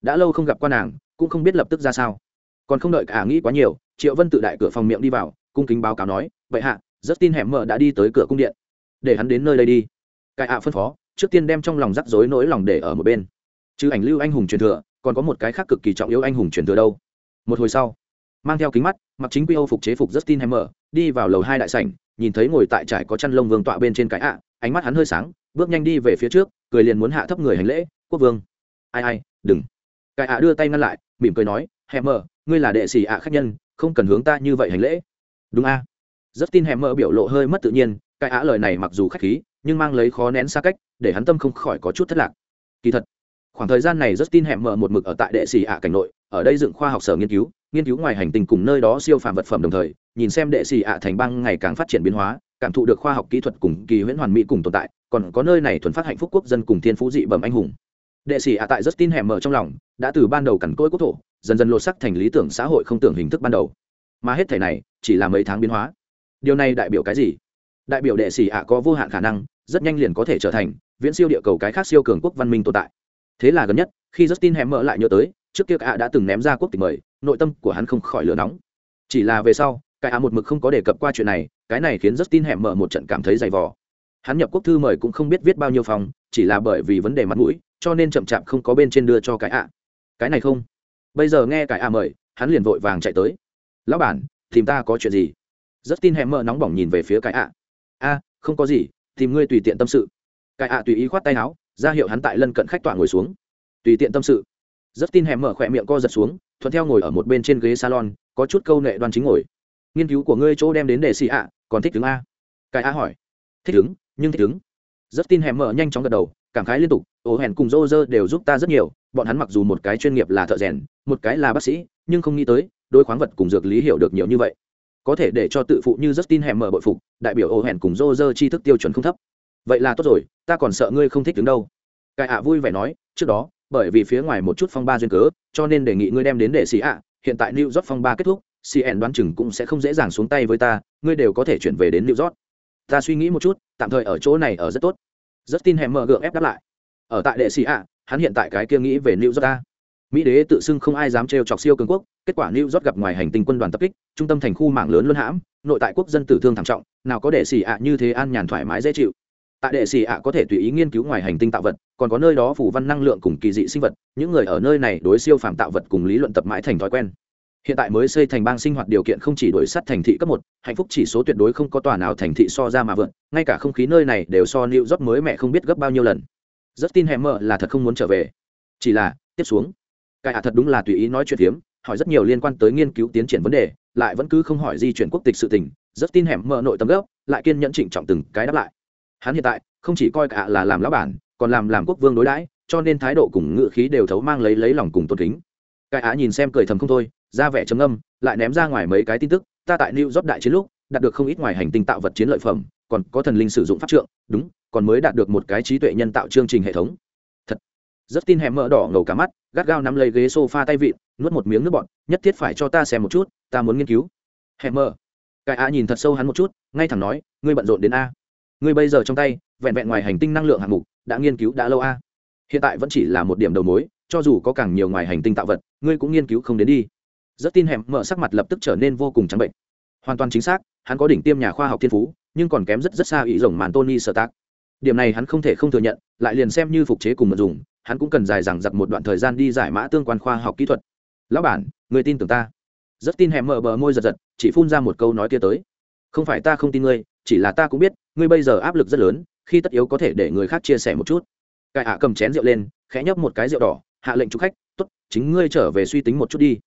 Đã lâu không gặp quan nàng, cũng không biết lập tức ra sao. Còn không đợi cả nghĩ quá nhiều, triệu vân tự đại cửa phòng miệng đi vào, cung kính báo cáo nói, vậy hạ rất tin hẻm mở đã đi tới cửa cung điện. Để hắn đến nơi đây đi. Cải ạ phân phó trước tiên đem trong lòng rắc rối nỗi lòng để ở một bên. Chứ ảnh lưu anh hùng truyền thừa, còn có một cái khác cực kỳ trọng yếu anh hùng truyền thừa đâu. Một hồi sau, mang theo kính mắt, mặc chính quy âu phục chế phục justin hammer, đi vào lầu hai đại sảnh, nhìn thấy ngồi tại trải có chăn lông vương tọa bên trên cái ạ, ánh mắt hắn hơi sáng, bước nhanh đi về phía trước, cười liền muốn hạ thấp người hành lễ, quốc vương. Ai ai, đừng. Cái ạ đưa tay ngăn lại, mỉm cười nói, hammer, ngươi là đệ sĩ ạ khách nhân, không cần hướng ta như vậy hành lễ. Đúng a. Rất tin hammer biểu lộ hơi mất tự nhiên cái á lời này mặc dù khách khí, nhưng mang lấy khó nén xa cách, để hắn tâm không khỏi có chút thất lạc. Kỳ thật, khoảng thời gian này rất tin hẻm mở một mực ở tại đệ sĩ ạ cảnh nội, ở đây dựng khoa học sở nghiên cứu nghiên cứu ngoài hành tinh cùng nơi đó siêu phàm vật phẩm đồng thời, nhìn xem đệ sĩ ạ thành bang ngày càng phát triển biến hóa, cảm thụ được khoa học kỹ thuật cùng kỳ huyễn hoàn mỹ cùng tồn tại, còn có nơi này thuần phát hạnh phúc quốc dân cùng thiên phú dị bẩm anh hùng. Đệ sĩ ạ tại rất tin hẻm mở trong lòng, đã từ ban đầu cằn cỗi quốc thổ, dần dần lột sắc thành lý tưởng xã hội không tưởng hình thức ban đầu. Mà hết thể này, chỉ là mấy tháng biến hóa. Điều này đại biểu cái gì? Đại biểu đệ sĩ ạ có vô hạn khả năng, rất nhanh liền có thể trở thành viễn siêu địa cầu cái khác siêu cường quốc văn minh tồn tại. Thế là gần nhất, khi justin hẻm mở lại nhớ tới, trước kia cả đã từng ném ra quốc tịch mời, nội tâm của hắn không khỏi lửa nóng. Chỉ là về sau cái ạ một mực không có đề cập qua chuyện này, cái này khiến justin hẻm mở một trận cảm thấy dày vò. Hắn nhập quốc thư mời cũng không biết viết bao nhiêu phòng, chỉ là bởi vì vấn đề mặt mũi, cho nên chậm chạp không có bên trên đưa cho cái ạ. Cái này không. Bây giờ nghe cái ạ mời, hắn liền vội vàng chạy tới. Lão bản, tìm ta có chuyện gì? Rất tin hẻm mở nóng bỏng nhìn về phía cái ạ a, không có gì, tìm ngươi tùy tiện tâm sự. Cái ạ tùy ý khoát tay áo, ra hiệu hắn tại lân cận khách tọa ngồi xuống. Tùy tiện tâm sự. Rất tin hẻm mở khỏe miệng co giật xuống, thuận theo ngồi ở một bên trên ghế salon, có chút câu nệ đoan chính ngồi. Nghiên cứu của ngươi chỗ đem đến để xì ạ, còn thích đứng a? Cái a hỏi. Thích đứng, nhưng thích đứng. Rất tin hẻm mở nhanh chóng gật đầu, cảm khái liên tục ổ hẹn cùng rô rơ đều giúp ta rất nhiều, bọn hắn mặc dù một cái chuyên nghiệp là thợ rèn, một cái là bác sĩ, nhưng không nghĩ tới đôi khoáng vật cùng dược lý hiểu được nhiều như vậy có thể để cho tự phụ như rất tin hẻm mở bội phục, đại biểu ô hẹn cùng Roger tri thức tiêu chuẩn không thấp. Vậy là tốt rồi, ta còn sợ ngươi không thích đứng đâu. Cái ạ vui vẻ nói, trước đó, bởi vì phía ngoài một chút phong ba duyên cớ, cho nên đề nghị ngươi đem đến để xì ạ. Hiện tại new york phong ba kết thúc cn đoán chừng cũng sẽ không dễ dàng xuống tay với ta, ngươi đều có thể chuyển về đến new york. Ta suy nghĩ một chút, tạm thời ở chỗ này ở rất tốt. Rất tin mở gượng ép đáp lại. Ở tại đệ sĩ ạ, hắn hiện tại cái kia nghĩ về new york ta mỹ đế tự xưng không ai dám trêu chọc siêu cường quốc, kết quả new york gặp ngoài hành tinh quân đoàn tập kích, trung tâm thành khu mạng lớn luân hãm, nội tại quốc dân tử thương thảm trọng, nào có đệ xì ạ như thế an nhàn thoải mái dễ chịu. Tại đệ xì ạ có thể tùy ý nghiên cứu ngoài hành tinh tạo vật, còn có nơi đó phủ văn năng lượng cùng kỳ dị sinh vật, những người ở nơi này đối siêu phàm tạo vật cùng lý luận tập mãi thành thói quen. Hiện tại mới xây thành bang sinh hoạt điều kiện không chỉ đổi sắt thành thị cấp một, hạnh phúc chỉ số tuyệt đối không có tòa nào thành thị so ra mà vượn, ngay cả không khí nơi này đều so new rót mới mẹ không biết gấp bao nhiêu lần. Rất tin hẹm mơ là thật không muốn trở về. Chỉ là, tiếp xuống cái à thật đúng là tùy ý nói chuyện hiếm hỏi rất nhiều liên quan tới nghiên cứu tiến triển vấn đề, lại vẫn cứ không hỏi di chuyển quốc tịch sự tình, rất tin hẻm mở nội tâm gốc, lại kiên nhẫn trịnh trọng từng cái đáp lại. Hắn hiện tại, không chỉ coi cả là làm lão bản, còn làm làm quốc vương đối đãi, cho nên thái độ cùng ngự khí đều thấu mang lấy lấy lòng cùng tôn kính. Cái á nhìn xem cười thầm không thôi, ra vẻ trầm âm lại ném ra ngoài mấy cái tin tức, ta tại new job đại chiến lúc, đạt được không ít ngoài hành tinh tạo vật chiến lợi phẩm, còn có thần linh sử dụng pháp trượng, đúng, còn mới đạt được một cái trí tuệ nhân tạo chương trình hệ thống. Thật, rất tin hẻm mỡ đỏ ngầu cả mắt gắt gao nắm lấy ghế sofa tay vịn, nuốt một miếng nước bọt, nhất thiết phải cho ta xem một chút, ta muốn nghiên cứu. Hẻm mơ cái a nhìn thật sâu hắn một chút, ngay thẳng nói, ngươi bận rộn đến a. Ngươi bây giờ trong tay, vẹn vẹn ngoài hành tinh năng lượng hạng mục, đã nghiên cứu đã lâu a. Hiện tại vẫn chỉ là một điểm đầu mối, cho dù có càng nhiều ngoài hành tinh tạo vật, ngươi cũng nghiên cứu không đến đi. Rất tin hẻm mở sắc mặt lập tức trở nên vô cùng trắng bệnh. Hoàn toàn chính xác, hắn có đỉnh tiêm nhà khoa học thiên phú, nhưng còn kém rất rất xa ý rồng màn tony sở tác điểm này hắn không thể không thừa nhận, lại liền xem như phục chế cùng mật dùng hắn cũng cần dài dằng giặc một đoạn thời gian đi giải mã tương quan khoa học kỹ thuật. Lão bản, người tin tưởng ta. Rất tin hẹm mở bờ môi giật giật, chỉ phun ra một câu nói kia tới. Không phải ta không tin ngươi, chỉ là ta cũng biết, ngươi bây giờ áp lực rất lớn, khi tất yếu có thể để người khác chia sẻ một chút. Cải ạ cầm chén rượu lên, khẽ nhấp một cái rượu đỏ, hạ lệnh chúc khách t ố t chính ngươi trở về suy tính một chút đi.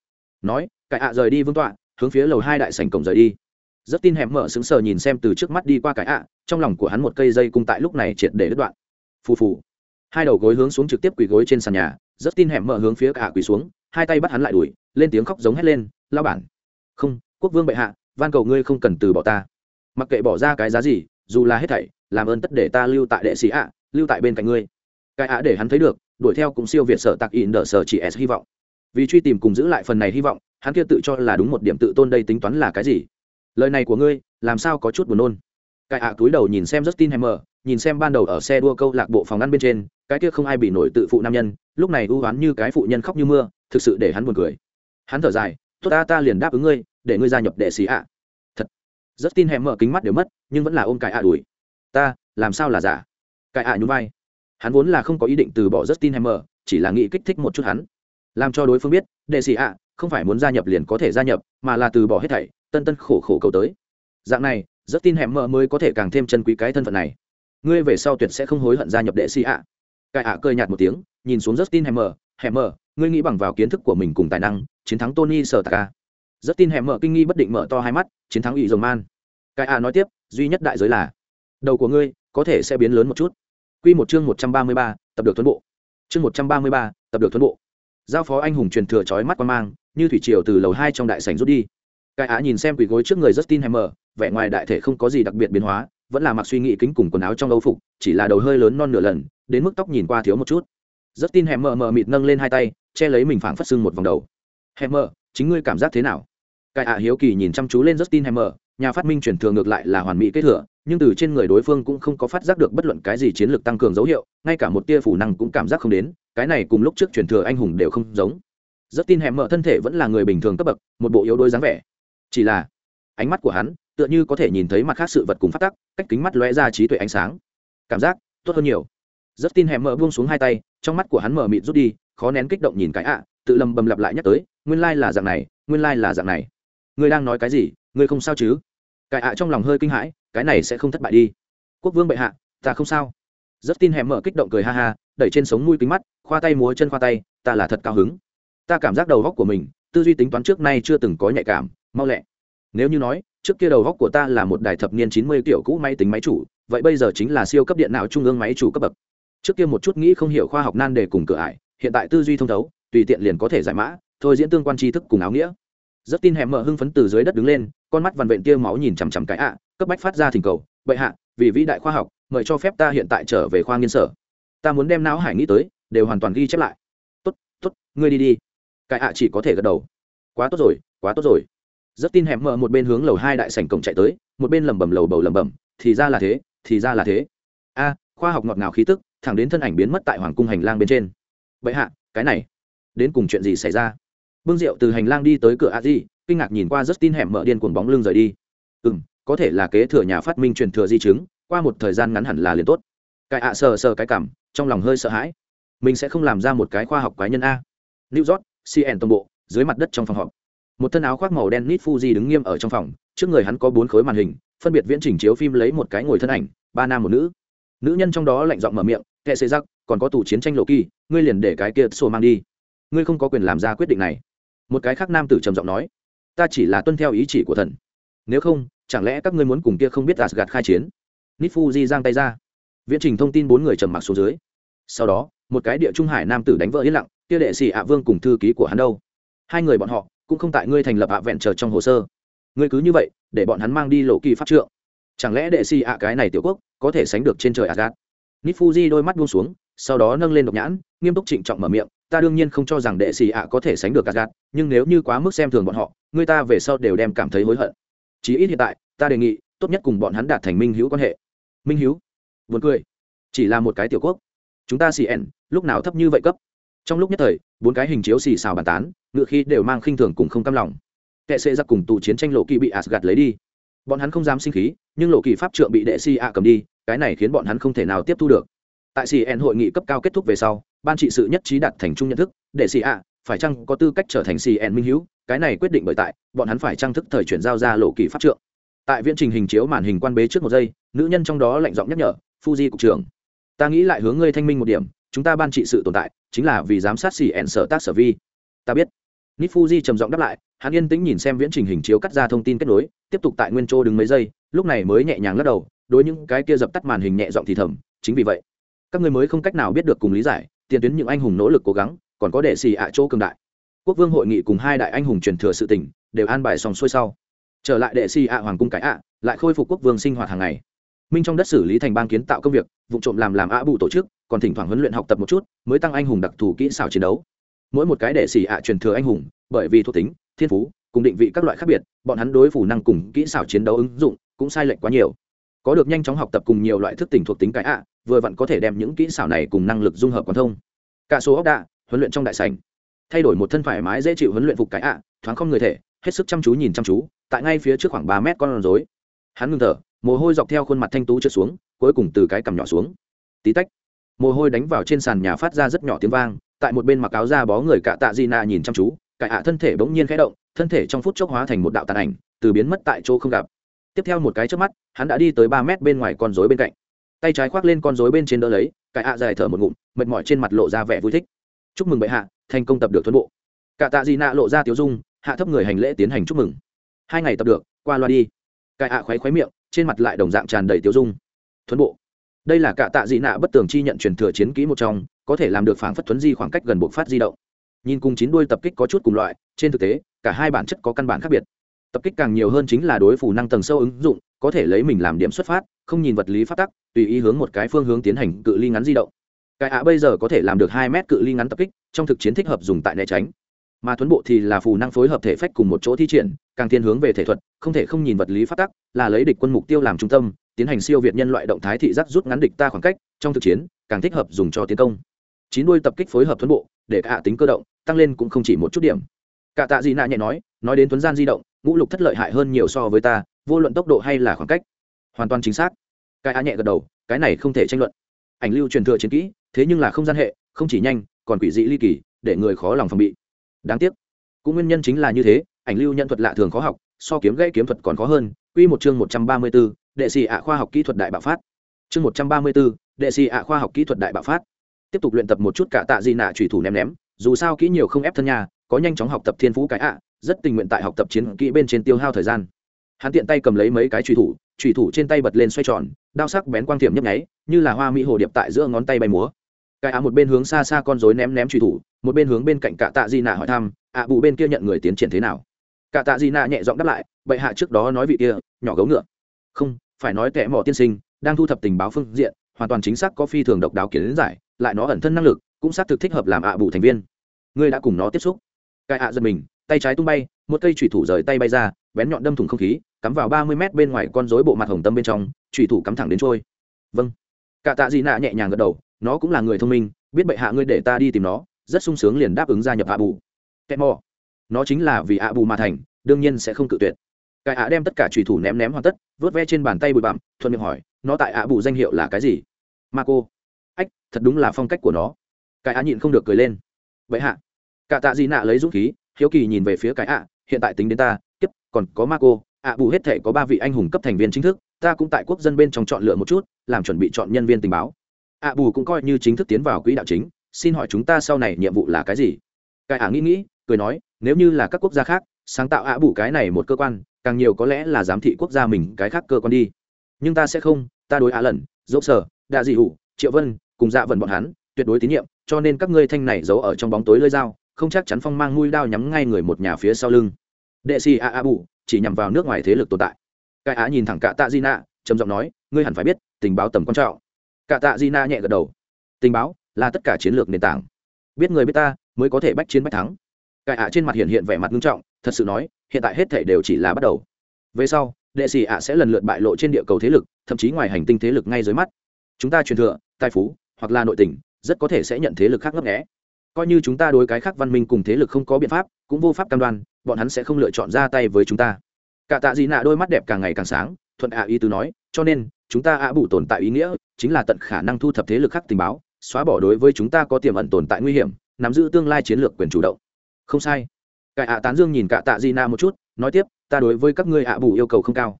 Nói cải ạ rời đi vương tọa, hướng phía lầu hai đại sành cổng rời đi. Rất tin hẻm mở sững sờ nhìn xem từ trước mắt đi qua cải ạ, trong lòng của hắn một cây dây cung tại lúc này triệt để đứt đoạn. Phù phù hai đầu gối hướng xuống trực tiếp quỳ gối trên sàn nhà, rất tin hẻm mở hướng phía cả quỳ xuống, hai tay bắt hắn lại đuổi, lên tiếng khóc giống hét lên lao bản. Không, quốc vương bệ hạ, van cầu ngươi không cần từ bỏ ta. Mặc kệ bỏ ra cái giá gì, dù là hết thảy, làm ơn tất để ta lưu tại đệ sĩ ạ, lưu tại bên cạnh ngươi. Cái ạ để hắn thấy được, đuổi theo cũng siêu việt sở tạc in đỡ sở chỉ s hy vọng. Vì truy tìm cùng giữ lại phần này hy vọng, hắn kia tự cho là đúng một điểm tự tôn đây tính toán là cái gì? Lời này của ngươi, làm sao có chút buồn nôn? Cái ạ túi đầu nhìn xem rất tin justin mờ nhìn xem ban đầu ở xe đua câu lạc bộ phòng ăn bên trên, cái kia không ai bị nổi tự phụ nam nhân, lúc này ưu oán như cái phụ nhân khóc như mưa, thực sự để hắn buồn cười. Hắn thở dài, tốt ta ta liền đáp ứng ngươi, để ngươi gia nhập đệ sĩ ạ. Thật. Rất tin hẻm mở kính mắt đều mất, nhưng vẫn là ôm cái ạ đuổi. Ta, làm sao là giả? Cái ạ nhún vai. Hắn vốn là không có ý định từ bỏ rất tin hẻm mở, chỉ là nghĩ kích thích một chút hắn. Làm cho đối phương biết, đệ sĩ ạ, không phải muốn gia nhập liền có thể gia nhập, mà là từ bỏ hết thảy, tân tân khổ khổ cầu tới. Dạng này rất tin hẻm mở mới có thể càng thêm chân quý cái thân phận này ngươi về sau tuyệt sẽ không hối hận gia nhập đệ sĩ ạ cái ạ cười nhạt một tiếng nhìn xuống justin hemmer hemmer ngươi nghĩ bằng vào kiến thức của mình cùng tài năng chiến thắng tony sở taka à? Justin tin kinh nghi bất định mở to hai mắt chiến thắng ủy dầu man cái ạ nói tiếp duy nhất đại giới là đầu của ngươi có thể sẽ biến lớn một chút Quy một chương một trăm ba mươi ba, tập được tuấn bộ. Chương một trăm ba mươi ba, tập được tuấn bộ. Giao phó anh hùng truyền thừa chói mắt quan mang, như thủy triều từ lầu hai trong đại sảnh rút đi. Cái á nhìn xem quỷ gối trước người Justin Hammer, vẻ ngoài đại thể không có gì đặc biệt biến hóa, vẫn là mặc suy nghĩ kính cùng quần áo trong âu phục, chỉ là đầu hơi lớn non nửa lần, đến mức tóc nhìn qua thiếu một chút. Justin hẹm mờ mịt nâng lên hai tay, che lấy mình phảng phất sưng một vòng đầu. Hammer, chính ngươi cảm giác thế nào? Cái ạ hiếu kỳ nhìn chăm chú lên Justin mờ nhà phát minh truyền thừa ngược lại là hoàn mỹ kết thừa, nhưng từ trên người đối phương cũng không có phát giác được bất luận cái gì chiến lược tăng cường dấu hiệu, ngay cả một tia phủ năng cũng cảm giác không đến, cái này cùng lúc trước truyền thừa anh hùng đều không giống. Justin mờ thân thể vẫn là người bình thường cấp bậc, một bộ yếu đuối dáng vẻ. Chỉ là ánh mắt của hắn, tựa như có thể nhìn thấy mặt khác sự vật cùng phát tắc, cách kính mắt lóe ra trí tuệ ánh sáng. Cảm giác tốt hơn nhiều. rất tin Justin mở buông xuống hai tay, trong mắt của hắn mở mịt rút đi, khó nén kích động nhìn cái ạ, tự lầm bầm lặp lại nhắc tới, nguyên lai là dạng này, nguyên lai là dạng này. Ngươi đang nói cái gì ngươi không sao chứ? Cái ạ trong lòng hơi kinh hãi cái này sẽ không thất bại đi. Quốc vương bệ hạ ta không sao. Rất tin hẻm mở kích động cười ha ha đẩy trên sống mũi kính mắt khoa tay múa chân khoa tay ta là thật cao hứng. Ta cảm giác đầu góc của mình tư duy tính toán trước nay chưa từng có nhạy cảm mau lẹ. Nếu như nói trước kia đầu góc của ta là một đài thập niên chín mươi kiểu cũ máy tính máy chủ, vậy bây giờ chính là siêu cấp điện não trung ương máy chủ cấp bậc. Trước kia một chút nghĩ không hiểu khoa học nan đề cùng cửa ải, hiện tại tư duy thông thấu, tùy tiện liền có thể giải mã, thôi diễn tương quan tri thức cùng áo nghĩa. Rất tin hẻm mở hưng phấn từ dưới đất đứng lên, con mắt vằn vện tia máu nhìn chằm chằm cái ạ, cấp bách phát ra thỉnh cầu, bệ hạ, vì vĩ đại khoa học, mời cho phép ta hiện tại trở về khoa nghiên sở. Ta muốn đem não hải nghĩ tới, đều hoàn toàn ghi chép lại. Tốt tốt, ngươi đi đi. Cái ạ chỉ có thể gật đầu. Quá tốt rồi, quá tốt rồi rất tin hẻm mở một bên hướng lầu hai đại sảnh cổng chạy tới, một bên lẩm bẩm lầu bầu lẩm bẩm, thì ra là thế, thì ra là thế. A, khoa học ngọt ngào khí tức, thẳng đến thân ảnh biến mất tại hoàng cung hành lang bên trên. Bệ hạ, cái này, đến cùng chuyện gì xảy ra? Bưng rượu từ hành lang đi tới cửa a di, kinh ngạc nhìn qua rất tin hẻm mở điên cuồng bóng lưng rời đi. Ừ m có thể là kế thừa nhà phát minh truyền thừa di chứng, qua một thời gian ngắn hẳn là liền tốt. Cái ạ sờ sờ cái cảm, trong lòng hơi sợ hãi. Mình sẽ không làm ra một cái khoa học cá nhân a. New york cn toàn bộ, dưới mặt đất trong phòng họp một thân áo khoác màu đen nít fuji đứng nghiêm ở trong phòng, trước người hắn có bốn khối màn hình, phân biệt viễn trình chiếu phim lấy một cái ngồi thân ảnh, ba nam một nữ. Nữ nhân trong đó lạnh giọng mở miệng, kệ xê giặc còn có tủ chiến tranh lộ kỳ ngươi liền để cái kia sổ mang đi. Ngươi không có quyền làm ra quyết định này. Một cái khác nam tử trầm giọng nói, ta chỉ là tuân theo ý chỉ của thần. Nếu không, chẳng lẽ các ngươi muốn cùng kia không biết gạt khai chiến? Nít fuji giang tay ra. Viễn trình thông tin bốn người trầm mặc xuống dưới. Sau đó, một cái địa trung hải nam tử đánh vỡ yên lặng, kia đệ sĩ ạ vương cùng thư ký của hắn đâu? Hai người bọn họ cũng không tại ngươi thành lập ạ vẹn chờ trong hồ sơ. Ngươi cứ như vậy, để bọn hắn mang đi lộ kỳ pháp trượng. Chẳng lẽ đệ sĩ ạ cái này tiểu quốc có thể sánh được trên trời asgad nít fuji đôi mắt buông xuống, sau đó nâng lên độc nhãn, nghiêm túc trịnh trọng mở miệng, ta đương nhiên không cho rằng đệ sĩ ạ có thể sánh được asgad nhưng nếu như quá mức xem thường bọn họ, người ta về sau đều đem cảm thấy hối hận. Chí ít hiện tại, ta đề nghị, tốt nhất cùng bọn hắn đạt thành minh hữu quan hệ. Minh hữu buồn cười. Chỉ là một cái tiểu quốc. Chúng ta cn lúc nào thấp như vậy cấp? Trong lúc nhất thời, bốn cái hình chiếu xì xào bàn tán, ngựa khi đều mang khinh thường cùng không cam lòng. Kệ xê giặc cùng tù chiến tranh lộ kỳ bị asgad lấy đi. Bọn hắn không dám sinh khí, nhưng lộ kỳ pháp trượng bị đệ si a cầm đi, cái này khiến bọn hắn không thể nào tiếp thu được. Tại cn hội nghị cấp cao kết thúc về sau, ban trị sự nhất trí đạt thành chung nhận thức, đệ si a phải chăng có tư cách trở thành cn minh hữu? Cái này quyết định bởi tại, bọn hắn phải trang thức thời chuyển giao ra lộ kỳ pháp trượng? Tại viễn trình hình chiếu màn hình quan bế trước một giây, nữ nhân trong đó lạnh giọng nhắc nhở, fuji cục trưởng, ta nghĩ lại hướng ngươi thanh minh một điểm, chúng ta ban trị sự tồn tại chính là vì giám sát xỉ ẹn sở tác sở vi. Ta biết. Nít fuji trầm giọng đáp lại, hắn yên tĩnh nhìn xem viễn trình hình chiếu cắt ra thông tin kết nối, tiếp tục tại nguyên chỗ đứng mấy giây, lúc này mới nhẹ nhàng lắc đầu, đối những cái kia dập tắt màn hình nhẹ giọng thì thầm, chính vì vậy, các người mới không cách nào biết được cùng lý giải, tiền tuyến những anh hùng nỗ lực cố gắng, còn có để xì ạ chỗ cường đại. Quốc vương hội nghị cùng hai đại anh hùng truyền thừa sự tỉnh đều an bài xong xuôi sau. Trở lại đệ xì ạ hoàng cung cái ạ, lại khôi phục quốc vương sinh hoạt hàng ngày. Minh trong đất xử lý thành bang kiến tạo công việc, vụ trộm làm làm ạ bù tổ chức còn thỉnh thoảng huấn luyện học tập một chút, mới tăng anh hùng đặc thù kỹ xảo chiến đấu. Mỗi một cái để xì ạ truyền thừa anh hùng, bởi vì thuộc tính, thiên phú, cùng định vị các loại khác biệt, bọn hắn đối phủ năng cùng kỹ xảo chiến đấu ứng dụng cũng sai lệch quá nhiều. Có được nhanh chóng học tập cùng nhiều loại thức tỉnh thuộc tính cái ạ, vừa vặn có thể đem những kỹ xảo này cùng năng lực dung hợp quan thông. Cả số ốc đạ, huấn luyện trong đại sành thay đổi một thân thoải mái dễ chịu huấn luyện phục cái ạ, thoáng không người thể, hết sức chăm chú nhìn chăm chú, tại ngay phía trước khoảng ba mét con rối. Hắn ngưng thở, mồ hôi dọc theo khuôn mặt thanh tú trượt xuống, cuối cùng từ cái cằm nhỏ xuống. Tí tách mồ hôi đánh vào trên sàn nhà phát ra rất nhỏ tiếng vang, tại một bên mặc áo da bó người cả tạ di na nhìn chăm chú, cải hạ thân thể bỗng nhiên khẽ động, thân thể trong phút chốc hóa thành một đạo tàn ảnh, từ biến mất tại chỗ không gặp. Tiếp theo một cái trước mắt, hắn đã đi tới ba mét bên ngoài con rối bên cạnh. Tay trái khoác lên con rối bên trên đỡ lấy, cải hạ dài thở một ngụm, mệt mỏi trên mặt lộ ra vẻ vui thích. Chúc mừng bệ hạ, thành công tập được thuấn bộ. Cả tạ di nạ lộ ra tiếu dung, hạ thấp người hành lễ tiến hành chúc mừng. Hai ngày tập được, qua loa đi. Cải hạ khoáy khoáy miệng, trên mặt lại đồng dạng tràn đầy tiếu dung. Thuấn bộ đây là cả tạ dị nạ bất tường chi nhận truyền thừa chiến kỹ một trong, có thể làm được phản phất thuấn di khoảng cách gần bộ phát di động. Nhìn cùng chín đuôi tập kích có chút cùng loại, trên thực tế, cả hai bản chất có căn bản khác biệt. Tập kích càng nhiều hơn chính là đối phủ năng tầng sâu ứng dụng, có thể lấy mình làm điểm xuất phát, không nhìn vật lý phát tắc, tùy ý hướng một cái phương hướng tiến hành cự ly ngắn di động. Cái ạ bây giờ có thể làm được hai mét cự ly ngắn tập kích, trong thực chiến thích hợp dùng tại né tránh. Mà thuấn bộ thì là phù năng phối hợp thể phách cùng một chỗ thi triển, càng thiên hướng về thể thuật, không thể không nhìn vật lý phát tắc, là lấy địch quân mục tiêu làm trung tâm tiến hành siêu việt nhân loại động thái thị giác rút ngắn địch ta khoảng cách, trong thực chiến, càng thích hợp dùng cho tiến công. Chín đuôi tập kích phối hợp thuấn bộ, để cả tính cơ động, tăng lên cũng không chỉ một chút điểm. Cả tạ dị nạ nhẹ nói nói đến tuấn gian di động, ngũ lục thất lợi hại hơn nhiều so với ta, vô luận tốc độ hay là khoảng cách. Hoàn toàn chính xác. Cái á nhẹ gật đầu, cái này không thể tranh luận. Ảnh lưu truyền thừa chiến kỹ, thế nhưng là không gian hệ, không chỉ nhanh, còn quỷ dị ly kỳ, để người khó lòng phòng bị. Đáng tiếc. Cũng nguyên nhân chính là như thế, ảnh lưu nhận thuật lạ thường khó học so kiếm gãy kiếm thuật còn khó hơn quy một chương một trăm ba mươi 134, đệ sĩ ạ khoa học kỹ thuật đại bạo phát. Chương một trăm ba mươi 134, đệ sĩ ạ khoa học kỹ thuật đại bạo phát. Tiếp tục luyện tập một chút cả tạ di nạ chủy thủ ném ném dù sao kỹ nhiều không ép thân nhà có nhanh chóng học tập thiên phú cái ạ rất tình nguyện tại học tập chiến kỹ bên trên tiêu hao thời gian. Hắn tiện tay cầm lấy mấy cái chủy thủ chủy thủ trên tay bật lên xoay tròn đao sắc bén quang tiệm nhấp nháy như là hoa mỹ hồ điệp tại giữa ngón tay bay múa. Cái ạ một bên hướng xa xa con rối ném ném chủy thủ một bên hướng bên cạnh cả tạ di nạ hỏi thăm ạ bù bên kia nhận người tiến triển thế nào? Cả tạ di nạ nhẹ giọng đáp lại, bệ hạ trước đó nói vị kia, nhỏ gấu ngựa. Không, phải nói kẻ mỏ tiên sinh, đang thu thập tình báo phương diện, hoàn toàn chính xác có phi thường độc đáo kiến giải, lại nó ẩn thân năng lực, cũng xác thực thích hợp làm ạ bù thành viên. Ngươi đã cùng nó tiếp xúc. Cai ạ giật mình, tay trái tung bay, một cây thủy thủ rời tay bay ra, bén nhọn đâm thủng không khí, cắm vào ba mươi mét bên ngoài con rối bộ mặt hồng tâm bên trong thủy thủ cắm thẳng đến trôi. Vâng. Cả tạ dị nạ nhẹ nhàng gật đầu, nó cũng là người thông minh, biết bệ hạ ngươi để ta đi tìm nó, rất sung sướng liền đáp ứng gia nhập ạ bù. Kẹt mò nó chính là vì ạ bù mà thành, đương nhiên sẽ không cự tuyệt. Cái ạ đem tất cả trùy thủ ném ném hoàn tất, vớt ve trên bàn tay bụi bặm, thuận miệng hỏi, nó tại ạ bù danh hiệu là cái gì? Ma cô ách, thật đúng là phong cách của nó. Cái ạ nhịn không được cười lên. Vậy hạ. Cả tạ gì nạ lấy dũng khí, hiếu kỳ nhìn về phía cái ạ, hiện tại tính đến ta, tiếp, còn có ma cô ạ bù hết thể có ba vị anh hùng cấp thành viên chính thức, ta cũng tại quốc dân bên trong chọn lựa một chút, làm chuẩn bị chọn nhân viên tình báo. ạ bù cũng coi như chính thức tiến vào quỹ đạo chính, xin hỏi chúng ta sau này nhiệm vụ là cái gì? Cái ạ nghĩ nghĩ cười nói, nếu như là các quốc gia khác, sáng tạo ạ bù cái này một cơ quan, càng nhiều có lẽ là giám thị quốc gia mình cái khác cơ quan đi. Nhưng ta sẽ không, ta đối ạ lần dốc sở, đạ dị hủ, triệu vân, cùng dạ vần bọn hắn, tuyệt đối tín nhiệm, cho nên các ngươi thanh này giấu ở trong bóng tối lơi dao, không chắc chắn phong mang mũi đao nhắm ngay người một nhà phía sau lưng. Đệ xì ạ ạ bù chỉ nhằm vào nước ngoài thế lực tồn tại. Cái á nhìn thẳng cả tạ di nạ, trầm giọng nói, ngươi hẳn phải biết, tình báo tầm quan trọng. Cả tạ di nạ nhẹ gật đầu. Tình báo là tất cả chiến lược nền tảng. Biết người biết ta, mới có thể bách chiến bách thắng. Cai ạ trên mặt hiện hiện vẻ mặt nghiêm trọng, thật sự nói, hiện tại hết thể đều chỉ là bắt đầu. Về sau, đệ sĩ ạ sẽ lần lượt bại lộ trên địa cầu thế lực, thậm chí ngoài hành tinh thế lực ngay dưới mắt. Chúng ta truyền thừa, tài phú, hoặc là nội tình, rất có thể sẽ nhận thế lực khác ngấp nghẽ coi như chúng ta đối cái khác văn minh cùng thế lực không có biện pháp, cũng vô pháp cam đoan, bọn hắn sẽ không lựa chọn ra tay với chúng ta. Cả tạ dị nạ đôi mắt đẹp càng ngày càng sáng, thuận ạ ý tứ nói, cho nên, chúng ta ạ bù tồn tại ý nghĩa, chính là tận khả năng thu thập thế lực khác tình báo, xóa bỏ đối với chúng ta có tiềm ẩn tồn tại nguy hiểm, nắm giữ tương lai chiến lược quyền chủ động không sai. Cải ạ tán dương nhìn cả tạ di na một chút, nói tiếp, ta đối với các ngươi ạ bù yêu cầu không cao.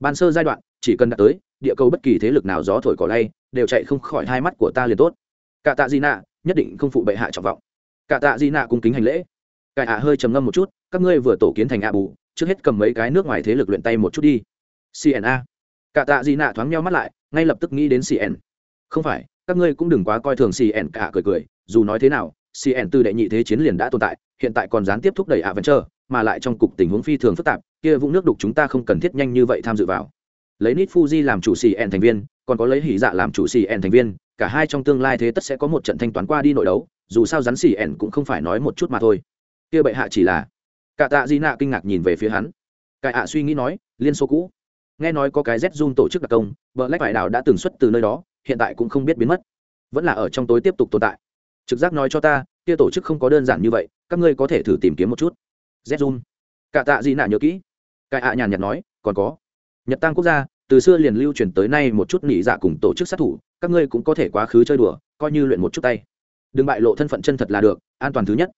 Ban sơ giai đoạn, chỉ cần đạt tới, địa cầu bất kỳ thế lực nào gió thổi cỏ lay, đều chạy không khỏi hai mắt của ta liền tốt. Cả tạ di na, nhất định không phụ bệ hạ trọng vọng. Cả tạ di na cung kính hành lễ. Cải ạ hơi trầm ngâm một chút, các ngươi vừa tổ kiến thành ạ bù, trước hết cầm mấy cái nước ngoài thế lực luyện tay một chút đi. Cna cả tạ di na thoáng nhau mắt lại, ngay lập tức nghĩ đến cn không phải, các ngươi cũng đừng quá coi thường cn cả, cười cười, dù nói thế nào cn từ đệ nhị thế chiến liền đã tồn tại hiện tại còn gián tiếp thúc đẩy adventure, mà lại trong cục tình huống phi thường phức tạp, kia vũng nước đục chúng ta không cần thiết nhanh như vậy tham dự vào. Lấy nít fuji làm chủ cn thành viên, còn có lấy hỉ dạ làm chủ cn thành viên, cả hai trong tương lai thế tất sẽ có một trận thanh toán qua đi nội đấu, dù sao rắn en cũng không phải nói một chút mà thôi. Kia bệ hạ chỉ là cả tạ di nạ kinh ngạc nhìn về phía hắn. Cải hạ suy nghĩ nói, liên xô cũ. Nghe nói có cái z zoom tổ chức đặc công vợ lách vải đảo đã từng xuất từ nơi đó, hiện tại cũng không biết biến mất. Vẫn là ở trong tối tiếp tục tồn tại. Trực giác nói cho ta, kia tổ chức không có đơn giản như vậy các ngươi có thể thử tìm kiếm một chút. Z cả tạ gì nạ nhớ kỹ. Cải ạ nhàn nhạt nói, còn có. Nhật tăng quốc gia, từ xưa liền lưu truyền tới nay một chút nghỉ dạ cùng tổ chức sát thủ, các ngươi cũng có thể quá khứ chơi đùa, coi như luyện một chút tay. Đừng bại lộ thân phận chân thật là được, an toàn thứ nhất.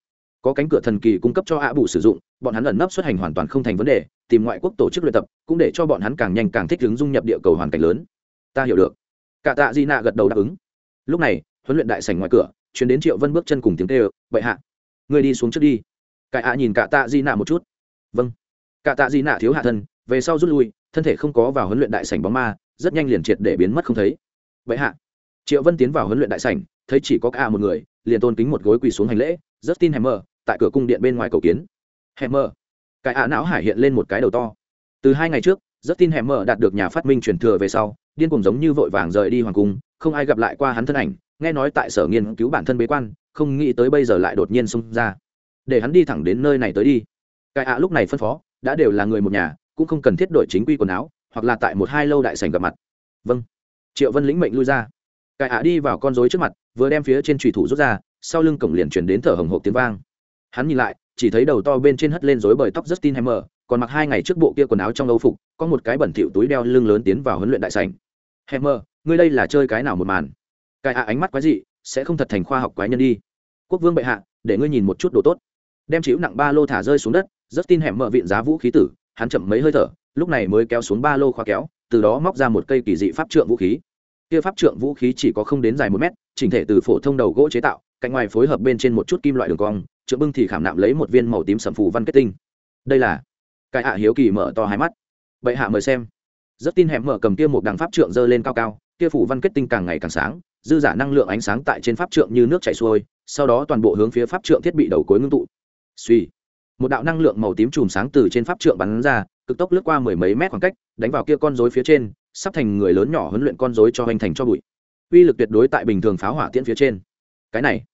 Có cánh cửa thần kỳ cung cấp cho ạ bù sử dụng, bọn hắn ẩn nấp xuất hành hoàn toàn không thành vấn đề, tìm ngoại quốc tổ chức luyện tập, cũng để cho bọn hắn càng nhanh càng thích ứng dung nhập địa cầu hoàn cảnh lớn. Ta hiểu được. Cả tạ di nạ gật đầu đáp ứng. Lúc này, huấn luyện đại sảnh ngoài cửa chuyến đến triệu vân bước chân cùng tiếng tê bệ vậy hạ ngươi đi xuống trước đi. Cải ạ nhìn cả tạ di nạ một chút. Vâng. Cả tạ di nạ thiếu hạ thân, về sau rút lui, thân thể không có vào huấn luyện đại sảnh bóng ma, rất nhanh liền triệt để biến mất không thấy. Vậy hạ. Triệu vân tiến vào huấn luyện đại sảnh, thấy chỉ có cả một người, liền tôn kính một gối quỳ xuống hành lễ rất tin hèm mờ tại cửa cung điện bên ngoài cầu kiến. Hèm mờ cái ạ não hải hiện lên một cái đầu to. Từ hai ngày trước rất tin hèm mờ đạt được nhà phát minh truyền thừa về sau, điên cùng giống như vội vàng rời đi hoàng cung không ai gặp lại qua hắn thân ảnh nghe nói tại sở nghiên cứu bản thân bế quan không nghĩ tới bây giờ lại đột nhiên xông ra. Để hắn đi thẳng đến nơi này tới đi. Cái ạ lúc này phân phó đã đều là người một nhà cũng không cần thiết đổi chính quy quần áo hoặc là tại một hai lâu đại sảnh gặp mặt. Vâng. Triệu vân lĩnh mệnh lui ra. Cái ạ đi vào con rối trước mặt vừa đem phía trên trùy thủ rút ra sau lưng cổng liền chuyển đến thở hồng hộp tiếng vang. Hắn nhìn lại chỉ thấy đầu to bên trên hất lên rối bời tóc Justin Hammer, còn mặc hai ngày trước bộ kia quần áo trong âu phục, có một cái bẩn thỉu túi đeo lưng lớn tiến vào huấn luyện đại sảnh. Hammer, ngươi đây là chơi cái nào một màn? Cái ạ ánh mắt quái dị, sẽ không thật thành khoa học quái nhân đi. Quốc vương bệ hạ, để ngươi nhìn một chút đồ tốt. Đem chịu nặng ba lô thả rơi xuống đất, rất tin hẻm mở vịn giá vũ khí tử, hắn chậm mấy hơi thở, lúc này mới kéo xuống ba lô khóa kéo, từ đó móc ra một cây kỳ dị pháp trượng vũ khí. Kia pháp trượng vũ khí chỉ có không đến dài một mét, chỉnh thể từ phổ thông đầu gỗ chế tạo, cạnh ngoài phối hợp bên trên một chút kim loại đường cong, trượng bưng thì khảm nạm lấy một viên màu tím sầm phù văn kết tinh đây là cái hạ hiếu kỳ mở to hai mắt bệ hạ mời xem rất tin hẻm mở cầm kia một đằng pháp trượng dơ lên cao cao, kia phủ văn kết tinh càng ngày càng sáng, dư giả năng lượng ánh sáng tại trên pháp trượng như nước chảy xuôi, sau đó toàn bộ hướng phía pháp trượng thiết bị đầu cuối ngưng tụ. Suy một đạo năng lượng màu tím chùm sáng từ trên pháp trượng bắn ra, cực tốc lướt qua mười mấy mét khoảng cách, đánh vào kia con rối phía trên, sắp thành người lớn nhỏ huấn luyện con rối cho hoành thành cho bụi. Uy lực tuyệt đối tại bình thường pháo hỏa tiễn phía trên. Cái này,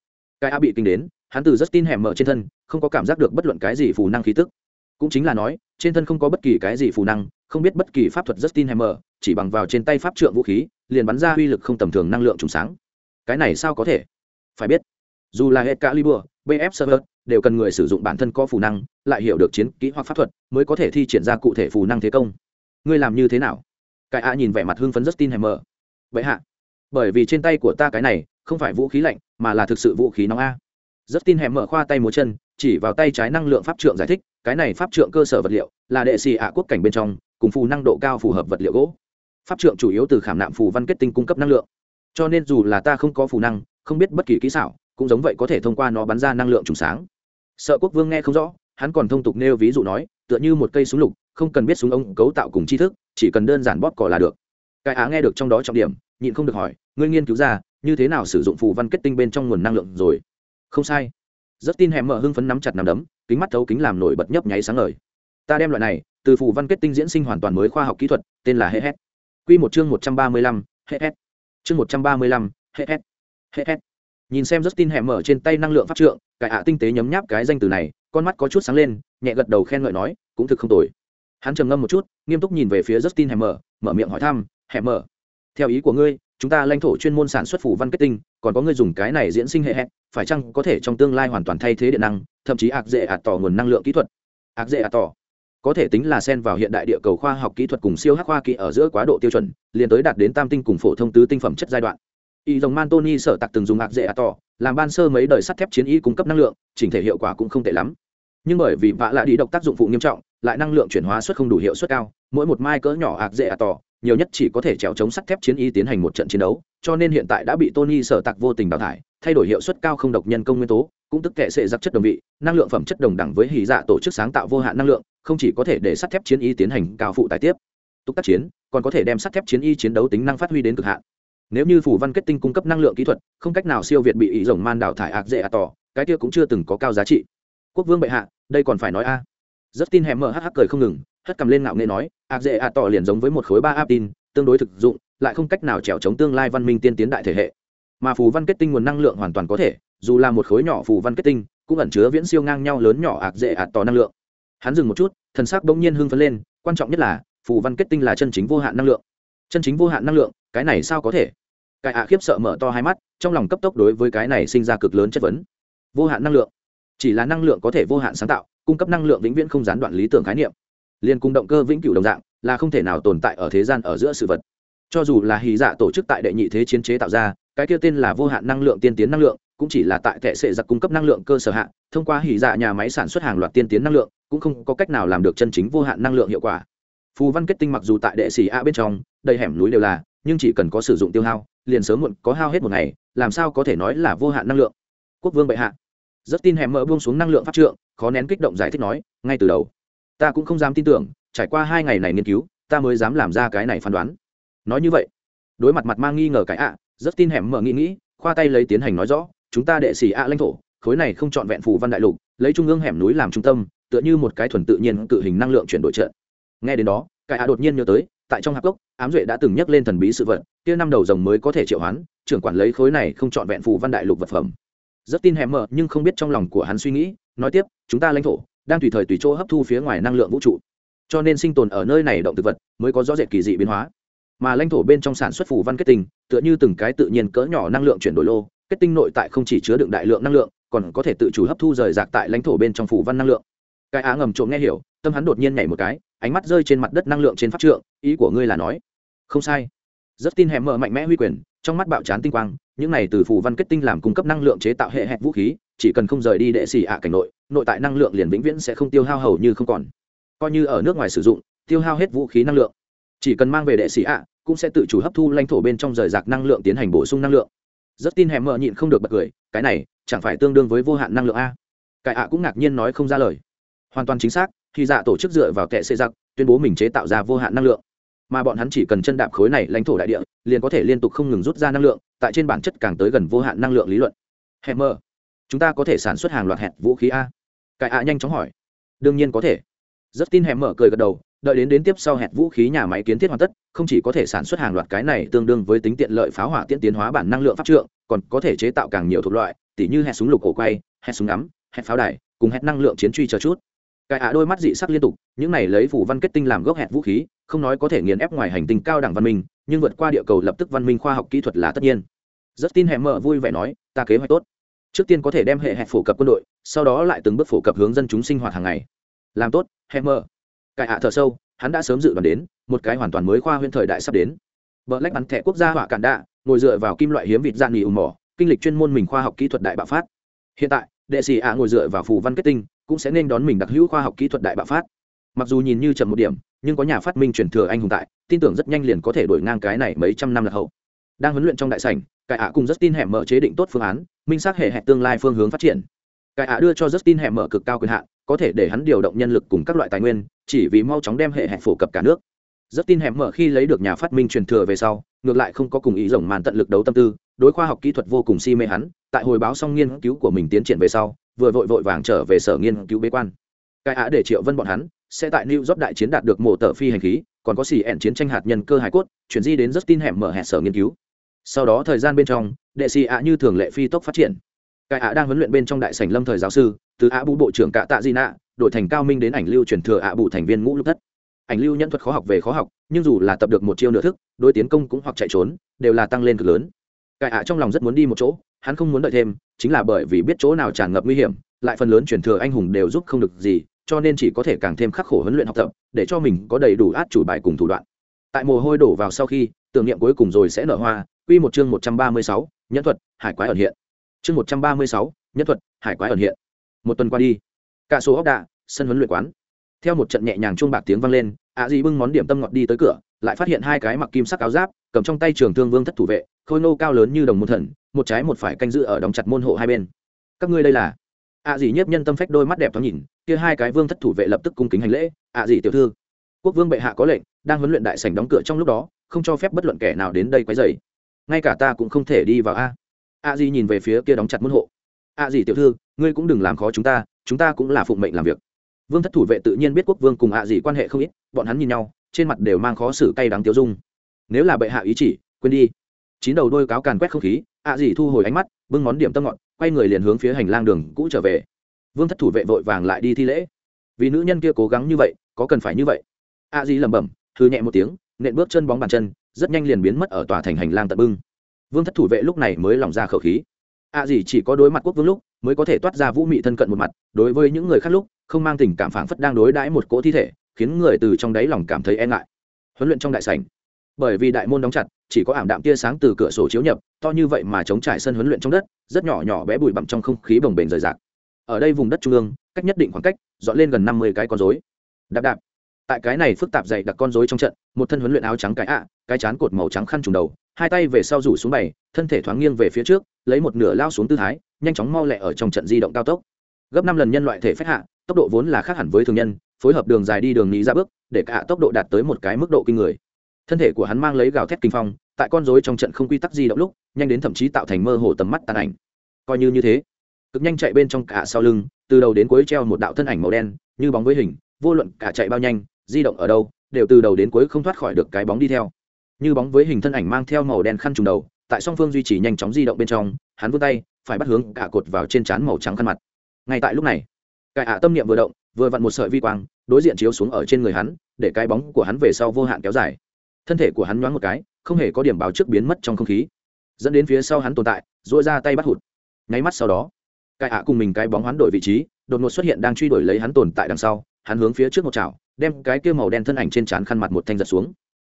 cái a bị kinh đến, hắn từ rất tin hẻm mở trên thân, không có cảm giác được bất luận cái gì phù năng khí tức cũng chính là nói, trên thân không có bất kỳ cái gì phù năng, không biết bất kỳ pháp thuật rất tin hay mở chỉ bằng vào trên tay pháp trượng vũ khí, liền bắn ra uy lực không tầm thường năng lượng trùng sáng. Cái này sao có thể? Phải biết, dù là hệ cả libur bf server, đều cần người sử dụng bản thân có phù năng, lại hiểu được chiến kỹ hoặc pháp thuật, mới có thể thi triển ra cụ thể phù năng thế công. Ngươi làm như thế nào? Cái a nhìn vẻ mặt hưng phấn rất tin hay mở vậy hạ, bởi vì trên tay của ta cái này, không phải vũ khí lạnh, mà là thực sự vũ khí nóng a rất tin hẻm mở khoa tay múa chân, chỉ vào tay trái năng lượng pháp trượng giải thích, cái này pháp trượng cơ sở vật liệu là đệ xì ạ quốc cảnh bên trong, cùng phù năng độ cao phù hợp vật liệu gỗ. Pháp trượng chủ yếu từ khảm nạm phù văn kết tinh cung cấp năng lượng. Cho nên dù là ta không có phù năng, không biết bất kỳ kỹ xảo, cũng giống vậy có thể thông qua nó bắn ra năng lượng trùng sáng. Sợ quốc vương nghe không rõ, hắn còn thông tục nêu ví dụ nói, tựa như một cây súng lục, không cần biết súng ông cấu tạo cùng tri thức, chỉ cần đơn giản bóp cỏ là được. Cái á nghe được trong đó trọng điểm, nhịn không được hỏi, ngươi nghiên cứu ra, như thế nào sử dụng phù văn kết tinh bên trong nguồn năng lượng rồi? Không sai. Rất tin hẻm mở hưng phấn nắm chặt nắm đấm kính mắt thấu kính làm nổi bật nhấp nháy sáng ngời. Ta đem loại này từ phù văn kết tinh diễn sinh hoàn toàn mới khoa học kỹ thuật tên là hệ hết q một chương một trăm ba mươi lăm hệ hết chương một trăm ba mươi lăm hệ hết hệ hết nhìn xem rất tin hẻm mở trên tay năng lượng pháp trượng cải ạ tinh tế nhấm nháp cái danh từ này con mắt có chút sáng lên nhẹ gật đầu khen ngợi nói cũng thực không tồi. Hắn trầm ngâm một chút nghiêm túc nhìn về phía Justin Hammer, mở miệng hỏi thăm, "Hammer, theo ý của ngươi, chúng ta lãnh thổ chuyên môn sản xuất phủ văn kết tinh, còn có người dùng cái này diễn sinh hệ hẹn, phải chăng có thể trong tương lai hoàn toàn thay thế điện năng, thậm chí ạc dễ ạt tỏ nguồn năng lượng kỹ thuật. Ạc dễ ạt tỏ. Có thể tính là xen vào hiện đại địa cầu khoa học kỹ thuật cùng siêu hắc khoa kỹ ở giữa quá độ tiêu chuẩn, liền tới đạt đến tam tinh cùng phổ thông tứ tinh phẩm chất giai đoạn. Y dòng man tony sở tặc từng dùng ạc dễ ạt tỏ, làm ban sơ mấy đời sắt thép chiến y cung cấp năng lượng, chỉnh thể hiệu quả cũng không tệ lắm. Nhưng bởi vì vạ lạ đi độc tác dụng phụ nghiêm trọng, lại năng lượng chuyển hóa suất không đủ hiệu suất cao, mỗi một mai cỡ nhỏ ạc dễ ạt tỏ nhiều nhất chỉ có thể trèo chống sắt thép chiến y tiến hành một trận chiến đấu, cho nên hiện tại đã bị tony sở tặc vô tình đào thải, thay đổi hiệu suất cao không độc nhân công nguyên tố, cũng tức kệ sệ giặc chất đồng vị, năng lượng phẩm chất đồng đẳng với hì dạ tổ chức sáng tạo vô hạn năng lượng, không chỉ có thể để sắt thép chiến y tiến hành cao phụ tài tiếp, tục tác chiến, còn có thể đem sắt thép chiến y chiến đấu tính năng phát huy đến cực hạn. Nếu như phủ văn kết tinh cung cấp năng lượng kỹ thuật, không cách nào siêu việt bị ý rồng man đào thải ạc dễ ạ tỏ, cái kia cũng chưa từng có cao giá trị. Quốc vương bệ hạ, đây còn phải nói a. Rất tin hẻm mở hh cười không ngừng hất cầm lên ngạo nghệ nói ạc dễ ạ tỏ liền giống với một khối ba áp tin, tương đối thực dụng, lại không cách nào trèo chống tương lai văn minh tiên tiến đại thể hệ. Mà phù văn kết tinh nguồn năng lượng hoàn toàn có thể, dù là một khối nhỏ phù văn kết tinh, cũng ẩn chứa viễn siêu ngang nhau lớn nhỏ ạc dễ ạt tỏ năng lượng. Hắn dừng một chút, thần sắc bỗng nhiên hưng phấn lên, quan trọng nhất là, phù văn kết tinh là chân chính vô hạn năng lượng. Chân chính vô hạn năng lượng, cái này sao có thể? Cái ạ khiếp sợ mở to hai mắt, trong lòng cấp tốc đối với cái này sinh ra cực lớn chất vấn. Vô hạn năng lượng, chỉ là năng lượng có thể vô hạn sáng tạo, cung cấp năng lượng vĩnh viễn không gián đoạn lý tưởng khái niệm liên cung động cơ vĩnh cửu đồng dạng, là không thể nào tồn tại ở thế gian ở giữa sự vật. Cho dù là hì dạ tổ chức tại đệ nhị thế chiến chế tạo ra, cái kia tên là vô hạn năng lượng tiên tiến năng lượng, cũng chỉ là tại tệ sệ giặc cung cấp năng lượng cơ sở hạ, thông qua hỉ dạ nhà máy sản xuất hàng loạt tiên tiến năng lượng, cũng không có cách nào làm được chân chính vô hạn năng lượng hiệu quả. Phù văn kết tinh mặc dù tại đệ xì a bên trong, đầy hẻm núi đều là, nhưng chỉ cần có sử dụng tiêu hao, liền sớm muộn có hao hết một ngày, làm sao có thể nói là vô hạn năng lượng. Quốc vương bệ hạ. Rất tin hẻm mỡ buông xuống năng lượng phát trượng, khó nén kích động giải thích nói, ngay từ đầu ta cũng không dám tin tưởng, trải qua hai ngày này nghiên cứu, ta mới dám làm ra cái này phán đoán. Nói như vậy, đối mặt mặt mang nghi ngờ cái ạ, rất tin hẻm mở nghĩ nghĩ, khoa tay lấy tiến hành nói rõ, chúng ta đệ xỉ ạ lãnh thổ, khối này không chọn vẹn phù văn đại lục, lấy trung ương hẻm núi làm trung tâm, tựa như một cái thuần tự nhiên cự hình năng lượng chuyển đổi trận. Nghe đến đó, cái ạ đột nhiên nhớ tới, tại trong hạp gốc ám duệ đã từng nhắc lên thần bí sự vật, kia năm đầu rồng mới có thể triệu hoán, trưởng quản lấy khối này không chọn vẹn phù văn đại lục vật phẩm. Rất tin hẻm mở, nhưng không biết trong lòng của hắn suy nghĩ, nói tiếp, chúng ta lãnh thổ đang tùy thời tùy chỗ hấp thu phía ngoài năng lượng vũ trụ. Cho nên sinh tồn ở nơi này động thực vật mới có rõ rệt kỳ dị biến hóa. Mà lãnh thổ bên trong sản xuất phủ văn kết tinh, tựa như từng cái tự nhiên cỡ nhỏ năng lượng chuyển đổi lô, kết tinh nội tại không chỉ chứa đựng đại lượng năng lượng, còn có thể tự chủ hấp thu rời rạc tại lãnh thổ bên trong phủ văn năng lượng. Cái á ngầm trộm nghe hiểu, tâm hắn đột nhiên nhảy một cái, ánh mắt rơi trên mặt đất năng lượng trên pháp trượng, ý của ngươi là nói. Không sai. Rất tin hẻm mở mạnh mẽ huy quyền, trong mắt bạo chán tinh quang, những này từ phủ văn kết tinh làm cung cấp năng lượng chế tạo hệ hẹp vũ khí, chỉ cần không rời đi đệ xỉ ạ cảnh nội nội tại năng lượng liền vĩnh viễn sẽ không tiêu hao hầu như không còn. Coi như ở nước ngoài sử dụng, tiêu hao hết vũ khí năng lượng. Chỉ cần mang về đệ sĩ ạ, cũng sẽ tự chủ hấp thu lãnh thổ bên trong rời rạc năng lượng tiến hành bổ sung năng lượng. Rất tin hẻm mờ nhịn không được bật cười, cái này, chẳng phải tương đương với vô hạn năng lượng a? Cái ạ cũng ngạc nhiên nói không ra lời. Hoàn toàn chính xác, khi dạ tổ chức dựa vào kệ xê giặc, tuyên bố mình chế tạo ra vô hạn năng lượng. Mà bọn hắn chỉ cần chân đạp khối này lãnh thổ đại địa, liền có thể liên tục không ngừng rút ra năng lượng, tại trên bản chất càng tới gần vô hạn năng lượng lý luận. Hẹn mơ chúng ta có thể sản xuất hàng loạt hẹn vũ khí a? Cải ạ nhanh chóng hỏi. Đương nhiên có thể. Rất tin hẻm mở cười gật đầu, đợi đến đến tiếp sau hẹn vũ khí nhà máy kiến thiết hoàn tất, không chỉ có thể sản xuất hàng loạt cái này tương đương với tính tiện lợi pháo hỏa tiễn tiến hóa bản năng lượng pháp trượng, còn có thể chế tạo càng nhiều thuộc loại, tỉ như hẹn súng lục cổ quay, hẹn súng ngắm, hẹn pháo đài, cùng hẹn năng lượng chiến truy chờ chút. Cải ạ đôi mắt dị sắc liên tục, những này lấy phủ văn kết tinh làm gốc hẹn vũ khí, không nói có thể nghiền ép ngoài hành tinh cao đẳng văn minh, nhưng vượt qua địa cầu lập tức văn minh khoa học kỹ thuật là tất nhiên. Rất tin hẻm mở vui vẻ nói, ta kế hoạch tốt trước tiên có thể đem hệ hẹp phổ cập quân đội, sau đó lại từng bước phổ cập hướng dân chúng sinh hoạt hàng ngày. Làm tốt hẹp mơ cải hạ thở sâu, hắn đã sớm dự đoán đến, một cái hoàn toàn mới khoa huyễn thời đại sắp đến. Vợ lách bắn thẻ quốc gia họa cản đạ, ngồi dựa vào kim loại hiếm vịt dạng nghỉ ủng mỏ, kinh lịch chuyên môn mình khoa học kỹ thuật đại bạo phát. Hiện tại, đệ sĩ ạ ngồi dựa vào phù văn kết tinh, cũng sẽ nên đón mình đặc hữu khoa học kỹ thuật đại bạo phát. Mặc dù nhìn như chậm một điểm, nhưng có nhà phát minh truyền thừa anh hùng tại, tin tưởng rất nhanh liền có thể đổi ngang cái này mấy trăm năm là hậu đang huấn luyện trong đại sảnh, cải ạ cùng rất tin hẻm mở chế định tốt phương án, minh xác hệ hệ tương lai phương hướng phát triển. Cải ạ đưa cho rất tin hẻm mở cực cao quyền hạn, có thể để hắn điều động nhân lực cùng các loại tài nguyên, chỉ vì mau chóng đem hệ hệ phổ cập cả nước. Rất tin hẻm mở khi lấy được nhà phát minh truyền thừa về sau, ngược lại không có cùng ý rồng màn tận lực đấu tâm tư, đối khoa học kỹ thuật vô cùng si mê hắn, tại hồi báo xong nghiên cứu của mình tiến triển về sau, vừa vội vội vàng trở về sở nghiên cứu bế quan. Cai ạ để triệu vân bọn hắn, sẽ tại new york đại chiến đạt được mổ tờ phi hành khí, còn có xì ẹn chiến tranh hạt nhân cơ hải cốt, chuyển di đến rất tin hẻm mở hẹn sở nghiên cứu sau đó thời gian bên trong, đệ sĩ ạ như thường lệ phi tốc phát triển. Cải ạ đang huấn luyện bên trong đại sảnh lâm thời giáo sư, từ ạ bù bộ trưởng cạ tạ di nạ, đổi thành cao minh đến ảnh lưu truyền thừa ạ bù thành viên ngũ lục thất. Ảnh lưu nhân thuật khó học về khó học, nhưng dù là tập được một chiêu nửa thức, đối tiến công cũng hoặc chạy trốn, đều là tăng lên cực lớn. Cải ạ trong lòng rất muốn đi một chỗ, hắn không muốn đợi thêm, chính là bởi vì biết chỗ nào tràn ngập nguy hiểm, lại phần lớn truyền thừa anh hùng đều giúp không được gì, cho nên chỉ có thể càng thêm khắc khổ huấn luyện học tập, để cho mình có đầy đủ át chủ bài cùng thủ đoạn. Tại mồ hôi đổ vào sau khi, tưởng niệm cuối cùng rồi sẽ nở hoa quy một chương một trăm ba mươi sáu, nhẫn thuật hải quái ẩn hiện. Chương một trăm ba mươi sáu, nhẫn thuật hải quái ẩn hiện. Một tuần qua đi cả số ốc đạ sân huấn luyện quán. Theo một trận nhẹ nhàng chuông bạc tiếng vang lên ạ dì bưng món điểm tâm ngọt đi tới cửa lại phát hiện hai cái mặc kim sắc áo giáp cầm trong tay trường thương vương thất thủ vệ khôi nô cao lớn như đồng môn thần một trái một phải canh giữ ở đóng chặt môn hộ hai bên. Các ngươi đây là? Ạ dì nhiếp nhân tâm phách đôi mắt đẹp thoáng nhìn kia hai cái vương thất thủ vệ lập tức cung kính hành lễ ạ dì tiểu thư quốc vương bệ hạ có lệnh đang huấn luyện đại sảnh đóng cửa trong lúc đó không cho phép bất luận kẻ nào đến đây quấy rầy ngay cả ta cũng không thể đi vào a. A di nhìn về phía kia đóng chặt môn hộ. A di tiểu thư, ngươi cũng đừng làm khó chúng ta chúng ta cũng là phụng mệnh làm việc. Vương thất thủ vệ tự nhiên biết quốc vương cùng a di quan hệ không ít, bọn hắn nhìn nhau, trên mặt đều mang khó xử cay đắng tiêu dung. Nếu là bệ hạ ý chỉ, quên đi. Chín đầu đôi cáo càn quét không khí, a di thu hồi ánh mắt, bưng món điểm tâm ngọn quay người liền hướng phía hành lang đường cũ trở về. Vương thất thủ vệ vội vàng lại đi thi lễ. Vì nữ nhân kia cố gắng như vậy, có cần phải như vậy? A di lẩm bẩm thư nhẹ một tiếng, nện bước chân bóng bàn chân rất nhanh liền biến mất ở tòa thành hành lang tận bưng. Vương thất thủ vệ lúc này mới lòng ra khẩu khí. À gì chỉ có đối mặt quốc vương lúc, mới có thể toát ra vũ mị thân cận một mặt, đối với những người khác lúc, không mang tình cảm phảng phất đang đối đãi một cỗ thi thể, khiến người từ trong đáy lòng cảm thấy e ngại. Huấn luyện trong đại sảnh. Bởi vì đại môn đóng chặt, chỉ có ảm đạm tia sáng từ cửa sổ chiếu nhập, to như vậy mà chống trải sân huấn luyện trong đất, rất nhỏ nhỏ bé bụi bặm trong không khí bồng bềnh rời rạc. Ở đây vùng đất trung ương, cách nhất định khoảng cách, dọn lên gần năm mươi cái con rối. Đạp đạp tại cái này phức tạp dày đặc con rối trong trận, một thân huấn luyện áo trắng cái ạ, cái chán cột màu trắng khăn trùng đầu, hai tay về sau rủ xuống bày, thân thể thoáng nghiêng về phía trước, lấy một nửa lao xuống tư thái, nhanh chóng mau lẹ ở trong trận di động cao tốc. Gấp năm lần nhân loại thể phép hạ, tốc độ vốn là khác hẳn với thường nhân, phối hợp đường dài đi đường ní ra bước, để cả tốc độ đạt tới một cái mức độ kinh người. Thân thể của hắn mang lấy gào thét kinh phong, tại con rối trong trận không quy tắc di động lúc, nhanh đến thậm chí tạo thành mơ hồ tầm mắt tàn ảnh. Coi như như thế, cực nhanh chạy bên trong cả sau lưng, từ đầu đến cuối treo một đạo thân ảnh màu đen, như bóng với hình, vô luận cả chạy bao nhanh di động ở đâu, đều từ đầu đến cuối không thoát khỏi được cái bóng đi theo. Như bóng với hình thân ảnh mang theo màu đen khăn trùng đầu, tại song phương duy trì nhanh chóng di động bên trong, hắn vươn tay, phải bắt hướng cả cột vào trên trán màu trắng khăn mặt. Ngay tại lúc này cải ạ tâm niệm vừa động, vừa vặn một sợi vi quang, đối diện chiếu xuống ở trên người hắn, để cái bóng của hắn về sau vô hạn kéo dài. Thân thể của hắn nhoáng một cái, không hề có điểm báo trước biến mất trong không khí. Dẫn đến phía sau hắn tồn tại dội ra tay bắt hụt. Nháy mắt sau đó cải ạ cùng mình cái bóng hoán đổi vị trí, đột ngột xuất hiện đang truy đuổi lấy hắn tồn tại đằng sau, hắn hướng phía trước một chảo đem cái kia màu đen thân ảnh trên trán khăn mặt một thanh giật xuống.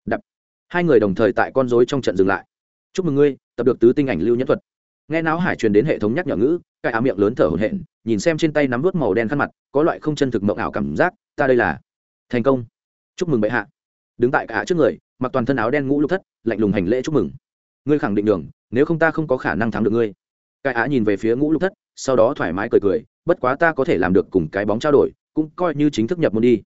Đập. Hai người đồng thời tại con rối trong trận dừng lại. Chúc mừng ngươi, tập được tứ tinh ảnh lưu nhẫn thuật. Nghe não hải truyền đến hệ thống nhắc nhở ngữ, cái áo miệng lớn thở hổn hển, nhìn xem trên tay nắm vút màu đen khăn mặt, có loại không chân thực mộng ảo cảm giác, ta đây là thành công. Chúc mừng bệ hạ. Đứng tại cả trước người, mặc toàn thân áo đen ngũ lục thất, lạnh lùng hành lễ chúc mừng. Ngươi khẳng định đường nếu không ta không có khả năng thắng được ngươi. Cái á nhìn về phía ngũ lục thất, sau đó thoải mái cười cười, bất quá ta có thể làm được cùng cái bóng trao đổi, cũng coi như chính thức nhập môn đi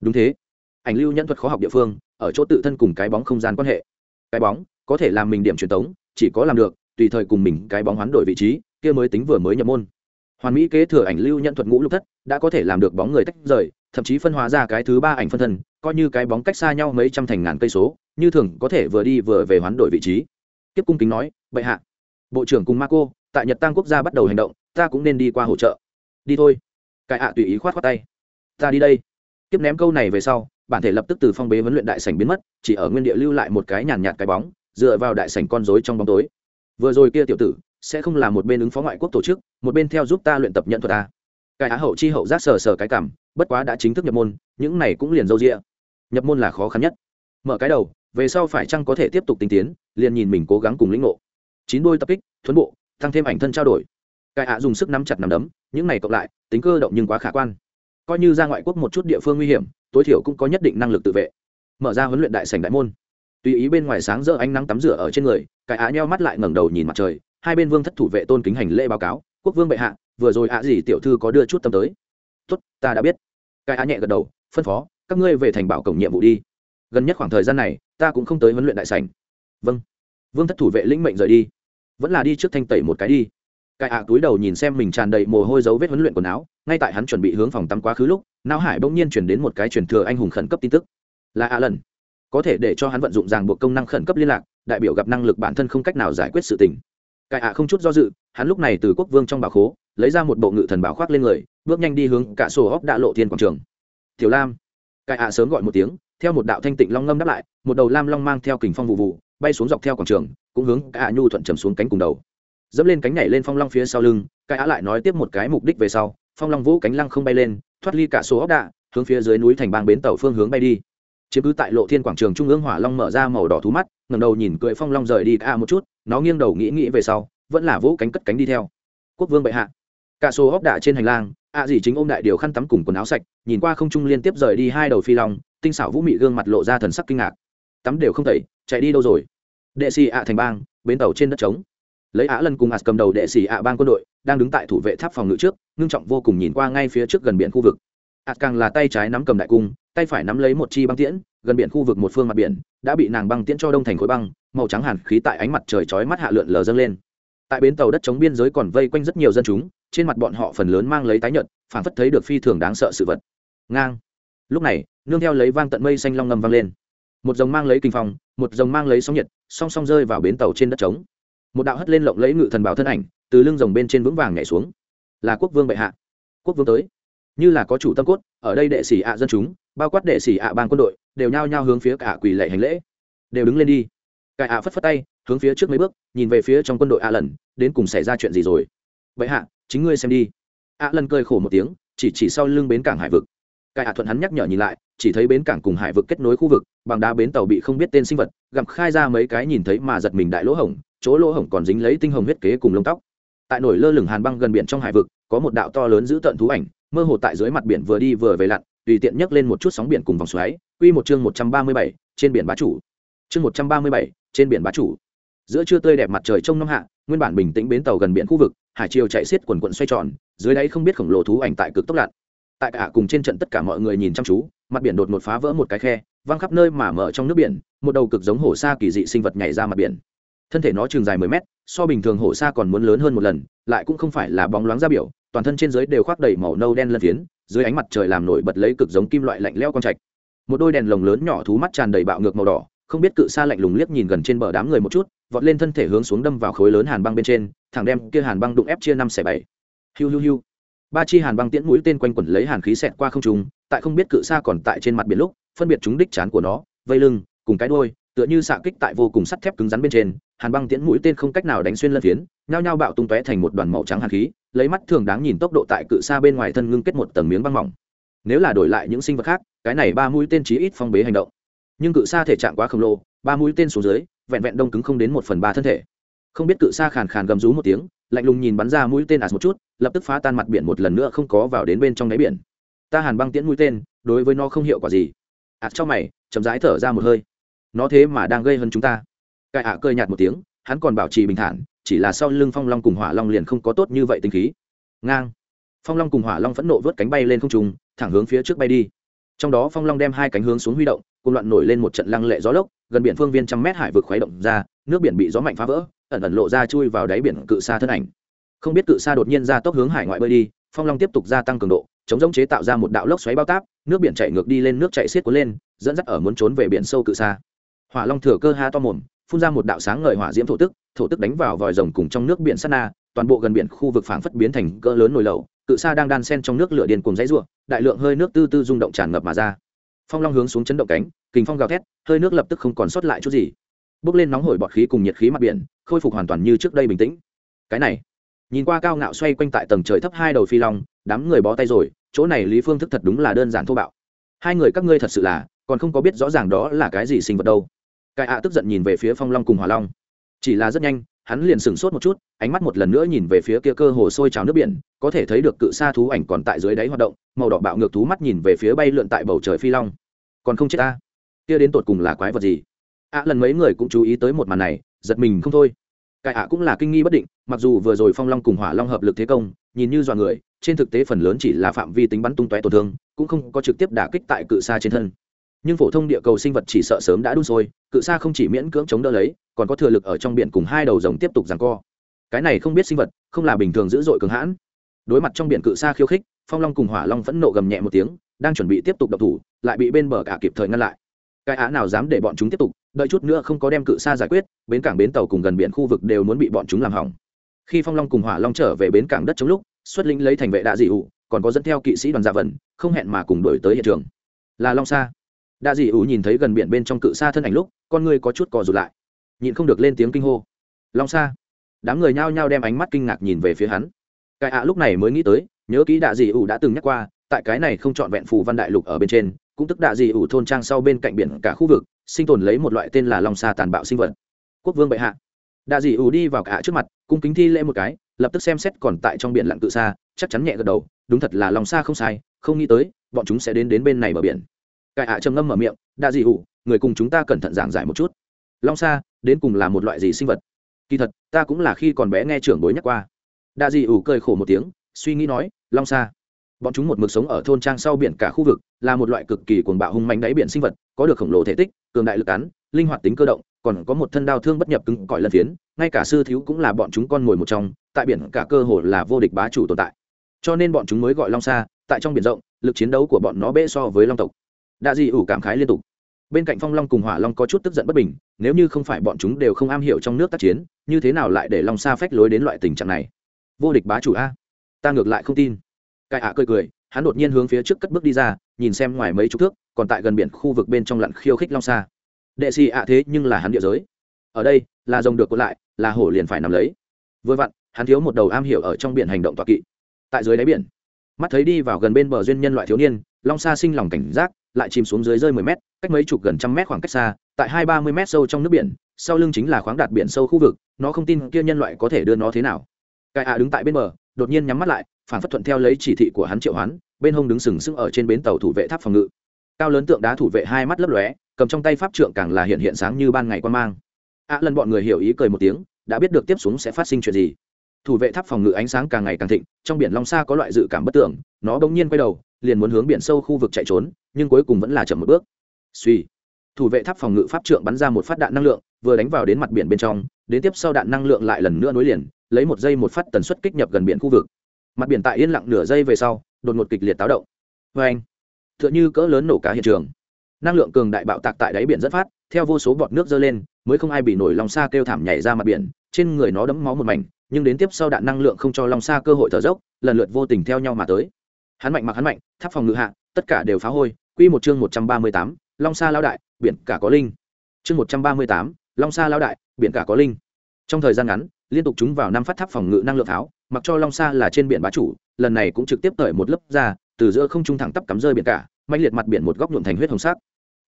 đúng thế. Ảnh lưu nhẫn thuật khó học địa phương, ở chỗ tự thân cùng cái bóng không gian quan hệ. Cái bóng, có thể làm mình điểm truyền tống, chỉ có làm được, tùy thời cùng mình cái bóng hoán đổi vị trí, kia mới tính vừa mới nhập môn. Hoàn mỹ kế thừa ảnh lưu nhận thuật ngũ lục thất, đã có thể làm được bóng người tách rời, thậm chí phân hóa ra cái thứ ba ảnh phân thân, coi như cái bóng cách xa nhau mấy trăm thành ngàn cây số, như thường có thể vừa đi vừa về hoán đổi vị trí. Tiếp cung kính nói, bệ hạ. Bộ trưởng cùng marco tại nhật tăng quốc gia bắt đầu hành động, ta cũng nên đi qua hỗ trợ. Đi thôi. Cái ạ tùy ý khoát khoát tay. Ta đi đây tiếp ném câu này về sau, bản thể lập tức từ phong bế huấn luyện đại sảnh biến mất, chỉ ở nguyên địa lưu lại một cái nhàn nhạt cái bóng, dựa vào đại sảnh con rối trong bóng tối. Vừa rồi kia tiểu tử, sẽ không là một bên ứng phó ngoại quốc tổ chức, một bên theo giúp ta luyện tập nhận thuật ta cái á hậu chi hậu giác sờ sờ cái cảm, bất quá đã chính thức nhập môn, những này cũng liền dâu rịa nhập môn là khó khăn nhất. Mở cái đầu, về sau phải chăng có thể tiếp tục tinh tiến, liền nhìn mình cố gắng cùng lĩnh ngộ. Chín đôi tập kích, thuấn bộ, tăng thêm ảnh thân trao đổi. Cái á dùng sức nắm chặt nắm đấm, những này cộng lại, tính cơ động nhưng quá khả quan coi như ra ngoại quốc một chút địa phương nguy hiểm, tối thiểu cũng có nhất định năng lực tự vệ. Mở ra huấn luyện đại sảnh đại môn. Tùy ý bên ngoài sáng rỡ ánh nắng tắm rửa ở trên người, cái á nheo mắt lại ngẩng đầu nhìn mặt trời, hai bên vương thất thủ vệ tôn kính hành lễ báo cáo, quốc vương bệ hạ, vừa rồi ạ gì tiểu thư có đưa chút tâm tới. Tốt, ta đã biết. Cái á nhẹ gật đầu, phân phó, các ngươi về thành bảo cổng nhiệm vụ đi. Gần nhất khoảng thời gian này, ta cũng không tới huấn luyện đại sảnh. Vâng. Vương thất thủ vệ lĩnh mệnh rời đi. Vẫn là đi trước thanh tẩy một cái đi cái ạ túi đầu nhìn xem mình tràn đầy mồ hôi dấu vết huấn luyện quần áo, ngay tại hắn chuẩn bị hướng phòng tắm quá khứ lúc, não hải bỗng nhiên chuyển đến một cái truyền thừa anh hùng khẩn cấp tin tức. Là ạ lần. Có thể để cho hắn vận dụng ràng buộc công năng khẩn cấp liên lạc, đại biểu gặp năng lực bản thân không cách nào giải quyết sự tình. Cải ạ không chút do dự, hắn lúc này từ quốc vương trong bảo khố, lấy ra một bộ ngự thần bảo khoác lên người, bước nhanh đi hướng cả sổ hóc đạ lộ thiên quảng trường. Tiểu lam. Cải ạ sớm gọi một tiếng, theo một đạo thanh tịnh long ngâm đáp lại, một đầu lam long mang theo kình phong vụ vụ, bay xuống dọc theo quảng trường, cũng hướng cả nhu thuận trầm xuống cánh cùng đầu dẫm lên cánh nhảy lên phong long phía sau lưng, cái á lại nói tiếp một cái mục đích về sau, phong long vũ cánh lăng không bay lên, thoát ly cả số ốc đạ, hướng phía dưới núi thành bang bến tàu phương hướng bay đi. Chiếm cứ tại lộ thiên quảng trường trung ương hỏa long mở ra màu đỏ thú mắt ngầm đầu nhìn cưỡi phong long rời đi cả một chút, nó nghiêng đầu nghĩ nghĩ về sau, vẫn là vũ cánh cất cánh đi theo. Quốc vương bệ hạ. Cả số ốc đạ trên hành lang, ạ à chính ôm đại điều khăn tắm cùng quần áo sạch, nhìn qua không trung liên tiếp rời đi hai đầu phi long, tinh xảo vũ mị gương mặt lộ ra thần sắc kinh ngạc. Tắm đều không tẩy, chạy đi đâu rồi? Đệ xì ạ thành bang, bến tàu trên đất trống lấy á lần cùng ạt cầm đầu đệ sĩ ạ bang quân đội, đang đứng tại thủ vệ tháp phòng ngự trước, ngưng trọng vô cùng nhìn qua ngay phía trước gần biển khu vực. Ạt càng là tay trái nắm cầm đại cung, tay phải nắm lấy một chi băng tiễn, gần biển khu vực một phương mặt biển, đã bị nàng băng tiễn cho đông thành khối băng, màu trắng hàn khí tại ánh mặt trời chói mắt hạ lượn lờ dâng lên. Tại bến tàu đất chống biên giới còn vây quanh rất nhiều dân chúng, trên mặt bọn họ phần lớn mang lấy tái nhợt phản phất thấy được phi thường đáng sợ sự vật. Ngang. Lúc này, nương theo lấy vang tận mây xanh long ngầm vang lên. Một dòng mang lấy kinh phong, một dòng mang lấy sóng nhiệt, song song rơi vào bến tàu trên đất trống một đạo hất lên lộng lấy ngự thần bảo thân ảnh, từ lưng rồng bên trên vững vàng nhảy xuống. Là quốc vương bệ hạ. Quốc vương tới. Như là có chủ tâm cốt, ở đây đệ sĩ ạ dân chúng, bao quát đệ sĩ ạ bang quân đội, đều nhao nhao hướng phía cả quỳ lệ hành lễ. Đều đứng lên đi. Cải ạ phất phất tay, hướng phía trước mấy bước, nhìn về phía trong quân đội ạ lần, đến cùng xảy ra chuyện gì rồi? Bệ hạ, chính ngươi xem đi. Ạ lần cười khổ một tiếng, chỉ chỉ sau lưng bến cảng hải vực. Cải ạ thuận hắn nhắc nhở nhìn lại, chỉ thấy bến cảng cùng hải vực kết nối khu vực, bằng đá bến tàu bị không biết tên sinh vật, gặm khai ra mấy cái nhìn thấy mà giật mình đại lỗ hổng chỗ lỗ hổng còn dính lấy tinh hồng huyết kế cùng lông tóc. Tại nổi lơ lửng hàn băng gần biển trong hải vực, có một đạo to lớn giữ tận thú ảnh, mơ hồ tại dưới mặt biển vừa đi vừa về lặn, tùy tiện nhấc lên một chút sóng biển cùng vòng xoáy. Quy một chương một trăm ba mươi bảy, trên biển bá chủ. Chương một trăm ba mươi bảy, trên biển bá chủ. Giữa trưa tươi đẹp mặt trời trong năm hạ, nguyên bản bình tĩnh bến tàu gần biển khu vực, hải chiều chạy xiết quần quận xoay tròn, dưới đáy không biết khổng lồ thú ảnh tại cực tốc lặn. Tại cả cùng trên trận tất cả mọi người nhìn chăm chú, mặt biển đột ngột phá vỡ một cái khe, văng khắp nơi mà mở trong nước biển, một đầu cực giống hổ sa kỳ dị sinh vật nhảy ra mặt biển thân thể nó trường dài mười mét, so bình thường hổ sa còn muốn lớn hơn một lần, lại cũng không phải là bóng loáng ra biểu, toàn thân trên dưới đều khoác đầy màu nâu đen lân phiến, dưới ánh mặt trời làm nổi bật lấy cực giống kim loại lạnh leo con trạch. Một đôi đèn lồng lớn nhỏ thú mắt tràn đầy bạo ngược màu đỏ, không biết cự xa lạnh lùng liếc nhìn gần trên bờ đám người một chút, vọt lên thân thể hướng xuống đâm vào khối lớn hàn băng bên trên, thẳng đem kia hàn băng đụng ép chia năm xẻ bảy. Hiu hiu hiu. Ba chi hàn băng tiễn mũi tên quanh quẩn lấy hàn khí xẹt qua không trung, tại không biết cự xa còn tại trên mặt biển lúc, phân biệt chúng đích chán của nó, vây lưng, cùng cái đuôi tựa như xạ kích tại vô cùng sắt thép cứng rắn bên trên, hàn băng tiễn mũi tên không cách nào đánh xuyên lân phiến, nhao nhao bạo tung tóe thành một đoàn màu trắng hàn khí, lấy mắt thường đáng nhìn tốc độ tại cự xa bên ngoài thân ngưng kết một tầng miếng băng mỏng. Nếu là đổi lại những sinh vật khác, cái này ba mũi tên chí ít phong bế hành động. Nhưng cự xa thể trạng quá khổng lồ, ba mũi tên xuống dưới, vẹn vẹn đông cứng không đến một phần ba thân thể. Không biết cự xa khàn khàn gầm rú một tiếng, lạnh lùng nhìn bắn ra mũi tên ạt một chút, lập tức phá tan mặt biển một lần nữa không có vào đến bên trong đáy biển. Ta hàn băng tiễn mũi tên, đối với nó không hiệu quả gì. Ạt cho mày, chậm rãi thở ra một hơi nó thế mà đang gây hơn chúng ta. Cải ạ à nhạt một tiếng, hắn còn bảo trì bình thản, chỉ là sau lưng phong long cùng hỏa long liền không có tốt như vậy tinh khí. Ngang. Phong long cùng hỏa long phẫn nộ vớt cánh bay lên không trùng thẳng hướng phía trước bay đi. Trong đó phong long đem hai cánh hướng xuống huy động cùng loạn nổi lên một trận lăng lệ gió lốc, gần biển phương viên trăm mét hải vực khuấy động ra, nước biển bị gió mạnh phá vỡ, ẩn ẩn lộ ra chui vào đáy biển cự xa thân ảnh. Không biết cự xa đột nhiên ra tốc hướng hải ngoại bơi đi, phong long tiếp tục gia tăng cường độ, chống giống chế tạo ra một đạo lốc xoáy bao táp, nước biển chạy ngược đi lên, nước chạy xiết cuốn lên, dẫn dắt ở muốn trốn về biển sâu cự xa hỏa long thừa cơ ha to mồm, phun ra một đạo sáng ngời hỏa diễm thổ tức thổ tức đánh vào vòi rồng cùng trong nước biển sát na, toàn bộ gần biển khu vực phảng phất biến thành cỡ lớn nồi lẩu, cự sa đang đan sen trong nước lửa điên cùng dãy ruộng đại lượng hơi nước tư tư rung động tràn ngập mà ra. Phong long hướng xuống chấn động cánh, kình phong gào thét, hơi nước lập tức không còn sót lại chút gì. Bốc lên nóng hổi bọt khí cùng nhiệt khí mặt biển, khôi phục hoàn toàn như trước đây bình tĩnh. Cái này, nhìn qua cao ngạo xoay quanh tại tầng trời thấp hai đầu phi long, đám người bó tay rồi, chỗ này lý phương thức thật đúng là đơn giản thô bạo. Hai người các ngươi thật sự là, còn không có biết rõ ràng đó là cái gì sinh vật đâu cái ạ tức giận nhìn về phía phong long cùng hỏa long. Chỉ là rất nhanh, hắn liền sửng sốt một chút, ánh mắt một lần nữa nhìn về phía kia cơ hồ sôi trào nước biển, có thể thấy được cự sa thú ảnh còn tại dưới đáy hoạt động, màu đỏ bạo ngược thú mắt nhìn về phía bay lượn tại bầu trời phi long. Còn không chết ta? Kia đến tột cùng là quái vật gì? Ạ lần mấy người cũng chú ý tới một màn này, giật mình không thôi. Cái ạ cũng là kinh nghi bất định, mặc dù vừa rồi phong long cùng hỏa long hợp lực thế công, nhìn như dọa người, trên thực tế phần lớn chỉ là phạm vi tính bắn tung tóe tổn thương, cũng không có trực tiếp đả kích tại cự sa trên thân nhưng phổ thông địa cầu sinh vật chỉ sợ sớm đã đun sôi, cự sa không chỉ miễn cưỡng chống đỡ lấy, còn có thừa lực ở trong biển cùng hai đầu rồng tiếp tục giằng co. Cái này không biết sinh vật, không là bình thường dữ dội cường hãn. Đối mặt trong biển cự sa khiêu khích, phong long cùng hỏa long phẫn nộ gầm nhẹ một tiếng, đang chuẩn bị tiếp tục đập thủ, lại bị bên bờ cả kịp thời ngăn lại. Cái á nào dám để bọn chúng tiếp tục, đợi chút nữa không có đem cự sa giải quyết, bến cảng bến tàu cùng gần biển khu vực đều muốn bị bọn chúng làm hỏng. Khi phong long cùng hỏa long trở về bến cảng đất chống lúc, xuất lĩnh lấy thành vệ đạ dị ụ còn có dẫn theo kỵ sĩ đoàn gia vần, không hẹn mà cùng đổi tới hiện trường. Là long sa đa dị ủ nhìn thấy gần biển bên trong cự xa thân ảnh lúc, con ngươi có chút cò rụt lại. Nhịn không được lên tiếng kinh hô. Long xa đám người nhao nhao đem ánh mắt kinh ngạc nhìn về phía hắn. Cái ạ lúc này mới nghĩ tới, nhớ kỹ đạ dị ủ đã từng nhắc qua, tại cái này không trọn vẹn phù văn đại lục ở bên trên, cũng tức đạ dị ủ thôn trang sau bên cạnh biển cả khu vực, sinh tồn lấy một loại tên là long xa tàn bạo sinh vật. Quốc vương bệ hạ. Đạ dị ủ đi vào cả trước mặt, cung kính thi lễ một cái, lập tức xem xét còn tại trong biển lặng tự xa chắc chắn nhẹ gật đầu, đúng thật là long xa không sai, không nghĩ tới, bọn chúng sẽ đến đến bên này bờ biển cải ạ trầm ngâm mở miệng đa dị ủ người cùng chúng ta cẩn thận giảng giải một chút. Long sa, đến cùng là một loại gì sinh vật? Kỳ thật ta cũng là khi còn bé nghe trưởng bối nhắc qua. Đa dị ủ cười khổ một tiếng suy nghĩ nói long sa, bọn chúng một mực sống ở thôn trang sau biển cả khu vực là một loại cực kỳ cuồng bạo hung mạnh đáy biển sinh vật có được khổng lồ thể tích cường đại lực án, linh hoạt tính cơ động còn có một thân đao thương bất nhập cứng cỏi lân phiến ngay cả sư thiếu cũng là bọn chúng con mồi một trong tại biển cả cơ hồ là vô địch bá chủ tồn tại. Cho nên bọn chúng mới gọi long sa, tại trong biển rộng lực chiến đấu của bọn nó bê so với long tộc đa dị ủ cảm khái liên tục. Bên cạnh phong long cùng hỏa long có chút tức giận bất bình, nếu như không phải bọn chúng đều không am hiểu trong nước tác chiến, như thế nào lại để long xa phách lối đến loại tình trạng này? Vô địch bá chủ a. Ta ngược lại không tin. Cai ạ cười cười, hắn đột nhiên hướng phía trước cất bước đi ra, nhìn xem ngoài mấy chục thước, còn tại gần biển khu vực bên trong lặn khiêu khích long xa đệ xì ạ thế nhưng là hắn địa giới. Ở đây, là rồng được còn lại, là hổ liền phải nằm lấy. Vừa vặn, hắn thiếu một đầu am hiểu ở trong biển hành động tọa kỵ. Tại dưới đáy biển, mắt thấy đi vào gần bên bờ duyên nhân loại thiếu niên, long sa sinh lòng cảnh giác lại chìm xuống dưới rơi mười mét, cách mấy chục gần trăm mét khoảng cách xa, tại hai ba mươi mét sâu trong nước biển, sau lưng chính là khoáng đạt biển sâu khu vực, nó không tin kia nhân loại có thể đưa nó thế nào. Cai ạ đứng tại bên bờ, đột nhiên nhắm mắt lại, phản phất thuận theo lấy chỉ thị của hắn triệu hoán, bên hông đứng sừng sững ở trên bến tàu thủ vệ tháp phòng ngự. Cao lớn tượng đá thủ vệ hai mắt lấp lóe, cầm trong tay pháp trượng càng là hiện hiện sáng như ban ngày quan mang. Ạ lần bọn người hiểu ý cười một tiếng, đã biết được tiếp xuống sẽ phát sinh chuyện gì thủ vệ tháp phòng ngự ánh sáng càng ngày càng thịnh, trong biển long sa có loại dự cảm bất tưởng, nó bỗng nhiên quay đầu, liền muốn hướng biển sâu khu vực chạy trốn, nhưng cuối cùng vẫn là chậm một bước. Suy thủ vệ tháp phòng ngự pháp trượng bắn ra một phát đạn năng lượng, vừa đánh vào đến mặt biển bên trong, đến tiếp sau đạn năng lượng lại lần nữa nối liền, lấy một giây một phát tần suất kích nhập gần biển khu vực. Mặt biển tại yên lặng nửa giây về sau, đột ngột kịch liệt táo động. Vê anh t h ư ợ n h ư cỡ lớn nổ cá hiện trường. Năng lượng cường đại bạo tạc tại đáy biển dẫn phát, theo vô số bọt nước dơ lên, mới không ai bị nổi lòng xa kêu thảm nhảy ra mặt biển trên người nó đấm máu một mảnh, nhưng đến tiếp sau đạn năng lượng không cho long xa cơ hội thở dốc, lần lượt vô tình theo nhau mà tới. Hắn mạnh mặc hắn mạnh, tháp phòng ngự hạ, tất cả đều phá hôi. Quy một chương một trăm ba mươi tám, long sa lao đại, biển cả có linh. Chương một trăm ba mươi tám, long sa lao đại, biển cả có linh. Trong thời gian ngắn, liên tục chúng vào năm phát tháp phòng ngự năng lượng tháo, mặc cho long sa là trên biển bá chủ, lần này cũng trực tiếp tởi một lớp ra, từ giữa không trung thẳng tắp cắm rơi biển cả mạnh liệt mặt biển một góc nhuộm thành huyết hồng sắc.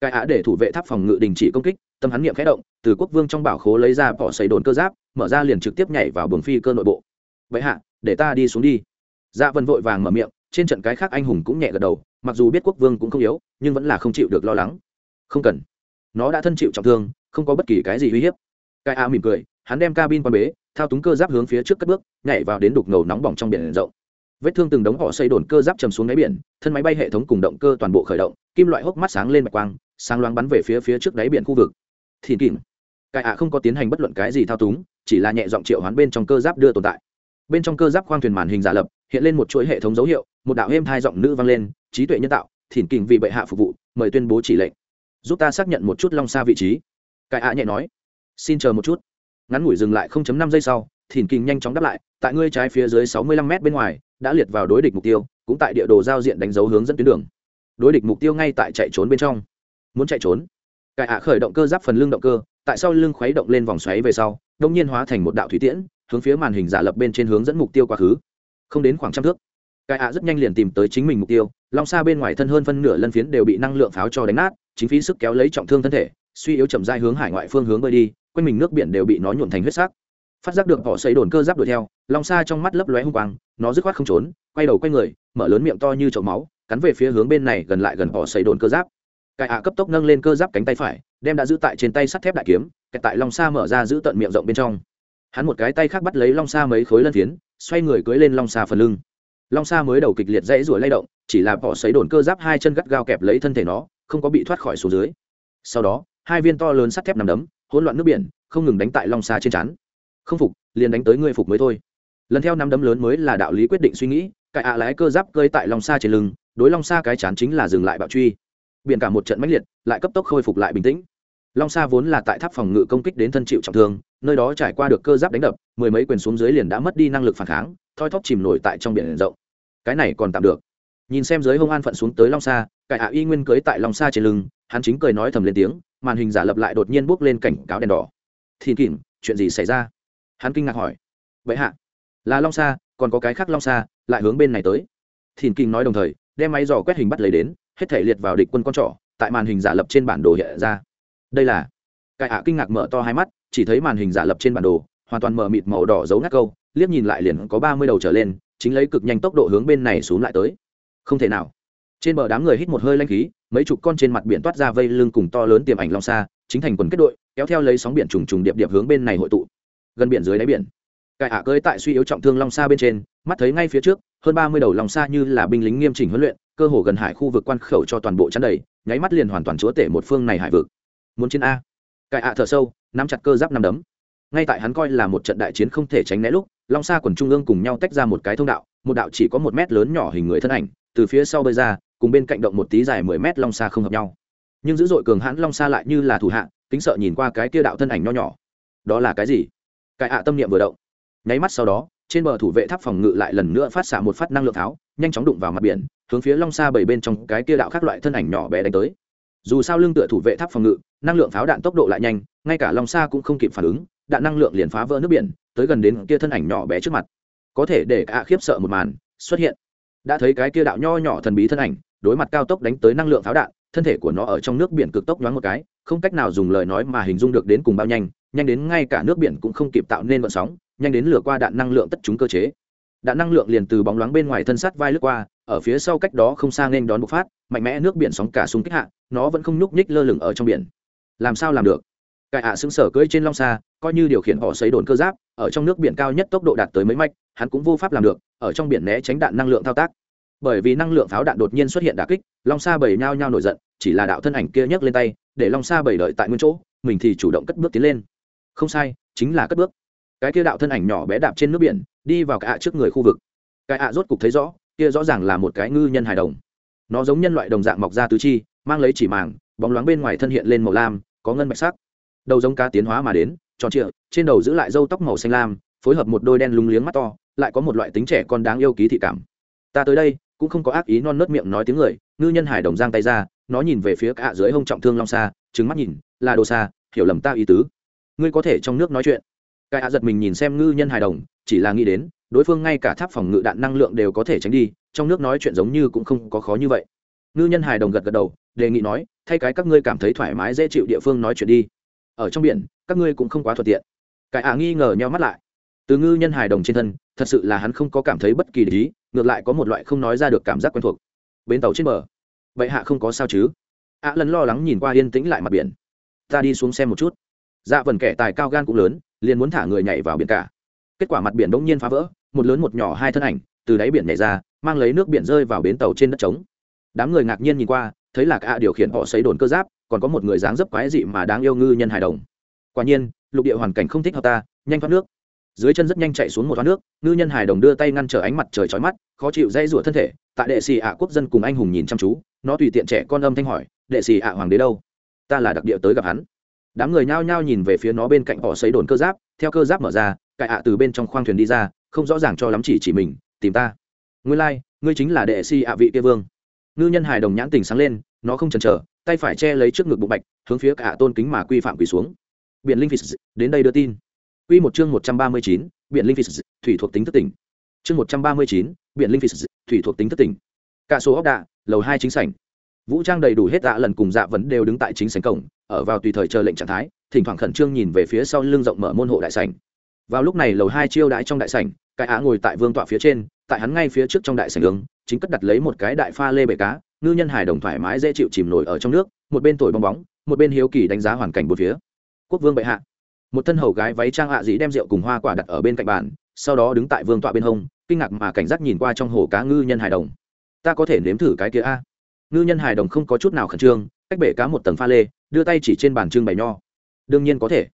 Cái á để thủ vệ tháp phòng ngự đình chỉ công kích, tâm hắn niệm khẽ động, từ quốc vương trong bảo khố lấy ra bỏ sấy đồn cơ giáp mở ra liền trực tiếp nhảy vào buồng phi cơ nội bộ. Vậy hạ, để ta đi xuống đi. Dạ vân vội vàng mở miệng, trên trận cái khác anh hùng cũng nhẹ gật đầu, mặc dù biết quốc vương cũng không yếu, nhưng vẫn là không chịu được lo lắng. Không cần. Nó đã thân chịu trọng thương, không có bất kỳ cái gì uy hiếp. Cái a mỉm cười, hắn đem cabin quan bế, thao túng cơ giáp hướng phía trước cất bước, nhảy vào đến đục ngầu nóng bỏng trong biển rộng. Vết thương từng đống họ xây đồn cơ giáp chầm xuống đáy biển, thân máy bay hệ thống cùng động cơ toàn bộ khởi động, kim loại hốc mắt sáng lên bạch quang, sáng loáng bắn về phía phía trước đáy biển khu vực. Thì kìm cải ạ không có tiến hành bất luận cái gì thao túng, chỉ là nhẹ giọng triệu hoán bên trong cơ giáp đưa tồn tại. Bên trong cơ giáp khoang thuyền màn hình giả lập, hiện lên một chuỗi hệ thống dấu hiệu, một đạo êm hai giọng nữ vang lên, trí tuệ nhân tạo, thỉnh kình vì bệ hạ phục vụ, mời tuyên bố chỉ lệnh. Giúp ta xác nhận một chút long xa vị trí. Cải ạ nhẹ nói, xin chờ một chút. Ngắn ngủi dừng lại 0.5 giây sau, thỉnh kinh nhanh chóng đáp lại, tại ngươi trái phía dưới 65 m bên ngoài, đã liệt vào đối địch mục tiêu, cũng tại địa đồ giao diện đánh dấu hướng dẫn tuyến đường. Đối địch mục tiêu ngay tại chạy trốn bên trong. Muốn chạy trốn? Cải ạ khởi động cơ giáp phần lưng động cơ tại sau lưng khuấy động lên vòng xoáy về sau, đông nhiên hóa thành một đạo thủy tiễn, hướng phía màn hình giả lập bên trên hướng dẫn mục tiêu quá khứ. Không đến khoảng trăm thước Cai ạ rất nhanh liền tìm tới chính mình mục tiêu, long xa bên ngoài thân hơn phân nửa lân phiến đều bị năng lượng pháo cho đánh nát, chính phí sức kéo lấy trọng thương thân thể, suy yếu chậm dai hướng hải ngoại phương hướng bơi đi, quanh mình nước biển đều bị nó nhuộn thành huyết sắc. Phát giác được họ xây đồn cơ giáp đuổi theo, long xa trong mắt lấp lóe hung quang, nó dứt khoát không trốn, quay đầu quay người, mở lớn miệng to như chậu máu, cắn về phía hướng bên này gần lại gần họ xây đồn cơ giáp cải ạ cấp tốc nâng lên cơ giáp cánh tay phải, đem đã giữ tại trên tay sắt thép đại kiếm, kẹt tại long xa mở ra giữ tận miệng rộng bên trong. Hắn một cái tay khác bắt lấy long xa mấy khối lân phiến, xoay người cưới lên long xa phần lưng. Long xa mới đầu kịch liệt dãy ruổi lay động, chỉ là bỏ xấy đồn cơ giáp hai chân gắt gao kẹp lấy thân thể nó, không có bị thoát khỏi xuống dưới. Sau đó, hai viên to lớn sắt thép nằm đấm, hỗn loạn nước biển, không ngừng đánh tại long xa trên chắn không phục, liền đánh tới ngươi phục mới thôi. Lần theo năm đấm lớn mới là đạo lý quyết định suy nghĩ cải ạ lái cơ giáp cơi tại long xa trên lưng, đối long xa cái chán chính là dừng lại bạo truy biển cả một trận mãnh liệt lại cấp tốc khôi phục lại bình tĩnh. Long Sa vốn là tại tháp phòng ngự công kích đến thân chịu trọng thương nơi đó trải qua được cơ giáp đánh đập mười mấy quyền xuống dưới liền đã mất đi năng lực phản kháng thoi thóp chìm nổi tại trong biển rộng. Cái này còn tạm được. Nhìn xem giới hông an phận xuống tới long Sa, cải ạ y nguyên cưới tại long Sa trên lưng hắn chính cười nói thầm lên tiếng màn hình giả lập lại đột nhiên bước lên cảnh cáo đèn đỏ. Thì kìm chuyện gì xảy ra? Hắn kinh ngạc hỏi. Vậy hạ là long sa còn có cái khác long sa lại hướng bên này tới. Thìn kinh nói đồng thời đem máy dò quét hình bắt lấy đến hết thể liệt vào địch quân con trỏ, tại màn hình giả lập trên bản đồ hiện ra. Đây là, cải ạ kinh ngạc mở to hai mắt, chỉ thấy màn hình giả lập trên bản đồ, hoàn toàn mở mịt màu đỏ giấu ngắt câu, liếc nhìn lại liền có ba mươi đầu trở lên, chính lấy cực nhanh tốc độ hướng bên này xuống lại tới. Không thể nào. Trên bờ đám người hít một hơi lanh khí, mấy chục con trên mặt biển toát ra vây lưng cùng to lớn tiềm ảnh long xa, chính thành quần kết đội, kéo theo lấy sóng biển trùng trùng điệp điệp hướng bên này hội tụ. Gần biển dưới đáy biển, cải ạ cơi tại suy yếu trọng thương long xa bên trên, mắt thấy ngay phía trước, hơn ba mươi đầu long xa như là binh lính nghiêm chỉnh huấn luyện cơ hồ gần hải khu vực quan khẩu cho toàn bộ chắn đầy, nháy mắt liền hoàn toàn chúa tể một phương này hải vực. Muốn chiến a. Cải ạ thở sâu, nắm chặt cơ giáp nằm đấm. Ngay tại hắn coi là một trận đại chiến không thể tránh né lúc, long xa quần trung ương cùng nhau tách ra một cái thông đạo, một đạo chỉ có một mét lớn nhỏ hình người thân ảnh, từ phía sau bơi ra, cùng bên cạnh động một tí dài mười mét long xa không hợp nhau. Nhưng dữ dội cường hãn long xa lại như là thủ hạ, kính sợ nhìn qua cái kia đạo thân ảnh nho nhỏ. Đó là cái gì? Cái ạ tâm niệm vừa động. Nháy mắt sau đó, trên bờ thủ vệ tháp phòng ngự lại lần nữa phát xạ một phát năng lượng tháo, nhanh chóng đụng vào mặt biển hướng phía long xa bảy bên trong cái kia đạo khác loại thân ảnh nhỏ bé đánh tới. Dù sao lưng tựa thủ vệ tháp phòng ngự, năng lượng pháo đạn tốc độ lại nhanh, ngay cả long xa cũng không kịp phản ứng, đạn năng lượng liền phá vỡ nước biển, tới gần đến kia thân ảnh nhỏ bé trước mặt. Có thể để cả khiếp sợ một màn xuất hiện. Đã thấy cái kia đạo nho nhỏ thần bí thân ảnh, đối mặt cao tốc đánh tới năng lượng pháo đạn, thân thể của nó ở trong nước biển cực tốc nhoáng một cái, không cách nào dùng lời nói mà hình dung được đến cùng bao nhanh nhanh đến ngay cả nước biển cũng không kịp tạo nên vận sóng, nhanh đến lửa qua đạn năng lượng tất chúng cơ chế đạn năng lượng liền từ bóng loáng bên ngoài thân sắt vai lướt qua, ở phía sau cách đó không xa nên đón bộc phát, mạnh mẽ nước biển sóng cả súng kích hạ, nó vẫn không nhúc nhích lơ lửng ở trong biển. Làm sao làm được? Cải ạ xứng sở cưỡi trên long xa, coi như điều khiển họ xấy đồn cơ giáp, ở trong nước biển cao nhất tốc độ đạt tới mấy mạch, hắn cũng vô pháp làm được, ở trong biển né tránh đạn năng lượng thao tác. Bởi vì năng lượng pháo đạn đột nhiên xuất hiện đà kích, long sa bảy nhao nhao nổi giận, chỉ là đạo thân ảnh kia nhấc lên tay, để long sa bảy đợi tại nguyên chỗ, mình thì chủ động cất bước tiến lên. Không sai, chính là cất bước. Cái kia đạo thân ảnh nhỏ bé đạp trên nước biển đi vào cái ạ trước người khu vực. Cái ạ rốt cục thấy rõ, kia rõ ràng là một cái ngư nhân hài đồng. Nó giống nhân loại đồng dạng mọc ra tứ chi, mang lấy chỉ màng, bóng loáng bên ngoài thân hiện lên màu lam, có ngân mạch sắc. Đầu giống cá tiến hóa mà đến, tròn trịa, trên đầu giữ lại râu tóc màu xanh lam, phối hợp một đôi đen lúng liếng mắt to, lại có một loại tính trẻ con đáng yêu ký thị cảm. Ta tới đây, cũng không có ác ý non nớt miệng nói tiếng người, ngư nhân hải đồng giang tay ra, nó nhìn về phía cả dưới hông trọng thương long xa trứng mắt nhìn, là đồ xa, hiểu lầm ta ý tứ. Ngươi có thể trong nước nói chuyện. Cái ạ giật mình nhìn xem ngư nhân hài đồng chỉ là nghĩ đến, đối phương ngay cả tháp phòng ngự đạn năng lượng đều có thể tránh đi, trong nước nói chuyện giống như cũng không có khó như vậy. Ngư nhân hài đồng gật gật đầu, đề nghị nói, thay cái các ngươi cảm thấy thoải mái dễ chịu địa phương nói chuyện đi. Ở trong biển, các ngươi cũng không quá thuận tiện. Cái ạ nghi ngờ nhau mắt lại. Từ ngư nhân hài đồng trên thân, thật sự là hắn không có cảm thấy bất kỳ lý ngược lại có một loại không nói ra được cảm giác quen thuộc. Bến tàu trên bờ. Vậy hạ không có sao chứ? Ạ lần lo lắng nhìn qua yên tĩnh lại mặt biển. Ta đi xuống xem một chút. Dạ vần kẻ tài cao gan cũng lớn, liền muốn thả người nhảy vào biển cả kết quả mặt biển bỗng nhiên phá vỡ, một lớn một nhỏ hai thân ảnh từ đáy biển nhảy ra, mang lấy nước biển rơi vào bến tàu trên đất trống. Đám người ngạc nhiên nhìn qua, thấy là cả điều khiển họ xấy đồn cơ giáp, còn có một người dáng dấp quái dị mà đáng yêu ngư nhân hài đồng. Quả nhiên, lục địa hoàn cảnh không thích hợp ta, nhanh thoát nước. Dưới chân rất nhanh chạy xuống một thoát nước, ngư nhân hài đồng đưa tay ngăn trở ánh mặt trời trói mắt, khó chịu dây rủa thân thể, tại đệ xì ạ quốc dân cùng anh hùng nhìn chăm chú, nó tùy tiện trẻ con âm thanh hỏi, đệ xì ạ hoàng đế đâu? Ta là đặc địa tới gặp hắn. Đám người nhao nhao nhìn về phía nó bên cạnh họ xấy đồn cơ giáp, theo cơ giáp mở ra cải ạ từ bên trong khoang thuyền đi ra không rõ ràng cho lắm chỉ chỉ mình tìm ta. Ngươi lai、like, ngươi chính là đệ si ạ vị kia vương. Ngư nhân hài đồng nhãn tình sáng lên nó không chần chờ tay phải che lấy trước ngực bụng bạch hướng phía cả tôn kính mà quy phạm quỳ xuống. Biển linh phis đến đây đưa tin. Quy một chương một trăm ba mươi chín biển linh phis thủy thuộc tính thất tỉnh. Chương một trăm ba mươi chín biển linh phis thủy thuộc tính thất tỉnh. Cả số ốc đạ lầu hai chính sảnh. Vũ trang đầy đủ hết dạ lần cùng dạ vẫn đều đứng tại chính sảnh cổng ở vào tùy thời chờ lệnh trạng thái thỉnh thoảng khẩn trương nhìn về phía sau lưng rộng mở môn hộ đại sảnh vào lúc này lầu hai chiêu đãi trong đại sảnh, cái á ngồi tại vương tọa phía trên, tại hắn ngay phía trước trong đại sảnh đường chính cất đặt lấy một cái đại pha lê bể cá, ngư nhân hài đồng thoải mái dễ chịu chìm nổi ở trong nước, một bên thổi bong bóng, một bên hiếu kỳ đánh giá hoàn cảnh một phía. Quốc vương bệ hạ. Một thân hầu gái váy trang hạ dĩ đem rượu cùng hoa quả đặt ở bên cạnh bàn, sau đó đứng tại vương tọa bên hông, kinh ngạc mà cảnh giác nhìn qua trong hồ cá ngư nhân hài đồng. Ta có thể nếm thử cái kia a. Ngư nhân hài đồng không có chút nào khẩn trương, cách bể cá một tầng pha lê, đưa tay chỉ trên bàn trưng bày nho. Đương nhiên có thể.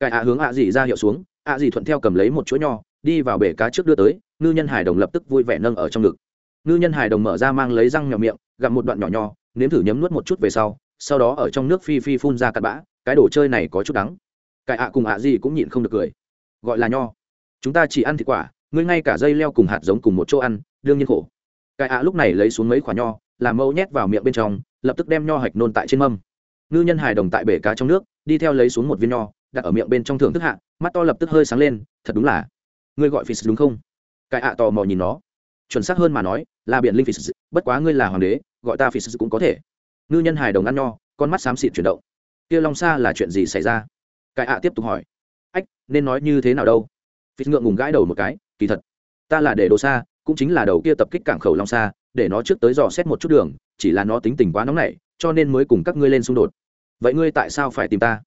Cải ạ hướng hạ dĩ ra hiệu xuống ạ dì thuận theo cầm lấy một chuỗi nho, đi vào bể cá trước đưa tới, ngư nhân hài đồng lập tức vui vẻ nâng ở trong ngực. Ngư nhân hài đồng mở ra mang lấy răng nhỏ miệng, gặm một đoạn nhỏ nho, nếm thử nhấm nuốt một chút về sau sau đó ở trong nước phi phi phun ra cặn bã, cái đồ chơi này có chút đắng. Cải ạ cùng ạ dì cũng nhịn không được cười. Gọi là nho. Chúng ta chỉ ăn thịt quả, ngươi ngay cả dây leo cùng hạt giống cùng một chỗ ăn, đương nhiên khổ. Cải ạ lúc này lấy xuống mấy quả nho, làm mẫu nhét vào miệng bên trong, lập tức đem nho hạch nôn tại trên mâm. Ngư nhân hài đồng tại bể cá trong nước, đi theo lấy xuống một viên nho đặt ở miệng bên trong thưởng thức hạ, mắt to lập tức hơi sáng lên, thật đúng là, ngươi gọi phì đúng không? Cái ạ tò mò nhìn nó. Chuẩn xác hơn mà nói, là biển linh phì bất quá ngươi là hoàng đế, gọi ta phì cũng có thể. Ngư nhân hài đồng ăn nho, con mắt xám xịt chuyển động. Kia long xa là chuyện gì xảy ra? Cái ạ tiếp tục hỏi. Ách, nên nói như thế nào đâu? Phì ngượng ngùng gãi đầu một cái, kỳ thật, ta là để đồ xa cũng chính là đầu kia tập kích cảng khẩu long xa để nó trước tới dò xét một chút đường, chỉ là nó tính tình quá nóng nảy, cho nên mới cùng các ngươi lên xung đột. Vậy ngươi tại sao phải tìm ta?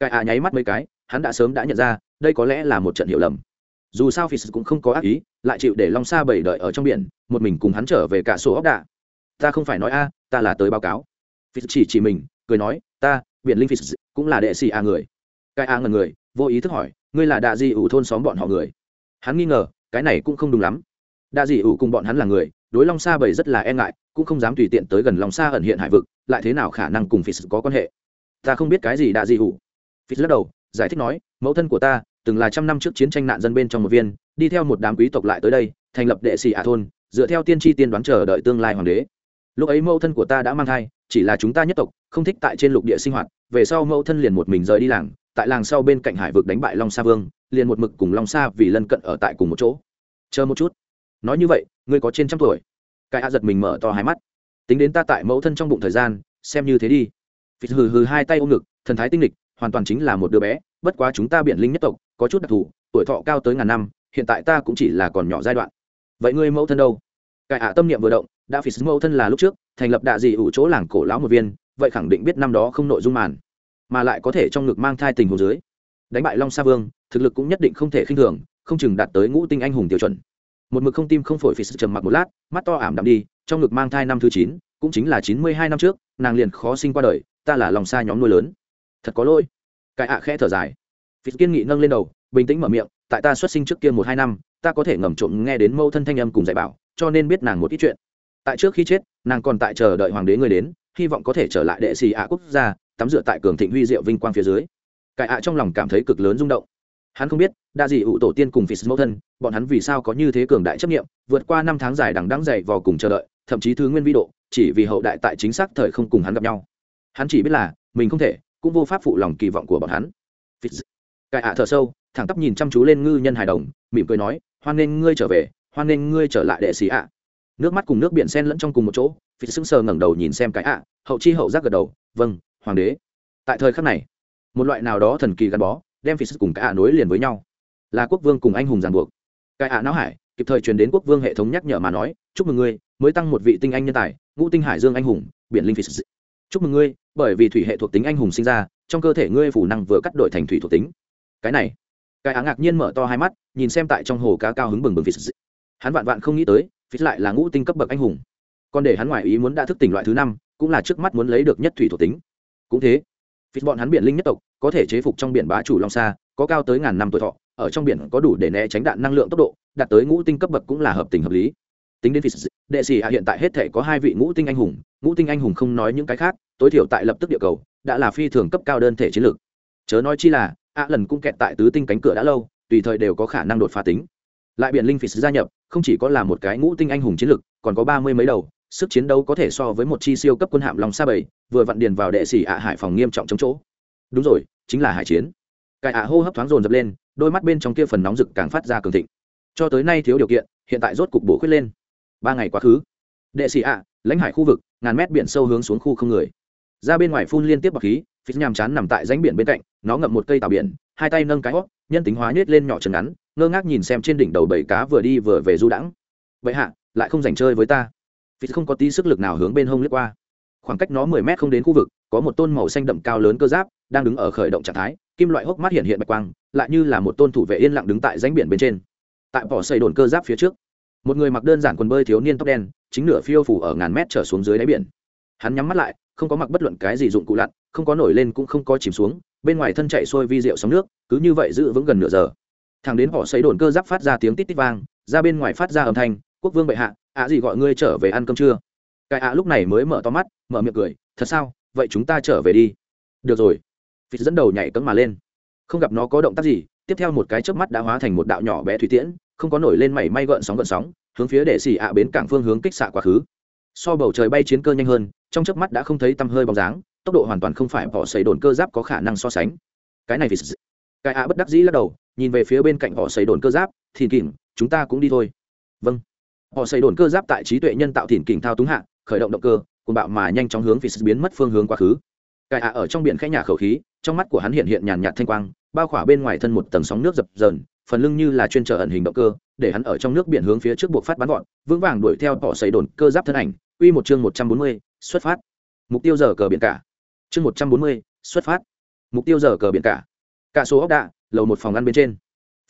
Cái ạ nháy mắt mấy cái, hắn đã sớm đã nhận ra, đây có lẽ là một trận hiểu lầm. Dù sao phis cũng không có ác ý, lại chịu để long sa bảy đợi ở trong biển, một mình cùng hắn trở về cả sổ ốc đạ. Ta không phải nói a, ta là tới báo cáo. Phis chỉ chỉ mình, cười nói, ta, biển linh phis cũng là đệ sĩ a người. Cái a ngần người, vô ý thức hỏi, ngươi là đạ di ủ thôn xóm bọn họ người? Hắn nghi ngờ, cái này cũng không đúng lắm. Đạ di ủ cùng bọn hắn là người, đối long sa bảy rất là e ngại, cũng không dám tùy tiện tới gần long sa ẩn hiện hải vực, lại thế nào khả năng cùng phis có quan hệ? Ta không biết cái gì đạ di ủ phis lắc đầu, giải thích nói, mẫu thân của ta từng là trăm năm trước chiến tranh nạn dân bên trong một viên, đi theo một đám quý tộc lại tới đây, thành lập đệ sĩ ả thôn, dựa theo tiên tri tiên đoán chờ đợi tương lai hoàng đế. Lúc ấy mẫu thân của ta đã mang thai, chỉ là chúng ta nhất tộc, không thích tại trên lục địa sinh hoạt, về sau mẫu thân liền một mình rời đi làng, tại làng sau bên cạnh hải vực đánh bại long sa vương, liền một mực cùng long sa vì lân cận ở tại cùng một chỗ. Chờ một chút. Nói như vậy, ngươi có trên trăm tuổi. Cái a giật mình mở to hai mắt. Tính đến ta tại mẫu thân trong bụng thời gian, xem như thế đi. Phịt hừ hừ hai tay ôm ngực, thần thái tinh lịch hoàn toàn chính là một đứa bé, bất quá chúng ta biển linh nhất tộc, có chút đặc thù, tuổi thọ cao tới ngàn năm, hiện tại ta cũng chỉ là còn nhỏ giai đoạn. Vậy ngươi mẫu thân đâu? Cải ạ tâm niệm vừa động, đã phỉ mẫu thân là lúc trước, thành lập đạ dị ủ chỗ làng cổ lão một viên, vậy khẳng định biết năm đó không nội dung màn, mà lại có thể trong ngực mang thai tình hồ dưới. Đánh bại long sa vương, thực lực cũng nhất định không thể khinh thường, không chừng đạt tới ngũ tinh anh hùng tiêu chuẩn. Một mực không tim không phổi phỉ sự trầm mặc một lát, mắt to ảm đạm đi, trong ngực mang thai năm thứ chín, cũng chính là chín mươi hai năm trước, nàng liền khó sinh qua đời, ta là lòng xa nhóm nuôi lớn thật có lỗi. Cái ạ khẽ thở dài. Phí kiên nghị nâng lên đầu, bình tĩnh mở miệng, tại ta xuất sinh trước kia một hai năm, ta có thể ngầm trộm nghe đến mâu thân thanh âm cùng dạy bảo, cho nên biết nàng một ít chuyện. Tại trước khi chết, nàng còn tại chờ đợi hoàng đế người đến, hy vọng có thể trở lại đệ xì ạ quốc gia, tắm rửa tại cường thịnh huy diệu vinh quang phía dưới. Cải ạ trong lòng cảm thấy cực lớn rung động. Hắn không biết, đa dị ụ tổ tiên cùng phí mẫu thân, bọn hắn vì sao có như thế cường đại chấp nghiệm vượt qua năm tháng dài đằng đắng dày vò cùng chờ đợi, thậm chí thứ nguyên vi độ, chỉ vì hậu đại tại chính xác thời không cùng hắn gặp nhau. Hắn chỉ biết là, mình không thể cũng vô pháp phụ lòng kỳ vọng của bọn hắn. Cải ạ thở sâu, thẳng tắp nhìn chăm chú lên ngư nhân hài đồng, mỉm cười nói, hoan nghênh ngươi trở về, hoan nghênh ngươi trở lại đệ sĩ ạ. Nước mắt cùng nước biển sen lẫn trong cùng một chỗ phí sững sờ ngẩng đầu nhìn xem cái ạ, hậu chi hậu giác gật đầu vâng hoàng đế. Tại thời khắc này, một loại nào đó thần kỳ gắn bó, đem phí sức cùng cái ạ nối liền với nhau. Là quốc vương cùng anh hùng giàn buộc. Cái ạ não hải, kịp thời truyền đến quốc vương hệ thống nhắc nhở mà nói, chúc mừng ngươi, mới tăng một vị tinh anh nhân tài, ngũ tinh hải dương anh hùng, biển linh phí chúc mừng ngươi bởi vì thủy hệ thuộc tính anh hùng sinh ra trong cơ thể ngươi phủ năng vừa cắt đổi thành thủy thuộc tính. Cái này cái á ngạc nhiên mở to hai mắt nhìn xem tại trong hồ cá cao hứng bừng bừng phí hắn vạn vạn không nghĩ tới phí lại là ngũ tinh cấp bậc anh hùng. Còn để hắn ngoài ý muốn đã thức tỉnh loại thứ năm cũng là trước mắt muốn lấy được nhất thủy thuộc tính. Cũng thế phí bọn hắn biển linh nhất tộc có thể chế phục trong biển bá chủ long xa, có cao tới ngàn năm tuổi thọ ở trong biển có đủ để né tránh đạn năng lượng tốc độ đạt tới ngũ tinh cấp bậc cũng là hợp tình hợp lý tính đến phí đệ sĩ hiện tại hết thể có hai vị ngũ tinh anh hùng, ngũ tinh anh hùng không nói những cái khác, tối thiểu tại lập tức địa cầu, đã là phi thường cấp cao đơn thể chiến lược. Chớ nói chi là, ạ lần cũng kẹt tại tứ tinh cánh cửa đã lâu, tùy thời đều có khả năng đột phá tính. Lại biển linh phỉ gia nhập, không chỉ có là một cái ngũ tinh anh hùng chiến lược, còn có ba mươi mấy đầu, sức chiến đấu có thể so với một chi siêu cấp quân hạm lòng sa bảy, vừa vặn điền vào đệ sĩ ạ hải phòng nghiêm trọng chống chỗ. Đúng rồi, chính là hải chiến. Cái ạ hô hấp thoáng dồn dập lên, đôi mắt bên trong kia phần nóng rực càng phát ra cường thịnh. Cho tới nay thiếu điều kiện, hiện tại rốt cục bổ khuyết lên ba ngày quá khứ. Đệ sĩ ạ, lãnh hải khu vực, ngàn mét biển sâu hướng xuống khu không người. Ra bên ngoài phun liên tiếp bọc khí phí nhàm chán nằm tại ránh biển bên cạnh, nó ngậm một cây tàu biển, hai tay nâng cái hót, nhân tính hóa nhét lên nhỏ chân ngắn, ngơ ngác nhìn xem trên đỉnh đầu bảy cá vừa đi vừa về du đãng. Vậy hạ, lại không dành chơi với ta. Phí không có tí sức lực nào hướng bên hông lướt qua. Khoảng cách nó mười mét không đến khu vực, có một tôn màu xanh đậm cao lớn cơ giáp, đang đứng ở khởi động trạng thái, kim loại hốc mắt hiện hiện bạch quang, lại như là một tôn thủ vệ yên lặng đứng tại ránh biển bên trên. Tại bỏ xây đồn cơ giáp phía trước một người mặc đơn giản quần bơi thiếu niên tóc đen, chính nửa phiêu phủ ở ngàn mét trở xuống dưới đáy biển. Hắn nhắm mắt lại, không có mặc bất luận cái gì dụng cụ lặn, không có nổi lên cũng không có chìm xuống, bên ngoài thân chạy sôi vi rượu sóng nước, cứ như vậy giữ vững gần nửa giờ. Thằng đến họ xấy đồn cơ giáp phát ra tiếng tít tít vang, ra bên ngoài phát ra âm thanh, quốc vương bệ hạ, ạ gì gọi ngươi trở về ăn cơm trưa cái ạ lúc này mới mở to mắt, mở miệng cười, thật sao? Vậy chúng ta trở về đi. Được rồi. Vịt dẫn đầu nhảy cấm mà lên. Không gặp nó có động tác gì, tiếp theo một cái chớp mắt đã hóa thành một đạo nhỏ bé thủy tiễn không có nổi lên mảy may gợn sóng gợn sóng, hướng phía để xì ạ bến cảng phương hướng kích xạ quá khứ. So bầu trời bay chiến cơ nhanh hơn, trong chớp mắt đã không thấy tăm hơi bóng dáng, tốc độ hoàn toàn không phải bỏ xấy đồn cơ giáp có khả năng so sánh. Cái này vì cái ạ bất đắc dĩ lắc đầu, nhìn về phía bên cạnh họ xấy đồn cơ giáp thì kỉnh chúng ta cũng đi thôi. Vâng. Họ xây đồn cơ giáp tại trí tuệ nhân tạo thìn kình thao túng hạ, khởi động động cơ cùng bạo mà nhanh chóng hướng vì biến mất phương hướng quá khứ. Cái ạ ở trong biển khẽ nhà khẩu khí, trong mắt của hắn hiện hiện nhàn nhạt thanh quang, bao khỏa bên ngoài thân một tầng sóng nước dập dờn phần lưng như là chuyên trở ẩn hình động cơ để hắn ở trong nước biển hướng phía trước buộc phát bắn gọn vững vàng đuổi theo tỏ xây đồn cơ giáp thân ảnh. Uy một chương một trăm bốn mươi xuất phát. Mục tiêu giờ cờ biển cả. Chương một trăm bốn mươi xuất phát. Mục tiêu giờ cờ biển cả. Cả số ốc đạ lầu một phòng ăn bên trên.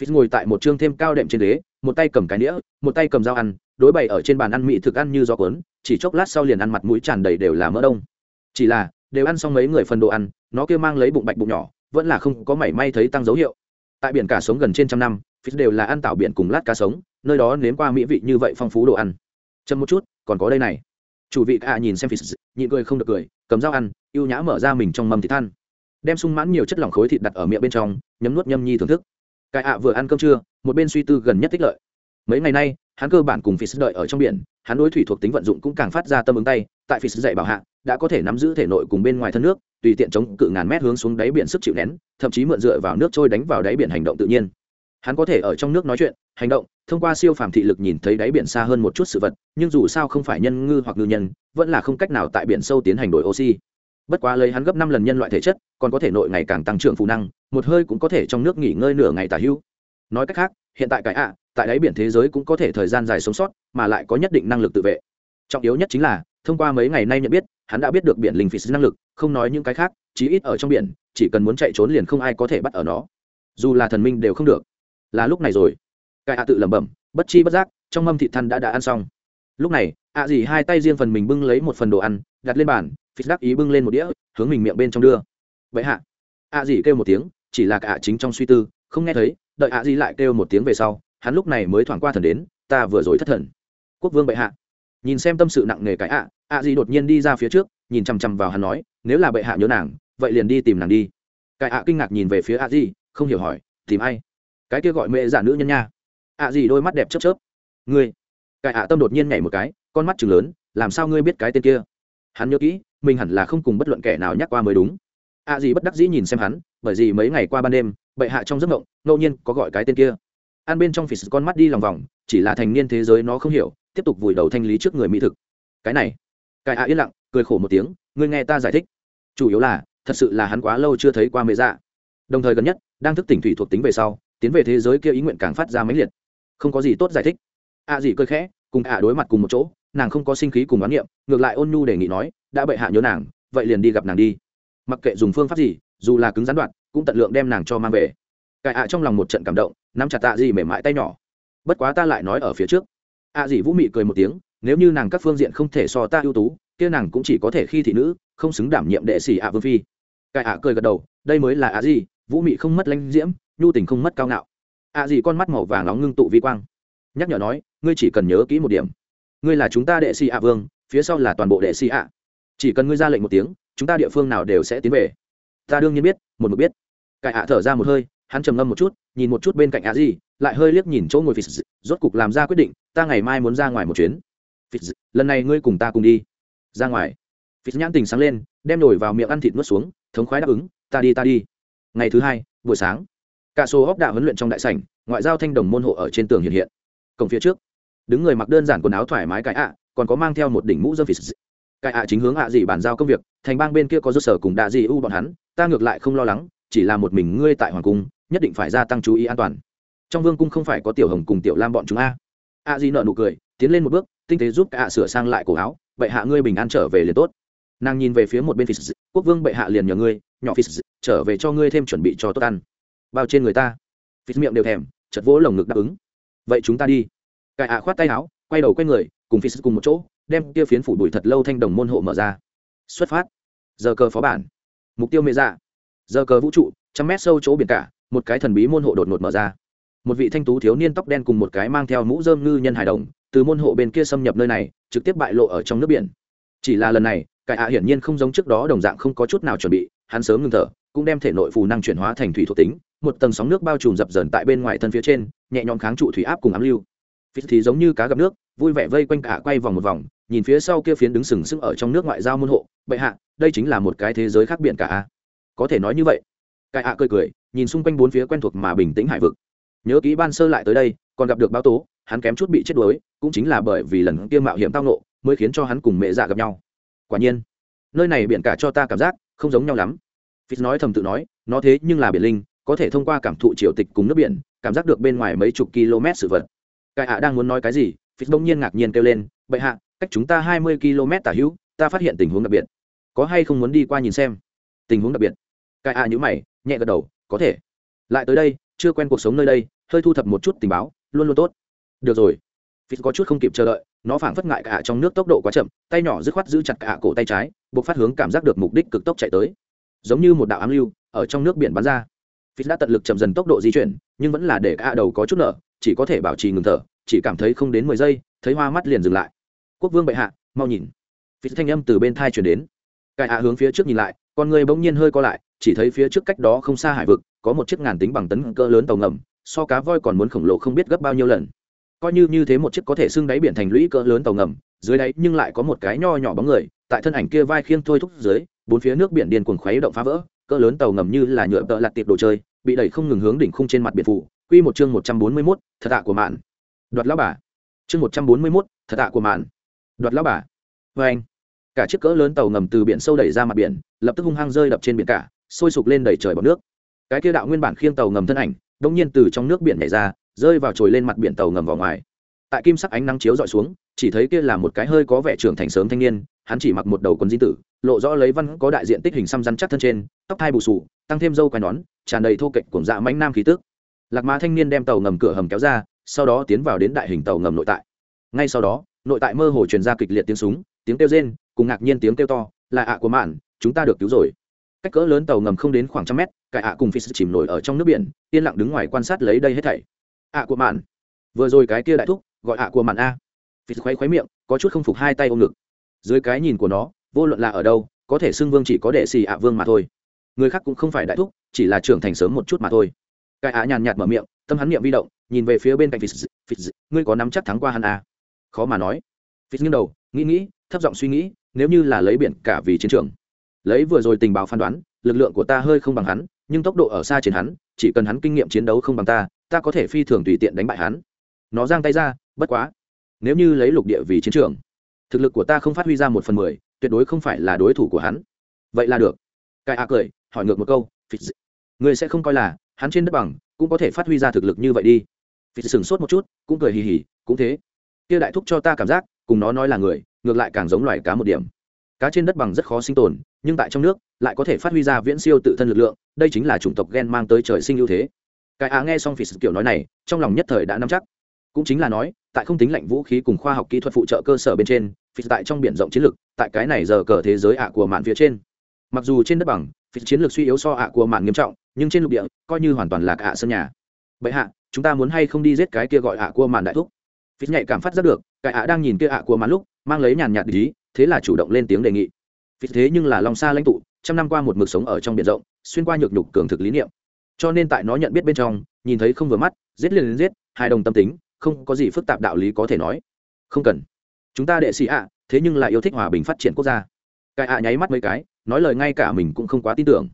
Fitz ngồi tại một chương thêm cao đệm trên ghế, một tay cầm cái nĩa một tay cầm dao ăn, đối bày ở trên bàn ăn mỹ thực ăn như gió cuốn, chỉ chốc lát sau liền ăn mặt mũi tràn đầy đều là mỡ đông. Chỉ là, đều ăn xong mấy người phần đồ ăn, nó kia mang lấy bụng bạch bụng nhỏ, vẫn là không có mảy may thấy tăng dấu hiệu. Tại biển cả sống gần trên trăm năm, phí đều là ăn tảo biển cùng lát cá sống, nơi đó nếm qua mỹ vị như vậy phong phú đồ ăn. Chậm một chút, còn có đây này. Chủ vị ạ nhìn xem phí nhịn cười không được cười, cầm dao ăn, ưu nhã mở ra mình trong mâm thịt than. Đem sung mãn nhiều chất lỏng khối thịt đặt ở miệng bên trong, nhấm nuốt nhâm nhi thưởng thức cái ạ vừa ăn cơm trưa một bên suy tư gần nhất tích lợi mấy ngày nay hắn cơ bản cùng phí đợi ở trong biển hắn đối thủy thuộc tính vận dụng cũng càng phát ra tâm ứng tay tại phí dạy bảo hạ đã có thể nắm giữ thể nội cùng bên ngoài thân nước, tùy tiện chống cự ngàn mét hướng xuống đáy biển sức chịu nén, thậm chí mượn dựa vào nước trôi đánh vào đáy biển hành động tự nhiên. Hắn có thể ở trong nước nói chuyện, hành động, thông qua siêu phàm thị lực nhìn thấy đáy biển xa hơn một chút sự vật, nhưng dù sao không phải nhân ngư hoặc ngư nhân, vẫn là không cách nào tại biển sâu tiến hành đổi oxy. Bất quá lấy hắn gấp năm lần nhân loại thể chất, còn có thể nội ngày càng tăng trưởng phù năng, một hơi cũng có thể trong nước nghỉ ngơi nửa ngày tả hữu nói cách khác, hiện tại cái ạ, tại đáy biển thế giới cũng có thể thời gian dài sống sót, mà lại có nhất định năng lực tự vệ. Trọng yếu nhất chính là thông qua mấy ngày nay nhận biết, hắn đã biết được biển linh phí năng lực, không nói những cái khác, chí ít ở trong biển, chỉ cần muốn chạy trốn liền không ai có thể bắt ở nó. Dù là thần minh đều không được. Là lúc này rồi. Cai ạ tự lẩm bẩm, bất chi bất giác, trong mâm thị than đã đã ăn xong. Lúc này, ạ à dì hai tay riêng phần mình bưng lấy một phần đồ ăn, đặt lên bàn phí đắc ý bưng lên một đĩa, hướng mình miệng bên trong đưa. Vậy hạ, ạ à dì kêu một tiếng, chỉ là cả chính trong suy tư, không nghe thấy, đợi ạ dì lại kêu một tiếng về sau, hắn lúc này mới thoảng qua thần đến, ta vừa rồi thất thần. Quốc vương bệ hạ. Nhìn xem tâm sự nặng nề cái ạ ạ Di đột nhiên đi ra phía trước nhìn chằm chằm vào hắn nói nếu là bệ hạ nhớ nàng vậy liền đi tìm nàng đi. Cái ạ kinh ngạc nhìn về phía ạ Di, không hiểu hỏi tìm ai? Cái kia gọi mẹ giả nữ nhân nha. Ạ Di đôi mắt đẹp chớp chớp. Ngươi? Cái ạ tâm đột nhiên nhảy một cái con mắt chừng lớn làm sao ngươi biết cái tên kia? Hắn nhớ kỹ mình hẳn là không cùng bất luận kẻ nào nhắc qua mới đúng. A à gì bất đắc dĩ nhìn xem hắn bởi vì mấy ngày qua ban đêm bệ hạ trong giấc mộng ngẫu nhiên có gọi cái tên kia. An bên trong phì con mắt đi lòng vòng chỉ là thành niên thế giới nó không hiểu tiếp tục vùi đầu thanh lý trước người mỹ thực. Cái này cái ạ yên lặng, cười khổ một tiếng, ngươi nghe ta giải thích. Chủ yếu là, thật sự là hắn quá lâu chưa thấy qua mẹ dạ. Đồng thời gần nhất, đang thức tỉnh thủy thuộc tính về sau, tiến về thế giới kia ý nguyện càng phát ra mãnh liệt. Không có gì tốt giải thích. A à gì cười khẽ, cùng ạ đối mặt cùng một chỗ, nàng không có sinh khí cùng oán niệm, ngược lại ôn nhu đề nghị nói, đã bệ hạ nhớ nàng, vậy liền đi gặp nàng đi. Mặc kệ dùng phương pháp gì, dù là cứng gián đoạn, cũng tận lượng đem nàng cho mang về. Cải ạ trong lòng một trận cảm động, nắm chặt tạ gì mềm mại tay nhỏ. Bất quá ta lại nói ở phía trước. Ạ à gì vũ mị cười một tiếng nếu như nàng các phương diện không thể so ta ưu tú, kia nàng cũng chỉ có thể khi thị nữ, không xứng đảm nhiệm đệ sĩ ạ vương phi. Cải ạ cười gật đầu, đây mới là ạ gì, vũ mị không mất lanh diễm, nhu tình không mất cao ngạo. Ạ gì con mắt màu vàng nóng ngưng tụ vi quang. Nhắc nhở nói, ngươi chỉ cần nhớ kỹ một điểm. Ngươi là chúng ta đệ sĩ ạ vương, phía sau là toàn bộ đệ sĩ ạ. Chỉ cần ngươi ra lệnh một tiếng, chúng ta địa phương nào đều sẽ tiến về. Ta đương nhiên biết, một mực biết. Cải ạ thở ra một hơi, hắn trầm ngâm một chút, nhìn một chút bên cạnh ạ gì, lại hơi liếc nhìn chỗ ngồi phì rốt cục làm ra quyết định, ta ngày mai muốn ra ngoài một chuyến. Fitz, lần này ngươi cùng ta cùng đi. Ra ngoài. Fitz nhãn tình sáng lên đem nổi vào miệng ăn thịt nuốt xuống thống khoái đáp ứng ta đi ta đi. Ngày thứ hai buổi sáng cả số óc đạo huấn luyện trong đại sảnh ngoại giao thanh đồng môn hộ ở trên tường hiện hiện. Cổng phía trước đứng người mặc đơn giản quần áo thoải mái cái ạ còn có mang theo một đỉnh mũ dâm phì cái ạ chính hướng ạ gì bàn giao công việc thành bang bên kia có rốt sở cùng đạ gì u bọn hắn ta ngược lại không lo lắng chỉ là một mình ngươi tại hoàng cung nhất định phải gia tăng chú ý an toàn. Trong vương cung không phải có tiểu hồng cùng tiểu lam bọn chúng a. A di nợ nụ cười tiến lên một bước tinh tế giúp cả sửa sang lại cổ áo, bệ hạ ngươi bình an trở về liền tốt. Nàng nhìn về phía một bên phi quốc vương bệ hạ liền nhờ ngươi, nhỏ phi trở về cho ngươi thêm chuẩn bị cho tốt ăn. Bao trên người ta. Phi miệng đều thèm chật vỗ lồng ngực đáp ứng. Vậy chúng ta đi. Cải ạ khoát tay áo, quay đầu quay người, cùng phi cùng một chỗ, đem kia phiến phủ bụi thật lâu thanh đồng môn hộ mở ra. Xuất phát. Giờ cờ phó bản. Mục tiêu mê dạ. Giờ cờ vũ trụ, trăm mét sâu chỗ biển cả, một cái thần bí môn hộ đột ngột mở ra. Một vị thanh tú thiếu niên tóc đen cùng một cái mang theo mũ dơm ngư nhân hài đồng từ môn hộ bên kia xâm nhập nơi này, trực tiếp bại lộ ở trong nước biển. Chỉ là lần này cải ạ hiển nhiên không giống trước đó đồng dạng không có chút nào chuẩn bị, hắn sớm ngừng thở, cũng đem thể nội phù năng chuyển hóa thành thủy thuộc tính, một tầng sóng nước bao trùm dập dờn tại bên ngoài thân phía trên, nhẹ nhõm kháng trụ thủy áp cùng ám lưu. Phí thì giống như cá gặp nước, vui vẻ vây quanh cả quay vòng một vòng, nhìn phía sau kia phiến đứng sừng sững ở trong nước ngoại giao môn hộ, bệ hạ, đây chính là một cái thế giới khác biệt cả a. Có thể nói như vậy. Cải ạ cười cười, nhìn xung quanh bốn phía quen thuộc mà bình tĩnh hải vực. Nhớ kỹ ban sơ lại tới đây, còn gặp được báo tố hắn kém chút bị chết đuối, cũng chính là bởi vì lần kia mạo hiểm tao nộ mới khiến cho hắn cùng mẹ dạ gặp nhau. Quả nhiên, nơi này biển cả cho ta cảm giác không giống nhau lắm. Fitz nói thầm tự nói, nó thế nhưng là biển linh, có thể thông qua cảm thụ triều tịch cùng nước biển, cảm giác được bên ngoài mấy chục km sự vật. Cái ạ đang muốn nói cái gì Fitz bỗng nhiên ngạc nhiên kêu lên, bệ hạ, cách chúng ta hai mươi km tả hữu, ta phát hiện tình huống đặc biệt. Có hay không muốn đi qua nhìn xem? Tình huống đặc biệt? Cái ạ nhữ mày, nhẹ gật đầu, có thể. Lại tới đây, chưa quen cuộc sống nơi đây, hơi thu thập một chút tình báo, luôn luôn tốt được rồi. Fitz có chút không kịp chờ đợi, nó phảng phất ngại cả trong nước tốc độ quá chậm, tay nhỏ dứt khoát giữ chặt cả cổ tay trái, buộc phát hướng cảm giác được mục đích cực tốc chạy tới. Giống như một đạo ám lưu, ở trong nước biển bắn ra. Fitz đã tận lực chậm dần tốc độ di chuyển, nhưng vẫn là để cả đầu có chút nở, chỉ có thể bảo trì ngừng thở, chỉ cảm thấy không đến mười giây, thấy hoa mắt liền dừng lại. Quốc vương bệ hạ, mau nhìn. Fitz thanh âm từ bên thai chuyển đến. Cải hạ hướng phía trước nhìn lại, con người bỗng nhiên hơi co lại, chỉ thấy phía trước cách đó không xa hải vực, có một chiếc ngàn tính bằng tấn cỡ lớn tàu ngầm, so cá voi còn muốn khổng lồ không biết gấp bao nhiêu lần coi như như thế một chiếc có thể xưng đáy biển thành lũy cỡ lớn tàu ngầm dưới đáy nhưng lại có một cái nho nhỏ bóng người tại thân ảnh kia vai khiêng thôi thúc dưới bốn phía nước biển điên cuồng khuấy động phá vỡ cỡ lớn tàu ngầm như là nhựa tợ lặt tiệp đồ chơi bị đẩy không ngừng hướng đỉnh khung trên mặt biển phủ. Quy một chương một trăm bốn mươi 141, thật tạ của mạn. Đoạt lão bà. Chương một trăm bốn mươi 141, thật tạ của mạn. Đoạt lão bà. Vê anh cả chiếc cỡ lớn tàu ngầm từ biển sâu đẩy ra mặt biển lập tức hung hăng rơi đập trên biển cả sôi sục lên đẩy trời bọt nước. Cái kia đạo nguyên bản khiêng tàu ngầm thân ảnh đông nhiên từ trong nước biển nhảy ra rơi vào trồi lên mặt biển tàu ngầm vào ngoài. Tại kim sắc ánh nắng chiếu dọi xuống, chỉ thấy kia là một cái hơi có vẻ trưởng thành sớm thanh niên, hắn chỉ mặc một đầu quần di tử, lộ rõ lấy văn có đại diện tích hình xăm răn chắc thân trên, tóc thai bù sù tăng thêm dâu quai nón, tràn đầy thô kệch cùng dạ mãnh nam khí tước lạc má thanh niên đem tàu ngầm cửa hầm kéo ra, sau đó tiến vào đến đại hình tàu ngầm nội tại. Ngay sau đó, nội tại mơ hồ truyền ra kịch liệt tiếng súng, tiếng kêu rên, cùng ngạc nhiên tiếng kêu to, là ạ của mạn, chúng ta được cứu rồi. Cách cỡ lớn tàu ngầm không đến khoảng trăm mét, cải ạ cùng phi chìm nổi ở trong nước biển, yên lặng đứng ngoài quan sát lấy đây hết thảy ạ của mạn. Vừa rồi cái kia đại thúc, gọi ạ của mạn a. Vì khoáy khoáy miệng, có chút không phục hai tay ôm ngực. Dưới cái nhìn của nó, vô luận là ở đâu, có thể xưng vương chỉ có đệ xì ạ vương mà thôi. Người khác cũng không phải đại thúc, chỉ là trưởng thành sớm một chút mà thôi. Cái ạ nhàn nhạt mở miệng, tâm hắn miệng vi động, nhìn về phía bên cạnh phi phi ngươi có nắm chắc thắng qua hắn a? Khó mà nói. Phi nghiêng đầu, nghĩ nghĩ, thấp giọng suy nghĩ, nếu như là lấy biển cả vì chiến trường. Lấy vừa rồi tình báo phán đoán, lực lượng của ta hơi không bằng hắn, nhưng tốc độ ở xa trên hắn, chỉ cần hắn kinh nghiệm chiến đấu không bằng ta ta có thể phi thường tùy tiện đánh bại hắn. Nó giang tay ra, bất quá. Nếu như lấy lục địa vì chiến trường, thực lực của ta không phát huy ra một phần mười, tuyệt đối không phải là đối thủ của hắn. Vậy là được. Cai a cười, hỏi ngược một câu người sẽ không coi là hắn trên đất bằng cũng có thể phát huy ra thực lực như vậy đi. Phí sửng sốt một chút, cũng cười hì hì, cũng thế. Kia đại thúc cho ta cảm giác, cùng nó nói là người, ngược lại càng giống loài cá một điểm. Cá trên đất bằng rất khó sinh tồn, nhưng tại trong nước, lại có thể phát huy ra viễn siêu tự thân lực lượng, đây chính là chủng tộc gen mang tới trời sinh ưu thế cái á nghe xong phỉ sự kiểu nói này, trong lòng nhất thời đã nắm chắc. Cũng chính là nói, tại không tính lạnh vũ khí cùng khoa học kỹ thuật phụ trợ cơ sở bên trên phỉ tại trong biển rộng chiến lược, tại cái này giờ cờ thế giới ạ của mạn phía trên. Mặc dù trên đất bằng phỉ chiến lược suy yếu so ạ của mạn nghiêm trọng, nhưng trên lục địa, coi như hoàn toàn là ạ sân nhà. Vậy hạ, chúng ta muốn hay không đi giết cái kia gọi ạ của mạn đại thúc? Phỉ nhạy cảm phát ra được, cái ạ đang nhìn kia ạ của mạn lúc, mang lấy nhàn nhạt ý, thế là chủ động lên tiếng đề nghị. Phỉ thế nhưng là long xa lãnh tụ, trăm năm qua một mực sống ở trong biển rộng, xuyên qua nhược nhục cường thực lý niệm cho nên tại nó nhận biết bên trong, nhìn thấy không vừa mắt, giết liền giết hai đồng tâm tính, không có gì phức tạp đạo lý có thể nói. Không cần. Chúng ta đệ sĩ ạ, thế nhưng lại yêu thích hòa bình phát triển quốc gia. Cái ạ nháy mắt mấy cái, nói lời ngay cả mình cũng không quá tin tưởng.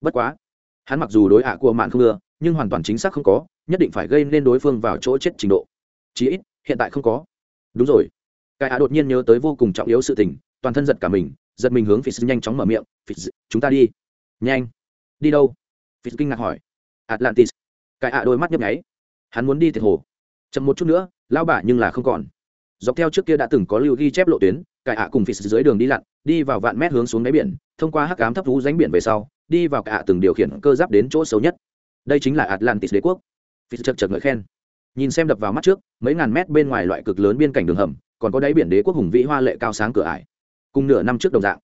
Bất quá, hắn mặc dù đối ạ của mạn không ưa, nhưng hoàn toàn chính xác không có, nhất định phải gây nên đối phương vào chỗ chết trình độ. Chí ít, hiện tại không có. Đúng rồi. Cái ạ đột nhiên nhớ tới vô cùng trọng yếu sự tình, toàn thân giật cả mình, giật mình hướng phỉ nhanh chóng mở miệng phỉ chúng ta đi. Nhanh. Đi đâu? Phì kinh ngạc hỏi atlantis. Cái ạ đôi mắt nhấp nháy. Hắn muốn đi thiệt hồ. Chậm một chút nữa lao bả nhưng là không còn. Dọc theo trước kia đã từng có lưu ghi chép lộ tuyến cải ạ cùng phỉ dưới đường đi lặn, đi vào vạn mét hướng xuống đáy biển, thông qua hắc ám thấp thú ránh biển về sau, đi vào cả từng điều khiển cơ giáp đến chỗ xấu nhất. Đây chính là atlantis đế quốc. Phỉ chật chật ngợi khen. Nhìn xem đập vào mắt trước, mấy ngàn mét bên ngoài loại cực lớn biên cảnh đường hầm, còn có đáy biển đế quốc hùng vĩ hoa lệ cao sáng cửa ải. Cùng nửa năm trước đồng dạng,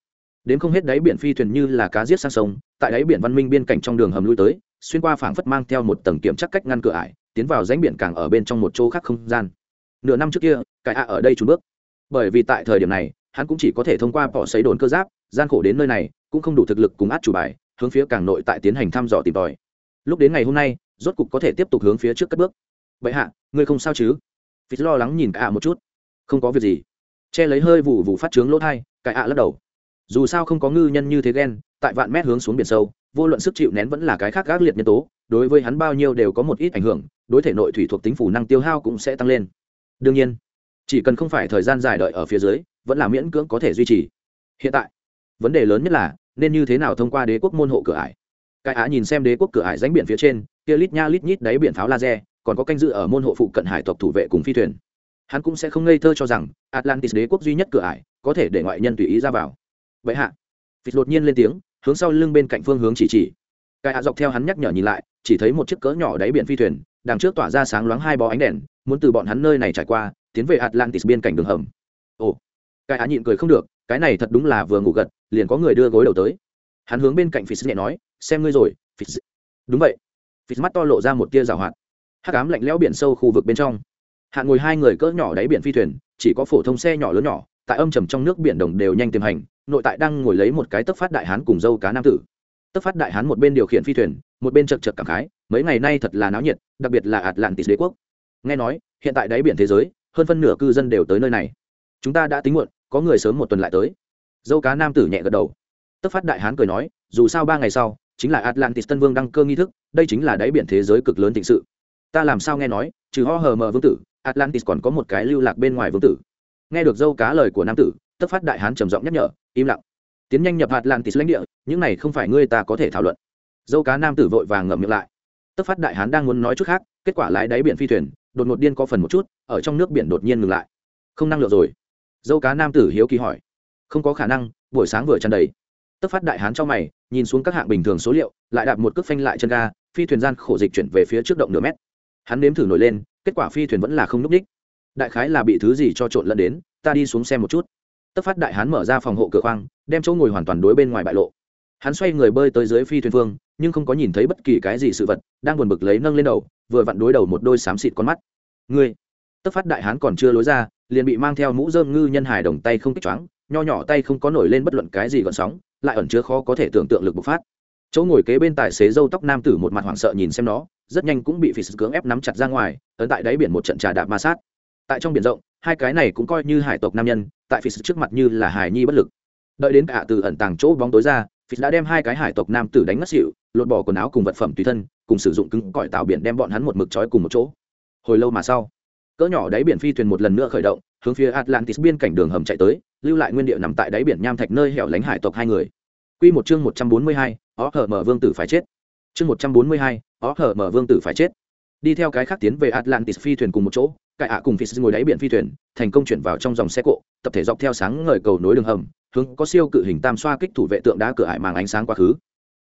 đến không hết đáy biển phi thuyền như là cá giết sang sông, tại đáy biển văn minh biên cảnh trong đường hầm lui tới xuyên qua phảng phất mang theo một tầng kiểm chắc cách ngăn cửa ải, tiến vào ránh biển càng ở bên trong một chỗ khác không gian. Nửa năm trước kia, cái ạ ở đây trùn bước. Bởi vì tại thời điểm này, hắn cũng chỉ có thể thông qua bỏ xấy đồn cơ giáp, gian khổ đến nơi này, cũng không đủ thực lực cùng át chủ bài, hướng phía càng nội tại tiến hành thăm dò tìm tòi. Lúc đến ngày hôm nay, rốt cục có thể tiếp tục hướng phía trước cất bước. Vậy hạ, ngươi không sao chứ? Phí lo lắng nhìn cả một chút. Không có việc gì. Che lấy hơi vụ vụ phát trướng lỗ thai cải ạ lắc đầu. Dù sao không có ngư nhân như thế ghen, tại vạn mét hướng xuống biển sâu vô luận sức chịu nén vẫn là cái khác gác liệt nhân tố, đối với hắn bao nhiêu đều có một ít ảnh hưởng, đối thể nội thủy thuộc tính phủ năng tiêu hao cũng sẽ tăng lên. Đương nhiên, chỉ cần không phải thời gian dài đợi ở phía dưới, vẫn là miễn cưỡng có thể duy trì. Hiện tại, vấn đề lớn nhất là, nên như thế nào thông qua đế quốc môn hộ cửa ải? Cái á nhìn xem đế quốc cửa ải ránh biển phía trên, kia lít nha lít nhít đáy biển pháo laser, còn có canh dự ở môn hộ phụ cận hải tộc thủ vệ cùng phi thuyền. Hắn cũng sẽ không ngây thơ cho rằng, atlantis đế quốc duy nhất cửa ải có thể để ngoại nhân tùy ý ra vào. Vậy hạ vịt đột nhiên lên tiếng hướng sau lưng bên cạnh phương hướng chỉ chỉ. Cái hạ dọc theo hắn nhắc nhở nhìn lại, chỉ thấy một chiếc cỡ nhỏ đáy biển phi thuyền, đằng trước tỏa ra sáng loáng hai bó ánh đèn, muốn từ bọn hắn nơi này trải qua, tiến về atlantis bên cạnh đường hầm. Ồ, cái hạ nhịn cười không được, cái này thật đúng là vừa ngủ gật, liền có người đưa gối đầu tới. Hắn hướng bên cạnh phí nhẹ nói, xem ngươi rồi phí đúng vậy. Phí mắt to lộ ra một tia rào hoạt. Hát ám lạnh lẽo biển sâu khu vực bên trong. Hạ ngồi hai người cỡ nhỏ đáy biển phi thuyền, chỉ có phổ thông xe nhỏ lớn nhỏ, tại âm trầm trong nước biển đồng đều nhanh tiềm hành nội tại đang ngồi lấy một cái tấc phát đại hán cùng dâu cá nam tử. Tấc phát đại hán một bên điều khiển phi thuyền, một bên chật chật cảm khái, mấy ngày nay thật là náo nhiệt, đặc biệt là atlantis đế quốc. Nghe nói, hiện tại đáy biển thế giới, hơn phân nửa cư dân đều tới nơi này. Chúng ta đã tính muộn, có người sớm một tuần lại tới. Dâu cá nam tử nhẹ gật đầu. Tấc phát đại hán cười nói, dù sao ba ngày sau, chính là atlantis tân vương đăng cơ nghi thức, đây chính là đáy biển thế giới cực lớn thịnh sự. Ta làm sao nghe nói, trừ ho hờ mờ vương tử, atlantis còn có một cái lưu lạc bên ngoài vương tử. Nghe được dâu cá lời của nam tử tất phát đại hán trầm giọng nhắc nhở im lặng. Tiến nhanh nhập tịt lãnh địa, những này không phải ngươi ta có thể thảo luận. Dâu cá nam tử vội vàng ngậm miệng lại. Tức phát đại hán đang muốn nói chút khác, kết quả lái đáy biển phi thuyền, đột ngột điên có phần một chút, ở trong nước biển đột nhiên ngừng lại. Không năng lượng rồi. Dâu cá nam tử hiếu kỳ hỏi. Không có khả năng, buổi sáng vừa tràn đầy. Tức phát đại hán cho mày, nhìn xuống các hạng bình thường số liệu, lại đạp một cước phanh lại chân ga, phi thuyền gian khổ dịch chuyển về phía trước động nửa mét. Hắn nếm thử nổi lên, kết quả phi thuyền vẫn là không n ú c ních đại khái là bị thứ gì cho trộn lẫn đến, ta đi xuống xem một chút tất phát đại hán mở ra phòng hộ cửa khoang, đem chỗ ngồi hoàn toàn đối bên ngoài bại lộ. Hắn xoay người bơi tới dưới phi thuyền phương nhưng không có nhìn thấy bất kỳ cái gì sự vật, đang buồn bực lấy nâng lên đầu, vừa vặn đối đầu một đôi xám xịt con mắt. Ngươi! Tất phát đại hán còn chưa lối ra, liền bị mang theo mũ dơm ngư nhân hải đồng tay không kích choáng, nho nhỏ tay không có nổi lên bất luận cái gì gọn sóng, lại ẩn chứa khó có thể tưởng tượng lực bộc phát. Chỗ ngồi kế bên tài xế dâu tóc nam tử một mặt hoảng sợ nhìn xem nó, rất nhanh cũng bị phỉ cưỡng ép nắm chặt ra ngoài, ấn tại đáy biển một trận trà đạp ma sát. Tại trong biển rộng, hai cái này cũng coi như hải tộc nam nhân tại phỉ trước mặt như là hải nhi bất lực đợi đến cả từ ẩn tàng chỗ bóng tối ra phỉ đã đem hai cái hải tộc nam tử đánh ngất xỉu lột bỏ quần áo cùng vật phẩm tùy thân cùng sử dụng cứng cỏi tạo biển đem bọn hắn một mực trói cùng một chỗ hồi lâu mà sau cỡ nhỏ đáy biển phi thuyền một lần nữa khởi động hướng phía atlantis biên cảnh đường hầm chạy tới lưu lại nguyên địa nằm tại đáy biển nham thạch nơi hẻo lánh hải tộc hai người Quy một chương một trăm bốn mươi hai, ó hở mở vương tử phải chết. Chương một trăm bốn mươi hai, ó hở mở vương tử phải chết. Đi theo cái khác tiến về Atlantis phi thuyền cùng một chỗ, cải ạ cùng phi ngồi đáy biển phi thuyền, thành công chuyển vào trong dòng xe cộ, tập thể dọc theo sáng ngời cầu nối đường hầm, hướng có siêu cự hình tam xoa kích thủ vệ tượng đá cửa ải màng ánh sáng quá khứ.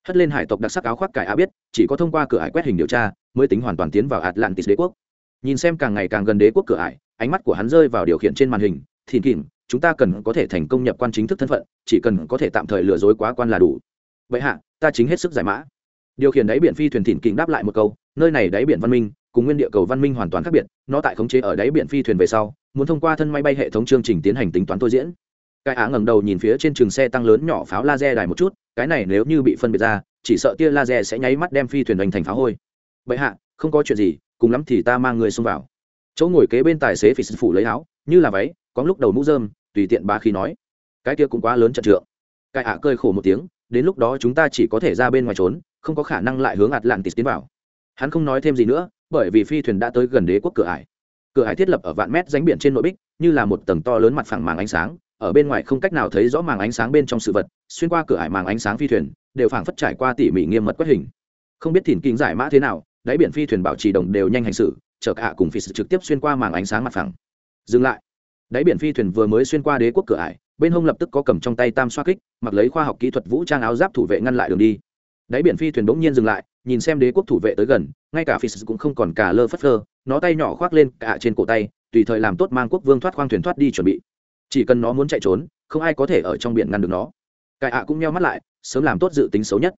Hất lên hải tộc đặc sắc áo khoác cải ạ biết, chỉ có thông qua cửa ải quét hình điều tra, mới tính hoàn toàn tiến vào Atlantis đế quốc. Nhìn xem càng ngày càng gần đế quốc cửa ải, ánh mắt của hắn rơi vào điều khiển trên màn hình, thìn kìm, chúng ta cần có thể thành công nhập quan chính thức thân phận chỉ cần có thể tạm thời lừa dối quá quan là đủ vậy hạ ta chính hết sức giải mã điều khiển đáy biển phi thuyền thỉnh kìm đáp lại một câu nơi này đáy biển văn minh cùng nguyên địa cầu văn minh hoàn toàn khác biệt, nó tại khống chế ở đáy biển phi thuyền về sau, muốn thông qua thân máy bay hệ thống chương trình tiến hành tính toán tôi diễn. Cái á ngẩng đầu nhìn phía trên trường xe tăng lớn nhỏ pháo laser đài một chút, cái này nếu như bị phân biệt ra, chỉ sợ tia laser sẽ nháy mắt đem phi thuyền đánh thành pháo hôi. Vậy hạ, không có chuyện gì, cùng lắm thì ta mang người xông vào. Chỗ ngồi kế bên tài xế phỉ sư phụ lấy áo, như là váy, có lúc đầu mũ dơm tùy tiện ba khi nói, cái kia cũng quá lớn trận trượng. Cái ạ à cơi khổ một tiếng, đến lúc đó chúng ta chỉ có thể ra bên ngoài trốn, không có khả năng lại hướng ạt lặng tịt tiến vào hắn không nói thêm gì nữa, bởi vì phi thuyền đã tới gần đế quốc cửa ải. Cửa ải thiết lập ở vạn mét ránh biển trên nội bích, như là một tầng to lớn mặt phẳng màng ánh sáng, ở bên ngoài không cách nào thấy rõ màng ánh sáng bên trong sự vật, xuyên qua cửa ải màng ánh sáng phi thuyền, đều phảng phất trải qua tỉ mỉ nghiêm mật quét hình. Không biết thìn kinh giải mã thế nào, đáy biển phi thuyền bảo trì đồng đều nhanh hành xử chở cả cùng phi sự trực tiếp xuyên qua màng ánh sáng mặt phẳng. Dừng lại. Đáy biển phi thuyền vừa mới xuyên qua đế quốc cửa ải, bên hông lập tức có cầm trong tay tam xoa kích, mặc lấy khoa học kỹ thuật vũ trang áo giáp thủ vệ ngăn lại đường đi. Đáy biển phi thuyền bỗng nhiên dừng lại nhìn xem đế quốc thủ vệ tới gần, ngay cả phis cũng không còn cả lơ phất lơ nó tay nhỏ khoác lên cả trên cổ tay, tùy thời làm tốt mang quốc vương thoát khoang thuyền thoát đi chuẩn bị. Chỉ cần nó muốn chạy trốn, không ai có thể ở trong biển ngăn được nó. Cải ạ cũng nheo mắt lại, sớm làm tốt dự tính xấu nhất.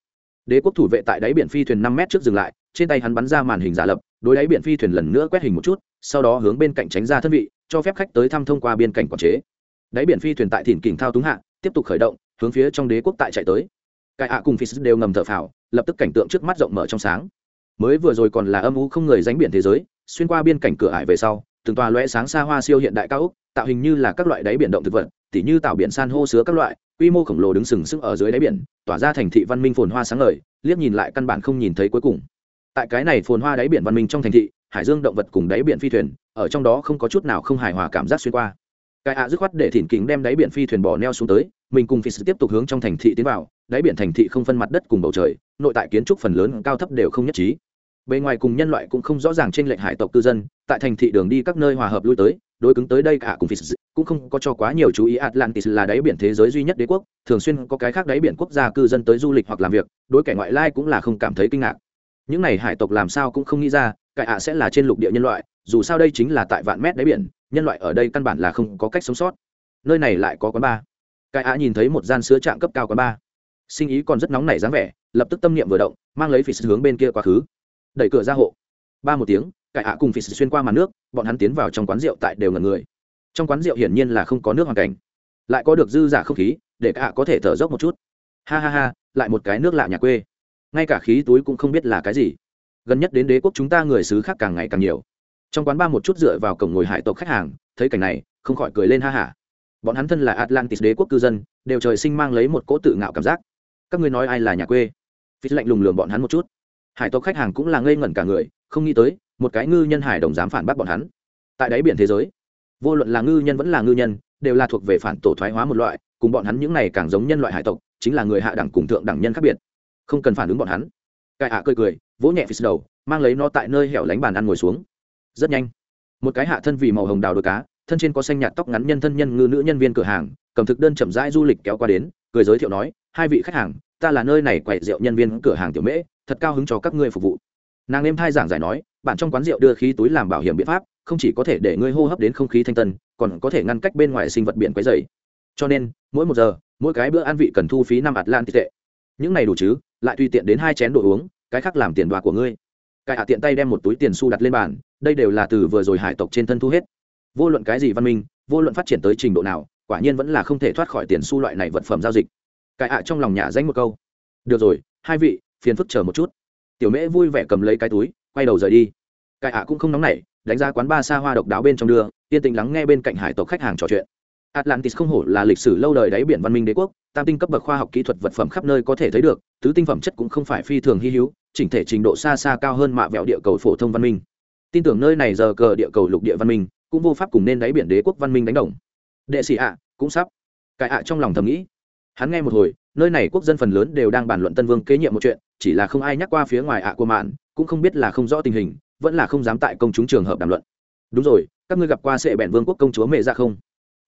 Đế quốc thủ vệ tại đáy biển phi thuyền năm mét trước dừng lại, trên tay hắn bắn ra màn hình giả lập, đối đáy biển phi thuyền lần nữa quét hình một chút, sau đó hướng bên cạnh tránh ra thân vị, cho phép khách tới thăm thông qua biên cảnh quản chế. Đáy biển phi thuyền tại thỉnh kình thao túng hạ, tiếp tục khởi động, hướng phía trong đế quốc tại chạy tới cai ạ cùng phi đều ngầm thở phào, lập tức cảnh tượng trước mắt rộng mở trong sáng. Mới vừa rồi còn là âm u không người dánh biển thế giới, xuyên qua biên cảnh cửa ải về sau, từng tòa loe sáng xa hoa siêu hiện đại cao ốc, tạo hình như là các loại đáy biển động thực vật, tỉ như tạo biển san hô sứa các loại, quy mô khổng lồ đứng sừng sững ở dưới đáy biển, tỏa ra thành thị văn minh phồn hoa sáng ngời, liếc nhìn lại căn bản không nhìn thấy cuối cùng. Tại cái này phồn hoa đáy biển văn minh trong thành thị, hải dương động vật cùng đáy biển phi thuyền, ở trong đó không có chút nào không hài hòa cảm giác xuyên qua. Cái ạ dứt khoát để thỉnh kính đem đáy biển phi thuyền bỏ neo xuống tới, mình cùng phi sự tiếp tục hướng trong thành thị tiến vào đáy biển thành thị không phân mặt đất cùng bầu trời, nội tại kiến trúc phần lớn cao thấp đều không nhất trí. Bề ngoài cùng nhân loại cũng không rõ ràng trên lệnh hải tộc cư dân, tại thành thị đường đi các nơi hòa hợp lui tới, đối cứng tới đây cả cùng phi cũng không có cho quá nhiều chú ý atlantis là đáy biển thế giới duy nhất đế quốc, thường xuyên có cái khác đáy biển quốc gia cư dân tới du lịch hoặc làm việc, đối kẻ ngoại lai cũng là không cảm thấy kinh ngạc. Những này hải tộc làm sao cũng không nghĩ ra cải ạ sẽ là trên lục địa nhân loại, dù sao đây chính là tại vạn mét đáy biển, nhân loại ở đây căn bản là không có cách sống sót. Nơi này lại có quán bar. Cải ạ nhìn thấy một gian sữa trạng cấp cao quán bar sinh ý còn rất nóng nảy dáng vẻ, lập tức tâm niệm vừa động, mang lấy phỉ hướng bên kia quá khứ. Đẩy cửa ra hộ. Ba một tiếng, cải hạ cùng phỉ xuyên qua màn nước, bọn hắn tiến vào trong quán rượu tại đều ngần người. Trong quán rượu hiển nhiên là không có nước hoàn cảnh. Lại có được dư giả không khí, để cả có thể thở dốc một chút. Ha ha ha, lại một cái nước lạ nhà quê. Ngay cả khí túi cũng không biết là cái gì. Gần nhất đến đế quốc chúng ta người xứ khác càng ngày càng nhiều. Trong quán ba một chút dựa vào cổng ngồi hải tộc khách hàng, thấy cảnh này, không khỏi cười lên ha hả. Bọn hắn thân là atlantis đế quốc cư dân, đều trời sinh mang lấy một cỗ tự ngạo cảm giác các ngươi nói ai là nhà quê? Phí lạnh lùng lường bọn hắn một chút. Hải tộc khách hàng cũng là ngây ngẩn cả người, không nghĩ tới, một cái ngư nhân hải đồng dám phản bác bọn hắn. Tại đáy biển thế giới, vô luận là ngư nhân vẫn là ngư nhân, đều là thuộc về phản tổ thoái hóa một loại, cùng bọn hắn những này càng giống nhân loại hải tộc, chính là người hạ đẳng cùng thượng đẳng nhân khác biệt. Không cần phản ứng bọn hắn. Cai ạ cười cười, vỗ nhẹ phí đầu, mang lấy nó tại nơi hẻo lánh bàn ăn ngồi xuống. Rất nhanh, một cái hạ thân vì màu hồng đào đôi cá, thân trên có xanh nhạt tóc ngắn nhân thân nhân ngư nữ nhân viên cửa hàng, cầm thực đơn chậm rãi du lịch kéo qua đến, cười giới thiệu nói hai vị khách hàng, ta là nơi này quậy rượu nhân viên cửa hàng tiểu mễ, thật cao hứng cho các ngươi phục vụ. Nàng êm thai giảng giải nói, bạn trong quán rượu đưa khí túi làm bảo hiểm biện pháp, không chỉ có thể để ngươi hô hấp đến không khí thanh tân, còn có thể ngăn cách bên ngoài sinh vật biển quấy dày cho nên, mỗi một giờ, mỗi cái bữa ăn vị cần thu phí năm atlantic tệ. Những này đủ chứ, lại tùy tiện đến hai chén đồ uống, cái khác làm tiền đoạt của ngươi. Cải hạ tiện tay đem một túi tiền xu đặt lên bàn, đây đều là từ vừa rồi hải tộc trên thân thu hết. Vô luận cái gì văn minh, vô luận phát triển tới trình độ nào, quả nhiên vẫn là không thể thoát khỏi tiền xu loại này vật phẩm giao dịch cái ạ trong lòng nhà danh một câu. Được rồi, hai vị, phiền phức chờ một chút. Tiểu mễ vui vẻ cầm lấy cái túi, quay đầu rời đi. Cái ạ cũng không nóng nảy, đánh giá quán ba xa hoa độc đáo bên trong đưa, yên tĩnh lắng nghe bên cạnh hải tộc khách hàng trò chuyện. Atlantis không hổ là lịch sử lâu đời đáy biển văn minh đế quốc, tam tinh cấp bậc khoa học kỹ thuật vật phẩm khắp nơi có thể thấy được, tứ tinh phẩm chất cũng không phải phi thường hy hữu, chỉnh thể trình độ xa xa cao hơn mạ vẹo địa cầu phổ thông văn minh. Tin tưởng nơi này giờ cờ địa cầu lục địa văn minh, cũng vô pháp cùng nên đáy biển đế quốc văn minh đánh đồng. Đệ sĩ ạ, cũng sắp. Cải ạ trong lòng thầm nghĩ hắn nghe một hồi, nơi này quốc dân phần lớn đều đang bàn luận tân vương kế nhiệm một chuyện, chỉ là không ai nhắc qua phía ngoài ạ của mạn, cũng không biết là không rõ tình hình, vẫn là không dám tại công chúng trường hợp đàm luận. Đúng rồi, các ngươi gặp qua sệ bẹn vương quốc công chúa mẹ ra dạ không?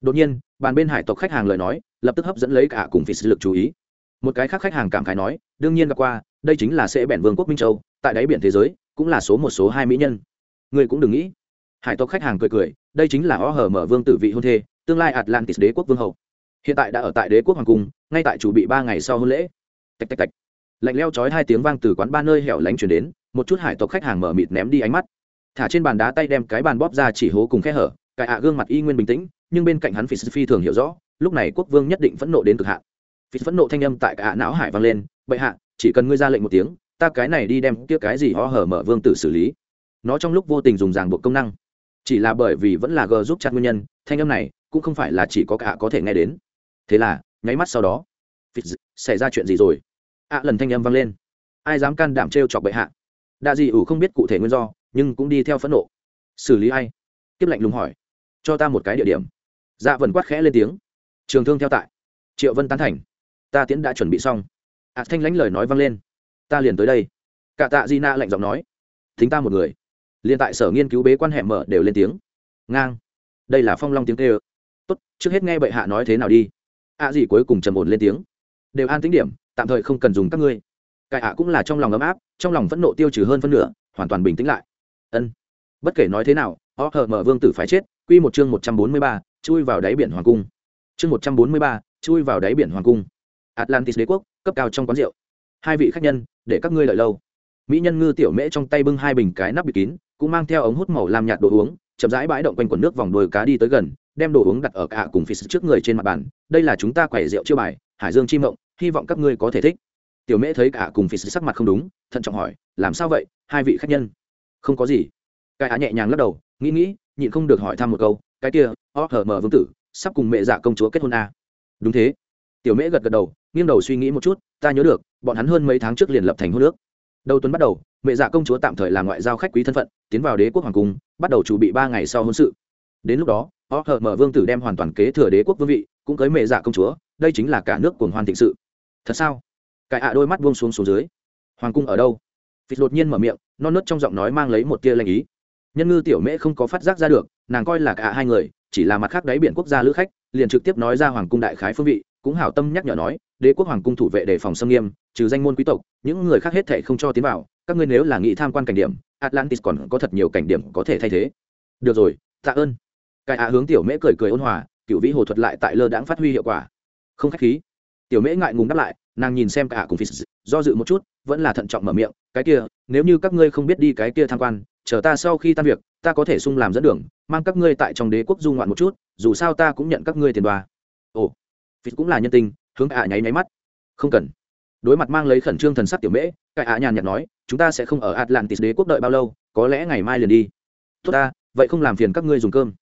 Đột nhiên, bàn bên hải tộc khách hàng lời nói, lập tức hấp dẫn lấy cả cùng phi sự lực chú ý. Một cái khác khách hàng cảm khái nói, đương nhiên gặp qua, đây chính là sẽ bẹn vương quốc minh châu, tại đáy biển thế giới, cũng là số một, số hai mỹ nhân. Ngươi cũng đừng nghĩ. Hải tộc khách hàng cười cười, đây chính là o hở mở vương tử vị hôn thê, tương lai atlantis đế quốc vương hậu hiện tại đã ở tại đế quốc hoàng cung, ngay tại chủ bị ba ngày sau hôn lễ. Tạch tạch tạch. Lạnh leo chói hai tiếng vang từ quán ba nơi hẻo lánh chuyển đến, một chút hải tộc khách hàng mở mịt ném đi ánh mắt. Thả trên bàn đá tay đem cái bàn bóp ra chỉ hố cùng khe hở cải ạ gương mặt y nguyên bình tĩnh, nhưng bên cạnh hắn phi phi thường hiểu rõ, lúc này quốc vương nhất định phẫn nộ đến cực hạn. Phi phẫn nộ thanh âm tại cả não hải vang lên, bệ hạ, chỉ cần ngươi ra lệnh một tiếng, ta cái này đi đem kia cái gì ho hở mở vương tử xử lý. Nó trong lúc vô tình dùng ràng buộc công năng. Chỉ là bởi vì vẫn là g giúp chặt nguyên nhân, thanh âm này cũng không phải là chỉ có cả có thể nghe đến thế là, nháy mắt sau đó xảy ra chuyện gì rồi? Ạ lần thanh âm vang lên. Ai dám can đảm trêu chọc bệ hạ? Đa dị ủ không biết cụ thể nguyên do, nhưng cũng đi theo phẫn nộ. Xử lý ai? Kiếp lạnh lùng hỏi. Cho ta một cái địa điểm. Dạ vần quát khẽ lên tiếng. Trường thương theo tại. Triệu vân tán thành. Ta tiễn đã chuẩn bị xong. Ạ thanh lãnh lời nói vang lên. Ta liền tới đây. Cả tạ di na lạnh giọng nói. Thính ta một người. Liền tại sở nghiên cứu bế quan hẻm mở đều lên tiếng. Ngang. Đây là phong long tiếng kêu. Tốt, trước hết nghe bệ hạ nói thế nào đi ạ gì cuối cùng trầm ổn lên tiếng. Đều an tính điểm, tạm thời không cần dùng các ngươi. Cải ạ cũng là trong lòng ấm áp, trong lòng vẫn nộ tiêu trừ hơn phân nửa, hoàn toàn bình tĩnh lại. Ân. Bất kể nói thế nào, họ hờ mở vương tử phải chết, quy một chương một trăm bốn mươi ba, chui vào đáy biển hoàng cung. Chương một trăm bốn mươi ba, chui vào đáy biển hoàng cung. Atlantis đế quốc, cấp cao trong quán rượu. Hai vị khách nhân, để các ngươi lợi lâu. Mỹ nhân ngư tiểu mễ trong tay bưng hai bình cái nắp bịt kín, cũng mang theo ống hút màu làm nhạt đồ uống, chậm rãi bãi động quanh quần nước vòng đồi cá đi tới gần đem đồ uống đặt ở cả cùng phi trước người trên mặt bàn, đây là chúng ta quẩy rượu chưa bài, hải dương chi mộng, hy vọng các ngươi có thể thích. Tiểu mễ thấy cả cùng phi sắc mặt không đúng, thận trọng hỏi, làm sao vậy, hai vị khách nhân? Không có gì. Cái á nhẹ nhàng lắc đầu, nghĩ nghĩ, nhịn không được hỏi thăm một câu, cái kia, o hờ mờ vương tử, sắp cùng mẹ dạ công chúa kết hôn à. đúng thế. Tiểu mễ gật gật đầu, nghiêng đầu suy nghĩ một chút, ta nhớ được, bọn hắn hơn mấy tháng trước liền lập thành hôn nước đầu tuần bắt đầu, mẹ dạ công chúa tạm thời là ngoại giao khách quý thân phận, tiến vào đế quốc hoàng cung, bắt đầu chuẩn bị ba ngày sau hôn sự. Đến lúc đó họ hờ mở vương tử đem hoàn toàn kế thừa đế quốc vương vị, cũng cưới mẹ dạ công chúa, đây chính là cả nước cồn hoan thịnh sự. Thật sao? Cải ạ đôi mắt buông xuống xuống dưới. Hoàng cung ở đâu? Phịch đột nhiên mở miệng, non nớt trong giọng nói mang lấy một tia lanh ý. Nhân ngư tiểu mễ không có phát giác ra được, nàng coi là cả hai người, chỉ là mặt khác đáy biển quốc gia lữ khách, liền trực tiếp nói ra hoàng cung đại khái phương vị, cũng hảo tâm nhắc nhở nói, đế quốc hoàng cung thủ vệ đề phòng xâm nghiêm, trừ danh môn quý tộc, những người khác hết thể không cho tiến vào, các ngươi nếu là nghĩ tham quan cảnh điểm, atlantis còn có thật nhiều cảnh điểm có thể thay thế. Được rồi, tạ ơn cải ạ hướng tiểu mễ cười cười ôn hòa cựu vĩ hồ thuật lại tại lơ đãng phát huy hiệu quả. Không khách khí. Tiểu mễ ngại ngùng đáp lại, nàng nhìn xem cả cùng phi do dự một chút, vẫn là thận trọng mở miệng, cái kia, nếu như các ngươi không biết đi cái kia tham quan, chờ ta sau khi tan việc, ta có thể sung làm dẫn đường, mang các ngươi tại trong đế quốc du ngoạn một chút, dù sao ta cũng nhận các ngươi tiền đoa. Ồ. Phi cũng là nhân tình, hướng cả nháy nháy mắt. Không cần. Đối mặt mang lấy khẩn trương thần sắc tiểu mễ cái ạ nhàn nhạt nói, chúng ta sẽ không ở atlantis đế quốc đợi bao lâu, có lẽ ngày mai liền đi. Tốt ta, vậy không làm phiền các ngươi dùng cơm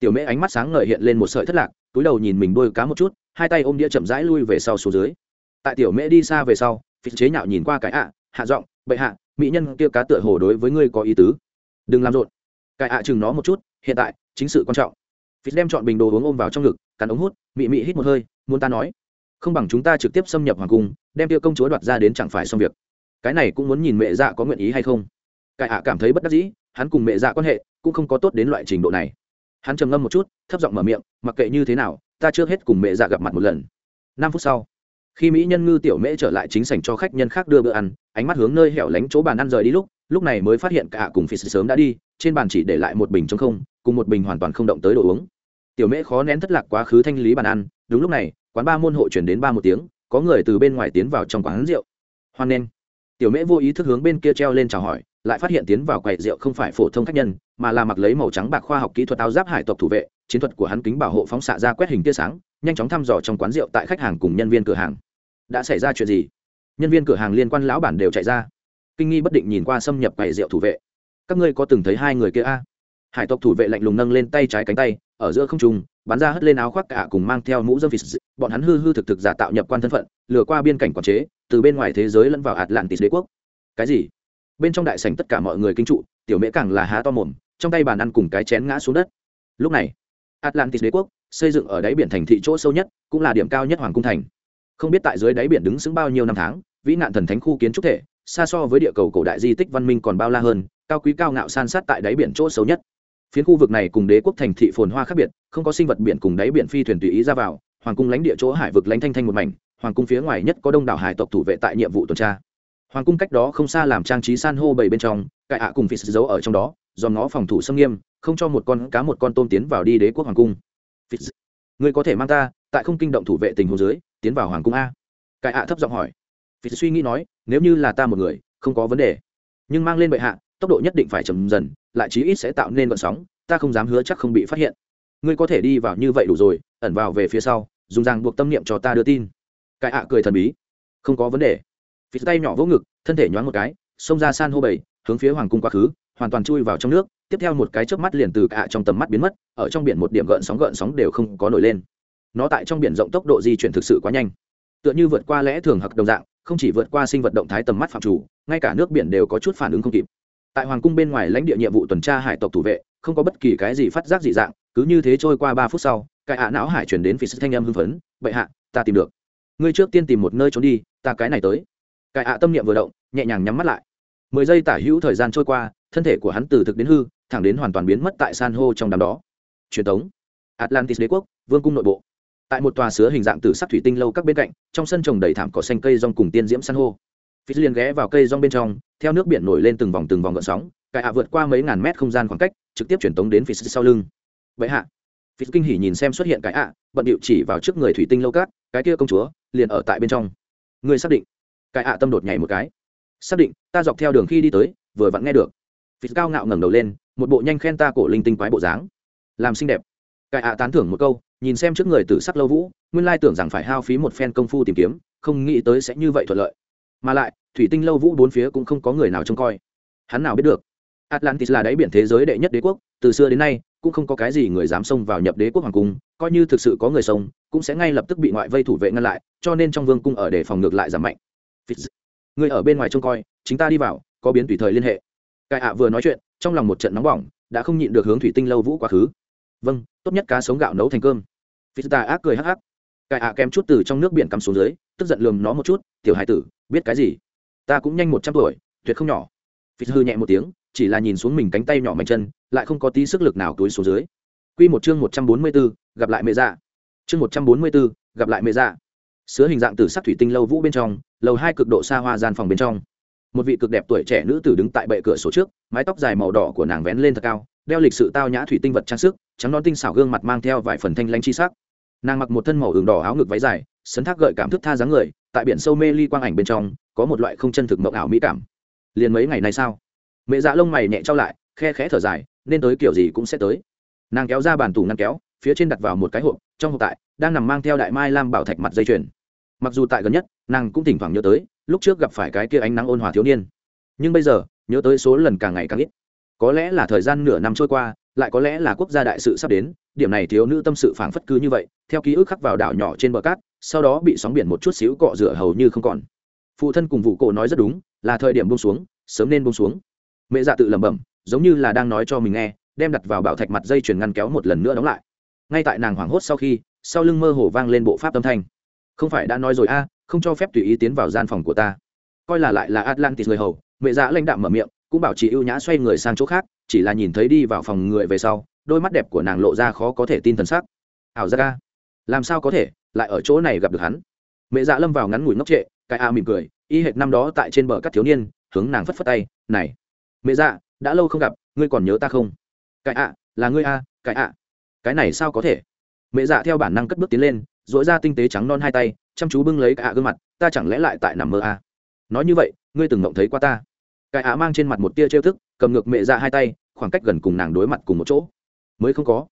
tiểu mễ ánh mắt sáng ngời hiện lên một sợi thất lạc, túi đầu nhìn mình đôi cá một chút, hai tay ôm đĩa chậm rãi lui về sau xuống dưới. Tại tiểu mễ đi xa về sau phí chế nhạo nhìn qua cái ạ, hạ giọng, bệ hạ, mỹ nhân kia cá tựa hồ đối với ngươi có ý tứ. Đừng làm rộn. Cái ạ chừng nó một chút, hiện tại, chính sự quan trọng. Phí đem chọn bình đồ uống ôm vào trong ngực, cắn ống hút, mị mị hít một hơi, muốn ta nói, không bằng chúng ta trực tiếp xâm nhập hoàng cung, đem tiêu công chúa đoạt ra đến chẳng phải xong việc. Cái này cũng muốn nhìn mẹ dạ có nguyện ý hay không. Cái ạ cảm thấy bất đắc dĩ, hắn cùng mẹ dạ quan hệ cũng không có tốt đến loại trình độ này hắn trầm ngâm một chút, thấp giọng mở miệng, mặc kệ như thế nào, ta chưa hết cùng mẹ dạ gặp mặt một lần. Năm phút sau, khi mỹ nhân ngư tiểu mễ trở lại chính sảnh cho khách nhân khác đưa bữa ăn, ánh mắt hướng nơi hẻo lánh chỗ bàn ăn rời đi lúc lúc này mới phát hiện cả cùng phi sớm đã đi, trên bàn chỉ để lại một bình trong không, cùng một bình hoàn toàn không động tới đồ uống. Tiểu mễ khó nén thất lạc quá khứ thanh lý bàn ăn, đúng lúc này, quán ba môn hộ chuyển đến ba một tiếng, có người từ bên ngoài tiến vào trong quán rượu. Hoan nghênh. Tiểu mễ vô ý thức hướng bên kia treo lên chào hỏi lại phát hiện tiến vào quầy rượu không phải phổ thông khách nhân, mà là mặc lấy màu trắng bạc khoa học kỹ thuật áo giáp hải tộc thủ vệ, chiến thuật của hắn kính bảo hộ phóng xạ ra quét hình tia sáng, nhanh chóng thăm dò trong quán rượu tại khách hàng cùng nhân viên cửa hàng. Đã xảy ra chuyện gì? Nhân viên cửa hàng liên quan lão bản đều chạy ra. Kinh nghi bất định nhìn qua xâm nhập quầy rượu thủ vệ. Các ngươi có từng thấy hai người kia a? Hải tộc thủ vệ lạnh lùng nâng lên tay trái cánh tay, ở giữa không trung, bắn ra hất lên áo khoác cả cùng mang theo mũ dâm vịt bọn hắn hư hư thực thực giả tạo nhập quan thân phận, lừa qua biên cảnh quản chế, từ bên ngoài thế giới lẫn vào atlantis đế quốc. Cái gì? Bên trong đại sảnh tất cả mọi người kinh trụ, tiểu mễ càng là há to mồm, trong tay bàn ăn cùng cái chén ngã xuống đất. Lúc này, atlantis đế quốc, xây dựng ở đáy biển thành thị chỗ sâu nhất, cũng là điểm cao nhất hoàng cung thành. Không biết tại dưới đáy biển đứng xứng bao nhiêu năm tháng, vĩ nạn thần thánh khu kiến trúc thể, xa so với địa cầu cổ đại di tích văn minh còn bao la hơn, cao quý cao ngạo san sát tại đáy biển chỗ sâu nhất. Phiến khu vực này cùng đế quốc thành thị phồn hoa khác biệt, không có sinh vật biển cùng đáy biển phi thuyền tùy ý ra vào, hoàng cung lãnh địa chỗ hải vực lãnh thanh thanh một mảnh, hoàng cung phía ngoài nhất có đông đảo hải tộc thủ vệ tại nhiệm vụ tuần tra hoàng cung cách đó không xa làm trang trí san hô bảy bên trong cải ạ cùng phi giấu ở trong đó do ngó phòng thủ xâm nghiêm không cho một con cá một con tôm tiến vào đi đế quốc hoàng cung. Fitz, người có thể mang ta tại không kinh động thủ vệ tình hồ dưới tiến vào hoàng cung a. Cải ạ thấp giọng hỏi. Fitz suy nghĩ nói nếu như là ta một người không có vấn đề. Nhưng mang lên bệ hạ tốc độ nhất định phải chậm dần lại chí ít sẽ tạo nên vận sóng ta không dám hứa chắc không bị phát hiện. Ngươi có thể đi vào như vậy đủ rồi ẩn vào về phía sau dùng rằng buộc tâm niệm cho ta đưa tin. Cải ạ cười thần bí. Không có vấn đề phí tay nhỏ vỗ ngực, thân thể nhoáng một cái, xông ra san hô bảy hướng phía hoàng cung quá khứ, hoàn toàn chui vào trong nước, tiếp theo một cái chớp mắt liền từ cả trong tầm mắt biến mất, ở trong biển một điểm gợn sóng gợn sóng đều không có nổi lên. Nó tại trong biển rộng tốc độ di chuyển thực sự quá nhanh. Tựa như vượt qua lẽ thường hặc đồng dạng, không chỉ vượt qua sinh vật động thái tầm mắt phạm chủ, ngay cả nước biển đều có chút phản ứng không kịp. Tại hoàng cung bên ngoài lãnh địa nhiệm vụ tuần tra hải tộc thủ vệ, không có bất kỳ cái gì phát giác dị dạng, cứ như thế trôi qua ba phút sau, cái hạ não hải chuyển đến phi sức thanh âm hưng phấn, bệ hạ, ta tìm được. Ngươi trước tiên tìm một nơi trốn đi, ta cái này tới cái ạ tâm niệm vừa động, nhẹ nhàng nhắm mắt lại. Mười giây tả hữu thời gian trôi qua, thân thể của hắn từ thực đến hư, thẳng đến hoàn toàn biến mất tại san hô trong đám đó. Truyền thống. Atlantis đế quốc, vương cung nội bộ. Tại một tòa sứa hình dạng từ sắc thủy tinh lâu các bên cạnh, trong sân trồng đầy thảm cỏ xanh cây rong cùng tiên diễm san hô. Phí liền ghé vào cây rong bên trong, theo nước biển nổi lên từng vòng từng vòng gợn sóng cải ạ vượt qua mấy ngàn mét không gian khoảng cách, trực tiếp truyền tống đến phí sau lưng. Vậy hạ phí kinh hỉ nhìn xem xuất hiện cái ạ, bận điệu chỉ vào trước người thủy tinh lâu cát cái kia công chúa, liền ở tại bên trong. Người xác định cái ạ tâm đột nhảy một cái. Xác định, ta dọc theo đường khi đi tới, vừa vặn nghe được. Phịt cao ngạo ngẩng đầu lên, một bộ nhanh khen ta cổ linh tinh quái bộ dáng. Làm xinh đẹp. Cái ạ tán thưởng một câu, nhìn xem trước người tử sắc lâu vũ, nguyên lai tưởng rằng phải hao phí một phen công phu tìm kiếm, không nghĩ tới sẽ như vậy thuận lợi. Mà lại, thủy tinh lâu vũ bốn phía cũng không có người nào trông coi. Hắn nào biết được? Atlantis là đáy biển thế giới đệ nhất đế quốc, từ xưa đến nay, cũng không có cái gì người dám xông vào nhập đế quốc hoàng cung, coi như thực sự có người sông cũng sẽ ngay lập tức bị ngoại vây thủ vệ ngăn lại, cho nên trong vương cung ở để phòng ngược lại giảm mạnh người ở bên ngoài trông coi chính ta đi vào có biến tùy thời liên hệ. Cai ạ vừa nói chuyện trong lòng một trận nóng bỏng đã không nhịn được hướng thủy tinh lâu vũ quá khứ. Vâng tốt nhất cá sống gạo nấu thành cơm. Phi ta ác cười hắc hắc. Cai ạ kém chút từ trong nước biển cắm xuống dưới tức giận lườm nó một chút tiểu hải tử biết cái gì? Ta cũng nhanh một trăm tuổi tuyệt không nhỏ. Phi hư nhẹ một tiếng chỉ là nhìn xuống mình cánh tay nhỏ mạnh chân lại không có tí sức lực nào túi xuống dưới. Quy một chương một trăm bốn mươi 144, gặp lại mẹ dạ. Chương một trăm bốn mươi 144, gặp lại mẹ dạ. Sứa hình dạng từ sắc thủy tinh lâu vũ bên trong, lầu hai cực độ xa hoa gian phòng bên trong. Một vị cực đẹp tuổi trẻ nữ tử đứng tại bệ cửa sổ trước, mái tóc dài màu đỏ của nàng vén lên thật cao, đeo lịch sự tao nhã thủy tinh vật trang sức, trắng non tinh xảo gương mặt mang theo vài phần thanh lãnh chi sắc. Nàng mặc một thân màu ửng đỏ áo ngực váy dài, sấn thác gợi cảm thức tha dáng người, tại biển sâu mê ly quang ảnh bên trong, có một loại không chân thực mộng ảo mỹ cảm. Liền mấy ngày nay sao? Mẹ dạ lông mày nhẹ trao lại, khe khẽ thở dài, nên tới kiểu gì cũng sẽ tới nàng kéo ra bàn tủ ngăn kéo phía trên đặt vào một cái hộp trong hộp tại đang nằm mang theo đại mai lam bảo thạch mặt dây chuyền mặc dù tại gần nhất, nàng cũng thỉnh thoảng nhớ tới, lúc trước gặp phải cái kia ánh nắng ôn hòa thiếu niên. Nhưng bây giờ, nhớ tới số lần càng ngày càng ít. Có lẽ là thời gian nửa năm trôi qua, lại có lẽ là quốc gia đại sự sắp đến, điểm này thiếu nữ tâm sự phảng phất cứ như vậy, theo ký ức khắc vào đảo nhỏ trên bờ cát, sau đó bị sóng biển một chút xíu cọ rửa hầu như không còn. Phụ thân cùng vụ cổ nói rất đúng, là thời điểm buông xuống, sớm nên buông xuống. Mẹ dạ tự lẩm bẩm, giống như là đang nói cho mình nghe, đem đặt vào bảo thạch mặt dây chuyền ngăn kéo một lần nữa đóng lại. Ngay tại nàng hoảng hốt sau khi, sau lưng mơ hồ vang lên bộ pháp âm thanh không phải đã nói rồi a, không cho phép tùy ý tiến vào gian phòng của ta. Coi là lại là atlantis người hầu, mẹ dạ lãnh đạm mở miệng, cũng bảo chị ưu nhã xoay người sang chỗ khác, chỉ là nhìn thấy đi vào phòng người về sau, đôi mắt đẹp của nàng lộ ra khó có thể tin thần sắc. Ảo ra ca làm sao có thể, lại ở chỗ này gặp được hắn? Mẹ dạ lâm vào ngắn ngủi ngốc trệ, cái a mỉm cười, y hệt năm đó tại trên bờ các thiếu niên, hướng nàng phất phất tay, này, mẹ dạ đã lâu không gặp, ngươi còn nhớ ta không? Cái ạ là ngươi a, cái ạ cái này sao có thể? Mẹ dạ theo bản năng cất bước tiến lên dội ra tinh tế trắng non hai tay, chăm chú bưng lấy cái ạ gương mặt, ta chẳng lẽ lại tại nằm mơ à? nói như vậy, ngươi từng mộng thấy qua ta? Cái ạ mang trên mặt một tia trêu thức cầm ngược mẹ ra hai tay, khoảng cách gần cùng nàng đối mặt cùng một chỗ. Mới không có.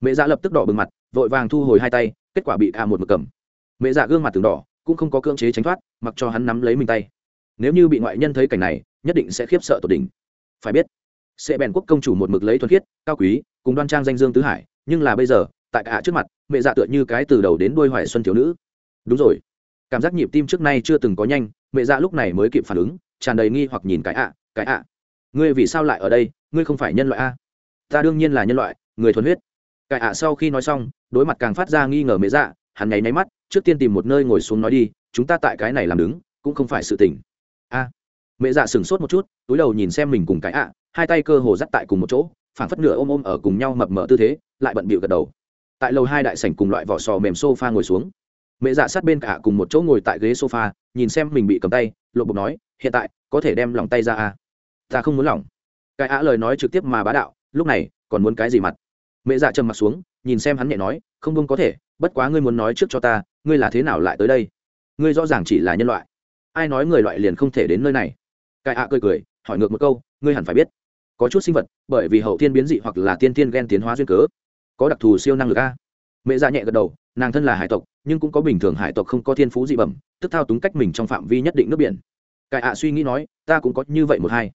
Mẹ dạ lập tức đỏ bừng mặt, vội vàng thu hồi hai tay, kết quả bị ạ một mực cầm. Mẹ dạ gương mặt từng đỏ, cũng không có cưỡng chế tránh thoát, mặc cho hắn nắm lấy mình tay. Nếu như bị ngoại nhân thấy cảnh này, nhất định sẽ khiếp sợ tột đỉnh. Phải biết, sẽ bèn quốc công chủ một mực lấy thuần khiết, cao quý, cùng đoan trang danh dương tứ hải, nhưng là bây giờ tại cả trước mặt, mẹ dạ tựa như cái từ đầu đến đôi hoài xuân thiếu nữ. Đúng rồi. Cảm giác nhịp tim trước nay chưa từng có nhanh, mẹ dạ lúc này mới kịp phản ứng, tràn đầy nghi hoặc nhìn cái ạ cái ạ. Ngươi vì sao lại ở đây? Ngươi không phải nhân loại a? Ta đương nhiên là nhân loại, người thuần huyết. Cái ạ sau khi nói xong, đối mặt càng phát ra nghi ngờ mẹ dạ hắn nháy nháy mắt, trước tiên tìm một nơi ngồi xuống nói đi, chúng ta tại cái này làm đứng, cũng không phải sự tình. A. Mẹ dạ sửng sốt một chút, túi đầu nhìn xem mình cùng cái ạ, hai tay cơ hồ dắt tại cùng một chỗ, phảng phất nửa ôm ôm ở cùng nhau mập mờ tư thế, lại bận bịu gật đầu tại lầu hai đại sảnh cùng loại vỏ sò mềm sofa ngồi xuống. Mẹ dạ sát bên cả cùng một chỗ ngồi tại ghế sofa, nhìn xem mình bị cầm tay, lộ bục nói, hiện tại, có thể đem lòng tay ra à? Ta không muốn lòng. cái ạ lời nói trực tiếp mà bá đạo, lúc này, còn muốn cái gì mặt? Mẹ dạ trầm mặt xuống, nhìn xem hắn nhẹ nói, không buông có thể, bất quá ngươi muốn nói trước cho ta, ngươi là thế nào lại tới đây? Ngươi rõ ràng chỉ là nhân loại. Ai nói người loại liền không thể đến nơi này? Cái ạ cười cười, hỏi ngược một câu, ngươi hẳn phải biết, có chút sinh vật, bởi vì hậu thiên biến dị hoặc là tiên tiên gen tiến hóa duyên cớ có đặc thù siêu năng lực a. Mẹ ra nhẹ gật đầu, nàng thân là hải tộc, nhưng cũng có bình thường hải tộc không có thiên phú dị bẩm, tức thao túng cách mình trong phạm vi nhất định nước biển. Cải ạ suy nghĩ nói, ta cũng có như vậy một hai,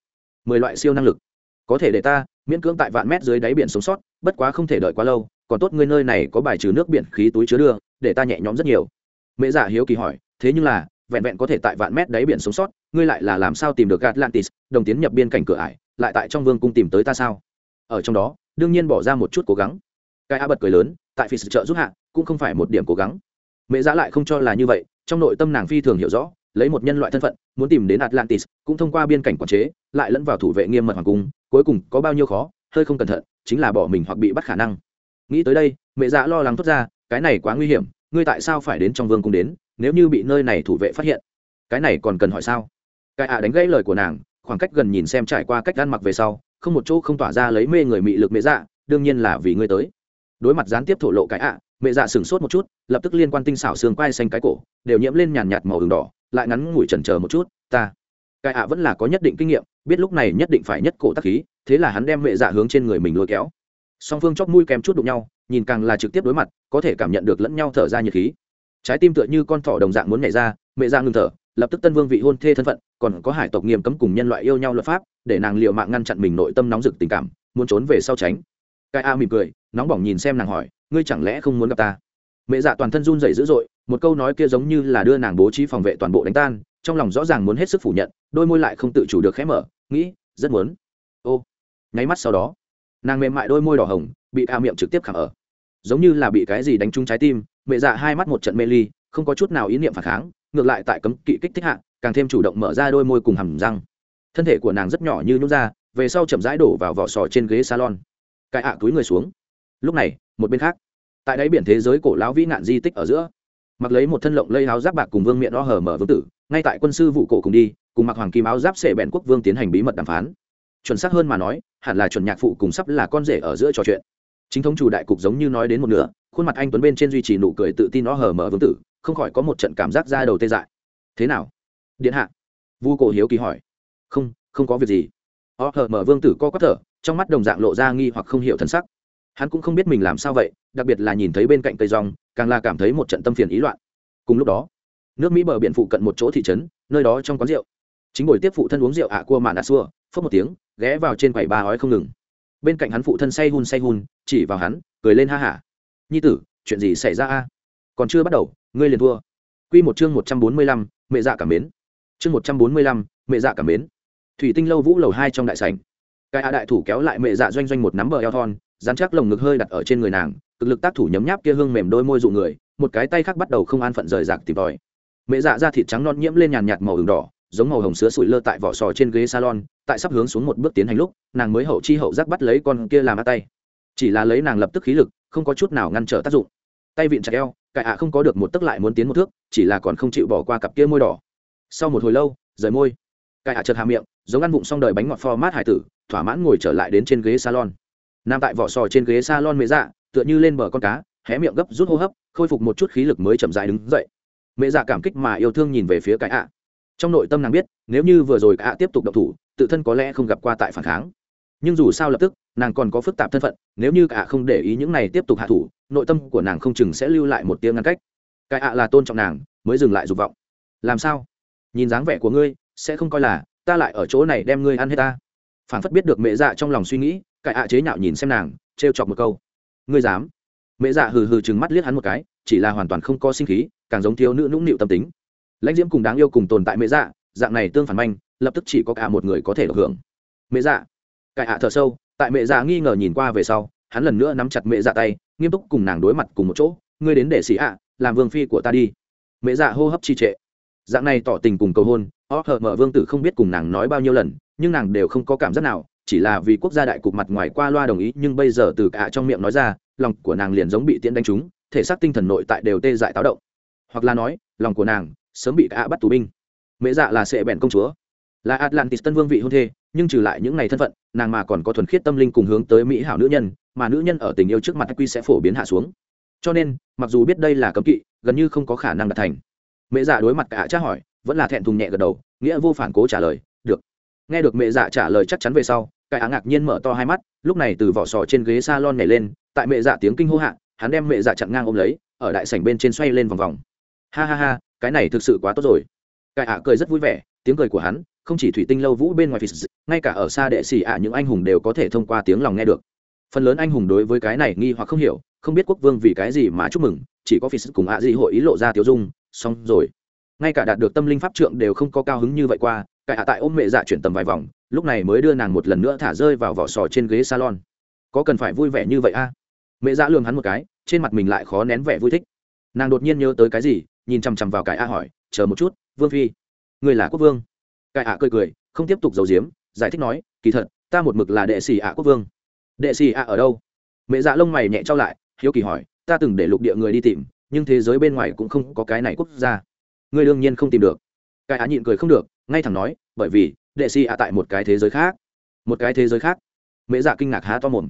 mười loại siêu năng lực. Có thể để ta miễn cưỡng tại vạn mét dưới đáy biển sống sót, bất quá không thể đợi quá lâu, còn tốt ngươi nơi này có bài trừ nước biển khí túi chứa đưa, để ta nhẹ nhõm rất nhiều. Mẹ giả hiếu kỳ hỏi, thế nhưng là, vẹn vẹn có thể tại vạn mét đáy biển sống sót, ngươi lại là làm sao tìm được atlantis, đồng tiến nhập biên cảnh cửa ải, lại tại trong vương cung tìm tới ta sao? Ở trong đó, đương nhiên bỏ ra một chút cố gắng cái a bật cười lớn, tại phi sự trợ giúp hạ, cũng không phải một điểm cố gắng. Mẹ giá lại không cho là như vậy, trong nội tâm nàng phi thường hiểu rõ, lấy một nhân loại thân phận, muốn tìm đến atlantis, cũng thông qua biên cảnh quản chế, lại lẫn vào thủ vệ nghiêm mật hoàng cung, cuối cùng có bao nhiêu khó, hơi không cẩn thận, chính là bỏ mình hoặc bị bắt khả năng. Nghĩ tới đây, mẹ dạ lo lắng thốt ra, cái này quá nguy hiểm, ngươi tại sao phải đến trong vương cung đến, nếu như bị nơi này thủ vệ phát hiện? Cái này còn cần hỏi sao? Cái ạ đánh gãy lời của nàng, khoảng cách gần nhìn xem trải qua cách ăn mặc về sau, không một chỗ không tỏa ra lấy mê người mị lực mẹ dạ đương nhiên là vì ngươi tới đối mặt gián tiếp thổ lộ cái ạ à, mẹ dạ sửng sốt một chút lập tức liên quan tinh xảo xương quai xanh cái cổ đều nhiễm lên nhàn nhạt màu đường đỏ lại ngắn ngủi chần chờ một chút ta cái ạ vẫn là có nhất định kinh nghiệm biết lúc này nhất định phải nhất cổ tắc khí thế là hắn đem mẹ dạ hướng trên người mình lôi kéo. Song phương chóc mũi kèm chút đụng nhau nhìn càng là trực tiếp đối mặt có thể cảm nhận được lẫn nhau thở ra nhiệt khí. Trái tim tựa như con thỏ đồng dạng muốn nhảy ra mẹ dạ ngừng thở lập tức tân vương vị hôn thê thân phận còn có hải tộc nghiêm cấm cùng nhân loại yêu nhau luật pháp để nàng liệu mạng ngăn chặn mình nội tâm nóng rực tình cảm muốn trốn về sau tránh. Cái a mỉm cười nóng bỏng nhìn xem nàng hỏi, ngươi chẳng lẽ không muốn gặp ta? Mẹ dạ toàn thân run rẩy dữ dội, một câu nói kia giống như là đưa nàng bố trí phòng vệ toàn bộ đánh tan, trong lòng rõ ràng muốn hết sức phủ nhận, đôi môi lại không tự chủ được khẽ mở, nghĩ, rất muốn. Ô, nháy mắt sau đó, nàng mềm mại đôi môi đỏ hồng, bị a miệng trực tiếp khảm ở. Giống như là bị cái gì đánh trúng trái tim, mẹ dạ hai mắt một trận mê ly, không có chút nào ý niệm phản kháng, ngược lại tại cấm kỵ kích thích hạ, càng thêm chủ động mở ra đôi môi cùng hầm răng. Thân thể của nàng rất nhỏ như nhút ra, về sau chậm rãi đổ vào vỏ sò trên ghế salon. Cãi ạ túi người xuống lúc này, một bên khác, tại đáy biển thế giới cổ lão vĩ nạn di tích ở giữa, mặc lấy một thân lộng lây áo giáp bạc cùng vương miệng o hở mở vương tử, ngay tại quân sư vụ cổ cùng đi, cùng mặc hoàng kim áo giáp sệ bẹn quốc vương tiến hành bí mật đàm phán. Chuẩn xác hơn mà nói, hẳn là chuẩn nhạc phụ cùng sắp là con rể ở giữa trò chuyện. Chính thống chủ đại cục giống như nói đến một nửa, khuôn mặt anh tuấn bên trên duy trì nụ cười tự tin nó hở mở vương tử, không khỏi có một trận cảm giác ra đầu tê dại. Thế nào? Điện hạ. Vu cổ hiếu kỳ hỏi. Không không có việc gì. O hở mở vương tử co quắp thở, trong mắt đồng dạng lộ ra nghi hoặc không hiểu thân sắc hắn cũng không biết mình làm sao vậy, đặc biệt là nhìn thấy bên cạnh cây rong, càng là cảm thấy một trận tâm phiền ý loạn. Cùng lúc đó, nước mỹ bờ biển phụ cận một chỗ thị trấn, nơi đó trong quán rượu. Chính buổi tiếp phụ thân uống rượu ạ cua mạn đã xua, phớt một tiếng, ghé vào trên quầy ba ói không ngừng. Bên cạnh hắn phụ thân say hun say hun, chỉ vào hắn, cười lên ha hả. Nhi tử, chuyện gì xảy ra a? Còn chưa bắt đầu, ngươi liền thua. Q một chương một trăm bốn mươi lăm, mẹ dạ cảm mến. Chương một trăm bốn mươi lăm, mẹ dạ cảm mến. Thủy tinh lâu vũ lầu hai trong đại sảnh. Cái a đại thủ kéo lại mẹ dạ doanh doanh một nắm bờ eo thon dán chắc lồng ngực hơi đặt ở trên người nàng, cực lực tác thủ nhấm nháp kia hương mềm đôi môi dụ người, một cái tay khác bắt đầu không an phận rời rạc tìm tòi. Mẹ dạ da thịt trắng non nhiễm lên nhàn nhạt màu đường đỏ, giống màu hồng sữa sủi lơ tại vỏ sò trên ghế salon, tại sắp hướng xuống một bước tiến hành lúc, nàng mới hậu chi hậu giác bắt lấy con kia làm át tay. Chỉ là lấy nàng lập tức khí lực, không có chút nào ngăn trở tác dụng. Tay vịn chặt eo cải ạ không có được một tức lại muốn tiến một thước, chỉ là còn không chịu bỏ qua cặp kia môi đỏ. Sau một hồi lâu, rời môi. Cải ạ chợt hà miệng, giống ăn vụng xong đời bánh ngọt pho mát hải tử, thỏa mãn ngồi trở lại đến trên ghế salon nằm tại vỏ sò trên ghế salon mẹ dạ tựa như lên bờ con cá, hé miệng gấp rút hô hấp, khôi phục một chút khí lực mới chậm dại đứng dậy. Mẹ dạ cảm kích mà yêu thương nhìn về phía cái ạ. Trong nội tâm nàng biết, nếu như vừa rồi ạ tiếp tục độc thủ, tự thân có lẽ không gặp qua tại phản kháng. Nhưng dù sao lập tức, nàng còn có phức tạp thân phận, nếu như cả không để ý những này tiếp tục hạ thủ, nội tâm của nàng không chừng sẽ lưu lại một tiếng ngăn cách. Cái ạ là tôn trọng nàng, mới dừng lại dục vọng. Làm sao? Nhìn dáng vẻ của ngươi, sẽ không coi là, ta lại ở chỗ này đem ngươi ăn hết ta. Phản phất biết được mẹ dạ trong lòng suy nghĩ cái ạ chế nhạo nhìn xem nàng, trêu chọc một câu. Ngươi dám? Mẹ dạ hừ hừ chừng mắt liếc hắn một cái, chỉ là hoàn toàn không có sinh khí, càng giống thiếu nữ nũng nịu tâm tính. Lãnh diễm cùng đáng yêu cùng tồn tại mẹ dạ dạng này tương phản manh, lập tức chỉ có cả một người có thể được hưởng. Mẹ dạ cải hạ thở sâu, tại mẹ dạ nghi ngờ nhìn qua về sau, hắn lần nữa nắm chặt mẹ dạ tay, nghiêm túc cùng nàng đối mặt cùng một chỗ. Ngươi đến để xỉ ạ, làm vương phi của ta đi. Mẹ dạ hô hấp trì trệ. Dạng này tỏ tình cùng cầu hôn ó hờ mở vương tử không biết cùng nàng nói bao nhiêu lần, nhưng nàng đều không có cảm giác nào chỉ là vì quốc gia đại cục mặt ngoài qua loa đồng ý, nhưng bây giờ từ cả trong miệng nói ra, lòng của nàng liền giống bị tiễn đánh trúng, thể xác tinh thần nội tại đều tê dại táo động. Hoặc là nói, lòng của nàng sớm bị cả bắt tù binh. Mẹ dạ là sệ bèn công chúa. Là atlantis tân vương vị hôn thê, nhưng trừ lại những ngày thân phận, nàng mà còn có thuần khiết tâm linh cùng hướng tới mỹ hảo nữ nhân, mà nữ nhân ở tình yêu trước mặt quy sẽ phổ biến hạ xuống. Cho nên, mặc dù biết đây là cấm kỵ, gần như không có khả năng đạt thành. Mẹ dạ đối mặt cả tra hỏi, vẫn là thẹn thùng nhẹ gật đầu, nghĩa vô phản cố trả lời, được. Nghe được mẹ dạ trả lời chắc chắn về sau cái á ngạc nhiên mở to hai mắt, lúc này từ vỏ sò trên ghế s a lon nhảy lên, tại mẹ dạ tiếng kinh hô hạ, hắn đem mẹ dạ chặn ngang ôm lấy, ở đại sảnh bên trên xoay lên vòng vòng. Ha ha ha, cái này thực sự quá tốt rồi. Cái ạ cười rất vui vẻ, tiếng cười của hắn, không chỉ thủy tinh lâu vũ bên ngoài phì ngay cả ở xa đệ xì ạ những anh hùng đều có thể thông qua tiếng lòng nghe được. Phần lớn anh hùng đối với cái này nghi hoặc không hiểu, không biết quốc vương vì cái gì mà chúc mừng, chỉ có phì cùng ạ gì hội ý lộ ra tiêu dung, xong rồi. Ngay cả đạt được tâm linh pháp trượng đều không có cao hứng như vậy qua, cái ạ tại ôm mẹ dạ chuyển tầm vài vòng lúc này mới đưa nàng một lần nữa thả rơi vào vỏ sò trên ghế salon. Có cần phải vui vẻ như vậy a mẹ dạ lường hắn một cái, trên mặt mình lại khó nén vẻ vui thích. Nàng đột nhiên nhớ tới cái gì, nhìn chằm chằm vào cái a hỏi, chờ một chút, vương phi. Người là quốc vương. Cái a cười cười, không tiếp tục giấu giếm, giải thích nói, kỳ thật, ta một mực là đệ sĩ ạ quốc vương. Đệ sĩ ạ ở đâu? Mẹ dạ lông mày nhẹ trao lại, hiếu kỳ hỏi, ta từng để lục địa người đi tìm, nhưng thế giới bên ngoài cũng không có cái này quốc gia. Người đương nhiên không tìm được. Cái á nhịn cười không được, ngay thẳng nói, bởi vì đệ sĩ ạ tại một cái thế giới khác. Một cái thế giới khác. Mẹ dạ kinh ngạc há to mồm.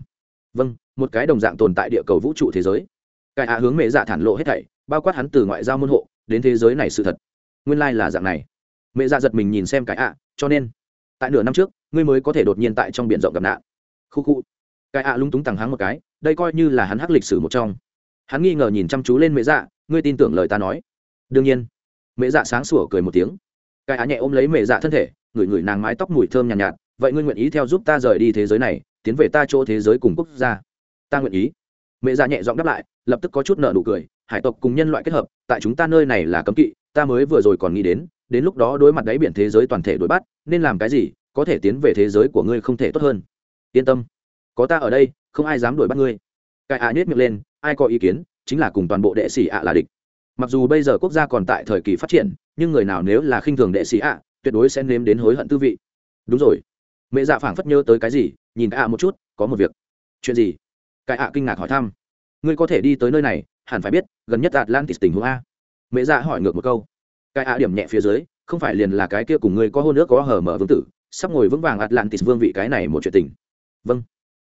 Vâng một cái đồng dạng tồn tại địa cầu vũ trụ thế giới. Cái à hướng mẹ dạ thản lộ hết thảy, bao quát hắn từ ngoại giao môn hộ, đến thế giới này sự thật. Nguyên lai là dạng này. Mẹ dạ giật mình nhìn xem cái ạ, cho nên, tại nửa năm trước, ngươi mới có thể đột nhiên tại trong b i ể n rộng gặp nạn. Khu khu. Cái ạ lung túng tằng háng một cái, đây coi như là hắn hắc lịch sử một trong. Hắn nghi ngờ nhìn chăm chú lên mẹ dạ ngươi tin tưởng lời ta nói. Đương nhiên. Mẹ dạ sáng sủa cười một tiếng. Cái ạ nhẹ ôm lấy mẹ dạ thân thể ngửi ngửi nàng mái tóc mùi thơm nhàn nhạt, nhạt vậy ngươi nguyện ý theo giúp ta rời đi thế giới này tiến về ta chỗ thế giới cùng quốc gia? Ta nguyện ý. Mẹ già nhẹ giọng đáp lại lập tức có chút nợ nụ cười hải tộc cùng nhân loại kết hợp tại chúng ta nơi này là cấm kỵ ta mới vừa rồi còn nghĩ đến đến lúc đó đối mặt đáy biển thế giới toàn thể đối bắt nên làm cái gì có thể tiến về thế giới của ngươi không thể tốt hơn. Yên tâm. Có ta ở đây không ai dám đuổi bắt ngươi. Cái ạ à nhét miệng lên ai có ý kiến chính là cùng toàn bộ đệ sĩ ạ là địch. Mặc dù bây giờ quốc gia còn tại thời kỳ phát triển nhưng người nào nếu là khinh thường đệ sĩ ạ tuyệt đối sẽ nếm đến hối hận tư vị. Đúng rồi. Mẹ dạ phảng phất nhớ tới cái gì, nhìn ạ một chút, có một việc. Chuyện gì? Cái ạ kinh ngạc hỏi thăm. Ngươi có thể đi tới nơi này, hẳn phải biết, gần nhất atlantis tình huống a. Mẹ dạ hỏi ngược một câu. Cái ạ điểm nhẹ phía dưới, không phải liền là cái kia cùng ngươi có hôn nước có hở mở vương tử, sắp ngồi vững vàng atlantis vương vị cái này một chuyện tình. Vâng.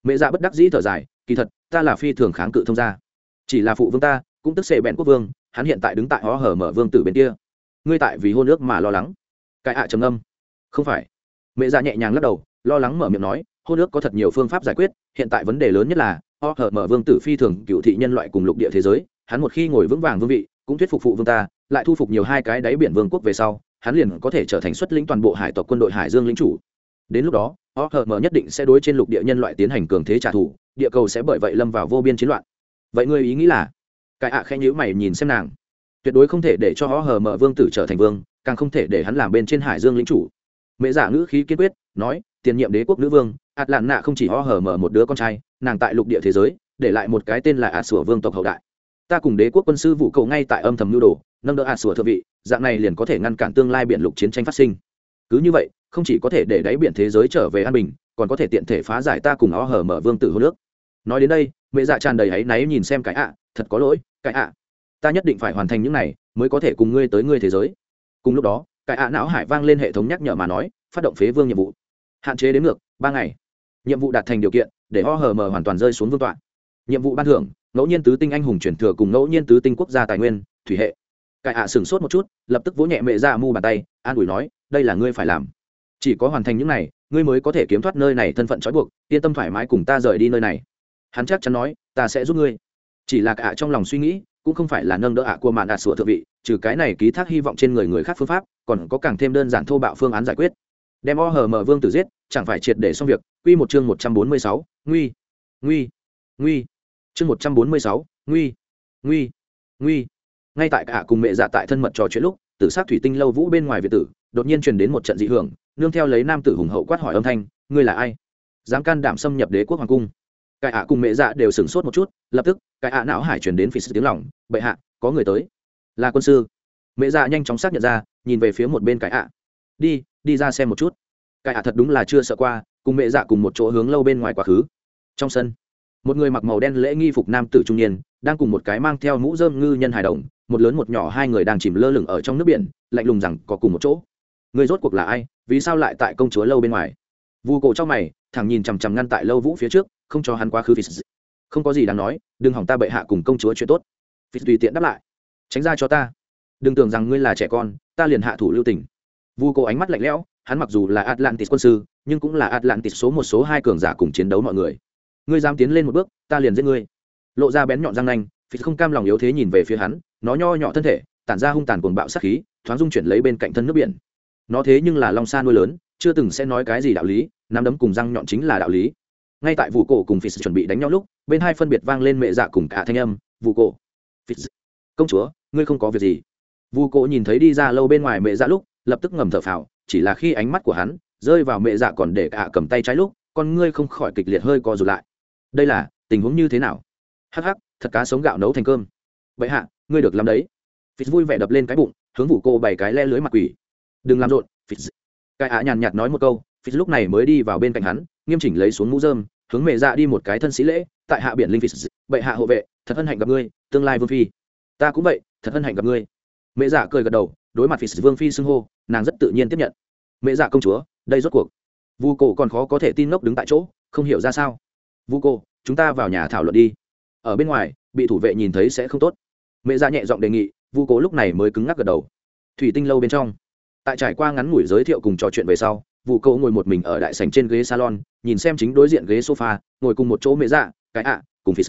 Mẹ dạ bất đắc dĩ thở dài, kỳ thật, ta là phi thường kháng cự thông gia. Chỉ là phụ vương ta, cũng tức xệ bẹn quốc vương, hắn hiện tại đứng tại hó hở mở vương tử bên kia. Ngươi tại vì hôn nước mà lo lắng cái ạ trầm âm không phải. Mẹ dạ nhẹ nhàng lắc đầu, lo lắng mở miệng nói hôn nước có thật nhiều phương pháp giải quyết, hiện tại vấn đề lớn nhất là, o hở mở vương tử phi thường cựu thị nhân loại cùng lục địa thế giới, hắn một khi ngồi vững vàng vương vị, cũng thuyết phục phụ vương ta, lại thu phục nhiều hai cái đáy biển vương quốc về sau, hắn liền có thể trở thành xuất lĩnh toàn bộ hải tộc quân đội hải dương lĩnh chủ. Đến lúc đó, o hở mở nhất định sẽ đối trên lục địa nhân loại tiến hành cường thế trả thù, địa cầu sẽ bởi vậy lâm vào vô biên chiến loạn. Vậy ngươi ý nghĩ là? Cái ạ à khẽ nhíu mày nhìn xem nàng. Tuyệt đối không thể để cho o hở mở vương tử trở thành vương càng không thể để hắn làm bên trên hải dương lĩnh chủ. Mẹ giả ngữ khí kiên quyết, nói, tiền nhiệm đế quốc nữ vương ạt lạn nạ không chỉ ho hở mở một đứa con trai, nàng tại lục địa thế giới, để lại một cái tên là ạt sủa vương tộc hậu đại. Ta cùng đế quốc quân sư vụ cầu ngay tại âm thầm nhu đồ, nâng đỡ ạt sủa thượng vị, dạng này liền có thể ngăn cản tương lai biển lục chiến tranh phát sinh. Cứ như vậy, không chỉ có thể để đáy biển thế giới trở về an bình, còn có thể tiện thể phá giải ta cùng ho hở mở vương tử hô nước nói đến đây, mẹ dạ tràn đầy áy náy nhìn xem cái ạ, thật có lỗi, cái ạ. Ta nhất định phải hoàn thành những này, mới có thể cùng ngươi tới ngươi thế giới cùng lúc đó, cái ạ não hải vang lên hệ thống nhắc nhở mà nói, phát động phế vương nhiệm vụ. Hạn chế đến ngược, ba ngày. Nhiệm vụ đạt thành điều kiện, để ho hờ mờ hoàn toàn rơi xuống vương tọa. Nhiệm vụ ban thưởng, ngẫu nhiên tứ tinh anh hùng chuyển thừa cùng ngẫu nhiên tứ tinh quốc gia tài nguyên, thủy hệ. Cải ạ sửng sốt một chút, lập tức vỗ nhẹ mẹ ra mu bàn tay, an ủi nói, đây là ngươi phải làm. Chỉ có hoàn thành những này, ngươi mới có thể kiếm thoát nơi này thân phận trói buộc, yên tâm thoải mái cùng ta rời đi nơi này. Hắn chắc chắn nói, ta sẽ giúp ngươi. Chỉ là cả trong lòng suy nghĩ cũng không phải là nâng đỡ ạ của mạn đạt sủa thượng vị, trừ cái này ký thác hy vọng trên người người khác phương pháp, còn có càng thêm đơn giản thô bạo phương án giải quyết. Đem o hờ mở vương tử giết, chẳng phải triệt để xong việc. Quy một chương một trăm bốn mươi sáu, nguy nguy nguy. Chương một trăm bốn mươi sáu, nguy nguy nguy. Ngay tại cả cùng mẹ dạ tại thân mật trò chuyện lúc, tử sát thủy tinh lâu vũ bên ngoài việt tử, đột nhiên truyền đến một trận dị hưởng, nương theo lấy nam tử hùng hậu quát hỏi âm thanh, ngươi là ai? Dám can đảm xâm nhập đế quốc hoàng cung cái ạ cùng mẹ dạ đều sửng sốt một chút, lập tức, cái ạ não hải truyền đến phì sự tiếng lỏng bệ hạ, có người tới. Là quân sư. Mẹ dạ nhanh chóng xác nhận ra, nhìn về phía một bên cái ạ. Đi đi ra xem một chút. Cái ạ thật đúng là chưa sợ qua, cùng mẹ dạ cùng một chỗ hướng lâu bên ngoài quá khứ. Trong sân, một người mặc màu đen lễ nghi phục nam tử trung niên, đang cùng một cái mang theo mũ dơm ngư nhân hài đồng, một lớn một nhỏ hai người đang chìm lơ lửng ở trong nước biển, lạnh lùng rằng, có cùng một chỗ. Người rốt cuộc là ai? Vì sao lại tại công chúa lâu bên ngoài? Vu cổ trong mày, thẳng nhìn chằm chằm ngăn tại lâu vũ phía trước không cho hắn quá khứ phí không có gì đáng nói, đừng hỏng ta bệ hạ cùng công chúa chuyện tốt. Phí tùy tiện đáp lại. Tránh ra cho ta. Đừng tưởng rằng ngươi là trẻ con, ta liền hạ thủ lưu tình. Vu cô ánh mắt lạnh lẽo, hắn mặc dù là atlantis quân sư, nhưng cũng là atlantis số một số hai cường giả cùng chiến đấu mọi người. Ngươi dám tiến lên một bước, ta liền giết ngươi. Lộ ra bén nhọn răng nanh phí không cam lòng yếu thế nhìn về phía hắn, nó nho nhỏ thân thể, tản ra hung tàn cuồng bạo sát khí, thoáng dung chuyển lấy bên cạnh thân nước biển. Nó thế nhưng là long sa nuôi lớn, chưa từng sẽ nói cái gì đạo lý, nắm đấm cùng răng nhọn chính là đạo lý ngay tại vụ cổ cùng phí chuẩn bị đánh nhau lúc, bên hai phân biệt vang lên mẹ dạ cùng cả thanh âm, vụ cổ phí công chúa, ngươi không có việc gì. Vụ cổ nhìn thấy đi ra lâu bên ngoài mẹ dạ lúc, lập tức ngầm thở phào, chỉ là khi ánh mắt của hắn rơi vào mẹ dạ còn để cả cầm tay trái lúc, con ngươi không khỏi kịch liệt hơi co rụt lại. Đây là, tình huống như thế nào? Hắc hắc, thật cá sống gạo nấu thành cơm. Vậy hạ, ngươi được làm đấy. Phít vui vẻ đập lên cái bụng, hướng vụ cô bảy cái le lưới mặt quỷ. Đừng làm rộn phít cái ạ nhàn nhạt nói một câu phít lúc này mới đi vào bên cạnh hắn nghiêm chỉnh lấy xuống mũ dơm hướng mẹ dạ đi một cái thân sĩ lễ tại hạ biển linh phít bệ hạ hộ vệ thật hân hạnh gặp ngươi tương lai vương phi. Ta cũng vậy thật hân hạnh gặp ngươi. Mẹ dạ cười gật đầu đối mặt phít vương phi xưng hô nàng rất tự nhiên tiếp nhận. Mẹ dạ công chúa đây rốt cuộc. Vu cổ còn khó có thể tin ngốc đứng tại chỗ không hiểu ra sao. Vu Cổ, chúng ta vào nhà thảo luận đi. Ở bên ngoài bị thủ vệ nhìn thấy sẽ không tốt. Mẹ dạ nhẹ giọng đề nghị vu cố lúc này mới cứng ngắc gật đầu. Thủy tinh lâu bên trong. Tại trải qua ngắn ngủi giới thiệu cùng trò chuyện về sau vụ cậu ngồi một mình ở đại sảnh trên ghế salon, nhìn xem chính đối diện ghế sofa, ngồi cùng một chỗ Mễ dạ cái ạ, cùng phí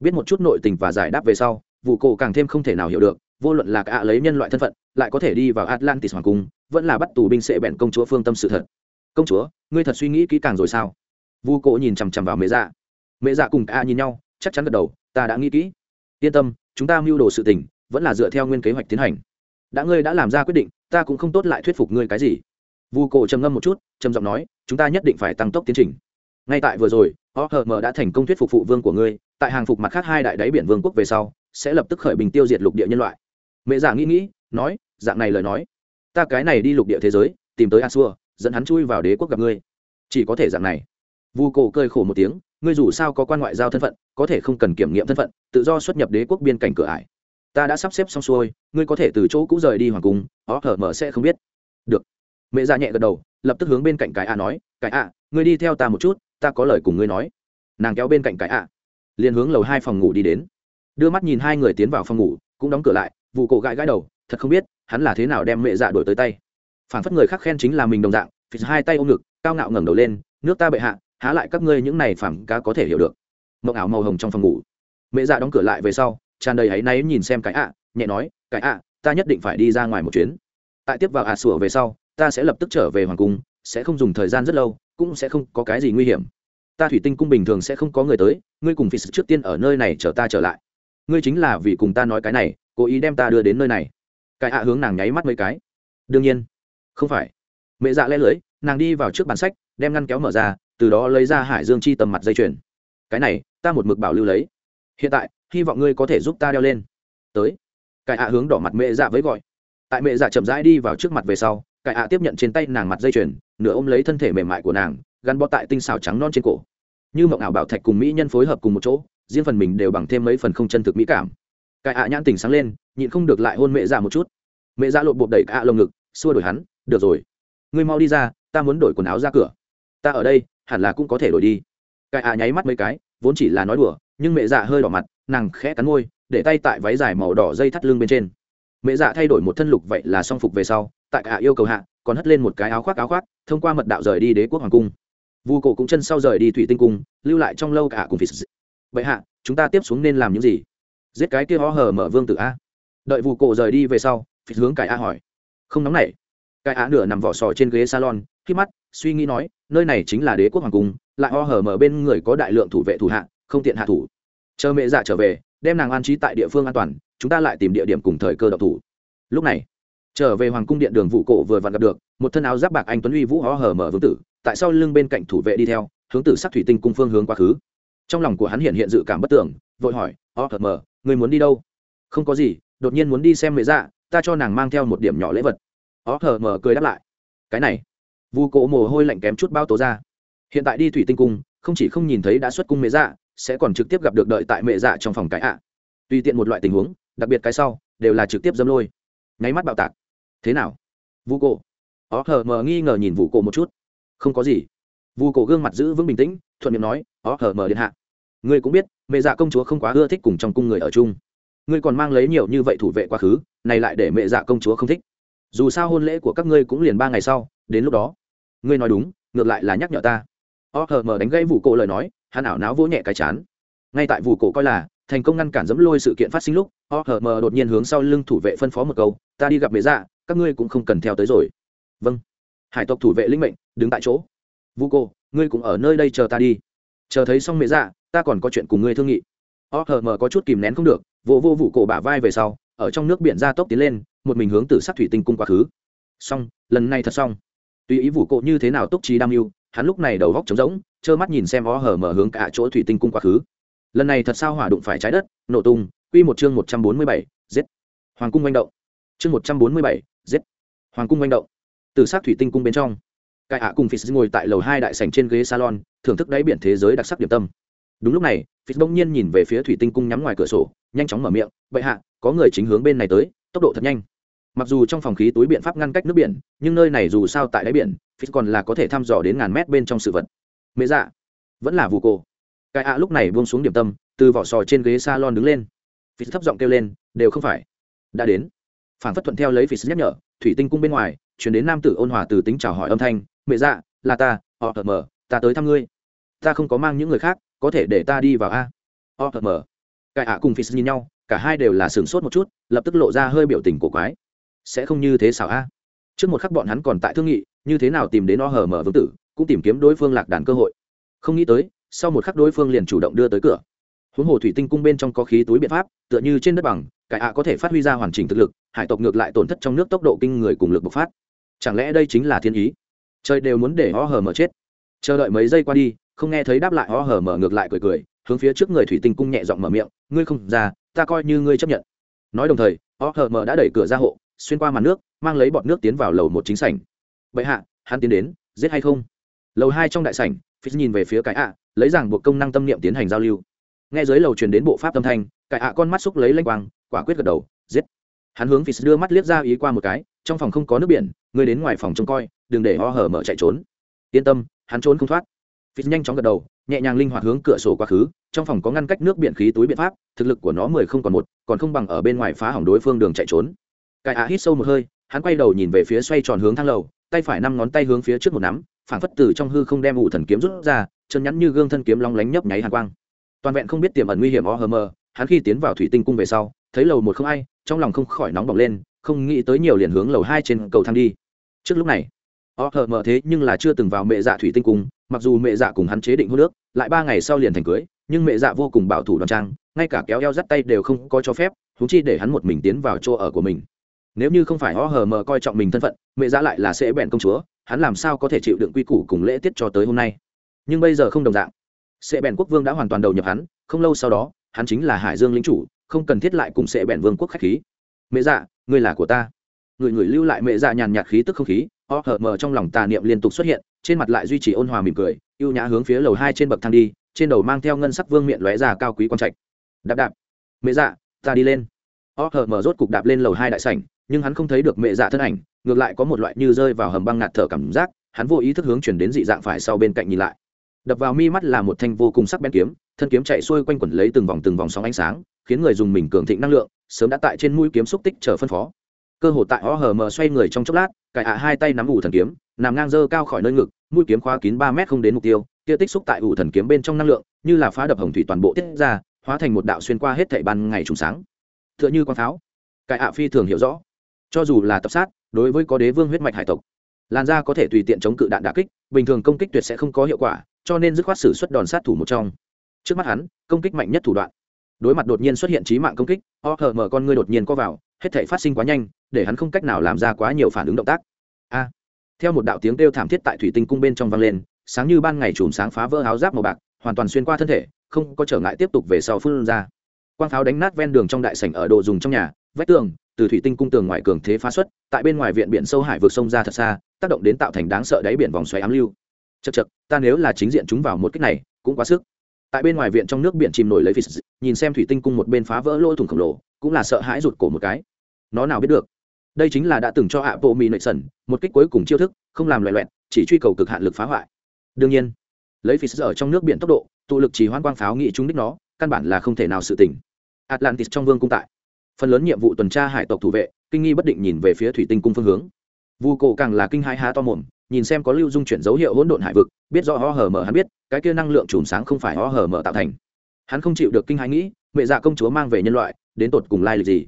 biết một chút nội tình và giải đáp về sau vụ cậu càng thêm không thể nào hiểu được, vô luận là cả lấy nhân loại thân phận, lại có thể đi vào atlantis hoàng cung, vẫn là bắt tù binh sệ bẹn công chúa phương tâm sự thật. Công chúa, ngươi thật suy nghĩ kỹ càng rồi sao? Vu cộ nhìn chằm chằm vào mẹ dạ. Mẹ dạ cùng cả nhìn nhau, chắc chắn gật đầu, ta đã nghĩ kỹ. Yên tâm, chúng ta mưu đồ sự tình vẫn là dựa theo nguyên kế hoạch tiến hành. Đã ngươi đã làm ra quyết định, ta cũng không tốt lại thuyết phục ngươi cái gì vu cổ trầm ngâm một chút, trầm giọng nói, chúng ta nhất định phải tăng tốc tiến trình. Ngay tại vừa rồi ohm đã thành công thuyết phục phụ vương của ngươi, tại hàng phục mặt khác hai đại đáy biển vương quốc về sau, sẽ lập tức khởi bình tiêu diệt lục địa nhân loại. Mẹ giả nghĩ nghĩ, nói, dạng này lời nói, ta cái này đi lục địa thế giới, tìm tới a xua dẫn hắn chui vào đế quốc gặp ngươi. Chỉ có thể dạng này. Vu cổ cơi khổ một tiếng, ngươi dù sao có quan ngoại giao thân phận, có thể không cần kiểm nghiệm thân phận, tự do xuất nhập đế quốc biên cảnh cửa ải. Ta đã sắp xếp xong xuôi, ngươi có thể từ chỗ cũ rời đi hoàng cung ó hở mở sẽ không biết. Được mẹ già nhẹ gật đầu, lập tức hướng bên cạnh cái a nói, cái a, ngươi đi theo ta một chút, ta có lời cùng ngươi nói. Nàng kéo bên cạnh cái a, liền hướng lầu hai phòng ngủ đi đến. Đưa mắt nhìn hai người tiến vào phòng ngủ, cũng đóng cửa lại, vụ cổ gãi gãi đầu, thật không biết, hắn là thế nào đem mẹ dạ đổi tới tay. Phản phất người khác khen chính là mình đồng dạng phịch hai tay ôm ngực, cao ngạo ngẩng đầu lên, nước ta bệ hạ, há lại các ngươi những này phản cá có thể hiểu được. Mộng ảo màu hồng trong phòng ngủ. Mẹ dạ đóng cửa lại về sau, tràn đầy áy náy nhìn xem cái ạ nhẹ nói, cái ạ ta nhất định phải đi ra ngoài một chuyến. Tại tiếp vào ạ sủa về sau ta sẽ lập tức trở về hoàng cung, sẽ không dùng thời gian rất lâu, cũng sẽ không có cái gì nguy hiểm. Ta thủy tinh cung bình thường sẽ không có người tới, ngươi cùng phi trước tiên ở nơi này chờ ta trở lại. Ngươi chính là vì cùng ta nói cái này, cố ý đem ta đưa đến nơi này. Cái hạ hướng nàng nháy mắt mấy cái. Đương nhiên, không phải. Mẹ dạ lẽ lưới nàng đi vào trước bàn sách, đem ngăn kéo mở ra, từ đó lấy ra hải dương chi tầm mặt dây chuyền. Cái này, ta một mực bảo lưu lấy. Hiện tại, hy vọng ngươi có thể giúp ta đeo lên. Tới. Cái hạ hướng đỏ mặt mẹ dạ với gọi. Tại mẹ dạ chậm rãi đi vào trước mặt về sau cải ạ tiếp nhận trên tay nàng mặt dây chuyền, nửa ôm lấy thân thể mềm mại của nàng, gắn bó tại tinh xảo trắng non trên cổ. Như mộng ảo bảo thạch cùng mỹ nhân phối hợp cùng một chỗ, riêng phần mình đều bằng thêm mấy phần không chân thực mỹ cảm. Cải ạ nhãn tình sáng lên, nhịn không được lại hôn mẹ ra một chút. Mẹ ra lộn bột đẩy cả lồng ngực, xua đổi hắn, được rồi, ngươi mau đi ra, ta muốn đổi quần áo ra cửa. Ta ở đây, hẳn là cũng có thể đổi đi. Cải ạ nháy mắt mấy cái, vốn chỉ là nói đùa, nhưng mẹ dạ hơi đỏ mặt, nàng khẽ cắn môi, để tay tại váy dài màu đỏ dây thắt lưng bên trên mẹ dạ thay đổi một thân lục vậy là song phục về sau, tại cả yêu cầu hạ, còn hất lên một cái áo khoác áo khoác, thông qua mật đạo rời đi đế quốc hoàng cung. Vu cổ cũng chân sau rời đi thủy tinh cung, lưu lại trong lâu cả cùng phì vậy hạ, chúng ta tiếp xuống nên làm những gì? Giết cái kia ho hờ mở vương tử a. Đợi vu cổ rời đi về sau phì hướng cải a hỏi. Không nóng nảy. Cải a nửa nằm vỏ sò trên ghế salon, khi mắt, suy nghĩ nói, nơi này chính là đế quốc hoàng cung, lại ho hở mở bên người có đại lượng thủ vệ thủ hạ, không tiện hạ thủ. Chờ mẹ dạ trở về đem nàng an trí tại địa phương an toàn, chúng ta lại tìm địa điểm cùng thời cơ độc thủ. Lúc này, trở về hoàng cung điện đường vụ cổ vừa vặn gặp được, một thân áo giáp bạc anh tuấn uy vũ hó hở mở vương tử, tại sau lưng bên cạnh thủ vệ đi theo, hướng tử sắc thủy tinh cung phương hướng quá khứ. Trong lòng của hắn hiện hiện dự cảm bất tưởng, vội hỏi ó hở mở người muốn đi đâu? Không có gì, đột nhiên muốn đi xem mẹ dạ ta cho nàng mang theo một điểm nhỏ lễ vật. Ó hở mở cười đáp lại, cái này. Vu cổ mồ hôi lạnh kém chút bao tố ra. Hiện tại đi thủy tinh cung, không chỉ không nhìn thấy đã xuất cung mẹ dạ sẽ còn trực tiếp gặp được đợi tại mẹ dạ trong phòng cái ạ. Tùy tiện một loại tình huống, đặc biệt cái sau, đều là trực tiếp dâm lôi. Nháy mắt bạo tạc. Thế nào? Vu cổ. Ó hờ mờ nghi ngờ nhìn vu cổ một chút. Không có gì. Vu cổ gương mặt giữ vững bình tĩnh, thuận miệng nói, ó hờ mờ điện hạ. Ngươi cũng biết, mẹ dạ công chúa không quá ưa thích cùng trong cung người ở chung. Ngươi còn mang lấy nhiều như vậy thủ vệ quá khứ, này lại để mẹ dạ công chúa không thích. Dù sao hôn lễ của các ngươi cũng liền ba ngày sau, đến lúc đó. Ngươi nói đúng, ngược lại là nhắc nhở ta. O hờ mờ đánh gây vụ cổ lời nói hắn ảo náo vỗ nhẹ cái chán. Ngay tại vụ cổ coi là, thành công ngăn cản dẫm lôi sự kiện phát sinh lúc, o hờ mờ đột nhiên hướng sau lưng thủ vệ phân phó một câu, ta đi gặp mẹ dạ các ngươi cũng không cần theo tới rồi. Vâng. Hải tộc thủ vệ linh mệnh, đứng tại chỗ. Vu cô, ngươi cũng ở nơi đây chờ ta đi. Chờ thấy xong mẹ dạ ta còn có chuyện cùng ngươi thương nghị. O hờ mờ có chút kìm nén không được vô vô vụ cổ bả vai về sau, ở trong nước biển ra tốc tiến lên, một mình hướng từ sắc thủy tinh cung quá khứ. Xong, lần này thật xong. Tùy ý vụ cổ như thế nào túc trí đam mưu hắn lúc này đầu góc trống rỗng, trơ mắt nhìn xem ó hở mở hướng cả chỗ thủy tinh cung quá khứ. Lần này thật sao hỏa đụng phải trái đất, nổ tung, quy một chương một trăm bốn mươi bảy giết hoàng cung manh động. Chương một trăm bốn mươi bảy giết hoàng cung manh động. Từ sát thủy tinh cung bên trong, cải ạ cùng phí ngồi tại lầu hai đại sảnh trên ghế salon, thưởng thức đáy biển thế giới đặc sắc điểm tâm. Đúng lúc này phí bỗng nhiên nhìn về phía thủy tinh cung nhắm ngoài cửa sổ, nhanh chóng mở miệng, bệ hạ, có người chính hướng bên này tới, tốc độ thật nhanh mặc dù trong phòng khí túi biện pháp ngăn cách nước biển, nhưng nơi này dù sao tại đáy biển, phít còn là có thể thăm dò đến ngàn mét bên trong sự vật. Mẹ dạ vẫn là vụ cổ. Cái ạ lúc này buông xuống điểm tâm, từ vỏ sò trên ghế s a lon đứng lên. Phít thấp giọng kêu lên, đều không phải. Đã đến. Phản phất thuận theo lấy phít nhắc nhở, thủy tinh cung bên ngoài, chuyển đến nam tử ôn hòa từ tính chào hỏi âm thanh, mẹ dạ là ta, họ thật mờ, ta tới thăm ngươi. Ta không có mang những người khác, có thể để ta đi vào a. Họ thật mờ. Cái ạ cùng phít nhìn nhau, cả hai đều là sửng sốt một chút, lập tức lộ ra hơi biểu tình của quái sẽ không như thế xảo a. Trước một khắc bọn hắn còn tại thương nghị, như thế nào tìm đến o hờ mở vương tử, cũng tìm kiếm đối phương lạc đàn cơ hội. Không nghĩ tới, sau một khắc đối phương liền chủ động đưa tới cửa. Huống hồ thủy tinh cung bên trong có khí túi biện pháp, tựa như trên đất bằng cải ạ có thể phát huy ra hoàn chỉnh thực lực, hải tộc ngược lại tổn thất trong nước tốc độ kinh người cùng lực bộc phát. Chẳng lẽ đây chính là thiên ý? Trời đều muốn để o hờ mở chết. Chờ đợi mấy giây qua đi, không nghe thấy đáp lại o hờ mở ngược lại cười cười, hướng phía trước người thủy tinh cung nhẹ giọng mở miệng, ngươi không ra, ta coi như ngươi chấp nhận. Nói đồng thời, o hờ mở đã đẩy cửa ra hộ xuyên qua màn nước, mang lấy bọt nước tiến vào lầu một chính sảnh. Vậy hạ, hắn tiến đến, giết hay không? Lầu hai trong đại sảnh phí nhìn về phía cái ạ, lấy rằng buộc công năng tâm niệm tiến hành giao lưu. Nghe dưới lầu truyền đến bộ pháp tâm thanh, cái ạ con mắt xúc lấy lanh quang, quả quyết gật đầu, giết. Hắn hướng phí đưa mắt liếc ra ý qua một cái, trong phòng không có nước biển, ngươi đến ngoài phòng trông coi, đừng để ho hở mở chạy trốn. Yên tâm, hắn trốn không thoát. Phí nhanh chóng gật đầu, nhẹ nhàng linh hoạt hướng cửa sổ quá khứ, trong phòng có ngăn cách nước biển khí túi biện pháp, thực lực của nó mười không còn một, còn không bằng ở bên ngoài phá hỏng đối phương đường chạy trốn cái ạ hít sâu một hơi, hắn quay đầu nhìn về phía xoay tròn hướng thang lầu, tay phải năm ngón tay hướng phía trước một nắm, phảng phất từ trong hư không đem ủ thần kiếm rút ra, chân nhắn như gương thân kiếm long lánh nhấp nháy hàn quang. Toàn vẹn không biết tiềm ẩn nguy hiểm o hờ mờ, hắn khi tiến vào thủy tinh cung về sau, thấy lầu một không ai, trong lòng không khỏi nóng bỏng lên, không nghĩ tới nhiều liền hướng lầu hai trên cầu thang đi. Trước lúc này, o hờ mờ thế nhưng là chưa từng vào mẹ dạ thủy tinh cung, mặc dù mẹ dạ cùng hắn chế định hô nước lại ba ngày sau liền thành cưới, nhưng mẹ dạ vô cùng bảo thủ đoan trang, ngay cả kéo eo dắt tay đều không có cho phép húng chi để hắn một mình tiến vào chỗ ở của mình nếu như không phải o hờ mờ coi trọng mình thân phận, mẹ dạ lại là sẽ bèn công chúa, hắn làm sao có thể chịu đựng quy củ cùng lễ tiết cho tới hôm nay? Nhưng bây giờ không đồng dạng. Sẽ bèn quốc vương đã hoàn toàn đầu nhập hắn, không lâu sau đó, hắn chính là hải dương lính chủ, không cần thiết lại cùng sẽ bèn vương quốc khách khí. Mẹ dạ ngươi là của ta. Người người lưu lại mẹ dạ nhàn nhạt khí tức không khí o hờ mờ trong lòng tà niệm liên tục xuất hiện, trên mặt lại duy trì ôn hòa mỉm cười, ưu nhã hướng phía lầu hai trên bậc thang đi, trên đầu mang theo ngân sắc vương miệng lóe ra cao quý quan trạch. Đạp đạp. Mẹ dạ ta đi lên. O hờ mờ rốt cục đạp lên lầu hai đại sảnh nhưng hắn không thấy được mẹ dạ thân ảnh, ngược lại có một loại như rơi vào hầm băng ngạt thở cảm giác, hắn vô ý thức hướng chuyển đến dị dạng phải sau bên cạnh nhìn lại. Đập vào mi mắt là một thanh vô cùng sắc bén kiếm, thân kiếm chạy xuôi quanh quẩn lấy từng vòng từng vòng sóng ánh sáng, khiến người dùng mình cường thịnh năng lượng, sớm đã tại trên mũi kiếm xúc tích chờ phân phó. Cơ hồ tại ó hờ mờ xoay người trong chốc lát cải ạ hai tay nắm ủ thần kiếm, nằm ngang dơ cao khỏi nơi ngực, mũi kiếm khóa kín ba mét không đến mục tiêu, kia tích xúc tại ủ thần kiếm bên trong năng lượng, như là phá đập hồng thủy toàn bộ tiết ra, hóa thành một đạo xuyên qua hết thảy ban ngày trùng sáng. Tựa như quang pháo. Cải ạ phi thường hiểu rõ cho dù là tập sát, đối với có đế vương huyết mạch hải tộc, làn da có thể tùy tiện chống cự đạn đà kích, bình thường công kích tuyệt sẽ không có hiệu quả, cho nên dứt khoát xử suất đòn sát thủ một trong. Trước mắt hắn, công kích mạnh nhất thủ đoạn. Đối mặt đột nhiên xuất hiện trí mạng công kích, o hờ mở con ngươi đột nhiên co vào, hết thể phát sinh quá nhanh, để hắn không cách nào làm ra quá nhiều phản ứng động tác. A! Theo một đạo tiếng kêu thảm thiết tại thủy tinh cung bên trong vang lên, sáng như ban ngày chùm sáng phá vỡ áo giáp màu bạc, hoàn toàn xuyên qua thân thể, không có trở ngại tiếp tục về sau phun ra. Quang pháo đánh nát ven đường trong đại sảnh ở đồ dùng trong nhà, vách tường từ thủy tinh cung tường ngoài cường thế phá xuất tại bên ngoài viện biển sâu hải vượt sông ra thật xa tác động đến tạo thành đáng sợ đáy biển vòng xoáy ám lưu. Chật chật ta nếu là chính diện chúng vào một cách này cũng quá sức. Tại bên ngoài viện trong nước biển chìm nổi lấy phì nhìn xem thủy tinh cung một bên phá vỡ lỗ thủng khổng lồ cũng là sợ hãi rụt cổ một cái. Nó nào biết được? Đây chính là đã từng cho hạ bộ mỹ nội sần một kích cuối cùng chiêu thức không làm loẹ loẹt, chỉ truy cầu cực hạn lực phá hoại. Đương nhiên lấy phì ở trong nước biển tốc độ tụ lực chỉ hoan quang pháo nghị chúng đích nó căn bản là không thể nào sự tỉnh. Atlantis trong vương cung tại phần lớn nhiệm vụ tuần tra hải tộc thủ vệ, kinh nghi bất định nhìn về phía thủy tinh cung phương hướng. Vu cổ càng là kinh hai há to mồm, nhìn xem có lưu dung chuyển dấu hiệu hỗn độn hải vực, biết rõ ho hở mở hắn biết, cái kia năng lượng chùm sáng không phải ho hở mở tạo thành. Hắn không chịu được kinh hãi nghĩ, mẹ dạ công chúa mang về nhân loại, đến tột cùng lai lịch gì?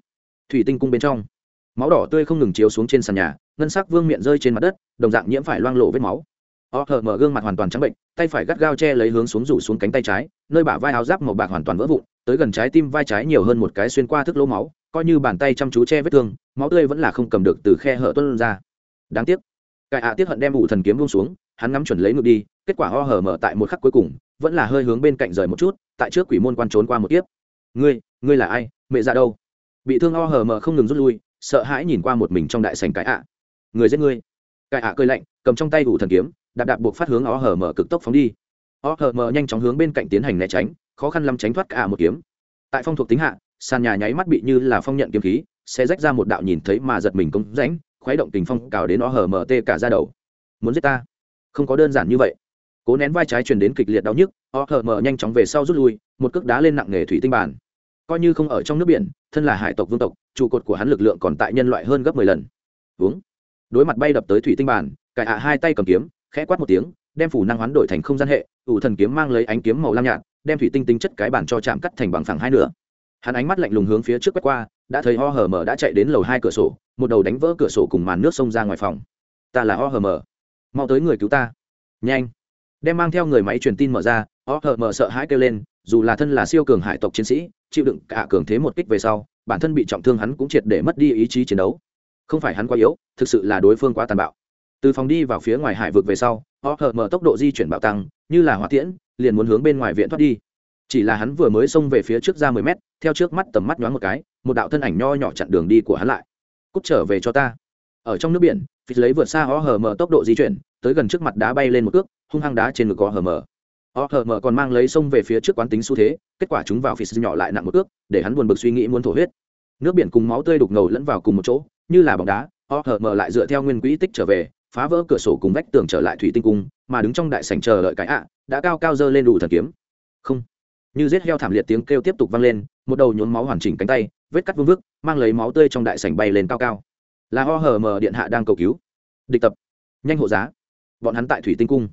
Thủy tinh cung bên trong, máu đỏ tươi không ngừng chiếu xuống trên sàn nhà, ngân sắc vương miệng rơi trên mặt đất, đồng dạng nhiễm phải loang lộ vết máu. O hờ mở gương mặt hoàn toàn trắng bệnh, tay phải gắt gao che lấy hướng xuống rủ xuống cánh tay trái, nơi bả vai áo giáp màu bạc hoàn toàn vỡ vụn, tới gần trái tim vai trái nhiều hơn một cái xuyên qua thức lỗ máu coi như bàn tay chăm chú che vết thương, máu tươi vẫn là không cầm được từ khe hở tuân ra. Đáng tiếc cải ạ à hận đem ủ thần kiếm buông xuống, hắn ngắm chuẩn lấy ngược đi, kết quả ho hở mở tại một khắc cuối cùng, vẫn là hơi hướng bên cạnh rời một chút, tại trước quỷ môn quan trốn qua một tiếp ngươi ngươi là ai? Mẹ ra đâu? Bị thương ho hở mở không ngừng rút lui, sợ hãi nhìn qua một mình trong đại sành cải ạ. Người giết ngươi. Cải ạ à cơi lạnh, cầm trong tay ủ thần kiếm, đạp đạp buộc phát hướng ho hở mở cực tốc phóng đi. Ho hở mở nhanh chóng hướng bên cạnh tiến hành né tránh, khó khăn lắm tránh thoát cả một kiếm. Tại phong thuộc tính hạ sàn nhà nháy mắt bị như là phong nhận kiếm khí sẽ rách ra một đạo nhìn thấy mà giật mình công rãnh, khuấy động tình phong cào đến nó hở mở tê cả ra đầu. Muốn giết ta? Không có đơn giản như vậy. Cố nén vai trái truyền đến kịch liệt đau nhức, o hở mở nhanh chóng về sau rút lui, một cước đá lên nặng nghề thủy tinh bản coi như không ở trong nước biển, thân là hải tộc vương tộc, trụ cột của hắn lực lượng còn tại nhân loại hơn gấp mười lần. Uống đối mặt bay đập tới thủy tinh bản cải hạ hai tay cầm kiếm, khẽ quát một tiếng, đem phủ năng hoán đổi thành không gian hệ, ủ thần kiếm mang lấy ánh kiếm màu lam nhạt, đem thủy tinh tính chất cái bản cho chạm cắt thành bằng phẳng hai nửa hắn ánh mắt lạnh lùng hướng phía trước quét qua, đã thấy ho hờ mờ đã chạy đến lầu hai cửa sổ, một đầu đánh vỡ cửa sổ cùng màn nước xông ra ngoài phòng. Ta là ho hờ mờ. Mau tới người cứu ta. Nhanh. Đem mang theo người máy truyền tin mở ra ho hờ mờ sợ hãi kêu lên, dù là thân là siêu cường hải tộc chiến sĩ, chịu đựng cả cường thế một kích về sau, bản thân bị trọng thương hắn cũng triệt để mất đi ý chí chiến đấu. Không phải hắn quá yếu, thực sự là đối phương quá tàn bạo. Từ phòng đi vào phía ngoài hải vực về sau họ hờ mở tốc độ di chuyển bạo tăng, như là hỏa tiễn, liền muốn hướng bên ngoài viện thoát đi chỉ là hắn vừa mới xông về phía trước ra mười mét, theo trước mắt tầm mắt nhoáng một cái, một đạo thân ảnh nho nhỏ chặn đường đi của hắn lại. Cút trở về cho ta. Ở trong nước biển phí lấy vượt xa họ hờ mở tốc độ di chuyển, tới gần trước mặt đá bay lên một cước, hung hăng đá trên ngực họ hờ mở họ hờ mở còn mang lấy xông về phía trước quán tính xu thế, kết quả chúng vào phí nhỏ lại nặng một cước, để hắn buồn bực suy nghĩ muốn thổ huyết. Nước biển cùng máu tươi đục ngầu lẫn vào cùng một chỗ, như là bóng đá họ hờ mở lại dựa theo nguyên quỹ tích trở về, phá vỡ cửa sổ cùng vách tường trở lại thủy tinh cung, mà đứng trong đại sảnh chờ đợi cái ạ, đã cao cao dơ lên đủ thần kiếm. Không như giết heo thảm liệt tiếng kêu tiếp tục vang lên, một đầu nhốn máu hoàn chỉnh cánh tay, vết cắt vương vức, mang lấy máu tươi trong đại sảnh bay lên cao cao. Là ho hờ mờ điện hạ đang cầu cứu. Địch tập. Nhanh hộ giá. Bọn hắn tại thủy tinh cung.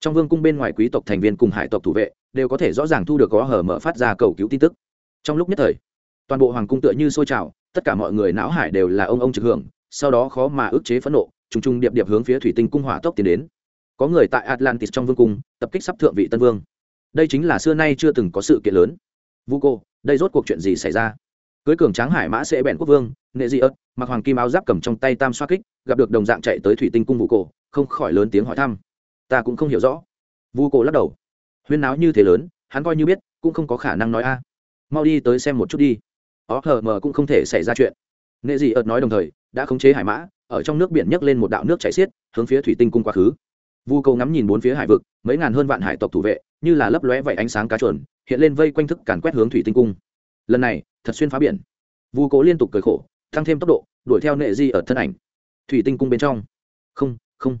Trong vương cung bên ngoài quý tộc thành viên cùng hải tộc thủ vệ đều có thể rõ ràng thu được có hở mờ phát ra cầu cứu tin tức. Trong lúc nhất thời, toàn bộ hoàng cung tựa như sôi trào, tất cả mọi người não hải đều là ông ông trực hưởng, sau đó khó mà ức chế phẫn nộ, trùng trùng điệp điệp hướng phía thủy tinh cung hỏa tốc tiến đến. Có người tại atlantis trong vương cung, tập kích sắp thượng vị tân vương đây chính là xưa nay chưa từng có sự kiện lớn. Vu cô, đây rốt cuộc chuyện gì xảy ra? Cưới cường tráng hải mã sẽ bẹn quốc vương, nệ dị ớt, mặc hoàng kim áo giáp cầm trong tay tam xoa kích, gặp được đồng dạng chạy tới thủy tinh cung vu cổ không khỏi lớn tiếng hỏi thăm. Ta cũng không hiểu rõ. Vu cổ lắc đầu. Huyên náo như thế lớn, hắn coi như biết, cũng không có khả năng nói a. Mau đi tới xem một chút đi. Ó, hờ, mờ cũng không thể xảy ra chuyện. Nệ dị ớt nói đồng thời, đã khống chế hải mã, ở trong nước biển nhấc lên một đạo nước chảy xiết, hướng phía thủy tinh cung quá khứ vu cầu ngắm nhìn bốn phía hải vực, mấy ngàn hơn vạn hải tộc thủ vệ, như là lấp lóe vậy ánh sáng cá chuẩn hiện lên vây quanh thức càn quét hướng thủy tinh cung. Lần này, thật xuyên phá biển. Vu cố liên tục cười khổ, tăng thêm tốc độ, đuổi theo nệ di ở thân ảnh. Thủy tinh cung bên trong. Không không.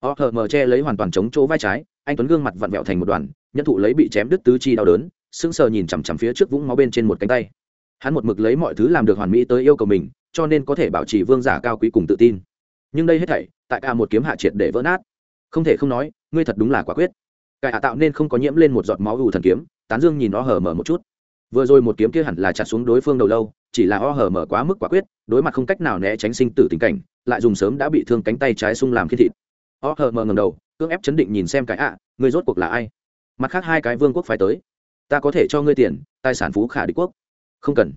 O hờ mờ che lấy hoàn toàn chống chỗ vai trái, anh tuấn gương mặt vặn vẹo thành một đoàn nhân thụ lấy bị chém đứt tứ chi đau đớn, sững sờ nhìn chằm chằm phía trước vũng máu bên trên một cánh tay. Hắn một mực lấy mọi thứ làm được hoàn mỹ tới yêu cầu mình, cho nên có thể bảo trì vương giả cao quý cùng tự tin. Nhưng đây hết thảy, tại cả một kiếm hạ triệt để vỡ nát không thể không nói ngươi thật đúng là quả quyết. Cải hạ tạo nên không có nhiễm lên một giọt máu ủ thần kiếm tán dương nhìn nó hở mở một chút. Vừa rồi một kiếm kia hẳn là chặt xuống đối phương đầu lâu chỉ là o hở mở quá mức quả quyết đối mặt không cách nào né tránh sinh tử tình cảnh lại dùng sớm đã bị thương cánh tay trái sung làm khi thịt. O hở mở ngầm đầu cưỡng ép chấn định nhìn xem cái ạ à, người rốt cuộc là ai? Mặt khác hai cái vương quốc phải tới. Ta có thể cho ngươi tiền tài sản phú khả đế quốc. Không cần.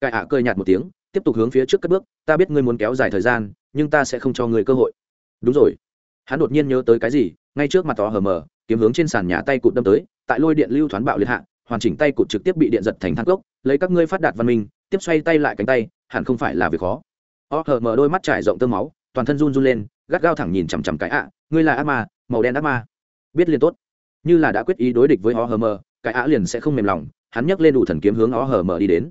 Cái ạ à cười nhạt một tiếng tiếp tục hướng phía trước cất bước ta biết ngươi muốn kéo dài thời gian nhưng ta sẽ không cho ngươi cơ hội. Đúng rồi hắn đột nhiên nhớ tới cái gì, ngay trước mặt tò hờ mờ kiếm hướng trên sàn nhà tay cụt đâm tới, tại lôi điện lưu thoán bạo liệt hạ, hoàn chỉnh tay cụt trực tiếp bị điện giật thành thang gốc, lấy các ngươi phát đạt văn minh, tiếp xoay tay lại cánh tay, hẳn không phải là việc khó. O hờ mờ đôi mắt trải rộng tơ máu, toàn thân run run lên, gắt gao thẳng nhìn chằm chằm cái ạ, ngươi là ác ma, màu đen ác ma. Biết liền tốt. Như là đã quyết ý đối địch với o hờ mờ cái ạ liền sẽ không mềm lòng, hắn nhấc lên đủ thần kiếm hướng o hờ mờ đi đến.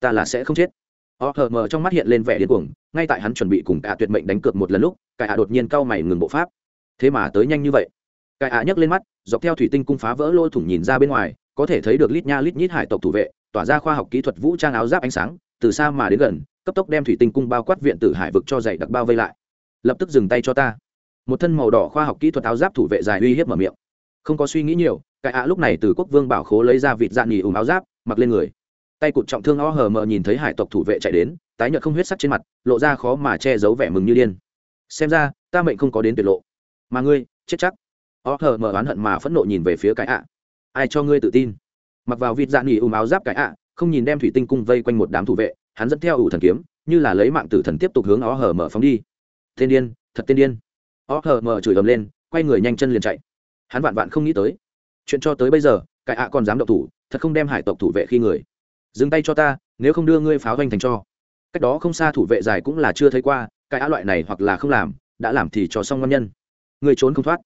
Ta là sẽ không chết o hờ mờ trong mắt hiện lên vẻ điên cuồng, ngay tại hắn chuẩn bị cùng cả tuyệt mệnh đánh cược một lần lúc cả ạ đột nhiên cau mày ngừng bộ pháp. Thế mà tới nhanh như vậy. Cái ạ nhấc lên mắt, dọc theo thủy tinh cung phá vỡ lỗ thủng nhìn ra bên ngoài, có thể thấy được lít nha lít nhít hải tộc thủ vệ, tỏa ra khoa học kỹ thuật vũ trang áo giáp ánh sáng, từ xa mà đến gần, cấp tốc đem thủy tinh cung bao quát viện tử hải vực cho dày đặc bao vây lại. Lập tức dừng tay cho ta. Một thân màu đỏ khoa học kỹ thuật áo giáp thủ vệ dài uy hiếp mở miệng. Không có suy nghĩ nhiều cái ạ lúc này từ quốc vương bảo khố lấy ra vịt dạn nhì ủng áo giáp, mặc lên người tay cụt trọng thương o hờ mờ nhìn thấy hải tộc thủ vệ chạy đến, tái nhợt không huyết sắc trên mặt, lộ ra khó mà che giấu vẻ mừng như điên. Xem ra, ta mệnh không có đến tuyệt lộ. Mà ngươi, chết chắc. O hờ mờ oán hận mà phẫn nộ nhìn về phía cái ạ. Ai cho ngươi tự tin? Mặc vào vịt dạn nghỉ ùm áo giáp cái ạ, không nhìn đem thủy tinh cung vây quanh một đám thủ vệ, hắn dẫn theo ủ thần kiếm, như là lấy mạng tử thần tiếp tục hướng o hờ mờ phóng đi. Tên điên, thật tên điên. O hờ mờ chửi ầm lên, quay người nhanh chân liền chạy. Hắn vạn vạn không nghĩ tới. Chuyện cho tới bây giờ, cái ạ còn dám động thủ, thật không đem hải tộc thủ vệ khi người dừng tay cho ta, nếu không đưa ngươi pháo doanh thành cho. Cách đó không xa thủ vệ dài cũng là chưa thấy qua, cái á loại này hoặc là không làm, đã làm thì cho xong ngon nhân. Người trốn không thoát.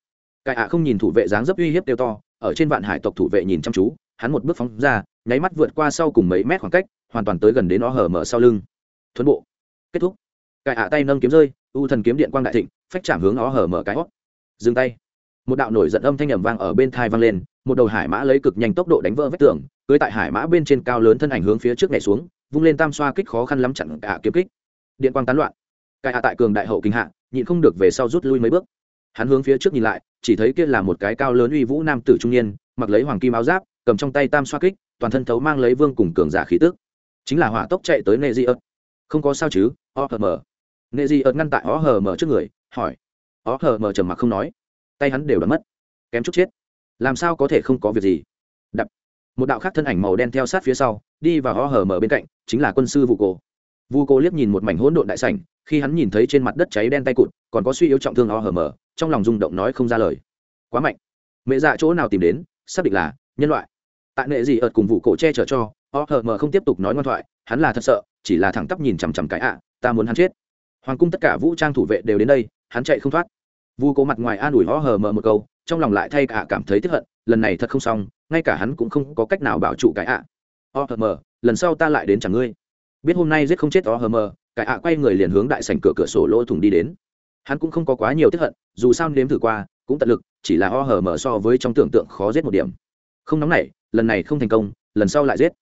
Cái ạ không nhìn thủ vệ dáng dấp uy hiếp tiêu to, ở trên vạn hải tộc thủ vệ nhìn chăm chú, hắn một bước phóng ra, nháy mắt vượt qua sau cùng mấy mét khoảng cách, hoàn toàn tới gần đến nó hở mở sau lưng. Thuấn bộ. Kết thúc. Cái ạ tay nâng kiếm rơi, u thần kiếm điện quang đại thịnh, phách chạm hướng nó hở mở cái hót dừng tay một đạo nổi giận âm thanh ầm vang ở bên thai vang lên, một đầu hải mã lấy cực nhanh tốc độ đánh vỡ vách tường, cưới tại hải mã bên trên cao lớn thân ảnh hướng phía trước nhảy xuống, vung lên tam xoa kích khó khăn lắm chặn cả kiếm kích. Điện quang tán loạn. Cai hạ tại cường đại hậu kinh hạ, nhịn không được về sau rút lui mấy bước. Hắn hướng phía trước nhìn lại, chỉ thấy kia là một cái cao lớn uy vũ nam tử trung niên, mặc lấy hoàng kim áo giáp, cầm trong tay tam xoa kích, toàn thân thấu mang lấy vương cùng cường giả khí tức. Chính là hỏa tốc chạy tới nệ di ớt không có sao chứ, o hờ mờ nệ di ớt ngăn tại o hờ mờ trước người, hỏi. O hờ mờ trầm mặc không nói tay hắn đều đã mất. Kém chút chết. Làm sao có thể không có việc gì? Đập. Một đạo khác thân ảnh màu đen theo sát phía sau, đi vào ho hở mở bên cạnh, chính là quân sư vụ cổ. Vu cô liếc nhìn một mảnh hỗn độn đại sảnh, khi hắn nhìn thấy trên mặt đất cháy đen tay cụt, còn có suy yếu trọng thương ho hở mở, trong lòng rung động nói không ra lời. Quá mạnh. Mẹ dạ chỗ nào tìm đến, xác định là nhân loại. Tại nệ gì ợt cùng vụ cổ che chở cho, ho hở mở không tiếp tục nói ngoan thoại, hắn là thật sợ, chỉ là thẳng tắp nhìn chằm chằm cái ạ, ta muốn hắn chết. Hoàng cung tất cả vũ trang thủ vệ đều đến đây, hắn chạy không thoát vu cố mặt ngoài an ủi ho hờ mở một câu, trong lòng lại thay cả cảm thấy tức hận, lần này thật không xong, ngay cả hắn cũng không có cách nào bảo trụ cái ạ. Ho hờ mở lần sau ta lại đến chẳng ngươi. Biết hôm nay giết không chết ho hờ mở cái ạ quay người liền hướng đại sảnh cửa cửa sổ lỗ thủng đi đến. Hắn cũng không có quá nhiều tức hận, dù sao nếm thử qua, cũng tận lực, chỉ là ho hờ mở so với trong tưởng tượng khó giết một điểm. Không nóng nảy, lần này không thành công, lần sau lại giết.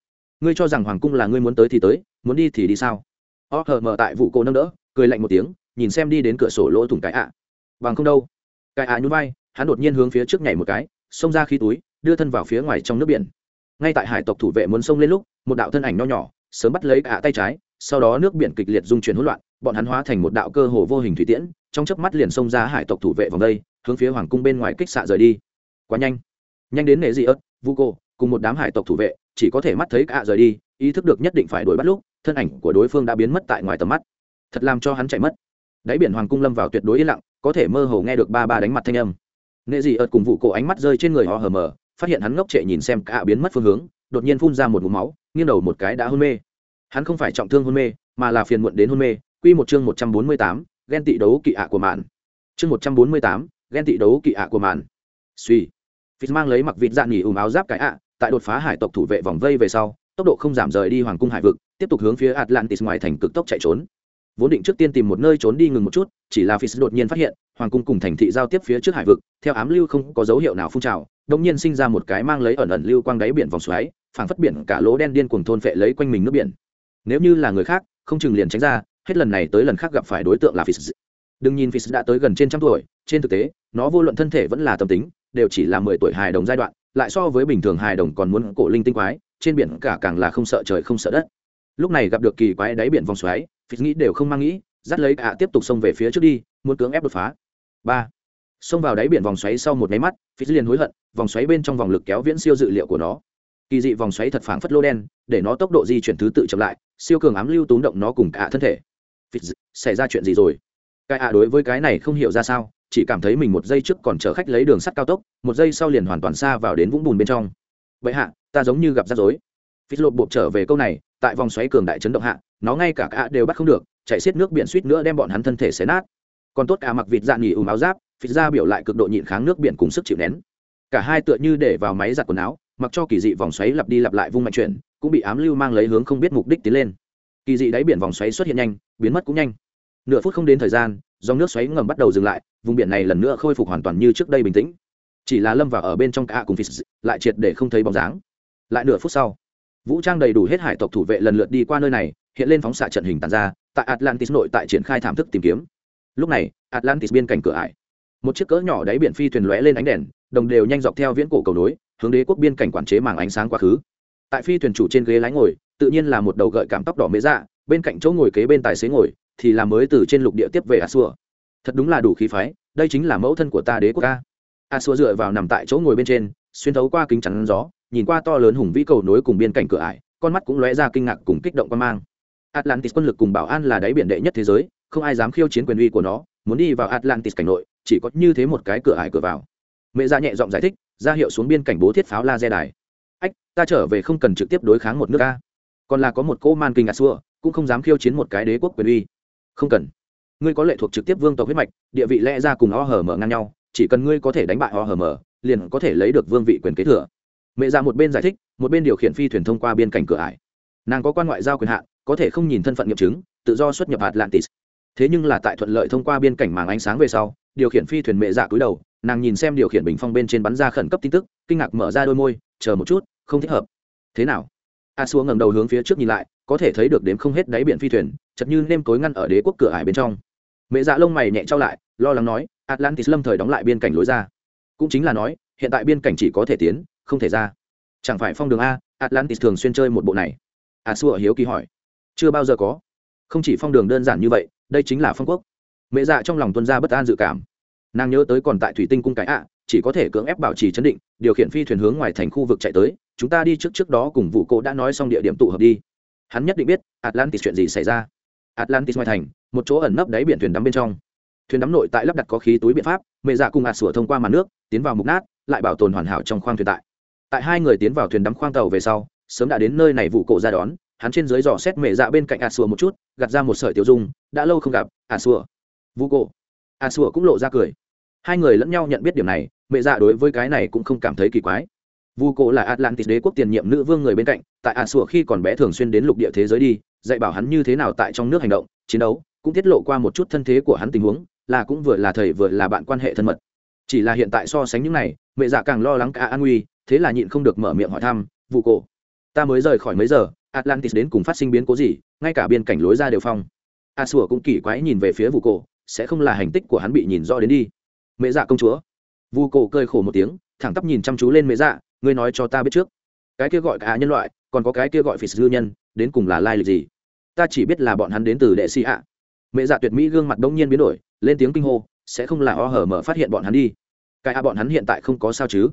Ngươi cho rằng hoàng cung là ngươi muốn tới thì tới, muốn đi thì đi sao? O hờ mờ tại vụ cô nâng đỡ, cười lạnh một tiếng, nhìn xem đi đến cửa sổ lỗ thủng cái ạ bằng không đâu. Cái ạ nhún vai, hắn đột nhiên hướng phía trước nhảy một cái, xông ra khí túi, đưa thân vào phía ngoài trong nước biển. Ngay tại hải tộc thủ vệ muốn xông lên lúc, một đạo thân ảnh nho nhỏ, sớm bắt lấy cả tay trái, sau đó nước biển kịch liệt dung chuyển hỗn loạn, bọn hắn hóa thành một đạo cơ hồ vô hình thủy tiễn, trong chớp mắt liền xông ra hải tộc thủ vệ vòng đây, hướng phía hoàng cung bên ngoài kích xạ rời đi. Quá nhanh. Nhanh đến nệ dị ớt, vu cô, cùng một đám hải tộc thủ vệ, chỉ có thể mắt thấy cả rời đi, ý thức được nhất định phải đuổi bắt lúc, thân ảnh của đối phương đã biến mất tại ngoài tầm mắt. Thật làm cho hắn chạy mất. Đáy biển hoàng cung lâm vào tuyệt đối yên lặng có thể mơ hồ nghe được ba ba đánh mặt thanh âm. Nệ dị ợt cùng vụ cổ ánh mắt rơi trên người họ hờ mờ, phát hiện hắn ngốc trệ nhìn xem cả biến mất phương hướng, đột nhiên phun ra một mũ máu, nghiêng đầu một cái đã hôn mê. Hắn không phải trọng thương hôn mê, mà là phiền muộn đến hôn mê. Quy một chương một trăm bốn mươi tám, ghen tị đấu kỵ ạ của mạn. Chương một trăm bốn mươi tám, ghen tị đấu kỵ ạ của mạn. Suy. Phít mang lấy mặc vịt dạn nhỉ ùm áo giáp cái ạ, tại đột phá hải tộc thủ vệ vòng vây về sau, tốc độ không giảm rời đi hoàng cung hải vực, tiếp tục hướng phía atlantis ngoài thành cực tốc chạy trốn vốn định trước tiên tìm một nơi trốn đi ngừng một chút, chỉ là phi đột nhiên phát hiện, hoàng cung cùng thành thị giao tiếp phía trước hải vực, theo ám lưu không có dấu hiệu nào phun trào đông nhiên sinh ra một cái mang lấy ẩn ẩn lưu quang đáy biển vòng xoáy, phảng phất biển cả lỗ đen điên cuồng thôn phệ lấy quanh mình nước biển. Nếu như là người khác, không chừng liền tránh ra, hết lần này tới lần khác gặp phải đối tượng là phi đừng nhìn phi đã tới gần trên trăm tuổi, trên thực tế, nó vô luận thân thể vẫn là tâm tính, đều chỉ là mười tuổi hài đồng giai đoạn, lại so với bình thường hài đồng còn muốn cổ linh tinh quái, trên biển cả càng là không sợ trời không sợ đất. Lúc này gặp được kỳ quái đáy biển vòng xoáy phí nghĩ đều không mang nghĩ, dắt lấy ạ tiếp tục xông về phía trước đi, muốn cưỡng ép đột phá. Ba. Xông vào đáy biển vòng xoáy sau một máy mắt phí liền hối hận, vòng xoáy bên trong vòng lực kéo viễn siêu dự liệu của nó. Kỳ dị vòng xoáy thật phảng phất lô đen, để nó tốc độ di chuyển thứ tự chậm lại, siêu cường ám lưu túng động nó cùng cả thân thể. Phí xảy ra chuyện gì rồi? Cái ạ đối với cái này không hiểu ra sao, chỉ cảm thấy mình một giây trước còn chở khách lấy đường sắt cao tốc, một giây sau liền hoàn toàn xa vào đến vũng bùn bên trong. Vậy hạ, ta giống như gặp rắc rối. Phí lộp bộp trở về câu này tại vòng xoáy cường đại chấn động hạ, nó ngay cả cả đều bắt không được, chạy xiết nước biển suýt nữa đem bọn hắn thân thể xé nát. Còn tốt cả mặc vịt dạ nghỉ ùm áo giáp phít ra biểu lại cực độ nhịn kháng nước biển cùng sức chịu nén. Cả hai tựa như để vào máy giặt quần áo, mặc cho kỳ dị vòng xoáy lặp đi lặp lại vung mạnh chuyển, cũng bị ám lưu mang lấy hướng không biết mục đích tiến lên. Kỳ dị đáy biển vòng xoáy xuất hiện nhanh, biến mất cũng nhanh. Nửa phút không đến thời gian, dòng nước xoáy ngầm bắt đầu dừng lại, vùng biển này lần nữa khôi phục hoàn toàn như trước đây bình tĩnh. Chỉ là lâm vào ở bên trong cả cùng phít lại triệt để không thấy bóng dáng. Lại nửa phút sau vũ trang đầy đủ hết hải tộc thủ vệ lần lượt đi qua nơi này, hiện lên phóng xạ trận hình tàn ra, tại atlantis nội tại triển khai thảm thức tìm kiếm. Lúc này, atlantis biên cảnh cửa ải. Một chiếc cỡ nhỏ đáy biển phi thuyền lóe lên ánh đèn, đồng đều nhanh dọc theo viễn cổ cầu nối, hướng đế quốc biên cảnh quản chế màng ánh sáng quá khứ. Tại phi thuyền chủ trên ghế lái ngồi, tự nhiên là một đầu gợi cảm tóc đỏ mễ dạ bên cạnh chỗ ngồi kế bên tài xế ngồi, thì là mới từ trên lục địa tiếp về a xua thật đúng là đủ khí phái, đây chính là mẫu thân của ta đế quốc ca a xua dựa vào nằm tại chỗ ngồi bên trên, xuyên thấu qua kính chắn gió nhìn qua to lớn hùng vĩ cầu nối cùng biên cảnh cửa ải, con mắt cũng lóe ra kinh ngạc cùng kích động quan mang. Atlantis quân lực cùng bảo an là đáy biển đệ nhất thế giới, không ai dám khiêu chiến quyền uy của nó, muốn đi vào atlantis cảnh nội, chỉ có như thế một cái cửa ải cửa vào. Mẹ ra nhẹ giọng giải thích, ra hiệu xuống biên cảnh bố thiết pháo laser đài. Ách, ta trở về không cần trực tiếp đối kháng một nước a. Còn là có một cô man kinh ngạc xua, cũng không dám khiêu chiến một cái đế quốc quyền uy. Không cần. Ngươi có lệ thuộc trực tiếp vương tộc huyết mạch, địa vị lẽ ra cùng o hở mở ngang nhau, chỉ cần ngươi có thể đánh bại o hở mở liền có thể lấy được vương vị quyền kế thừa mẹ ra một bên giải thích, một bên điều khiển phi thuyền thông qua biên cảnh cửa ải. Nàng có quan ngoại giao quyền hạn, có thể không nhìn thân phận nghiệm chứng, tự do xuất nhập atlantis. Thế nhưng là tại thuận lợi thông qua biên cảnh màng ánh sáng về sau, điều khiển phi thuyền mẹ dạ cúi đầu, nàng nhìn xem điều khiển bình phong bên trên bắn ra khẩn cấp tin tức, kinh ngạc mở ra đôi môi, chờ một chút, không thích hợp. Thế nào? A xua ngẩng đầu hướng phía trước nhìn lại, có thể thấy được đếm không hết đáy biển phi thuyền, chật như nêm cối ngăn ở đế quốc cửa ải bên trong. Mẹ dạ lông mày nhẹ trao lại, lo lắng nói, atlantis lâm thời đóng lại biên cảnh lối ra. Cũng chính là nói, hiện tại biên cảnh chỉ có thể tiến không thể ra. Chẳng phải phong đường a, atlantis thường xuyên chơi một bộ này? À, a xua hiếu kỳ hỏi. Chưa bao giờ có. Không chỉ phong đường đơn giản như vậy, đây chính là phong quốc. Mẹ dạ trong lòng tuân ra bất an dự cảm. Nàng nhớ tới còn tại thủy tinh cung cái ạ chỉ có thể cưỡng ép bảo trì chấn định, điều khiển phi thuyền hướng ngoài thành khu vực chạy tới, chúng ta đi trước trước đó cùng vụ cổ đã nói xong địa điểm tụ hợp đi. Hắn nhất định biết, atlantis chuyện gì xảy ra. Atlantis ngoài thành, một chỗ ẩn nấp đáy biển thuyền đắm bên trong. Thuyền đắm nội tại lắp đặt có khí túi biện pháp, mẹ dạ cùng ạt sủa thông qua màn nước, tiến vào mục nát, lại bảo tồn hoàn hảo trong khoang thuyền tại tại hai người tiến vào thuyền đắm khoang tàu về sau, sớm đã đến nơi này vụ cổ ra đón, hắn trên dưới dò xét mẹ dạ bên cạnh a sủa một chút gặt ra một sợi tiêu dung, đã lâu không gặp a sủa vụ cổ. A sủa cũng lộ ra cười. Hai người lẫn nhau nhận biết điểm này, mẹ dạ đối với cái này cũng không cảm thấy kỳ quái. Vu cổ là atlantis đế quốc tiền nhiệm nữ vương người bên cạnh, tại a sủa khi còn bé thường xuyên đến lục địa thế giới đi, dạy bảo hắn như thế nào tại trong nước hành động, chiến đấu, cũng tiết lộ qua một chút thân thế của hắn tình huống, là cũng vừa là thầy vừa là bạn quan hệ thân mật. Chỉ là hiện tại so sánh những này, mẹ dạ càng lo lắng cả an nguy thế là nhịn không được mở miệng hỏi thăm, vụ cổ, ta mới rời khỏi mấy giờ, atlantis đến cùng phát sinh biến cố gì, ngay cả biên cảnh lối ra đều phong. A sủa cũng kỳ quái nhìn về phía vụ cổ, sẽ không là hành tích của hắn bị nhìn rõ đến đi? Mẹ dạ công chúa. Vu cổ cơi khổ một tiếng, thẳng tắp nhìn chăm chú lên mẹ dạ ngươi nói cho ta biết trước, cái kia gọi cả nhân loại, còn có cái kia gọi phỉ sư nhân, đến cùng là lai lịch gì? Ta chỉ biết là bọn hắn đến từ đệ sĩ ạ. Mẹ dạ tuyệt mỹ gương mặt đông nhiên biến đổi, lên tiếng kinh hô, sẽ không là o hở mở phát hiện bọn hắn đi. Cái a bọn hắn hiện tại không có sao chứ?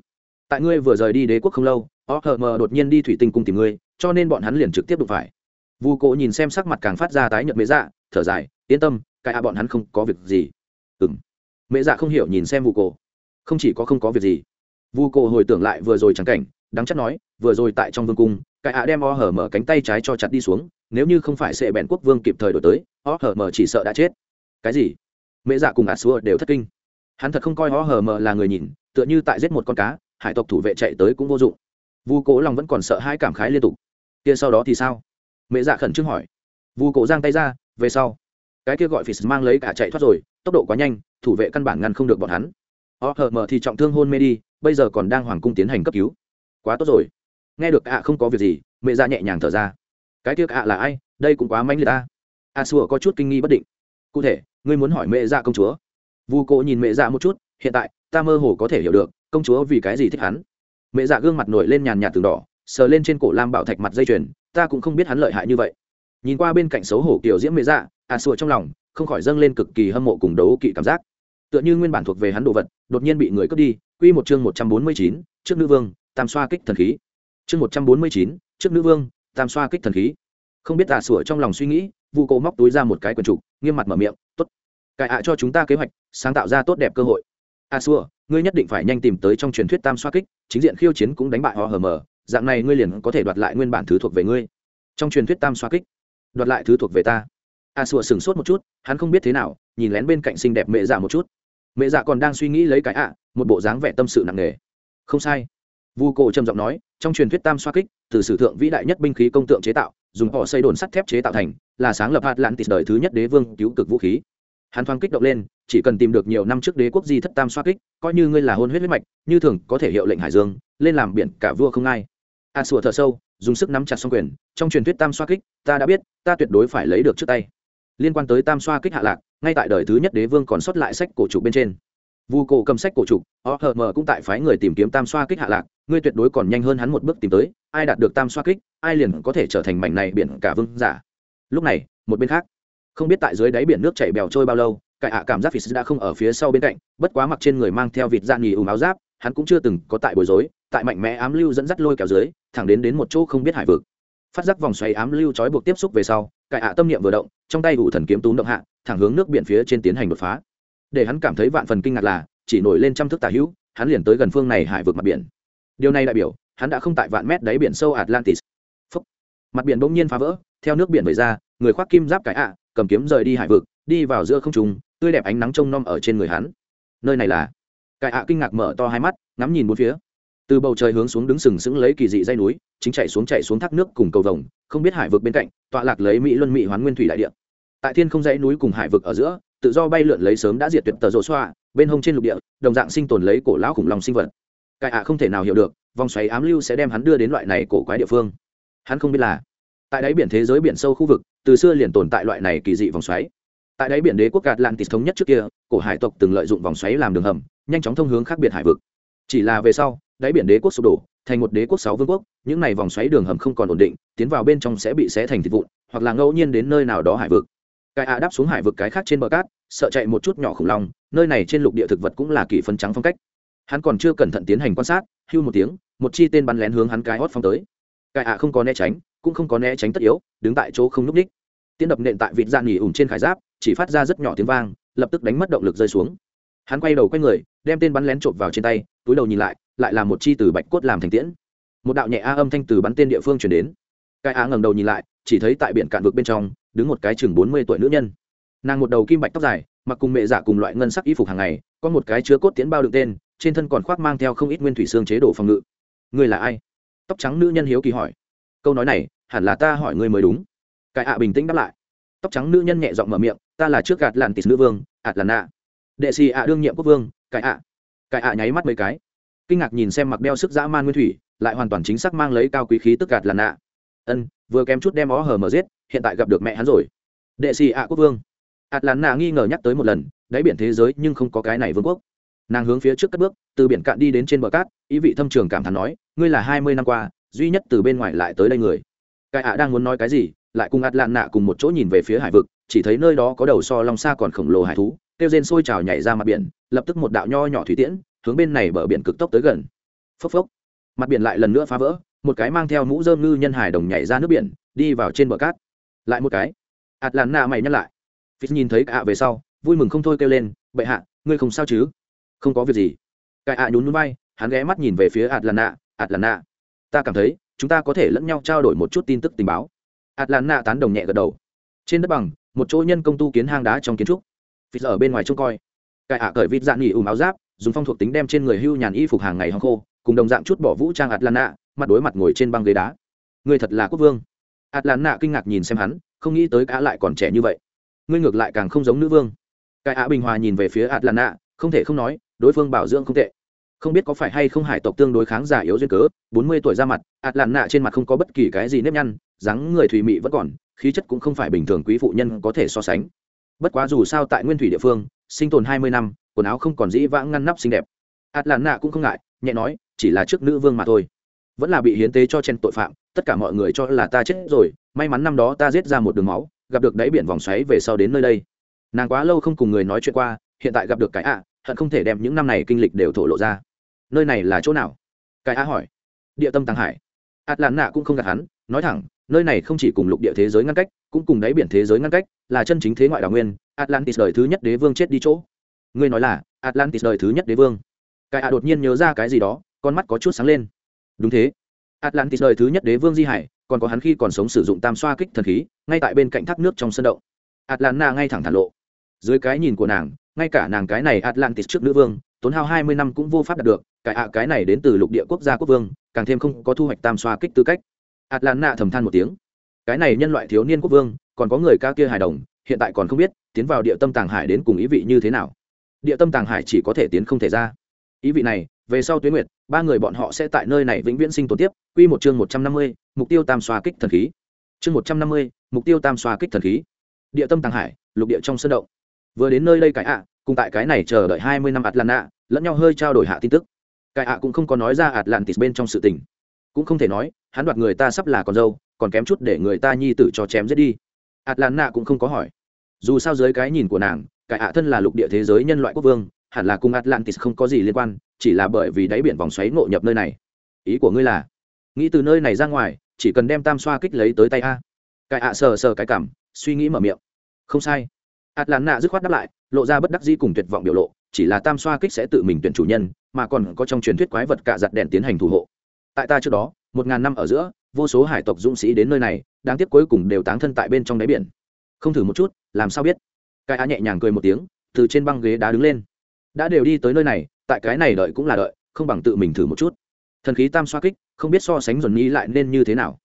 Tại ngươi vừa rời đi đế quốc không lâu, o hờ mờ đột nhiên đi thủy tinh cung tìm ngươi, cho nên bọn hắn liền trực tiếp đụng phải. Vu cộ nhìn xem sắc mặt càng phát ra tái nhợt mễ dạ thở dài, yên tâm, cái a bọn hắn không có việc gì. Ừ m mễ dạ không hiểu nhìn xem vu cộ không chỉ có không có việc gì. Vu cổ hồi tưởng lại vừa rồi trắng cảnh đáng chắc nói, vừa rồi tại trong vương cung, cái ạ đem o hờ mở cánh tay trái cho chặt đi xuống, nếu như không phải sệ bẹn quốc vương kịp thời đổi tới, o hờ mờ chỉ sợ đã chết. Cái gì? Mễ dạ cùng ả xua đều thất kinh. Hắn thật không coi o hờ mờ là người nhìn, tựa như tại giết một con cá hải tộc thủ vệ chạy tới cũng vô dụng. Vu cố lòng vẫn còn sợ hai cảm khái liên tục. Kia sau đó thì sao? Mẹ dạ khẩn trương hỏi. Vu cổ giang tay ra, về sau. Cái kia gọi phì mang lấy cả chạy thoát rồi, tốc độ quá nhanh, thủ vệ căn bản ngăn không được bọn hắn. O hờ mờ thì trọng thương hôn mê đi, bây giờ còn đang hoàng cung tiến hành cấp cứu. Quá tốt rồi. Nghe được ạ không có việc gì, mẹ ra dạ nhẹ nhàng thở ra. Cái tiếc ạ là ai? Đây cũng quá mãnh liệt ta. A xua có chút kinh nghi bất định. Cụ thể, ngươi muốn hỏi mẹ ra dạ công chúa. Vu cô nhìn mẹ ra dạ một chút, hiện tại, ta mơ hồ có thể hiểu được công chúa vì cái gì thích hắn? Mẹ dạ gương mặt nổi lên nhàn nhạt từng đỏ, sờ lên trên cổ lam bảo thạch mặt dây chuyền, ta cũng không biết hắn lợi hại như vậy. Nhìn qua bên cạnh xấu hổ kiểu diễm mẹ dạ à a sùa trong lòng, không khỏi dâng lên cực kỳ hâm mộ cùng đấu kỵ cảm giác. Tựa như nguyên bản thuộc về hắn đồ vật, đột nhiên bị người cướp đi, quy một chương một trăm bốn mươi chín, trước nữ vương, tam xoa kích thần khí. Chương một trăm bốn mươi chín, trước nữ vương, tam xoa kích thần khí. Không biết tà sủa trong lòng suy nghĩ vụ cổ móc túi ra một cái quần trục, nghiêm mặt mở miệng, tốt, cải ạ cho chúng ta kế hoạch, sáng tạo ra tốt đẹp cơ hội. A sủa ngươi nhất định phải nhanh tìm tới trong truyền thuyết tam xoa kích, chính diện khiêu chiến cũng đánh bại họ hờ mờ dạng này ngươi liền có thể đoạt lại nguyên bản thứ thuộc về ngươi. Trong truyền thuyết tam xoa kích, đoạt lại thứ thuộc về ta. A sùa sửng sốt một chút, hắn không biết thế nào, nhìn lén bên cạnh xinh đẹp mẹ dạ một chút. Mẹ dạ còn đang suy nghĩ lấy cái ạ, một bộ dáng vẻ tâm sự nặng nề. Không sai. Vu cổ trầm giọng nói, trong truyền thuyết tam xoa kích, từ sử thượng vĩ đại nhất binh khí công tượng chế tạo, dùng họ xây đồn sắt thép chế tạo thành, là sáng lập hạt lãn tịt đời thứ nhất đế vương cứu cực vũ khí hắn thoáng kích động lên, chỉ cần tìm được nhiều năm trước đế quốc di thất tam xoa kích, coi như ngươi là hôn huyết huyết mạch, như thường có thể hiệu lệnh hải dương, lên làm biển cả vua không ai. A sủa thở sâu, dùng sức nắm chặt xong quyền, trong truyền thuyết tam xoa kích, ta đã biết, ta tuyệt đối phải lấy được trước tay. Liên quan tới tam xoa kích hạ lạc, ngay tại đời thứ nhất đế vương còn sót lại sách cổ trục bên trên. Vu cổ cầm sách cổ trục, o hờ mờ cũng tại phái người tìm kiếm tam xoa kích hạ lạc, ngươi tuyệt đối còn nhanh hơn hắn một bước tìm tới, ai đạt được tam xoa kích, ai liền có thể trở thành mảnh này biển cả vương giả. Lúc này, một bên khác không biết tại dưới đáy biển nước chảy bèo trôi bao lâu cải ạ cảm giác phì đã không ở phía sau bên cạnh, bất quá mặc trên người mang theo vịt dạng nghỉ ùm áo giáp, hắn cũng chưa từng có tại bối rối, tại mạnh mẽ ám lưu dẫn dắt lôi kéo dưới, thẳng đến đến một chỗ không biết hải vực. Phát giác vòng xoáy ám lưu trói buộc tiếp xúc về sau cải ạ tâm niệm vừa động, trong tay ủ thần kiếm túm động hạ, thẳng hướng nước biển phía trên tiến hành đột phá. Để hắn cảm thấy vạn phần kinh ngạc là, chỉ nổi lên trăm thước tả hữu, hắn liền tới gần phương này hải vực mặt biển. Điều này đại biểu, hắn đã không tại vạn mét đáy biển sâu atlantis. Phúc. mặt biển bỗng nhiên phá vỡ, theo nước biển vẩy ra, người khoác kim giáp cải ạ cầm kiếm rời đi hải vực, đi vào giữa không trùng tươi đẹp ánh nắng trông nom ở trên người hắn. Nơi này là? Cải ạ kinh ngạc mở to hai mắt, ngắm nhìn bốn phía. Từ bầu trời hướng xuống đứng sừng sững lấy kỳ dị dây núi, chính chạy xuống chạy xuống thác nước cùng cầu vồng, không biết hải vực bên cạnh, tọa lạc lấy mỹ luân mỹ hoán nguyên thủy đại địa. Tại thiên không dãy núi cùng hải vực ở giữa, tự do bay lượn lấy sớm đã diệt tuyệt tờ rộ xoa, bên hông trên lục địa, đồng dạng sinh tồn lấy cổ lão khủng long sinh vật. Cải ạ không thể nào hiểu được, vòng xoáy ám lưu sẽ đem hắn đưa đến loại này cổ quái địa phương. Hắn không biết là tại đáy biển thế giới biển sâu khu vực, từ xưa liền tồn tại loại này kỳ dị vòng xoáy. Tại đáy biển đế quốc gạt lan tịt thống nhất trước kia, cổ hải tộc từng lợi dụng vòng xoáy làm đường hầm, nhanh chóng thông hướng khác biệt hải vực. Chỉ là về sau, đáy biển đế quốc sụp đổ, thành một đế quốc sáu vương quốc, những này vòng xoáy đường hầm không còn ổn định, tiến vào bên trong sẽ bị xé thành thịt vụn, hoặc là ngẫu nhiên đến nơi nào đó hải vực. Cái ạ đáp xuống hải vực cái khác trên bờ cát, sợ chạy một chút nhỏ khủng long, nơi này trên lục địa thực vật cũng là kỳ phân trắng phong cách. Hắn còn chưa cẩn thận tiến hành quan sát, hưu một tiếng, một chi tên bắn lén hướng hắn cái hót phong tới. Cái ạ không có né tránh cũng không có né tránh tất yếu, đứng tại chỗ không núp ních tiến đập nện tại vịt dạn nghỉ ủn trên khải giáp, chỉ phát ra rất nhỏ tiếng vang, lập tức đánh mất động lực rơi xuống. Hắn quay đầu quay người, đem tên bắn lén trộm vào trên tay, túi đầu nhìn lại lại là một chi từ bạch cốt làm thành tiễn. Một đạo nhẹ a âm thanh từ bắn tên địa phương chuyển đến. Cái á ngẩng đầu nhìn lại, chỉ thấy tại biển cạn vực bên trong, đứng một cái chừng bốn mươi tuổi nữ nhân. Nàng một đầu kim bạch tóc dài, mặc cùng mẹ giả cùng loại ngân sắc y phục hàng ngày, có một cái chứa cốt tiễn bao đựng tên, trên thân còn khoác mang theo không ít nguyên thủy xương chế độ phòng ngự. Ngươi là ai? Tóc trắng nữ nhân hiếu kỳ hỏi. Câu nói này hẳn là ta hỏi ngươi mới đúng. Cái ạ bình tĩnh đáp lại. Tóc trắng nữ nhân nhẹ giọng mở miệng, ta là trước gạt làn tịt nữ vương ạt làn nạ đệ xì ạ đương nhiệm quốc vương, cái ạ. Cái ạ nháy mắt mấy cái. Kinh ngạc nhìn xem mặc đeo sức dã man nguyên thủy, lại hoàn toàn chính xác mang lấy cao quý khí tức gạt làn nạ ân, vừa kém chút đem ó hờ mở giết, hiện tại gặp được mẹ hắn rồi. Đệ xì ạ quốc vương. Ạt làn nạ nghi ngờ nhắc tới một lần, đáy biển thế giới nhưng không có cái này vương quốc. Nàng hướng phía trước cất bước, từ biển cạn đi đến trên bờ cát, ý vị thâm trường cảm thán nói, ngươi là hai mươi năm qua, duy nhất từ bên ngoài lại tới đây người cái ạ đang muốn nói cái gì, lại cùng ạt lạn nạ cùng một chỗ nhìn về phía hải vực, chỉ thấy nơi đó có đầu so long xa còn khổng lồ hải thú, kêu rên sôi trào nhảy ra mặt biển, lập tức một đạo nho nhỏ thủy tiễn, hướng bên này bờ biển cực tốc tới gần. Phốc phốc. Mặt biển lại lần nữa phá vỡ, một cái mang theo mũ dơm ngư nhân hải đồng nhảy ra nước biển, đi vào trên bờ cát. Lại một cái. Ạt lạn nạ mày nhắc lại. Phí nhìn thấy cả về sau, vui mừng không thôi kêu lên, bệ hạ, ngươi không sao chứ? Không có việc gì. Cái ạ nhún núi bay, hắn ghé mắt nhìn về phía ạt lạn nạ ạt lạn nạ ta cảm thấy chúng ta có thể lẫn nhau trao đổi một chút tin tức tình báo. Atlanta tán đồng nhẹ gật đầu. Trên đất bằng, một chỗ nhân công tu kiến hang đá trong kiến trúc. Vịt ở bên ngoài trông coi. Cải ạ cởi vịt dạng nghỉ ùm áo giáp, dùng phong thuộc tính đem trên người hưu nhàn y phục hàng ngày hong khô, cùng đồng dạng chút bỏ vũ trang atlanta, mặt đối mặt ngồi trên băng ghế đá. Người thật là quốc vương. Atlanta kinh ngạc nhìn xem hắn, không nghĩ tới cả lại còn trẻ như vậy. Ngươi ngược lại càng không giống nữ vương. Cải ạ bình hòa nhìn về phía atlanta, không thể không nói, đối phương bảo dưỡng không tệ không biết có phải hay không hải tộc tương đối kháng giả yếu duyên cớ, bốn mươi tuổi ra mặt ạt lạn nạ trên mặt không có bất kỳ cái gì nếp nhăn, dáng người thùy mị vẫn còn, khí chất cũng không phải bình thường quý phụ nhân có thể so sánh. Bất quá dù sao tại nguyên thủy địa phương, sinh tồn hai mươi năm, quần áo không còn dĩ vãng ngăn nắp xinh đẹp. Ạt lạn nạ cũng không ngại, nhẹ nói, chỉ là trước nữ vương mà thôi. Vẫn là bị hiến tế cho chen tội phạm, tất cả mọi người cho là ta chết rồi, may mắn năm đó ta giết ra một đường máu, gặp được đáy biển vòng xoáy về sau đến nơi đây. Nàng quá lâu không cùng người nói chuyện qua, hiện tại gặp được cái ạ hận không thể đem những năm này kinh lịch đều thổ lộ ra. Nơi này là chỗ nào? Cái a hỏi. Địa tâm tàng hải. Ạt lạn nạ cũng không gạt hắn, nói thẳng, nơi này không chỉ cùng lục địa thế giới ngăn cách, cũng cùng đáy biển thế giới ngăn cách, là chân chính thế ngoại đảo nguyên, atlantis đời thứ nhất đế vương chết đi chỗ. Ngươi nói là atlantis đời thứ nhất đế vương. Cái a đột nhiên nhớ ra cái gì đó, con mắt có chút sáng lên. Đúng thế. Atlantis đời thứ nhất đế vương di hải, còn có hắn khi còn sống sử dụng tam xoa kích thần khí, ngay tại bên cạnh thác nước trong sân động. Atlanta ngay thẳng thả lộ. Dưới cái nhìn của nàng ngay cả nàng cái này atlantis trước nữ vương, tốn hao hai mươi năm cũng vô pháp đạt được, cái ạ cái này đến từ lục địa quốc gia quốc vương, càng thêm không có thu hoạch tam xoa kích tư cách. Atlanta thầm than một tiếng. Cái này nhân loại thiếu niên quốc vương, còn có người ca kia hài đồng, hiện tại còn không biết, tiến vào địa tâm tàng hải đến cùng ý vị như thế nào. Địa tâm tàng hải chỉ có thể tiến không thể ra. Ý vị này, về sau tuyến nguyệt, ba người bọn họ sẽ tại nơi này vĩnh viễn sinh tồn tiếp. Quy một chương một trăm năm mươi, mục tiêu tam xoa kích thần khí. Chương một trăm năm mươi, mục tiêu tam xoa kích thần khí. Địa tâm tàng hải, lục địa trong sân động vừa đến nơi đây cải ạ, cùng tại cái này chờ đợi hai mươi năm atlanta, lẫn nhau hơi trao đổi hạ tin tức. Cải ạ cũng không có nói ra atlantis bên trong sự tình. Cũng không thể nói, hắn đoạt người ta sắp là con dâu, còn kém chút để người ta nhi tử cho chém giết đi. Atlanta cũng không có hỏi. Dù sao dưới cái nhìn của nàng, cải ạ thân là lục địa thế giới nhân loại quốc vương, hẳn là cùng atlantis không có gì liên quan, chỉ là bởi vì đáy biển vòng xoáy ngộ nhập nơi này. Ý của ngươi là, nghĩ từ nơi này ra ngoài, chỉ cần đem tam xoa kích lấy tới tay a. Cải ạ sờ sờ cái cảm, suy nghĩ mở miệng. Không sai atlanta dứt khoát đáp lại lộ ra bất đắc dĩ cùng tuyệt vọng biểu lộ chỉ là tam xoa kích sẽ tự mình tuyển chủ nhân mà còn có trong truyền thuyết quái vật cả giật đèn tiến hành thủ hộ. Tại ta trước đó một ngàn năm ở giữa vô số hải tộc dũng sĩ đến nơi này đáng tiếc cuối cùng đều táng thân tại bên trong đáy biển. Không thử một chút làm sao biết? Cái á nhẹ nhàng cười một tiếng từ trên băng ghế đá đứng lên. Đã đều đi tới nơi này tại cái này đợi cũng là đợi không bằng tự mình thử một chút. Thần khí tam xoa kích không biết so sánh dồn nhi lại nên như thế nào.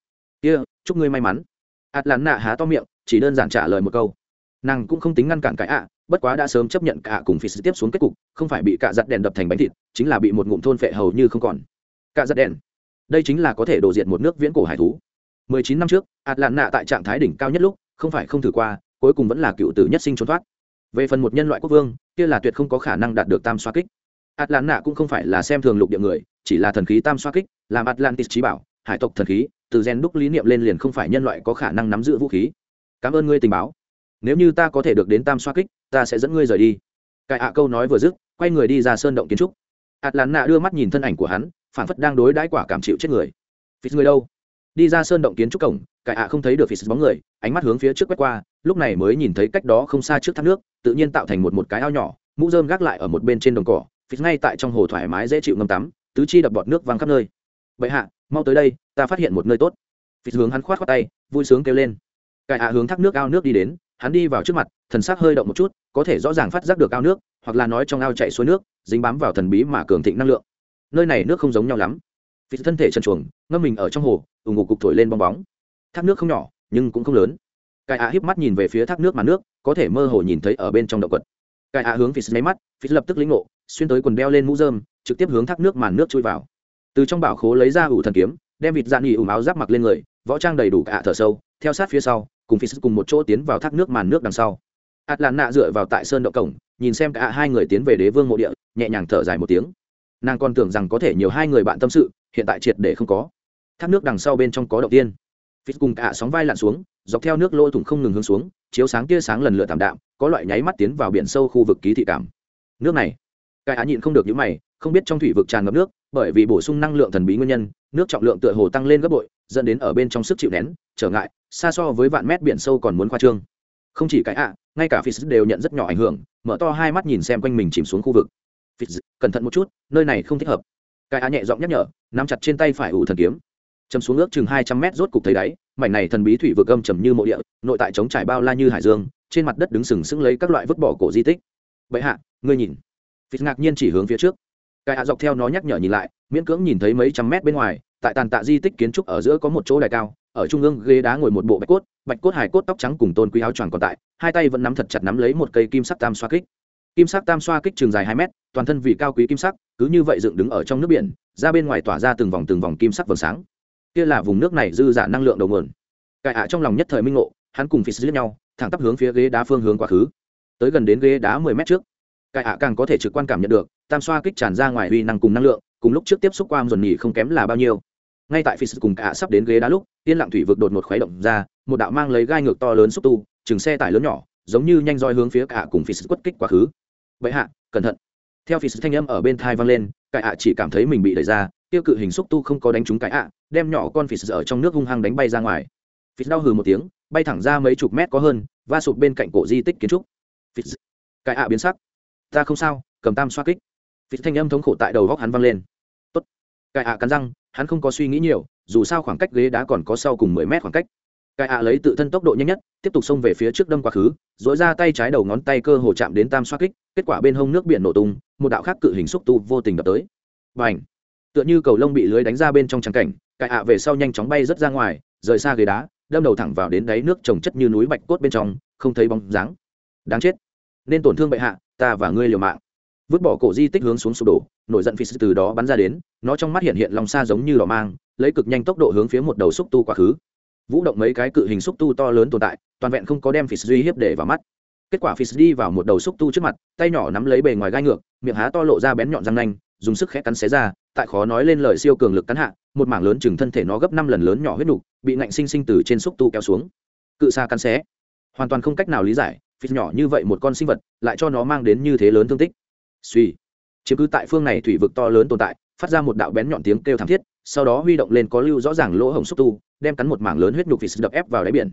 Kia、yeah, chúc ngươi may mắn. Ạt nạ há to miệng chỉ đơn giản trả lời một câu nàng cũng không tính ngăn cản cái ạ, bất quá đã sớm chấp nhận cả cùng phi sự tiếp xuống kết cục, không phải bị cả giặt đèn đập thành bánh thịt, chính là bị một ngụm thôn phệ hầu như không còn. Cả giặt đèn. Đây chính là có thể đổ diệt một nước viễn cổ hải thú. 19 năm trước, atlanta tại trạng thái đỉnh cao nhất lúc, không phải không thử qua, cuối cùng vẫn là cựu tử nhất sinh trốn thoát. Về phần một nhân loại quốc vương, kia là tuyệt không có khả năng đạt được tam xoa kích. Atlanta cũng không phải là xem thường lục địa người, chỉ là thần khí tam xoa kích, làm atlantis trí bảo, hải tộc thần khí, từ gen đúc lý niệm lên liền không phải nhân loại có khả năng nắm giữ vũ khí. Cảm ơn ngươi tình báo nếu như ta có thể được đến tam xoa kích, ta sẽ dẫn ngươi rời đi. Cải ạ câu nói vừa dứt, quay người đi ra sơn động kiến trúc. Ạt lán nạ đưa mắt nhìn thân ảnh của hắn phản phất đang đối đãi quả cảm chịu chết người. Phí người đâu? Đi ra sơn động kiến trúc cổng, cải ạ không thấy được phí bóng người, ánh mắt hướng phía trước quét qua, lúc này mới nhìn thấy cách đó không xa trước thác nước, tự nhiên tạo thành một một cái ao nhỏ, mũ rơm gác lại ở một bên trên đồng cỏ phí ngay tại trong hồ thoải mái dễ chịu ngâm tắm, tứ chi đập bọt nước văng khắp nơi. Bệ hạ, mau tới đây, ta phát hiện một nơi tốt. Phí hướng hắn khoát khoát tay, vui sướng kêu lên. Cải ạ hướng thác nước ao nước đi đến hắn đi vào trước mặt, thần sắc hơi động một chút, có thể rõ ràng phát giác được ao nước, hoặc là nói trong ao chạy xuôi nước, dính bám vào thần bí mà cường thịnh năng lượng. Nơi này nước không giống nhau lắm. Vì thân thể trần chuồng ngâm mình ở trong hồ ủng ngục cục thổi lên bong bóng. Thác nước không nhỏ, nhưng cũng không lớn. Cài ạ híp mắt nhìn về phía thác nước mà nước, có thể mơ hồ nhìn thấy ở bên trong động quật. Cài ạ hướng phí lấy mắt, phí lập tức lĩnh ngộ, xuyên tới quần đeo lên mũ dơm trực tiếp hướng thác nước màn nước chui vào. Từ trong bảo khố lấy ra ủ thần kiếm, đem vịt dạn nghỉ ủ áo giáp mặc lên người, võ trang đầy đủ cả thở sâu, theo sát phía sau cùng phi cùng một chỗ tiến vào thác nước màn nước đằng sau. Ạt lạn nạ dựa vào tại sơn động cổng, nhìn xem cả hai người tiến về đế vương mộ địa, nhẹ nhàng thở dài một tiếng. Nàng còn tưởng rằng có thể nhiều hai người bạn tâm sự, hiện tại triệt để không có. Thác nước đằng sau bên trong có động tiên. Phi cùng cả sóng vai lặn xuống, dọc theo nước lỗ thủng không ngừng hướng xuống, chiếu sáng tia sáng lần lượt tạm đạm, có loại nháy mắt tiến vào biển sâu khu vực ký thị cảm. Nước này. Cái á nhịn không được những mày, không biết trong thủy vực tràn ngập nước, bởi vì bổ sung năng lượng thần bí nguyên nhân nước trọng lượng tựa hồ tăng lên gấp bội, dẫn đến ở bên trong sức chịu nén, trở ngại, xa so với vạn mét biển sâu còn muốn khoa trương. Không chỉ cái ạ, ngay cả phi đều nhận rất nhỏ ảnh hưởng, mở to hai mắt nhìn xem quanh mình chìm xuống khu vực. Phi cẩn thận một chút, nơi này không thích hợp. Cái ạ nhẹ giọng nhắc nhở, nắm chặt trên tay phải ủ thần kiếm. Chầm xuống ước chừng hai trăm mét rốt cục thấy đáy, mảnh này thần bí thủy vực âm trầm như mộ địa, nội tại chống trải bao la như hải dương, trên mặt đất đứng sừng sững lấy các loại vứt bỏ cổ di tích. Bệ hạ, ngươi nhìn. Phi ngạc nhiên chỉ hướng phía trước cái ạ dọc theo nó nhắc nhở nhìn lại, miễn cưỡng nhìn thấy mấy trăm mét bên ngoài, tại tàn tạ di tích kiến trúc ở giữa có một chỗ đài cao, ở trung ương ghế đá ngồi một bộ bạch cốt bạch cốt hài cốt tóc trắng cùng tôn quý áo choàng còn tại, hai tay vẫn nắm thật chặt nắm lấy một cây kim sắc tam xoa kích. Kim sắc tam xoa kích trường dài hai mét, toàn thân vì cao quý kim sắc, cứ như vậy dựng đứng ở trong nước biển, ra bên ngoài tỏa ra từng vòng từng vòng kim sắc vầng sáng. Kia là vùng nước này dư giả năng lượng đầu nguồn. Cải ạ trong lòng nhất thời minh ngộ, hắn cùng phi giết nhau, thẳng tắp hướng phía ghế đá phương hướng quá khứ. Tới gần đến ghế đá mười mét trước cải ạ càng có thể trực quan cảm nhận được tam xoa kích tràn ra ngoài uy năng cùng năng lượng, cùng lúc trước tiếp xúc qua dồn nhì không kém là bao nhiêu. Ngay tại phi cùng cả sắp đến ghế đá lúc, yên lặng thủy vực đột một khuấy động ra, một đạo mang lấy gai ngược to lớn xúc tu, chừng xe tải lớn nhỏ, giống như nhanh roi hướng phía cả cùng phi quất kích quá khứ. Vậy hạ, cẩn thận. Theo phi thanh âm ở bên thai vang lên cải ạ chỉ cảm thấy mình bị đẩy ra, tiêu cự hình xúc tu không có đánh trúng cái ạ, đem nhỏ con phi ở trong nước hung hăng đánh bay ra ngoài. Phi đau hừ một tiếng, bay thẳng ra mấy chục mét có hơn, va sụp bên cạnh cổ di tích kiến trúc. Phi cái ạ biến sắc. Ta không sao, cầm tam xoa kích. Vị thanh âm thống khổ tại đầu góc hắn vang lên. Tốt. Cái ạ cắn răng, hắn không có suy nghĩ nhiều, dù sao khoảng cách ghế đá còn có sau cùng mười mét khoảng cách. Cái ạ lấy tự thân tốc độ nhanh nhất, tiếp tục xông về phía trước đâm quá khứ dỗi ra tay trái đầu ngón tay cơ hồ chạm đến tam xoa kích, kết quả bên hông nước biển nổ tung, một đạo khác cự hình xúc tu vô tình đập tới. Và tựa như cầu lông bị lưới đánh ra bên trong trắng cảnh, cái ạ về sau nhanh chóng bay rất ra ngoài, rời xa ghế đá, đâm đầu thẳng vào đến đáy nước trồng chất như núi bạch cốt bên trong, không thấy bóng dáng. Đáng chết. Nên tổn thương bệ hạ, ta và ngươi liều mạng vứt bỏ cổ di tích hướng xuống sụp đổ, nổi giận phi sư từ đó bắn ra đến, nó trong mắt hiện hiện lòng xa giống như đỏ mang, lấy cực nhanh tốc độ hướng phía một đầu xúc tu quá khứ. Vũ động mấy cái cự hình xúc tu to lớn tồn tại, toàn vẹn không có đem phi sư uy hiếp để vào mắt. Kết quả phi sư đi vào một đầu xúc tu trước mặt, tay nhỏ nắm lấy bề ngoài gai ngược, miệng há to lộ ra bén nhọn răng nanh, dùng sức khẽ cắn xé ra, tại khó nói lên lời siêu cường lực cắn hạ, một mảng lớn chừng thân thể nó gấp năm lần lớn nhỏ huyết nục, bị ngạnh sinh sinh từ trên xúc tu kéo xuống. Cự xa cắn xé. Hoàn toàn không cách nào lý giải phi nhỏ như vậy một con sinh vật, lại cho nó mang đến như thế lớn thương tích suy. Chiếm cứ tại phương này thủy vực to lớn tồn tại phát ra một đạo bén nhọn tiếng kêu thảm thiết sau đó huy động lên có lưu rõ ràng lỗ hổng xúc tu đem cắn một mảng lớn huyết nhục vịt đập ép vào đáy biển.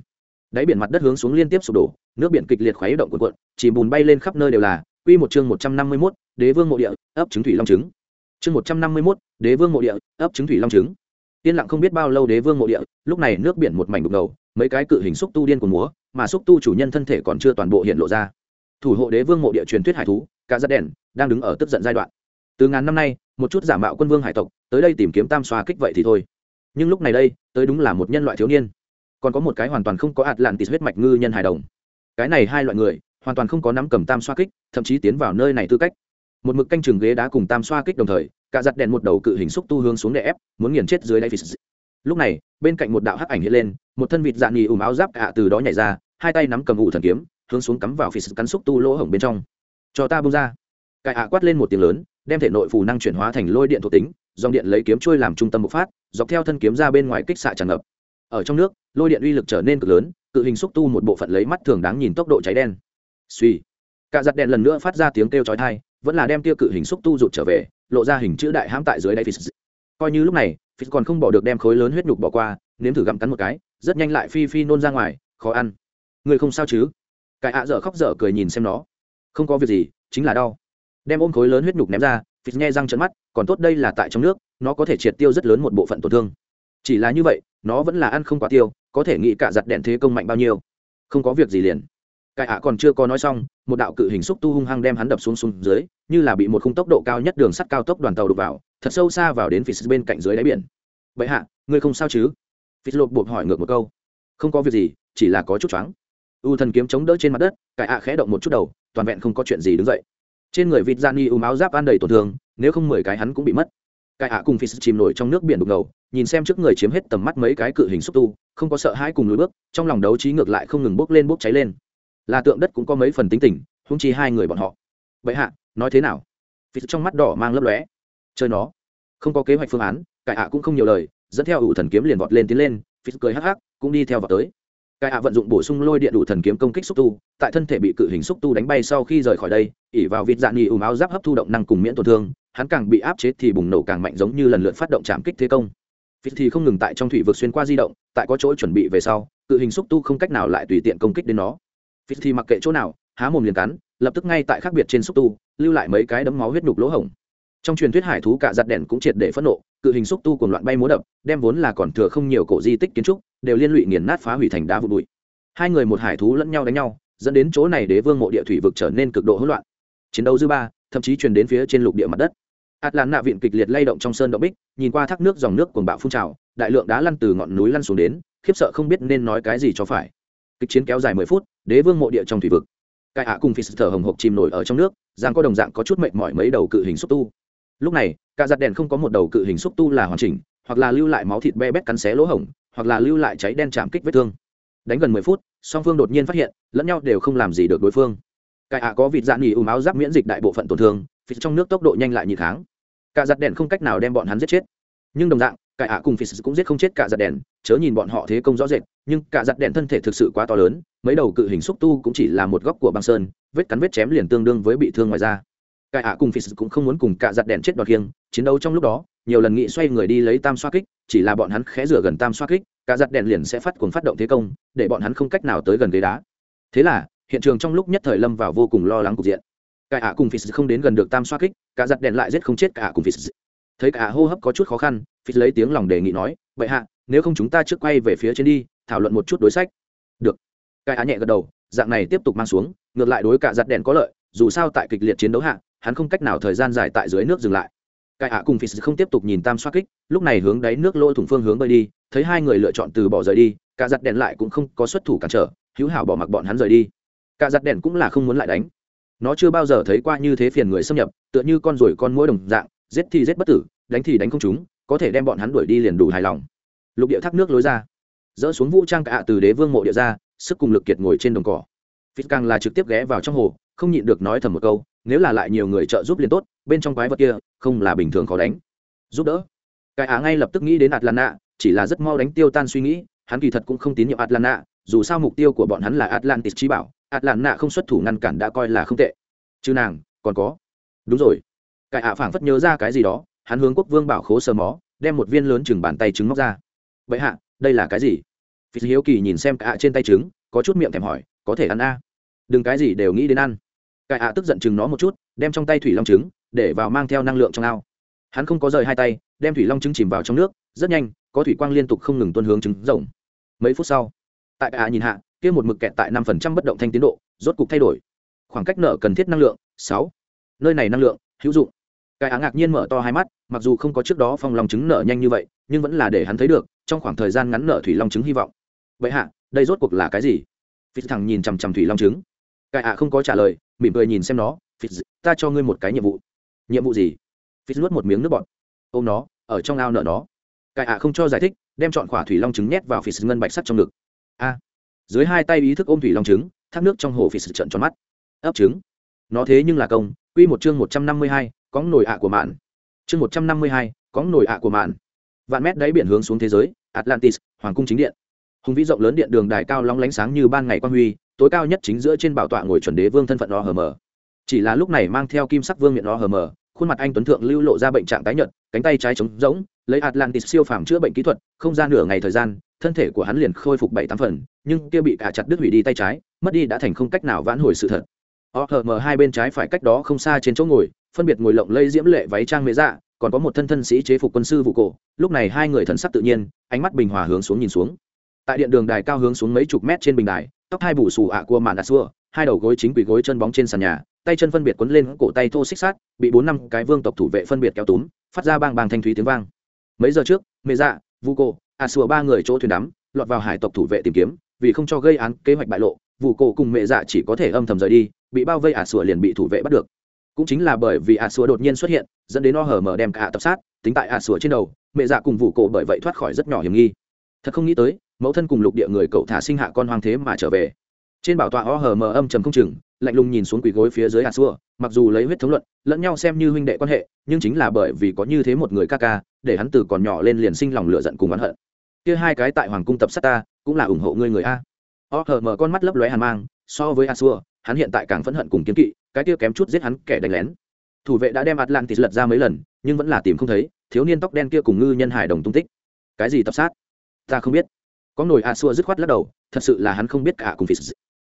Đáy biển mặt đất hướng xuống liên tiếp sụp đổ nước biển kịch liệt khuấy động cuộn cuộn chỉ bùn bay lên khắp nơi đều là. Quy một chương một trăm năm mươi 151, đế vương mộ địa ấp trứng thủy long trứng. Chương một trăm năm mươi 151, đế vương mộ địa ấp trứng thủy long trứng. Yên lặng không biết bao lâu đế vương mộ địa lúc này nước biển một mảnh đục ngầu mấy cái cự hình xúc tu điên của múa mà xúc tu chủ nhân thân thể còn chưa toàn bộ hiện lộ ra. Thủ hộ đế vương mộ địa truyền thuyết hải thú cả giật đèn đang đứng ở tức giận giai đoạn. Từ ngàn năm nay, một chút giả mạo quân vương hải tộc, tới đây tìm kiếm tam xoa kích vậy thì thôi. Nhưng lúc này đây, tới đúng là một nhân loại thiếu niên. Còn có một cái hoàn toàn không có ạt lạn tịt huyết mạch ngư nhân hài đồng. Cái này hai loại người, hoàn toàn không có nắm cầm tam xoa kích, thậm chí tiến vào nơi này tư cách. Một mực canh chừng ghế đá cùng tam xoa kích đồng thời, cả giặt đèn một đầu cự hình xúc tu hướng xuống để ép, muốn nghiền chết dưới đáy phì lúc này, bên cạnh một đạo hắc ảnh hiện lên, một thân vịt dạng nhì ùm áo giáp cả từ đó nhảy ra, hai tay nắm cầm ủ thần kiếm, hướng xuống cắm vào phì cắn xúc tu lỗ hổng bên trong. Cho ta bung ra cải ạ quát lên một tiếng lớn, đem thể nội phù năng chuyển hóa thành lôi điện thuộc tính, dòng điện lấy kiếm trôi làm trung tâm bộc phát, dọc theo thân kiếm ra bên ngoài kích xạ tràn ngập. Ở trong nước, lôi điện uy lực trở nên cực lớn, cự hình xúc tu một bộ phận lấy mắt thường đáng nhìn tốc độ cháy đen. Suy cả giặt đèn lần nữa phát ra tiếng kêu chói tai, vẫn là đem tiêu cự hình xúc tu rụt trở về, lộ ra hình chữ đại hãm tại dưới đáy phis coi như lúc này phi còn không bỏ được đem khối lớn huyết nhục bỏ qua, nếm thử gặm cắn một cái, rất nhanh lại phi phi nôn ra ngoài, khó ăn. Người không sao chứ? Cái ạ dở khóc dở cười nhìn xem nó. Không có việc gì, chính là đau đem ôm khối lớn huyết nhục ném ra, phịt nghe răng trận mắt, còn tốt đây là tại trong nước, nó có thể triệt tiêu rất lớn một bộ phận tổn thương. Chỉ là như vậy, nó vẫn là ăn không quá tiêu, có thể nghĩ cả giặt đèn thế công mạnh bao nhiêu. Không có việc gì liền. Cải ạ còn chưa có nói xong, một đạo cự hình xúc tu hung hăng đem hắn đập xuống xuống dưới, như là bị một khung tốc độ cao nhất đường sắt cao tốc đoàn tàu đục vào, thật sâu xa vào đến phía bên cạnh dưới đáy biển. Vậy hạ, ngươi không sao chứ? Phí lột buộc hỏi ngược một câu. Không có việc gì, chỉ là có chút choáng. U thần kiếm chống đỡ trên mặt đất cải ạ khẽ động một chút đầu, toàn vẹn không có chuyện gì đứng dậy trên người vịt dạ gian y ùm áo giáp ăn đầy tổn thương, nếu không mười cái hắn cũng bị mất. Cái ạ cùng phi chìm nổi trong nước biển đục ngầu, nhìn xem trước người chiếm hết tầm mắt mấy cái cự hình xúc tu, không có sợ hãi cùng lối bước, trong lòng đấu trí ngược lại không ngừng bốc lên bốc cháy lên. Là tượng đất cũng có mấy phần tính tình húng chi hai người bọn họ. Vậy hạ, nói thế nào? Phi trong mắt đỏ mang lấp lóe. Chơi nó. Không có kế hoạch phương án, cái ạ cũng không nhiều lời, dẫn theo ủ thần kiếm liền vọt lên tiến lên phi cười hắc hắc, cũng đi theo vào tới. Cai ạ vận dụng bổ sung lôi điện đủ thần kiếm công kích xúc tu, tại thân thể bị cự hình xúc tu đánh bay sau khi rời khỏi đây ỉ vào vịt dạng nhì ùm áo giáp hấp thu động năng cùng miễn tổn thương, hắn càng bị áp chế thì bùng nổ càng mạnh giống như lần lượt phát động chạm kích thế công. Vịt thì không ngừng tại trong thủy vực xuyên qua di động, tại có chỗ chuẩn bị về sau, cự hình xúc tu không cách nào lại tùy tiện công kích đến nó. Vịt thì mặc kệ chỗ nào, há mồm liền cắn, lập tức ngay tại khác biệt trên xúc tu, lưu lại mấy cái đấm máu huyết nhục lỗ hổng. Trong truyền thuyết hải thú cả giặt đèn cũng triệt để phẫn nộ cự hình xúc tu cùng loạn bay múa đập, đem vốn là còn thừa không nhiều cổ di tích kiến trúc, đều liên lụy nghiền nát phá hủy thành đá vụn bụi. Hai người một hải thú lẫn nhau đánh nhau, dẫn đến chỗ này đế vương mộ địa thủy vực trở nên cực độ hỗn loạn. Chiến đấu dư ba, thậm chí truyền đến phía trên lục địa mặt đất. Ạt nạ viện kịch liệt lay động trong sơn động bích, nhìn qua thác nước dòng nước cuồng bạo phun trào, đại lượng đá lăn từ ngọn núi lăn xuống đến, khiếp sợ không biết nên nói cái gì cho phải. Kịch chiến kéo dài mười phút, đế vương mộ địa trong thủy vực. Cai ạ cùng phi thở hồng hộc chìm nổi ở trong nước giang có đồng dạng có chút mệt mỏi mấy đầu cự hình xúc tu. Lúc này cả giặt đèn không có một đầu cự hình xúc tu là hoàn chỉnh, hoặc là lưu lại máu thịt be bét cắn xé lỗ hổng, hoặc là lưu lại cháy đen chạm kích vết thương. Đánh gần mười phút, song phương đột nhiên phát hiện, lẫn nhau đều không làm gì được đối phương. Cai ạ có vịt dạn nghỉ ùm áo giáp miễn dịch đại bộ phận tổn thương phi trong nước tốc độ nhanh lại nhị kháng. Cả giặt đèn không cách nào đem bọn hắn giết chết. Nhưng đồng dạng cải ạ cùng phi cũng giết không chết cả giặt đèn, chớ nhìn bọn họ thế công rõ rệt, nhưng cả giặt đèn thân thể thực sự quá to lớn, mấy đầu cự hình xúc tu cũng chỉ là một góc của băng sơn, vết cắn vết chém liền tương đương với bị thương ngoài da. Cải ạ cùng phi cũng không muốn cùng cả giặt đèn chết đoạt kiêng chiến đấu trong lúc đó, nhiều lần nghị xoay người đi lấy tam xoa kích, chỉ là bọn hắn khẽ rửa gần tam xoa kích, cả giặt đèn liền sẽ phát cuồng phát động thế công, để bọn hắn không cách nào tới gần ghế đá. Thế là, hiện trường trong lúc nhất thời lâm vào vô cùng lo lắng cục diện. Cả ạ cùng phi không đến gần được tam xoa kích, cả giặt đèn lại giết không chết cả ạ cùng phi thấy cả hô hấp có chút khó khăn phi lấy tiếng lòng đề nghị nói, vậy hạ, nếu không chúng ta trước quay về phía trên đi, thảo luận một chút đối sách. Được. Cái ạ nhẹ gật đầu, dạng này tiếp tục mang xuống, ngược lại đối cả giặt đèn có lợi, dù sao tại kịch liệt chiến đấu hạ, hắn không cách nào thời gian dài tại dưới nước dừng lại cái ạ cùng phi không tiếp tục nhìn tam xoa kích, lúc này hướng đáy nước lỗ thủng phương hướng bơi đi, thấy hai người lựa chọn từ bỏ rời đi, cả giặt đèn lại cũng không có xuất thủ cản trở, hữu hảo bỏ mặc bọn hắn rời đi. Cả giặt đèn cũng là không muốn lại đánh. Nó chưa bao giờ thấy qua như thế phiền người xâm nhập, tựa như con ruồi con mũi đồng dạng, giết thì giết bất tử, đánh thì đánh không chúng có thể đem bọn hắn đuổi đi liền đủ hài lòng. Lục địa thác nước lối ra. Dỡ xuống vũ trang cả từ đế vương mộ địa ra, sức cùng lực kiệt ngồi trên đồng cỏ. Phít càng là trực tiếp ghé vào trong hồ, không nhịn được nói thầm một câu, nếu là lại nhiều người trợ giúp liền tốt bên trong quái vật kia không là bình thường khó đánh. Giúp đỡ. Cái á ngay lập tức nghĩ đến atlanta, chỉ là rất mau đánh tiêu tan suy nghĩ, hắn kỳ thật cũng không tín nhiệm atlanta, dù sao mục tiêu của bọn hắn là atlantis trí bảo, atlanta không xuất thủ ngăn cản đã coi là không tệ. Chứ nàng, còn có. Đúng rồi. Cái á phảng phất nhớ ra cái gì đó, hắn hướng quốc vương bảo khố sờ mó, đem một viên lớn chừng bàn tay trứng móc ra. Vậy hạ, đây là cái gì? Phi hiếu kỳ nhìn xem cả trên tay trứng, có chút miệng thèm hỏi, có thể ăn a? À? đừng cái gì đều nghĩ đến ăn. Cái ạ tức giận chừng nó một chút, đem trong tay thủy long trứng để vào mang theo năng lượng trong ao. Hắn không có rời hai tay, đem thủy long trứng chìm vào trong nước, rất nhanh, có thủy quang liên tục không ngừng tuân hướng trứng rồng. Mấy phút sau, tại ạ nhìn hạ, kia một mực kẹt tại năm phần trăm bất động thanh tiến độ, rốt cục thay đổi. Khoảng cách nợ cần thiết năng lượng, sáu. Nơi này năng lượng, hữu dụng. Cái á ngạc nhiên mở to hai mắt, mặc dù không có trước đó phong long trứng nở nhanh như vậy, nhưng vẫn là để hắn thấy được, trong khoảng thời gian ngắn nở thủy long trứng hy vọng. Vậy hạ, đây rốt cuộc là cái gì? Phí thằng nhìn chằm chằm thủy long trứng. Cái ạ không có trả lời, mỉm cười nhìn xem nó. Phí ta cho ngươi một cái nhiệm vụ nhiệm vụ gì? Phi nuốt một miếng nước bọt. Ôm nó, ở trong ao nợ nó. Cái ạ không cho giải thích, đem chọn quả thủy long trứng nhét vào phi ngân bạch sắt trong ngực. A. Dưới hai tay ý thức ôm thủy long trứng, thác nước trong hồ phi trận tròn mắt. Ấp trứng. Nó thế nhưng là công. Quy một chương một trăm năm mươi hai, có nổi ạ của mạn. Chương một trăm năm mươi hai, có nổi ạ của mạn. Vạn mét đáy biển hướng xuống thế giới, atlantis, hoàng cung chính điện. Hùng vĩ rộng lớn điện đường đài cao long lánh sáng như ban ngày quang huy, tối cao nhất chính giữa trên bảo tọa ngồi chuẩn đế vương thân phận o hờ mờ chỉ là lúc này mang theo kim sắc vương miệng o hờ mờ, khuôn mặt anh tuấn thượng lưu lộ ra bệnh trạng tái nhợt, cánh tay trái trống rỗng, lấy atlantis siêu phàm chữa bệnh kỹ thuật, không ra nửa ngày thời gian, thân thể của hắn liền khôi phục bảy tám phần, nhưng kia bị cả chặt đứt hủy đi tay trái, mất đi đã thành không cách nào vãn hồi sự thật. OHM hai bên trái phải cách đó không xa trên chỗ ngồi, phân biệt ngồi lộng lây diễm lệ váy trang mễ dạ còn có một thân thân sĩ chế phục quân sư vụ cổ. Lúc này hai người thần sắc tự nhiên, ánh mắt bình hòa hướng xuống nhìn xuống. Tại điện đường đài cao hướng xuống mấy chục mét trên bình đài, tóc hai bù xù ạ cua màn đà xua hai đầu gối chính quỳ gối chân bóng trên sàn nhà, tay chân phân biệt quấn lên cổ tay thô xích sát bị bốn năm cái vương tộc thủ vệ phân biệt kéo túm, phát ra bang bang thanh thúy tiếng vang. Mấy giờ trước mẹ dạ vu cô a sùa ba người chỗ thuyền đắm, lọt vào hải tộc thủ vệ tìm kiếm, vì không cho gây án, kế hoạch bại lộ vụ cổ cùng mẹ dạ chỉ có thể âm thầm rời đi, bị bao vây ả sủa liền bị thủ vệ bắt được. Cũng chính là bởi vì ả sủa đột nhiên xuất hiện, dẫn đến o hở mở đem cả tập sát, tính tại ả sủa trên đầu mẹ dạ cùng vụ cổ bởi vậy thoát khỏi rất nhỏ hiểm nghi. Thật không nghĩ tới, mẫu thân cùng lục địa người cậu thả sinh hạ con hoang thế mà trở về trên bảo tọa o hờ mở âm trầm không chừng, lạnh lùng nhìn xuống quỳ gối phía dưới hạt xua, mặc dù lấy huyết thống luận, lẫn nhau xem như huynh đệ quan hệ, nhưng chính là bởi vì có như thế một người ca ca, để hắn từ còn nhỏ lên liền sinh lòng lửa giận cùng oán hận. Kia hai cái tại hoàng cung tập sát ta, cũng là ủng hộ ngươi người a. O hờ mở con mắt lấp lóe hàn mang, so với hạt xua, hắn hiện tại càng phẫn hận cùng kiếm kỵ, cái kia kém chút giết hắn kẻ đánh lén. Thủ vệ đã đem atlantis lật ra mấy lần, nhưng vẫn là tìm không thấy, thiếu niên tóc đen kia cùng ngư nhân hải đồng tung tích. Cái gì tập sát? Ta không biết. Có nổi a xua dứt khoát lắc đầu, thật sự là hắn không biết cả cùng phì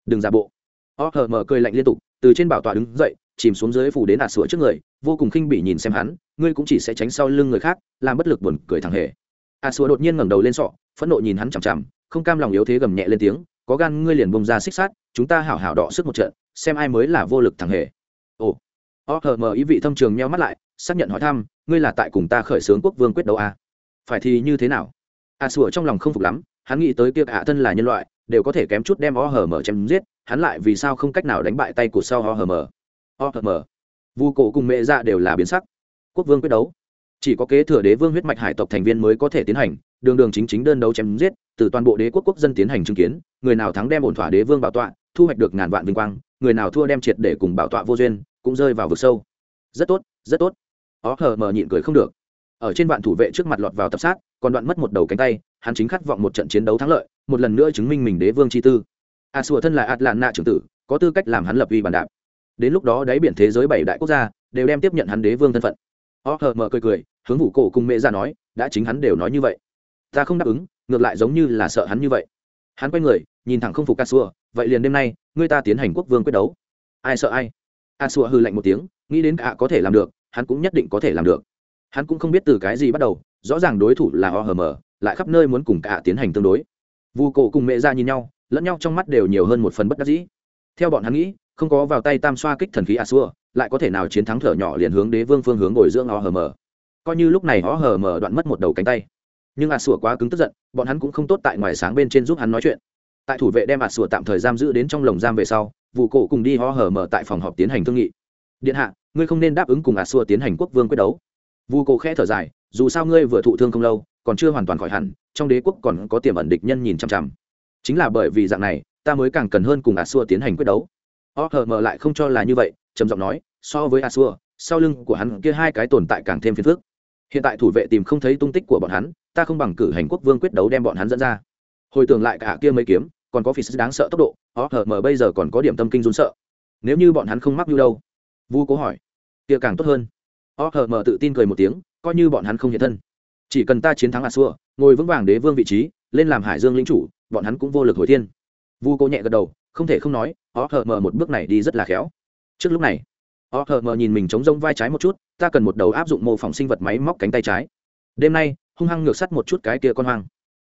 đừng giả bộ. O hờ mờ cười lạnh liên tục từ trên bảo tọa đứng dậy chìm xuống dưới phủ đến a xua trước người vô cùng khinh bỉ nhìn xem hắn ngươi cũng chỉ sẽ tránh sau lưng người khác làm bất lực buồn cười thằng hề. A xua đột nhiên ngẩng đầu lên sọ phẫn nộ nhìn hắn chằm chằm không cam lòng yếu thế gầm nhẹ lên tiếng có gan ngươi liền bông ra xích sát chúng ta hảo hảo đọ sức một trận xem ai mới là vô lực thằng hề. Ồ. O hờ mờ ý vị thâm trường meo mắt lại xác nhận hỏi thăm ngươi là tại cùng ta khởi xướng quốc vương quyết đấu à? phải thì như thế nào? A à, sủa trong lòng không phục lắm hắn nghĩ tới kia ạ thân là nhân loại đều có thể kém chút đem o hờ mờ chém giết, hắn lại vì sao không cách nào đánh bại tay của sau o hờ mờ o hờ mờ vu cổ cùng mẹ ra dạ đều là biến sắc. Quốc vương quyết đấu. Chỉ có kế thừa đế vương huyết mạch hải tộc thành viên mới có thể tiến hành, đường đường chính chính đơn đấu chém giết, từ toàn bộ đế quốc quốc dân tiến hành chứng kiến, người nào thắng đem ổn thỏa đế vương bảo tọa, thu hoạch được ngàn vạn vinh quang, người nào thua đem triệt để cùng bảo tọa vô duyên, cũng rơi vào vực sâu. Rất tốt rất tốt. Ó hờ mờ nhịn cười không được. Ở trên vạn thủ vệ trước mặt lọt vào tập sát, còn đoạn mất một đầu cánh tay hắn chính khát vọng một trận chiến đấu thắng lợi, một lần nữa chứng minh mình đế vương chi tư. À, A sùa thân là ạt nạ trưởng tử, có tư cách làm hắn lập uy bàn đạp. Đến lúc đó đáy biển thế giới bảy đại quốc gia đều đem tiếp nhận hắn đế vương thân phận. O hờ mờ cười cười, hướng vũ cổ cùng mẹ ra nói, đã chính hắn đều nói như vậy. Ta không đáp ứng, ngược lại giống như là sợ hắn như vậy. Hắn quay người, nhìn thẳng không phục A xua vậy liền đêm nay, ngươi ta tiến hành quốc vương quyết đấu. Ai sợ ai? A xua hư lạnh một tiếng, nghĩ đến cả có thể làm được, hắn cũng nhất định có thể làm được. Hắn cũng không biết từ cái gì bắt đầu, rõ ràng đối thủ là o hờ mờ lại khắp nơi muốn cùng cả tiến hành tương đối. Vu cổ cùng mẹ ra nhìn nhau, lẫn nhau trong mắt đều nhiều hơn một phần bất đắc dĩ. Theo bọn hắn nghĩ, không có vào tay tam xoa kích thần khí a xua lại có thể nào chiến thắng thở nhỏ liền hướng đế vương phương hướng ngồi dưỡng o hờ mờ. Coi như lúc này o hờ mờ đoạn mất một đầu cánh tay. Nhưng a xua quá cứng tức giận, bọn hắn cũng không tốt tại ngoài sáng bên trên giúp hắn nói chuyện. Tại thủ vệ đem a xua tạm thời giam giữ đến trong lồng giam về sau vụ cổ cùng đi o hờ mở tại phòng họp tiến hành thương nghị. Điện hạ, ngươi không nên đáp ứng cùng a xua tiến hành quốc vương quyết đấu. Vụ cổ khẽ thở dài, dù sao ngươi vừa thụ thương không lâu còn chưa hoàn toàn khỏi hẳn, trong đế quốc còn có tiềm ẩn địch nhân nhìn chằm chằm. Chính là bởi vì dạng này, ta mới càng cần hơn cùng a xua tiến hành quyết đấu. O hờ mờ lại không cho là như vậy, trầm giọng nói, so với a xua sau lưng của hắn kia hai cái tồn tại càng thêm phiền phức. Hiện tại thủ vệ tìm không thấy tung tích của bọn hắn, ta không bằng cử hành quốc vương quyết đấu đem bọn hắn dẫn ra. Hồi tưởng lại cả kia mấy kiếm, còn có phi đáng sợ tốc độ o hờ mờ bây giờ còn có điểm tâm kinh run sợ. Nếu như bọn hắn không mắc như đâu? Vu cố hỏi. Kia càng tốt hơn. O hờ mờ tự tin cười một tiếng, coi như bọn hắn không hiện thân chỉ cần ta chiến thắng a xua ngồi vững vàng đế vương vị trí lên làm hải dương lính chủ bọn hắn cũng vô lực hồi thiên. Vu cô nhẹ gật đầu không thể không nói họ hờ mở một bước này đi rất là khéo. Trước lúc này họ hờ mờ nhìn mình chống rông vai trái một chút ta cần một đầu áp dụng mô phỏng sinh vật máy móc cánh tay trái. Đêm nay hung hăng ngược sắt một chút cái kia con hoang.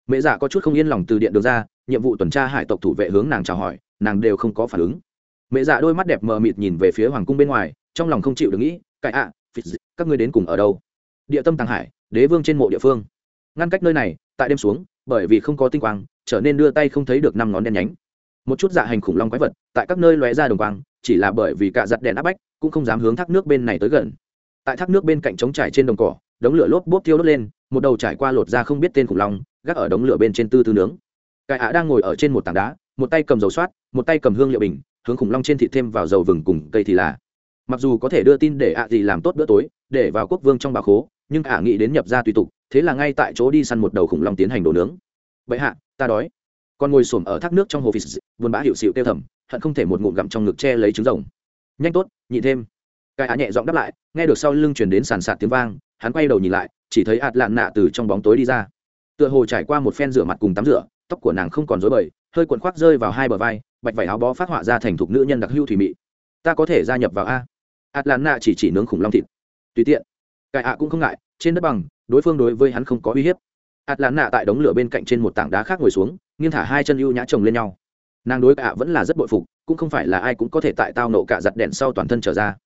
Mẹ dạ có chút không yên lòng từ điện được ra nhiệm vụ tuần tra hải tộc thủ vệ hướng nàng chào hỏi nàng đều không có phản ứng. Mẹ dạ đôi mắt đẹp mờ mịt nhìn về phía hoàng cung bên ngoài trong lòng không chịu được nghĩ cãi ạ à, các ngươi đến cùng ở đâu? Địa tâm tàng hải đế vương trên mộ địa phương. Ngăn cách nơi này, tại đêm xuống, bởi vì không có tinh quang, trở nên đưa tay không thấy được năm ngón đen nhánh. Một chút dạ hành khủng long quái vật, tại các nơi lóe ra đồng quang, chỉ là bởi vì cạ giặt đèn áp bách, cũng không dám hướng thác nước bên này tới gần. Tại thác nước bên cạnh trống trải trên đồng cỏ, đống lửa lốp bốp thiêu đốt lên, một đầu trải qua lột ra không biết tên khủng long, gác ở đống lửa bên trên tư tư nướng. Cài ạ đang ngồi ở trên một tảng đá, một tay cầm dầu soát, một tay cầm hương liệu bình, hướng khủng long trên thịt thêm vào dầu vừng cùng cây thì là. Mặc dù có thể đưa tin để ạ gì làm tốt bữa tối, để vào quốc vương trong bà khố nhưng ạ nghĩ đến nhập ra tùy tục, thế là ngay tại chỗ đi săn một đầu khủng long tiến hành đồ nướng. Vậy hạ, ta đói. Con ngồi xổm ở thác nước trong hồ phì buồn bã hiệu xịu tiêu thầm, hận không thể một ngụm gặm trong ngực che lấy trứng rồng. Nhanh tốt, nhị thêm. Cái ạ nhẹ giọng đáp lại, nghe được sau lưng chuyển đến sàn sạt tiếng vang, hắn quay đầu nhìn lại, chỉ thấy ạt lạn nạ từ trong bóng tối đi ra. Tựa hồ trải qua một phen rửa mặt cùng tắm rửa, tóc của nàng không còn rối bời, hơi cuộn khoác rơi vào hai bờ vai, bạch vải áo bó phát họa ra thành thục nữ nhân đặc hưu thủy mị. Ta có thể gia nhập vào a. Ạt lạn nạ chỉ chỉ nướng khủng long thịt. Tùy tiện cải ạ cũng không ngại trên đất bằng đối phương đối với hắn không có uy hiếp ạt lạn nạ tại đống lửa bên cạnh trên một tảng đá khác ngồi xuống nghiêng thả hai chân ưu nhã chồng lên nhau nàng đối cả vẫn là rất bội phục cũng không phải là ai cũng có thể tại tao nộ cả giặt đèn sau toàn thân trở ra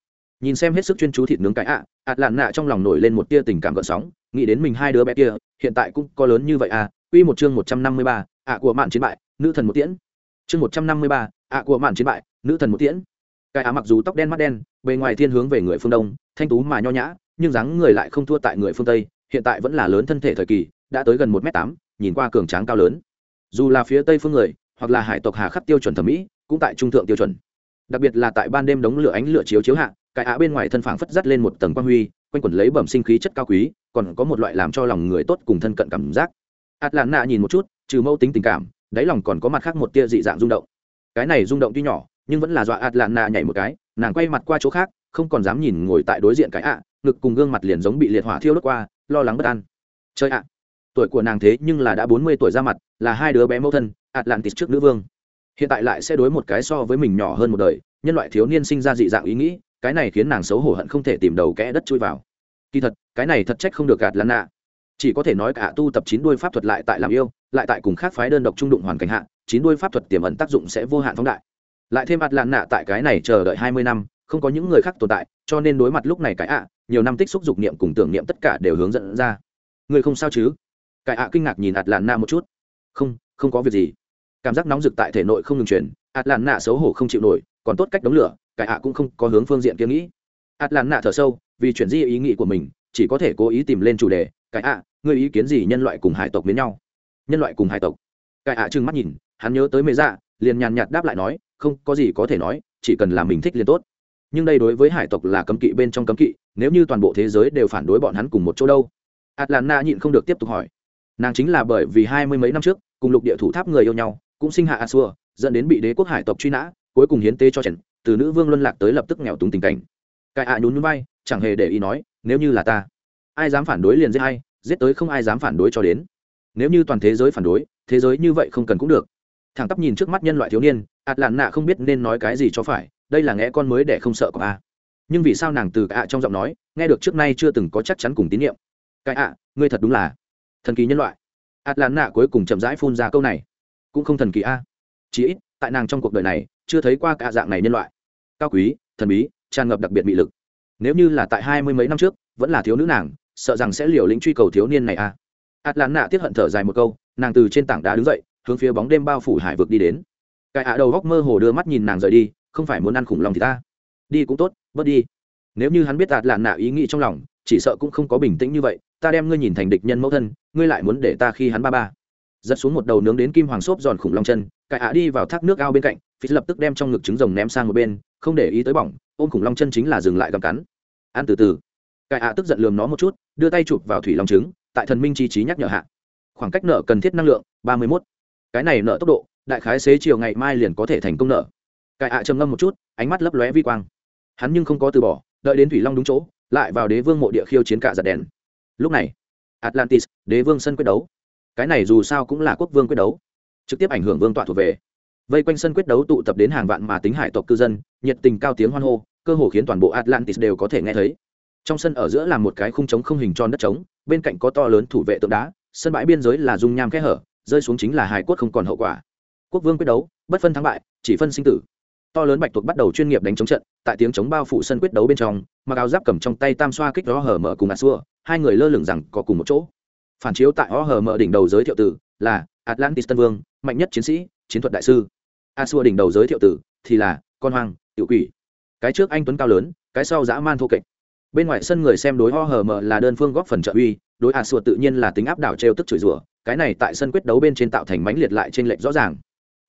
nhìn xem hết sức chuyên chú thịt nướng cái ạ ạt lạn nạ trong lòng nổi lên một tia tình cảm gợn sóng nghĩ đến mình hai đứa bé kia hiện tại cũng có lớn như vậy à Quy một chương một trăm năm mươi ba, ạ của mạn chiến bại, nữ thần một tiễn. Chương một trăm năm mươi ba, ạ của mạn chiến bại, nữ thần một tiễn. Cái ạ mặc dù tóc đen mắt đen, bề ngoài thiên hướng về người phương đông, thanh tú mà nho nhã, nhưng dáng người lại không thua tại người phương tây, hiện tại vẫn là lớn thân thể thời kỳ, đã tới gần một m tám, nhìn qua cường tráng cao lớn. Dù là phía tây phương người, hoặc là hải tộc hà khắc tiêu chuẩn thẩm mỹ, cũng tại trung thượng tiêu chuẩn. Đặc biệt là tại ban đêm đống lửa ánh lửa chiếu chiếu hạ, cái ạ bên ngoài thân phảng phất dắt lên một tầng quang huy, quanh quẩn lấy bẩm sinh khí chất cao quý, còn có một loại làm cho lòng người tốt cùng thân cận cảm giác ạt lạn nạ nhìn một chút trừ mâu tính tình cảm đáy lòng còn có mặt khác một tia dị dạng rung động cái này rung động tuy nhỏ nhưng vẫn là dọa ạt lạn nạ nhảy một cái nàng quay mặt qua chỗ khác không còn dám nhìn ngồi tại đối diện cái ạ ngực cùng gương mặt liền giống bị liệt hỏa thiêu đốt qua, lo lắng bất an. Chơi ạ, tuổi của nàng thế nhưng là đã bốn mươi tuổi ra mặt, là hai đứa bé mẫu thân, atlantis trước nữ vương. Hiện tại lại sẽ đối một cái so với mình nhỏ hơn một đời, nhân loại thiếu niên sinh ra dị dạng ý nghĩ, cái này khiến nàng xấu hổ hận không thể tìm đầu kẽ đất chui vào. Kỳ thật, cái này thật trách không được gạt lăn nạ chỉ có thể nói cả tu tập chín đuôi pháp thuật lại tại làm yêu, lại tại cùng khác phái đơn độc trung đụng hoàn cảnh hạ, chín đuôi pháp thuật tiềm ẩn tác dụng sẽ vô hạn phóng đại. Lại thêm ạt lạn nạ tại cái này chờ đợi hai mươi năm không có những người khác tồn tại, cho nên đối mặt lúc này cái ạ, nhiều năm tích xúc dục niệm cùng tưởng niệm tất cả đều hướng dẫn ra. Người không sao chứ? Cái ạ kinh ngạc nhìn ạt lạn nạ một chút. Không không có việc gì. Cảm giác nóng rực tại thể nội không ngừng chuyển ạt lạn nạ xấu hổ không chịu nổi, còn tốt cách đống lửa, cái ạ cũng không có hướng phương diện kia nghĩ. Ạt lạn nạ thở sâu, vì chuyển di ý nghĩ của mình, chỉ có thể cố ý tìm lên chủ đề, cái ạ người ý kiến gì nhân loại cùng hải tộc với nhau? Nhân loại cùng hải tộc. Cái ạ trừng mắt nhìn, hắn nhớ tới mê dạ liền nhàn nhạt đáp lại nói, không có gì có thể nói, chỉ cần làm mình thích liền tốt nhưng đây đối với hải tộc là cấm kỵ bên trong cấm kỵ, nếu như toàn bộ thế giới đều phản đối bọn hắn cùng một chỗ đâu? Atlanta nhịn không được tiếp tục hỏi. Nàng chính là bởi vì hai mươi mấy năm trước, cùng lục địa thủ tháp người yêu nhau, cũng sinh hạ a xua dẫn đến bị đế quốc hải tộc truy nã, cuối cùng hiến tế cho trần, từ nữ vương luân lạc tới lập tức nghèo túng tình cảnh. Cài ạ nhún núi bay chẳng hề để ý nói, nếu như là ta, ai dám phản đối liền giết hay giết tới không ai dám phản đối cho đến. Nếu như toàn thế giới phản đối, thế giới như vậy không cần cũng được. Thằng tắp nhìn trước mắt nhân loại thiếu niên ạt lạn nạ không biết nên nói cái gì cho phải đây là nghe con mới để không sợ của a. Nhưng vì sao nàng từ ạ trong giọng nói, nghe được trước nay chưa từng có chắc chắn cùng tín nhiệm cái ạ, ngươi thật đúng là thần kỳ nhân loại. Ạt lạn nạ cuối cùng chậm rãi phun ra câu này. Cũng không thần kỳ a. Chỉ ít, tại nàng trong cuộc đời này, chưa thấy qua cả dạng này nhân loại. Cao quý, thần bí, tràn ngập đặc biệt bị lực. Nếu như là tại hai mươi mấy năm trước, vẫn là thiếu nữ nàng, sợ rằng sẽ liều lĩnh truy cầu thiếu niên này a. ạt lán nạ tiếp hận thở dài một câu, nàng từ trên tảng đá đứng dậy, hướng phía bóng đêm bao phủ hải vực đi đến. Cái ạ đầu góc mơ hồ đưa mắt nhìn nàng rời đi không phải muốn ăn khủng long thì ta. Đi cũng tốt, bớt đi. Nếu như hắn biết ạt lạn nạ ý nghĩ trong lòng, chỉ sợ cũng không có bình tĩnh như vậy, ta đem ngươi nhìn thành địch nhân mẫu thân, ngươi lại muốn để ta khi hắn ba ba. Giật xuống một đầu nướng đến kim hoàng xốp giòn khủng long chân cái ạ đi vào thác nước ao bên cạnh phí lập tức đem trong ngực trứng rồng ném sang một bên, không để ý tới bỏng, ôm khủng long chân chính là dừng lại gặm cắn. Ăn từ từ. Cải ạ tức giận lườm nó một chút, đưa tay chụp vào thủy long trứng, tại thần minh chi trí nhắc nhở hạ. Khoảng cách nợ cần thiết năng lượng, ba mươi mốt. Cái này nợ tốc độ, đại khái xế chiều ngày mai liền có thể thành công nợ cải ạ trầm ngâm một chút, ánh mắt lấp lóe vi quang. Hắn nhưng không có từ bỏ, đợi đến thủy long đúng chỗ, lại vào đế vương mộ địa khiêu chiến cả giật đèn. Lúc này, atlantis, đế vương sân quyết đấu. Cái này dù sao cũng là quốc vương quyết đấu. Trực tiếp ảnh hưởng vương tọa thuộc về. Vây quanh sân quyết đấu tụ tập đến hàng vạn mà tính hải tộc cư dân, nhiệt tình cao tiếng hoan hô, cơ hồ khiến toàn bộ atlantis đều có thể nghe thấy. Trong sân ở giữa là một cái khung trống không hình tròn đất trống, bên cạnh có to lớn thủ vệ tượng đá, sân bãi biên giới là dung nham kẽ hở, rơi xuống chính là hải quốc không còn hậu quả. Quốc vương quyết đấu, bất phân thắng bại, chỉ phân sinh tử to lớn bạch tuộc bắt đầu chuyên nghiệp đánh chống trận, tại tiếng chống bao phủ sân quyết đấu bên trong, mặc áo giáp cầm trong tay tam xoa kích đó hở mở cùng ạt xua hai người lơ lửng rằng có cùng một chỗ. Phản chiếu tại ó hở mở đỉnh đầu giới thiệu tử là atlantis tân vương, mạnh nhất chiến sĩ, chiến thuật đại sư. A xua đỉnh đầu giới thiệu tử thì là con hoang tiểu quỷ. Cái trước anh tuấn cao lớn, cái sau dã man thô kệch. Bên ngoài sân người xem đối ho hờ mờ là đơn phương góp phần trợ uy, đối a xua tự nhiên là tính áp đảo trêu tức chửi rủa, cái này tại sân quyết đấu bên trên tạo thành mánh liệt lại trên lệnh rõ ràng.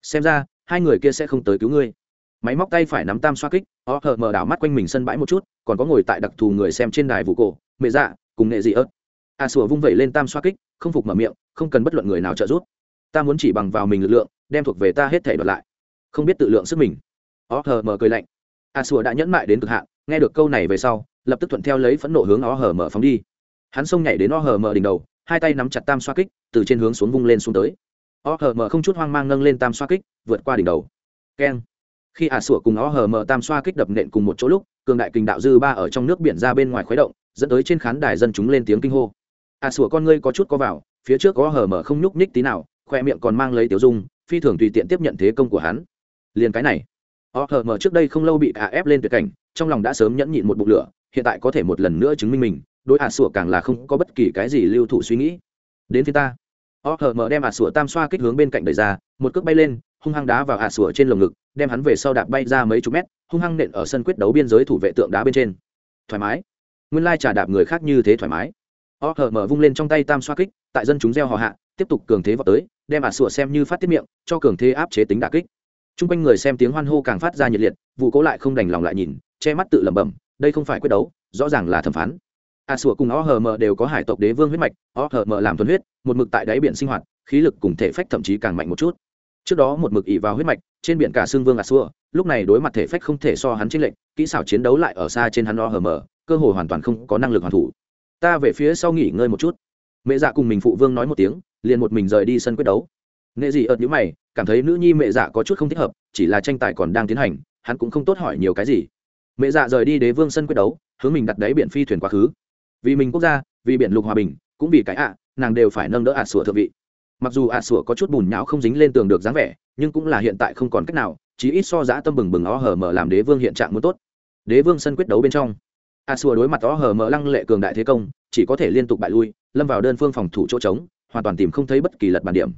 Xem ra, hai người kia sẽ không tới cứu ngươi máy móc tay phải nắm tam xoa kích họ hờ mờ đảo mắt quanh mình sân bãi một chút, còn có ngồi tại đặc thù người xem trên đài vụ cổ, mẹ dạ cùng nghệ dị ớt. A sùa vung vẩy lên tam xoa kích, không phục mở miệng, không cần bất luận người nào trợ giúp. Ta muốn chỉ bằng vào mình lực lượng, đem thuộc về ta hết thể đoạt lại. Không biết tự lượng sức mình. Ho hờ mờ cười lạnh. A sùa đã nhẫn mại đến cực hạn, nghe được câu này về sau, lập tức thuận theo lấy phẫn nộ hướng o hờ mở phóng đi. Hắn xông nhảy đến o hờ mở đỉnh đầu, hai tay nắm chặt tam xoa kích, từ trên hướng xuống vung lên xuống tới. O hờ mở không chút hoang mang nâng lên tam xoa kích, vượt qua đỉnh đầu. Keng khi ả sủa cùng Ó hờ mở tam xoa kích đập nện cùng một chỗ lúc, cường đại kình đạo dư ba ở trong nước biển ra bên ngoài khuấy động, dẫn tới trên khán đài dân chúng lên tiếng kinh hô. Ả sủa con ngươi có chút có vào, phía trước có hờ mở không nhúc nhích tí nào, khoe miệng còn mang lấy tiểu dung, phi thường tùy tiện tiếp nhận thế công của hắn. Liền cái này Ó hờ mở trước đây không lâu bị ả ép lên tuyệt cảnh, trong lòng đã sớm nhẫn nhịn một bụng lửa, hiện tại có thể một lần nữa chứng minh mình, đối ả sủa càng là không có bất kỳ cái gì lưu thủ suy nghĩ. Đến phía ta Ó hờ mở đem ả sủa tam xoa kích hướng bên cạnh đẩy ra, một cước bay lên hung hăng đá vào ả sủa trên lồng ngực, đem hắn về sau đạp bay ra mấy chục mét, hung hăng nện ở sân quyết đấu biên giới thủ vệ tượng đá bên trên. Thoải mái. Nguyên lai trà đạp người khác như thế thoải mái. O hờ mở vung lên trong tay tam xoa kích, tại dân chúng gieo họ hạ, tiếp tục cường thế vào tới, đem ả sủa xem như phát tiết miệng, cho cường thế áp chế tính đà kích. T r u n g quanh người xem tiếng hoan hô càng phát ra nhiệt liệt, vụ cố lại không đành lòng lại nhìn, che mắt tự lẩm bẩm, đây không phải quyết đấu, rõ ràng là thẩm phán. Ả sủa cùng o hờ mở đều có hải tộc đế vương huyết mạch o hờ mở làm thuần huyết, một mực tại đáy biển sinh hoạt, khí lực cùng thể phách thậm chí càng mạnh một chút trước đó một mực ỉ vào huyết mạch, trên biển cả xương vương ả xua, lúc này đối mặt thể phách không thể so hắn trên lệnh kỹ xảo chiến đấu lại ở xa trên hắn lo hờ mở cơ hội hoàn toàn không có năng lực hoàn thủ. Ta về phía sau nghỉ ngơi một chút. Mẹ dạ cùng mình phụ vương nói một tiếng, liền một mình rời đi sân quyết đấu. Nghệ gì ợt nhữ mày, cảm thấy nữ nhi mẹ dạ có chút không thích hợp, chỉ là tranh tài còn đang tiến hành, hắn cũng không tốt hỏi nhiều cái gì. Mẹ dạ rời đi đế vương sân quyết đấu, hướng mình đặt đáy biển phi thuyền quá khứ. Vì mình quốc gia, vì biển lục hòa bình, cũng vì cái ạ, nàng đều phải nâng đỡ ạt sủa thượng vị mặc dù ạt sủa có chút bùn nhão không dính lên tường được dáng vẻ, nhưng cũng là hiện tại không còn cách nào, chí ít so giã tâm bừng bừng ó hở mở làm đế vương hiện trạng muốn tốt. Đế vương sân quyết đấu bên trong a xua đối mặt ó hở mở lăng lệ cường đại thế công, chỉ có thể liên tục bại lui, lâm vào đơn phương phòng thủ chỗ trống, hoàn toàn tìm không thấy bất kỳ lật bàn điểm.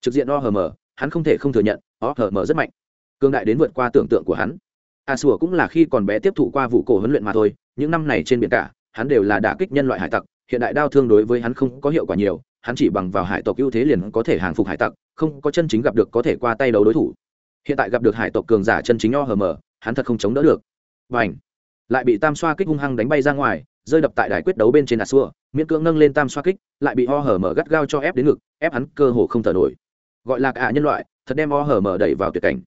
Trực diện o hờ mờ, hắn không thể không thừa nhận, o hờ mờ rất mạnh. Cường đại đến vượt qua tưởng tượng của hắn. A sùa cũng là khi còn bé tiếp thụ qua vụ cổ huấn luyện mà thôi, những năm này trên biển cả, hắn đều là đả kích nhân loại hải tặc hiện đại đao thương đối với hắn không có hiệu quả nhiều, hắn chỉ bằng vào hải tộc ưu thế liền có thể hàng phục hải tặc, không có chân chính gặp được có thể qua tay đấu đối thủ. Hiện tại gặp được hải tộc cường giả chân chính nho hờ mờ, hắn thật không chống đỡ được. Và ảnh lại bị tam xoa kích hung hăng đánh bay ra ngoài, rơi đập tại đài quyết đấu bên trên a xua, miễn cưỡng nâng lên tam xoa kích, lại bị o hở mở gắt gao cho ép đến ngực, ép hắn cơ hồ không thở nổi. Gọi là cả nhân loại, thật đem o hở mở đẩy vào tuyệt cảnh.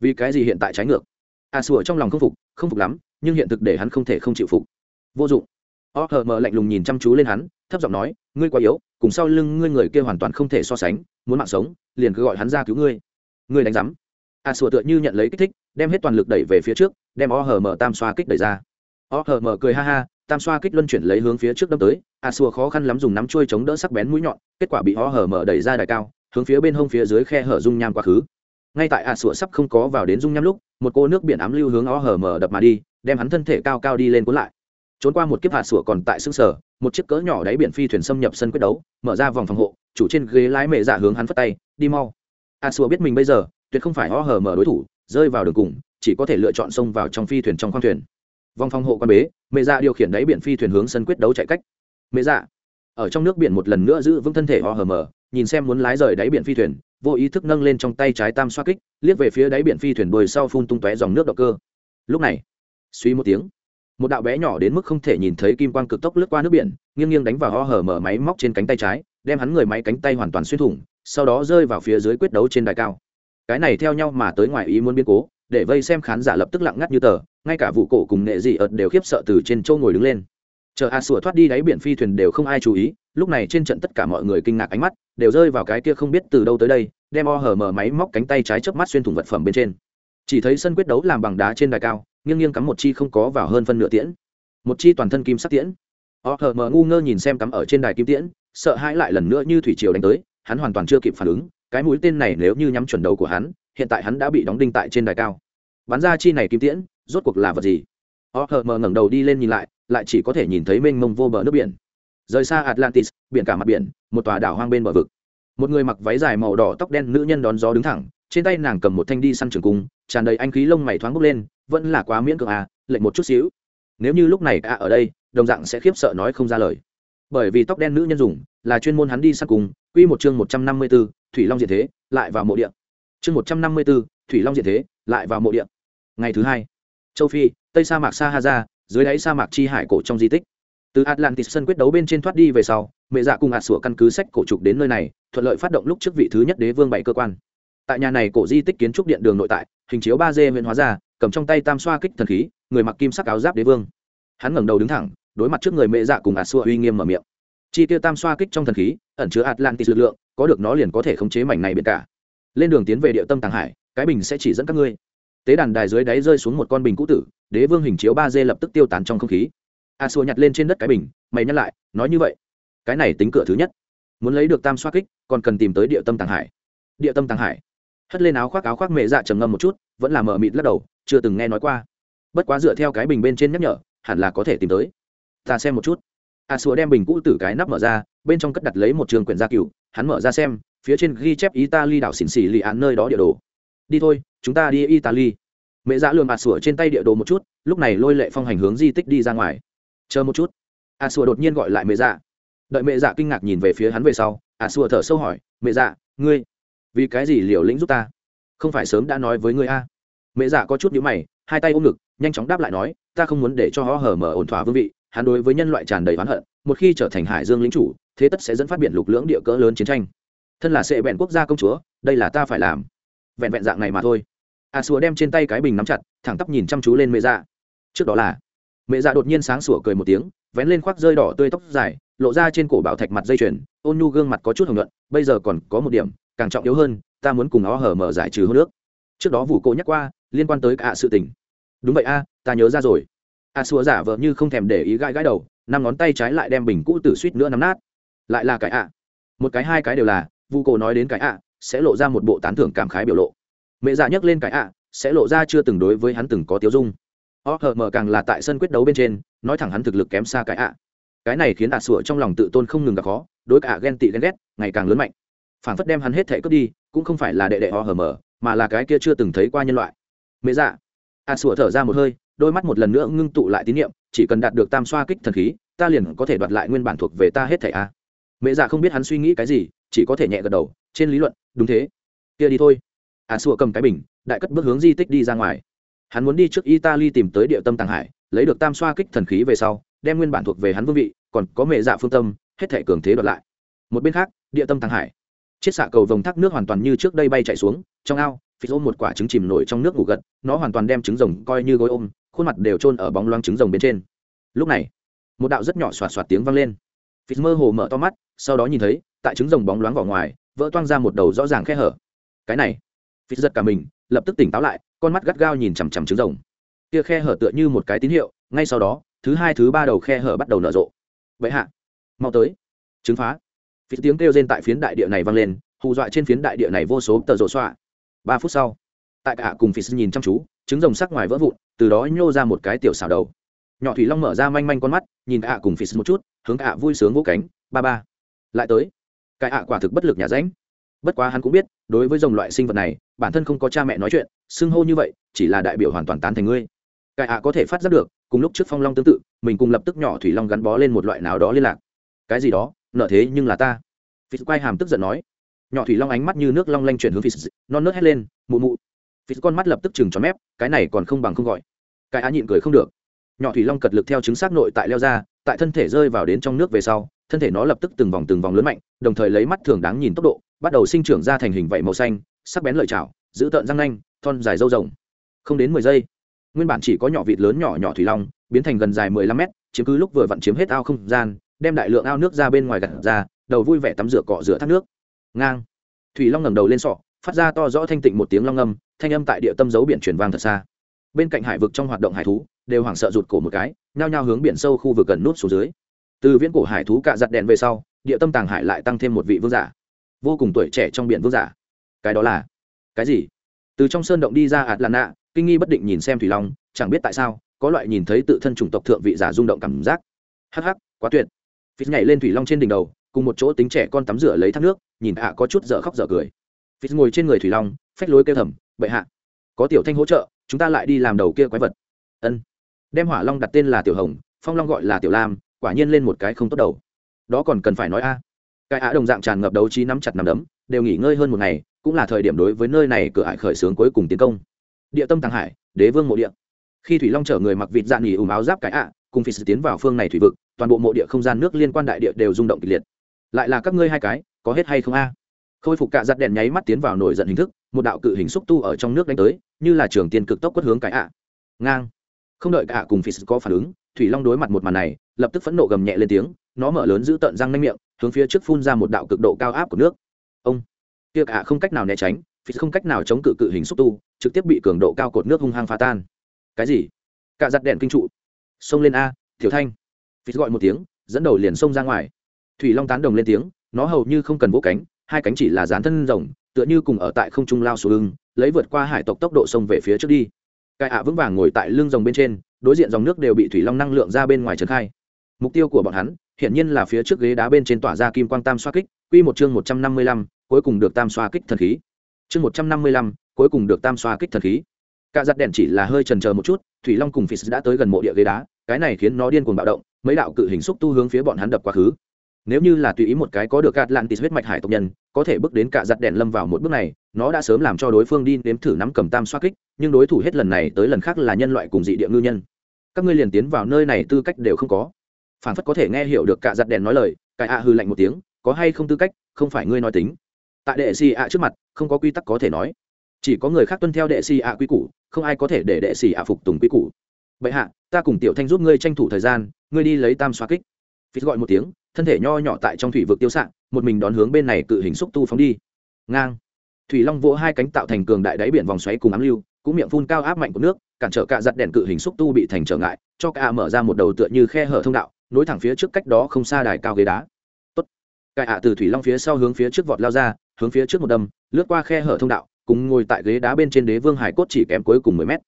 Vì cái gì hiện tại trái ngược? A xua trong lòng không phục không phục lắm, nhưng hiện thực để hắn không thể không chịu phục. Vô dụng o hở mở lạnh lùng nhìn chăm chú lên hắn, thấp giọng nói, ngươi quá yếu, cùng sau lưng ngươi người kia hoàn toàn không thể so sánh, muốn mạng sống, liền cứ gọi hắn ra cứu ngươi. Ngươi đánh giám. A sùa tựa như nhận lấy kích thích, đem hết toàn lực đẩy về phía trước, đem o hở mở tam xoa kích đẩy ra. O hở mở cười ha ha, tam xoa kích luân chuyển lấy hướng phía trước đâm tới, a sùa khó khăn lắm dùng nắm trôi chống đỡ sắc bén mũi nhọn, kết quả bị o hở mở đẩy ra đài cao, hướng phía bên hông phía dưới khe hở dung nham quá khứ. Ngay tại a sùa sắp không có vào đến dung nham lúc, một cô nước biển ám lưu hướng o hở mở đập mà đi, đem hắn thân thể cao cao đi lên cuốn lại trốn qua một kiếp hạ sủa còn tại xương sở, một chiếc cỡ nhỏ đáy biển phi thuyền xâm nhập sân quyết đấu, mở ra vòng phòng hộ, chủ trên ghế lái mẹ dạ hướng hắn phất tay, đi mau. A sủa biết mình bây giờ, tuyệt không phải ho hở mở đối thủ, rơi vào đường cùng, chỉ có thể lựa chọn xông vào trong phi thuyền trong khoang thuyền. Vòng phòng hộ quan bế, mẹ dạ điều khiển đáy biển phi thuyền hướng sân quyết đấu chạy cách. Mẹ dạ. Ở trong nước biển một lần nữa giữ vững thân thể ho hờ mở, nhìn xem muốn lái rời đáy biển phi thuyền, vô ý thức nâng lên trong tay trái tam xoa kích, liếc về phía đáy biển phi thuyền đuôi sau phun tung tóe dòng nước động cơ. Lúc này, suy một tiếng một đạo bé nhỏ đến mức không thể nhìn thấy kim quang cực tốc lướt qua nước biển, nghiêng nghiêng đánh vào ho hở mở máy móc trên cánh tay trái, đem hắn người máy cánh tay hoàn toàn xuyên thủng, sau đó rơi vào phía dưới quyết đấu trên đài cao. Cái này theo nhau mà tới ngoài ý muốn biến cố, để vây xem khán giả lập tức lặng ngắt như tờ, ngay cả vụ cổ cùng nghệ dị ợt đều khiếp sợ từ trên châu ngồi đứng lên. Chờ a sủa thoát đi đáy biển phi thuyền đều không ai chú ý, lúc này trên trận tất cả mọi người kinh ngạc ánh mắt, đều rơi vào cái kia không biết từ đâu tới đây, đem o hở mở máy móc cánh tay trái chớp mắt xuyên thủng vật phẩm bên trên. Chỉ thấy sân quyết đấu làm bằng đá trên đài cao nghiêng nghiêng cắm một chi không có vào hơn phân nửa tiễn. Một chi toàn thân kim sắc tiễn. Họ hở mờ ngu ngơ nhìn xem cắm ở trên đài kim tiễn, sợ hãi lại lần nữa như thủy triều đánh tới, hắn hoàn toàn chưa kịp phản ứng, cái mũi tên này nếu như nhắm chuẩn đầu của hắn, hiện tại hắn đã bị đóng đinh tại trên đài cao. Bắn ra chi này kim tiễn, rốt cuộc là vật gì? Họ hờ mờ ngẩng đầu đi lên nhìn lại lại chỉ có thể nhìn thấy mênh mông vô bờ nước biển. Rời xa atlantis, biển cả mặt biển, một tòa đảo hoang bên bờ vực. Một người mặc váy dài màu đỏ tóc đen nữ nhân đón gió đứng thẳng, trên tay nàng cầm một thanh đi săn trường cung tràn đầy anh khí lông mày thoáng bốc lên vẫn là quá miễn cưỡng à lệnh một chút xíu. Nếu như lúc này à ở đây đồng dạng sẽ khiếp sợ nói không ra lời. Bởi vì tóc đen nữ nhân dùng là chuyên môn hắn đi săn cùng quy một chương một trăm năm mươi 154, thủy long diệt thế lại vào mộ địa. Chương một trăm năm mươi 154, thủy long diệt thế lại vào mộ địa. Ngày thứ hai châu phi tây sa mạc sahara dưới đáy sa mạc chi hải cổ trong di tích. Từ atlantis sân quyết đấu bên trên thoát đi về sau mẹ dạ cùng ạt sủa căn cứ sách cổ trục đến nơi này thuận lợi phát động lúc trước vị thứ nhất đế vương bảy cơ quan tại nhà này cổ di tích kiến trúc điện đường nội tại, hình chiếu ba d huyện hóa ra, cầm trong tay tam xoa kích thần khí, người mặc kim sắc áo giáp đế vương. Hắn ngẩng đầu đứng thẳng, đối mặt trước người mẹ dạ cùng ạt xua uy nghiêm mở miệng. Chi tiêu tam xoa kích trong thần khí, ẩn chứa atlantis lực lượng, có được nó liền có thể khống chế mảnh này biển cả. Lên đường tiến về địa tâm tàng hải, cái bình sẽ chỉ dẫn các ngươi. Tế đàn đài dưới đáy rơi xuống một con bình cũ tử, đế vương hình chiếu ba d lập tức tiêu tán trong không khí. A xua nhặt lên trên đất cái bình, mày nhắc lại, nói như vậy. Cái này tính cửa thứ nhất. Muốn lấy được tam xoa kích, còn cần tìm tới địa tâm tàng hải. Địa tâm tàng hải hất lên áo khoác áo khoác mẹ dạ trầm ngâm một chút, vẫn là mờ mịt lắc đầu, chưa từng nghe nói qua. Bất quá dựa theo cái bình bên trên nhắc nhở, hẳn là có thể tìm tới. Ta xem một chút. À, a xua đem bình cũ tử cái nắp mở ra, bên trong cất đặt lấy một trường quyển gia cựu hắn mở ra xem, phía trên ghi chép italy đảo xỉn xỉ lì án nơi đó địa đồ. Đi thôi, chúng ta đi italy. Mẹ dạ lườm à, a sùa trên tay địa đồ một chút, lúc này lôi lệ phong hành hướng di tích đi ra ngoài. Chờ một chút. À, a sùa đột nhiên gọi lại mẹ dạ. Đợi mẹ dạ kinh ngạc nhìn về phía hắn về sau a sùa thở sâu hỏi, mẹ dạ ngươi vì cái gì liều lĩnh giúp ta? Không phải sớm đã nói với ngươi a? Mẹ dạ có chút nhữ mày, hai tay ôm ngực, nhanh chóng đáp lại nói, ta không muốn để cho họ hở mở ổn thỏa vương vị, hắn đối với nhân loại tràn đầy oán hận, một khi trở thành hải dương lính chủ, thế tất sẽ dẫn phát biển lục lưỡng địa cỡ lớn chiến tranh. Thân là sệ bẹn quốc gia công chúa, đây là ta phải làm. Vẹn vẹn dạng này mà thôi. A xua đem trên tay cái bình nắm chặt, thẳng tắp nhìn chăm chú lên mẹ dạ. Trước đó là, mẹ dạ đột nhiên sáng sủa cười một tiếng, vén lên khoác rơi đỏ tươi tóc dài, lộ ra trên cổ bảo thạch mặt dây chuyền, ôn nhu gương mặt có chút hồng nhuận, bây giờ còn có một điểm càng trọng yếu hơn, ta muốn cùng nó hở mở giải trừ hô nước trước đó vụ cô nhắc qua, liên quan tới cả sự tình. Đúng vậy a, ta nhớ ra rồi. A xua giả vờ như không thèm để ý gãi gãi đầu, năm ngón tay trái lại đem bình cũ tử suýt nữa nắm nát. Lại là cái ạ. Một cái hai cái đều là vu cổ nói đến cái ạ, sẽ lộ ra một bộ tán thưởng cảm khái biểu lộ. Mẹ dạ nhắc lên cái ạ, sẽ lộ ra chưa từng đối với hắn từng có tiêu dung. O hờ mờ càng là tại sân quyết đấu bên trên, nói thẳng hắn thực lực kém xa cái ạ. Cái này khiến ạ sủa trong lòng tự tôn không ngừng gặp khó, đối cả ghen tị ghen ghét, ngày càng lớn mạnh phản phất đem hắn hết thể cướp đi, cũng không phải là đệ đệ họ hờ mờ mà là cái kia chưa từng thấy qua nhân loại. Mẹ dạ. A sủa thở ra một hơi, đôi mắt một lần nữa ngưng tụ lại tín nhiệm chỉ cần đạt được tam xoa kích thần khí, ta liền có thể đoạt lại nguyên bản thuộc về ta hết thảy a. Mẹ dạ không biết hắn suy nghĩ cái gì, chỉ có thể nhẹ gật đầu, trên lý luận, đúng thế. Kia đi thôi. À sủa cầm cái bình, đại cất bước hướng di tích đi ra ngoài. Hắn muốn đi trước italy tìm tới địa tâm tàng hải, lấy được tam xoa kích thần khí về sau, đem nguyên bản thuộc về hắn vương vị, còn có mẹ dạ phương tâm, hết thể cường thế đoạt lại. Một bên khác, địa tâm tàng hải chiếc xạ cầu vồng thác nước hoàn toàn như trước đây bay chạy xuống, trong ao phi ôm một quả trứng chìm nổi trong nước ngủ gật, nó hoàn toàn đem trứng rồng coi như gối ôm, khuôn mặt đều trôn ở bóng loáng trứng rồng bên trên. Lúc này, một đạo rất nhỏ xoạt xoạt tiếng vang lên. Phi mơ hồ mở to mắt, sau đó nhìn thấy, tại trứng rồng bóng loáng vỏ ngoài, vỡ toang ra một đầu rõ ràng khe hở. Cái này phi giật cả mình, lập tức tỉnh táo lại, con mắt gắt gao nhìn chằm chằm trứng rồng. Kia khe hở tựa như một cái tín hiệu, ngay sau đó, thứ hai, thứ ba đầu khe hở bắt đầu nở rộ. Vậy hạ, mau tới, trứng phá phi tiếng kêu rên tại phiến đại địa này vang lên, hù dọa trên phiến đại địa này vô số tờ rổ xoa ba phút sau, tại cả cùng phi nhìn chăm chú, trứng rồng sắc ngoài vỡ vụn, từ đó nhô ra một cái tiểu xào đầu. Nhỏ thủy long mở ra manh manh con mắt, nhìn cả cùng phi một chút, hướng cả vui sướng vỗ cánh, ba ba. Lại tới, cái ạ quả thực bất lực nhà ránh. Bất quá hắn cũng biết, đối với dòng loại sinh vật này, bản thân không có cha mẹ nói chuyện, xưng hô như vậy, chỉ là đại biểu hoàn toàn tán thành ngươi. Cái ạ có thể phát giác được, cùng lúc trước phong long tương tự, mình cùng lập tức nhỏ thủy long gắn bó lên một loại nào đó liên lạc. Cái gì đó? Nợ thế nhưng là ta. Phi quay hàm tức giận nói. Nhỏ thủy long ánh mắt như nước long lanh chuyển hướng phi non nớt hét lên, mụ mụ. Phi con mắt lập tức chừng cho mép, cái này còn không bằng không gọi. Cái á nhịn cười không được. Nhỏ thủy long cật lực theo chứng xác nội tại leo ra, tại thân thể rơi vào đến trong nước về sau, thân thể nó lập tức từng vòng từng vòng lớn mạnh, đồng thời lấy mắt thường đáng nhìn tốc độ, bắt đầu sinh trưởng ra thành hình vảy màu xanh, sắc bén lợi chảo giữ tợn răng nanh, thon dài dâu rồng. Không đến mười giây, nguyên bản chỉ có nhỏ vịt lớn nhỏ nhỏ thủy long, biến thành gần dài mười lăm mét, chiếm cứ lúc vừa vặn chiếm hết ao không gian đem đại lượng ao nước ra bên ngoài gặt ra, đầu vui vẻ tắm rửa cọ rửa thác nước. Ngang. Thủy long ngẩng đầu lên sọ, phát ra to rõ thanh tịnh một tiếng long âm thanh âm tại địa tâm dấu biển truyền vang thật xa. Bên cạnh hải vực trong hoạt động hải thú, đều hoảng sợ rụt cổ một cái, nhao nhao hướng biển sâu khu vực gần nút xuống dưới. Từ viễn cổ hải thú cạ giặt đèn về sau, địa tâm tàng hải lại tăng thêm một vị vương giả. Vô cùng tuổi trẻ trong biển vương giả. Cái đó là cái gì? Từ trong sơn động đi ra ạt làn nạ kinh nghi bất định nhìn xem thủy long, chẳng biết tại sao, có loại nhìn thấy tự thân chủng tộc thượng vị giả rung động cảm giác. Hắc hắc, quá tuyệt phí nhảy lên thủy long trên đỉnh đầu, cùng một chỗ tính trẻ con tắm rửa lấy thác nước, nhìn hạ có chút dở khóc dở cười. Phí ngồi trên người thủy long, phách lối kêu thầm, bệ hạ, có tiểu thanh hỗ trợ, chúng ta lại đi làm đầu kia quái vật. Ân. Đem hỏa long đặt tên là tiểu hồng, phong long gọi là tiểu lam, quả nhiên lên một cái không tốt đầu. Đó còn cần phải nói a. Cái hạ đồng dạng tràn ngập đấu trí nắm chặt nắm đấm, đều nghỉ ngơi hơn một ngày, cũng là thời điểm đối với nơi này cửa hải khởi xướng cuối cùng tiến công. Địa tâm tàng hải, đế vương mộ địa. Khi thủy long chở người mặc vịt dạn nghỉ ùm áo giáp cái ạ, cùng phi tiến vào phương này thủy vực toàn bộ mộ địa không gian nước liên quan đại địa đều rung động kịch liệt. Lại là các ngươi hai cái, có hết hay không a? Khôi phục cạ giặt đèn nháy mắt tiến vào nổi giận hình thức, một đạo cự hình xúc tu ở trong nước đánh tới, như là trường tiên cực tốc quất hướng cái ạ. Ngang. Không đợi cả cùng phi có phản ứng, thủy long đối mặt một màn này, lập tức phẫn nộ gầm nhẹ lên tiếng, nó mở lớn giữ tận răng nanh miệng, hướng phía trước phun ra một đạo cực độ cao áp của nước. Ông. Kia cả không cách nào né tránh phi không cách nào chống cự cự hình xúc tu, trực tiếp bị cường độ cao cột nước hung hăng phá tan. Cái gì? Cả giặt đèn kinh trụ. Xông lên a, tiểu thanh phí gọi một tiếng, dẫn đầu liền xông ra ngoài. Thủy long tán đồng lên tiếng, nó hầu như không cần vỗ cánh, hai cánh chỉ là dán thân rồng, tựa như cùng ở tại không trung lao xuống lưng lấy vượt qua hải tộc tốc độ sông về phía trước đi. Cai ạ vững vàng ngồi tại lưng rồng bên trên, đối diện dòng nước đều bị thủy long năng lượng ra bên ngoài trần khai. Mục tiêu của bọn hắn hiện nhiên là phía trước ghế đá bên trên tỏa ra kim quang tam xoa kích, quy một chương một trăm năm mươi lăm, cuối cùng được tam xoa kích thần khí. Chương một trăm năm mươi lăm, cuối cùng được tam xoa kích thần khí cả giặt đèn chỉ là hơi trần chờ một chút, thủy long cùng phis đã tới gần mộ địa ghế đá, cái này khiến nó điên cuồng bạo động, mấy đạo cự hình xúc tu hướng phía bọn hắn đập quá khứ. Nếu như là tùy ý một cái có được atlantis huyết mạch hải tộc nhân, có thể bước đến cả giặt đèn lâm vào một bước này, nó đã sớm làm cho đối phương đi nếm thử nắm cầm tam xoa kích, nhưng đối thủ hết lần này tới lần khác là nhân loại cùng dị địa ngư nhân. Các ngươi liền tiến vào nơi này tư cách đều không có. Phản phất có thể nghe hiểu được cả giặt đèn nói lời, cái ạ hư lạnh một tiếng, có hay không tư cách, không phải ngươi nói tính. Tại đệ xì ạ trước mặt, không có quy tắc có thể nói chỉ có người khác tuân theo đệ sĩ ạ quy củ, không ai có thể để đệ sĩ ạ phục tùng quy củ. Vậy hạ, ta cùng tiểu thanh giúp ngươi tranh thủ thời gian, ngươi đi lấy tam xoa kích. Phí gọi một tiếng, thân thể nho nhỏ tại trong thủy vực tiêu sạn một mình đón hướng bên này cự hình xúc tu phóng đi. Ngang. Thủy long vỗ hai cánh tạo thành cường đại đáy biển vòng xoáy cùng ám lưu, cũng miệng phun cao áp mạnh của nước, cản trở cả giặt đèn cự hình xúc tu bị thành trở ngại, cho cả mở ra một đầu tựa như khe hở thông đạo, nối thẳng phía trước cách đó không xa đài cao ghế đá. Tốt. Cài ạ từ thủy long phía sau hướng phía trước vọt lao ra, hướng phía trước một đâm, lướt qua khe hở thông đạo cùng ngồi tại ghế đá bên trên đế vương hải cốt chỉ kém cuối cùng mười mét.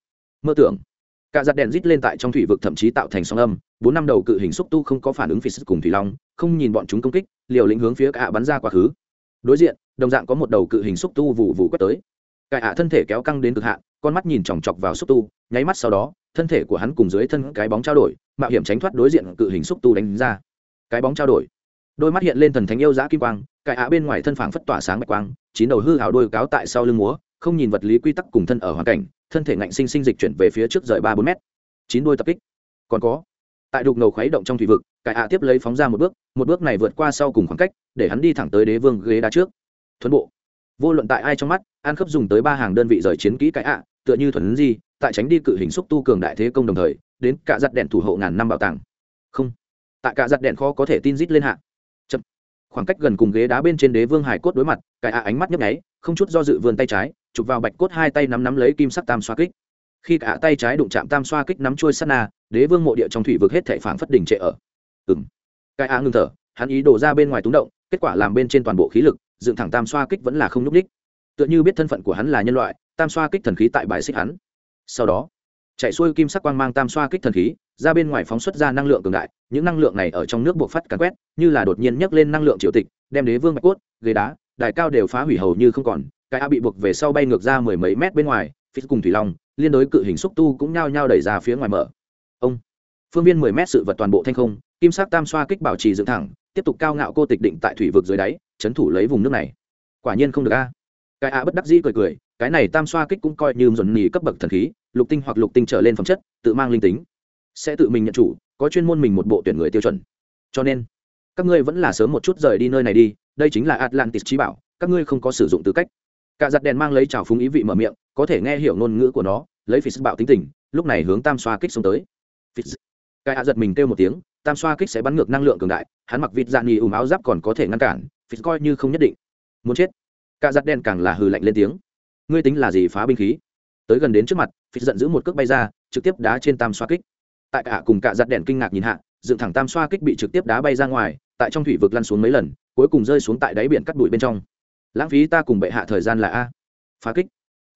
Mơ tưởng. Cả giặt đèn rít lên tại trong thủy vực thậm chí tạo thành sóng âm, bốn năm đầu cự hình xúc tu không có phản ứng phi sức cùng thủy long, không nhìn bọn chúng công kích, liều lĩnh hướng phía cả bắn ra quá khứ. Đối diện, đồng dạng có một đầu cự hình xúc tu vụ vụ quét tới. Cải ạ thân thể kéo căng đến cực hạn, con mắt nhìn chòng chọc vào xúc tu, nháy mắt sau đó, thân thể của hắn cùng dưới thân cái bóng trao đổi, mạo hiểm tránh thoát đối diện cự hình xúc tu đánh ra. Cái bóng trao đổi. Đôi mắt hiện lên thần thánh yêu giá kim quang cải ạ bên ngoài thân phảng phất tỏa sáng bạch quang, chín đầu hư hào đôi cáo tại sau lưng múa, không nhìn vật lý quy tắc cùng thân ở hoàn cảnh, thân thể ngạnh sinh sinh dịch chuyển về phía trước rời ba bốn mét. Chín đôi tập kích. Còn có, tại đục ngầu khuấy động trong thủy vực, cải ạ tiếp lấy phóng ra một bước một bước này vượt qua sau cùng khoảng cách, để hắn đi thẳng tới đế vương ghế đá trước. Thuấn bộ. Vô luận tại ai trong mắt, an khớp dùng tới ba hàng đơn vị rời chiến kỹ cải ạ, tựa như thuần di, tại tránh đi cự hình xúc tu cường đại thế công đồng thời, đến cả giặt đèn thủ hộ ngàn năm bảo tàng. Không. Tại cả giặt đèn khó có thể tin rít lên hạ khoảng cách gần cùng ghế đá bên trên đế vương hải cốt đối mặt cải ạ ánh mắt nhấp nháy, không chút do dự vươn tay trái, chụp vào bạch cốt hai tay nắm nắm lấy kim sắc tam xoa kích. Khi cả tay trái đụng chạm tam xoa kích nắm trôi sắt na, đế vương mộ địa trong thủy vực hết thể phản phất đỉnh trệ ở. Ừng cái a ngưng thở, hắn ý đổ ra bên ngoài túng động, kết quả làm bên trên toàn bộ khí lực, dựng thẳng tam xoa kích vẫn là không nhúc ních tựa như biết thân phận của hắn là nhân loại, tam xoa kích thần khí tại bài xích hắn. Sau đó chạy xuôi kim sắc quang mang tam xoa kích thần khí, ra bên ngoài phóng xuất ra năng lượng cường đại, những năng lượng này ở trong nước buộc phát càn quét, như là đột nhiên nhấc lên năng lượng triệu tịch, đem đế vương bạch cốt, ghế đá, đài cao đều phá hủy hầu như không còn, cái a bị buộc về sau bay ngược ra mười mấy mét bên ngoài phi cùng thủy long, liên đối cự hình xúc tu cũng nhao nhao đẩy ra phía ngoài mở. Ông, phương viên mười mét sự vật toàn bộ thanh không, kim sắc tam xoa kích bảo trì dựng thẳng, tiếp tục cao ngạo cô tịch định tại thủy vực dưới đáy, chấn thủ lấy vùng nước này. Quả nhiên không được a. Cái a bất đắc dĩ cười cười, cái này tam xoa kích cũng coi như dồn nhì cấp bậc thần khí lục tinh hoặc lục tinh trở lên phẩm chất, tự mang linh tính, sẽ tự mình nhận chủ, có chuyên môn mình một bộ tuyển người tiêu chuẩn. Cho nên, các ngươi vẫn là sớm một chút rời đi nơi này đi, đây chính là atlantis trí bảo, các ngươi không có sử dụng tư cách. Cả giặt đèn mang lấy trào phúng ý vị mở miệng, có thể nghe hiểu ngôn ngữ của nó, lấy phí sức bạo tính tình, lúc này hướng tam xoa kích xuống tới. Cái hạ giật mình kêu một tiếng, tam xoa kích sẽ bắn ngược năng lượng cường đại, hắn mặc vịt dạng nhì ùm áo giáp còn có thể ngăn cản, phí coi như không nhất định. Muốn chết. Cả giặt đen càng là hừ lạnh lên tiếng. Ngươi tính là gì phá binh khí? Tới gần đến trước mặt phí giận giữ một cước bay ra trực tiếp đá trên tam xoa kích. Tại cả cùng cả giặt đèn kinh ngạc nhìn hạ dựng thẳng tam xoa kích bị trực tiếp đá bay ra ngoài tại trong thủy vực lăn xuống mấy lần cuối cùng rơi xuống tại đáy biển cắt bụi bên trong. Lãng phí ta cùng bệ hạ thời gian là a. Phá kích.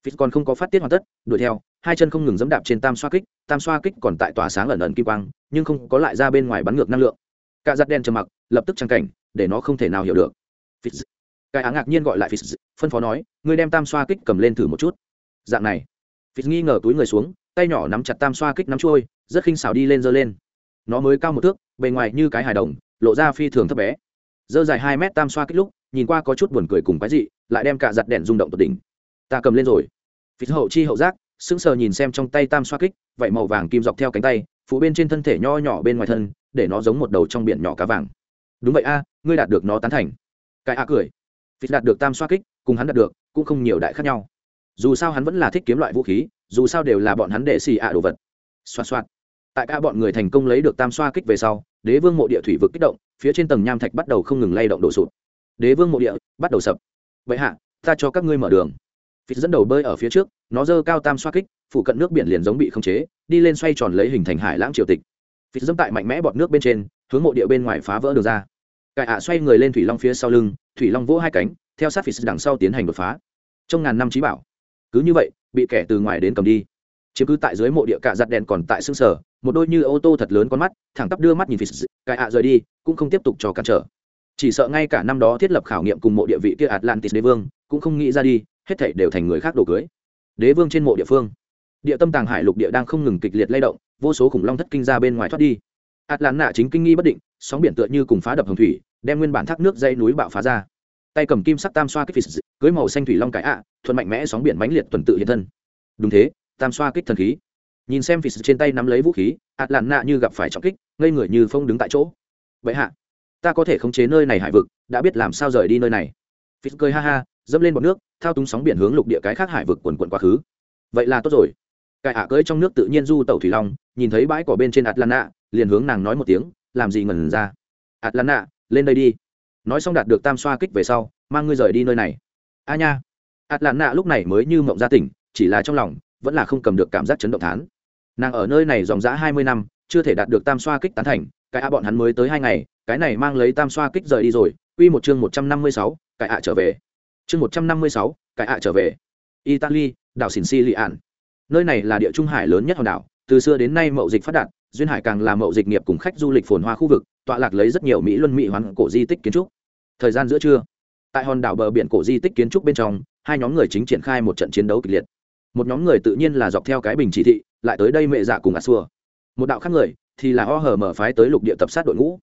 Phí còn không có phát tiết hoàn tất đuổi theo hai chân không ngừng dẫm đạp trên tam xoa kích tam xoa kích còn tại tỏa sáng ẩn ẩn kim quang nhưng không có lại ra bên ngoài bắn ngược năng lượng. Cả giặt đen trầm mặc lập tức trang cảnh để nó không thể nào hiểu được. Cái á ngạc nhiên gọi lại Fitz, phân phó nói ngươi đem tam xoa kích cầm lên thử một chút. Dạng này phịt nghi ngờ túi người xuống, tay nhỏ nắm chặt tam xoa kích nắm trôi rất khinh xảo đi lên giơ lên. Nó mới cao một thước, bề ngoài như cái hài đồng, lộ ra phi thường thấp bé. Dơ dài hai mét tam xoa kích lúc, nhìn qua có chút buồn cười cùng cái gì lại đem cả giặt đèn rung động tột đỉnh. Ta cầm lên rồi. Phí hậu chi hậu giác, sững sờ nhìn xem trong tay tam xoa kích vậy màu vàng kim dọc theo cánh tay phụ bên trên thân thể nho nhỏ bên ngoài thân, để nó giống một đầu trong biển nhỏ cá vàng. Đúng vậy a, ngươi đạt được nó tán thành. Cái a cười. Phí đạt được tam xoa kích, cùng hắn đạt được, cũng không nhiều đại khác nhau dù sao hắn vẫn là thích kiếm loại vũ khí, dù sao đều là bọn hắn đệ xì ạ đồ vật. Xoa xoa tại cả bọn người thành công lấy được tam xoa kích về sau, đế vương mộ địa thủy vực kích động, phía trên tầng nham thạch bắt đầu không ngừng lay động đổ sụt đế vương mộ địa bắt đầu sập. Vậy hạ, ta cho các ngươi mở đường. Phít dẫn đầu bơi ở phía trước, nó dơ cao tam xoa kích phụ cận nước biển liền giống bị khống chế, đi lên xoay tròn lấy hình thành hải lãng triều tịch. Phít dẫm tại mạnh mẽ bọt nước bên trên, hướng mộ địa bên ngoài phá vỡ đường ra. Cải ạ xoay người lên thủy long phía sau lưng, thủy long vỗ hai cánh, theo sát phít đằng sau tiến hành đột phá. Trong ngàn năm trí bảo cứ như vậy, bị kẻ từ ngoài đến cầm đi. Chiếm cứ tại dưới mộ địa cạ giặt đèn còn tại xương sở một đôi như ô tô thật lớn con mắt, thẳng tắp đưa mắt nhìn phì cải ạ rời đi, cũng không tiếp tục cho cản trở. Chỉ sợ ngay cả năm đó thiết lập khảo nghiệm cùng mộ địa vị kia atlantis đế vương, cũng không nghĩ ra đi, hết thảy đều thành người khác đồ cưới. Đế vương trên mộ địa phương, địa tâm tàng hải lục địa đang không ngừng kịch liệt lay động, vô số khủng long thất kinh ra bên ngoài thoát đi. Atlanta chính kinh nghi bất định, sóng biển tựa như cùng phá đập hồng thủy, đem nguyên bản thác nước dây núi bạo phá ra tay cầm kim sắc tam xoa kích phì cưới màu xanh thủy long cái ạ, thuận mạnh mẽ sóng biển mãnh liệt tuần tự hiện thân. Đúng thế, tam xoa kích thần khí. Nhìn xem phì trên tay nắm lấy vũ khí, atlanta như gặp phải trọng kích, ngây người như phong đứng tại chỗ. Vậy hạ, ta có thể khống chế nơi này hải vực, đã biết làm sao rời đi nơi này. Phì cười ha ha, dẫm lên bọt nước, thao túng sóng biển hướng lục địa cái khác hải vực quần quần quá khứ. Vậy là tốt rồi. Cải ạ cưới trong nước tự nhiên du tàu thủy long, nhìn thấy bãi cỏ bên trên atlanta, liền hướng nàng nói một tiếng, làm gì ngẩn ra? Atlanta, lên đây đi nói xong đạt được tam xoa kích về sau, mang ngươi rời đi nơi này. A nha. Ạt lạn nạ lúc này mới như mộng gia tỉnh, chỉ là trong lòng, vẫn là không cầm được cảm giác chấn động thán. Nàng ở nơi này dòng dã hai mươi năm, chưa thể đạt được tam xoa kích tán thành, cái a bọn hắn mới tới hai ngày, cái này mang lấy tam xoa kích rời đi rồi, Quy một chương một trăm năm mươi sáu, cái ạ trở về. Chương một trăm năm mươi sáu, cái ạ trở về. Italy, đảo xỉn si lị ạn nơi này là địa trung hải lớn nhất hòn đảo, từ xưa đến nay mậu dịch phát đạt, duyên hải càng là mậu dịch nghiệp cùng khách du lịch phồn hoa khu vực, tọa lạc lấy rất nhiều mỹ luân mỹ hoán cổ di tích kiến trúc thời gian giữa trưa. Tại hòn đảo bờ biển cổ di tích kiến trúc bên trong, hai nhóm người chính triển khai một trận chiến đấu kịch liệt. Một nhóm người tự nhiên là dọc theo cái bình chỉ thị, lại tới đây mẹ dạ cùng a xua một đạo khác người thì là o hờ mở phái tới lục địa tập sát đội ngũ.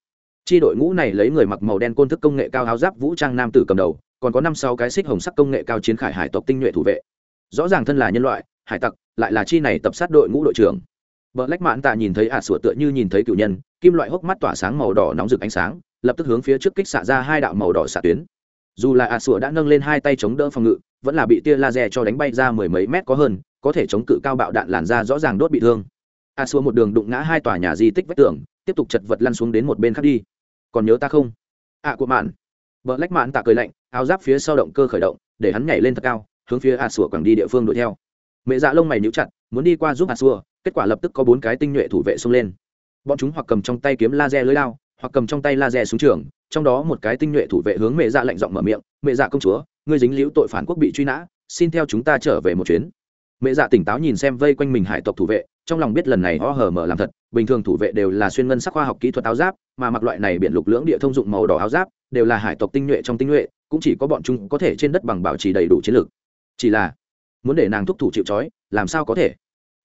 Chi đội ngũ này lấy người mặc màu đen côn thức công nghệ cao áo giáp vũ trang nam tử cầm đầu, còn có năm sáu cái xích hồng sắc công nghệ cao chiến khải hải tộc tinh nhuệ thủ vệ. Rõ ràng thân là nhân loại, hải tặc, lại là chi này tập sát đội ngũ đội trưởng. Vợ lách mãn tạ nhìn thấy ả sủa tựa như nhìn thấy cựu nhân, kim loại hốc mắt tỏa sáng màu đỏ nóng rực ánh sáng lập tức hướng phía trước kích xạ ra hai đạo màu đỏ xạ tuyến. Dù là a sủa đã nâng lên hai tay chống đỡ phòng ngự, vẫn là bị tia laser cho đánh bay ra mười mấy mét có hơn, có thể chống cự cao bạo đạn làn ra rõ ràng đốt bị thương. A sủa một đường đụng ngã hai tòa nhà di tích vách tường, tiếp tục chật vật lăn xuống đến một bên khác đi. Còn nhớ ta không? Ạ của mạn. Vợ lách mạn tạ cười lạnh, áo giáp phía sau động cơ khởi động, để hắn nhảy lên thật cao, hướng phía a sủa quẳng đi địa phương đuổi theo. Mẹ dạ lông mày níu chặt, muốn đi qua giúp a sủa, kết quả lập tức có bốn cái tinh nhuệ thủ vệ xông lên. Bọn chúng hoặc cầm trong tay kiếm laser lưới lao hoặc cầm trong tay laser xuống trường, trong đó một cái tinh nhuệ thủ vệ hướng mẹ dạ lạnh giọng mở miệng, mẹ dạ công chúa, ngươi dính liễu tội phản quốc bị truy nã, xin theo chúng ta trở về một chuyến. Mẹ dạ tỉnh táo nhìn xem vây quanh mình hải tộc thủ vệ, trong lòng biết lần này ho hờ mở làm thật, bình thường thủ vệ đều là xuyên ngân sắc khoa học kỹ thuật áo giáp, mà mặc loại này biển lục lưỡng địa thông dụng màu đỏ áo giáp, đều là hải tộc tinh nhuệ trong tinh nhuệ, cũng chỉ có bọn chúng có thể trên đất bằng bảo trì đầy đủ chiến lược. Chỉ là, muốn để nàng thúc thủ chịu trói, làm sao có thể?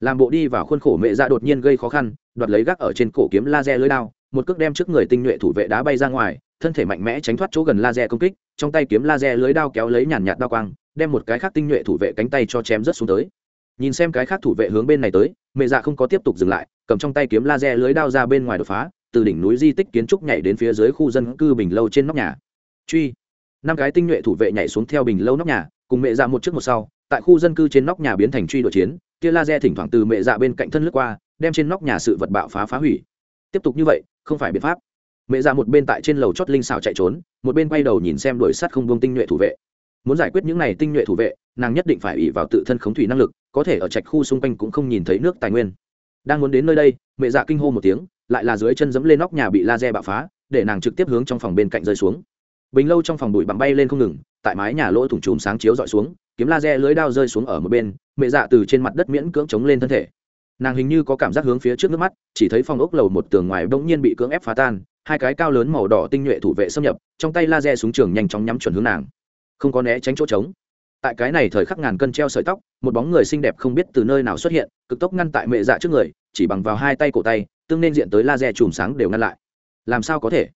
Làm bộ đi vào khuôn khổ mẹ dạ đột nhiên gây khó khăn, đoạt lấy gác ở trên cổ kiếm laser lưới đao một cước đem trước người tinh nhuệ thủ vệ đá bay ra ngoài, thân thể mạnh mẽ tránh thoát chỗ gần laser công kích, trong tay kiếm laser lưới đao kéo lấy nhàn nhạt đao quang, đem một cái khác tinh nhuệ thủ vệ cánh tay cho chém rớt xuống tới. Nhìn xem cái khác thủ vệ hướng bên này tới, mẹ dạ không có tiếp tục dừng lại, cầm trong tay kiếm laser lưới đao ra bên ngoài đột phá, từ đỉnh núi di tích kiến trúc nhảy đến phía dưới khu dân cư bình lâu trên nóc nhà. Truy. Năm cái tinh nhuệ thủ vệ nhảy xuống theo bình lâu nóc nhà, cùng mẹ dạ một trước một sau, tại khu dân cư trên nóc nhà biến thành truy đội chiến, kia laser thỉnh thoảng từ mẹ dạ bên cạnh thân lướt qua, đem trên nóc nhà sự vật bạo phá phá hủy. Tiếp tục như vậy không phải biện pháp. Mẹ ra một bên tại trên lầu chót linh xào chạy trốn, một bên quay đầu nhìn xem đuổi sát không buông tinh nhuệ thủ vệ. Muốn giải quyết những này tinh nhuệ thủ vệ, nàng nhất định phải ủy vào tự thân khống thủy năng lực, có thể ở trạch khu xung quanh cũng không nhìn thấy nước tài nguyên. Đang muốn đến nơi đây, mẹ dạ kinh hô một tiếng, lại là dưới chân dẫm lên nóc nhà bị laser bạo phá, để nàng trực tiếp hướng trong phòng bên cạnh rơi xuống. Bình lâu trong phòng bụi bặm bay lên không ngừng, tại mái nhà lỗ thủng chùm sáng chiếu dọi xuống, kiếm laser lưới đao rơi xuống ở một bên, mẹ dạ từ trên mặt đất miễn cưỡng chống lên thân thể nàng hình như có cảm giác hướng phía trước nước mắt, chỉ thấy phòng ốc lầu một tường ngoài bỗng nhiên bị cưỡng ép phá tan, hai cái cao lớn màu đỏ tinh nhuệ thủ vệ xâm nhập, trong tay laser súng trường nhanh chóng nhắm chuẩn hướng nàng. Không có né tránh chỗ trống. Tại cái này thời khắc ngàn cân treo sợi tóc, một bóng người xinh đẹp không biết từ nơi nào xuất hiện, cực tốc ngăn tại mẹ dạ trước người, chỉ bằng vào hai tay cổ tay, tương nên diện tới laser chùm sáng đều ngăn lại. Làm sao có thể?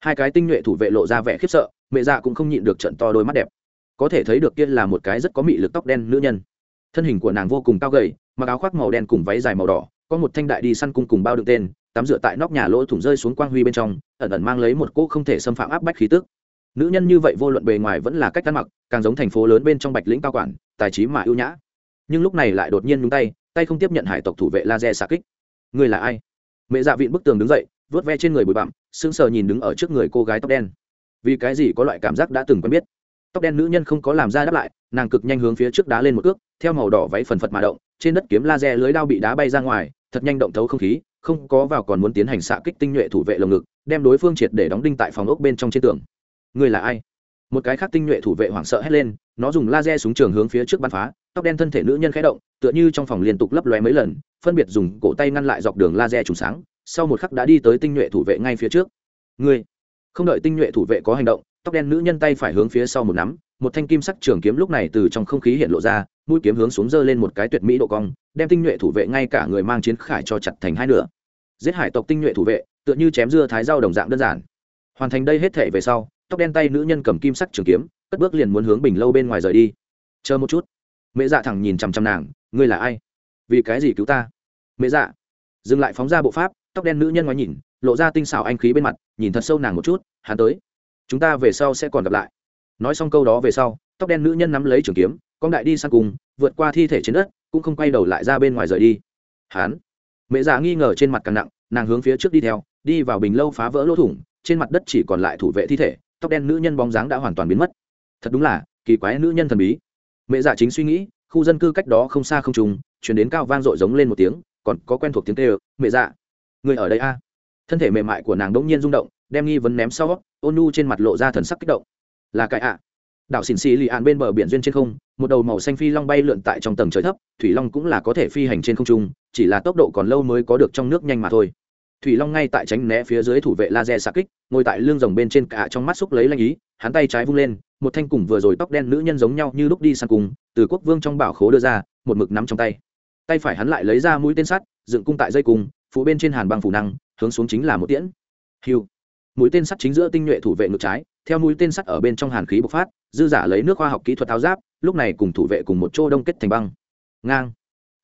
Hai cái tinh nhuệ thủ vệ lộ ra vẻ khiếp sợ, mẹ dạ cũng không nhịn được trận to đôi mắt đẹp. Có thể thấy được kia là một cái rất có mị lực tóc đen nữ nhân. Thân hình của nàng vô cùng cao gầy mặc áo khoác màu đen cùng váy dài màu đỏ, có một thanh đại đi săn cung cùng bao đựng tên, tắm rửa tại nóc nhà lỗ thủng rơi xuống quang huy bên trong, ẩn ẩn mang lấy một cỗ không thể xâm phạm áp bách khí tức. Nữ nhân như vậy vô luận bề ngoài vẫn là cách ăn mặc, càng giống thành phố lớn bên trong bạch lĩnh cao quản, tài trí mà ưu nhã. Nhưng lúc này lại đột nhiên nhúng tay tay không tiếp nhận hải tộc thủ vệ laser xạ kích. Người là ai? Mẹ dạ vịn bức tường đứng dậy vớt ve trên người bụi bặm, sững sờ nhìn đứng ở trước người cô gái tóc đen. Vì cái gì có loại cảm giác đã từng quen biết? Tóc đen nữ nhân không có làm ra đáp lại, nàng cực nhanh hướng phía trước đá lên một cước theo màu đỏ váy phần phật mà động trên đất kiếm laser lưới đao bị đá bay ra ngoài thật nhanh động thấu không khí không có vào còn muốn tiến hành xạ kích tinh nhuệ thủ vệ lồng ngực đem đối phương triệt để đóng đinh tại phòng ốc bên trong trên tường. Người là ai? Một cái khác tinh nhuệ thủ vệ hoảng sợ hét lên nó dùng laser súng trường hướng phía trước bắn phá tóc đen thân thể nữ nhân khẽ động tựa như trong phòng liên tục lấp lóe mấy lần phân biệt dùng cổ tay ngăn lại dọc đường laser trùng sáng sau một khắc đã đi tới tinh nhuệ thủ vệ ngay phía trước. Người, không đợi tinh nhuệ thủ vệ có hành động tóc đen nữ nhân tay phải hướng phía sau một nắm một thanh kim sắc trường kiếm lúc này từ trong không khí hiện lộ ra, mũi kiếm hướng xuống dơ lên một cái tuyệt mỹ độ cong, đem tinh nhuệ thủ vệ ngay cả người mang chiến khải cho chặt thành hai nửa. Giết hải tộc tinh nhuệ thủ vệ, tựa như chém dưa thái dao đồng dạng đơn giản. Hoàn thành đây hết thể về sau, tóc đen tay nữ nhân cầm kim sắc trường kiếm, cất bước liền muốn hướng bình lâu bên ngoài rời đi. Chờ một chút. Mẹ dạ thẳng nhìn chằm chằm nàng, ngươi là ai? Vì cái gì cứu ta? Mẹ dạ. Dừng lại phóng ra bộ pháp, tóc đen nữ nhân ngoái nhìn, lộ ra tinh xảo anh khí bên mặt, nhìn thật sâu nàng một chút, hắn tới. Chúng ta về sau sẽ còn gặp lại nói xong câu đó về sau tóc đen nữ nhân nắm lấy trường kiếm con đại đi sang cùng vượt qua thi thể trên đất cũng không quay đầu lại ra bên ngoài rời đi. Hắn mẹ già dạ nghi ngờ trên mặt càng nặng nàng hướng phía trước đi theo đi vào bình lâu phá vỡ lỗ thủng trên mặt đất chỉ còn lại thủ vệ thi thể tóc đen nữ nhân bóng dáng đã hoàn toàn biến mất. Thật đúng là kỳ quái nữ nhân thần bí. Mẹ già dạ chính suy nghĩ khu dân cư cách đó không xa không trùng chuyển đến cao vang dội giống lên một tiếng còn có quen thuộc tiếng kêu mẹ già, dạ, người ở đây a? Thân thể mềm mại của nàng đỗng nhiên rung động đem nghi vấn ném sau ôn nu trên mặt lộ ra thần sắc kích động là cái ạ. Đảo xỉn xì lì ạn bên bờ biển duyên trên không, một đầu màu xanh phi long bay lượn tại trong tầng trời thấp, thủy long cũng là có thể phi hành trên không trung, chỉ là tốc độ còn lâu mới có được trong nước nhanh mà thôi. Thủy long ngay tại tránh né phía dưới thủ vệ laser xạ kích, ngồi tại lương rồng bên trên cả trong mắt xúc lấy lanh ý, hắn tay trái vung lên, một thanh cùng vừa rồi tóc đen nữ nhân giống nhau như lúc đi sang cùng, từ quốc vương trong bảo khố đưa ra, một mực nắm trong tay. Tay phải hắn lại lấy ra mũi tên sắt, dựng cung tại dây cung phụ bên trên hàn băng phủ năng, hướng xuống chính là một tiễn. Hiu. Mũi tên sắt chính giữa tinh nhuệ thủ vệ ngược trái theo mũi tên sắt ở bên trong hàn khí bộc phát, dư giả lấy nước khoa học kỹ thuật áo giáp, lúc này cùng thủ vệ cùng một chỗ đông kết thành băng. Ngang.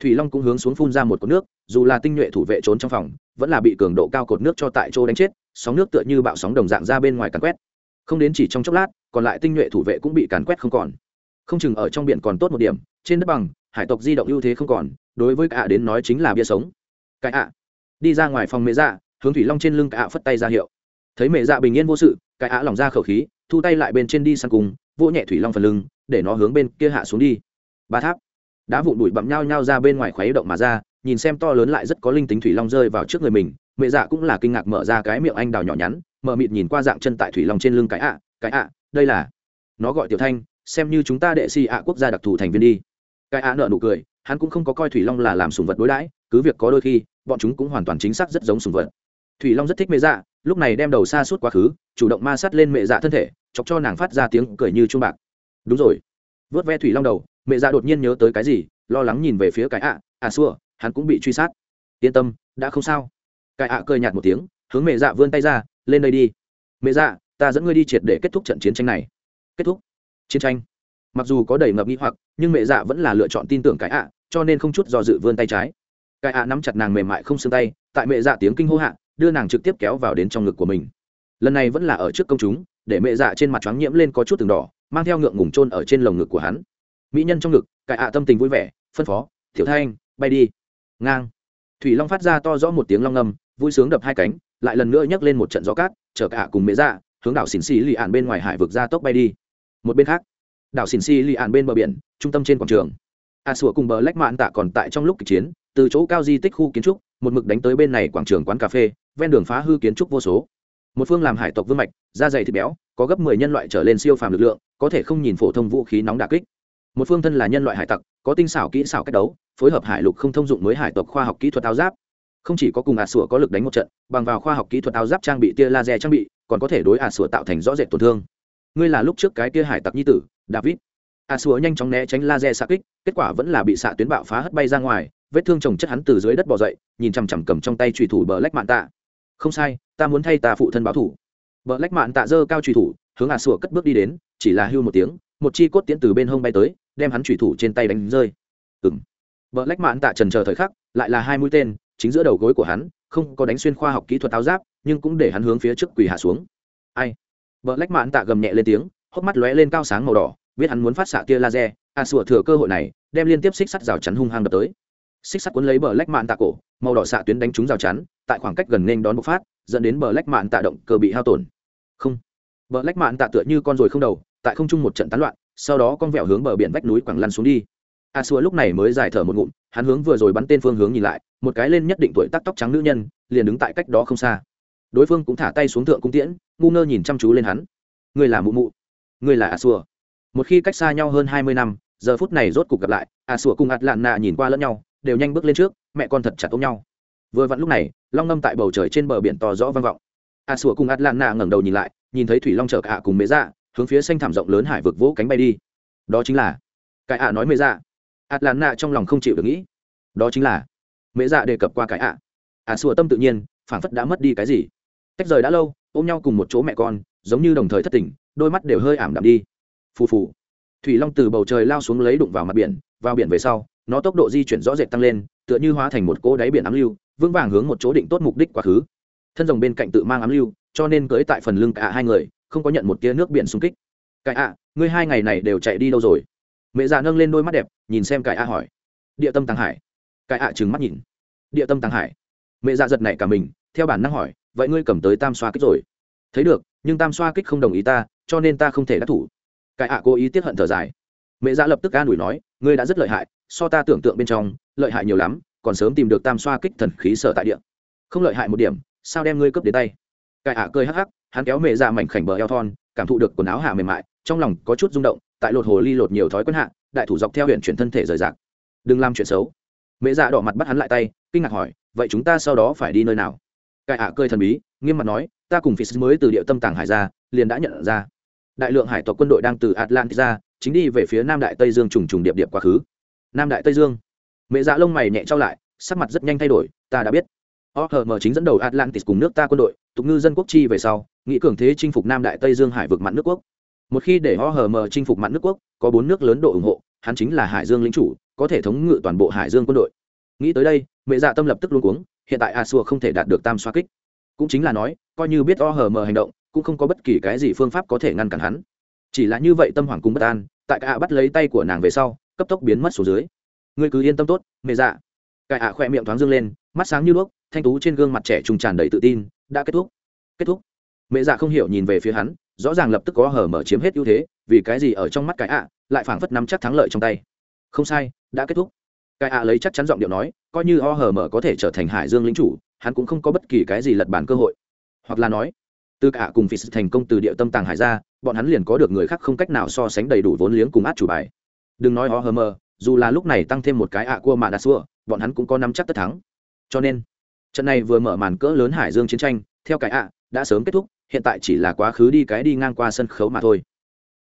Thủy long cũng hướng xuống phun ra một cột nước, dù là tinh nhuệ thủ vệ trốn trong phòng, vẫn là bị cường độ cao cột nước cho tại chỗ đánh chết, sóng nước tựa như bạo sóng đồng dạng ra bên ngoài càn quét. Không đến chỉ trong chốc lát, còn lại tinh nhuệ thủ vệ cũng bị càn quét không còn. Không chừng ở trong biển còn tốt một điểm, trên đất bằng, hải tộc di động ưu thế không còn, đối với cả đến nói chính là bia sống. Cái ạ. Đi ra ngoài phòng mẹ dạ hướng thủy long trên lưng cả phất tay ra hiệu thấy mẹ dạ bình yên vô sự, cái ạ lỏng ra khẩu khí, thu tay lại bên trên đi sang cùng, vỗ nhẹ thủy long phần lưng, để nó hướng bên kia hạ xuống đi. Ba tháp. Đá vụn bụi bặm nhau nhau ra bên ngoài khuấy động mà ra, nhìn xem to lớn lại rất có linh tính thủy long rơi vào trước người mình, mẹ dạ cũng là kinh ngạc mở ra cái miệng anh đào nhỏ nhắn, mở mịt nhìn qua dạng chân tại thủy long trên lưng cái ạ cái ạ đây là nó gọi tiểu thanh, xem như chúng ta đệ si ạ quốc gia đặc thù thành viên đi. Cái ạ nợ nụ cười, hắn cũng không có coi thủy long là làm sùng vật đối đãi, cứ việc có đôi khi, bọn chúng cũng hoàn toàn chính xác rất giống sùng vật. Thủy long rất thích mẹ dạ lúc này đem đầu xa suốt quá khứ chủ động ma sát lên mẹ dạ thân thể chọc cho nàng phát ra tiếng cười như chuông bạc. Đúng rồi. Vớt ve thủy long đầu mẹ dạ đột nhiên nhớ tới cái gì lo lắng nhìn về phía cái ạ. À, xua hắn cũng bị truy sát. Yên tâm đã không sao. Cái ạ cười nhạt một tiếng hướng mẹ dạ vươn tay ra lên đây đi. Mẹ dạ ta dẫn ngươi đi triệt để kết thúc trận chiến tranh này. Kết thúc chiến tranh. Mặc dù có đầy ngập nghi hoặc nhưng mẹ dạ vẫn là lựa chọn tin tưởng cái ạ cho nên không chút do dự vươn tay trái. Cái ạ nắm chặt nàng mềm mại không xương tay tại mẹ dạ tiếng kinh hô hạ đưa nàng trực tiếp kéo vào đến trong ngực của mình. Lần này vẫn là ở trước công chúng, để mẹ dạ trên mặt choáng nhiễm lên có chút từng đỏ, mang theo ngượng ngùng trôn ở trên lồng ngực của hắn. Mỹ nhân trong ngực, cải ạ tâm tình vui vẻ, phân phó thiểu thanh, bay đi. Ngang. Thủy long phát ra to rõ một tiếng long ngâm, vui sướng đập hai cánh, lại lần nữa nhấc lên một trận gió cát, chở cả cùng mẹ dạ hướng đảo xỉn xì lì ạn bên ngoài hải vực ra tốc bay đi. Một bên khác, đảo xỉn xì lì ạn bên bờ biển, trung tâm trên quảng trường. A sủa cùng bờ lách mạn tạ còn tại trong lúc kịch chiến từ chỗ cao di tích khu kiến trúc, một mực đánh tới bên này quảng trường quán cà phê, ven đường phá hư kiến trúc vô số. Một phương làm hải tộc vương mạch, da dày thịt béo, có gấp mười nhân loại trở lên siêu phàm lực lượng, có thể không nhìn phổ thông vũ khí nóng đà kích. Một phương thân là nhân loại hải tặc, có tinh xảo kỹ xảo cách đấu, phối hợp hải lục không thông dụng mới hải tộc khoa học kỹ thuật áo giáp. Không chỉ có cùng ả sủa có lực đánh một trận, bằng vào khoa học kỹ thuật áo giáp trang bị tia laser trang bị, còn có thể đối ả sủa tạo thành rõ rệt tổn thương. Ngươi là lúc trước cái tia hải tặc nhi tử, david. Ả sủa nhanh chóng né tránh laser xạ kích, kết quả vẫn là bị xạ tuyến bạo phá hất bay ra ngoài vết thương chồng chất hắn từ dưới đất bò dậy, nhìn chằm chằm cầm trong tay trùy thủ bờ lách mạn tạ. Không sai, ta muốn thay ta phụ thân báo thủ. Bờ lách mạn tạ dơ cao trùy thủ, hướng ả sủa cất bước đi đến, chỉ là hưu một tiếng, một chi cốt tiến từ bên hông bay tới, đem hắn trùy thủ trên tay đánh rơi. Ừng bờ lách mạn tạ trần chờ thời khắc, lại là hai mũi tên, chính giữa đầu gối của hắn, không có đánh xuyên khoa học kỹ thuật áo giáp, nhưng cũng để hắn hướng phía trước quỳ hạ xuống. Ai? Vợ lách mạn tạ gầm nhẹ lên tiếng, hốc mắt lóe lên cao sáng màu đỏ, biết hắn muốn phát xạ tia laser a sủa thừa cơ hội này, đem liên tiếp xích sắt rào chắn hung hăng đập tới xích sắt cuốn lấy bờ lách mạn tạ cổ, màu đỏ xạ tuyến đánh trúng rào chắn, tại khoảng cách gần nên đón bộc phát, dẫn đến bờ lách mạn tạ động cơ bị hao tổn. Không. Bờ lách mạn tạ tựa như con ruồi không đầu, tại không trung một trận tán loạn, sau đó con vẹo hướng bờ biển vách núi quẳng lăn xuống đi. A xua lúc này mới giải thở một ngụm, hắn hướng vừa rồi bắn tên phương hướng nhìn lại, một cái lên nhất định tuổi tắc tóc trắng nữ nhân, liền đứng tại cách đó không xa. Đối phương cũng thả tay xuống thượng cung tiễn, ngu ngơ nhìn chăm chú lên hắn. Người là mụ mụ. Người là a xua một khi cách xa nhau hơn hai mươi năm, giờ phút này rốt cục gặp lại, a xua cùng ạt lạn nạ nhìn qua lẫn nhau đều nhanh bước lên trước, mẹ con thật chặt ôm nhau. Vừa vặn lúc này, long ngâm tại bầu trời trên bờ biển to rõ vang vọng. A sủa cùng ạt lạn nạ ngẩng đầu nhìn lại, nhìn thấy thủy long chở cả cùng mễ dạ hướng phía xanh thảm rộng lớn hải vực vỗ cánh bay đi. Đó chính là cái ạ nói mễ dạ. Ạt lạn nạ trong lòng không chịu được nghĩ. Đó chính là, mễ dạ đề cập qua cái ạ. A sủa tâm tự nhiên, phảng phất đã mất đi cái gì. Tách rời đã lâu, ôm nhau cùng một chỗ mẹ con, giống như đồng thời thất tình, đôi mắt đều hơi ảm đạm đi. Phù phù. Thủy long từ bầu trời lao xuống lấy đụng vào mặt biển, vào biển về sau nó tốc độ di chuyển rõ rệt tăng lên, tựa như hóa thành một cỗ đáy biển ám lưu, vững vàng hướng một chỗ định tốt mục đích quá khứ. Thân rồng bên cạnh tự mang ám lưu, cho nên cưới tại phần lưng cả hai người, không có nhận một tia nước biển xung kích. Cải ạ, ngươi hai ngày này đều chạy đi đâu rồi? Mẹ già nâng lên đôi mắt đẹp, nhìn xem cải ạ hỏi. Địa tâm tàng hải. Cải ạ trừng mắt nhìn. Địa tâm tàng hải. Mẹ già giật này cả mình, theo bản năng hỏi, vậy ngươi cầm tới tam xoa kích rồi? Thấy được, nhưng tam xoa kích không đồng ý ta, cho nên ta không thể đắc thủ. Cải ạ cố ý tiết hận thở dài mẹ già lập tức an ủi nói, ngươi đã rất lợi hại, so ta tưởng tượng bên trong, lợi hại nhiều lắm, còn sớm tìm được tam xoa kích thần khí sở tại địa. Không lợi hại một điểm, sao đem ngươi cướp đến tay? Cải ạ cười hắc hắc, hắn kéo mẹ dạ mảnh khảnh bờ eo thon, cảm thụ được quần áo hạ mềm mại, trong lòng có chút rung động, tại lột hồ ly lột nhiều thói quen hạ, đại thủ dọc theo huyện chuyển thân thể rời rạc. Đừng làm chuyện xấu. Mẹ dạ đỏ mặt bắt hắn lại tay, kinh ngạc hỏi, vậy chúng ta sau đó phải đi nơi nào? Cải ạ cười thần bí, nghiêm mặt nói, ta cùng phi mới từ địa tâm tàng hải ra, liền đã nhận ra. Đại lượng hải tộc quân đội đang từ atlantis ra chính đi về phía nam đại tây dương trùng trùng điệp điệp quá khứ nam đại tây dương mẹ dạ lông mày nhẹ trao lại sắc mặt rất nhanh thay đổi ta đã biết OHM chính dẫn đầu Atlantis cùng nước ta quân đội, tục ngư dân quốc chi về sau, nghị cường thế chinh phục Nam Đại Tây Dương hải vực mặn nước quốc. Một khi để OHM chinh phục mặn nước quốc, có bốn nước lớn độ ủng hộ, hắn chính là Hải Dương lĩnh chủ, có thể thống ngự toàn bộ Hải Dương quân đội. Nghĩ tới đây, mẹ dạ tâm lập tức luống cuống, hiện tại a xua không thể đạt được tam xoa kích. Cũng chính là nói, coi như biết OHM hành động, cũng không có bất kỳ cái gì phương pháp có thể ngăn cản hắn. Chỉ là như vậy tâm hoàng cung bất an, tại cả bắt lấy tay của nàng về sau, cấp tốc biến mất xuống dưới. Ngươi cứ yên tâm tốt, mẹ dạ. Cái ạ khỏe miệng thoáng dương lên, mắt sáng như đuốc, thanh tú trên gương mặt trẻ trung tràn đầy tự tin đã kết thúc. Kết thúc. Mẹ dạ không hiểu nhìn về phía hắn rõ ràng lập tức có hở mở chiếm hết ưu thế vì cái gì ở trong mắt cái ạ lại phảng phất nắm chắc thắng lợi trong tay. Không sai đã kết thúc. Cái ạ lấy chắc chắn giọng điệu nói coi như o hở mở có thể trở thành hải dương lính chủ hắn cũng không có bất kỳ cái gì lật bản cơ hội. Hoặc là nói từ cả cùng phi thành công từ địa tâm tàng hải ra bọn hắn liền có được người khác không cách nào so sánh đầy đủ vốn liếng cùng át chủ bài. Đừng nói o hở mở dù là lúc này tăng thêm một cái ạ cua mà đã xua bọn hắn cũng có nắm chắc tất thắng. Cho nên, trận này vừa mở màn cỡ lớn hải dương chiến tranh, theo cái ạ, đã sớm kết thúc, hiện tại chỉ là quá khứ đi cái đi ngang qua sân khấu mà thôi.